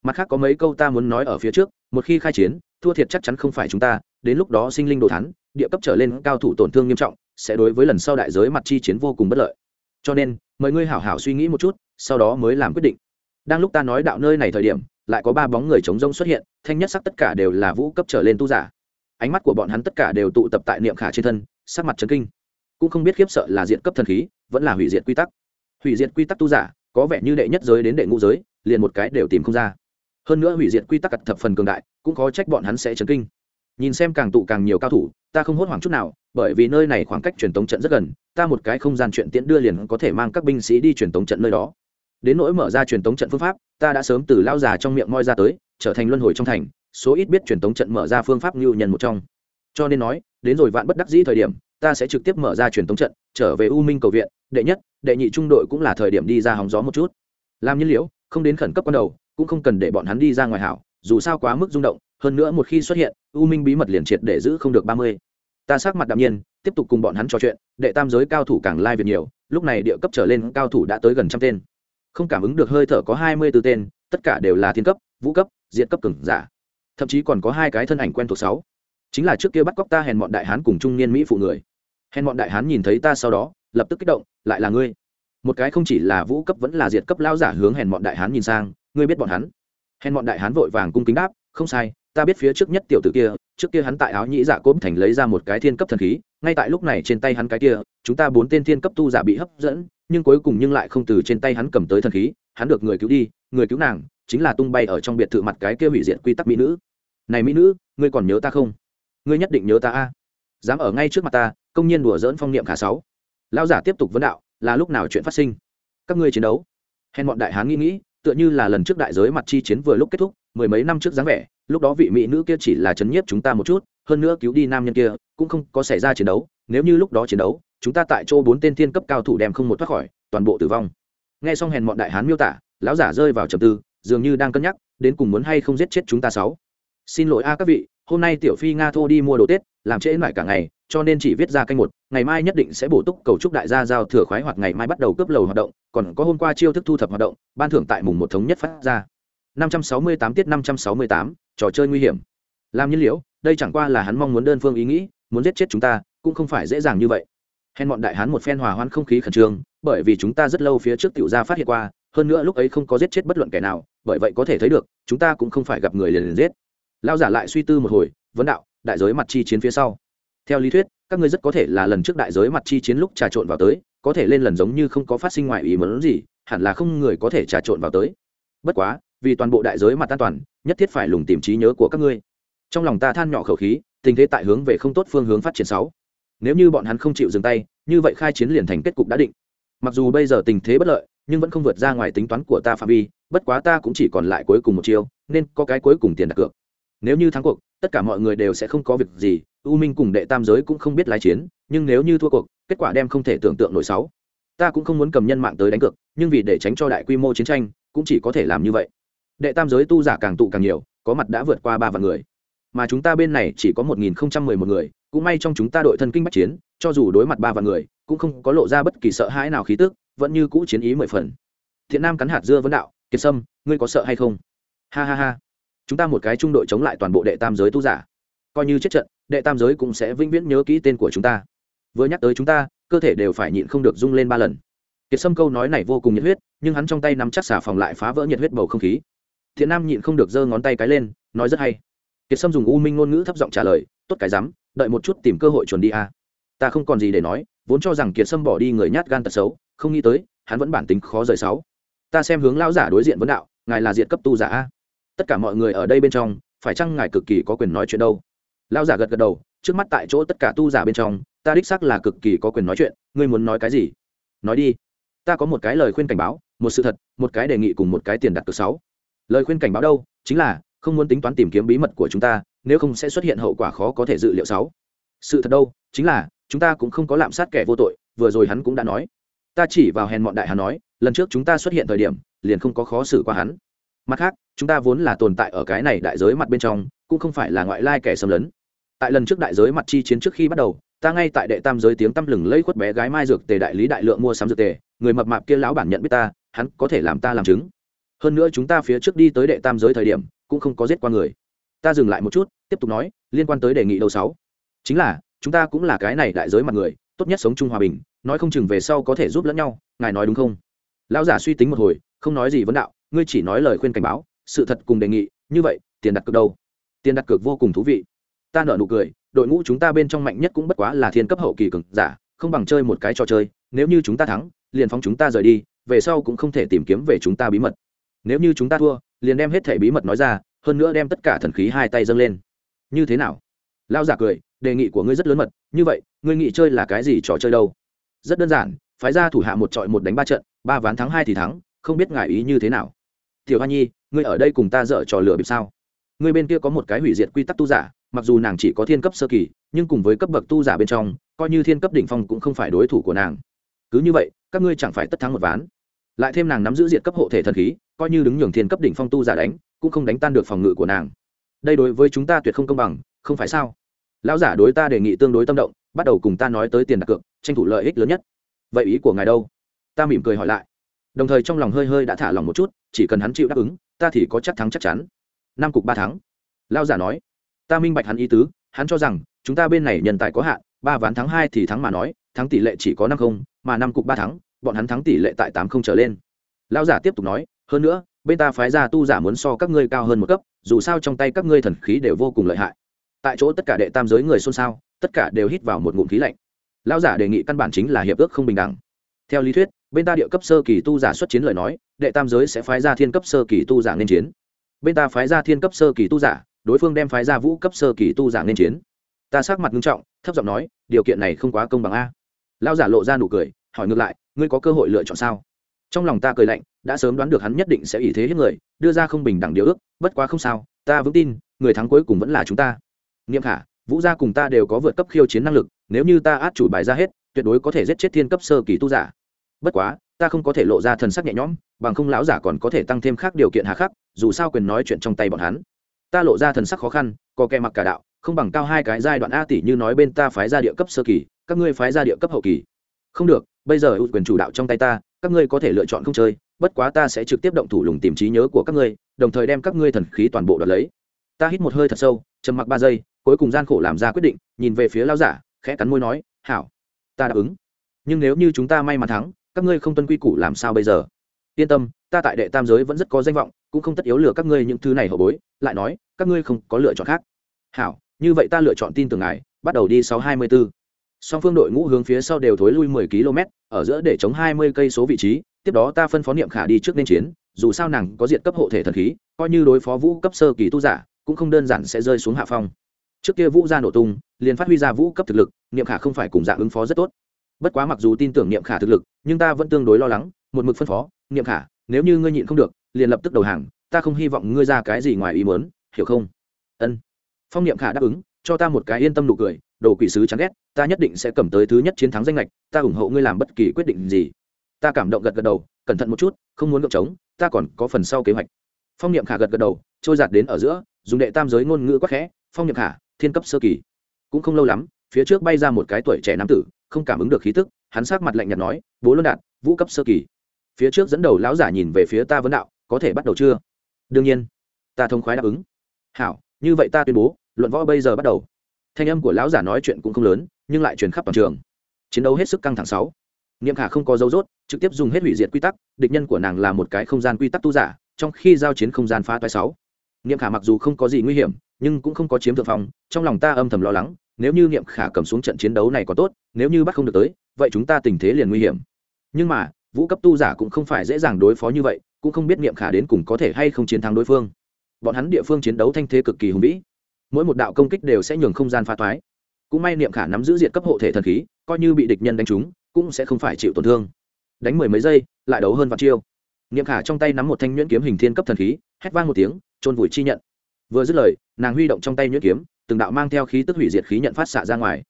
Mặt khác có mấy câu ta muốn nói ở phía trước, một khi khai chiến, thua thiệt chắc chắn không phải chúng ta, đến lúc đó sinh linh đồ thắn địa cấp trở lên cao thủ tổn thương nghiêm trọng, sẽ đối với lần sau đại giới mặt chi chiến vô cùng bất lợi. Cho nên, mời ngươi hảo hảo suy nghĩ một chút sau đó mới làm quyết định. Đang lúc ta nói đạo nơi này thời điểm, lại có ba bóng người chống rông xuất hiện, thanh nhất sắc tất cả đều là vũ cấp trở lên tu giả. Ánh mắt của bọn hắn tất cả đều tụ tập tại niệm khả trên thân, sắc mặt trấn kinh. Cũng không biết khiếp sợ là diện cấp thần khí, vẫn là hủy diệt quy tắc. Hủy diệt quy tắc tu giả, có vẻ như đệ nhất giới đến đệ ngũ giới, liền một cái đều tìm không ra. Hơn nữa hủy diệt quy tắc cật thập phần cường đại, cũng có trách bọn hắn sẽ chấn kinh. Nhìn xem càng tụ càng nhiều cao thủ, ta không hốt hoảng chút nào, bởi vì nơi này khoảng cách truyền tống trận rất gần, ta một cái không gian chuyện tiễn đưa liền có thể mang các binh sĩ đi truyền tống trận nơi đó đến nỗi mở ra truyền tống trận phương pháp ta đã sớm từ lao già trong miệng moi ra tới trở thành luân hồi trong thành số ít biết truyền tống trận mở ra phương pháp ngưu nhân một trong. Cho nên nói đến rồi vạn bất đắc dĩ thời điểm ta sẽ trực tiếp mở ra truyền tống trận trở về u minh cầu viện đệ nhất đệ nhị trung đội cũng là thời điểm đi ra hóng gió một chút. Làm nhiên liệu, không đến khẩn cấp ban đầu cũng không cần để bọn hắn đi ra ngoài hảo dù sao quá mức rung động hơn nữa một khi xuất hiện u minh bí mật liền triệt để giữ không được ba mươi. Ta sát mặt đạm nhiên tiếp tục cùng bọn hắn trò chuyện đệ tam giới cao thủ càng lai việc nhiều lúc này địa cấp trở lên cao thủ đã tới gần trăm tên không cảm ứng được hơi thở có hai mươi b ố tên, tất cả đều là thiên cấp, vũ cấp diện cấp cường giả. Thậm chí còn có hai cái thân ảnh quen thuộc sáu. Chính là trước kia bắt cóc ta hèn bọn đại hán cùng trung niên mỹ phụ người. Hèn bọn đại hán nhìn thấy ta sau đó, lập tức kích động, lại là ngươi? Một cái không chỉ là vũ cấp vẫn là diệt cấp lao giả hướng hèn bọn đại hán nhìn sang, ngươi biết bọn hắn? Hèn bọn đại hán vội vàng cung kính đáp, không sai, ta biết phía trước nhất tiểu tử kia, trước kia hắn tại áo nhĩ dạ cốm thành lấy ra một cái thiên cấp thần khí ngay tại lúc này trên tay hắn cái kia, chúng ta bốn tên thiên cấp tu giả bị hấp dẫn, nhưng cuối cùng nhưng lại không từ trên tay hắn cầm tới thần khí, hắn được người cứu đi, người cứu nàng, chính là tung bay ở trong biệt thự mặt cái kia hủy diệt quy tắc mỹ nữ. Này mỹ nữ, ngươi còn nhớ ta không? Ngươi nhất định nhớ ta a. Dám ở ngay trước mặt ta, công nhiên đùa dỡn phong niệm khả sáu. Lão giả tiếp tục vấn đạo, là lúc nào chuyện phát sinh? Các ngươi chiến đấu. Hèn bọn đại hán nghĩ nghĩ, tựa như là lần trước đại giới mặt chi chiến vừa lúc kết thúc, mười mấy năm trước dáng vẻ, lúc đó vị mỹ nữ kia chỉ là chấn nhiếp chúng ta một chút, hơn nữa cứu đi nam nhân kia cũng không có xảy ra chiến đấu nếu như lúc đó chiến đấu chúng ta tại chỗ bốn tên thiên cấp cao thủ đem không một thoát khỏi toàn bộ tử vong. Nghe xong hèn mọn đại hán miêu tả lão giả rơi vào trầm tư dường như đang cân nhắc đến cùng muốn hay không giết chết chúng ta sáu. Xin lỗi a các vị hôm nay tiểu phi nga thô đi mua đồ tết làm trễ mãi cả ngày cho nên chỉ viết ra canh một ngày mai nhất định sẽ bổ túc cầu chúc đại gia giao thừa khoái hoặc ngày mai bắt đầu cướp lầu hoạt động còn có hôm qua chiêu thức thu thập hoạt động ban thưởng tại mùng một thống nhất phát ra. 568 tiết 568, trò chơi nguy hiểm. Làm nhiên liễu đây chẳng qua là hắn mong muốn đơn phương ý nghĩ muốn giết chết chúng ta, cũng không phải dễ dàng như vậy. Hèn bọn đại hán một phen hòa hoãn không khí khẩn trương, bởi vì chúng ta rất lâu phía trước tiểu gia phát hiện qua, hơn nữa lúc ấy không có giết chết bất luận kẻ nào, bởi vậy có thể thấy được, chúng ta cũng không phải gặp người liền liền giết. Lao giả lại suy tư một hồi, vấn đạo, đại giới mặt chi chiến phía sau. Theo lý thuyết, các ngươi rất có thể là lần trước đại giới mặt chi chiến lúc trà trộn vào tới, có thể lên lần giống như không có phát sinh ngoại ý muốn gì, hẳn là không người có thể trà trộn vào tới. Bất quá, vì toàn bộ đại giới mặt an toàn, nhất thiết phải lùng tìm trí nhớ của các ngươi. Trong lòng ta than nhỏ khẩu khí tình thế tại hướng về không tốt phương hướng phát triển sáu. Nếu như bọn hắn không chịu dừng tay, như vậy khai chiến liền thành kết cục đã định. Mặc dù bây giờ tình thế bất lợi, nhưng vẫn không vượt ra ngoài tính toán của ta phạm vi, bất quá ta cũng chỉ còn lại cuối cùng một chiêu, nên có cái cuối cùng tiền đặt cược. Nếu như thắng cuộc, tất cả mọi người đều sẽ không có việc gì, u minh cùng đệ tam giới cũng không biết lái chiến, nhưng nếu như thua cuộc, kết quả đem không thể tưởng tượng nổi sáu. Ta cũng không muốn cầm nhân mạng tới đánh cược, nhưng vì để tránh cho đại quy mô chiến tranh, cũng chỉ có thể làm như vậy. Đệ tam giới tu giả càng tụ càng nhiều, có mặt đã vượt qua ba vạn người mà chúng ta bên này chỉ có một nghìn không trăm mười một người, cũng may trong chúng ta đội thân kinh bắc chiến, cho dù đối mặt ba vạn người, cũng không có lộ ra bất kỳ sợ hãi nào khí tức, vẫn như cũ chiến ý mười phần. Thiện nam cắn hạt dưa vấn đạo, kiệt sâm, ngươi có sợ hay không? Ha ha ha. Chúng ta một cái trung đội chống lại toàn bộ đệ tam giới tu giả. Coi như chết trận, đệ tam giới cũng sẽ vĩnh viễn nhớ kỹ tên của chúng ta. Vừa nhắc tới chúng ta, cơ thể đều phải nhịn không được rung lên ba lần. Kiệt sâm câu nói này vô cùng nhiệt huyết, nhưng hắn trong tay nắm chắc xà phòng lại phá vỡ nhiệt huyết bầu không khí. Thiện nam nhịn không được giơ ngón tay cái lên, nói rất hay kiệt sâm dùng u minh ngôn ngữ thấp giọng trả lời, tốt cái rắm, đợi một chút tìm cơ hội chuẩn đi a. Ta không còn gì để nói, vốn cho rằng kiệt sâm bỏ đi người nhát gan tật xấu, không nghĩ tới, hắn vẫn bản tính khó rời sáu. Ta xem hướng lão giả đối diện vấn đạo, ngài là diện cấp tu giả a. Tất cả mọi người ở đây bên trong, phải chăng ngài cực kỳ có quyền nói chuyện đâu? Lão giả gật gật đầu, trước mắt tại chỗ tất cả tu giả bên trong, ta đích xác là cực kỳ có quyền nói chuyện, ngươi muốn nói cái gì? Nói đi. Ta có một cái lời khuyên cảnh báo, một sự thật, một cái đề nghị cùng một cái tiền đặt cược sáu. Lời khuyên cảnh báo đâu? Chính là không muốn tính toán tìm kiếm bí mật của chúng ta, nếu không sẽ xuất hiện hậu quả khó có thể dự liệu sáu. Sự thật đâu, chính là, chúng ta cũng không có lạm sát kẻ vô tội, vừa rồi hắn cũng đã nói. Ta chỉ vào hèn mọn đại hắn nói, lần trước chúng ta xuất hiện thời điểm, liền không có khó xử qua hắn. Mặt khác, chúng ta vốn là tồn tại ở cái này đại giới mặt bên trong, cũng không phải là ngoại lai kẻ xâm lấn. Tại lần trước đại giới mặt chi chiến trước khi bắt đầu, ta ngay tại đệ tam giới tiếng tăm lừng lấy khuất bé gái mai dược tề đại lý đại lượng mua sắm dược tề, người mập mạp kia lão bản nhận biết ta, hắn có thể làm ta làm chứng. Hơn nữa chúng ta phía trước đi tới đệ tam giới thời điểm cũng không có giết qua người. Ta dừng lại một chút, tiếp tục nói, liên quan tới đề nghị đầu sáu. Chính là, chúng ta cũng là cái này đại giới mặt người, tốt nhất sống chung hòa bình, nói không chừng về sau có thể giúp lẫn nhau, ngài nói đúng không? Lão giả suy tính một hồi, không nói gì vấn đạo, ngươi chỉ nói lời khuyên cảnh báo, sự thật cùng đề nghị, như vậy, tiền đặt cược đâu? Tiền đặt cược vô cùng thú vị. Ta nở nụ cười, đội ngũ chúng ta bên trong mạnh nhất cũng bất quá là thiên cấp hậu kỳ cường giả, không bằng chơi một cái trò chơi, nếu như chúng ta thắng, liền phóng chúng ta rời đi, về sau cũng không thể tìm kiếm về chúng ta bí mật. Nếu như chúng ta thua liền đem hết thẻ bí mật nói ra, hơn nữa đem tất cả thần khí hai tay dâng lên. Như thế nào? Lao giả cười, đề nghị của ngươi rất lớn mật, như vậy, ngươi nghĩ chơi là cái gì trò chơi đâu? Rất đơn giản, phái ra thủ hạ một trọi một đánh ba trận, ba ván thắng hai thì thắng, không biết ngại ý như thế nào. Tiểu hoa nhi, ngươi ở đây cùng ta dở trò lửa bịp sao? Ngươi bên kia có một cái hủy diệt quy tắc tu giả, mặc dù nàng chỉ có thiên cấp sơ kỳ, nhưng cùng với cấp bậc tu giả bên trong, coi như thiên cấp đỉnh phong cũng không phải đối thủ của nàng. Cứ như vậy, các ngươi chẳng phải tất thắng một ván lại thêm nàng nắm giữ diện cấp hộ thể thần khí, coi như đứng nhường thiên cấp đỉnh phong tu giả đánh, cũng không đánh tan được phòng ngự của nàng. Đây đối với chúng ta tuyệt không công bằng, không phải sao? Lão giả đối ta đề nghị tương đối tâm động, bắt đầu cùng ta nói tới tiền đặt cược, tranh thủ lợi ích lớn nhất. Vậy ý của ngài đâu? Ta mỉm cười hỏi lại. Đồng thời trong lòng hơi hơi đã thả lòng một chút, chỉ cần hắn chịu đáp ứng, ta thì có chắc thắng chắc chắn. Năm cục ba thắng. Lão giả nói. Ta minh bạch hắn ý tứ, hắn cho rằng, chúng ta bên này nhân tài có hạn, ba ván thắng hai thì thắng mà nói, thắng tỷ lệ chỉ có năm không, mà năm cục ba thắng bọn hắn thắng tỷ lệ tại tám không trở lên. Lao giả tiếp tục nói, hơn nữa, bên ta phái ra tu giả muốn so các ngươi cao hơn một cấp, dù sao trong tay các ngươi thần khí đều vô cùng lợi hại. Tại chỗ tất cả đệ tam giới người xôn xao, tất cả đều hít vào một ngụm khí lạnh. Lao giả đề nghị căn bản chính là hiệp ước không bình đẳng. Theo lý thuyết, bên ta địa cấp sơ kỳ tu giả xuất chiến lời nói, đệ tam giới sẽ phái ra thiên cấp sơ kỳ tu giả nên chiến. Bên ta phái ra thiên cấp sơ kỳ tu giả, đối phương đem phái ra vũ cấp sơ kỳ tu giả nên chiến. Ta sắc mặt nghiêm trọng, thấp giọng nói, điều kiện này không quá công bằng a. Lao giả lộ ra nụ cười, hỏi ngược lại ngươi có cơ hội lựa chọn sao? Trong lòng ta cười lạnh, đã sớm đoán được hắn nhất định sẽ ý thế hết người, đưa ra không bình đẳng điều ước, bất quá không sao, ta vững tin, người thắng cuối cùng vẫn là chúng ta. Nghiêm khả, vũ gia cùng ta đều có vượt cấp khiêu chiến năng lực, nếu như ta át chủ bài ra hết, tuyệt đối có thể giết chết thiên cấp sơ kỳ tu giả. Bất quá, ta không có thể lộ ra thần sắc nhẹ nhõm, bằng không lão giả còn có thể tăng thêm khác điều kiện hà khắc, dù sao quyền nói chuyện trong tay bọn hắn. Ta lộ ra thần sắc khó khăn, có kẻ mặc cả đạo, không bằng cao hai cái giai đoạn a tỷ như nói bên ta phái ra địa cấp sơ kỳ, các ngươi phái ra địa cấp hậu kỳ. Không được bây giờ ưu quyền chủ đạo trong tay ta, các ngươi có thể lựa chọn không chơi, bất quá ta sẽ trực tiếp động thủ lùng tìm trí nhớ của các ngươi, đồng thời đem các ngươi thần khí toàn bộ đoạt lấy. Ta hít một hơi thật sâu, trầm mặc ba giây, cuối cùng gian khổ làm ra quyết định, nhìn về phía lao giả, khẽ cắn môi nói, hảo, ta đáp ứng. Nhưng nếu như chúng ta may mắn thắng, các ngươi không tuân quy củ làm sao bây giờ? Yên tâm, ta tại đệ tam giới vẫn rất có danh vọng, cũng không tất yếu lừa các ngươi những thứ này hậu bối, lại nói, các ngươi không có lựa chọn khác. Hảo, như vậy ta lựa chọn tin tưởng ngài, bắt đầu đi sáu hai mươi bốn song phương đội ngũ hướng phía sau đều thối lui mười km, ở giữa để chống hai mươi cây số vị trí, tiếp đó ta phân phó niệm khả đi trước nên chiến, dù sao nàng có diện cấp hộ thể thần khí, coi như đối phó vũ cấp sơ kỳ tu giả, cũng không đơn giản sẽ rơi xuống hạ phong. Trước kia vũ ra nổ tung, liền phát huy ra vũ cấp thực lực, niệm khả không phải cùng dạng ứng phó rất tốt. Bất quá mặc dù tin tưởng niệm khả thực lực, nhưng ta vẫn tương đối lo lắng, một mực phân phó, niệm khả, nếu như ngươi nhịn không được, liền lập tức đầu hàng, ta không hy vọng ngươi ra cái gì ngoài ý muốn, hiểu không? Ân. Phong niệm khả đáp ứng cho ta một cái yên tâm nụ cười, đồ quỷ sứ chán ghét, ta nhất định sẽ cầm tới thứ nhất chiến thắng danh lệch ta ủng hộ ngươi làm bất kỳ quyết định gì. Ta cảm động gật gật đầu, cẩn thận một chút, không muốn gợp trống, ta còn có phần sau kế hoạch. Phong niệm khả gật gật đầu, trôi giạt đến ở giữa, dùng đệ tam giới ngôn ngữ quắc khẽ, phong niệm khả, thiên cấp sơ kỳ. Cũng không lâu lắm, phía trước bay ra một cái tuổi trẻ nam tử, không cảm ứng được khí tức, hắn sát mặt lạnh nhạt nói, bố luân đạt, vũ cấp sơ kỳ. Phía trước dẫn đầu lão giả nhìn về phía ta vấn đạo, có thể bắt đầu chưa? Đương nhiên. Ta thông khoái đáp ứng. Hảo, như vậy ta tuyên bố luận võ bây giờ bắt đầu. Thanh âm của lão giả nói chuyện cũng không lớn, nhưng lại truyền khắp toàn trường. Chiến đấu hết sức căng thẳng sáu. Niệm khả không có dấu rốt, trực tiếp dùng hết hủy diệt quy tắc, địch nhân của nàng là một cái không gian quy tắc tu giả, trong khi giao chiến không gian phá toái sáu. Niệm khả mặc dù không có gì nguy hiểm, nhưng cũng không có chiếm thượng phong, trong lòng ta âm thầm lo lắng, nếu như niệm khả cầm xuống trận chiến đấu này có tốt, nếu như bắt không được tới, vậy chúng ta tình thế liền nguy hiểm. Nhưng mà, vũ cấp tu giả cũng không phải dễ dàng đối phó như vậy, cũng không biết niệm khả đến cùng có thể hay không chiến thắng đối phương. Bọn hắn địa phương chiến đấu thanh thế cực kỳ hùng vĩ mỗi một đạo công kích đều sẽ nhường không gian pha toái cũng may niệm khả nắm giữ diện cấp hộ thể thần khí, coi như bị địch nhân đánh trúng, cũng sẽ không phải chịu tổn thương. Đánh mười mấy giây, lại đấu hơn vạn chiêu. Niệm khả trong tay nắm một thanh nhuyễn kiếm hình thiên cấp thần khí, hét vang một tiếng trôn vùi chi nhận. Vừa dứt lời, nàng huy động trong tay nhuyễn kiếm, từng đạo mang theo khí tức hủy diệt khí nhận phát xạ ra ngoài.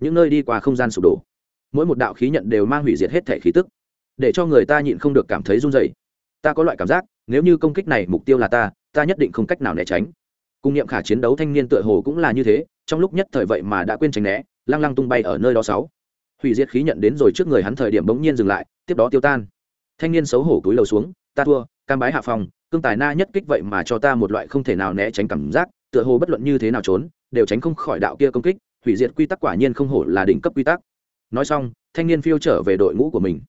Những nơi đi qua không gian sụp đổ. Mỗi một đạo khí nhận đều mang hủy diệt hết thể khí tức. Để cho người ta nhịn không được cảm thấy run dày ta có loại cảm giác, nếu như công kích này mục tiêu là ta ta nhất định không cách nào né tránh cung niệm khả chiến đấu thanh niên tựa hồ cũng là như thế, trong lúc nhất thời vậy mà đã quên tránh né, lăng lăng tung bay ở nơi đó sáu. Hủy diệt khí nhận đến rồi trước người hắn thời điểm bỗng nhiên dừng lại, tiếp đó tiêu tan. Thanh niên xấu hổ túi lầu xuống, ta thua, cam bái hạ phòng, cương tài na nhất kích vậy mà cho ta một loại không thể nào né tránh cảm giác, tựa hồ bất luận như thế nào trốn, đều tránh không khỏi đạo kia công kích, hủy diệt quy tắc quả nhiên không hổ là đỉnh cấp quy tắc. Nói xong, thanh niên phiêu trở về đội ngũ của mình.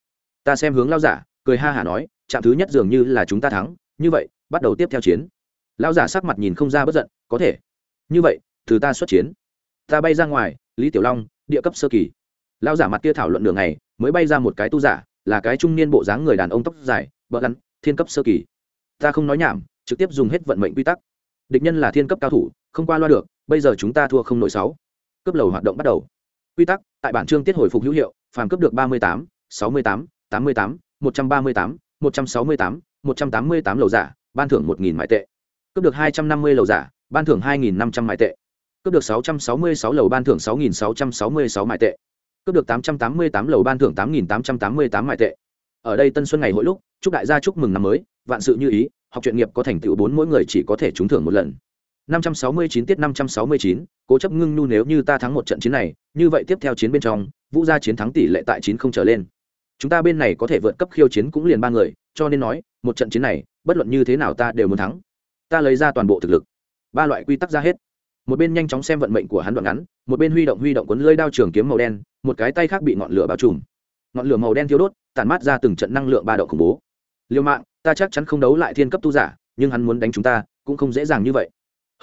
Ta xem hướng lao giả, cười ha hả nói, trạm thứ nhất dường như là chúng ta thắng, như vậy, bắt đầu tiếp theo chiến. Lão giả sắc mặt nhìn không ra bất giận, có thể. Như vậy, từ ta xuất chiến, ta bay ra ngoài, lý tiểu long, địa cấp sơ kỳ. Lão giả mặt kia thảo luận đường này mới bay ra một cái tu giả, là cái trung niên bộ dáng người đàn ông tóc dài bỡ lăn thiên cấp sơ kỳ. Ta không nói nhảm, trực tiếp dùng hết vận mệnh quy tắc. Địch nhân là thiên cấp cao thủ, không qua loa được, bây giờ chúng ta thua không nổi sáu. Cấp lầu hoạt động bắt đầu. Quy tắc, tại bản chương tiết hồi phục hữu hiệu, phàm cấp được ba mươi tám, sáu mươi tám tám mươi tám, một trăm ba mươi tám, một trăm sáu mươi tám, một trăm tám mươi tám lầu giả, ban thưởng một nghìn mại tệ cướp được hai trăm năm mươi lầu giả ban thưởng hai nghìn năm trăm mại tệ cướp được sáu trăm sáu mươi sáu lầu ban thưởng sáu nghìn sáu trăm sáu mươi sáu mại tệ cướp được tám trăm tám mươi tám lầu ban thưởng tám nghìn tám trăm tám mươi tám mại tệ ở đây tân xuân ngày hội lúc chúc đại gia chúc mừng năm mới vạn sự như ý học truyện nghiệp có thành tựu bốn mỗi người chỉ có thể trúng thưởng một lần 569 tiết 569, cố chấp ngưng nu nếu như ta thắng một trận chiến này, như vậy tiếp theo chiến bên trong, Vũ gia chiến thắng tỷ lệ tại 9 không trở lên. Chúng ta bên này có thể vượt cấp khiêu chiến cũng liền ba người, cho nên nói, một trận chiến này, bất luận như thế nào ta đều muốn thắng. Ta lấy ra toàn bộ thực lực. Ba loại quy tắc ra hết. Một bên nhanh chóng xem vận mệnh của hắn đoạn ngắn, một bên huy động huy động cuốn lưới đao trường kiếm màu đen, một cái tay khác bị ngọn lửa bao trùm. Ngọn lửa màu đen thiêu đốt, tản mát ra từng trận năng lượng ba độ khủng bố. Liêu mạng, ta chắc chắn không đấu lại thiên cấp tu giả, nhưng hắn muốn đánh chúng ta, cũng không dễ dàng như vậy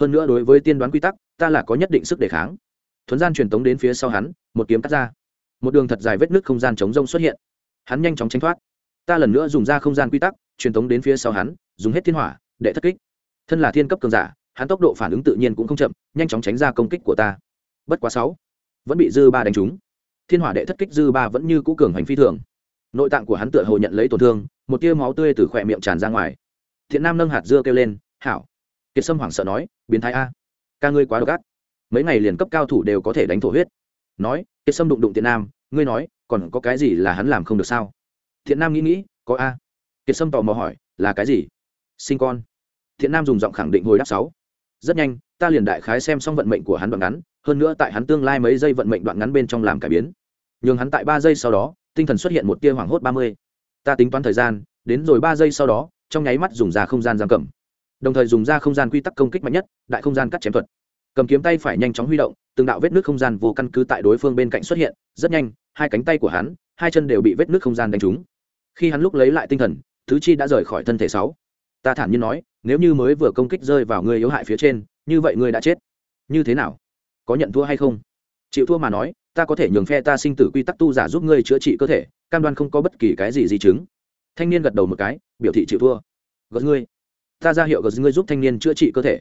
hơn nữa đối với tiên đoán quy tắc ta là có nhất định sức đề kháng thuấn gian truyền tống đến phía sau hắn một kiếm cắt ra một đường thật dài vết nước không gian chống rông xuất hiện hắn nhanh chóng tránh thoát ta lần nữa dùng ra không gian quy tắc truyền tống đến phía sau hắn dùng hết thiên hỏa để thất kích thân là thiên cấp cường giả, hắn tốc độ phản ứng tự nhiên cũng không chậm, nhanh chóng tránh ra công kích của ta. Bất quá sáu, vẫn bị dư ba đánh trúng. Thiên hỏa đệ thất kích dư ba vẫn như cũ cường hành phi thường. Nội tạng của hắn tựa hồ nhận lấy tổn thương, một tia máu tươi từ khỏe miệng tràn ra ngoài. Thiện nam nâng hạt dưa kêu lên, hảo. Kiệt sâm hoảng sợ nói, biến thái a, ca ngươi quá độc ác. Mấy ngày liền cấp cao thủ đều có thể đánh thổ huyết. Nói, kiệt sâm đụng đụng thiện nam, ngươi nói, còn có cái gì là hắn làm không được sao? Thiện nam nghĩ nghĩ, có a. Kiệt sâm tò mò hỏi, là cái gì? Sinh con thiện nam dùng giọng khẳng định hồi đáp sáu. Rất nhanh, ta liền đại khái xem xong vận mệnh của hắn đoạn ngắn, hơn nữa tại hắn tương lai mấy giây vận mệnh đoạn ngắn bên trong làm cải biến. Nhường hắn tại ba giây sau đó, tinh thần xuất hiện một tia hoảng hốt ba mươi. Ta tính toán thời gian, đến rồi ba giây sau đó, trong nháy mắt dùng ra không gian giam cầm. Đồng thời dùng ra không gian quy tắc công kích mạnh nhất, đại không gian cắt chém thuật. Cầm kiếm tay phải nhanh chóng huy động, từng đạo vết nước không gian vô căn cứ tại đối phương bên cạnh xuất hiện, rất nhanh, hai cánh tay của hắn, hai chân đều bị vết nước không gian đánh trúng. Khi hắn lúc lấy lại tinh thần, thứ chi đã rời khỏi thân thể sáu ta thản nhiên nói, nếu như mới vừa công kích rơi vào người yếu hại phía trên, như vậy ngươi đã chết. Như thế nào? Có nhận thua hay không? Chịu thua mà nói, ta có thể nhường phe ta sinh tử quy tắc tu giả giúp ngươi chữa trị cơ thể, cam đoan không có bất kỳ cái gì di chứng. Thanh niên gật đầu một cái, biểu thị chịu thua. Gật ngươi. Ta ra hiệu gật ngươi giúp thanh niên chữa trị cơ thể.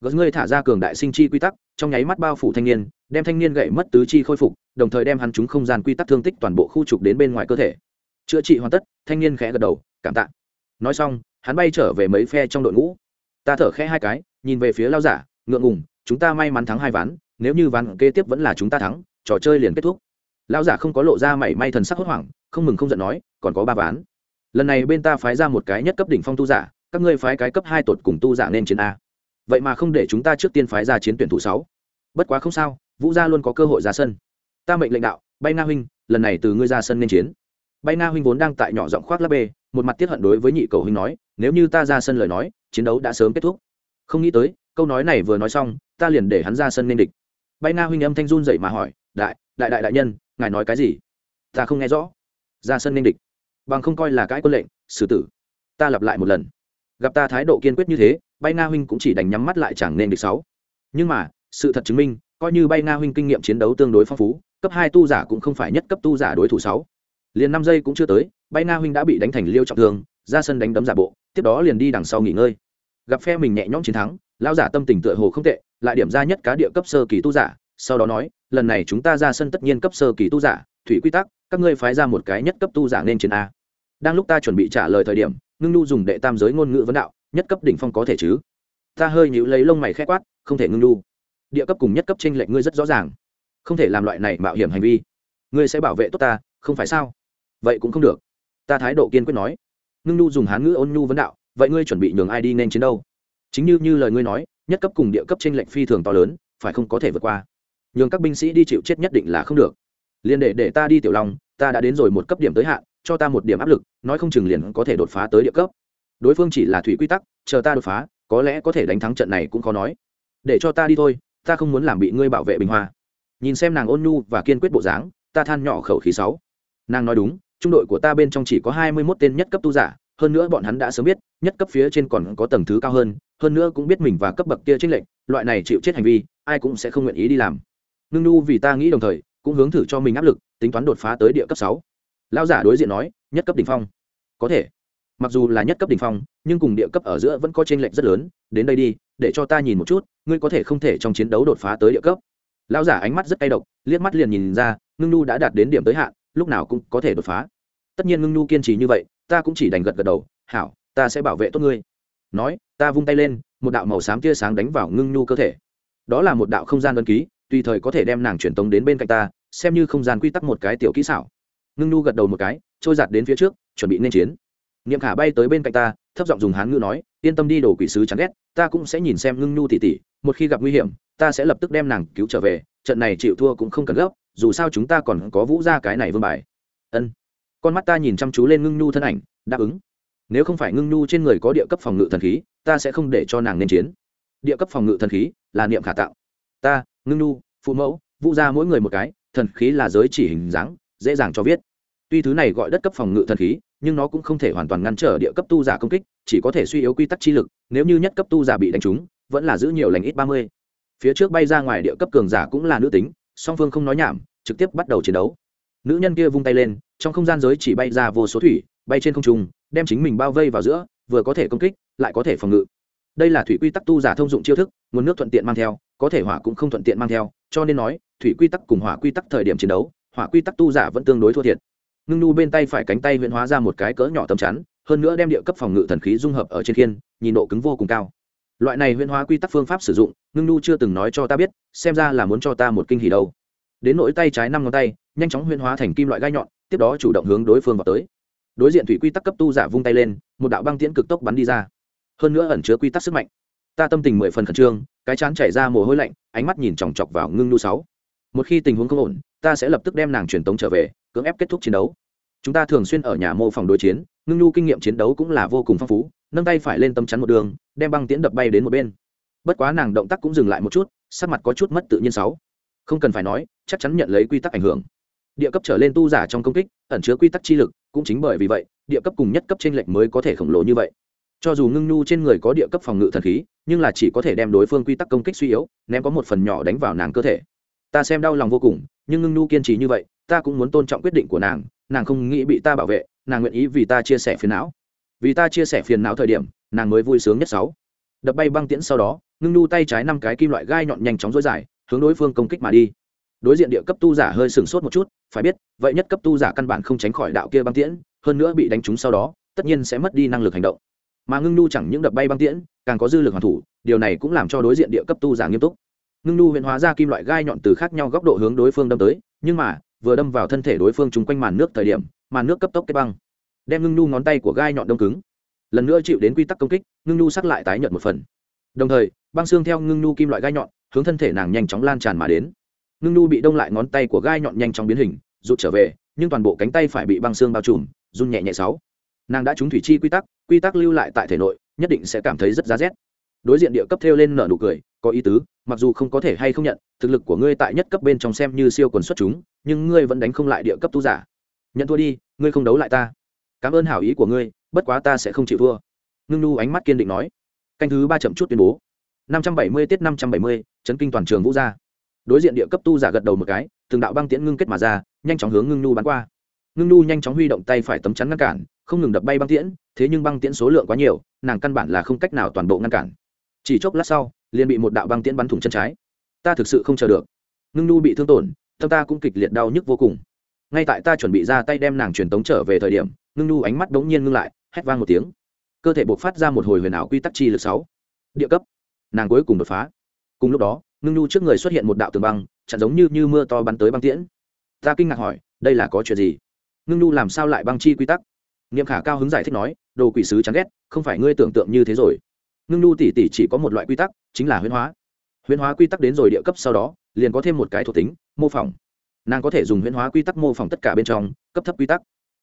Gật ngươi thả ra cường đại sinh chi quy tắc, trong nháy mắt bao phủ thanh niên, đem thanh niên gậy mất tứ chi khôi phục, đồng thời đem hắn chúng không gian quy tắc thương tích toàn bộ khu trục đến bên ngoài cơ thể. Chữa trị hoàn tất, thanh niên khẽ gật đầu, cảm tạ. Nói xong hắn bay trở về mấy phe trong đội ngũ. Ta thở khẽ hai cái, nhìn về phía lao giả, ngượng ngùng, chúng ta may mắn thắng hai ván, nếu như ván kế tiếp vẫn là chúng ta thắng, trò chơi liền kết thúc. Lao giả không có lộ ra mảy may thần sắc hốt hoảng, không mừng không giận nói, còn có ba ván. Lần này bên ta phái ra một cái nhất cấp đỉnh phong tu giả, các ngươi phái cái cấp hai tột cùng tu giả nên chiến a. Vậy mà không để chúng ta trước tiên phái ra chiến tuyển thủ sáu. Bất quá không sao, vũ gia luôn có cơ hội ra sân. Ta mệnh lệnh đạo, bay nga huynh, lần này từ ngươi ra sân nên chiến. Bay nga huynh vốn đang tại nhỏ giọng khoác lắp bê một mặt tiết hận đối với nhị cầu huynh nói, nếu như ta ra sân lời nói, chiến đấu đã sớm kết thúc. Không nghĩ tới, câu nói này vừa nói xong, ta liền để hắn ra sân nên địch. Bay nga huynh âm thanh run dậy mà hỏi, đại đại đại đại nhân, ngài nói cái gì? Ta không nghe rõ. Ra sân nên địch. Bằng không coi là cãi quân lệnh, xử tử. Ta lặp lại một lần. Gặp ta thái độ kiên quyết như thế, bay nga huynh cũng chỉ đành nhắm mắt lại chẳng nên địch sáu. Nhưng mà, sự thật chứng minh, coi như bay nga huynh kinh nghiệm chiến đấu tương đối phong phú, cấp hai tu giả cũng không phải nhất cấp tu giả đối thủ sáu liền năm giây cũng chưa tới, bay nga huynh đã bị đánh thành liêu trọng thương, ra sân đánh đấm giả bộ, tiếp đó liền đi đằng sau nghỉ ngơi. Gặp phe mình nhẹ nhõm chiến thắng lao giả tâm tình tựa hồ không tệ, lại điểm ra nhất cá địa cấp sơ kỳ tu giả, sau đó nói, lần này chúng ta ra sân tất nhiên cấp sơ kỳ tu giả, thủy quy tắc, các ngươi phái ra một cái nhất cấp tu giả nên chiến a. Đang lúc ta chuẩn bị trả lời thời điểm, ngưng nu dùng đệ tam giới ngôn ngữ vấn đạo, nhất cấp đỉnh phong có thể chứ? Ta hơi nhíu lấy lông mày khẽ quát, không thể ngưng nu địa cấp cùng nhất cấp tranh lệch ngươi rất rõ ràng. Không thể làm loại này mạo hiểm hành vi. Ngươi sẽ bảo vệ tốt ta, không phải sao? Vậy cũng không được. Ta thái độ kiên quyết nói. Ngưng nu dùng hán ngữ ôn nhu vấn đạo, vậy ngươi chuẩn bị nhường ai đi nên chiến đâu? Chính như như lời ngươi nói, nhất cấp cùng địa cấp trên lệnh phi thường to lớn, phải không có thể vượt qua. Nhường các binh sĩ đi chịu chết nhất định là không được. Liền để để ta đi tiểu long, ta đã đến rồi một cấp điểm tới hạn, cho ta một điểm áp lực, nói không chừng liền có thể đột phá tới địa cấp. Đối phương chỉ là thủy quy tắc, chờ ta đột phá, có lẽ có thể đánh thắng trận này cũng khó nói. Để cho ta đi thôi, ta không muốn làm bị ngươi bảo vệ bình hoa. Nhìn xem nàng ôn nhu và kiên quyết bộ dáng, ta than nhỏ khẩu khí sáu. Nàng nói đúng trung đội của ta bên trong chỉ có hai mươi 21 tên nhất cấp tu giả, hơn nữa bọn hắn đã sớm biết, nhất cấp phía trên còn có tầng thứ cao hơn hơn nữa cũng biết mình và cấp bậc kia trích lệnh loại này chịu chết hành vi, ai cũng sẽ không nguyện ý đi làm. Nương nu vì ta nghĩ đồng thời, cũng hướng thử cho mình áp lực, tính toán đột phá tới địa cấp sáu. Lão giả đối diện nói, nhất cấp đỉnh phong. Có thể. Mặc dù là nhất cấp đỉnh phong, nhưng cùng địa cấp ở giữa vẫn có chênh lệch rất lớn, đến đây đi, để cho ta nhìn một chút, ngươi có thể không thể trong chiến đấu đột phá tới địa cấp. Lão giả ánh mắt rất cay độc, liếc mắt liền nhìn ra, Nương nu đã đạt đến điểm tới hạn lúc nào cũng có thể đột phá. Tất nhiên ngưng nu kiên trì như vậy, ta cũng chỉ đành gật gật đầu, hảo, ta sẽ bảo vệ tốt ngươi. Nói, ta vung tay lên, một đạo màu xám tia sáng đánh vào ngưng nhu cơ thể. Đó là một đạo không gian đơn ký, tùy thời có thể đem nàng truyền tống đến bên cạnh ta, xem như không gian quy tắc một cái tiểu kỹ xảo. Ngưng nu gật đầu một cái, trôi giạt đến phía trước, chuẩn bị nên chiến. Niệm khả bay tới bên cạnh ta, thấp giọng dùng hán ngữ nói, yên tâm đi, đồ quỷ sứ chán ghét, ta cũng sẽ nhìn xem ngưng nhu tỉ tỉ, một khi gặp nguy hiểm, ta sẽ lập tức đem nàng cứu trở về, trận này chịu thua cũng không cần gấp dù sao chúng ta còn có vũ ra cái này vương bài. Ân. Con mắt ta nhìn chăm chú lên ngưng nhu thân ảnh, đáp ứng. Nếu không phải ngưng nhu trên người có địa cấp phòng ngự thần khí, ta sẽ không để cho nàng nên chiến. Địa cấp phòng ngự thần khí là niệm khả tạo. Ta, ngưng nhu, phụ mẫu, vũ ra mỗi người một cái, thần khí là giới chỉ hình dáng, dễ dàng cho viết. Tuy thứ này gọi đất cấp phòng ngự thần khí, nhưng nó cũng không thể hoàn toàn ngăn trở địa cấp tu giả công kích, chỉ có thể suy yếu quy tắc chi lực, nếu như nhất cấp tu giả bị đánh trúng, vẫn là giữ nhiều lành ít ba mươi. Phía trước bay ra ngoài địa cấp cường giả cũng là nữ tính, song phương không nói nhảm trực tiếp bắt đầu chiến đấu. Nữ nhân kia vung tay lên, trong không gian giới chỉ bay ra vô số thủy, bay trên không trung, đem chính mình bao vây vào giữa, vừa có thể công kích, lại có thể phòng ngự. Đây là thủy quy tắc tu giả thông dụng chiêu thức, nguồn nước thuận tiện mang theo, có thể hỏa cũng không thuận tiện mang theo, cho nên nói, thủy quy tắc cùng hỏa quy tắc thời điểm chiến đấu, hỏa quy tắc tu giả vẫn tương đối thua thiệt. Ngưng nu bên tay phải cánh tay huyễn hóa ra một cái cỡ nhỏ tấm chắn, hơn nữa đem địa cấp phòng ngự thần khí dung hợp ở trên khiên, nhìn độ cứng vô cùng cao. Loại này huyễn hóa quy tắc phương pháp sử dụng, ngưng nu chưa từng nói cho ta biết, xem ra là muốn cho ta một kinh hỉ đâu đến nỗi tay trái năm ngón tay, nhanh chóng huyễn hóa thành kim loại gai nhọn, tiếp đó chủ động hướng đối phương vào tới. Đối diện thủy quy tắc cấp tu giả vung tay lên, một đạo băng tiễn cực tốc bắn đi ra. Hơn nữa ẩn chứa quy tắc sức mạnh. Ta tâm tình mười phần khẩn trương, cái chán chảy ra mồ hôi lạnh, ánh mắt nhìn chòng chọc vào ngưng nu sáu. Một khi tình huống không ổn, ta sẽ lập tức đem nàng truyền tống trở về, cưỡng ép kết thúc chiến đấu. Chúng ta thường xuyên ở nhà mô phòng đối chiến, ngưng Nu kinh nghiệm chiến đấu cũng là vô cùng phong phú, nâng tay phải lên tâm chắn một đường, đem băng tiễn đập bay đến một bên. Bất quá nàng động tác cũng dừng lại một chút, sắc mặt có chút mất tự nhiên sáu không cần phải nói, chắc chắn nhận lấy quy tắc ảnh hưởng. Địa cấp trở lên tu giả trong công kích, ẩn chứa quy tắc chi lực, cũng chính bởi vì vậy, địa cấp cùng nhất cấp trên lệnh mới có thể khổng lồ như vậy. Cho dù ngưng nhu trên người có địa cấp phòng ngự thần khí, nhưng là chỉ có thể đem đối phương quy tắc công kích suy yếu, ném có một phần nhỏ đánh vào nàng cơ thể. Ta xem đau lòng vô cùng, nhưng ngưng nhu kiên trì như vậy, ta cũng muốn tôn trọng quyết định của nàng nàng không nghĩ bị ta bảo vệ, nàng nguyện ý vì ta chia sẻ phiền não. Vì ta chia sẻ phiền não thời điểm, nàng mới vui sướng nhất sáu. Đập bay băng tiễn sau đó, ngưng nhu tay trái năm cái kim loại gai nhọn nhanh chóng dối dài hướng đối phương công kích mà đi. Đối diện địa cấp tu giả hơi sừng sốt một chút, phải biết, vậy nhất cấp tu giả căn bản không tránh khỏi đạo kia băng tiễn, hơn nữa bị đánh trúng sau đó, tất nhiên sẽ mất đi năng lực hành động. Mà ngưng nu chẳng những đập bay băng tiễn, càng có dư lực hoàn thủ, điều này cũng làm cho đối diện địa cấp tu giả nghiêm túc. Ngưng nu huyện hóa ra kim loại gai nhọn từ khác nhau góc độ hướng đối phương đâm tới, nhưng mà, vừa đâm vào thân thể đối phương chung quanh màn nước thời điểm, màn nước cấp tốc kết băng, đem ngưng nu ngón tay của gai nhọn đông cứng. Lần nữa chịu đến quy tắc công kích, ngưng nu sắc lại tái nhợt một phần. Đồng thời, băng xương theo ngưng nu kim loại gai nhọn hướng thân thể nàng nhanh chóng lan tràn mà đến. Ngưng nhu bị đông lại ngón tay của gai nhọn nhanh chóng biến hình, rụt trở về, nhưng toàn bộ cánh tay phải bị băng xương bao trùm, run nhẹ nhẹ sáu. Nàng đã trúng thủy chi quy tắc quy tắc lưu lại tại thể nội, nhất định sẽ cảm thấy rất giá rét. Đối diện địa cấp theo lên nở nụ cười, có ý tứ, mặc dù không có thể hay không nhận, thực lực của ngươi tại nhất cấp bên trong xem như siêu quần xuất chúng, nhưng ngươi vẫn đánh không lại địa cấp tu giả. Nhận thua đi, ngươi không đấu lại ta. Cảm ơn hảo ý của ngươi, bất quá ta sẽ không chịu thua. Ngưng nu ánh mắt kiên định nói. Canh thứ ba chậm chút tuyên bố. Năm trăm bảy mươi tiết năm trăm bảy mươi chấn kinh toàn trường vũ gia. Đối diện địa cấp tu giả gật đầu một cái, từng đạo băng tiễn ngưng kết mà ra, nhanh chóng hướng ngưng nu bắn qua. Ngưng nu nhanh chóng huy động tay phải tấm chắn ngăn cản, không ngừng đập bay băng tiễn, thế nhưng băng tiễn số lượng quá nhiều, nàng căn bản là không cách nào toàn bộ ngăn cản. Chỉ chốc lát sau, liền bị một đạo băng tiễn bắn thủng chân trái. Ta thực sự không chờ được. Ngưng nu bị thương tổn, tâm ta cũng kịch liệt đau nhức vô cùng. Ngay tại ta chuẩn bị ra tay đem nàng truyền tống trở về thời điểm, ngưng nu ánh mắt đ ố n g nhiên ngưng lại, hét vang một tiếng. Cơ thể buộc phát ra một hồi huyền ảo quy tắc chi lực sáu. Địa cấp. Nàng cuối cùng đột phá cùng lúc đó ngưng nu trước người xuất hiện một đạo tường băng chặn giống như, như mưa to bắn tới băng tiễn. Ta kinh ngạc hỏi đây là có chuyện gì? Ngưng nu làm sao lại băng chi quy tắc? Niệm khả cao hứng giải thích nói đồ quỷ sứ chán ghét không phải ngươi tưởng tượng như thế rồi. Ngưng nu tỉ tỉ chỉ có một loại quy tắc chính là huyễn hóa. Huyễn hóa quy tắc đến rồi địa cấp sau đó liền có thêm một cái thuộc tính mô phỏng. Nàng có thể dùng huyễn hóa quy tắc mô phỏng tất cả bên trong cấp thấp quy tắc.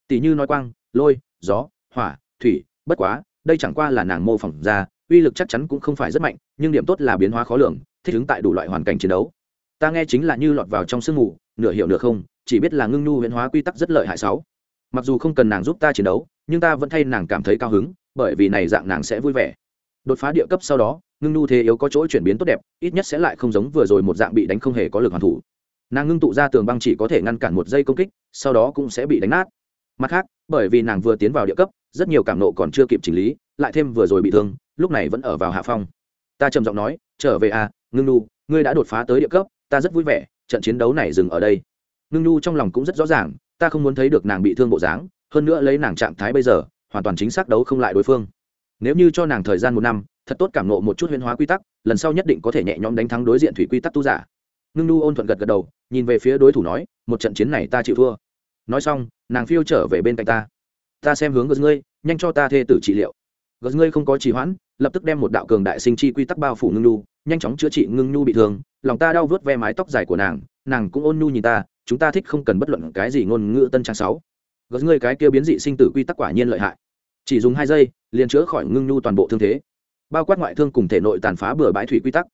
Tỷ như nói quang lôi gió hỏa thủy bất quá đây chẳng qua là nàng mô phỏng ra uy lực chắc chắn cũng không phải rất mạnh, nhưng điểm tốt là biến hóa khó lường, thích ứng tại đủ loại hoàn cảnh chiến đấu. Ta nghe chính là như lọt vào trong sương mù, nửa hiểu nửa không, chỉ biết là ngưng nhu huyễn hóa quy tắc rất lợi hại sáu. Mặc dù không cần nàng giúp ta chiến đấu, nhưng ta vẫn thay nàng cảm thấy cao hứng, bởi vì này dạng nàng sẽ vui vẻ. Đột phá địa cấp sau đó, ngưng nhu thế yếu có chỗ chuyển biến tốt đẹp, ít nhất sẽ lại không giống vừa rồi một dạng bị đánh không hề có lực hoàn thủ. Nàng ngưng tụ ra tường băng chỉ có thể ngăn cản một giây công kích, sau đó cũng sẽ bị đánh nát. Mặt khác, bởi vì nàng vừa tiến vào địa cấp, rất nhiều cảm nộ còn chưa kịp chỉnh lý lại thêm vừa rồi bị thương lúc này vẫn ở vào hạ phong. Ta trầm giọng nói trở về à ngưng Nu, ngươi đã đột phá tới địa cấp ta rất vui vẻ trận chiến đấu này dừng ở đây. Ngưng Nu trong lòng cũng rất rõ ràng ta không muốn thấy được nàng bị thương bộ dáng hơn nữa lấy nàng trạng thái bây giờ hoàn toàn chính xác đấu không lại đối phương. Nếu như cho nàng thời gian một năm thật tốt cảm nộ một chút huyên hóa quy tắc lần sau nhất định có thể nhẹ nhõm đánh thắng đối diện thủy quy tắc tu giả. Ngưng nu ôn thuận gật gật đầu nhìn về phía đối thủ nói một trận chiến này ta chịu thua. Nói xong nàng phiêu trở về bên cạnh ta. Ta xem hướng của ngươi nhanh cho ta thê tử trị liệu gớt ngươi không có trì hoãn, lập tức đem một đạo cường đại sinh chi quy tắc bao phủ ngưng nu nhanh chóng chữa trị ngưng nu bị thương. Lòng ta đau vớt ve mái tóc dài của nàng nàng cũng ôn nu nhìn ta, chúng ta thích không cần bất luận cái gì ngôn ngữ tân trang sáu. Gớt ngươi cái kia biến dị sinh tử quy tắc quả nhiên lợi hại. Chỉ dùng hai giây, liền chữa khỏi ngưng nu toàn bộ thương thế. Bao quát ngoại thương cùng thể nội tàn phá bừa bãi thủy quy tắc.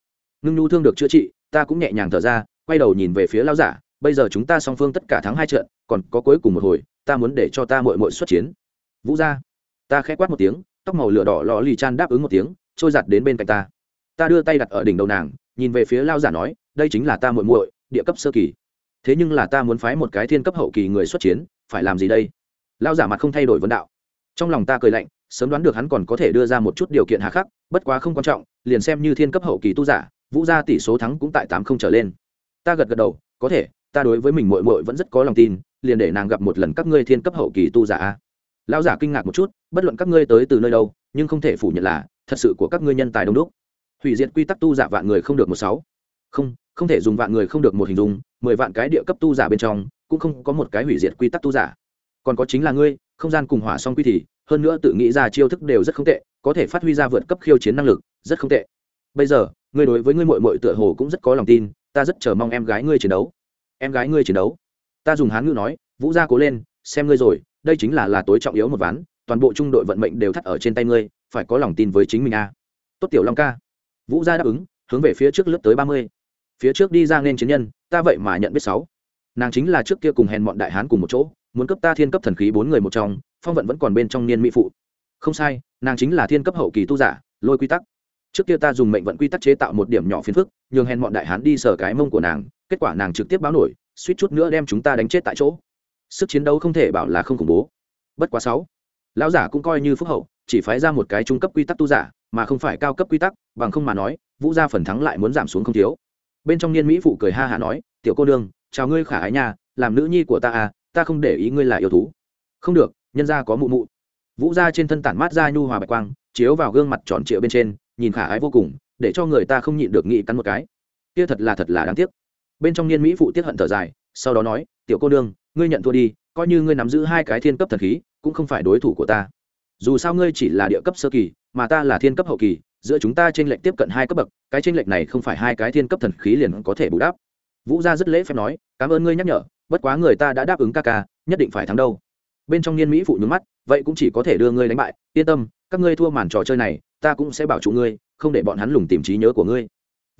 Ngưng nu thương được chữa trị, ta cũng nhẹ nhàng thở ra, quay đầu nhìn về phía lao giả, bây giờ chúng ta song phương tất cả thắng hai trận, còn có cuối cùng một hồi, ta muốn để cho ta mội mội xuất chiến. Vũ ra ta khẽ quát một tiếng tóc màu lửa đỏ lò lì chan đáp ứng một tiếng, trôi giặt đến bên cạnh ta. Ta đưa tay đặt ở đỉnh đầu nàng, nhìn về phía lao giả nói, đây chính là ta muội muội, địa cấp sơ kỳ. Thế nhưng là ta muốn phái một cái thiên cấp hậu kỳ người xuất chiến, phải làm gì đây? Lao giả mặt không thay đổi vấn đạo. Trong lòng ta cười lạnh, sớm đoán được hắn còn có thể đưa ra một chút điều kiện hà khắc, bất quá không quan trọng, liền xem như thiên cấp hậu kỳ tu giả, vũ gia tỷ số thắng cũng tại tám không trở lên. Ta gật gật đầu, có thể, ta đối với mình mội mội vẫn rất có lòng tin, liền để nàng gặp một lần các ngươi thiên cấp hậu kỳ tu giả lão giả kinh ngạc một chút, bất luận các ngươi tới từ nơi đâu, nhưng không thể phủ nhận là, thật sự của các ngươi nhân tài đông đúc. Hủy diệt quy tắc tu giả vạn người không được một sáu. Không không thể dùng vạn người không được một hình dung, mười vạn cái địa cấp tu giả bên trong, cũng không có một cái hủy diệt quy tắc tu giả. Còn có chính là ngươi, không gian cùng hỏa song quy thì, hơn nữa tự nghĩ ra chiêu thức đều rất không tệ, có thể phát huy ra vượt cấp khiêu chiến năng lực, rất không tệ. Bây giờ, ngươi đối với ngươi mội mội tựa hồ cũng rất có lòng tin, ta rất chờ mong em gái ngươi chiến đấu. Em gái ngươi chiến đấu. Ta dùng hán ngữ nói, vũ gia cố lên, xem ngươi rồi đây chính là là tối trọng yếu một ván, toàn bộ trung đội vận mệnh đều thắt ở trên tay ngươi, phải có lòng tin với chính mình a. Tốt tiểu long ca. Vũ gia đáp ứng, hướng về phía trước lướt tới ba mươi. Phía trước đi ra nên chiến nhân, ta vậy mà nhận biết sáu. Nàng chính là trước kia cùng hèn bọn đại hán cùng một chỗ, muốn cấp ta thiên cấp thần khí bốn người một trong, phong vận vẫn còn bên trong niên mỹ phụ. Không sai, nàng chính là thiên cấp hậu kỳ tu giả, lôi quy tắc. Trước kia ta dùng mệnh vận quy tắc chế tạo một điểm nhỏ phiền phức, nhường hèn bọn đại hán đi sờ cái mông của nàng, kết quả nàng trực tiếp báo nổi, suýt chút nữa đem chúng ta đánh chết tại chỗ sức chiến đấu không thể bảo là không khủng bố. Bất quá sáu, lão giả cũng coi như phúc hậu, chỉ phái ra một cái trung cấp quy tắc tu giả, mà không phải cao cấp quy tắc, bằng không mà nói, vũ gia phần thắng lại muốn giảm xuống không thiếu. Bên trong niên mỹ phụ cười ha hả nói, tiểu cô đương chào ngươi khả ái nhà làm nữ nhi của ta à ta không để ý ngươi là yêu thú. Không được, nhân gia có mụ mụ. Vũ gia trên thân tản mát ra nhu hòa bạch quang, chiếu vào gương mặt tròn trịa bên trên, nhìn khả ái vô cùng, để cho người ta không nhịn được nghĩ cắn một cái. Kia thật là thật là đáng tiếc. Bên trong niên mỹ phụ tiết hận thở dài sau đó nói, tiểu cô đương ngươi nhận thua đi, coi như ngươi nắm giữ hai cái thiên cấp thần khí, cũng không phải đối thủ của ta. Dù sao ngươi chỉ là địa cấp sơ kỳ, mà ta là thiên cấp hậu kỳ, giữa chúng ta t r ê n lệch tiếp cận hai cấp bậc, cái t r ê n lệch này không phải hai cái thiên cấp thần khí liền có thể bù đắp. Vũ gia rất lễ phép nói, cảm ơn ngươi nhắc nhở, bất quá người ta đã đáp ứng ca ca, nhất định phải thắng đâu. Bên trong niên mỹ phụ nhún mắt, vậy cũng chỉ có thể đưa ngươi đánh bại, yên tâm, các ngươi thua màn trò chơi này, ta cũng sẽ bảo trụ ngươi, không để bọn hắn lùng tìm trí nhớ của ngươi.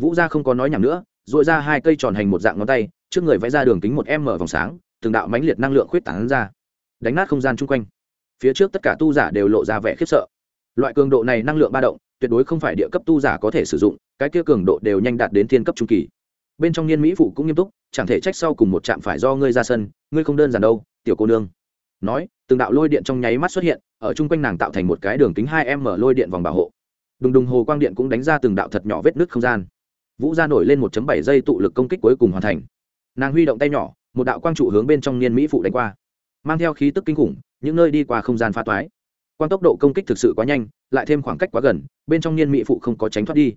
Vũ gia không có nói nhảm nữa dội ra hai cây tròn hành một dạng ngón tay trước người vẽ ra đường kính một m vòng sáng, từng đạo mãnh liệt năng lượng khuyết tán ra, đánh nát không gian chung quanh. Phía trước tất cả tu giả đều lộ ra vẻ khiếp sợ. Loại cường độ này năng lượng ba động, tuyệt đối không phải địa cấp tu giả có thể sử dụng, cái kia cường độ đều nhanh đạt đến thiên cấp trung kỳ. Bên trong niên mỹ phụ cũng nghiêm túc, chẳng thể trách sau cùng một trạm phải do ngươi ra sân, ngươi không đơn giản đâu, tiểu cô nương. Nói, từng đạo lôi điện trong nháy mắt xuất hiện, ở chung quanh nàng tạo thành một cái đường kính hai m lôi điện vòng bảo hộ. Đùng đùng hồ quang điện cũng đánh ra từng đạo thật nhỏ vết nứt không gian. Vũ ra nổi lên một bảy giây tụ lực công kích cuối cùng hoàn thành nàng huy động tay nhỏ, một đạo quang trụ hướng bên trong niên mỹ phụ đánh qua, mang theo khí tức kinh khủng, những nơi đi qua không gian pha toái. Quan tốc độ công kích thực sự quá nhanh, lại thêm khoảng cách quá gần, bên trong niên mỹ phụ không có tránh thoát đi.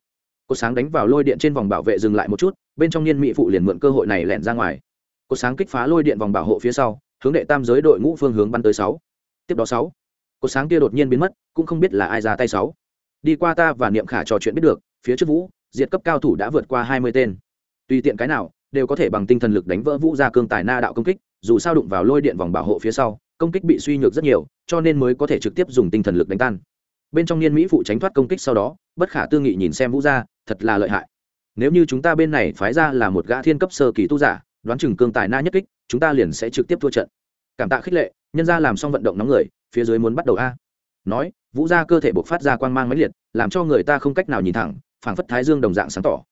Cô sáng đánh vào lôi điện trên vòng bảo vệ dừng lại một chút, bên trong niên mỹ phụ liền mượn cơ hội này lẻn ra ngoài. Cô sáng kích phá lôi điện vòng bảo hộ phía sau, hướng đệ tam giới đội ngũ phương hướng bắn tới sáu. Tiếp đó sáu. Cô sáng kia đột nhiên biến mất, cũng không biết là ai ra tay sáu. Đi qua ta và niệm khả trò chuyện biết được, phía trước vũ, diệt cấp cao thủ đã vượt qua hai mươi tên. Tùy tiện cái nào đều có thể bằng tinh thần lực đánh vỡ vũ gia cương tài na đạo công kích, dù sao đụng vào lôi điện vòng bảo hộ phía sau, công kích bị suy nhược rất nhiều, cho nên mới có thể trực tiếp dùng tinh thần lực đánh tan. Bên trong niên mỹ phụ tránh thoát công kích sau đó, bất khả tư nghị nhìn xem vũ gia, thật là lợi hại. Nếu như chúng ta bên này phái ra là một gã thiên cấp sơ kỳ tu giả, đoán chừng cương tài na nhất kích, chúng ta liền sẽ trực tiếp thua trận. Cảm tạ khích lệ, nhân ra làm xong vận động nóng người, phía dưới muốn bắt đầu a. Nói, vũ gia cơ thể buộc phát ra quang mang máy liệt, làm cho người ta không cách nào nhìn thẳng, phảng phất thái dương đồng dạng sáng tỏ.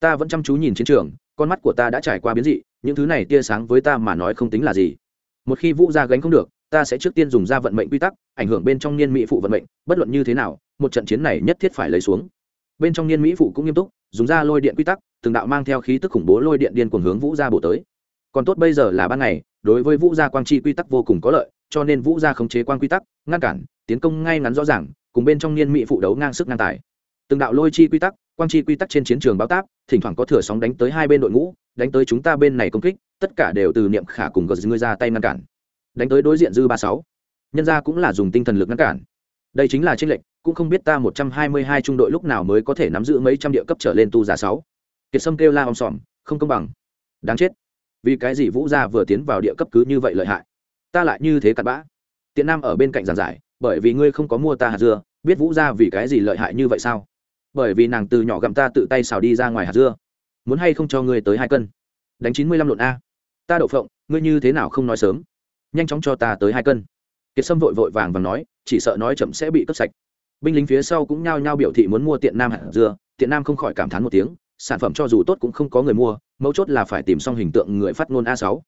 Ta vẫn chăm chú nhìn chiến trường con mắt của ta đã trải qua biến dị, những thứ này tia sáng với ta mà nói không tính là gì. Một khi vũ gia gánh không được, ta sẽ trước tiên dùng ra vận mệnh quy tắc, ảnh hưởng bên trong niên mỹ phụ vận mệnh, bất luận như thế nào, một trận chiến này nhất thiết phải lấy xuống. Bên trong niên mỹ phụ cũng nghiêm túc, dùng ra lôi điện quy tắc, từng đạo mang theo khí tức khủng bố lôi điện điên cuồng hướng vũ gia bổ tới. Còn tốt bây giờ là ban ngày, đối với vũ gia quang chi quy tắc vô cùng có lợi, cho nên vũ gia khống chế quang quy tắc, ngăn cản, tiến công ngay ngắn rõ ràng, cùng bên trong niên mỹ phụ đấu ngang sức ngang tài. Từng đạo lôi chi quy tắc quang chi quy tắc trên chiến trường báo táp, thỉnh thoảng có thừa sóng đánh tới hai bên đội ngũ, đánh tới chúng ta bên này công kích, tất cả đều từ niệm khả cùng gờ ngươi ra tay ngăn cản. Đánh tới đối diện dư ba sáu, nhân ra cũng là dùng tinh thần lực ngăn cản. Đây chính là tranh lệnh cũng không biết ta một trăm hai mươi hai trung đội lúc nào mới có thể nắm giữ mấy trăm địa cấp trở lên tu giả sáu. Kiệt sâm kêu la om sòm, không công bằng. Đáng chết. Vì cái gì vũ gia vừa tiến vào địa cấp cứ như vậy lợi hại? Ta lại như thế cặn bã. Tiện nam ở bên cạnh giảng giải, bởi vì ngươi không có mua ta hạt dưa, biết vũ gia vì cái gì lợi hại như vậy sao? Bởi vì nàng từ nhỏ gặm ta tự tay xào đi ra ngoài hạt dưa. Muốn hay không cho ngươi tới hai cân? Đánh chín mươi lăm lộn a. Ta đậu phộng, ngươi như thế nào không nói sớm? Nhanh chóng cho ta tới hai cân. Kiệt sâm vội vội vàng và nói, chỉ sợ nói chậm sẽ bị cướp sạch. Binh lính phía sau cũng nhao nhao biểu thị muốn mua tiện nam hạt dưa. Tiện nam không khỏi cảm thán một tiếng, sản phẩm cho dù tốt cũng không có người mua, mấu chốt là phải tìm xong hình tượng người phát ngôn a sáu.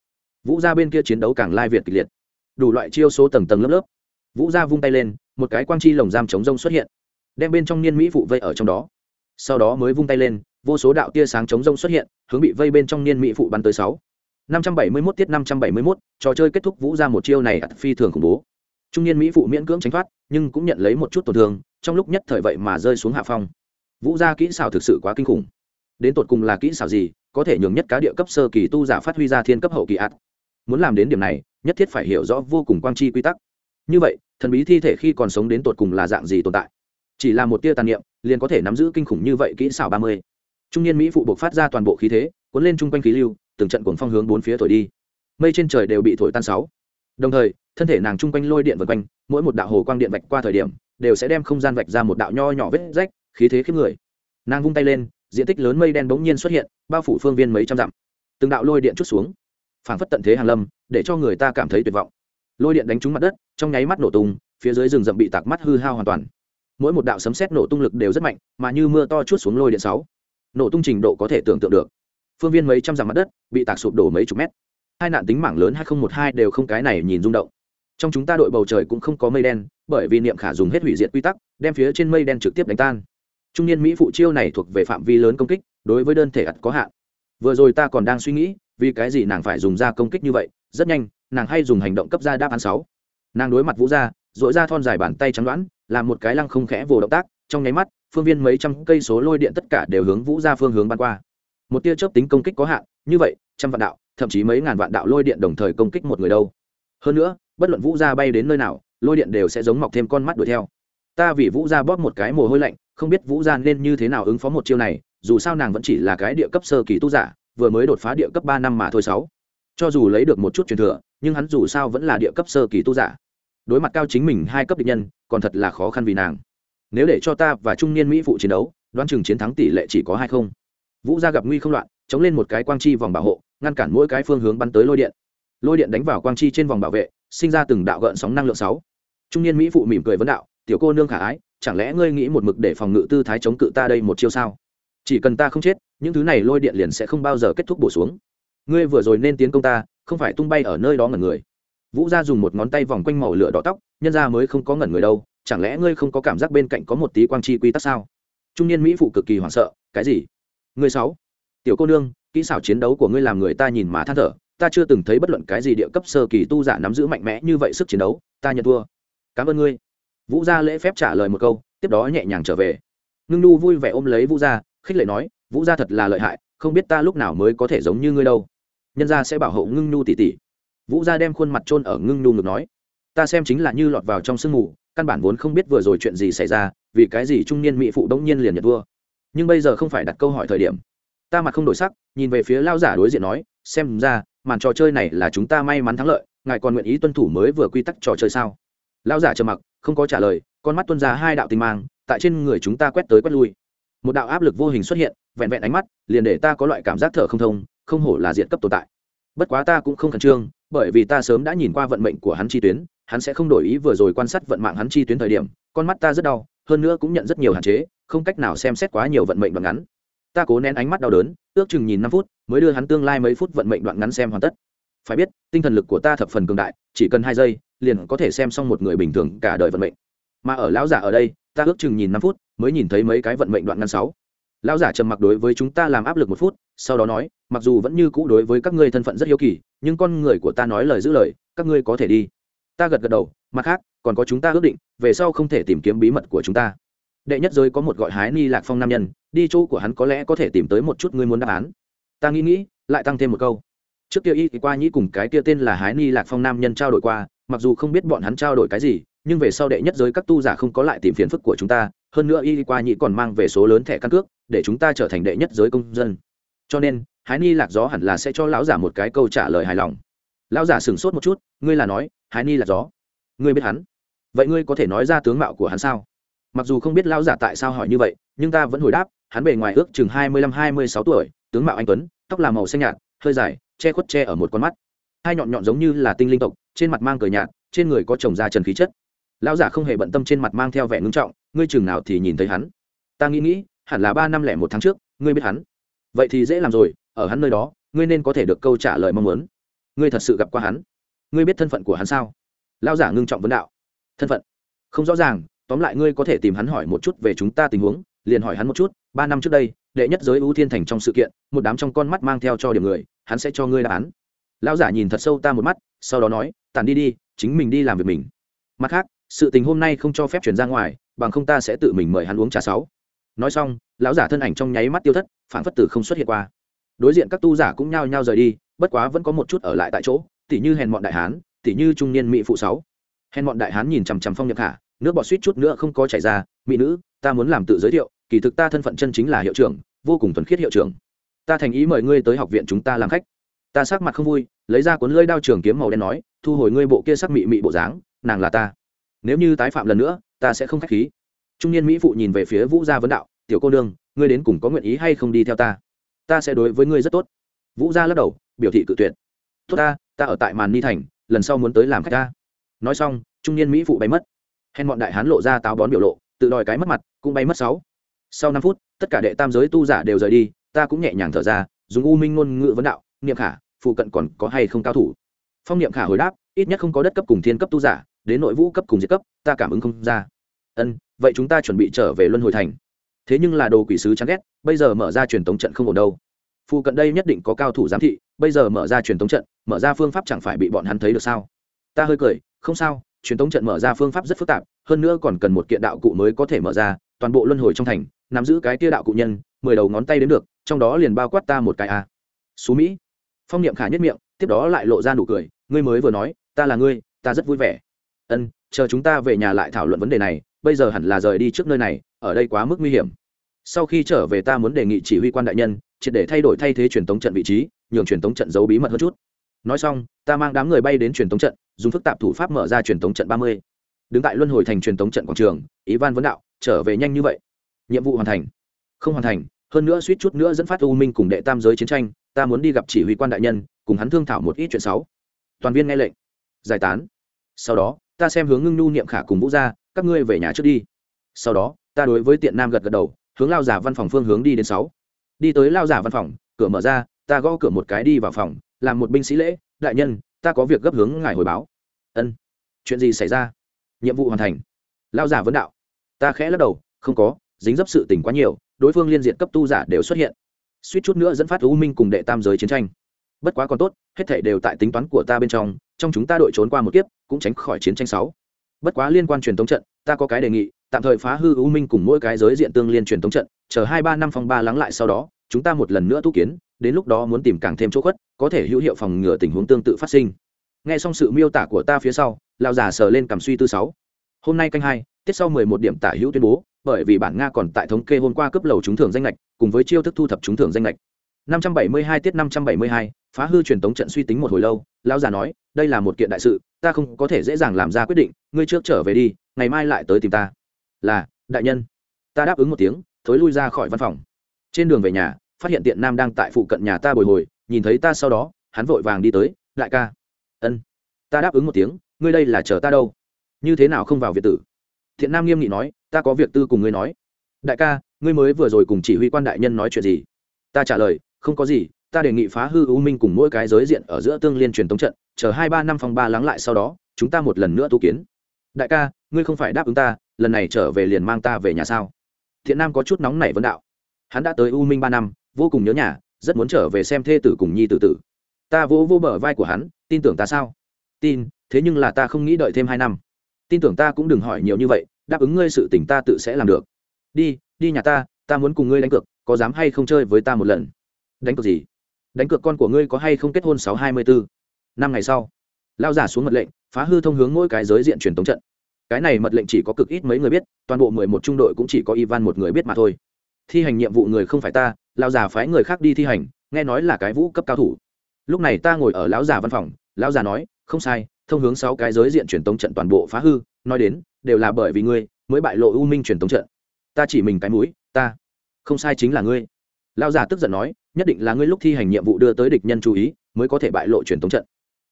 Vũ gia bên kia chiến đấu càng lai việt kịch liệt. Đủ loại chiêu số tầng tầng lớp lớp. Vũ gia vung tay lên, một cái quang chi lồng giam chống rông xuất hiện đem bên trong niên mỹ phụ vây ở trong đó. Sau đó mới vung tay lên, vô số đạo tia sáng chống rông xuất hiện, hướng bị vây bên trong niên mỹ phụ bắn tới sáu. Năm trăm bảy mươi mốt tiết năm trăm bảy mươi mốt, trò chơi kết thúc vũ ra một chiêu này phi thường khủng bố. Trung niên mỹ phụ miễn cưỡng tránh thoát, nhưng cũng nhận lấy một chút tổn thương, trong lúc nhất thời vậy mà rơi xuống hạ phong. Vũ gia kỹ xảo thực sự quá kinh khủng. Đến tột cùng là kỹ xảo gì, có thể nhường nhất cá địa cấp sơ kỳ tu giả phát huy ra thiên cấp hậu kỳ ạt muốn làm đến điểm này, nhất thiết phải hiểu rõ vô cùng quang chi quy tắc. Như vậy, thần bí thi thể khi còn sống đến tột cùng là dạng gì tồn tại? Chỉ là một tia tàn niệm, liền có thể nắm giữ kinh khủng như vậy kỹ xảo ba mươi. Trung niên mỹ phụ buộc phát ra toàn bộ khí thế, cuốn lên chung quanh khí lưu, từng trận cuồng phong hướng bốn phía thổi đi. Mây trên trời đều bị thổi tan sáu. Đồng thời, thân thể nàng chung quanh lôi điện vần quanh, mỗi một đạo hồ quang điện vạch qua thời điểm, đều sẽ đem không gian vạch ra một đạo nho nhỏ vết rách, khí thế khiếp người. Nàng vung tay lên, diện tích lớn mây đen bỗng nhiên xuất hiện, bao phủ phương viên mấy trăm dặm. Từng đạo lôi điện chút xuống, phảng phất tận thế hàn lâm, để cho người ta cảm thấy tuyệt vọng. Lôi điện đánh trúng mặt đất, trong nháy mắt nổ tung, phía dưới rừng rậm bị tạc mắt hư hao hoàn toàn mỗi một đạo sấm sét nổ tung lực đều rất mạnh, mà như mưa to chút xuống lôi điện sáu. Nổ tung trình độ có thể tưởng tượng được. Phương viên mấy trăm dặm mặt đất, bị tạc sụp đổ mấy chục mét. Hai nạn tính mảng lớn hai nghìn một hai đều không cái này nhìn rung động. Trong chúng ta đội bầu trời cũng không có mây đen, bởi vì niệm khả dùng hết hủy diệt quy tắc, đem phía trên mây đen trực tiếp đánh tan. Trung niên mỹ phụ chiêu này thuộc về phạm vi lớn công kích, đối với đơn thể ắt có hạn. Vừa rồi ta còn đang suy nghĩ, vì cái gì nàng phải dùng ra công kích như vậy? Rất nhanh, nàng hay dùng hành động cấp ra đáp án sáu. Nàng đối mặt vũ gia dội ra thon dài bàn tay trắng đoán làm một cái lăng không khẽ vồ động tác, trong nháy mắt, phương viên mấy trăm cây số lôi điện tất cả đều hướng vũ ra phương hướng bắn qua. Một tia chớp tính công kích có hạn, như vậy, trăm vạn đạo, thậm chí mấy ngàn vạn đạo lôi điện đồng thời công kích một người đâu. Hơn nữa, bất luận vũ gia bay đến nơi nào, lôi điện đều sẽ giống mọc thêm con mắt đuổi theo. Ta vì vũ gia bóp một cái mồ hôi lạnh, không biết vũ gia nên như thế nào ứng phó một chiêu này, dù sao nàng vẫn chỉ là cái địa cấp sơ kỳ tu giả, vừa mới đột phá địa cấp ba năm mà thôi sáu. Cho dù lấy được một chút truyền thừa, nhưng hắn dù sao vẫn là địa cấp sơ kỳ tu giả đối mặt cao chính mình hai cấp địch nhân, còn thật là khó khăn vì nàng. Nếu để cho ta và trung niên mỹ phụ chiến đấu, đoán chừng chiến thắng tỷ lệ chỉ có hai không. Vũ gia gặp nguy không loạn, chống lên một cái quang chi vòng bảo hộ, ngăn cản mỗi cái phương hướng bắn tới lôi điện. Lôi điện đánh vào quang chi trên vòng bảo vệ, sinh ra từng đạo gợn sóng năng lượng sáu. Trung niên mỹ phụ mỉm cười vấn đạo, tiểu cô nương khả ái, chẳng lẽ ngươi nghĩ một mực để phòng ngự tư thái chống cự ta đây một chiêu sao? Chỉ cần ta không chết, những thứ này lôi điện liền sẽ không bao giờ kết thúc bổ xuống. Ngươi vừa rồi nên tiến công ta, không phải tung bay ở nơi đó ngẩn người vũ gia dùng một ngón tay vòng quanh màu lửa đỏ tóc, nhân ra mới không có ngẩn người đâu, chẳng lẽ ngươi không có cảm giác bên cạnh có một tí quang chi quy tắc sao? Trung niên mỹ phụ cực kỳ hoảng sợ, cái gì? Ngươi sáu, tiểu cô nương, kỹ xảo chiến đấu của ngươi làm người ta nhìn mà than thở, ta chưa từng thấy bất luận cái gì địa cấp sơ kỳ tu giả nắm giữ mạnh mẽ như vậy sức chiến đấu, ta nhận thua. Cảm ơn ngươi. Vũ gia lễ phép trả lời một câu, tiếp đó nhẹ nhàng trở về. Ngưng nu vui vẻ ôm lấy vũ gia, khích lệ nói, vũ gia thật là lợi hại, không biết ta lúc nào mới có thể giống như ngươi đâu. Nhân gia sẽ bảo hộ ngưng nu tỉ tỉ vũ gia đem khuôn mặt trôn ở ngưng nu ngực nói ta xem chính là như lọt vào trong sương mù căn bản vốn không biết vừa rồi chuyện gì xảy ra vì cái gì trung niên mỹ phụ đông nhiên liền nhận vua, nhưng bây giờ không phải đặt câu hỏi thời điểm. Ta mặt không đổi sắc nhìn về phía lao giả đối diện nói xem ra màn trò chơi này là chúng ta may mắn thắng lợi ngài còn nguyện ý tuân thủ mới vừa quy tắc trò chơi sao? Lao giả trầm mặc không có trả lời con mắt tuân ra hai đạo tinh mang tại trên người chúng ta quét tới quét lui. Một đạo áp lực vô hình xuất hiện vẹn vẹn ánh mắt liền để ta có loại cảm giác thở không thông không hổ là diện cấp tồn tại. Bất quá ta cũng không khẩn trương bởi vì ta sớm đã nhìn qua vận mệnh của hắn chi tuyến, hắn sẽ không đổi ý vừa rồi quan sát vận mạng hắn chi tuyến thời điểm, con mắt ta rất đau, hơn nữa cũng nhận rất nhiều hạn chế, không cách nào xem xét quá nhiều vận mệnh đoạn ngắn. Ta cố nén ánh mắt đau đớn, ước chừng nhìn năm phút, mới đưa hắn tương lai mấy phút vận mệnh đoạn ngắn xem hoàn tất. Phải biết, tinh thần lực của ta thập phần cường đại, chỉ cần hai giây, liền có thể xem xong một người bình thường cả đời vận mệnh. Mà ở lão giả ở đây, ta ước chừng nhìn năm phút, mới nhìn thấy mấy cái vận mệnh đoạn ngắn sáu lão giả trầm mặc đối với chúng ta làm áp lực một phút, sau đó nói, mặc dù vẫn như cũ đối với các ngươi thân phận rất hiếu kỳ, nhưng con người của ta nói lời giữ lời, các ngươi có thể đi. Ta gật gật đầu, mặt khác, còn có chúng ta ước định, về sau không thể tìm kiếm bí mật của chúng ta. Đệ nhất giới có một gọi hái ni lạc phong nam nhân, đi chỗ của hắn có lẽ có thể tìm tới một chút ngươi muốn đáp án. Ta nghĩ nghĩ, lại tăng thêm một câu. Trước kia y qua nhĩ cùng cái kia tên là hái ni lạc phong nam nhân trao đổi qua, mặc dù không biết bọn hắn trao đổi cái gì, nhưng về sau đệ nhất giới các tu giả không có lại tìm phiền phức của chúng ta, hơn nữa y qua nhĩ còn mang về số lớn thẻ căn cước để chúng ta trở thành đệ nhất giới công dân. Cho nên, hái ni lạc gió hẳn là sẽ cho lão giả một cái câu trả lời hài lòng. Lão giả sửng sốt một chút, ngươi là nói, hái ni lạc gió, ngươi biết hắn. Vậy ngươi có thể nói ra tướng mạo của hắn sao? Mặc dù không biết lão giả tại sao hỏi như vậy, nhưng ta vẫn hồi đáp, hắn bề ngoài ước chừng hai mươi lăm, hai mươi sáu tuổi, tướng mạo anh tuấn, tóc là màu xanh nhạt, hơi dài, che khuất che ở một con mắt. Hai nhọn nhọn giống như là tinh linh tộc, trên mặt mang cờ nhạt, trên người có trồng da trần khí chất. Lão giả không hề bận tâm trên mặt mang theo vẻ ngưng trọng, ngươi chừng nào thì nhìn thấy hắn. Ta nghĩ nghĩ hẳn là ba năm lẻ một tháng trước, ngươi biết hắn. Vậy thì dễ làm rồi, ở hắn nơi đó, ngươi nên có thể được câu trả lời mong muốn. Ngươi thật sự gặp qua hắn. Ngươi biết thân phận của hắn sao? Lão giả ngưng trọng vấn đạo. Thân phận? Không rõ ràng, tóm lại ngươi có thể tìm hắn hỏi một chút về chúng ta tình huống, liền hỏi hắn một chút, ba năm trước đây, đệ nhất giới ưu thiên thành trong sự kiện, một đám trong con mắt mang theo cho điểm người, hắn sẽ cho ngươi đáp án. Lão giả nhìn thật sâu ta một mắt, sau đó nói tàn đi đi, chính mình đi làm việc mình. Mặt khác, sự tình hôm nay không cho phép chuyển ra ngoài, bằng không ta sẽ tự mình mời hắn uống trà sáu nói xong, lão giả thân ảnh trong nháy mắt tiêu thất phản phất tử không xuất hiện qua. Đối diện các tu giả cũng nhao nhao rời đi, bất quá vẫn có một chút ở lại tại chỗ, tỉ như hèn mọn đại hán, tỉ như trung niên mỹ phụ sáu. Hèn mọn đại hán nhìn chằm chằm phong nhập khả nước bọt suýt chút nữa không có chảy ra, mỹ nữ, ta muốn làm tự giới thiệu, kỳ thực ta thân phận chân chính là hiệu trưởng, vô cùng thuần khiết hiệu trưởng. Ta thành ý mời ngươi tới học viện chúng ta làm khách. Ta sắc mặt không vui, lấy ra cuốn lưỡi đao trường kiếm màu đen nói, thu hồi ngươi bộ kia sắc mị mị bộ dáng, nàng là ta. Nếu như tái phạm lần nữa, ta sẽ không khách khí trung niên mỹ phụ nhìn về phía vũ gia vấn đạo, tiểu cô nương, ngươi đến cùng có nguyện ý hay không đi theo ta? Ta sẽ đối với ngươi rất tốt. Vũ gia lắc đầu, biểu thị cự tuyệt. Tốt ta ta ở tại màn ni thành, lần sau muốn tới làm khách ta. Nói xong, trung niên mỹ phụ bay mất. Hèn bọn đại hán lộ ra táo bón biểu lộ, tự đòi cái mất mặt, cũng bay mất sáu. Sau năm phút, tất cả đệ tam giới tu giả đều rời đi, ta cũng nhẹ nhàng thở ra, dùng u minh ngôn ngữ vấn đạo, niệm khả, phụ cận còn có hay không cao thủ? Phong niệm khả hồi đáp, ít nhất không có đất cấp cùng thiên cấp tu giả, đến nội vũ cấp cùng diệt cấp, ta cảm ứng không ra ân, vậy chúng ta chuẩn bị trở về luân hồi thành. Thế nhưng là đồ quỷ sứ chán ghét, bây giờ mở ra truyền tống trận không ổn đâu. Phụ cận đây nhất định có cao thủ giám thị, bây giờ mở ra truyền tống trận, mở ra phương pháp chẳng phải bị bọn hắn thấy được sao? Ta hơi cười, không sao, truyền tống trận mở ra phương pháp rất phức tạp, hơn nữa còn cần một kiện đạo cụ mới có thể mở ra, toàn bộ luân hồi trong thành, nắm giữ cái tia đạo cụ nhân, mười đầu ngón tay đến được, trong đó liền bao quát ta một cái a. À. xú mỹ. Phong niệm khả nhất miệng, tiếp đó lại lộ ra nụ cười, ngươi mới vừa nói, ta là ngươi, ta rất vui vẻ. Ân, chờ chúng ta về nhà lại thảo luận vấn đề này bây giờ hẳn là rời đi trước nơi này, ở đây quá mức nguy hiểm. Sau khi trở về ta muốn đề nghị chỉ huy quan đại nhân, triệt để thay đổi thay thế truyền tống trận vị trí, nhường truyền tống trận giấu bí mật hơn chút. Nói xong, ta mang đám người bay đến truyền tống trận, dùng phức tạp thủ pháp mở ra truyền tống trận ba mươi. Đứng tại luân hồi thành truyền tống trận quảng trường, Ivan vấn đạo, trở về nhanh như vậy. Nhiệm vụ hoàn thành. Không hoàn thành, hơn nữa suýt chút nữa dẫn phát u minh cùng đệ tam giới chiến tranh, ta muốn đi gặp chỉ huy quan đại nhân, cùng hắn thương thảo một ít chuyện sáu toàn viên nghe lệnh. Giải tán. Sau đó ta xem hướng ngưng nhu niệm khả cùng vũ ra các ngươi về nhà trước đi. Sau đó, ta đối với tiện nam gật gật đầu, hướng lao giả văn phòng phương hướng đi đến sáu. Đi tới lao giả văn phòng, cửa mở ra, ta gõ cửa một cái đi vào phòng, làm một binh sĩ lễ, đại nhân, ta có việc gấp hướng ngài hồi báo. Ân, chuyện gì xảy ra? Nhiệm vụ hoàn thành. Lao giả vấn đạo. Ta khẽ lắc đầu, không có, dính dấp sự tình quá nhiều, đối phương liên diện cấp tu giả đều xuất hiện. Suýt chút nữa dẫn phát u minh cùng đệ tam giới chiến tranh. Bất quá còn tốt, hết thể đều tại tính toán của ta bên trong trong chúng ta đội trốn qua một kiếp, cũng tránh khỏi chiến tranh sáu. Bất quá liên quan truyền thống trận, ta có cái đề nghị, tạm thời phá hư u minh cùng mỗi cái giới diện tương liên truyền thống trận, chờ hai ba năm phong ba lắng lại sau đó, chúng ta một lần nữa tu kiến, đến lúc đó muốn tìm càng thêm chỗ khuất, có thể hữu hiệu phòng ngừa tình huống tương tự phát sinh. Nghe xong sự miêu tả của ta phía sau lao giả sờ lên cầm suy tư sáu. Hôm nay canh hai, tiết sau mười một điểm tả hữu tuyên bố, bởi vì bản nga còn tại thống kê hôm qua cấp lầu trúng thưởng danh lệch cùng với chiêu thức thu thập trúng thưởng danh lệch 572 tiết 572, phá hư truyền tống trận suy tính một hồi lâu lão già nói đây là một kiện đại sự ta không có thể dễ dàng làm ra quyết định ngươi trước trở về đi ngày mai lại tới tìm ta. Là đại nhân. Ta đáp ứng một tiếng thối lui ra khỏi văn phòng. Trên đường về nhà phát hiện tiện nam đang tại phụ cận nhà ta bồi hồi nhìn thấy ta sau đó hắn vội vàng đi tới đại ca. Ân. Ta đáp ứng một tiếng ngươi đây là chờ ta đâu? Như thế nào không vào viện tử? Thiện nam nghiêm nghị nói ta có việc tư cùng ngươi nói. Đại ca ngươi mới vừa rồi cùng chỉ huy quan đại nhân nói chuyện gì? Ta trả lời không có gì, ta đề nghị phá hư u minh cùng mỗi cái giới diện ở giữa tương liên truyền tống trận, chờ hai ba năm phòng ba lắng lại sau đó, chúng ta một lần nữa tu kiến. Đại ca, ngươi không phải đáp ứng ta, lần này trở về liền mang ta về nhà sao? Thiện nam có chút nóng nảy vấn đạo. Hắn đã tới u minh ba năm, vô cùng nhớ nhà, rất muốn trở về xem thê tử cùng nhi tử tử. Ta vỗ vỗ bờ vai của hắn, tin tưởng ta sao? Tin, thế nhưng là ta không nghĩ đợi thêm hai năm. Tin tưởng ta cũng đừng hỏi nhiều như vậy, đáp ứng ngươi sự tình ta tự sẽ làm được. Đi đi nhà ta ta muốn cùng ngươi đánh cược, có dám hay không chơi với ta một lần? Đánh cược gì? Đánh cược con của ngươi có hay không kết hôn sáu hai mươi bốn năm ngày sau lao giả xuống mật lệnh, phá hư thông hướng mỗi cái giới diện truyền tống trận. Cái này mật lệnh chỉ có cực ít mấy người biết, toàn bộ mười một trung đội cũng chỉ có ivan một người biết mà thôi. Thi hành nhiệm vụ người không phải ta lao già phái người khác đi thi hành, nghe nói là cái vũ cấp cao thủ. Lúc này ta ngồi ở lão già văn phòng, lão già nói, không sai, thông hướng sáu cái giới diện truyền tống trận toàn bộ phá hư, nói đến, đều là bởi vì ngươi mới bại lộ u minh truyền tống trận. Ta chỉ mình cái mũi, ta không sai chính là ngươi. Lão già tức giận nói nhất định là ngươi lúc thi hành nhiệm vụ đưa tới địch nhân chú ý, mới có thể bại lộ truyền thống trận.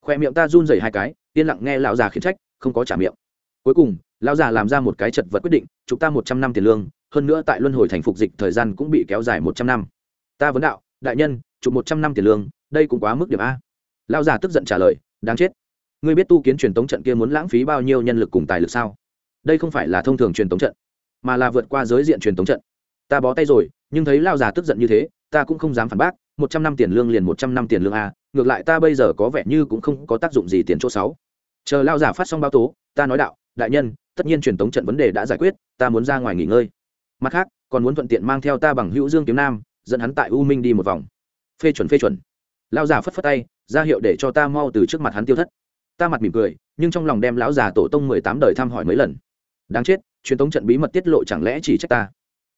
Khoe miệng ta run rẩy hai cái, yên lặng nghe lão già khiển trách, không có trả miệng. Cuối cùng, lão già làm ra một cái chật vật quyết định, chụp ta một trăm năm tiền lương, hơn nữa tại luân hồi thành phục dịch thời gian cũng bị kéo dài một trăm năm. Ta vấn đạo, đại nhân, chụp một trăm năm tiền lương, đây cũng quá mức điểm a. Lão già tức giận trả lời, đáng chết. Ngươi biết tu kiến truyền thống trận kia muốn lãng phí bao nhiêu nhân lực cùng tài lực sao? Đây không phải là thông thường truyền thống trận, mà là vượt qua giới diện truyền thống trận. Ta bó tay rồi, nhưng thấy lao già tức giận như thế ta cũng không dám phản bác, một trăm năm tiền lương liền một trăm năm tiền lương a, ngược lại ta bây giờ có vẻ như cũng không có tác dụng gì tiền chỗ sáu. Chờ lao giả phát xong báo tố, ta nói đạo, đại nhân, tất nhiên truyền tống trận vấn đề đã giải quyết, ta muốn ra ngoài nghỉ ngơi. Mặt khác, còn muốn thuận tiện mang theo ta bằng hữu dương kiếm nam, dẫn hắn tại u minh đi một vòng. Phê chuẩn phê chuẩn. Lao giả phất phất tay, ra hiệu để cho ta mau từ trước mặt hắn tiêu thất. Ta mặt mỉm cười, nhưng trong lòng đem lão già tổ tông mười tám đời thăm hỏi mấy lần. Đáng chết, truyền tống trận bí mật tiết lộ chẳng lẽ chỉ trách ta?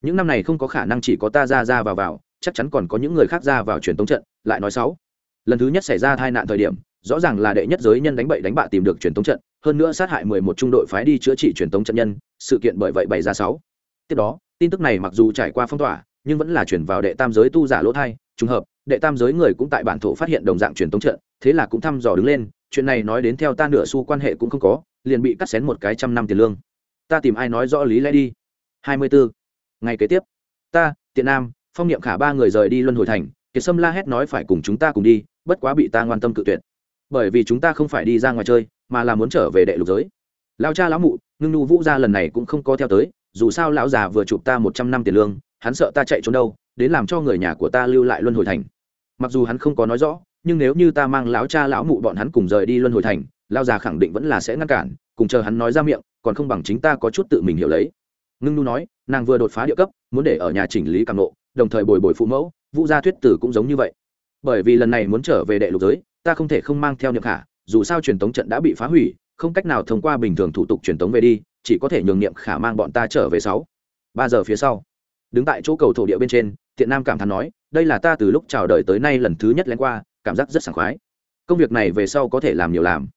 Những năm này không có khả năng chỉ có ta ra ra vào vào chắc chắn còn có những người khác ra vào truyền tống trận, lại nói sáu. Lần thứ nhất xảy ra tai nạn thời điểm, rõ ràng là đệ nhất giới nhân đánh bậy đánh bạ tìm được truyền tống trận, hơn nữa sát hại mười một trung đội phái đi chữa trị truyền tống trận nhân, sự kiện bởi vậy bày ra sáu. Tiếp đó, tin tức này mặc dù trải qua phong tỏa, nhưng vẫn là chuyển vào đệ tam giới tu giả lỗ thai, trùng hợp, đệ tam giới người cũng tại bản thổ phát hiện đồng dạng truyền tống trận, thế là cũng thăm dò đứng lên, chuyện này nói đến theo ta nửa xu quan hệ cũng không có, liền bị cắt xén một cái trăm năm tiền lương. Ta tìm ai nói rõ lý lẽ đi. Hai mươi bốn ngày kế tiếp. Ta, tiện nam phong niệm khả ba người rời đi luân hồi thành, kiệt sâm la hét nói phải cùng chúng ta cùng đi, bất quá bị ta ngoan tâm cự tuyệt. Bởi vì chúng ta không phải đi ra ngoài chơi, mà là muốn trở về đệ lục giới. Lao cha lão mụ, ngưng nhu vũ gia lần này cũng không có theo tới, dù sao lão già vừa chụp ta một trăm năm tiền lương, hắn sợ ta chạy trốn đâu, đến làm cho người nhà của ta lưu lại luân hồi thành. Mặc dù hắn không có nói rõ, nhưng nếu như ta mang lão cha lão mụ bọn hắn cùng rời đi luân hồi thành lao già khẳng định vẫn là sẽ ngăn cản, cùng chờ hắn nói ra miệng, còn không bằng chính ta có chút tự mình hiểu lấy. Ngưng nu nói, nàng vừa đột phá địa cấp, muốn để ở nhà chỉnh lý càng nộ đồng thời bồi bồi phụ mẫu, vũ gia thuyết tử cũng giống như vậy. Bởi vì lần này muốn trở về đệ lục giới, ta không thể không mang theo niệm khả, dù sao truyền tống trận đã bị phá hủy, không cách nào thông qua bình thường thủ tục truyền tống về đi, chỉ có thể nhường niệm khả mang bọn ta trở về sáu. Ba giờ phía sau, đứng tại chỗ cầu thổ địa bên trên tiện nam cảm thán nói, đây là ta từ lúc chào đời tới nay lần thứ nhất lén qua, cảm giác rất sảng khoái. Công việc này về sau có thể làm nhiều làm.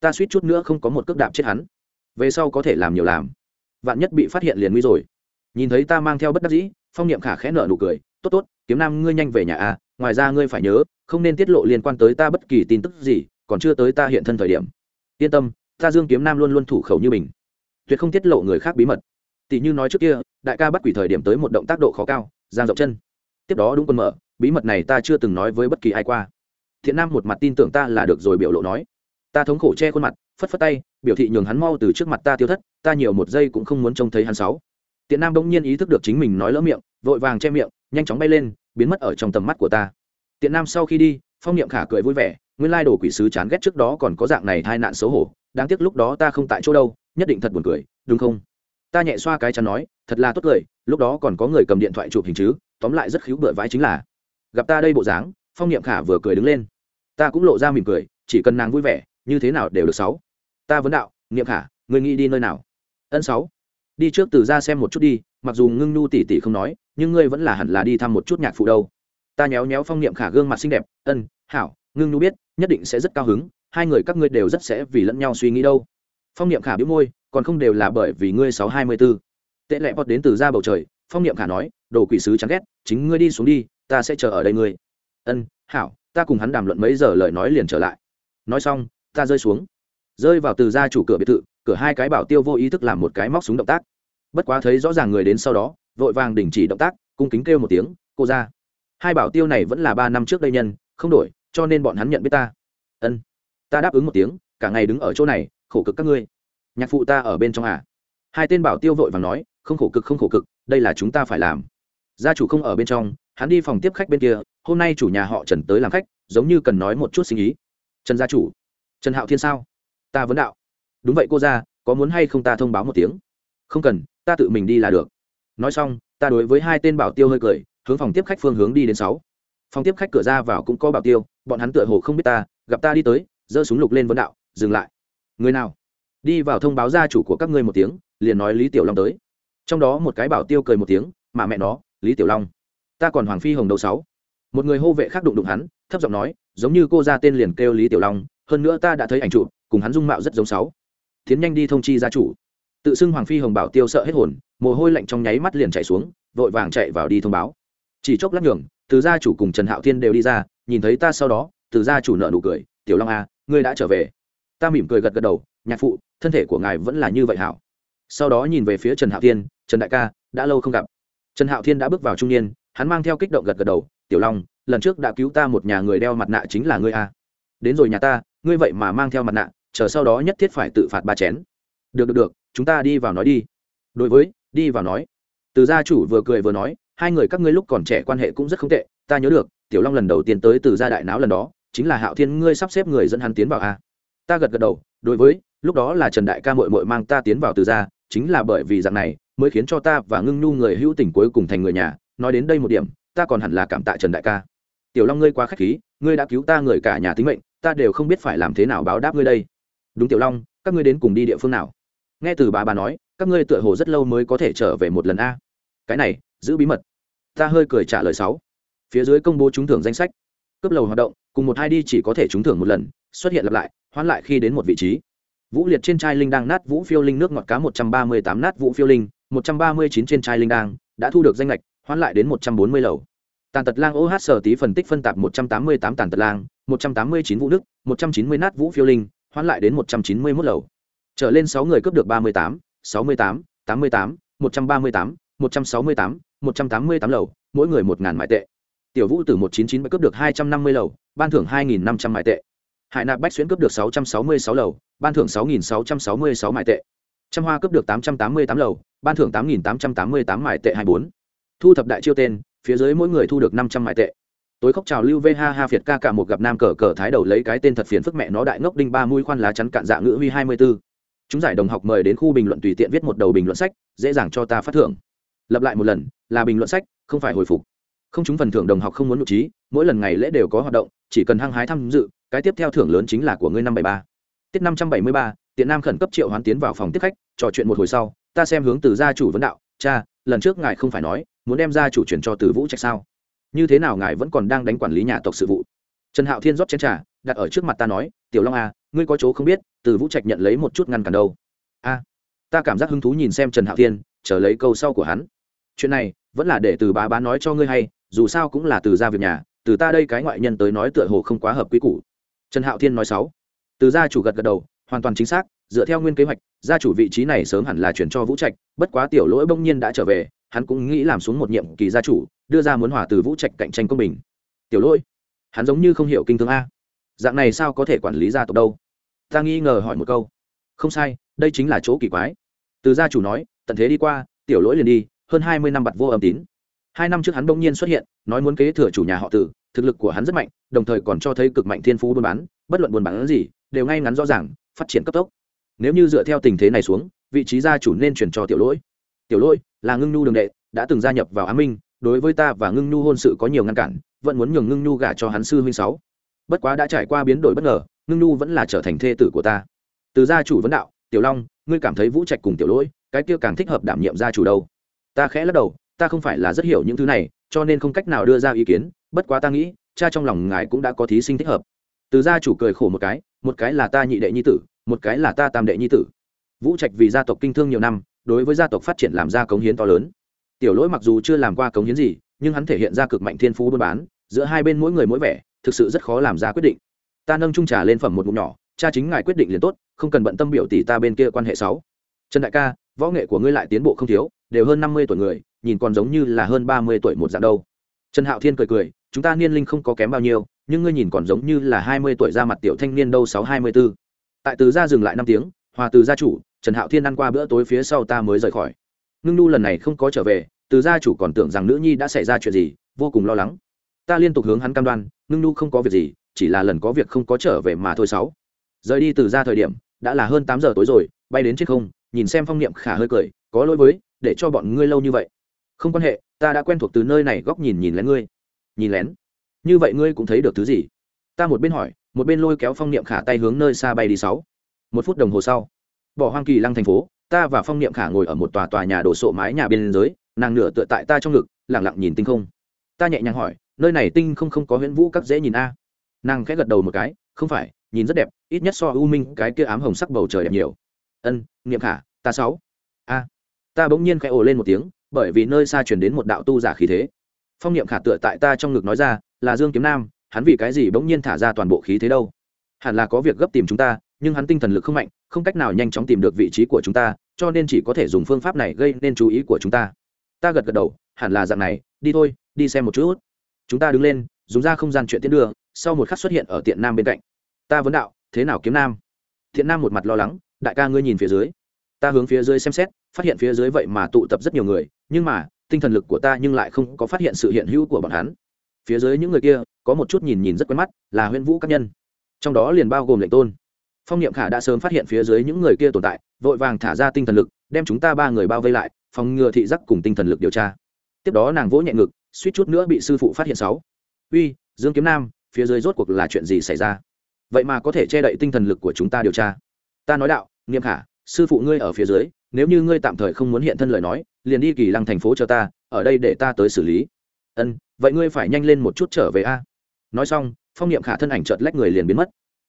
Ta suýt chút nữa không có một cước đạp chết hắn. Về sau có thể làm nhiều làm. Vạn nhất bị phát hiện liền nguy rồi. Nhìn thấy ta mang theo bất đắc dĩ phong niệm khả khẽ nợ nụ cười, tốt tốt, kiếm nam ngươi nhanh về nhà a, ngoài ra ngươi phải nhớ, không nên tiết lộ liên quan tới ta bất kỳ tin tức gì, còn chưa tới ta hiện thân thời điểm. Yên tâm, ta dương kiếm nam luôn luôn thủ khẩu như mình. Tuyệt không tiết lộ người khác bí mật. Tỷ như nói trước kia, đại ca bắt quỷ thời điểm tới một động tác độ khó cao, giang rộng chân. Tiếp đó đúng quân mở, bí mật này ta chưa từng nói với bất kỳ ai qua. Thiện nam một mặt tin tưởng ta là được rồi biểu lộ nói. Ta thống khổ che khuôn mặt, phất phất tay, biểu thị nhường hắn mau từ trước mặt ta tiêu thất, ta nhiều một giây cũng không muốn trông thấy hắn sáu tiện nam bỗng nhiên ý thức được chính mình nói lỡ miệng, vội vàng che miệng, nhanh chóng bay lên, biến mất ở trong tầm mắt của ta. Tiện nam sau khi đi, phong niệm khả cười vui vẻ, nguyên lai đồ quỷ sứ chán ghét trước đó còn có dạng này tai nạn xấu hổ, đáng tiếc lúc đó ta không tại chỗ đâu, nhất định thật buồn cười, đúng không? Ta nhẹ xoa cái chán nói, thật là tốt cười, lúc đó còn có người cầm điện thoại chụp hình chứ, tóm lại rất khiếu bựa vãi chính là. Gặp ta đây bộ dáng, phong niệm khả vừa cười đứng lên. Ta cũng lộ ra mỉm cười, chỉ cần nàng vui vẻ, như thế nào đều được sáu. Ta vấn đạo, niệm khả, người nghĩ đi nơi nào? Ân sáu đi trước từ ra xem một chút đi, mặc dù ngưng nhu tỉ tỉ không nói, nhưng ngươi vẫn là hẳn là đi thăm một chút nhạc phụ đâu. Ta nhéo nhéo phong niệm khả gương mặt xinh đẹp, ân, hảo, ngưng nhu biết, nhất định sẽ rất cao hứng, hai người các ngươi đều rất sẽ vì lẫn nhau suy nghĩ đâu. Phong niệm khả biếu môi, còn không đều là bởi vì ngươi sáu hai mươi b ố tệ lẹ bọt đến từ ra bầu trời, phong niệm khả nói, đồ quỷ sứ chán ghét, chính ngươi đi xuống đi, ta sẽ chờ ở đây ngươi. Ân, hảo, ta cùng hắn đàm luận mấy giờ lời nói liền trở lại. Nói xong, ta rơi xuống rơi vào từ ra chủ cửa biệt thự, cửa hai cái bảo tiêu vô ý thức làm một cái móc súng động tác. Bất quá thấy rõ ràng người đến sau đó, vội vàng đình chỉ động tác, cung kính kêu một tiếng, cô ra. Hai bảo tiêu này vẫn là ba năm trước đây nhân, không đổi, cho nên bọn hắn nhận biết ta. Ân. Ta đáp ứng một tiếng, cả ngày đứng ở chỗ này, khổ cực các ngươi. Nhạc phụ ta ở bên trong à? Hai tên bảo tiêu vội vàng nói, không khổ cực, không khổ cực, đây là chúng ta phải làm. Gia chủ không ở bên trong, hắn đi phòng tiếp khách bên kia, hôm nay chủ nhà họ trần tới làm khách, giống như cần nói một chút sinh ý. Trần gia chủ, trần hạo thiên sao? Ta vấn đạo. Đúng vậy cô ra có muốn hay không ta thông báo một tiếng? Không cần, ta tự mình đi là được. Nói xong, ta đối với hai tên bảo tiêu hơi cười, hướng phòng tiếp khách phương hướng đi đến sáu. Phòng tiếp khách cửa ra vào cũng có bảo tiêu, bọn hắn tựa hồ không biết ta, gặp ta đi tới, giơ súng lục lên vấn đạo, dừng lại. Người nào? Đi vào thông báo gia chủ của các ngươi một tiếng, liền nói lý tiểu long tới. Trong đó một cái bảo tiêu cười một tiếng, mà mẹ nó, lý tiểu long, ta còn hoàng phi hồng đầu sáu. Một người hô vệ khác đụng đụng hắn, thấp giọng nói, giống như cô ra tên liền kêu lý tiểu long, hơn nữa ta đã thấy ảnh chụp cùng hắn dung mạo rất giống sáu. Tiến nhanh đi thông chi gia chủ. Tự xưng hoàng phi hồng bảo tiêu sợ hết hồn, mồ hôi lạnh trong nháy mắt liền chạy xuống, vội vàng chạy vào đi thông báo. Chỉ chốc lát nhường, từ gia chủ cùng trần hạo thiên đều đi ra, nhìn thấy ta sau đó, từ gia chủ nợ nụ cười, tiểu long a ngươi đã trở về. Ta mỉm cười gật gật đầu, nhạc phụ, thân thể của ngài vẫn là như vậy hảo. Sau đó nhìn về phía trần hạo thiên, trần đại ca, đã lâu không gặp. Trần hạo thiên đã bước vào trung niên, hắn mang theo kích động gật gật đầu, tiểu long, lần trước đã cứu ta một nhà người đeo mặt nạ chính là ngươi a đến rồi nhà ta, ngươi vậy mà mang theo mặt nạ chờ sau đó nhất thiết phải tự phạt ba chén. Được được được, chúng ta đi vào nói đi. Đối với, đi vào nói. Từ gia chủ vừa cười vừa nói, hai người các ngươi lúc còn trẻ quan hệ cũng rất không tệ, ta nhớ được, tiểu long lần đầu tiên tới từ gia đại náo lần đó, chính là hạo thiên ngươi sắp xếp người dẫn hắn tiến vào a. Ta gật gật đầu, đối với, lúc đó là trần đại ca mội mội mang ta tiến vào từ gia, chính là bởi vì dạng này, mới khiến cho ta và ngưng nhu người hữu tình cuối cùng thành người nhà, nói đến đây một điểm, ta còn hẳn là cảm tạ trần đại ca. Tiểu long ngươi quá k h á c h khí, ngươi đã cứu ta người cả nhà tính mệnh, ta đều không biết phải làm thế nào báo đáp ngươi đây đúng tiểu long, các ngươi đến cùng đi địa phương nào? Nghe từ bà bà nói, các ngươi tựa hồ rất lâu mới có thể trở về một lần a. Cái này, giữ bí mật. Ta hơi cười trả lời sáu. Phía dưới công bố trúng thưởng danh sách. Cấp lầu hoạt động, cùng một hai đi chỉ có thể trúng thưởng một lần, xuất hiện lặp lại, hoán lại khi đến một vị trí. Vũ liệt trên chai linh đang nát vũ phiêu linh nước ngọt cá một trăm ba mươi tám nát vũ phiêu linh, một trăm ba mươi chín trên chai linh đang, đã thu được danh lệch, hoán lại đến một trăm bốn mươi lầu. Tàn tật lang oh sở tí phân tích phân tạp một trăm tám mươi tám tàn tật lang, một trăm tám mươi chín vũ đức, một trăm chín mươi nát vũ phiêu linh hoán lại đến một trăm chín mươi mốt lầu. Trở lên sáu người cướp được ba mươi tám, sáu mươi tám tám mươi tám, một trăm ba mươi tám, một trăm sáu mươi tám, một trăm tám mươi tám lầu, mỗi người một ngàn mại tệ. Tiểu vũ từ một chín chín cướp được hai trăm năm mươi lầu, ban thưởng hai nghìn năm trăm mại tệ. Hải nạp bách Xuyến cướp được sáu trăm sáu mươi sáu lầu, ban thưởng sáu nghìn sáu trăm sáu mươi sáu mại tệ. Trăm hoa cướp được tám trăm tám mươi tám lầu, ban thưởng tám nghìn tám trăm tám mươi tám mại tệ hai bốn. Thu thập đại chiêu tên, phía dưới mỗi người thu được năm trăm mại tệ tối khóc chào lưu vh ha phiệt ca cả một gặp nam cờ cờ thái đầu lấy cái tên thật phiền phức mẹ nó đại ngốc đinh ba mũi khoan lá chắn cạn dạ ngữ huy hai mươi b ố chúng giải đồng học mời đến khu bình luận tùy tiện viết một đầu bình luận sách, dễ dàng cho ta phát thưởng. Lập lại một lần, là bình luận sách, không phải hồi phục. Không chúng phần thưởng đồng học không muốn nội trí mỗi lần ngày lễ đều có hoạt động, chỉ cần hăng hái tham dự, cái tiếp theo thưởng lớn chính là của ngươi năm bảy ba. Tiết năm trăm bảy mươi ba, tiện nam khẩn cấp triệu hoán tiến vào phòng tiếp khách, trò chuyện một hồi sau, ta xem hướng từ gia chủ vấn đạo, cha, lần trước ngài không phải nói, muốn đem gia chủ chuyển cho từ vũ trạch sao? Như thế nào ngài vẫn còn đang đánh quản lý nhà tộc sự vụ? Trần hạo thiên rót chén trà, đặt ở trước mặt ta nói, tiểu long à ngươi có chỗ không biết, từ vũ trạch nhận lấy một chút ngăn cản đâu. A, ta cảm giác hứng thú nhìn xem trần hạo thiên, chờ lấy câu sau của hắn. Chuyện này, vẫn là để từ bá bá nói cho ngươi hay, dù sao cũng là từ gia việc nhà, từ ta đây cái ngoại nhân tới nói tựa hồ không quá hợp quy củ. Trần hạo thiên nói sáu. Từ gia chủ gật gật đầu, hoàn toàn chính xác, dựa theo nguyên kế hoạch, gia chủ vị trí này sớm hẳn là chuyển cho vũ trạch, bất quá tiểu lỗi bỗng nhiên đã trở về, hắn cũng nghĩ làm xuống một nhiệm kỳ gia chủ đưa ra muốn hòa từ vũ trạch cạnh tranh công bình. Tiểu lỗi, hắn giống như không hiểu kinh thương a. Dạng này sao có thể quản lý gia tộc đâu? Ta nghi ngờ hỏi một câu. Không sai, đây chính là chỗ kỳ quái. Từ gia chủ nói, tận thế đi qua, tiểu lỗi liền đi, hơn hai mươi năm bặt vô âm tín. Hai năm trước hắn bỗng nhiên xuất hiện, nói muốn kế thừa chủ nhà họ tử, thực lực của hắn rất mạnh, đồng thời còn cho thấy cực mạnh thiên phú buôn bán, bất luận buôn bán gì, đều ngay ngắn rõ ràng, phát triển cấp tốc. Nếu như dựa theo tình thế này xuống, vị trí gia chủ nên chuyển cho tiểu lỗi. Tiểu lỗi là ngưng nhu đường đệ, đã từng gia nhập vào á minh đối với ta và ngưng nhu hôn sự có nhiều ngăn cản, vẫn muốn nhường ngưng nhu gả cho hắn sư huynh sáu. Bất quá đã trải qua biến đổi bất ngờ, ngưng nhu vẫn là trở thành thê tử của ta. Từ gia chủ vấn đạo, tiểu long, ngươi cảm thấy vũ trạch cùng tiểu lỗi, cái kia càng thích hợp đảm nhiệm gia chủ đâu? Ta khẽ lắc đầu, ta không phải là rất hiểu những thứ này, cho nên không cách nào đưa ra ý kiến, bất quá ta nghĩ, cha trong lòng ngài cũng đã có thí sinh thích hợp. Từ gia chủ cười khổ một cái một cái là ta nhị đệ nhi tử, một cái là ta tam đệ nhi tử. Vũ trạch vì gia tộc kinh thương nhiều năm, đối với gia tộc phát triển làm ra cống hiến to lớn tiểu lỗi mặc dù chưa làm qua cống hiến gì, nhưng hắn thể hiện ra cực mạnh thiên phú buôn bán, giữa hai bên mỗi người mỗi vẻ, thực sự rất khó làm ra quyết định. Ta nâng trung trà lên phẩm một ngụm nhỏ, cha chính ngài quyết định liền tốt, không cần bận tâm biểu tỷ ta bên kia quan hệ sáu. Trần đại ca, võ nghệ của ngươi lại tiến bộ không thiếu, đều hơn năm mươi tuổi người, nhìn còn giống như là hơn ba mươi tuổi một dạng đâu. Trần hạo thiên cười cười, chúng ta niên linh không có kém bao nhiêu, nhưng ngươi nhìn còn giống như là hai mươi tuổi ra mặt tiểu thanh niên đâu sáu hai mươi b ố tại từ gia dừng lại năm tiếng, hòa từ gia chủ, trần hạo thiên ăn qua bữa tối phía sau ta mới rời khỏi ngưng nu lần này không có trở về, từ gia chủ còn tưởng rằng nữ nhi đã xảy ra chuyện gì, vô cùng lo lắng. Ta liên tục hướng hắn cam đoan, ngưng nu không có việc gì, chỉ là lần có việc không có trở về mà thôi sáu. Rời đi từ ra thời điểm, đã là hơn tám giờ tối rồi, bay đến trên không, nhìn xem phong niệm khả hơi cười, có lỗi với, để cho bọn ngươi lâu như vậy. Không quan hệ, ta đã quen thuộc từ nơi này góc nhìn nhìn lén ngươi. Nhìn lén? Như vậy ngươi cũng thấy được thứ gì? Ta một bên hỏi, một bên lôi kéo phong niệm khả tay hướng nơi xa bay đi sáu. Một phút đồng hồ sau, bỏ hoang kỳ lăng thành phố ta và phong niệm khả ngồi ở một tòa tòa nhà đổ sộ mái nhà bên dưới, nàng nửa tựa tại ta trong ngực lẳng lặng nhìn tinh không. Ta nhẹ nhàng hỏi, nơi này tinh không không có huyễn vũ các dễ nhìn a? Nàng khẽ gật đầu một cái, không phải, nhìn rất đẹp, ít nhất so u minh cái kia ám hồng sắc bầu trời đẹp nhiều. Ân, niệm khả, ta sáu. A. Ta bỗng nhiên khẽ ồ lên một tiếng, bởi vì nơi xa chuyển đến một đạo tu giả khí thế. Phong niệm khả tựa tại ta trong ngực nói ra, là dương kiếm nam, hắn vì cái gì bỗng nhiên thả ra toàn bộ khí thế đâu? Hẳn là có việc gấp tìm chúng ta, nhưng hắn tinh thần lực không mạnh không cách nào nhanh chóng tìm được vị trí của chúng ta, cho nên chỉ có thể dùng phương pháp này gây nên chú ý của chúng ta. Ta gật gật đầu, hẳn là dạng này, đi thôi, đi xem một chút. Chúng ta đứng lên, dùng ra không gian chuyện tiến đưa, sau một khắc xuất hiện ở tiện nam bên cạnh. Ta vấn đạo, thế nào kiếm nam? Thiện nam một mặt lo lắng, đại ca ngươi nhìn phía dưới. Ta hướng phía dưới xem xét, phát hiện phía dưới vậy mà tụ tập rất nhiều người, nhưng mà, tinh thần lực của ta nhưng lại không có phát hiện sự hiện hữu của bọn hắn. Phía dưới những người kia, có một chút nhìn nhìn rất quen mắt, là huyễn vũ các nhân. Trong đó liền bao gồm lệnh tôn phong niệm khả đã sớm phát hiện phía dưới những người kia tồn tại, vội vàng thả ra tinh thần lực, đem chúng ta ba người bao vây lại, phòng ngừa thị giác cùng tinh thần lực điều tra. Tiếp đó nàng vỗ nhẹ ngực, suýt chút nữa bị sư phụ phát hiện sáu. Uy, dương kiếm nam, phía dưới rốt cuộc là chuyện gì xảy ra? Vậy mà có thể che đậy tinh thần lực của chúng ta điều tra. Ta nói đạo, Niệm khả, sư phụ ngươi ở phía dưới, nếu như ngươi tạm thời không muốn hiện thân lời nói, liền đi kỳ lăng thành phố cho ta, ở đây để ta tới xử lý. Ân, vậy ngươi phải nhanh lên một chút trở về a. Nói xong, phong niệm khả thân ảnh chợt lách người liền biến mất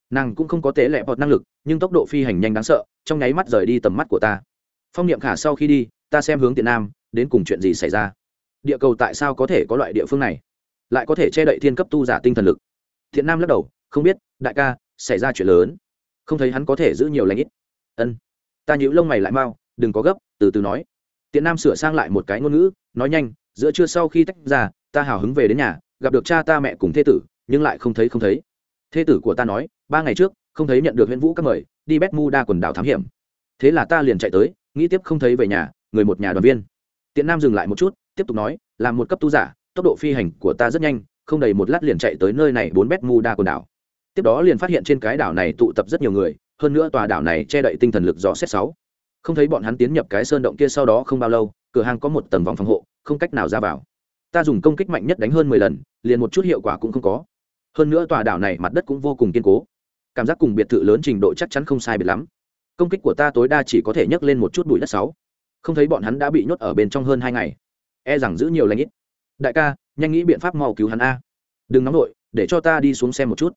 nàng cũng không có tế lẹ bọt năng lực, nhưng tốc độ phi hành nhanh đáng sợ, trong nháy mắt rời đi tầm mắt của ta. Phong niệm khả sau khi đi, ta xem hướng tiện nam, đến cùng chuyện gì xảy ra? Địa cầu tại sao có thể có loại địa phương này? Lại có thể che đậy thiên cấp tu giả tinh thần lực? Thiện nam lắc đầu, không biết, đại ca, xảy ra chuyện lớn. Không thấy hắn có thể giữ nhiều lãnh ít. Ân. Ta nhíu lông mày lại mau, đừng có gấp, từ từ nói. Tiện nam sửa sang lại một cái ngôn ngữ, nói nhanh, giữa trưa sau khi tách ra, ta hào hứng về đến nhà, gặp được cha ta mẹ cùng thê tử, nhưng lại không thấy không thấy. Thê tử của ta nói ba ngày trước, không thấy nhận được huyện vũ các mời, đi bét mu đa quần đảo thám hiểm. Thế là ta liền chạy tới, nghĩ tiếp không thấy về nhà, người một nhà đoàn viên. Tiện nam dừng lại một chút, tiếp tục nói, làm một cấp tu giả, tốc độ phi hành của ta rất nhanh, không đầy một lát liền chạy tới nơi này bốn bét mu đa quần đảo. Tiếp đó liền phát hiện trên cái đảo này tụ tập rất nhiều người, hơn nữa tòa đảo này che đậy tinh thần lực dò xét sáu. Không thấy bọn hắn tiến nhập cái sơn động kia sau đó không bao lâu, cửa hàng có một tầng vòng phòng hộ, không cách nào ra vào. Ta dùng công kích mạnh nhất đánh hơn mười lần, liền một chút hiệu quả cũng không có. Hơn nữa tòa đảo này mặt đất cũng vô cùng kiên cố cảm giác cùng biệt thự lớn trình độ chắc chắn không sai biệt lắm. Công kích của ta tối đa chỉ có thể nhấc lên một chút bụi đất sáu. Không thấy bọn hắn đã bị nhốt ở bên trong hơn hai ngày. E rằng giữ nhiều lãnh ít. Đại ca, nhanh nghĩ biện pháp mau cứu hắn a. Đừng nóng vội, để cho ta đi xuống xem một chút.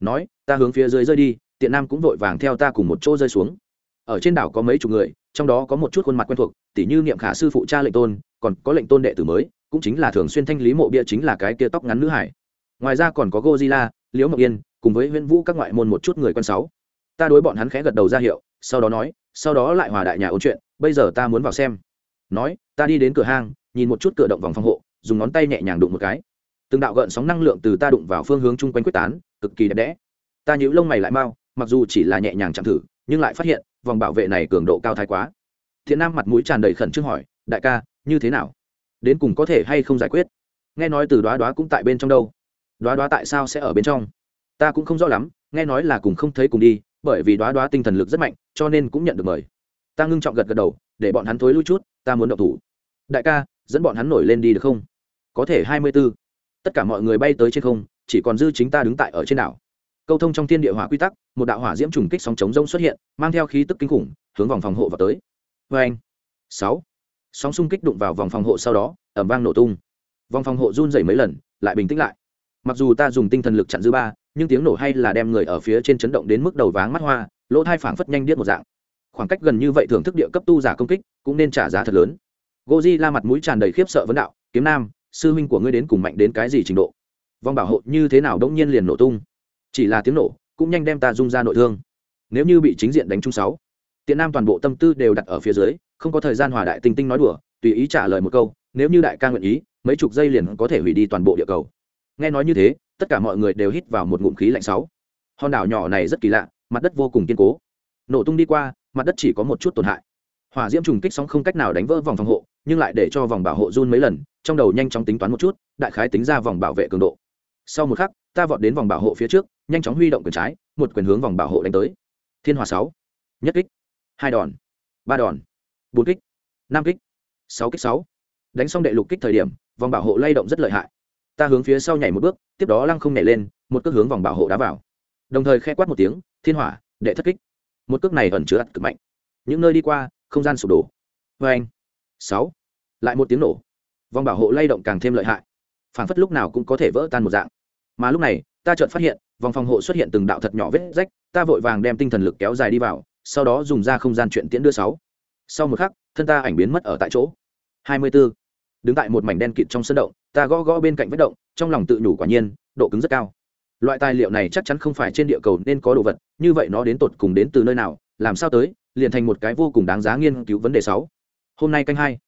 Nói, ta hướng phía dưới rơi đi, tiện nam cũng vội vàng theo ta cùng một chỗ rơi xuống. Ở trên đảo có mấy chục người, trong đó có một chút khuôn mặt quen thuộc, tỉ như niệm khả sư phụ cha lệnh tôn, còn có lệnh tôn đệ tử mới, cũng chính là thường xuyên thanh lý mộ bia chính là cái kia tóc ngắn nữ hải. Ngoài ra còn có gozilla liễu ngọc yên cùng với huyễn vũ các ngoại môn một chút người quân sáu. Ta đối bọn hắn khẽ gật đầu ra hiệu, sau đó nói, sau đó lại hòa đại nhà ôn chuyện, bây giờ ta muốn vào xem. Nói, ta đi đến cửa hang, nhìn một chút cửa động vòng phòng hộ, dùng ngón tay nhẹ nhàng đụng một cái. Từng đạo gợn sóng năng lượng từ ta đụng vào phương hướng chung quanh quyết tán, cực kỳ đẹp đẽ. Ta nhíu lông mày lại mau, mặc dù chỉ là nhẹ nhàng chạm thử, nhưng lại phát hiện, vòng bảo vệ này cường độ cao thái quá. Thiện nam mặt mũi tràn đầy khẩn trương hỏi, đại ca, như thế nào? Đến cùng có thể hay không giải quyết? Nghe nói từ đoá đoá cũng tại bên trong đâu. Đoá đoá tại sao sẽ ở bên trong? Ta cũng không rõ lắm, nghe nói là cùng không thấy cùng đi, bởi vì đoá đoá tinh thần lực rất mạnh, cho nên cũng nhận được mời. Ta ngưng trọng gật gật đầu, để bọn hắn thối lui chút, ta muốn động thủ. Đại ca, dẫn bọn hắn nổi lên đi được không? Có thể hai mươi b ố tất cả mọi người bay tới trên không, chỉ còn dư chính ta đứng tại ở trên đảo. Câu thông trong thiên địa hỏa quy tắc, một đạo hỏa diễm trùng kích sóng chống rông xuất hiện, mang theo khí tức kinh khủng, hướng vòng phòng hộ vào tới. Vê anh, sáu. Sóng xung kích đụng vào vòng phòng hộ sau đó ẩm vang nổ tung. Vòng phòng hộ run dày mấy lần, lại bình tĩnh lại. Mặc dù ta dùng tinh thần lực chặn dư ba nhưng tiếng nổ hay là đem người ở phía trên chấn động đến mức đầu váng mắt hoa, lỗ thai phảng phất nhanh điếc một dạng. Khoảng cách gần như vậy thưởng thức địa cấp tu giả công kích, cũng nên trả giá thật lớn. Goji la mặt mũi tràn đầy khiếp sợ vấn đạo, kiếm nam, sư huynh của ngươi đến cùng mạnh đến cái gì trình độ? Vòng bảo hộ như thế nào đống nhiên liền nổ tung. Chỉ là tiếng nổ, cũng nhanh đem ta rung ra nội thương. Nếu như bị chính diện đánh chung sáu tiện nam toàn bộ tâm tư đều đặt ở phía dưới, không có thời gian hòa đại tinh tinh nói đùa, tùy ý trả lời một câu, nếu như đại ca nguyện ý, mấy chục giây liền có thể hủy đi toàn bộ địa cầu. Nghe nói như thế tất cả mọi người đều hít vào một ngụm khí lạnh sáu. Hòn đảo nhỏ này rất kỳ lạ, mặt đất vô cùng kiên cố. Nổ tung đi qua, mặt đất chỉ có một chút tổn hại. Hỏa diễm trùng kích sóng không cách nào đánh vỡ vòng phòng hộ, nhưng lại để cho vòng bảo hộ run mấy lần, trong đầu nhanh chóng tính toán một chút, đại khái tính ra vòng bảo vệ cường độ. Sau một khắc, ta vọt đến vòng bảo hộ phía trước, nhanh chóng huy động quyền trái, một quyền hướng vòng bảo hộ đánh tới. Thiên hòa sáu. Nhất kích. Hai đòn. Ba đòn. Bốn kích. Năm kích. Sáu kích sáu. Đánh xong đệ lục kích thời điểm, vòng bảo hộ lay động rất lợi hại ta hướng phía sau nhảy một bước, tiếp đó lăng không nhảy lên, một cước hướng vòng bảo hộ đá vào. Đồng thời khe quát một tiếng, thiên hỏa, đệ thất kích. Một cước này ẩn chứa ắt cực mạnh. Những nơi đi qua, không gian sụp đổ. Vê anh, sáu, lại một tiếng nổ. Vòng bảo hộ lay động càng thêm lợi hại. Phản phất lúc nào cũng có thể vỡ tan một dạng. Mà lúc này, ta chợt phát hiện, vòng phòng hộ xuất hiện từng đạo thật nhỏ vết rách, ta vội vàng đem tinh thần lực kéo dài đi vào, sau đó dùng ra không gian chuyện tiễn đưa sáu. Sau một khắc, thân ta ảnh biến mất ở tại chỗ. Hai mươi 24. đứng tại một mảnh đen kịt trong sân động ta gõ gõ bên cạnh vết động, trong lòng tự nhủ quả nhiên, độ cứng rất cao. Loại tài liệu này chắc chắn không phải trên địa cầu nên có đồ vật, như vậy nó đến tột cùng đến từ nơi nào, làm sao tới, liền thành một cái vô cùng đáng giá nghiên cứu vấn đề sáu. Hôm nay canh hai.